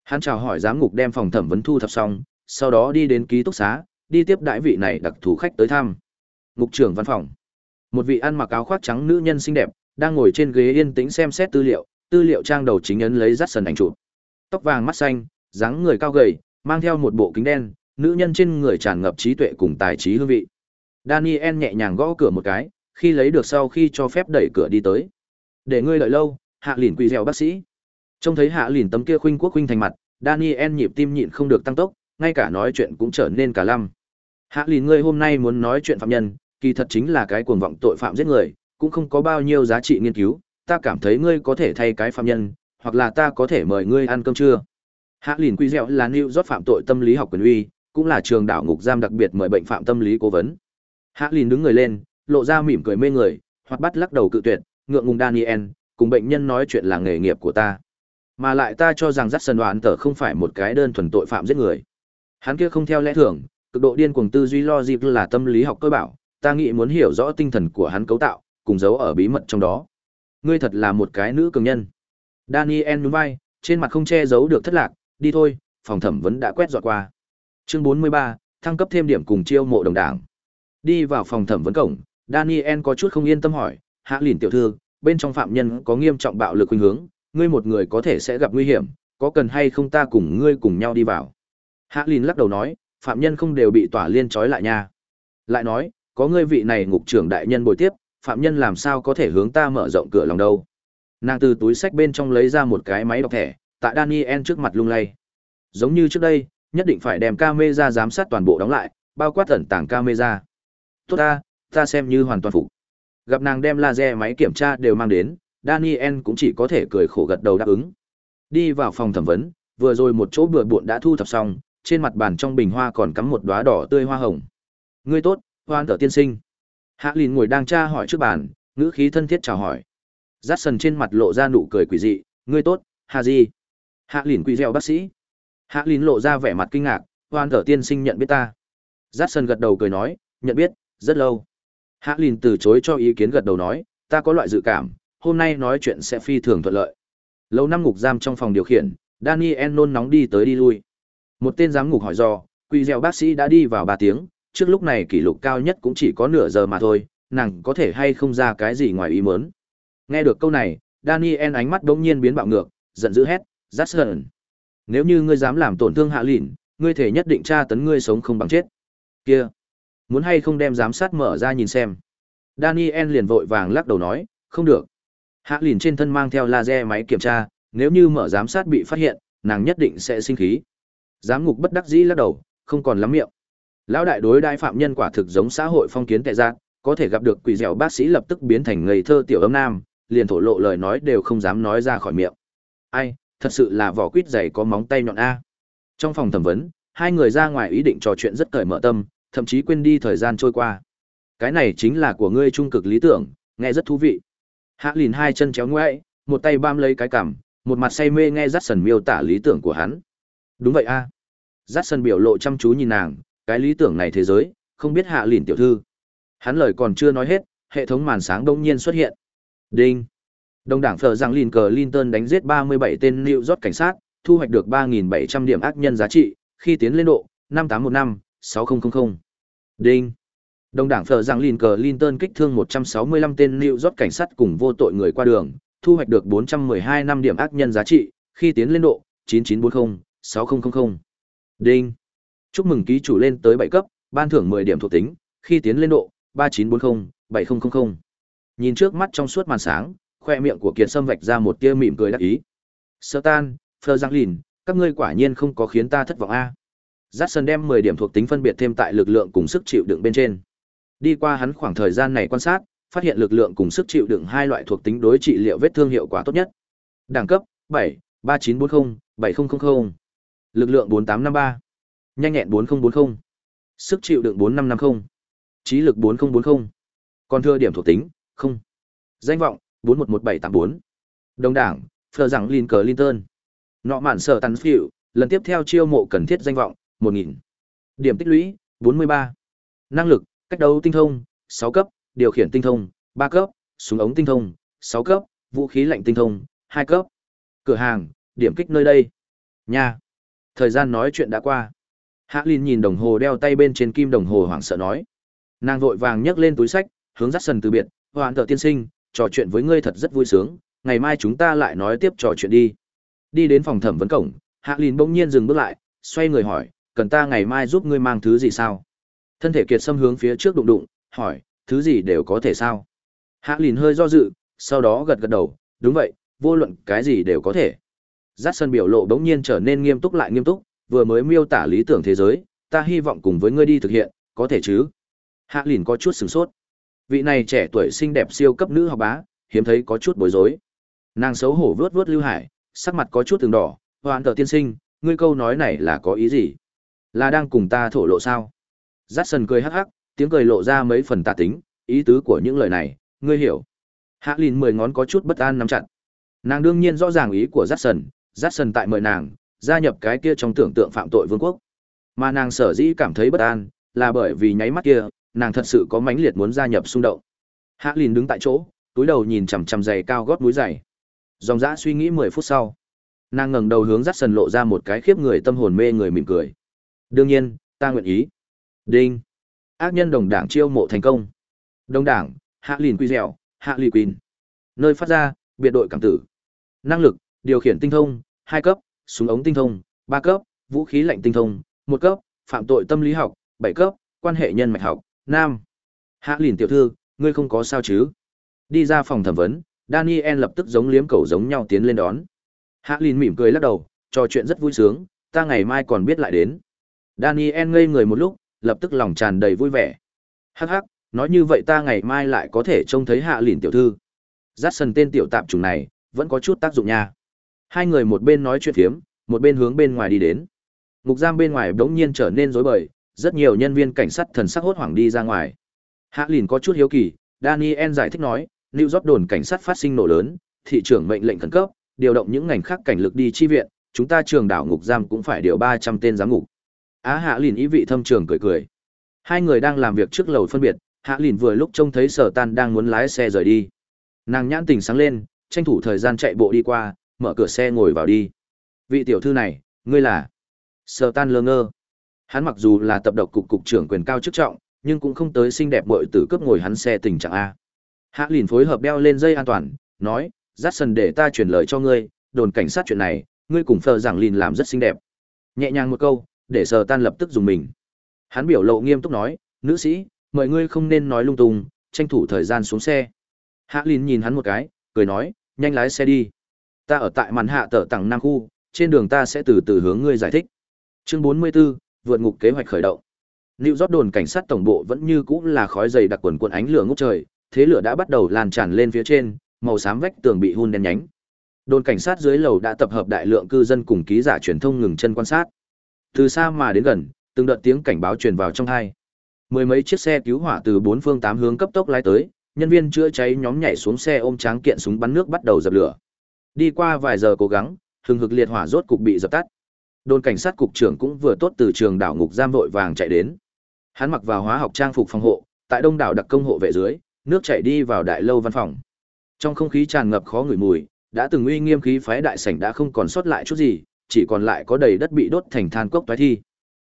Hắn chào hỏi giám ngục đem phòng thẩm vấn thu thập xong, sau đó đi đến ký túc xá, đi tiếp đại vị này đặc thù khách tới thăm. Ngục trưởng văn phòng. Một vị ăn mặc áo khoác trắng nữ nhân xinh đẹp, đang ngồi trên ghế yên tĩnh xem xét tư liệu, tư liệu trang đầu chính ấn lấy dắt sần ảnh chụp. Tóc vàng mắt xanh, dáng người cao gầy, mang theo một bộ kính đen, nữ nhân trên người tràn ngập trí tuệ cùng tài trí hương vị. Daniel nhẹ nhàng gõ cửa một cái, khi lấy được sau khi cho phép đẩy cửa đi tới. Để ngươi đợi lâu, hạ lìn quỳ dẻo bác sĩ. Trông thấy hạ lìn tấm kia khuynh quốc khuynh thành mặt, Daniel nhịp tim nhịn không được tăng tốc, ngay cả nói chuyện cũng trở nên cả lăm. Hạ lìn ngươi hôm nay muốn nói chuyện phạm nhân, kỳ thật chính là cái cuồng vọng tội phạm giết người, cũng không có bao nhiêu giá trị nghiên cứu, ta cảm thấy ngươi có thể thay cái phạm nhân, hoặc là ta có thể mời ngươi ăn cơm trưa. Hạ lìn quy dẻo là New York phạm tội tâm lý học quyền uy, cũng là trường đảo ngục giam đặc biệt mời bệnh phạm tâm lý cố vấn. Hạ lìn đứng người lên, lộ ra mỉm cười mê người, hoặc bắt lắc đầu cự tuyệt, ngượng ngùng Daniel, cùng bệnh nhân nói chuyện là nghề nghiệp của ta. Mà lại ta cho rằng dắt sân đoán tờ không phải một cái đơn thuần tội phạm giết người. Hắn kia không theo lẽ thường, cực độ điên cuồng tư duy logic là tâm lý học cơ bảo, ta nghĩ muốn hiểu rõ tinh thần của hắn cấu tạo, cùng giấu ở bí mật trong đó. Ngươi thật là một cái nữ cường nhân. Daniel nhún vai, trên mặt không che giấu được thất lạc, đi thôi, phòng thẩm vấn đã quét dọn qua. Chương 43, thăng cấp thêm điểm cùng chiêu mộ đồng đảng. Đi vào phòng thẩm vấn cổng, Daniel có chút không yên tâm hỏi, Hạ Lìn tiểu thư, bên trong phạm nhân có nghiêm trọng bạo lực khuynh hướng, ngươi một người có thể sẽ gặp nguy hiểm, có cần hay không ta cùng ngươi cùng nhau đi vào. Hạ Lìn lắc đầu nói, phạm nhân không đều bị tỏa liên trói lại nha. Lại nói, có ngươi vị này ngục trưởng đại nhân bồi tiếp, phạm nhân làm sao có thể hướng ta mở rộng cửa lòng đâu. Nàng từ túi sách bên trong lấy ra một cái máy đọc thẻ, tại Daniel trước mặt lung lay. Giống như trước đây, nhất định phải đem camera giám sát toàn bộ đóng lại, bao quát tận tàng camera. Tốt ta, ta xem như hoàn toàn phục. Gặp nàng đem laser máy kiểm tra đều mang đến, Daniel cũng chỉ có thể cười khổ gật đầu đáp ứng. Đi vào phòng thẩm vấn, vừa rồi một chỗ bừa bộn đã thu thập xong, trên mặt bàn trong bình hoa còn cắm một đóa đỏ tươi hoa hồng. Ngươi tốt, hoan tở tiên sinh. Hạ Lìn ngồi đang tra hỏi trước bàn, ngữ khí thân thiết chào hỏi. Dát sần trên mặt lộ ra nụ cười quỷ dị, ngươi tốt, Hà Di. Hạ Lìn quỳ reo bác sĩ. Hạ Lìn lộ ra vẻ mặt kinh ngạc, hoan thở tiên sinh nhận biết ta. Dát sần gật đầu cười nói, nhận biết, rất lâu. Hạ Lìn từ chối cho ý kiến gật đầu nói, ta có loại dự cảm, hôm nay nói chuyện sẽ phi thường thuận lợi. Lâu năm ngục giam trong phòng điều khiển, Daniel nôn nóng đi tới đi lui. Một tên giám ngục hỏi do, quỳ dẻo bác sĩ đã đi vào 3 tiếng, trước lúc này kỷ lục cao nhất cũng chỉ có nửa giờ mà thôi, nàng có thể hay không ra cái gì ngoài ý muốn. Nghe được câu này, Daniel ánh mắt đống nhiên biến bạo ngược, giận dữ hét, Jackson. Nếu như ngươi dám làm tổn thương hạ lìn ngươi thể nhất định tra tấn ngươi sống không bằng chết. Kia, muốn hay không đem giám sát mở ra nhìn xem. Daniel liền vội vàng lắc đầu nói, không được. Hạ lìn trên thân mang theo laser máy kiểm tra, nếu như mở giám sát bị phát hiện, nàng nhất định sẽ sinh khí. Giám ngục bất đắc dĩ lắc đầu, không còn lắm miệng. Lão đại đối đại phạm nhân quả thực giống xã hội phong kiến tệ giác, có thể gặp được quỷ dẻo bác sĩ lập tức biến thành ngây thơ tiểu ấm nam, liền thổ lộ lời nói đều không dám nói ra khỏi miệng. Ai, thật sự là vỏ quýt dày có móng tay nhọn a. Trong phòng thẩm vấn, hai người ra ngoài ý định trò chuyện rất cởi mở tâm, thậm chí quên đi thời gian trôi qua. Cái này chính là của ngươi trung cực lý tưởng, nghe rất thú vị. Hạ lìn hai chân chéo ngoại, một tay bám lấy cái cằm, một mặt say mê nghe rát Sần miêu tả lý tưởng của hắn. Đúng vậy a. rát Sần biểu lộ chăm chú nhìn nàng, cái lý tưởng này thế giới, không biết hạ lìn tiểu thư. Hắn lời còn chưa nói hết, hệ thống màn sáng đông nhiên xuất hiện. Đinh. Đồng đảng phở rằng lìn cờ Linton đánh giết 37 tên New York cảnh sát, thu hoạch được 3.700 điểm ác nhân giá trị, khi tiến lên độ, 5815, 6000. Đinh. Đồng đảng phở rằng Lin cờ Linton kích thương 165 tên New York cảnh sát cùng vô tội người qua đường, thu hoạch được 412 năm điểm ác nhân giá trị, khi tiến lên độ 9940 6000. Đinh. Chúc mừng ký chủ lên tới 7 cấp, ban thưởng 10 điểm thuộc tính, khi tiến lên độ 3940 7000. Nhìn trước mắt trong suốt màn sáng, khoe miệng của Kiệt Sâm vạch ra một tia mỉm cười đắc ý. Sơ tan, Phơ Giang Lìn, các ngươi quả nhiên không có khiến ta thất vọng a. Jackson đem 10 điểm thuộc tính phân biệt thêm tại lực lượng cùng sức chịu đựng bên trên. Đi qua hắn khoảng thời gian này quan sát, phát hiện lực lượng cùng sức chịu đựng hai loại thuộc tính đối trị liệu vết thương hiệu quả tốt nhất. Đẳng cấp 7, 3940, 7000. Lực lượng 4853. Nhanh nhẹn 4040. Sức chịu đựng 4550. Trí lực 4040. Còn thừa điểm thuộc tính, không. Danh vọng 411784. Đồng đảng, Phờ rằng Lin Cờ Linton. Nọ mạn sở tắn phiệu, lần tiếp theo chiêu mộ cần thiết danh vọng, 1000. Điểm tích lũy, 43. Năng lực, cách đấu tinh thông, 6 cấp, điều khiển tinh thông, 3 cấp, súng ống tinh thông, 6 cấp, vũ khí lạnh tinh thông, 2 cấp. Cửa hàng, điểm kích nơi đây. Nha. Thời gian nói chuyện đã qua. Hạ Linh nhìn đồng hồ đeo tay bên trên kim đồng hồ hoảng sợ nói. Nàng vội vàng nhấc lên túi sách, hướng dắt sần từ biệt, hoàn tờ tiên sinh, trò chuyện với ngươi thật rất vui sướng, ngày mai chúng ta lại nói tiếp trò chuyện đi. Đi đến phòng thẩm vấn cổng, Hạ Lìn bỗng nhiên dừng bước lại, xoay người hỏi, cần ta ngày mai giúp ngươi mang thứ gì sao? Thân thể kiệt xâm hướng phía trước đụng đụng, hỏi, thứ gì đều có thể sao? Hạ Lìn hơi do dự, sau đó gật gật đầu, đúng vậy, vô luận cái gì đều có thể. Giác sân biểu lộ bỗng nhiên trở nên nghiêm túc lại nghiêm túc, vừa mới miêu tả lý tưởng thế giới, ta hy vọng cùng với ngươi đi thực hiện, có thể chứ? Hạ Lìn có chút sửng sốt. Vị này trẻ tuổi xinh đẹp siêu cấp nữ học bá, hiếm thấy có chút bối rối. Nàng xấu hổ vớt vớt Lưu Hải, sắc mặt có chút từng đỏ, "Hoạn tờ tiên sinh, ngươi câu nói này là có ý gì? Là đang cùng ta thổ lộ sao?" Jackson cười hắc hắc, tiếng cười lộ ra mấy phần tà tính, ý tứ của những lời này, ngươi hiểu. Hạ Lìn mười ngón có chút bất an nắm chặt. Nàng đương nhiên rõ ràng ý của Jackson, Jackson tại mời nàng gia nhập cái kia trong tưởng tượng phạm tội vương quốc. Mà nàng sở dĩ cảm thấy bất an, là bởi vì nháy mắt kia, nàng thật sự có mãnh liệt muốn gia nhập xung động. Hạ Lìn đứng tại chỗ, túi đầu nhìn chằm chằm giày cao gót mũi giày. Dòng dã suy nghĩ mười phút sau, nàng ngẩng đầu hướng Jackson lộ ra một cái khiếp người tâm hồn mê người mỉm cười. Đương nhiên, ta nguyện ý. Đinh. Ác nhân đồng đảng chiêu mộ thành công. Đồng đảng, Hạ Lìn Quy Dẻo, Hạ Lì Quỳnh. Nơi phát ra, biệt đội cảm tử. Năng lực, điều khiển tinh thông, hai cấp, súng ống tinh thông, ba cấp, vũ khí lạnh tinh thông, một cấp, phạm tội tâm lý học, bảy cấp, quan hệ nhân mạch học, nam. Hạ Lìn tiểu thư, ngươi không có sao chứ? Đi ra phòng thẩm vấn, Daniel lập tức giống liếm cầu giống nhau tiến lên đón. Hạ Lìn mỉm cười lắc đầu, trò chuyện rất vui sướng, ta ngày mai còn biết lại đến. Daniel ngây người một lúc, lập tức lòng tràn đầy vui vẻ. Hắc hắc, nói như vậy ta ngày mai lại có thể trông thấy Hạ Lìn tiểu thư. dắt sần tên tiểu tạp chủng này, vẫn có chút tác dụng nha. Hai người một bên nói chuyện phiếm, một bên hướng bên ngoài đi đến. Ngục giam bên ngoài đống nhiên trở nên rối bời, rất nhiều nhân viên cảnh sát thần sắc hốt hoảng đi ra ngoài. Hạ Lìn có chút hiếu kỳ, Daniel giải thích nói, New York đồn cảnh sát phát sinh nổ lớn, thị trưởng mệnh lệnh khẩn cấp, điều động những ngành khác cảnh lực đi chi viện, chúng ta trường đảo ngục giam cũng phải điều 300 tên giám ngục. Á Hạ Lìn ý vị thâm trường cười cười. Hai người đang làm việc trước lầu phân biệt, Hạ Lìn vừa lúc trông thấy Sở Tan đang muốn lái xe rời đi. Nàng nhãn tình sáng lên, tranh thủ thời gian chạy bộ đi qua, mở cửa xe ngồi vào đi. Vị tiểu thư này, ngươi là? Sở Tan lơ ngơ. Hắn mặc dù là tập độc cục cục trưởng quyền cao chức trọng, nhưng cũng không tới xinh đẹp bội tử cướp ngồi hắn xe tình trạng a. Hạ Lìn phối hợp đeo lên dây an toàn, nói, "Dát sần để ta chuyển lời cho ngươi, đồn cảnh sát chuyện này, ngươi cùng Phờ rằng Lìn làm rất xinh đẹp." Nhẹ nhàng một câu, để Sở Tan lập tức dùng mình. Hắn biểu lộ nghiêm túc nói, "Nữ sĩ, mời ngươi không nên nói lung tung, tranh thủ thời gian xuống xe." Hạ Lìn nhìn hắn một cái, cười nói, "Nhanh lái xe đi. Ta ở tại màn hạ tở tặng Nam khu, trên đường ta sẽ từ từ hướng ngươi giải thích." Chương 44, vượt ngục kế hoạch khởi động. Lưu York đồn cảnh sát tổng bộ vẫn như cũ là khói dày đặc quần quần ánh lửa ngút trời, thế lửa đã bắt đầu lan tràn lên phía trên, màu xám vách tường bị hun đen nhánh. Đồn cảnh sát dưới lầu đã tập hợp đại lượng cư dân cùng ký giả truyền thông ngừng chân quan sát. Từ xa mà đến gần, từng đợt tiếng cảnh báo truyền vào trong hai. Mười mấy chiếc xe cứu hỏa từ bốn phương tám hướng cấp tốc lái tới, nhân viên chữa cháy nhóm nhảy xuống xe ôm tráng kiện súng bắn nước bắt đầu dập lửa. Đi qua vài giờ cố gắng, hừng hực liệt hỏa rốt cục bị dập tắt. Đồn cảnh sát cục trưởng cũng vừa tốt từ trường đảo ngục giam vội vàng chạy đến. Hắn mặc vào hóa học trang phục phòng hộ, tại đông đảo đặc công hộ vệ dưới, nước chảy đi vào đại lâu văn phòng. Trong không khí tràn ngập khó ngửi mùi, đã từng uy nghiêm khí phái đại sảnh đã không còn sót lại chút gì, chỉ còn lại có đầy đất bị đốt thành than cốc toái thi.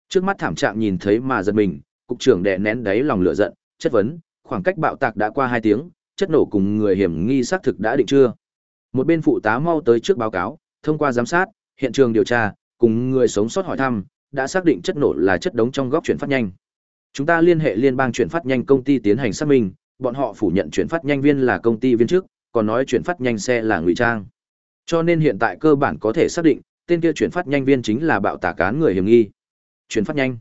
Trước mắt thảm trạng nhìn thấy mà giật mình, cục trưởng đè nén đáy lòng lửa giận, chất vấn, khoảng cách bạo tạc đã qua 2 tiếng, chất nổ cùng người hiểm nghi xác thực đã định chưa? Một bên phụ tá mau tới trước báo cáo, thông qua giám sát, hiện trường điều tra, cùng người sống sót hỏi thăm, đã xác định chất nổ là chất đống trong góc chuyển phát nhanh. Chúng ta liên hệ liên bang chuyển phát nhanh công ty tiến hành xác minh, bọn họ phủ nhận chuyển phát nhanh viên là công ty viên trước, còn nói chuyển phát nhanh xe là ngụy trang. Cho nên hiện tại cơ bản có thể xác định, tên kia chuyển phát nhanh viên chính là bạo tả cán người hiểm nghi. Chuyển phát nhanh.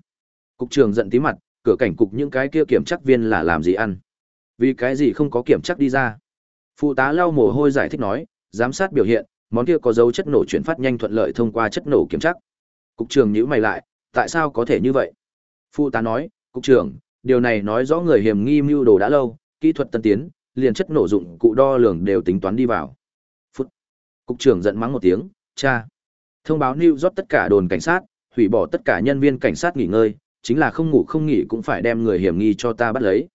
Cục trưởng giận tí mặt, cửa cảnh cục những cái kia kiểm chắc viên là làm gì ăn? Vì cái gì không có kiểm chắc đi ra? Phụ tá lau mồ hôi giải thích nói, giám sát biểu hiện, món kia có dấu chất nổ chuyển phát nhanh thuận lợi thông qua chất nổ kiểm chắc. Cục trưởng nhíu mày lại, tại sao có thể như vậy? Phụ tá nói, cục trưởng, điều này nói rõ người hiểm nghi mưu đồ đã lâu, kỹ thuật tân tiến, liền chất nổ dụng cụ đo lường đều tính toán đi vào. Phút. Cục trưởng giận mắng một tiếng, cha. Thông báo New York tất cả đồn cảnh sát, hủy bỏ tất cả nhân viên cảnh sát nghỉ ngơi, chính là không ngủ không nghỉ cũng phải đem người hiểm nghi cho ta bắt lấy.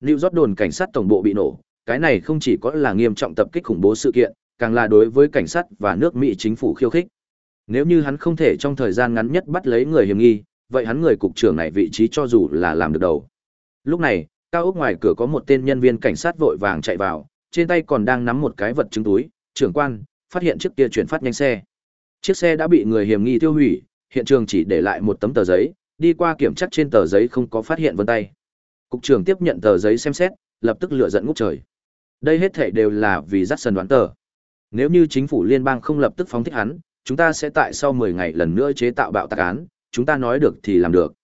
New York đồn cảnh sát tổng bộ bị nổ, cái này không chỉ có là nghiêm trọng tập kích khủng bố sự kiện, càng là đối với cảnh sát và nước Mỹ chính phủ khiêu khích. Nếu như hắn không thể trong thời gian ngắn nhất bắt lấy người hiểm nghi, vậy hắn người cục trưởng này vị trí cho dù là làm được đầu. Lúc này, cao ốc ngoài cửa có một tên nhân viên cảnh sát vội vàng chạy vào, trên tay còn đang nắm một cái vật chứng túi, trưởng quan, phát hiện chiếc kia chuyển phát nhanh xe. Chiếc xe đã bị người hiểm nghi tiêu hủy, hiện trường chỉ để lại một tấm tờ giấy, đi qua kiểm tra trên tờ giấy không có phát hiện vân tay. Cục trưởng tiếp nhận tờ giấy xem xét, lập tức lửa giận ngút trời. Đây hết thảy đều là vì dắt sần đoán tờ. Nếu như chính phủ liên bang không lập tức phóng thích hắn, chúng ta sẽ tại sau 10 ngày lần nữa chế tạo bạo tạc án, chúng ta nói được thì làm được.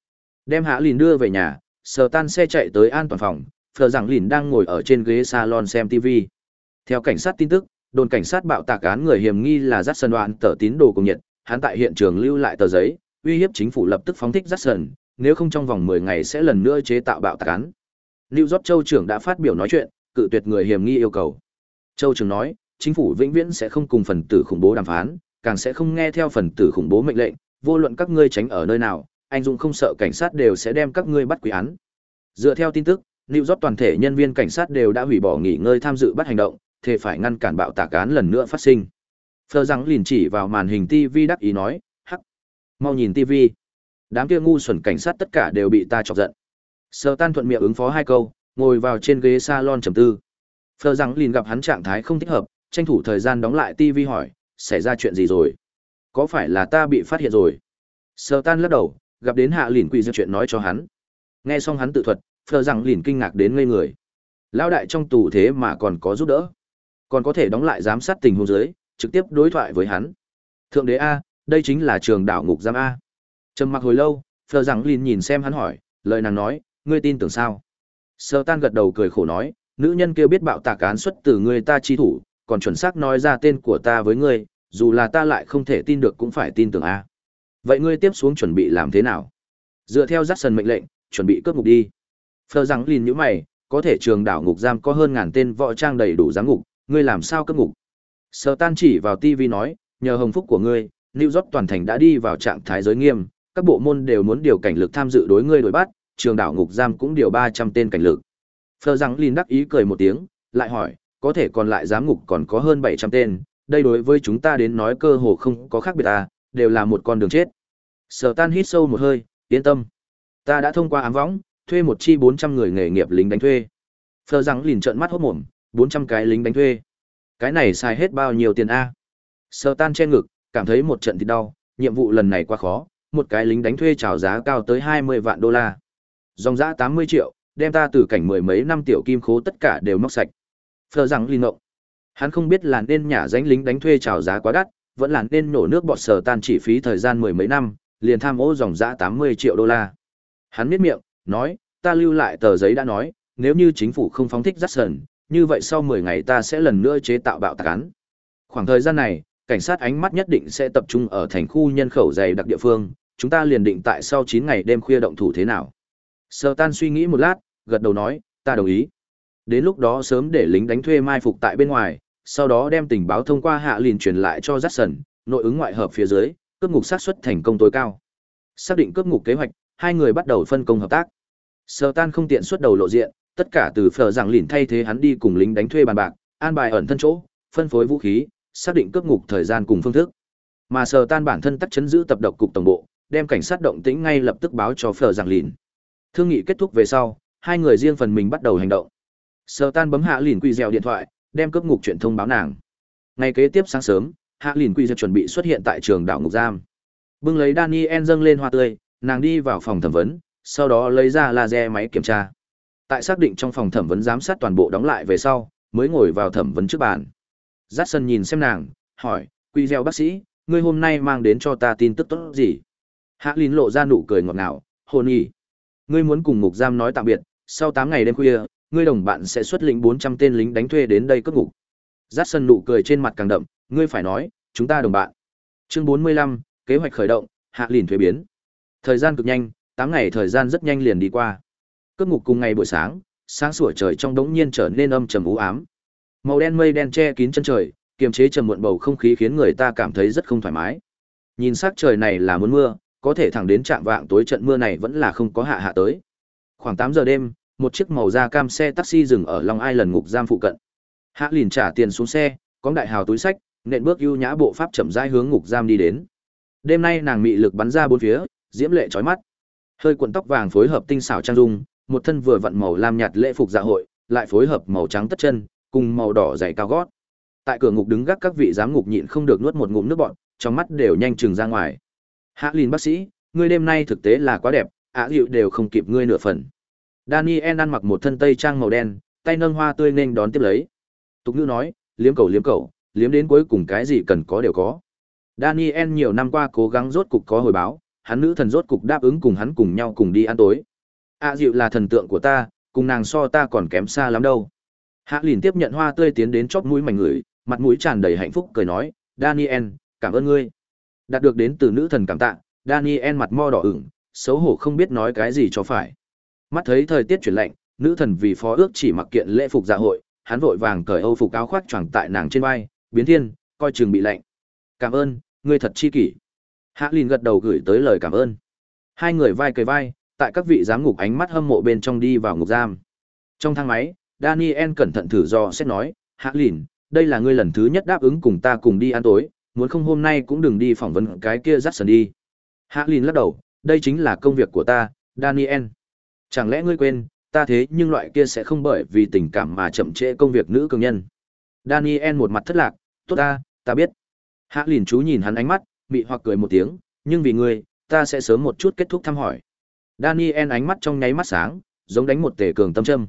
Đem Hạ Lìn đưa về nhà, sờ tan xe chạy tới an toàn phòng, Phờ rằng Lìn đang ngồi ở trên ghế salon xem TV. Theo cảnh sát tin tức, đồn cảnh sát bạo tạc án người hiểm nghi là Jackson đoạn tờ tín đồ cùng nhiệt, hắn tại hiện trường lưu lại tờ giấy, uy hiếp chính phủ lập tức phóng thích Jackson, nếu không trong vòng 10 ngày sẽ lần nữa chế tạo bạo tạc án. Lưu York Châu trưởng đã phát biểu nói chuyện, cự tuyệt người hiểm nghi yêu cầu. Châu trưởng nói, chính phủ vĩnh viễn sẽ không cùng phần tử khủng bố đàm phán, càng sẽ không nghe theo phần tử khủng bố mệnh lệnh, vô luận các ngươi tránh ở nơi nào, anh Dung không sợ cảnh sát đều sẽ đem các ngươi bắt quý án. Dựa theo tin tức, New York toàn thể nhân viên cảnh sát đều đã hủy bỏ nghỉ ngơi tham dự bắt hành động, thề phải ngăn cản bạo tạc án lần nữa phát sinh. Phờ rằng liền chỉ vào màn hình TV đắc ý nói, hắc, mau nhìn TV. Đám kia ngu xuẩn cảnh sát tất cả đều bị ta chọc giận. Sơ tan thuận miệng ứng phó hai câu, ngồi vào trên ghế salon trầm tư. Phờ rằng liền gặp hắn trạng thái không thích hợp, tranh thủ thời gian đóng lại tivi hỏi, xảy ra chuyện gì rồi? Có phải là ta bị phát hiện rồi? Sơ tan lắc đầu, gặp đến hạ lìn quỷ ra chuyện nói cho hắn. Nghe xong hắn tự thuật, phờ rằng lìn kinh ngạc đến ngây người. Lão đại trong tù thế mà còn có giúp đỡ. Còn có thể đóng lại giám sát tình huống dưới, trực tiếp đối thoại với hắn. Thượng đế A, đây chính là trường đảo ngục giam A. Trầm mặc hồi lâu, phờ rằng lìn nhìn xem hắn hỏi, lời nàng nói, ngươi tin tưởng sao? Sơ tan gật đầu cười khổ nói, nữ nhân kia biết bạo tạc án xuất từ người ta chi thủ, còn chuẩn xác nói ra tên của ta với ngươi, dù là ta lại không thể tin được cũng phải tin tưởng a. Vậy ngươi tiếp xuống chuẩn bị làm thế nào? Dựa theo Jackson mệnh lệnh, chuẩn bị cướp ngục đi. Phờ rằng liền như mày, có thể trường đảo ngục giam có hơn ngàn tên võ trang đầy đủ giám ngục, ngươi làm sao cướp ngục? Sở Tan chỉ vào TV nói, nhờ hồng phúc của ngươi, New York toàn thành đã đi vào trạng thái giới nghiêm, các bộ môn đều muốn điều cảnh lực tham dự đối ngươi đối bắt, trường đảo ngục giam cũng điều 300 tên cảnh lực. Phờ rằng liền đắc ý cười một tiếng, lại hỏi, có thể còn lại giám ngục còn có hơn 700 tên, đây đối với chúng ta đến nói cơ hồ không có khác biệt à, đều là một con đường chết. Sở tan hít sâu một hơi, yên tâm. Ta đã thông qua ám võng, thuê một chi 400 người nghề nghiệp lính đánh thuê. Phờ rằng lìn trợn mắt hốt mồm, 400 cái lính đánh thuê. Cái này xài hết bao nhiêu tiền a? Sở tan che ngực, cảm thấy một trận thì đau, nhiệm vụ lần này quá khó, một cái lính đánh thuê chào giá cao tới 20 vạn đô la. Dòng giá 80 triệu, đem ta từ cảnh mười mấy năm tiểu kim khố tất cả đều móc sạch. Phờ rằng linh ngộng. Hắn không biết là nên nhả danh lính đánh thuê trào giá quá đắt, vẫn là nên nổ nước bọt sờ tan chỉ phí thời gian mười mấy năm, liền tham ô dòng giá 80 triệu đô la. Hắn miết miệng, nói, ta lưu lại tờ giấy đã nói, nếu như chính phủ không phóng thích Jackson, như vậy sau 10 ngày ta sẽ lần nữa chế tạo bạo tạc án. Khoảng thời gian này, cảnh sát ánh mắt nhất định sẽ tập trung ở thành khu nhân khẩu dày đặc địa phương, chúng ta liền định tại sau 9 ngày đêm khuya động thủ thế nào. Sơ tan suy nghĩ một lát, gật đầu nói, ta đồng ý. Đến lúc đó sớm để lính đánh thuê mai phục tại bên ngoài, sau đó đem tình báo thông qua hạ liền truyền lại cho Jackson, nội ứng ngoại hợp phía dưới, cướp ngục sát xuất thành công tối cao. Xác định cướp ngục kế hoạch, hai người bắt đầu phân công hợp tác. Sơ tan không tiện xuất đầu lộ diện, tất cả từ phở giảng lìn thay thế hắn đi cùng lính đánh thuê bàn bạc, an bài ẩn thân chỗ, phân phối vũ khí, xác định cướp ngục thời gian cùng phương thức. Mà Sơ tan bản thân tắc chấn giữ tập độc cục tổng bộ, đem cảnh sát động tĩnh ngay lập tức báo cho phở giảng lìn thương nghị kết thúc về sau hai người riêng phần mình bắt đầu hành động sơ tan bấm hạ lìn quy dẻo điện thoại, đem cướp ngục chuyện thông báo nàng. Ngày kế tiếp sáng sớm, hạ lìn quy dẻo chuẩn bị xuất hiện tại trường đảo ngục giam. Bưng lấy daniel dâng lên hoa tươi, nàng đi vào phòng thẩm vấn, sau đó lấy ra laser máy kiểm tra. Tại xác định trong phòng thẩm vấn giám sát toàn bộ đóng lại về sau, mới ngồi vào thẩm vấn trước bàn. J a nhìn xem nàng, hỏi quy gieo bác sĩ, ngươi hôm nay mang đến cho ta tin tức tốt gì? Hạ lìn lộ ra nụ cười ngọt ngào hôn y ngươi muốn cùng ngục giam nói tạm biệt, sau tám ngày đêm khuya ngươi đồng bạn sẽ xuất lĩnh bốn trăm tên lính đánh thuê đến đây cất ngục. Giác sân nụ cười trên mặt càng đậm, ngươi phải nói, chúng ta đồng bạn. Chương bốn mươi lăm, kế hoạch khởi động, hạ lìn thuế biến. Thời gian cực nhanh, tám ngày thời gian rất nhanh liền đi qua. Cất ngục cùng ngày buổi sáng sáng sủa trời trong đống nhiên trở nên âm trầm u ám. Màu đen mây đen che kín chân trời, kiềm chế trầm muộn bầu không khí khiến người ta cảm thấy rất không thoải mái. Nhìn sắc trời này là muốn mưa, có thể thẳng đến trạm vạng tối trận mưa này vẫn là không có hạ hạ tới. Khoảng tám giờ đêm một chiếc màu da cam xe taxi dừng ở long ai lần ngục giam phụ cận. Hạ lìn trả tiền xuống xe có đại hào túi sách nện bước ưu nhã bộ pháp chậm rãi hướng ngục giam đi đến. Đêm nay nàng mị lực bắn ra bốn phía diễm lệ trói mắt. Hơi cuộn tóc vàng phối hợp tinh xảo trang dung một thân vừa vặn màu lam nhạt lễ phục dạ hội lại phối hợp màu trắng tất chân cùng màu đỏ giày cao gót. Tại cửa ngục đứng gác các vị giám ngục nhịn không được nuốt một ngụm nước bọt, trong mắt đều nhanh chừng ra ngoài. Hạ lìn bác sĩ ngươi đêm nay thực tế là quá đẹp ạ dịu đều không kịp ngươi nửa phần daniel ăn mặc một thân tây trang màu đen, tay nâng hoa tươi nên đón tiếp lấy. Tục ngữ nói, liếm cầu liếm cầu, liếm đến cuối cùng cái gì cần có đều có. Daniel nhiều năm qua cố gắng rốt cục có hồi báo, hắn nữ thần rốt cục đáp ứng cùng hắn cùng nhau cùng đi ăn tối. A dịu là thần tượng của ta, cùng nàng so ta còn kém xa lắm đâu. Hạ lìn tiếp nhận hoa tươi tiến đến chóp mũi mảnh người, mặt mũi tràn đầy hạnh phúc cười nói, daniel, cảm ơn ngươi. Đạt được đến từ nữ thần cảm tạ, daniel mặt mo đỏ ửng, xấu hổ không biết nói cái gì cho phải mắt thấy thời tiết chuyển lạnh, nữ thần vì phó ước chỉ mặc kiện lễ phục dạ hội, hắn vội vàng cởi âu phục áo khoác choàng tại nàng trên vai, biến thiên, coi chừng bị lạnh. Cảm ơn, ngươi thật chi kỷ. Hạ lìn gật đầu gửi tới lời cảm ơn. Hai người vai cởi vai, tại các vị giám ngục ánh mắt hâm mộ bên trong đi vào ngục giam. Trong thang máy, daniel cẩn thận thử do xét nói, hạ lìn, đây là ngươi lần thứ nhất đáp ứng cùng ta cùng đi ăn tối, muốn không hôm nay cũng đừng đi phỏng vấn cái kia dắt sần đi. Hạ lìn lắc đầu, đây chính là công việc của ta, daniel chẳng lẽ ngươi quên, ta thế nhưng loại kia sẽ không bởi vì tình cảm mà chậm trễ công việc nữ cường nhân? Daniel một mặt thất lạc, tốt ta ta biết. Hạ lìn chú nhìn hắn ánh mắt bị hoặc cười một tiếng, nhưng vì ngươi, ta sẽ sớm một chút kết thúc thăm hỏi. Daniel ánh mắt trong nháy mắt sáng, giống đánh một tể cường tâm trâm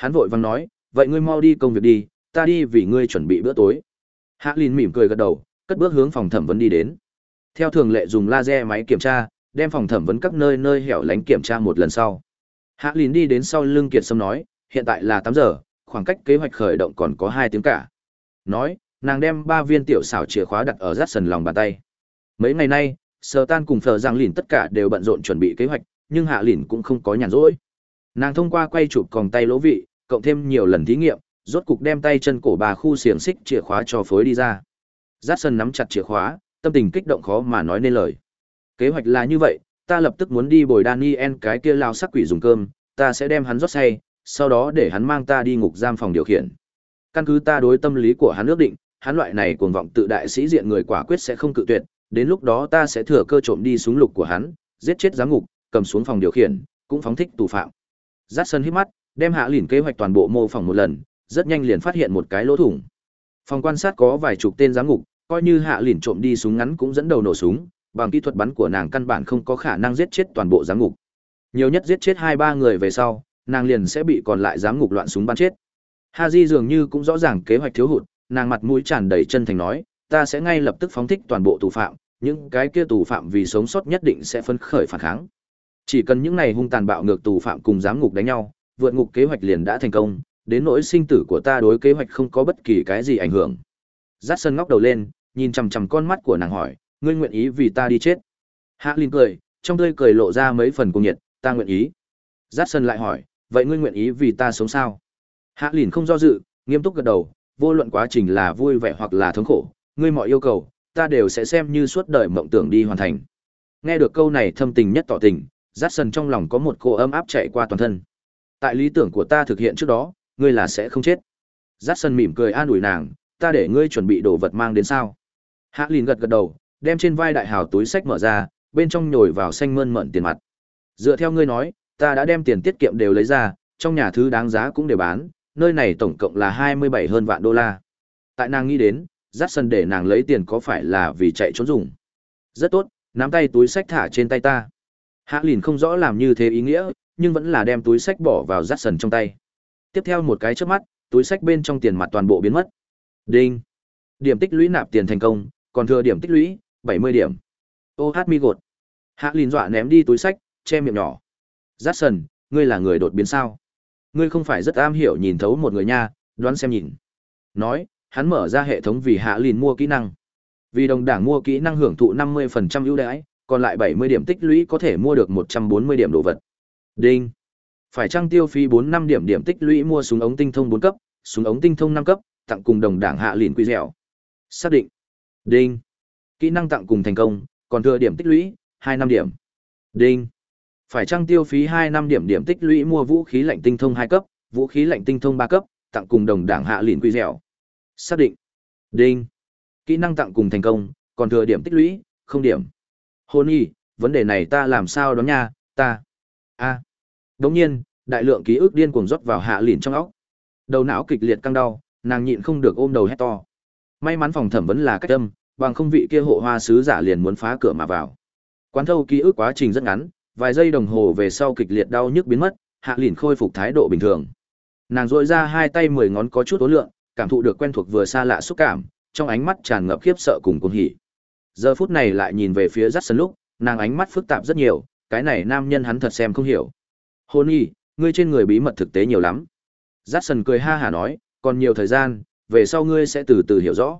hắn vội vàng nói, vậy ngươi mau đi công việc đi, ta đi vì ngươi chuẩn bị bữa tối. Hạ lìn mỉm cười gật đầu, cất bước hướng phòng thẩm vấn đi đến. Theo thường lệ dùng laser máy kiểm tra, đem phòng thẩm vấn các nơi nơi hẻo lánh kiểm tra một lần sau hạ lìn đi đến sau lưng kiệt sâm nói, hiện tại là tám giờ, khoảng cách kế hoạch khởi động còn có hai tiếng cả. Nói, nàng đem ba viên tiểu xảo chìa khóa đặt ở rát sần lòng bàn tay. Mấy ngày nay sờ tan cùng Phở giang lìn tất cả đều bận rộn chuẩn bị kế hoạch, nhưng hạ lìn cũng không có nhàn rỗi. Nàng thông qua quay chụp còng tay lỗ vị, cộng thêm nhiều lần thí nghiệm, rốt cục đem tay chân cổ bà khu xiềng xích chìa khóa cho phối đi ra. Rát sần nắm chặt chìa khóa, tâm tình kích động khó mà nói nên lời. Kế hoạch là như vậy ta lập tức muốn đi bồi daniel cái kia lao sắc quỷ dùng cơm, ta sẽ đem hắn rót say, sau đó để hắn mang ta đi ngục giam phòng điều khiển. Căn cứ ta đối tâm lý của hắn ước định, hắn loại này cuồng vọng tự đại sĩ diện người quả quyết sẽ không cự tuyệt, đến lúc đó ta sẽ thừa cơ trộm đi súng lục của hắn, giết chết giám ngục, cầm xuống phòng điều khiển, cũng phóng thích tù phạm. Giắt sân hít mắt, đem hạ lìn kế hoạch toàn bộ mô phỏng một lần, rất nhanh liền phát hiện một cái lỗ thủng. Phòng quan sát có vài chục tên giám ngục, coi như hạ lìn trộm đi súng ngắn cũng dẫn đầu nổ súng bằng kỹ thuật bắn của nàng căn bản không có khả năng giết chết toàn bộ giám ngục. Nhiều nhất giết chết hai ba người về sau, nàng liền sẽ bị còn lại giám ngục loạn súng bắn chết. Ha di dường như cũng rõ ràng kế hoạch thiếu hụt, nàng mặt mũi tràn đầy chân thành nói, ta sẽ ngay lập tức phóng thích toàn bộ tù phạm, những cái kia tù phạm vì sống sót nhất định sẽ phấn khởi phản kháng. Chỉ cần những này hung tàn bạo ngược tù phạm cùng giám ngục đánh nhau, vượt ngục kế hoạch liền đã thành công, đến nỗi sinh tử của ta đối kế hoạch không có bất kỳ cái gì ảnh hưởng. Dát sân ngóc đầu lên, nhìn chằm chằm con mắt của nàng hỏi ngươi nguyện ý vì ta đi chết. Hạ linh cười, trong tươi cười lộ ra mấy phần cung nhiệt, ta nguyện ý. Giáp sân lại hỏi, vậy ngươi nguyện ý vì ta sống sao? Hạ lìn không do dự, nghiêm túc gật đầu, vô luận quá trình là vui vẻ hoặc là thống khổ, ngươi mọi yêu cầu, ta đều sẽ xem như suốt đời mộng tưởng đi hoàn thành. Nghe được câu này thâm tình nhất tỏ tình giáp sân trong lòng có một cô ấm áp chạy qua toàn thân. Tại lý tưởng của ta thực hiện trước đó, ngươi là sẽ không chết. Giáp sân mỉm cười an ủi nàng, ta để ngươi chuẩn bị đồ vật mang đến sao? Hạ lìn gật gật đầu đem trên vai đại hào túi sách mở ra bên trong nhồi vào xanh mơn mận tiền mặt. Dựa theo ngươi nói, ta đã đem tiền tiết kiệm đều lấy ra, trong nhà thứ đáng giá cũng đều bán, nơi này tổng cộng là 27 hơn vạn đô la. Tại nàng nghĩ đến, dắt sân để nàng lấy tiền có phải là vì chạy trốn dùng. Rất tốt, nắm tay túi sách thả trên tay ta. Hạ lìn không rõ làm như thế ý nghĩa, nhưng vẫn là đem túi sách bỏ vào dắt sần trong tay. Tiếp theo một cái trước mắt, túi sách bên trong tiền mặt toàn bộ biến mất. Đinh. Điểm tích lũy nạp tiền thành công, còn thừa điểm tích lũy, 70 điểm. Ô hát mi gột. Hạ lìn dọa ném đi túi sách, che miệng nhỏ. Jackson, sần, ngươi là người đột biến sao? Ngươi không phải rất am hiểu nhìn thấu một người nha, đoán xem nhìn. Nói, hắn mở ra hệ thống vì hạ lìn mua kỹ năng. Vì đồng đảng mua kỹ năng hưởng thụ 50% ưu đãi, còn lại 70 điểm tích lũy có thể mua được 140 điểm đồ vật. Đinh. Phải trang tiêu phí 4 năm điểm điểm tích lũy mua súng ống tinh thông 4 cấp, súng ống tinh thông 5 cấp, tặng cùng đồng đảng hạ lìn quy dẻo. Xác định. Đinh. Kỹ năng tặng cùng thành công, còn thừa điểm tích lũy, hai năm điểm. Đinh. Phải trang tiêu phí hai năm điểm điểm tích lũy mua vũ khí lạnh tinh thông hai cấp, vũ khí lạnh tinh thông ba cấp, tặng cùng đồng đảng hạ lìn quy dẻo. Xác định. Đinh. Kỹ năng tặng cùng thành công, còn thừa điểm tích lũy, không điểm. Hôn y, vấn đề này ta làm sao đó nha, ta. a à. Nhiên, đại lượng ký ức điên cuồng rót vào hạ lìn trong óc. Đầu não kịch liệt căng đau, nàng nhịn không được ôm đầu hét to. May mắn phòng thẩm vấn là cách tâm bằng không vị kia hộ hoa sứ giả liền muốn phá cửa mà vào. Quán thâu ký ức quá trình rất ngắn, vài giây đồng hồ về sau kịch liệt đau nhức biến mất, hạ lìn khôi phục thái độ bình thường. Nàng duỗi ra hai tay mười ngón có chút tối lượng, cảm thụ được quen thuộc vừa xa lạ xúc cảm, trong ánh mắt tràn ngập khiếp sợ cùng cuồng hỉ. Giờ phút này lại nhìn về phía Dát Sơn lúc, nàng ánh mắt phức tạp rất nhiều, cái này nam nhân hắn thật xem không hiểu. Hôn y, ngươi trên người bí mật thực tế nhiều lắm. Dát Sơn cười ha hả nói, còn nhiều thời gian, về sau ngươi sẽ từ từ hiểu rõ.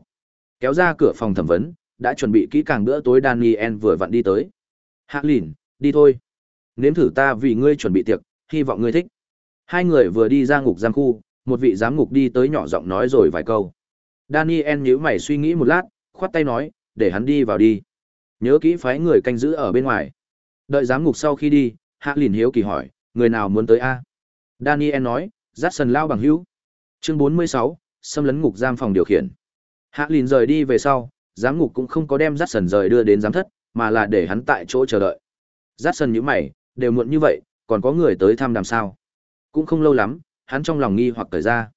Kéo ra cửa phòng thẩm vấn, đã chuẩn bị kỹ càng bữa tối Daniel vừa vặn đi tới. Hạ lìn, đi thôi. Nếm thử ta vì ngươi chuẩn bị tiệc, hy vọng ngươi thích. Hai người vừa đi ra ngục giam khu, một vị giám ngục đi tới nhỏ giọng nói rồi vài câu. Daniel nhíu mày suy nghĩ một lát, khoát tay nói, để hắn đi vào đi. Nhớ kỹ phái người canh giữ ở bên ngoài. Đợi giám ngục sau khi đi, Hạ Lìn hiếu kỳ hỏi, người nào muốn tới a? Daniel nói, dắt sần lao bằng hữu. Chương 46, xâm lấn ngục giam phòng điều khiển. Hạ Lìn rời đi về sau, giám ngục cũng không có đem dắt sần rời đưa đến giám thất, mà là để hắn tại chỗ chờ đợi. Dắt sần nhíu mày, đều muộn như vậy, còn có người tới thăm đàm sao? Cũng không lâu lắm, hắn trong lòng nghi hoặc cởi ra.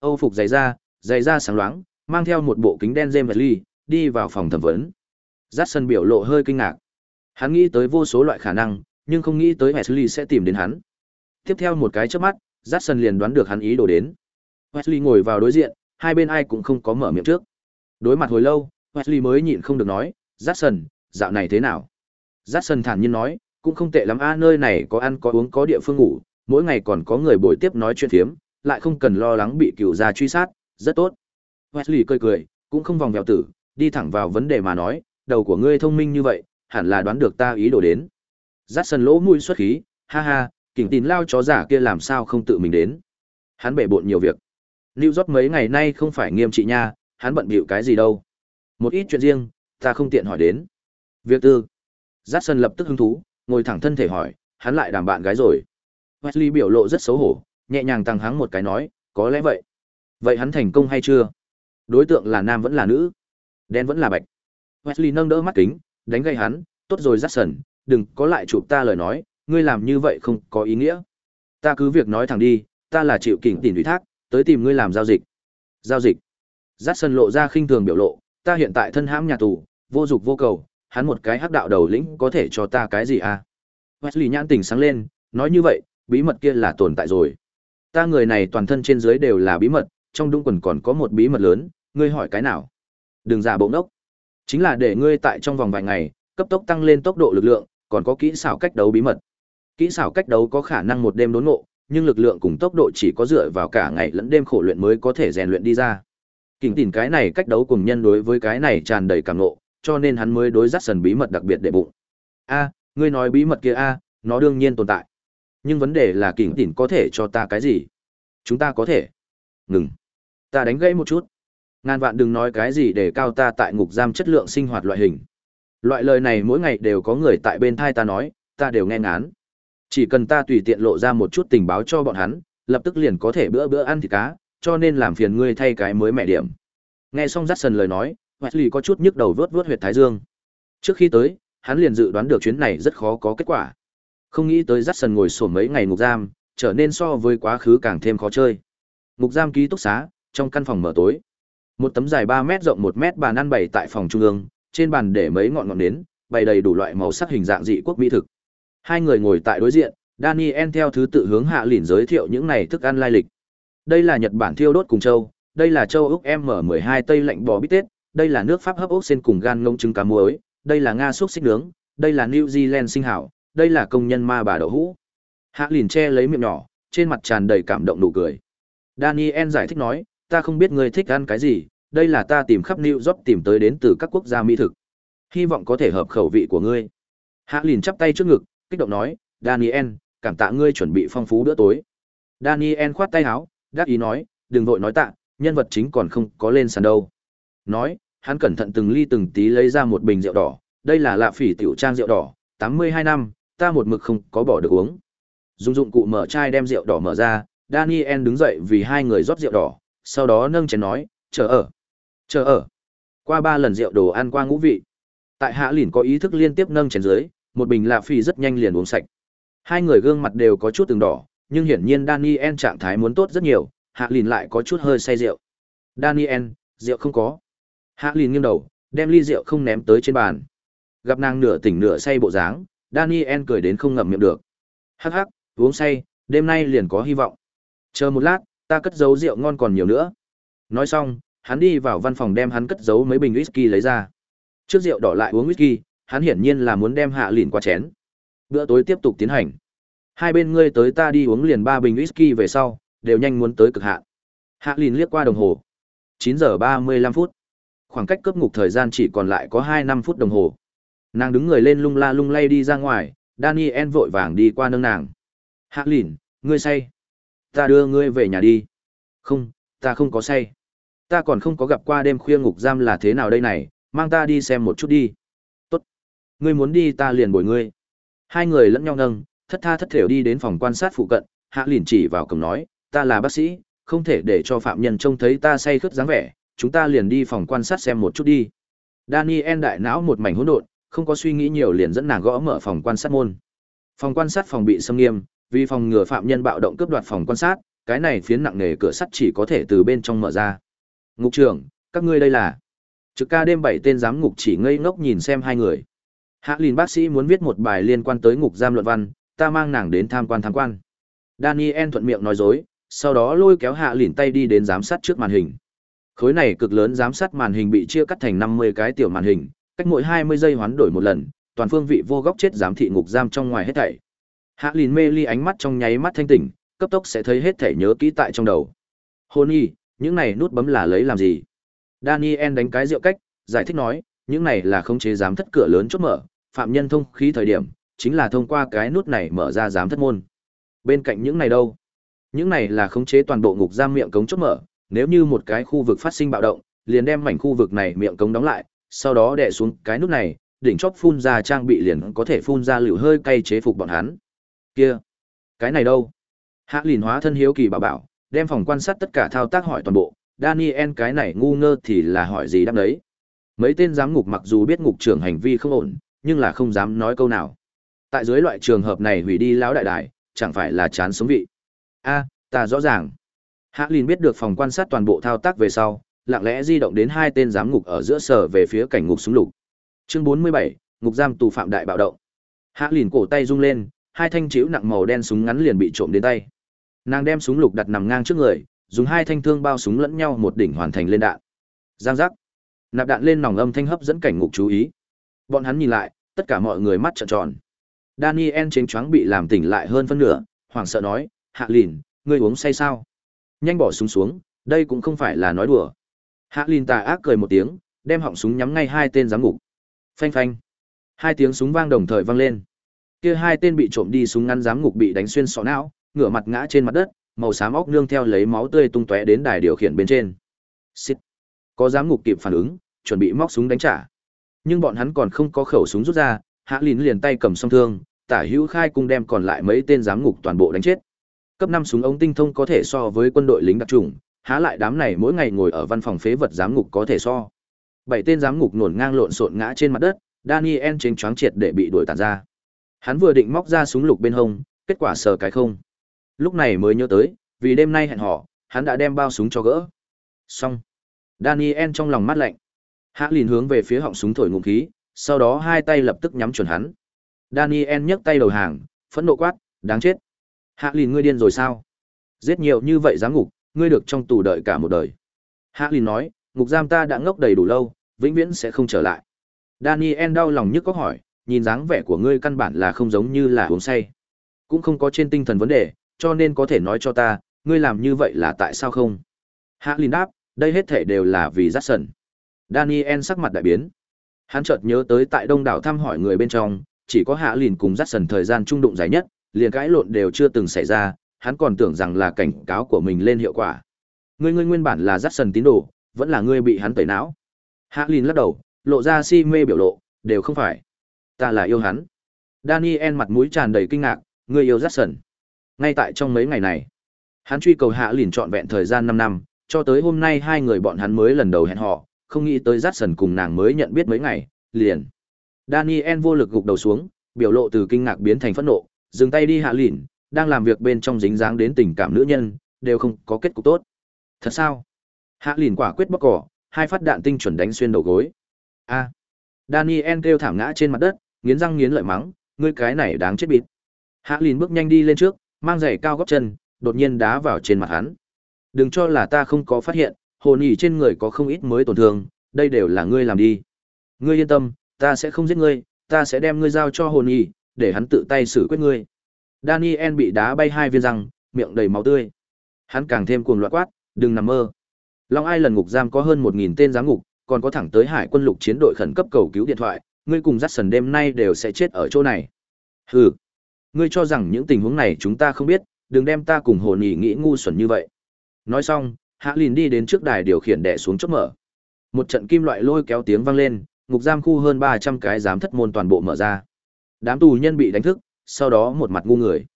Âu phục giày da, giày da sáng loáng, mang theo một bộ kính đen James Lee, đi vào phòng thẩm vấn. Jackson biểu lộ hơi kinh ngạc. Hắn nghĩ tới vô số loại khả năng, nhưng không nghĩ tới Wesley sẽ tìm đến hắn. Tiếp theo một cái chớp mắt, Jackson liền đoán được hắn ý đồ đến. Wesley ngồi vào đối diện, hai bên ai cũng không có mở miệng trước. Đối mặt hồi lâu, Wesley mới nhịn không được nói, Jackson, dạo này thế nào? Jackson thản nhiên nói, cũng không tệ lắm a nơi này có ăn có uống có địa phương ngủ, mỗi ngày còn có người bồi tiếp nói chuyện phiếm, lại không cần lo lắng bị cựu gia truy sát, rất tốt. Wesley cười cười, cũng không vòng vèo tử, đi thẳng vào vấn đề mà nói, đầu của ngươi thông minh như vậy, hẳn là đoán được ta ý đồ đến. Jackson lỗ mũi xuất khí, ha ha, kỉnh tín lao chó giả kia làm sao không tự mình đến. Hắn bể bộn nhiều việc. New York mấy ngày nay không phải nghiêm trị nha, hắn bận bịu cái gì đâu. Một ít chuyện riêng, ta không tiện hỏi đến. Việc tư. Dắt sân lập tức hứng thú, ngồi thẳng thân thể hỏi, hắn lại đàm bạn gái rồi. Wesley biểu lộ rất xấu hổ, nhẹ nhàng tăng hắng một cái nói, có lẽ vậy. Vậy hắn thành công hay chưa? Đối tượng là nam vẫn là nữ? Đen vẫn là bạch. Wesley nâng đỡ mắt kính, đánh gây hắn, tốt rồi Jackson, đừng có lại chụp ta lời nói, ngươi làm như vậy không có ý nghĩa. Ta cứ việc nói thẳng đi, ta là chịu kỉnh tỉn ủy thác, tới tìm ngươi làm giao dịch. Giao dịch. Jackson lộ ra khinh thường biểu lộ, ta hiện tại thân hãm nhà tù, vô dục vô cầu, hắn một cái hắc đạo đầu lĩnh có thể cho ta cái gì à? Wesley nhãn tình sáng lên, nói như vậy, bí mật kia là tồn tại rồi. Ta người này toàn thân trên dưới đều là bí mật, trong đúng quần còn có một bí mật lớn, ngươi hỏi cái nào? Đừng giả bộ ngốc. Chính là để ngươi tại trong vòng vài ngày, cấp tốc tăng lên tốc độ lực lượng, còn có kỹ xảo cách đấu bí mật. Kỹ xảo cách đấu có khả năng một đêm đốn ngộ, nhưng lực lượng cùng tốc độ chỉ có dựa vào cả ngày lẫn đêm khổ luyện mới có thể rèn luyện đi ra kỉnh tìm cái này cách đấu cùng nhân đối với cái này tràn đầy cảm ngộ, cho nên hắn mới đối dắt sần bí mật đặc biệt để bụng. A, ngươi nói bí mật kia a, nó đương nhiên tồn tại. Nhưng vấn đề là kỉnh tìm có thể cho ta cái gì? Chúng ta có thể. Ngừng. Ta đánh gãy một chút. Ngàn vạn đừng nói cái gì để cao ta tại ngục giam chất lượng sinh hoạt loại hình. Loại lời này mỗi ngày đều có người tại bên thai ta nói, ta đều nghe ngán. Chỉ cần ta tùy tiện lộ ra một chút tình báo cho bọn hắn, lập tức liền có thể bữa bữa ăn thịt cá, cho nên làm phiền ngươi thay cái mới mẹ điểm. Nghe xong Jackson lời nói, Wesley có chút nhức đầu vớt vớt huyệt thái dương. Trước khi tới, hắn liền dự đoán được chuyến này rất khó có kết quả. Không nghĩ tới dắt sần ngồi sổ mấy ngày ngục giam, trở nên so với quá khứ càng thêm khó chơi. Ngục giam ký túc xá, trong căn phòng mở tối. Một tấm dài ba mét rộng một mét bàn ăn bày tại phòng trung ương, trên bàn để mấy ngọn ngọn nến, bày đầy đủ loại màu sắc hình dạng dị quốc mỹ thực. Hai người ngồi tại đối diện, Daniel theo thứ tự hướng hạ lìn giới thiệu những này thức ăn lai lịch. Đây là Nhật Bản thiêu đốt cùng châu, đây là châu Úc M12 Tây lạnh bò bít tết, đây là nước Pháp hấp ốc sen cùng gan ngông trứng cá muối, đây là Nga xúc xích nướng, đây là New Zealand sinh hảo, đây là công nhân ma bà đậu hũ. Hạ lìn che lấy miệng nhỏ, trên mặt tràn đầy cảm động nụ cười. Daniel giải thích nói, ta không biết người thích ăn cái gì, đây là ta tìm khắp New York tìm tới đến từ các quốc gia mỹ thực. Hy vọng có thể hợp khẩu vị của ngươi. Hạ lìn chắp tay trước ngực, kích động nói, Daniel, cảm tạ ngươi chuẩn bị phong phú bữa tối. Daniel khoát tay áo, đắc ý nói, đừng vội nói tạ, nhân vật chính còn không có lên sàn đâu. Nói, hắn cẩn thận từng ly từng tí lấy ra một bình rượu đỏ, đây là lạ phỉ tiểu trang rượu đỏ, 82 năm, ta một mực không có bỏ được uống. Dung dụng cụ mở chai đem rượu đỏ mở ra, Daniel đứng dậy vì hai người rót rượu đỏ, sau đó nâng chén nói, chờ ở, chờ ở. Qua ba lần rượu đồ ăn qua ngũ vị. Tại hạ lỉn có ý thức liên tiếp nâng chén dưới, một bình lạ phỉ rất nhanh liền uống sạch. Hai người gương mặt đều có chút từng đỏ, nhưng hiển nhiên Daniel trạng thái muốn tốt rất nhiều, hạ lìn lại có chút hơi say rượu. Daniel, rượu không có. Hạ lìn nghiêng đầu, đem ly rượu không ném tới trên bàn. Gặp nàng nửa tỉnh nửa say bộ dáng, Daniel cười đến không ngậm miệng được. Hắc hắc, uống say, đêm nay liền có hy vọng. Chờ một lát, ta cất giấu rượu ngon còn nhiều nữa. Nói xong, hắn đi vào văn phòng đem hắn cất giấu mấy bình whisky lấy ra. Trước rượu đỏ lại uống whisky, hắn hiển nhiên là muốn đem hạ lìn qua chén. Bữa tối tiếp tục tiến hành. Hai bên ngươi tới ta đi uống liền ba bình whisky về sau, đều nhanh muốn tới cực hạn. Hạ lìn liếc qua đồng hồ. 9 giờ 35 phút. Khoảng cách cướp ngục thời gian chỉ còn lại có 2 năm phút đồng hồ. Nàng đứng người lên lung la lung lay đi ra ngoài, Daniel vội vàng đi qua nâng nàng. Hạ lìn, ngươi say. Ta đưa ngươi về nhà đi. Không, ta không có say. Ta còn không có gặp qua đêm khuya ngục giam là thế nào đây này, mang ta đi xem một chút đi. Tốt. Ngươi muốn đi ta liền bồi ngươi. Hai người lẫn nhau nâng, thất tha thất thểu đi đến phòng quan sát phụ cận, hạ liền chỉ vào cổng nói, ta là bác sĩ, không thể để cho phạm nhân trông thấy ta say khướt dáng vẻ, chúng ta liền đi phòng quan sát xem một chút đi. Daniel đại não một mảnh hỗn độn, không có suy nghĩ nhiều liền dẫn nàng gõ mở phòng quan sát môn. Phòng quan sát phòng bị xâm nghiêm, vì phòng ngừa phạm nhân bạo động cướp đoạt phòng quan sát, cái này phiến nặng nề cửa sắt chỉ có thể từ bên trong mở ra. Ngục trưởng, các ngươi đây là? Trực ca đêm bảy tên giám ngục chỉ ngây ngốc nhìn xem hai người. Hạ Lìn bác sĩ muốn viết một bài liên quan tới ngục giam luận văn, ta mang nàng đến tham quan tham quan. Daniel thuận miệng nói dối, sau đó lôi kéo Hạ lỉn tay đi đến giám sát trước màn hình. Khối này cực lớn giám sát màn hình bị chia cắt thành 50 cái tiểu màn hình, cách mỗi 20 giây hoán đổi một lần, toàn phương vị vô góc chết giám thị ngục giam trong ngoài hết thảy. Hạ Lìn mê ly ánh mắt trong nháy mắt thanh tỉnh, cấp tốc sẽ thấy hết thảy nhớ kỹ tại trong đầu. Hôn y, những này nút bấm là lấy làm gì? Daniel đánh cái rượu cách, giải thích nói, những này là khống chế giám thất cửa lớn chốt mở, phạm nhân thông khí thời điểm, chính là thông qua cái nút này mở ra giám thất môn. Bên cạnh những này đâu? Những này là khống chế toàn bộ ngục giam miệng cống chốt mở, nếu như một cái khu vực phát sinh bạo động, liền đem mảnh khu vực này miệng cống đóng lại, sau đó đè xuống cái nút này, đỉnh chóp phun ra trang bị liền có thể phun ra lựu hơi cay chế phục bọn hắn. Kia, cái này đâu? Hạ Lìn hóa thân hiếu kỳ bảo bảo, đem phòng quan sát tất cả thao tác hỏi toàn bộ, Daniel cái này ngu ngơ thì là hỏi gì đáp đấy. Mấy tên giám ngục mặc dù biết ngục trưởng hành vi không ổn, nhưng là không dám nói câu nào. Tại dưới loại trường hợp này hủy đi lão đại đại, chẳng phải là chán sống vị. A, ta rõ ràng. Hạ Lìn biết được phòng quan sát toàn bộ thao tác về sau, lặng lẽ di động đến hai tên giám ngục ở giữa sở về phía cảnh ngục súng lục. Chương 47, ngục giam tù phạm đại bạo động. Hạ Lìn cổ tay rung lên, hai thanh chiếu nặng màu đen súng ngắn liền bị trộm đến tay. Nàng đem súng lục đặt nằm ngang trước người, dùng hai thanh thương bao súng lẫn nhau một đỉnh hoàn thành lên đạn. Giang giác. Nạp đạn lên nòng âm thanh hấp dẫn cảnh ngục chú ý. Bọn hắn nhìn lại, tất cả mọi người mắt trợn tròn. Daniel chênh choáng bị làm tỉnh lại hơn phân nửa, hoảng sợ nói, "Hạ Lìn, ngươi uống say sao?" Nhanh bỏ súng xuống, đây cũng không phải là nói đùa. Hạ Lìn tà ác cười một tiếng, đem họng súng nhắm ngay hai tên giám ngục. Phanh phanh. Hai tiếng súng vang đồng thời vang lên. Kia hai tên bị trộm đi súng ngắn giám ngục bị đánh xuyên sọ não, ngửa mặt ngã trên mặt đất, màu xám óc nương theo lấy máu tươi tung tóe đến đài điều khiển bên trên. Xịt. Có giám ngục kịp phản ứng, chuẩn bị móc súng đánh trả. Nhưng bọn hắn còn không có khẩu súng rút ra, Hạ Lìn liền tay cầm song thương, tả hữu khai cung đem còn lại mấy tên giám ngục toàn bộ đánh chết. Cấp năm súng ống tinh thông có thể so với quân đội lính đặc trùng, há lại đám này mỗi ngày ngồi ở văn phòng phế vật giám ngục có thể so. Bảy tên giám ngục nổn ngang lộn xộn ngã trên mặt đất, Daniel chính choáng triệt để bị đuổi tàn ra. Hắn vừa định móc ra súng lục bên hông, kết quả sờ cái không. Lúc này mới nhớ tới, vì đêm nay hẹn họ, hắn đã đem bao súng cho gỡ. Xong. Daniel trong lòng mát lạnh. Hạ liền hướng về phía họng súng thổi ngụm khí, sau đó hai tay lập tức nhắm chuẩn hắn. Daniel nhấc tay đầu hàng, phẫn nộ quát, đáng chết. Hạ lìn ngươi điên rồi sao? Giết nhiều như vậy giám ngục, ngươi được trong tù đợi cả một đời. Hạ lìn nói, ngục giam ta đã ngốc đầy đủ lâu, vĩnh viễn sẽ không trở lại. Daniel đau lòng nhức có hỏi, nhìn dáng vẻ của ngươi căn bản là không giống như là uống say. Cũng không có trên tinh thần vấn đề, cho nên có thể nói cho ta, ngươi làm như vậy là tại sao không? Hạ lìn đáp, đây hết thể đều là vì Jackson. Daniel sắc mặt đại biến. Hắn chợt nhớ tới tại đông đảo thăm hỏi người bên trong, chỉ có Hạ Lìn cùng Jackson thời gian trung đụng dài nhất, liền cãi lộn đều chưa từng xảy ra, hắn còn tưởng rằng là cảnh cáo của mình lên hiệu quả. Ngươi ngươi nguyên bản là Jackson tín đồ, vẫn là ngươi bị hắn tẩy não. Hạ Lìn lắc đầu, lộ ra si mê biểu lộ, đều không phải. Ta là yêu hắn. Daniel mặt mũi tràn đầy kinh ngạc, ngươi yêu Jackson. Ngay tại trong mấy ngày này, hắn truy cầu Hạ Lìn trọn vẹn thời gian 5 năm, cho tới hôm nay hai người bọn hắn mới lần đầu hẹn họ, không nghĩ tới Jackson cùng nàng mới nhận biết mấy ngày, liền. Daniel vô lực gục đầu xuống, biểu lộ từ kinh ngạc biến thành phẫn nộ, dừng tay đi Hạ lỉn đang làm việc bên trong dính dáng đến tình cảm nữ nhân, đều không có kết cục tốt. Thật sao? Hạ Lìn quả quyết bóc cỏ, hai phát đạn tinh chuẩn đánh xuyên đầu gối. A. Daniel kêu thảm ngã trên mặt đất, nghiến răng nghiến lợi mắng, ngươi cái này đáng chết bịt. Hạ Lìn bước nhanh đi lên trước, mang giày cao góc chân, đột nhiên đá vào trên mặt hắn. Đừng cho là ta không có phát hiện, hồn nhỉ trên người có không ít mới tổn thương, đây đều là ngươi làm đi. Ngươi yên tâm, ta sẽ không giết ngươi, ta sẽ đem ngươi giao cho hồn nhỉ, để hắn tự tay xử quyết ngươi. Daniel bị đá bay hai viên răng, miệng đầy máu tươi. Hắn càng thêm cuồng loạn quát, đừng nằm mơ. Long Ai lần ngục giam có hơn 1000 tên giám ngục, còn có thẳng tới hải quân lục chiến đội khẩn cấp cầu cứu điện thoại, ngươi cùng Jackson đêm nay đều sẽ chết ở chỗ này. Hừ. Ngươi cho rằng những tình huống này chúng ta không biết, đừng đem ta cùng hồn nhỉ nghĩ ngu xuẩn như vậy. Nói xong, Hạ Lìn đi đến trước đài điều khiển đẻ xuống chốt mở. Một trận kim loại lôi kéo tiếng vang lên, ngục giam khu hơn 300 cái giám thất môn toàn bộ mở ra. Đám tù nhân bị đánh thức, sau đó một mặt ngu người.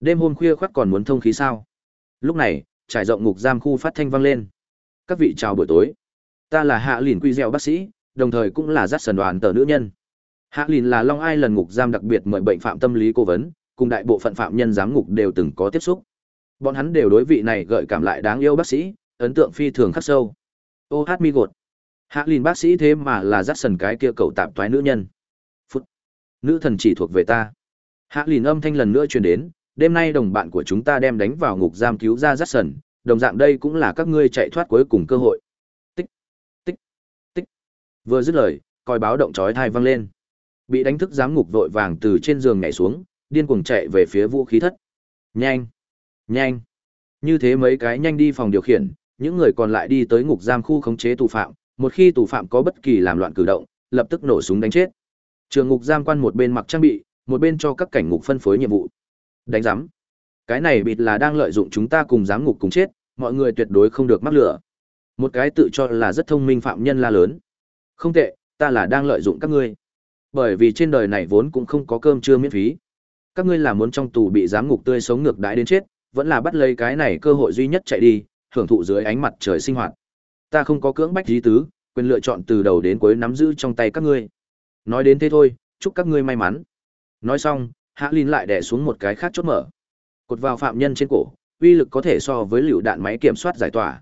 Đêm hôm khuya khoắt còn muốn thông khí sao? Lúc này, trải rộng ngục giam khu phát thanh vang lên. Các vị chào buổi tối. Ta là Hạ Lìn Quy gieo bác sĩ, đồng thời cũng là giắt sần đoàn tờ nữ nhân. Hạ Lìn là Long Ai lần ngục giam đặc biệt mời bệnh phạm tâm lý cố vấn, cùng đại bộ phận phạm nhân giám ngục đều từng có tiếp xúc. Bọn hắn đều đối vị này gợi cảm lại đáng yêu bác sĩ, ấn tượng phi thường khắc sâu. Ô hát mi gột. Hạ Lìn bác sĩ thế mà là dắt sần cái kia cậu tạm toái nữ nhân. Phút. Nữ thần chỉ thuộc về ta. Hạ Lìn âm thanh lần nữa truyền đến, đêm nay đồng bạn của chúng ta đem đánh vào ngục giam cứu ra dắt sần, đồng dạng đây cũng là các ngươi chạy thoát cuối cùng cơ hội. Tích, tích, tích. Vừa dứt lời, còi báo động chói tai vang lên. Bị đánh thức giám ngục vội vàng từ trên giường nhảy xuống, điên cuồng chạy về phía vũ khí thất. Nhanh, nhanh. Như thế mấy cái nhanh đi phòng điều khiển, những người còn lại đi tới ngục giam khu khống chế tù phạm, một khi tù phạm có bất kỳ làm loạn cử động, lập tức nổ súng đánh chết. Trường ngục giam quan một bên mặc trang bị, một bên cho các cảnh ngục phân phối nhiệm vụ. Đánh giám. Cái này bịt là đang lợi dụng chúng ta cùng giám ngục cùng chết, mọi người tuyệt đối không được mắc lửa. Một cái tự cho là rất thông minh phạm nhân la lớn. Không tệ, ta là đang lợi dụng các ngươi. Bởi vì trên đời này vốn cũng không có cơm trưa miễn phí. Các ngươi là muốn trong tù bị giám ngục tươi sống ngược đãi đến chết, vẫn là bắt lấy cái này cơ hội duy nhất chạy đi, hưởng thụ dưới ánh mặt trời sinh hoạt. Ta không có cưỡng bách lý tứ, quyền lựa chọn từ đầu đến cuối nắm giữ trong tay các ngươi. Nói đến thế thôi, chúc các ngươi may mắn. Nói xong, Hạ Linh lại đè xuống một cái khác chốt mở. Cột vào phạm nhân trên cổ, uy lực có thể so với lựu đạn máy kiểm soát giải tỏa.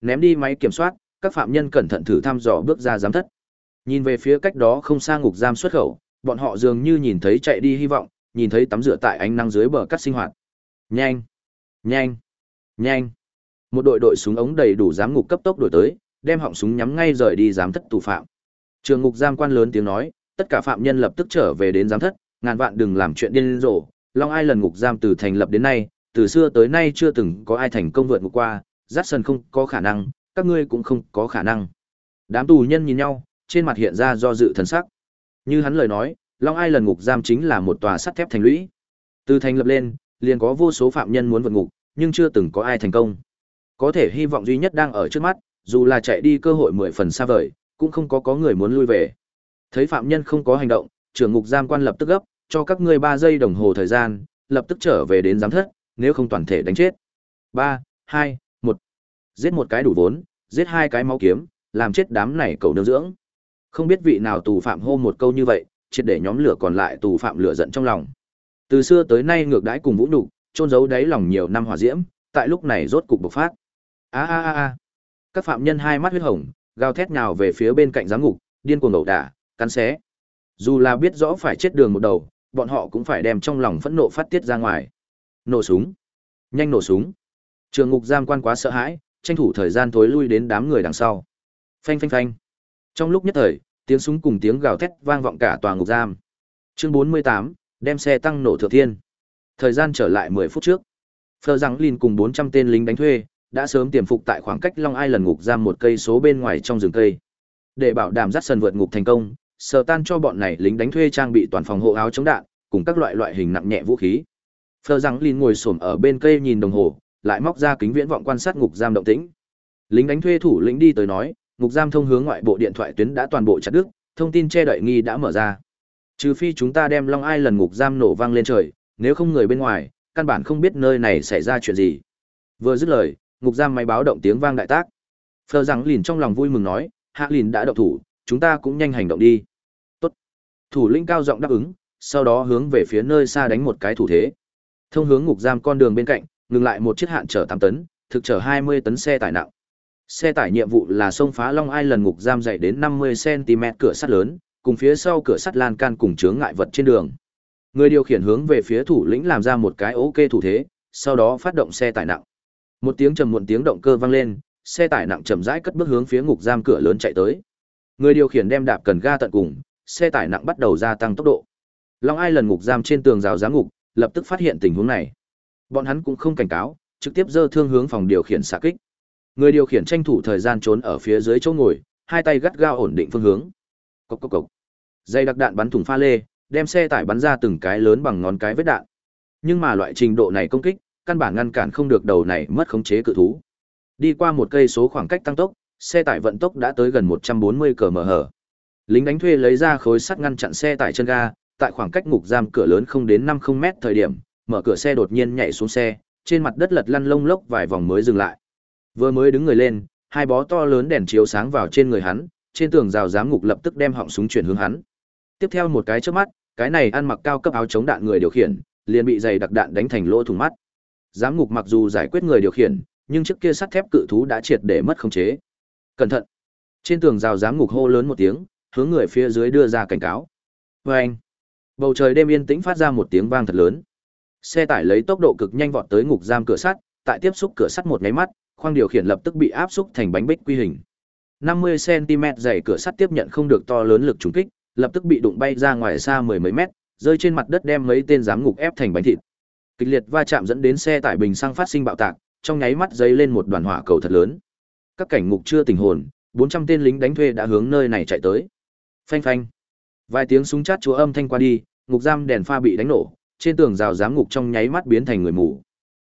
Ném đi máy kiểm soát, các phạm nhân cẩn thận thử thăm dò bước ra giám thất. Nhìn về phía cách đó không xa ngục giam xuất khẩu, bọn họ dường như nhìn thấy chạy đi hy vọng, nhìn thấy tắm rửa tại ánh nắng dưới bờ cắt sinh hoạt. Nhanh, nhanh, nhanh. Một đội đội súng ống đầy đủ giám ngục cấp tốc đổi tới, đem họng súng nhắm ngay rời đi giám thất tù phạm. Trường ngục giam quan lớn tiếng nói, tất cả phạm nhân lập tức trở về đến giám thất, ngàn vạn đừng làm chuyện điên rồ. Long Ai lần ngục giam từ thành lập đến nay, từ xưa tới nay chưa từng có ai thành công vượt ngục qua, Jackson không có khả năng, các ngươi cũng không có khả năng. Đám tù nhân nhìn nhau, trên mặt hiện ra do dự thần sắc. Như hắn lời nói, Long Ai lần ngục giam chính là một tòa sắt thép thành lũy. Từ thành lập lên, liền có vô số phạm nhân muốn vượt ngục, nhưng chưa từng có ai thành công. Có thể hy vọng duy nhất đang ở trước mắt, dù là chạy đi cơ hội mười phần xa vời, cũng không có có người muốn lui về. Thấy phạm nhân không có hành động, trưởng ngục giam quan lập tức gấp, cho các ngươi ba giây đồng hồ thời gian, lập tức trở về đến giám thất, nếu không toàn thể đánh chết. 3, 2, 1. Giết một cái đủ vốn, giết hai cái máu kiếm, làm chết đám này cầu nương dưỡng. Không biết vị nào tù phạm hô một câu như vậy, triệt để nhóm lửa còn lại tù phạm lửa giận trong lòng. Từ xưa tới nay ngược đãi cùng vũ nhục, trôn giấu đáy lòng nhiều năm hỏa diễm, tại lúc này rốt cục bộc phát. A a a a. Các phạm nhân hai mắt huyết hồng, gào thét nhào về phía bên cạnh giám ngục, điên cuồng ẩu đả, cắn xé. Dù là biết rõ phải chết đường một đầu, bọn họ cũng phải đem trong lòng phẫn nộ phát tiết ra ngoài. Nổ súng, nhanh nổ súng. Trường ngục giam quan quá sợ hãi, tranh thủ thời gian thối lui đến đám người đằng sau. Phanh phanh phanh. Trong lúc nhất thời, tiếng súng cùng tiếng gào thét vang vọng cả tòa ngục giam. Chương 48, đem xe tăng nổ thượng thiên. Thời gian trở lại 10 phút trước. Phờ rằng Lin cùng 400 tên lính đánh thuê, đã sớm tiềm phục tại khoảng cách Long Ai lần ngục giam một cây số bên ngoài trong rừng cây. Để bảo đảm dắt sần vượt ngục thành công, sở tan cho bọn này lính đánh thuê trang bị toàn phòng hộ áo chống đạn, cùng các loại loại hình nặng nhẹ vũ khí. Phờ rằng Lin ngồi xổm ở bên cây nhìn đồng hồ, lại móc ra kính viễn vọng quan sát ngục giam động tĩnh. Lính đánh thuê thủ lĩnh đi tới nói, ngục giam thông hướng ngoại bộ điện thoại tuyến đã toàn bộ chặt đứt, thông tin che đậy nghi đã mở ra. Trừ phi chúng ta đem Long Ai lần ngục giam nổ vang lên trời, nếu không người bên ngoài, căn bản không biết nơi này xảy ra chuyện gì. Vừa dứt lời, ngục giam máy báo động tiếng vang đại tác. Phờ rằng lìn trong lòng vui mừng nói, Hạ lìn đã động thủ, chúng ta cũng nhanh hành động đi. Tốt. Thủ lĩnh cao giọng đáp ứng, sau đó hướng về phía nơi xa đánh một cái thủ thế. Thông hướng ngục giam con đường bên cạnh, ngừng lại một chiếc hạn chở 8 tấn, thực chở 20 tấn xe tải nặng. Xe tải nhiệm vụ là xông phá Long Ai lần ngục giam dày đến 50 cm cửa sắt lớn, cùng phía sau cửa sắt lan can cùng chướng ngại vật trên đường. Người điều khiển hướng về phía thủ lĩnh làm ra một cái ok thủ thế, sau đó phát động xe tải nặng. Một tiếng trầm muộn tiếng động cơ vang lên, xe tải nặng chậm rãi cất bước hướng phía ngục giam cửa lớn chạy tới. Người điều khiển đem đạp cần ga tận cùng, xe tải nặng bắt đầu gia tăng tốc độ. Long Ai lần ngục giam trên tường rào giám ngục, lập tức phát hiện tình huống này. Bọn hắn cũng không cảnh cáo, trực tiếp giơ thương hướng phòng điều khiển xạ kích. Người điều khiển tranh thủ thời gian trốn ở phía dưới chỗ ngồi, hai tay gắt gao ổn định phương hướng. Cốc cốc cốc. Dây đặc đạn bắn thủng pha lê, đem xe tải bắn ra từng cái lớn bằng ngón cái vết đạn. Nhưng mà loại trình độ này công kích, căn bản ngăn cản không được đầu này mất khống chế cự thú. Đi qua một cây số khoảng cách tăng tốc, xe tải vận tốc đã tới gần 140 km/h. Lính đánh thuê lấy ra khối sắt ngăn chặn xe tải chân ga, tại khoảng cách ngục giam cửa lớn không đến 50 mét thời điểm, mở cửa xe đột nhiên nhảy xuống xe, trên mặt đất lật lăn lông lốc vài vòng mới dừng lại. Vừa mới đứng người lên, hai bó to lớn đèn chiếu sáng vào trên người hắn, trên tường rào giám ngục lập tức đem họng súng chuyển hướng hắn. Tiếp theo một cái chớp mắt, cái này ăn mặc cao cấp áo chống đạn người điều khiển, liền bị dày đặc đạn đánh thành lỗ thủng mắt. Giám ngục mặc dù giải quyết người điều khiển, nhưng chiếc kia sắt thép cự thú đã triệt để mất khống chế. Cẩn thận! Trên tường rào giám ngục hô lớn một tiếng, hướng người phía dưới đưa ra cảnh cáo. Vâng! Bầu trời đêm yên tĩnh phát ra một tiếng vang thật lớn. Xe tải lấy tốc độ cực nhanh vọt tới ngục giam cửa sắt, tại tiếp xúc cửa sắt một nháy mắt, khoang điều khiển lập tức bị áp xúc thành bánh bích quy hình. 50 cm dày cửa sắt tiếp nhận không được to lớn lực trùng kích, lập tức bị đụng bay ra ngoài xa mười mấy mét, rơi trên mặt đất đem mấy tên giám ngục ép thành bánh thịt. Kịch liệt va chạm dẫn đến xe tải bình xăng phát sinh bạo tạc, trong nháy mắt dấy lên một đoàn hỏa cầu thật lớn. Các cảnh ngục chưa tỉnh hồn, 400 tên lính đánh thuê đã hướng nơi này chạy tới. Phanh phanh. Vài tiếng súng chát chúa âm thanh qua đi, ngục giam đèn pha bị đánh nổ, trên tường rào giám ngục trong nháy mắt biến thành người mù.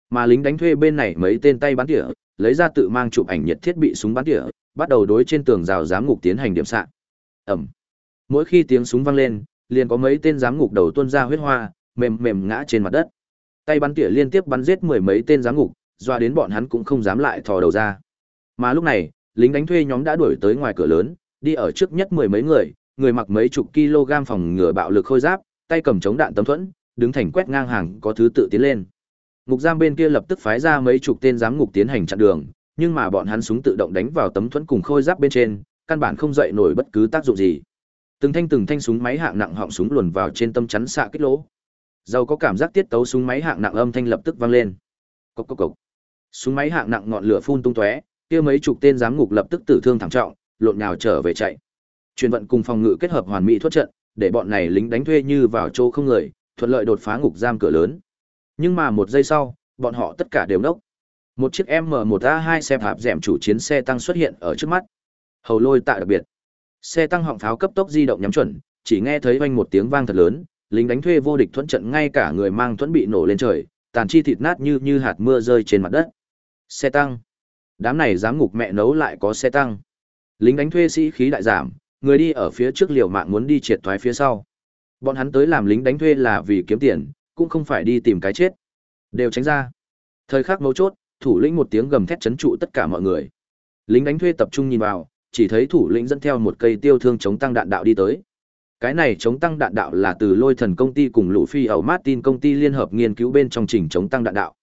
Mà lính đánh thuê bên này mấy tên tay bắn tỉa, lấy ra tự mang chụp ảnh nhiệt thiết bị súng bắn tỉa, bắt đầu đối trên tường rào giám ngục tiến hành điểm xạ. Ầm. Mỗi khi tiếng súng vang lên, liền có mấy tên giám ngục đầu tuôn ra huyết hoa, mềm mềm ngã trên mặt đất. Tay bắn tỉa liên tiếp bắn giết mười mấy tên giám ngục, doa đến bọn hắn cũng không dám lại thò đầu ra. Mà lúc này, lính đánh thuê nhóm đã đuổi tới ngoài cửa lớn, đi ở trước nhất mười mấy người, người mặc mấy chục kg phòng ngừa bạo lực khôi giáp, tay cầm chống đạn tấm thuẫn, đứng thành quét ngang hàng có thứ tự tiến lên. Ngục giam bên kia lập tức phái ra mấy chục tên giám ngục tiến hành chặn đường, nhưng mà bọn hắn súng tự động đánh vào tấm thuẫn cùng khôi giáp bên trên, căn bản không dậy nổi bất cứ tác dụng gì. Từng thanh từng thanh súng máy hạng nặng họng súng luồn vào trên tâm chắn xạ kích lỗ. Dầu có cảm giác tiết tấu súng máy hạng nặng âm thanh lập tức vang lên. Cốc cốc cốc. Súng máy hạng nặng ngọn lửa phun tung tóe, kia mấy chục tên giám ngục lập tức tử thương thảm trọng, lộn nhào trở về chạy. Truyền vận cùng phòng ngự kết hợp hoàn mỹ thoát trận, để bọn này lính đánh thuê như vào chỗ không người, thuận lợi đột phá ngục giam cửa lớn. Nhưng mà một giây sau, bọn họ tất cả đều nốc. Một chiếc M1A2 xe hạp dẻm chủ chiến xe tăng xuất hiện ở trước mắt. Hầu lôi tạ đặc biệt. Xe tăng họng pháo cấp tốc di động nhắm chuẩn, chỉ nghe thấy vang một tiếng vang thật lớn, lính đánh thuê vô địch thuẫn trận ngay cả người mang thuẫn bị nổ lên trời, tàn chi thịt nát như như hạt mưa rơi trên mặt đất. Xe tăng. Đám này dám ngục mẹ nấu lại có xe tăng. Lính đánh thuê sĩ khí đại giảm, người đi ở phía trước liều mạng muốn đi triệt thoái phía sau. Bọn hắn tới làm lính đánh thuê là vì kiếm tiền, cũng không phải đi tìm cái chết. Đều tránh ra. Thời khắc mấu chốt, thủ lĩnh một tiếng gầm thét chấn trụ tất cả mọi người. Lính đánh thuê tập trung nhìn vào, chỉ thấy thủ lĩnh dẫn theo một cây tiêu thương chống tăng đạn đạo đi tới. Cái này chống tăng đạn đạo là từ Lôi Thần công ty cùng Lũ Phi ẩu Martin công ty liên hợp nghiên cứu bên trong trình chống tăng đạn đạo.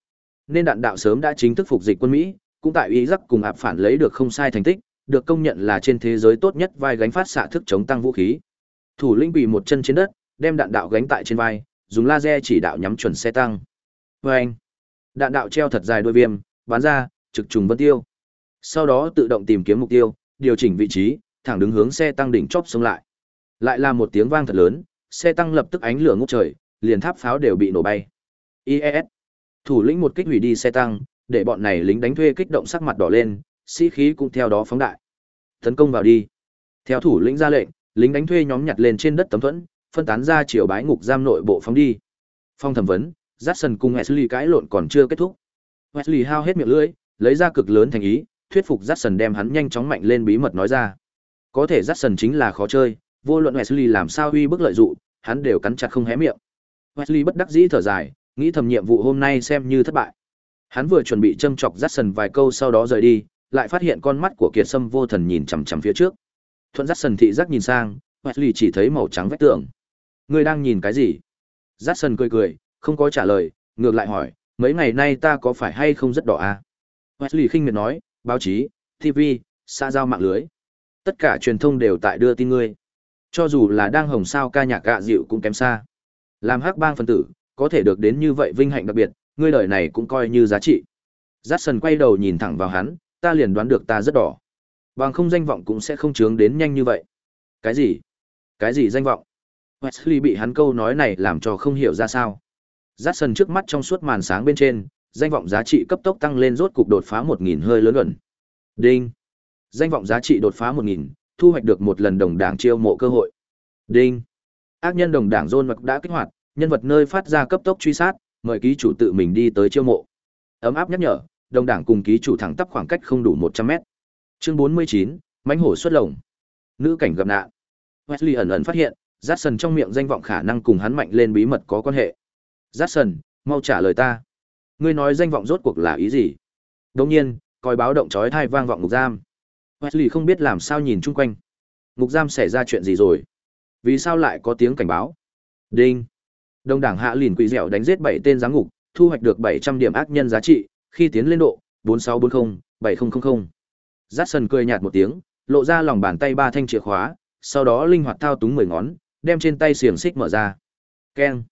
Nên đạn đạo sớm đã chính thức phục dịch quân Mỹ, cũng tại Iraq cùng ạp phản lấy được không sai thành tích, được công nhận là trên thế giới tốt nhất vai gánh phát xạ thức chống tăng vũ khí. Thủ lĩnh bị một chân trên đất, đem đạn đạo gánh tại trên vai, dùng laser chỉ đạo nhắm chuẩn xe tăng. Vâng! Đạn đạo treo thật dài đuôi viêm, bắn ra, trực trùng vân tiêu. Sau đó tự động tìm kiếm mục tiêu, điều chỉnh vị trí, thẳng đứng hướng xe tăng đỉnh chóp xuống lại. Lại là một tiếng vang thật lớn, xe tăng lập tức ánh lửa ngút trời, liền tháp pháo đều bị nổ bay. IES. Thủ lĩnh một kích hủy đi xe tăng, để bọn này lính đánh thuê kích động sắc mặt đỏ lên, sĩ khí cũng theo đó phóng đại. Tấn công vào đi. Theo thủ lĩnh ra lệnh, lính đánh thuê nhóm nhặt lên trên đất tấm thuẫn, phân tán ra chiều bái ngục giam nội bộ phóng đi. Phong thẩm vấn, Jackson cùng Wesley cãi lộn còn chưa kết thúc. Wesley hao hết miệng lưỡi, lấy ra cực lớn thành ý, thuyết phục Jackson đem hắn nhanh chóng mạnh lên bí mật nói ra. Có thể Jackson chính là khó chơi, vô luận Wesley làm sao uy bức lợi dụng, hắn đều cắn chặt không hé miệng. Wesley bất đắc dĩ thở dài, nghĩ thầm nhiệm vụ hôm nay xem như thất bại. Hắn vừa chuẩn bị châm chọc Jackson vài câu sau đó rời đi, lại phát hiện con mắt của Kiệt Sâm vô thần nhìn chằm chằm phía trước. Thuận Jackson thị giác nhìn sang, Wesley chỉ thấy màu trắng vách tường. Ngươi đang nhìn cái gì? Jackson cười cười, không có trả lời, ngược lại hỏi, mấy ngày nay ta có phải hay không rất đỏ à? Wesley khinh miệt nói, báo chí, TV, xã giao mạng lưới. Tất cả truyền thông đều tại đưa tin ngươi. Cho dù là đang hồng sao ca nhạc gạ dịu cũng kém xa. Làm hắc bang phân tử, có thể được đến như vậy vinh hạnh đặc biệt, ngươi đời này cũng coi như giá trị. Jackson quay đầu nhìn thẳng vào hắn, ta liền đoán được ta rất đỏ. Bằng không danh vọng cũng sẽ không chướng đến nhanh như vậy. Cái gì? Cái gì danh vọng? Wesley bị hắn câu nói này làm cho không hiểu ra sao. Jackson trước mắt trong suốt màn sáng bên trên, danh vọng giá trị cấp tốc tăng lên rốt cục đột phá 1000 hơi lớn gần. Đinh. Danh vọng giá trị đột phá 1000, thu hoạch được một lần đồng đảng chiêu mộ cơ hội. Đinh. Ác nhân đồng đảng John Mặc đã kích hoạt, nhân vật nơi phát ra cấp tốc truy sát, mời ký chủ tự mình đi tới chiêu mộ. Ấm áp nhắc nhở, đồng đảng cùng ký chủ thẳng tắp khoảng cách không đủ 100 mét. Chương 49, mãnh hổ xuất lồng. Nữ cảnh gặp nạn. Wesley ẩn ẩn phát hiện, Jackson trong miệng danh vọng khả năng cùng hắn mạnh lên bí mật có quan hệ. Jackson, mau trả lời ta. Ngươi nói danh vọng rốt cuộc là ý gì? Đồng nhiên, coi báo động chói tai vang vọng ngục giam. Wesley không biết làm sao nhìn chung quanh. Ngục giam xảy ra chuyện gì rồi? Vì sao lại có tiếng cảnh báo? Đinh. Đông đảng hạ lìn quỷ dẻo đánh giết bảy tên giáng ngục, thu hoạch được 700 điểm ác nhân giá trị, khi tiến lên độ 4640, 7000. Jackson cười nhạt một tiếng, lộ ra lòng bàn tay ba thanh chìa khóa, sau đó linh hoạt thao túng 10 ngón, đem trên tay xiềng xích mở ra. Keng.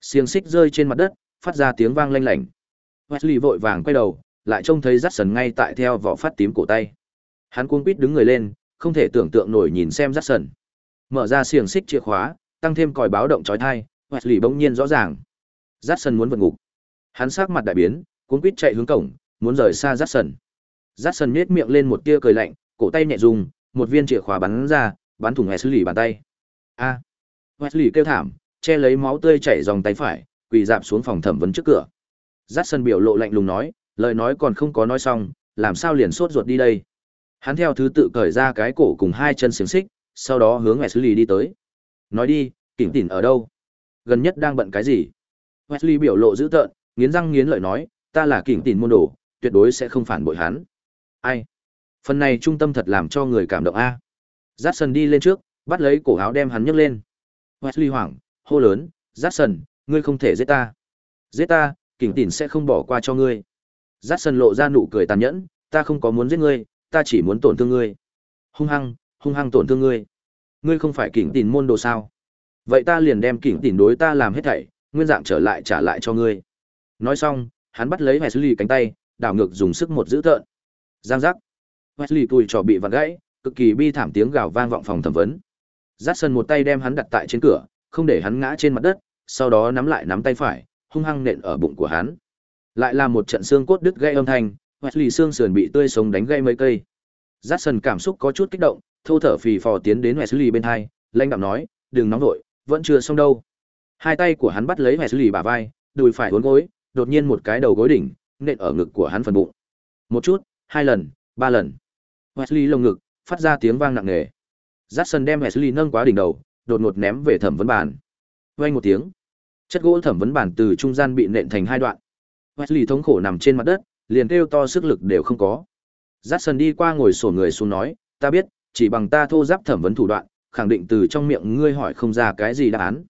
Xiềng xích rơi trên mặt đất, phát ra tiếng vang lanh lảnh. Wesley vội vàng quay đầu, lại trông thấy Jackson ngay tại theo vỏ phát tím cổ tay. Hắn cuống quýt đứng người lên, không thể tưởng tượng nổi nhìn xem Jackson. Mở ra xiềng xích chìa khóa, tăng thêm còi báo động chói tai, Wesley bỗng nhiên rõ ràng. Jackson muốn vượt ngục. Hắn sắc mặt đại biến, cuống quýt chạy hướng cổng, muốn rời xa rát sần. rát sần nhếch miệng lên một tia cười lạnh, cổ tay nhẹ rung, một viên chìa khóa bắn ra, bắn thủng Wesley bàn tay. A! Wesley kêu thảm, che lấy máu tươi chảy dòng tay phải, quỳ dạp xuống phòng thẩm vấn trước cửa. rát sần biểu lộ lạnh lùng nói, lời nói còn không có nói xong, làm sao liền sốt ruột đi đây? Hắn theo thứ tự cởi ra cái cổ cùng hai chân xiềng xích, sau đó hướng Wesley đi tới. Nói đi, kỉnh tỉn ở đâu? Gần nhất đang bận cái gì? Wesley biểu lộ dữ tợn, nghiến răng nghiến lợi nói, ta là kỉnh tỉn môn đồ, tuyệt đối sẽ không phản bội hắn. Ai? Phần này trung tâm thật làm cho người cảm động a. Jackson đi lên trước, bắt lấy cổ áo đem hắn nhấc lên. Wesley hoảng, hô lớn, Jackson, ngươi không thể giết ta. Giết ta, kỉnh tỉn sẽ không bỏ qua cho ngươi. Jackson lộ ra nụ cười tàn nhẫn, ta không có muốn giết ngươi, ta chỉ muốn tổn thương ngươi. Hung hăng, hung hăng tổn thương ngươi. Ngươi không phải kỉnh tỉn môn đồ sao? Vậy ta liền đem kỉnh tỉn đối ta làm hết thảy, nguyên dạng trở lại trả lại cho ngươi. Nói xong, hắn bắt lấy Wesley cánh tay, đảo ngược dùng sức một giữ tợn. Giang giác. Wesley tùi trò bị vặn gãy, cực kỳ bi thảm tiếng gào vang vọng phòng thẩm vấn. Jackson một tay đem hắn đặt tại trên cửa, không để hắn ngã trên mặt đất, sau đó nắm lại nắm tay phải, hung hăng nện ở bụng của hắn. Lại là một trận xương cốt đứt gãy âm thanh, Wesley xương sườn bị tươi sống đánh gãy mấy cây. Jackson cảm xúc có chút kích động, thô thở phì phò tiến đến Wesley bên hai, lãnh đạm nói, "Đừng nóng vội, vẫn chưa xong đâu." Hai tay của hắn bắt lấy Wesley bả vai, đùi phải uốn gối, đột nhiên một cái đầu gối đỉnh, nện ở ngực của hắn phần bụng. Một chút, hai lần, ba lần. Wesley lồng ngực phát ra tiếng vang nặng nề. Jackson đem Wesley nâng quá đỉnh đầu, đột ngột ném về thẩm vấn bàn. Vang một tiếng, chất gỗ thẩm vấn bàn từ trung gian bị nện thành hai đoạn. Wesley thống khổ nằm trên mặt đất, liền kêu to sức lực đều không có. Jackson đi qua ngồi sổ người xuống nói, ta biết, chỉ bằng ta thô giáp thẩm vấn thủ đoạn, khẳng định từ trong miệng ngươi hỏi không ra cái gì đáp án.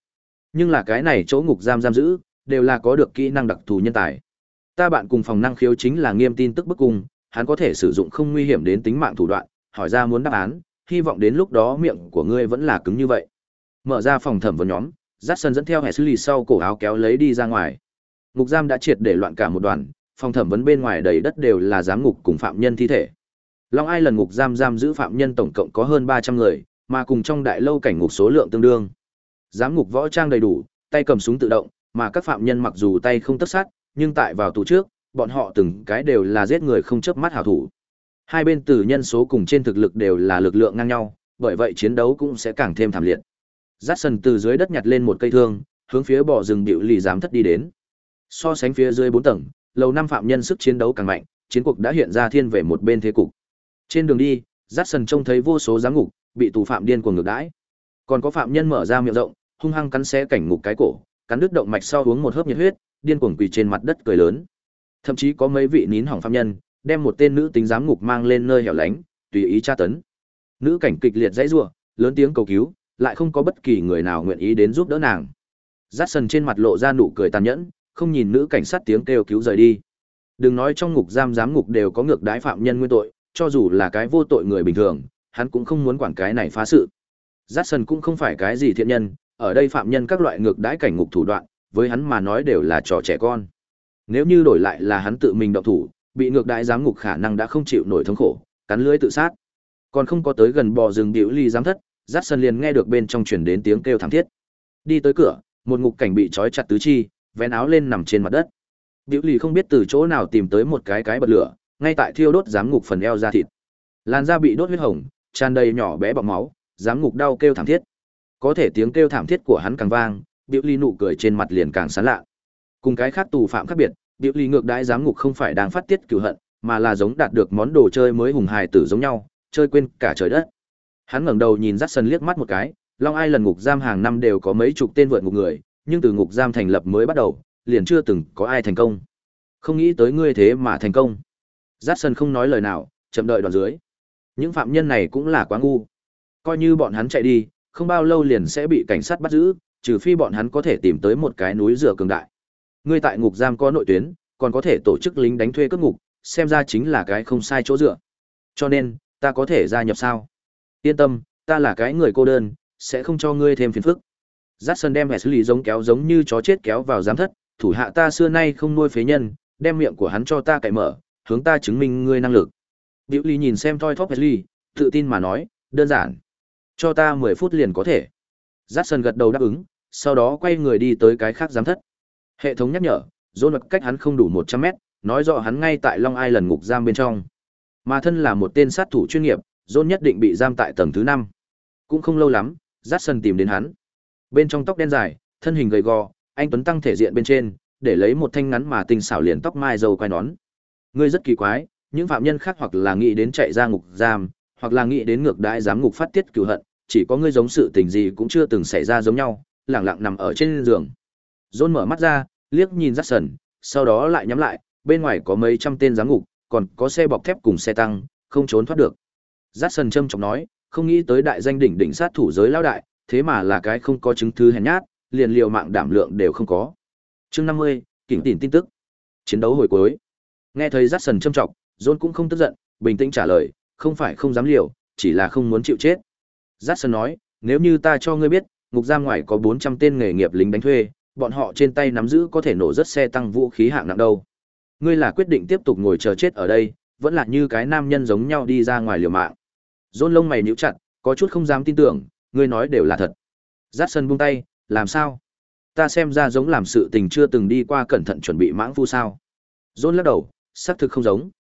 Nhưng là cái này chỗ ngục giam giam giữ, đều là có được kỹ năng đặc thù nhân tài. Ta bạn cùng phòng năng khiếu chính là nghiêm tin tức bức cung, hắn có thể sử dụng không nguy hiểm đến tính mạng thủ đoạn, hỏi ra muốn đáp án, hy vọng đến lúc đó miệng của ngươi vẫn là cứng như vậy. Mở ra phòng thẩm vấn nhóm, Jackson dẫn theo hệ xử lý sau cổ áo kéo lấy đi ra ngoài. Ngục giam đã triệt để loạn cả một đoàn, phòng thẩm vấn bên ngoài đầy đất đều là giám ngục cùng phạm nhân thi thể. Long Ai lần ngục giam giam giữ phạm nhân tổng cộng có hơn 300 người, mà cùng trong đại lâu cảnh ngục số lượng tương đương. Giám ngục võ trang đầy đủ, tay cầm súng tự động, mà các phạm nhân mặc dù tay không tất sát, nhưng tại vào tù trước, bọn họ từng cái đều là giết người không chớp mắt hảo thủ. Hai bên từ nhân số cùng trên thực lực đều là lực lượng ngang nhau, bởi vậy chiến đấu cũng sẽ càng thêm thảm liệt. Jackson từ dưới đất nhặt lên một cây thương, hướng phía bò rừng điệu lì giám thất đi đến. So sánh phía dưới 4 tầng, lầu năm phạm nhân sức chiến đấu càng mạnh, chiến cuộc đã hiện ra thiên về một bên thế cục. Trên đường đi, Jackson trông thấy vô số giám ngục bị tù phạm điên cuồng ngược đãi. Còn có phạm nhân mở ra miệng rộng, hung hăng cắn xé cảnh ngục cái cổ, cắn đứt động mạch sau uống một hớp nhiệt huyết, điên cuồng quỳ trên mặt đất cười lớn. Thậm chí có mấy vị nín hỏng phạm nhân, đem một tên nữ tính giám ngục mang lên nơi hẻo lánh, tùy ý tra tấn. Nữ cảnh kịch liệt dãy rủa, lớn tiếng cầu cứu, lại không có bất kỳ người nào nguyện ý đến giúp đỡ nàng. Jackson trên mặt lộ ra nụ cười tàn nhẫn, không nhìn nữ cảnh sát tiếng kêu cứu rời đi. Đừng nói trong ngục giam giám ngục đều có ngược đái phạm nhân nguyên tội, cho dù là cái vô tội người bình thường, hắn cũng không muốn quản cái này phá sự. Jackson cũng không phải cái gì thiện nhân, ở đây phạm nhân các loại ngược đãi cảnh ngục thủ đoạn, với hắn mà nói đều là trò trẻ con. Nếu như đổi lại là hắn tự mình động thủ, bị ngược đãi giám ngục khả năng đã không chịu nổi thống khổ, cắn lưỡi tự sát. Còn không có tới gần bò rừng điệu ly giám thất, Jackson liền nghe được bên trong truyền đến tiếng kêu thảm thiết. Đi tới cửa, một ngục cảnh bị trói chặt tứ chi, vén áo lên nằm trên mặt đất. Diệu Lì không biết từ chỗ nào tìm tới một cái cái bật lửa, ngay tại thiêu đốt giám ngục phần eo da thịt. Làn da bị đốt huyết hồng, tràn đầy nhỏ bé bọng máu, giám ngục đau kêu thảm thiết. Có thể tiếng kêu thảm thiết của hắn càng vang, Diệu Lì nụ cười trên mặt liền càng sán lạ. Cùng cái khác tù phạm khác biệt, Diệu Lì ngược đãi giám ngục không phải đang phát tiết cửu hận, mà là giống đạt được món đồ chơi mới hùng hài tử giống nhau, chơi quên cả trời đất. Hắn ngẩng đầu nhìn Dát Sân liếc mắt một cái, Long Ai lần ngục giam hàng năm đều có mấy chục tên vượt ngục người, nhưng từ ngục giam thành lập mới bắt đầu, liền chưa từng có ai thành công. Không nghĩ tới ngươi thế mà thành công. Giác Sân không nói lời nào, chậm đợi đoàn dưới. Những phạm nhân này cũng là quá ngu. Coi như bọn hắn chạy đi, không bao lâu liền sẽ bị cảnh sát bắt giữ, trừ phi bọn hắn có thể tìm tới một cái núi rửa cường đại. Ngươi tại ngục giam có nội tuyến, còn có thể tổ chức lính đánh thuê cướp ngục, xem ra chính là cái không sai chỗ dựa. Cho nên, ta có thể gia nhập sao? Yên tâm, ta là cái người cô đơn, sẽ không cho ngươi thêm phiền phức. Jackson đem Wesley giống kéo giống như chó chết kéo vào giám thất, thủ hạ ta xưa nay không nuôi phế nhân, đem miệng của hắn cho ta cạy mở, hướng ta chứng minh ngươi năng lực. Diệu Ly nhìn xem Toy Top Wesley, tự tin mà nói, đơn giản. Cho ta 10 phút liền có thể. Jackson gật đầu đáp ứng, sau đó quay người đi tới cái khác giám thất. Hệ thống nhắc nhở, John cách hắn không đủ 100 mét, nói rõ hắn ngay tại Long Island ngục giam bên trong. Mà thân là một tên sát thủ chuyên nghiệp, John nhất định bị giam tại tầng thứ 5. Cũng không lâu lắm, Jackson tìm đến hắn. Bên trong tóc đen dài, thân hình gầy gò, anh tuấn tăng thể diện bên trên, để lấy một thanh ngắn mà tinh xảo liền tóc mai dầu quai nón. Ngươi rất kỳ quái, những phạm nhân khác hoặc là nghĩ đến chạy ra ngục giam, hoặc là nghĩ đến ngược đãi giám ngục phát tiết cửu hận, chỉ có ngươi giống sự tình gì cũng chưa từng xảy ra giống nhau, lẳng lặng nằm ở trên giường. John mở mắt ra, liếc nhìn Jackson, sau đó lại nhắm lại, bên ngoài có mấy trăm tên giám ngục, còn có xe bọc thép cùng xe tăng, không trốn thoát được. Jackson trầm trọng nói, không nghĩ tới đại danh đỉnh đỉnh sát thủ giới lao đại, thế mà là cái không có chứng thư hèn nhát, liền liều mạng đảm lượng đều không có. Chương 50, kỉnh tỉnh tin tức. Chiến đấu hồi cuối. Nghe thấy Dát Sần châm trọng, John cũng không tức giận, bình tĩnh trả lời, không phải không dám liều, chỉ là không muốn chịu chết. Jackson nói, nếu như ta cho ngươi biết, ngục giam ngoài có 400 tên nghề nghiệp lính đánh thuê, bọn họ trên tay nắm giữ có thể nổ rất xe tăng vũ khí hạng nặng đâu. Ngươi là quyết định tiếp tục ngồi chờ chết ở đây, vẫn là như cái nam nhân giống nhau đi ra ngoài liều mạng. John lông mày nhíu chặt, có chút không dám tin tưởng, ngươi nói đều là thật. Jackson buông tay, làm sao? Ta xem ra giống làm sự tình chưa từng đi qua cẩn thận chuẩn bị mãng phu sao? John lắc đầu, xác thực không giống.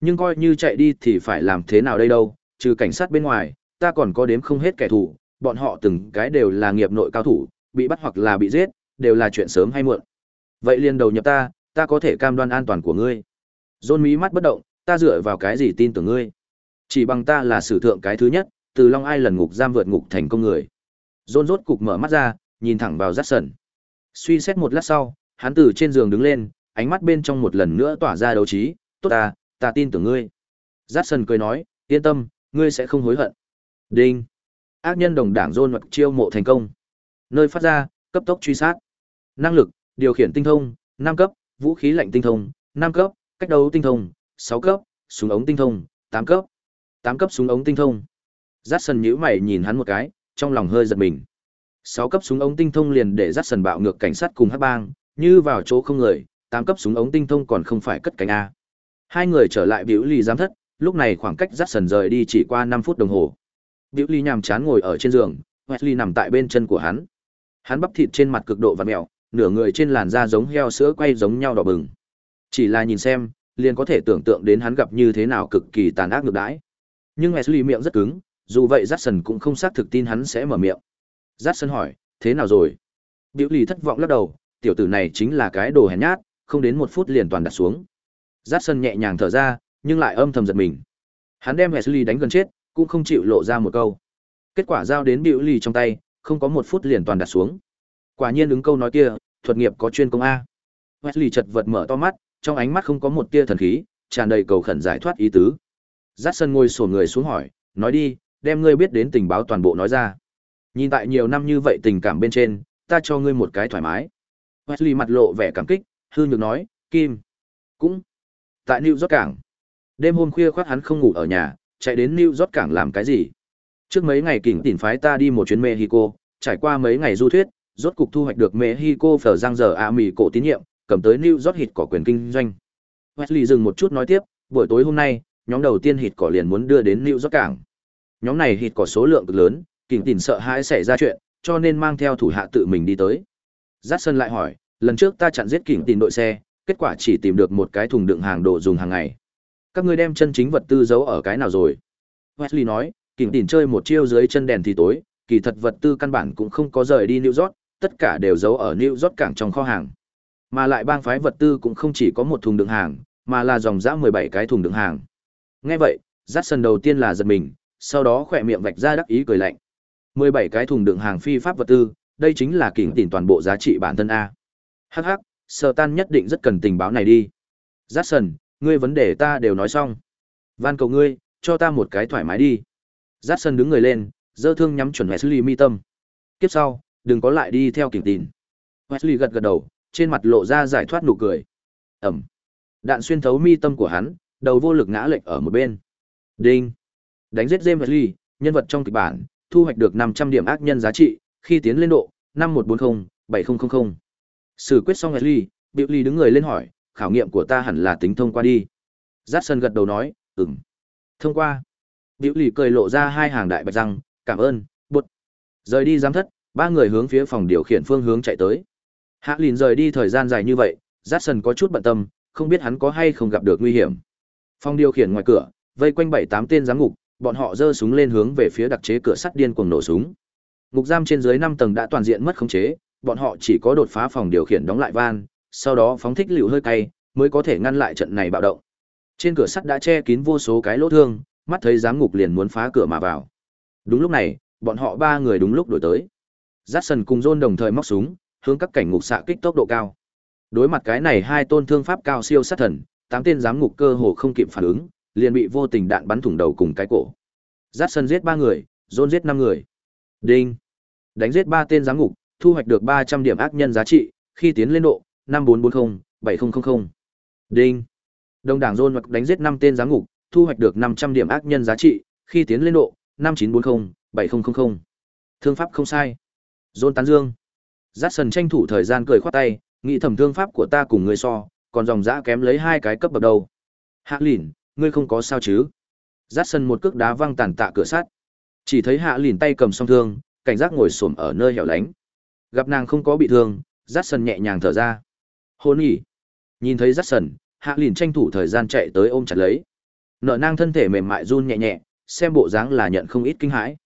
Nhưng coi như chạy đi thì phải làm thế nào đây đâu, trừ cảnh sát bên ngoài, ta còn có đếm không hết kẻ thù, bọn họ từng cái đều là nghiệp nội cao thủ, bị bắt hoặc là bị giết, đều là chuyện sớm hay muộn. Vậy liền đầu nhập ta, ta có thể cam đoan an toàn của ngươi. John mí mắt bất động, ta dựa vào cái gì tin tưởng ngươi? Chỉ bằng ta là sử thượng cái thứ nhất, từ Long Ai lần ngục giam vượt ngục thành công người. John rốt cục mở mắt ra, nhìn thẳng vào Jackson. Suy xét một lát sau, hắn từ trên giường đứng lên, ánh mắt bên trong một lần nữa tỏa ra đấu trí, "Tốt ta, ta tin tưởng ngươi." Jackson cười nói, "Yên tâm, Ngươi sẽ không hối hận. Đinh. Ác nhân đồng đảng John hoặc chiêu mộ thành công. Nơi phát ra, cấp tốc truy sát. Năng lực, điều khiển tinh thông, 5 cấp, vũ khí lạnh tinh thông, 5 cấp, cách đấu tinh thông, 6 cấp, súng ống tinh thông, 8 cấp. 8 cấp súng ống tinh thông. Dát sần nhíu mày nhìn hắn một cái, trong lòng hơi giật mình. 6 cấp súng ống tinh thông liền để dắt sần bạo ngược cảnh sát cùng hắc bang, như vào chỗ không người, 8 cấp súng ống tinh thông còn không phải cất cánh a. Hai người trở lại biểu lì giám thất, lúc này khoảng cách dắt sần rời đi chỉ qua 5 phút đồng hồ. Biểu lì nhàm chán ngồi ở trên giường, Wesley nằm tại bên chân của hắn. Hắn bắp thịt trên mặt cực độ vặn mèo, nửa người trên làn da giống heo sữa quay giống nhau đỏ bừng. Chỉ là nhìn xem, liền có thể tưởng tượng đến hắn gặp như thế nào cực kỳ tàn ác ngược đãi. Nhưng Wesley miệng rất cứng, dù vậy Jackson cũng không xác thực tin hắn sẽ mở miệng. Jackson hỏi, thế nào rồi? Biểu lì thất vọng lắc đầu, tiểu tử này chính là cái đồ hèn nhát, không đến một phút liền toàn đặt xuống. Jackson nhẹ nhàng thở ra, nhưng lại âm thầm giật mình. Hắn đem Wesley đánh gần chết, cũng không chịu lộ ra một câu. Kết quả giao đến biểu lì trong tay, không có một phút liền toàn đặt xuống. Quả nhiên ứng câu nói kia, thuật nghiệp có chuyên công a. Wesley chật vật mở to mắt, trong ánh mắt không có một tia thần khí, tràn đầy cầu khẩn giải thoát ý tứ. Jackson ngồi sổ người xuống hỏi, nói đi, đem ngươi biết đến tình báo toàn bộ nói ra. Nhìn tại nhiều năm như vậy tình cảm bên trên, ta cho ngươi một cái thoải mái. Wesley mặt lộ vẻ cảm kích, hư nhược nói, Kim. Cũng. Tại New York cảng. Đêm hôm khuya khoát hắn không ngủ ở nhà, chạy đến New York cảng làm cái gì? Trước mấy ngày kỉnh tỉnh phái ta đi một chuyến Mexico, trải qua mấy ngày du thuyết, rốt cục thu hoạch được Mexico phở giang giờ a mì cổ tín nhiệm, cầm tới New York hịt cỏ quyền kinh doanh. Wesley dừng một chút nói tiếp, buổi tối hôm nay, nhóm đầu tiên hịt cỏ liền muốn đưa đến New York cảng. Nhóm này hít có số lượng cực lớn, kỉnh tỉnh sợ hãi xảy ra chuyện, cho nên mang theo thủ hạ tự mình đi tới. Jackson lại hỏi, lần trước ta chặn giết kỉnh tỉnh đội xe, kết quả chỉ tìm được một cái thùng đựng hàng đồ dùng hàng ngày. Các ngươi đem chân chính vật tư giấu ở cái nào rồi? Wesley nói, kỉnh tỉnh chơi một chiêu dưới chân đèn thì tối, kỳ thật vật tư căn bản cũng không có rời đi New York, tất cả đều giấu ở New York cảng trong kho hàng. Mà lại bang phái vật tư cũng không chỉ có một thùng đựng hàng, mà là dòng dã 17 cái thùng đựng hàng. Nghe vậy, Jackson đầu tiên là giật mình, sau đó khỏe miệng vạch ra đắc ý cười lạnh. 17 cái thùng đựng hàng phi pháp vật tư, đây chính là kỉnh tỉnh toàn bộ giá trị bản thân A. Hắc hắc, sở tan nhất định rất cần tình báo này đi. Jackson, ngươi vấn đề ta đều nói xong. Van cầu ngươi, cho ta một cái thoải mái đi. Jackson đứng người lên, dơ thương nhắm chuẩn Wesley mi tâm. Tiếp sau, đừng có lại đi theo kỉnh tỉnh. Wesley gật gật đầu, trên mặt lộ ra giải thoát nụ cười. Ẩm. Đạn xuyên thấu mi tâm của hắn, đầu vô lực ngã lệch ở một bên. Đinh. Đánh giết James Lee, nhân vật trong kịch bản, thu hoạch được 500 điểm ác nhân giá trị, khi tiến lên độ 5140-7000. Xử quyết xong Lee, Biểu Lee đứng người lên hỏi, khảo nghiệm của ta hẳn là tính thông qua đi. Jackson gật đầu nói, ừm. Thông qua. Biểu Lee cười lộ ra hai hàng đại bạch răng, cảm ơn, bụt. Rời đi giám thất, ba người hướng phía phòng điều khiển phương hướng chạy tới. Hạ Lìn rời đi thời gian dài như vậy, Jackson có chút bận tâm, không biết hắn có hay không gặp được nguy hiểm. Phòng điều khiển ngoài cửa, vây quanh bảy tám tên giám ngục, bọn họ giơ súng lên hướng về phía đặc chế cửa sắt điên cuồng nổ súng. Ngục giam trên dưới 5 tầng đã toàn diện mất khống chế, bọn họ chỉ có đột phá phòng điều khiển đóng lại van, sau đó phóng thích liều hơi cay, mới có thể ngăn lại trận này bạo động. Trên cửa sắt đã che kín vô số cái lỗ thương, mắt thấy giám ngục liền muốn phá cửa mà vào. Đúng lúc này, bọn họ ba người đúng lúc đổi tới. Jackson cùng John đồng thời móc súng, hướng các cảnh ngục xạ kích tốc độ cao. Đối mặt cái này hai tôn thương pháp cao siêu sát thần, tám tên giám ngục cơ hồ không kịp phản ứng, liền bị vô tình đạn bắn thủng đầu cùng cái cổ. Jackson giết ba người, John giết năm người. Đinh. Đánh giết ba tên giám ngục, thu hoạch được 300 điểm ác nhân giá trị, khi tiến lên độ 5440-7000. Đinh. Đồng đảng John hoặc đánh giết 5 tên giám ngục, thu hoạch được 500 điểm ác nhân giá trị, khi tiến lên độ 5940-7000. Thương pháp không sai. John tán dương. Jackson tranh thủ thời gian cười khoát tay, nghĩ thẩm thương pháp của ta cùng người so, còn dòng dã kém lấy hai cái cấp bậc đầu. Hạ lỉn, ngươi không có sao chứ? Jackson một cước đá văng tàn tạ cửa sắt. Chỉ thấy Hạ lìn tay cầm song thương, cảnh giác ngồi xổm ở nơi hẻo lánh. Gặp nàng không có bị thương, Jackson nhẹ nhàng thở ra. Hôn nhỉ. Nhìn thấy Jackson, Hạ lìn tranh thủ thời gian chạy tới ôm chặt lấy. Nợ nang thân thể mềm mại run nhẹ nhẹ, xem bộ dáng là nhận không ít kinh hãi.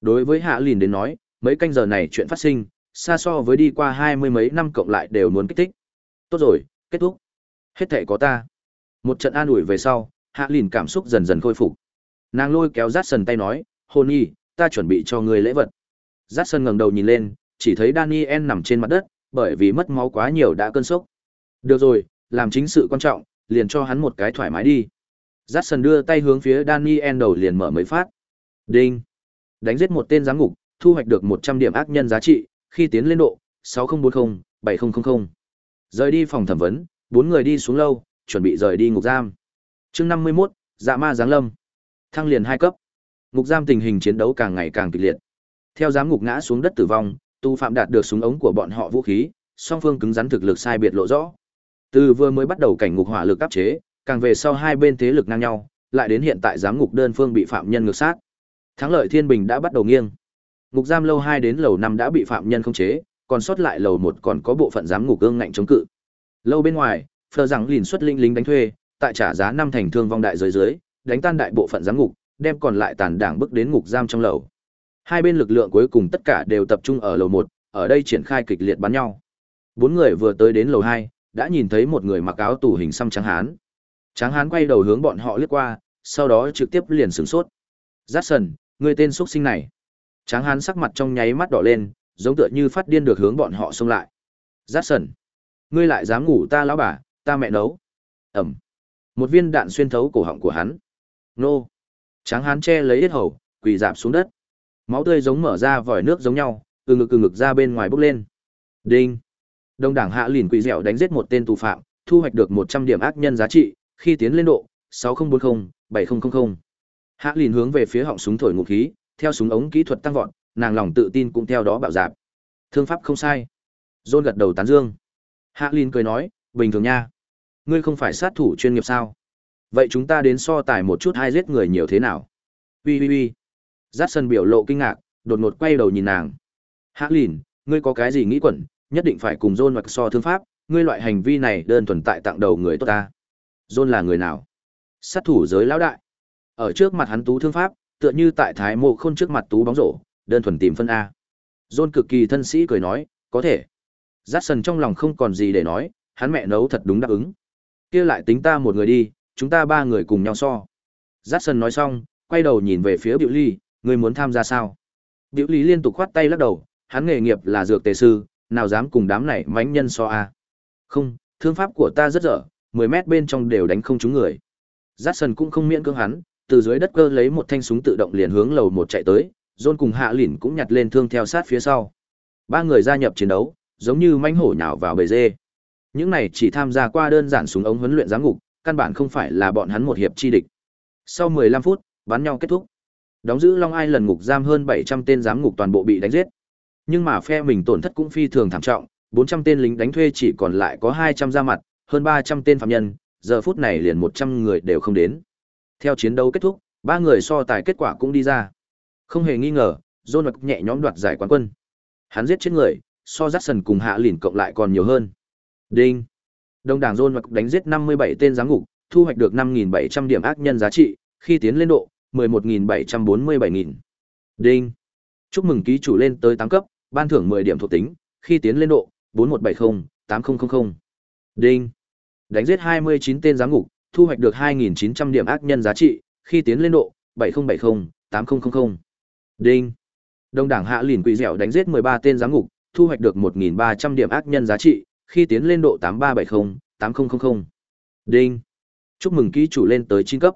Đối với Hạ lìn đến nói, mấy canh giờ này chuyện phát sinh, xa so với đi qua hai mươi mấy năm cộng lại đều muốn kích thích. Tốt rồi, kết thúc. Hết thể có ta. Một trận an ủi về sau, Hạ Lìn cảm xúc dần dần khôi phục. Nàng lôi kéo rát Sần tay nói, "Hôn nhi, ta chuẩn bị cho ngươi lễ vật." rát Sần ngẩng đầu nhìn lên, chỉ thấy Daniel nằm trên mặt đất, bởi vì mất máu quá nhiều đã cơn sốc. "Được rồi, làm chính sự quan trọng, liền cho hắn một cái thoải mái đi." Jackson đưa tay hướng phía Daniel đầu liền mở mấy phát. Đinh. Đánh giết một tên giám ngục, thu hoạch được 100 điểm ác nhân giá trị, khi tiến lên độ 6040-7000. Rời đi phòng thẩm vấn, bốn người đi xuống lâu, chuẩn bị rời đi ngục giam. Chương 51, Dạ ma giáng lâm. Thăng liền hai cấp. Ngục giam tình hình chiến đấu càng ngày càng kịch liệt. Theo giám ngục ngã xuống đất tử vong, tu phạm đạt được súng ống của bọn họ vũ khí, song phương cứng rắn thực lực sai biệt lộ rõ. Từ vừa mới bắt đầu cảnh ngục hỏa lực áp chế, càng về sau hai bên thế lực ngang nhau, lại đến hiện tại giám ngục đơn phương bị phạm nhân ngược sát. Thắng lợi thiên bình đã bắt đầu nghiêng. Ngục giam lâu 2 đến lầu 5 đã bị phạm nhân khống chế, còn sót lại lầu 1 còn có bộ phận giám ngục gương ngạnh chống cự. Lâu bên ngoài, Phờ rằng lìn xuất linh lính đánh thuê, tại trả giá năm thành thương vong đại giới dưới, đánh tan đại bộ phận giám ngục, đem còn lại tàn đảng bước đến ngục giam trong lầu. Hai bên lực lượng cuối cùng tất cả đều tập trung ở lầu 1, ở đây triển khai kịch liệt bắn nhau. Bốn người vừa tới đến lầu 2, đã nhìn thấy một người mặc áo tù hình xăm trắng hán. Tráng hán quay đầu hướng bọn họ liếc qua, sau đó trực tiếp liền sửng sốt. Jackson, người tên xuất sinh này. Tráng hán sắc mặt trong nháy mắt đỏ lên, giống tựa như phát điên được hướng bọn họ xông lại. Jackson, ngươi lại dám ngủ ta lão bà, ta mẹ nấu. Ẩm. Một viên đạn xuyên thấu cổ họng của hắn. Nô. Tráng hán che lấy yết hầu, quỳ dạp xuống đất. Máu tươi giống mở ra vòi nước giống nhau, từ ngực từ ngực ra bên ngoài bốc lên. Đinh. Đông đảng hạ lìn quỳ dẻo đánh giết một tên tù phạm, thu hoạch được 100 điểm ác nhân giá trị, khi tiến lên độ 6040-7000. Hạ lìn hướng về phía họng súng thổi ngụ khí, theo súng ống kỹ thuật tăng vọt, nàng lòng tự tin cũng theo đó bạo dạp. Thương pháp không sai. John gật đầu tán dương. Hạ lìn cười nói, bình thường nha. Ngươi không phải sát thủ chuyên nghiệp sao? Vậy chúng ta đến so tài một chút hai giết người nhiều thế nào? Ui ui ui. Jackson biểu lộ kinh ngạc, đột ngột quay đầu nhìn nàng. Hạ lìn, ngươi có cái gì nghĩ quẩn, nhất định phải cùng John hoặc so thương pháp, ngươi loại hành vi này đơn thuần tại tặng đầu người tốt ta. John là người nào? Sát thủ giới lão đại. Ở trước mặt hắn tú thương pháp, tựa như tại thái mộ khôn trước mặt tú bóng rổ, đơn thuần tìm phân A. John cực kỳ thân sĩ cười nói, có thể. Jackson trong lòng không còn gì để nói, hắn mẹ nấu thật đúng đáp ứng kia lại tính ta một người đi, chúng ta ba người cùng nhau so. Jackson nói xong, quay đầu nhìn về phía Biểu Ly, người muốn tham gia sao? Biểu Ly liên tục khoát tay lắc đầu, hắn nghề nghiệp là dược tề sư, nào dám cùng đám này mánh nhân so a. Không, thương pháp của ta rất dở, 10 mét bên trong đều đánh không trúng người. Jackson cũng không miễn cưỡng hắn, từ dưới đất cơ lấy một thanh súng tự động liền hướng lầu một chạy tới, John cùng Hạ Lĩnh cũng nhặt lên thương theo sát phía sau. Ba người gia nhập chiến đấu, giống như manh hổ nhào vào bầy dê. Những này chỉ tham gia qua đơn giản súng ống huấn luyện giám ngục, căn bản không phải là bọn hắn một hiệp chi địch. Sau 15 phút, bắn nhau kết thúc. Đóng giữ Long Ai lần ngục giam hơn 700 tên giám ngục toàn bộ bị đánh giết. Nhưng mà phe mình tổn thất cũng phi thường thảm trọng, 400 tên lính đánh thuê chỉ còn lại có 200 ra mặt, hơn 300 tên phạm nhân, giờ phút này liền 100 người đều không đến. Theo chiến đấu kết thúc, ba người so tài kết quả cũng đi ra. Không hề nghi ngờ, John nhẹ nhõm đoạt giải quán quân. Hắn giết chết người, so Jackson cùng Hạ Lìn cộng lại còn nhiều hơn. Đinh. Đông đảng John đánh giết 57 tên giám ngục, thu hoạch được 5.700 điểm ác nhân giá trị, khi tiến lên độ 11.747.000. Đinh. Chúc mừng ký chủ lên tới 8 cấp, ban thưởng 10 điểm thuộc tính, khi tiến lên độ 4170-8000. Đinh. Đánh giết 29 tên giám ngục, thu hoạch được 2.900 điểm ác nhân giá trị, khi tiến lên độ 7070-8000. Đinh. Đông đảng hạ lìn quỷ dẻo đánh giết 13 tên giám ngục, thu hoạch được 1.300 điểm ác nhân giá trị, khi tiến lên độ 8370-8000. Đinh. Chúc mừng ký chủ lên tới 9 cấp.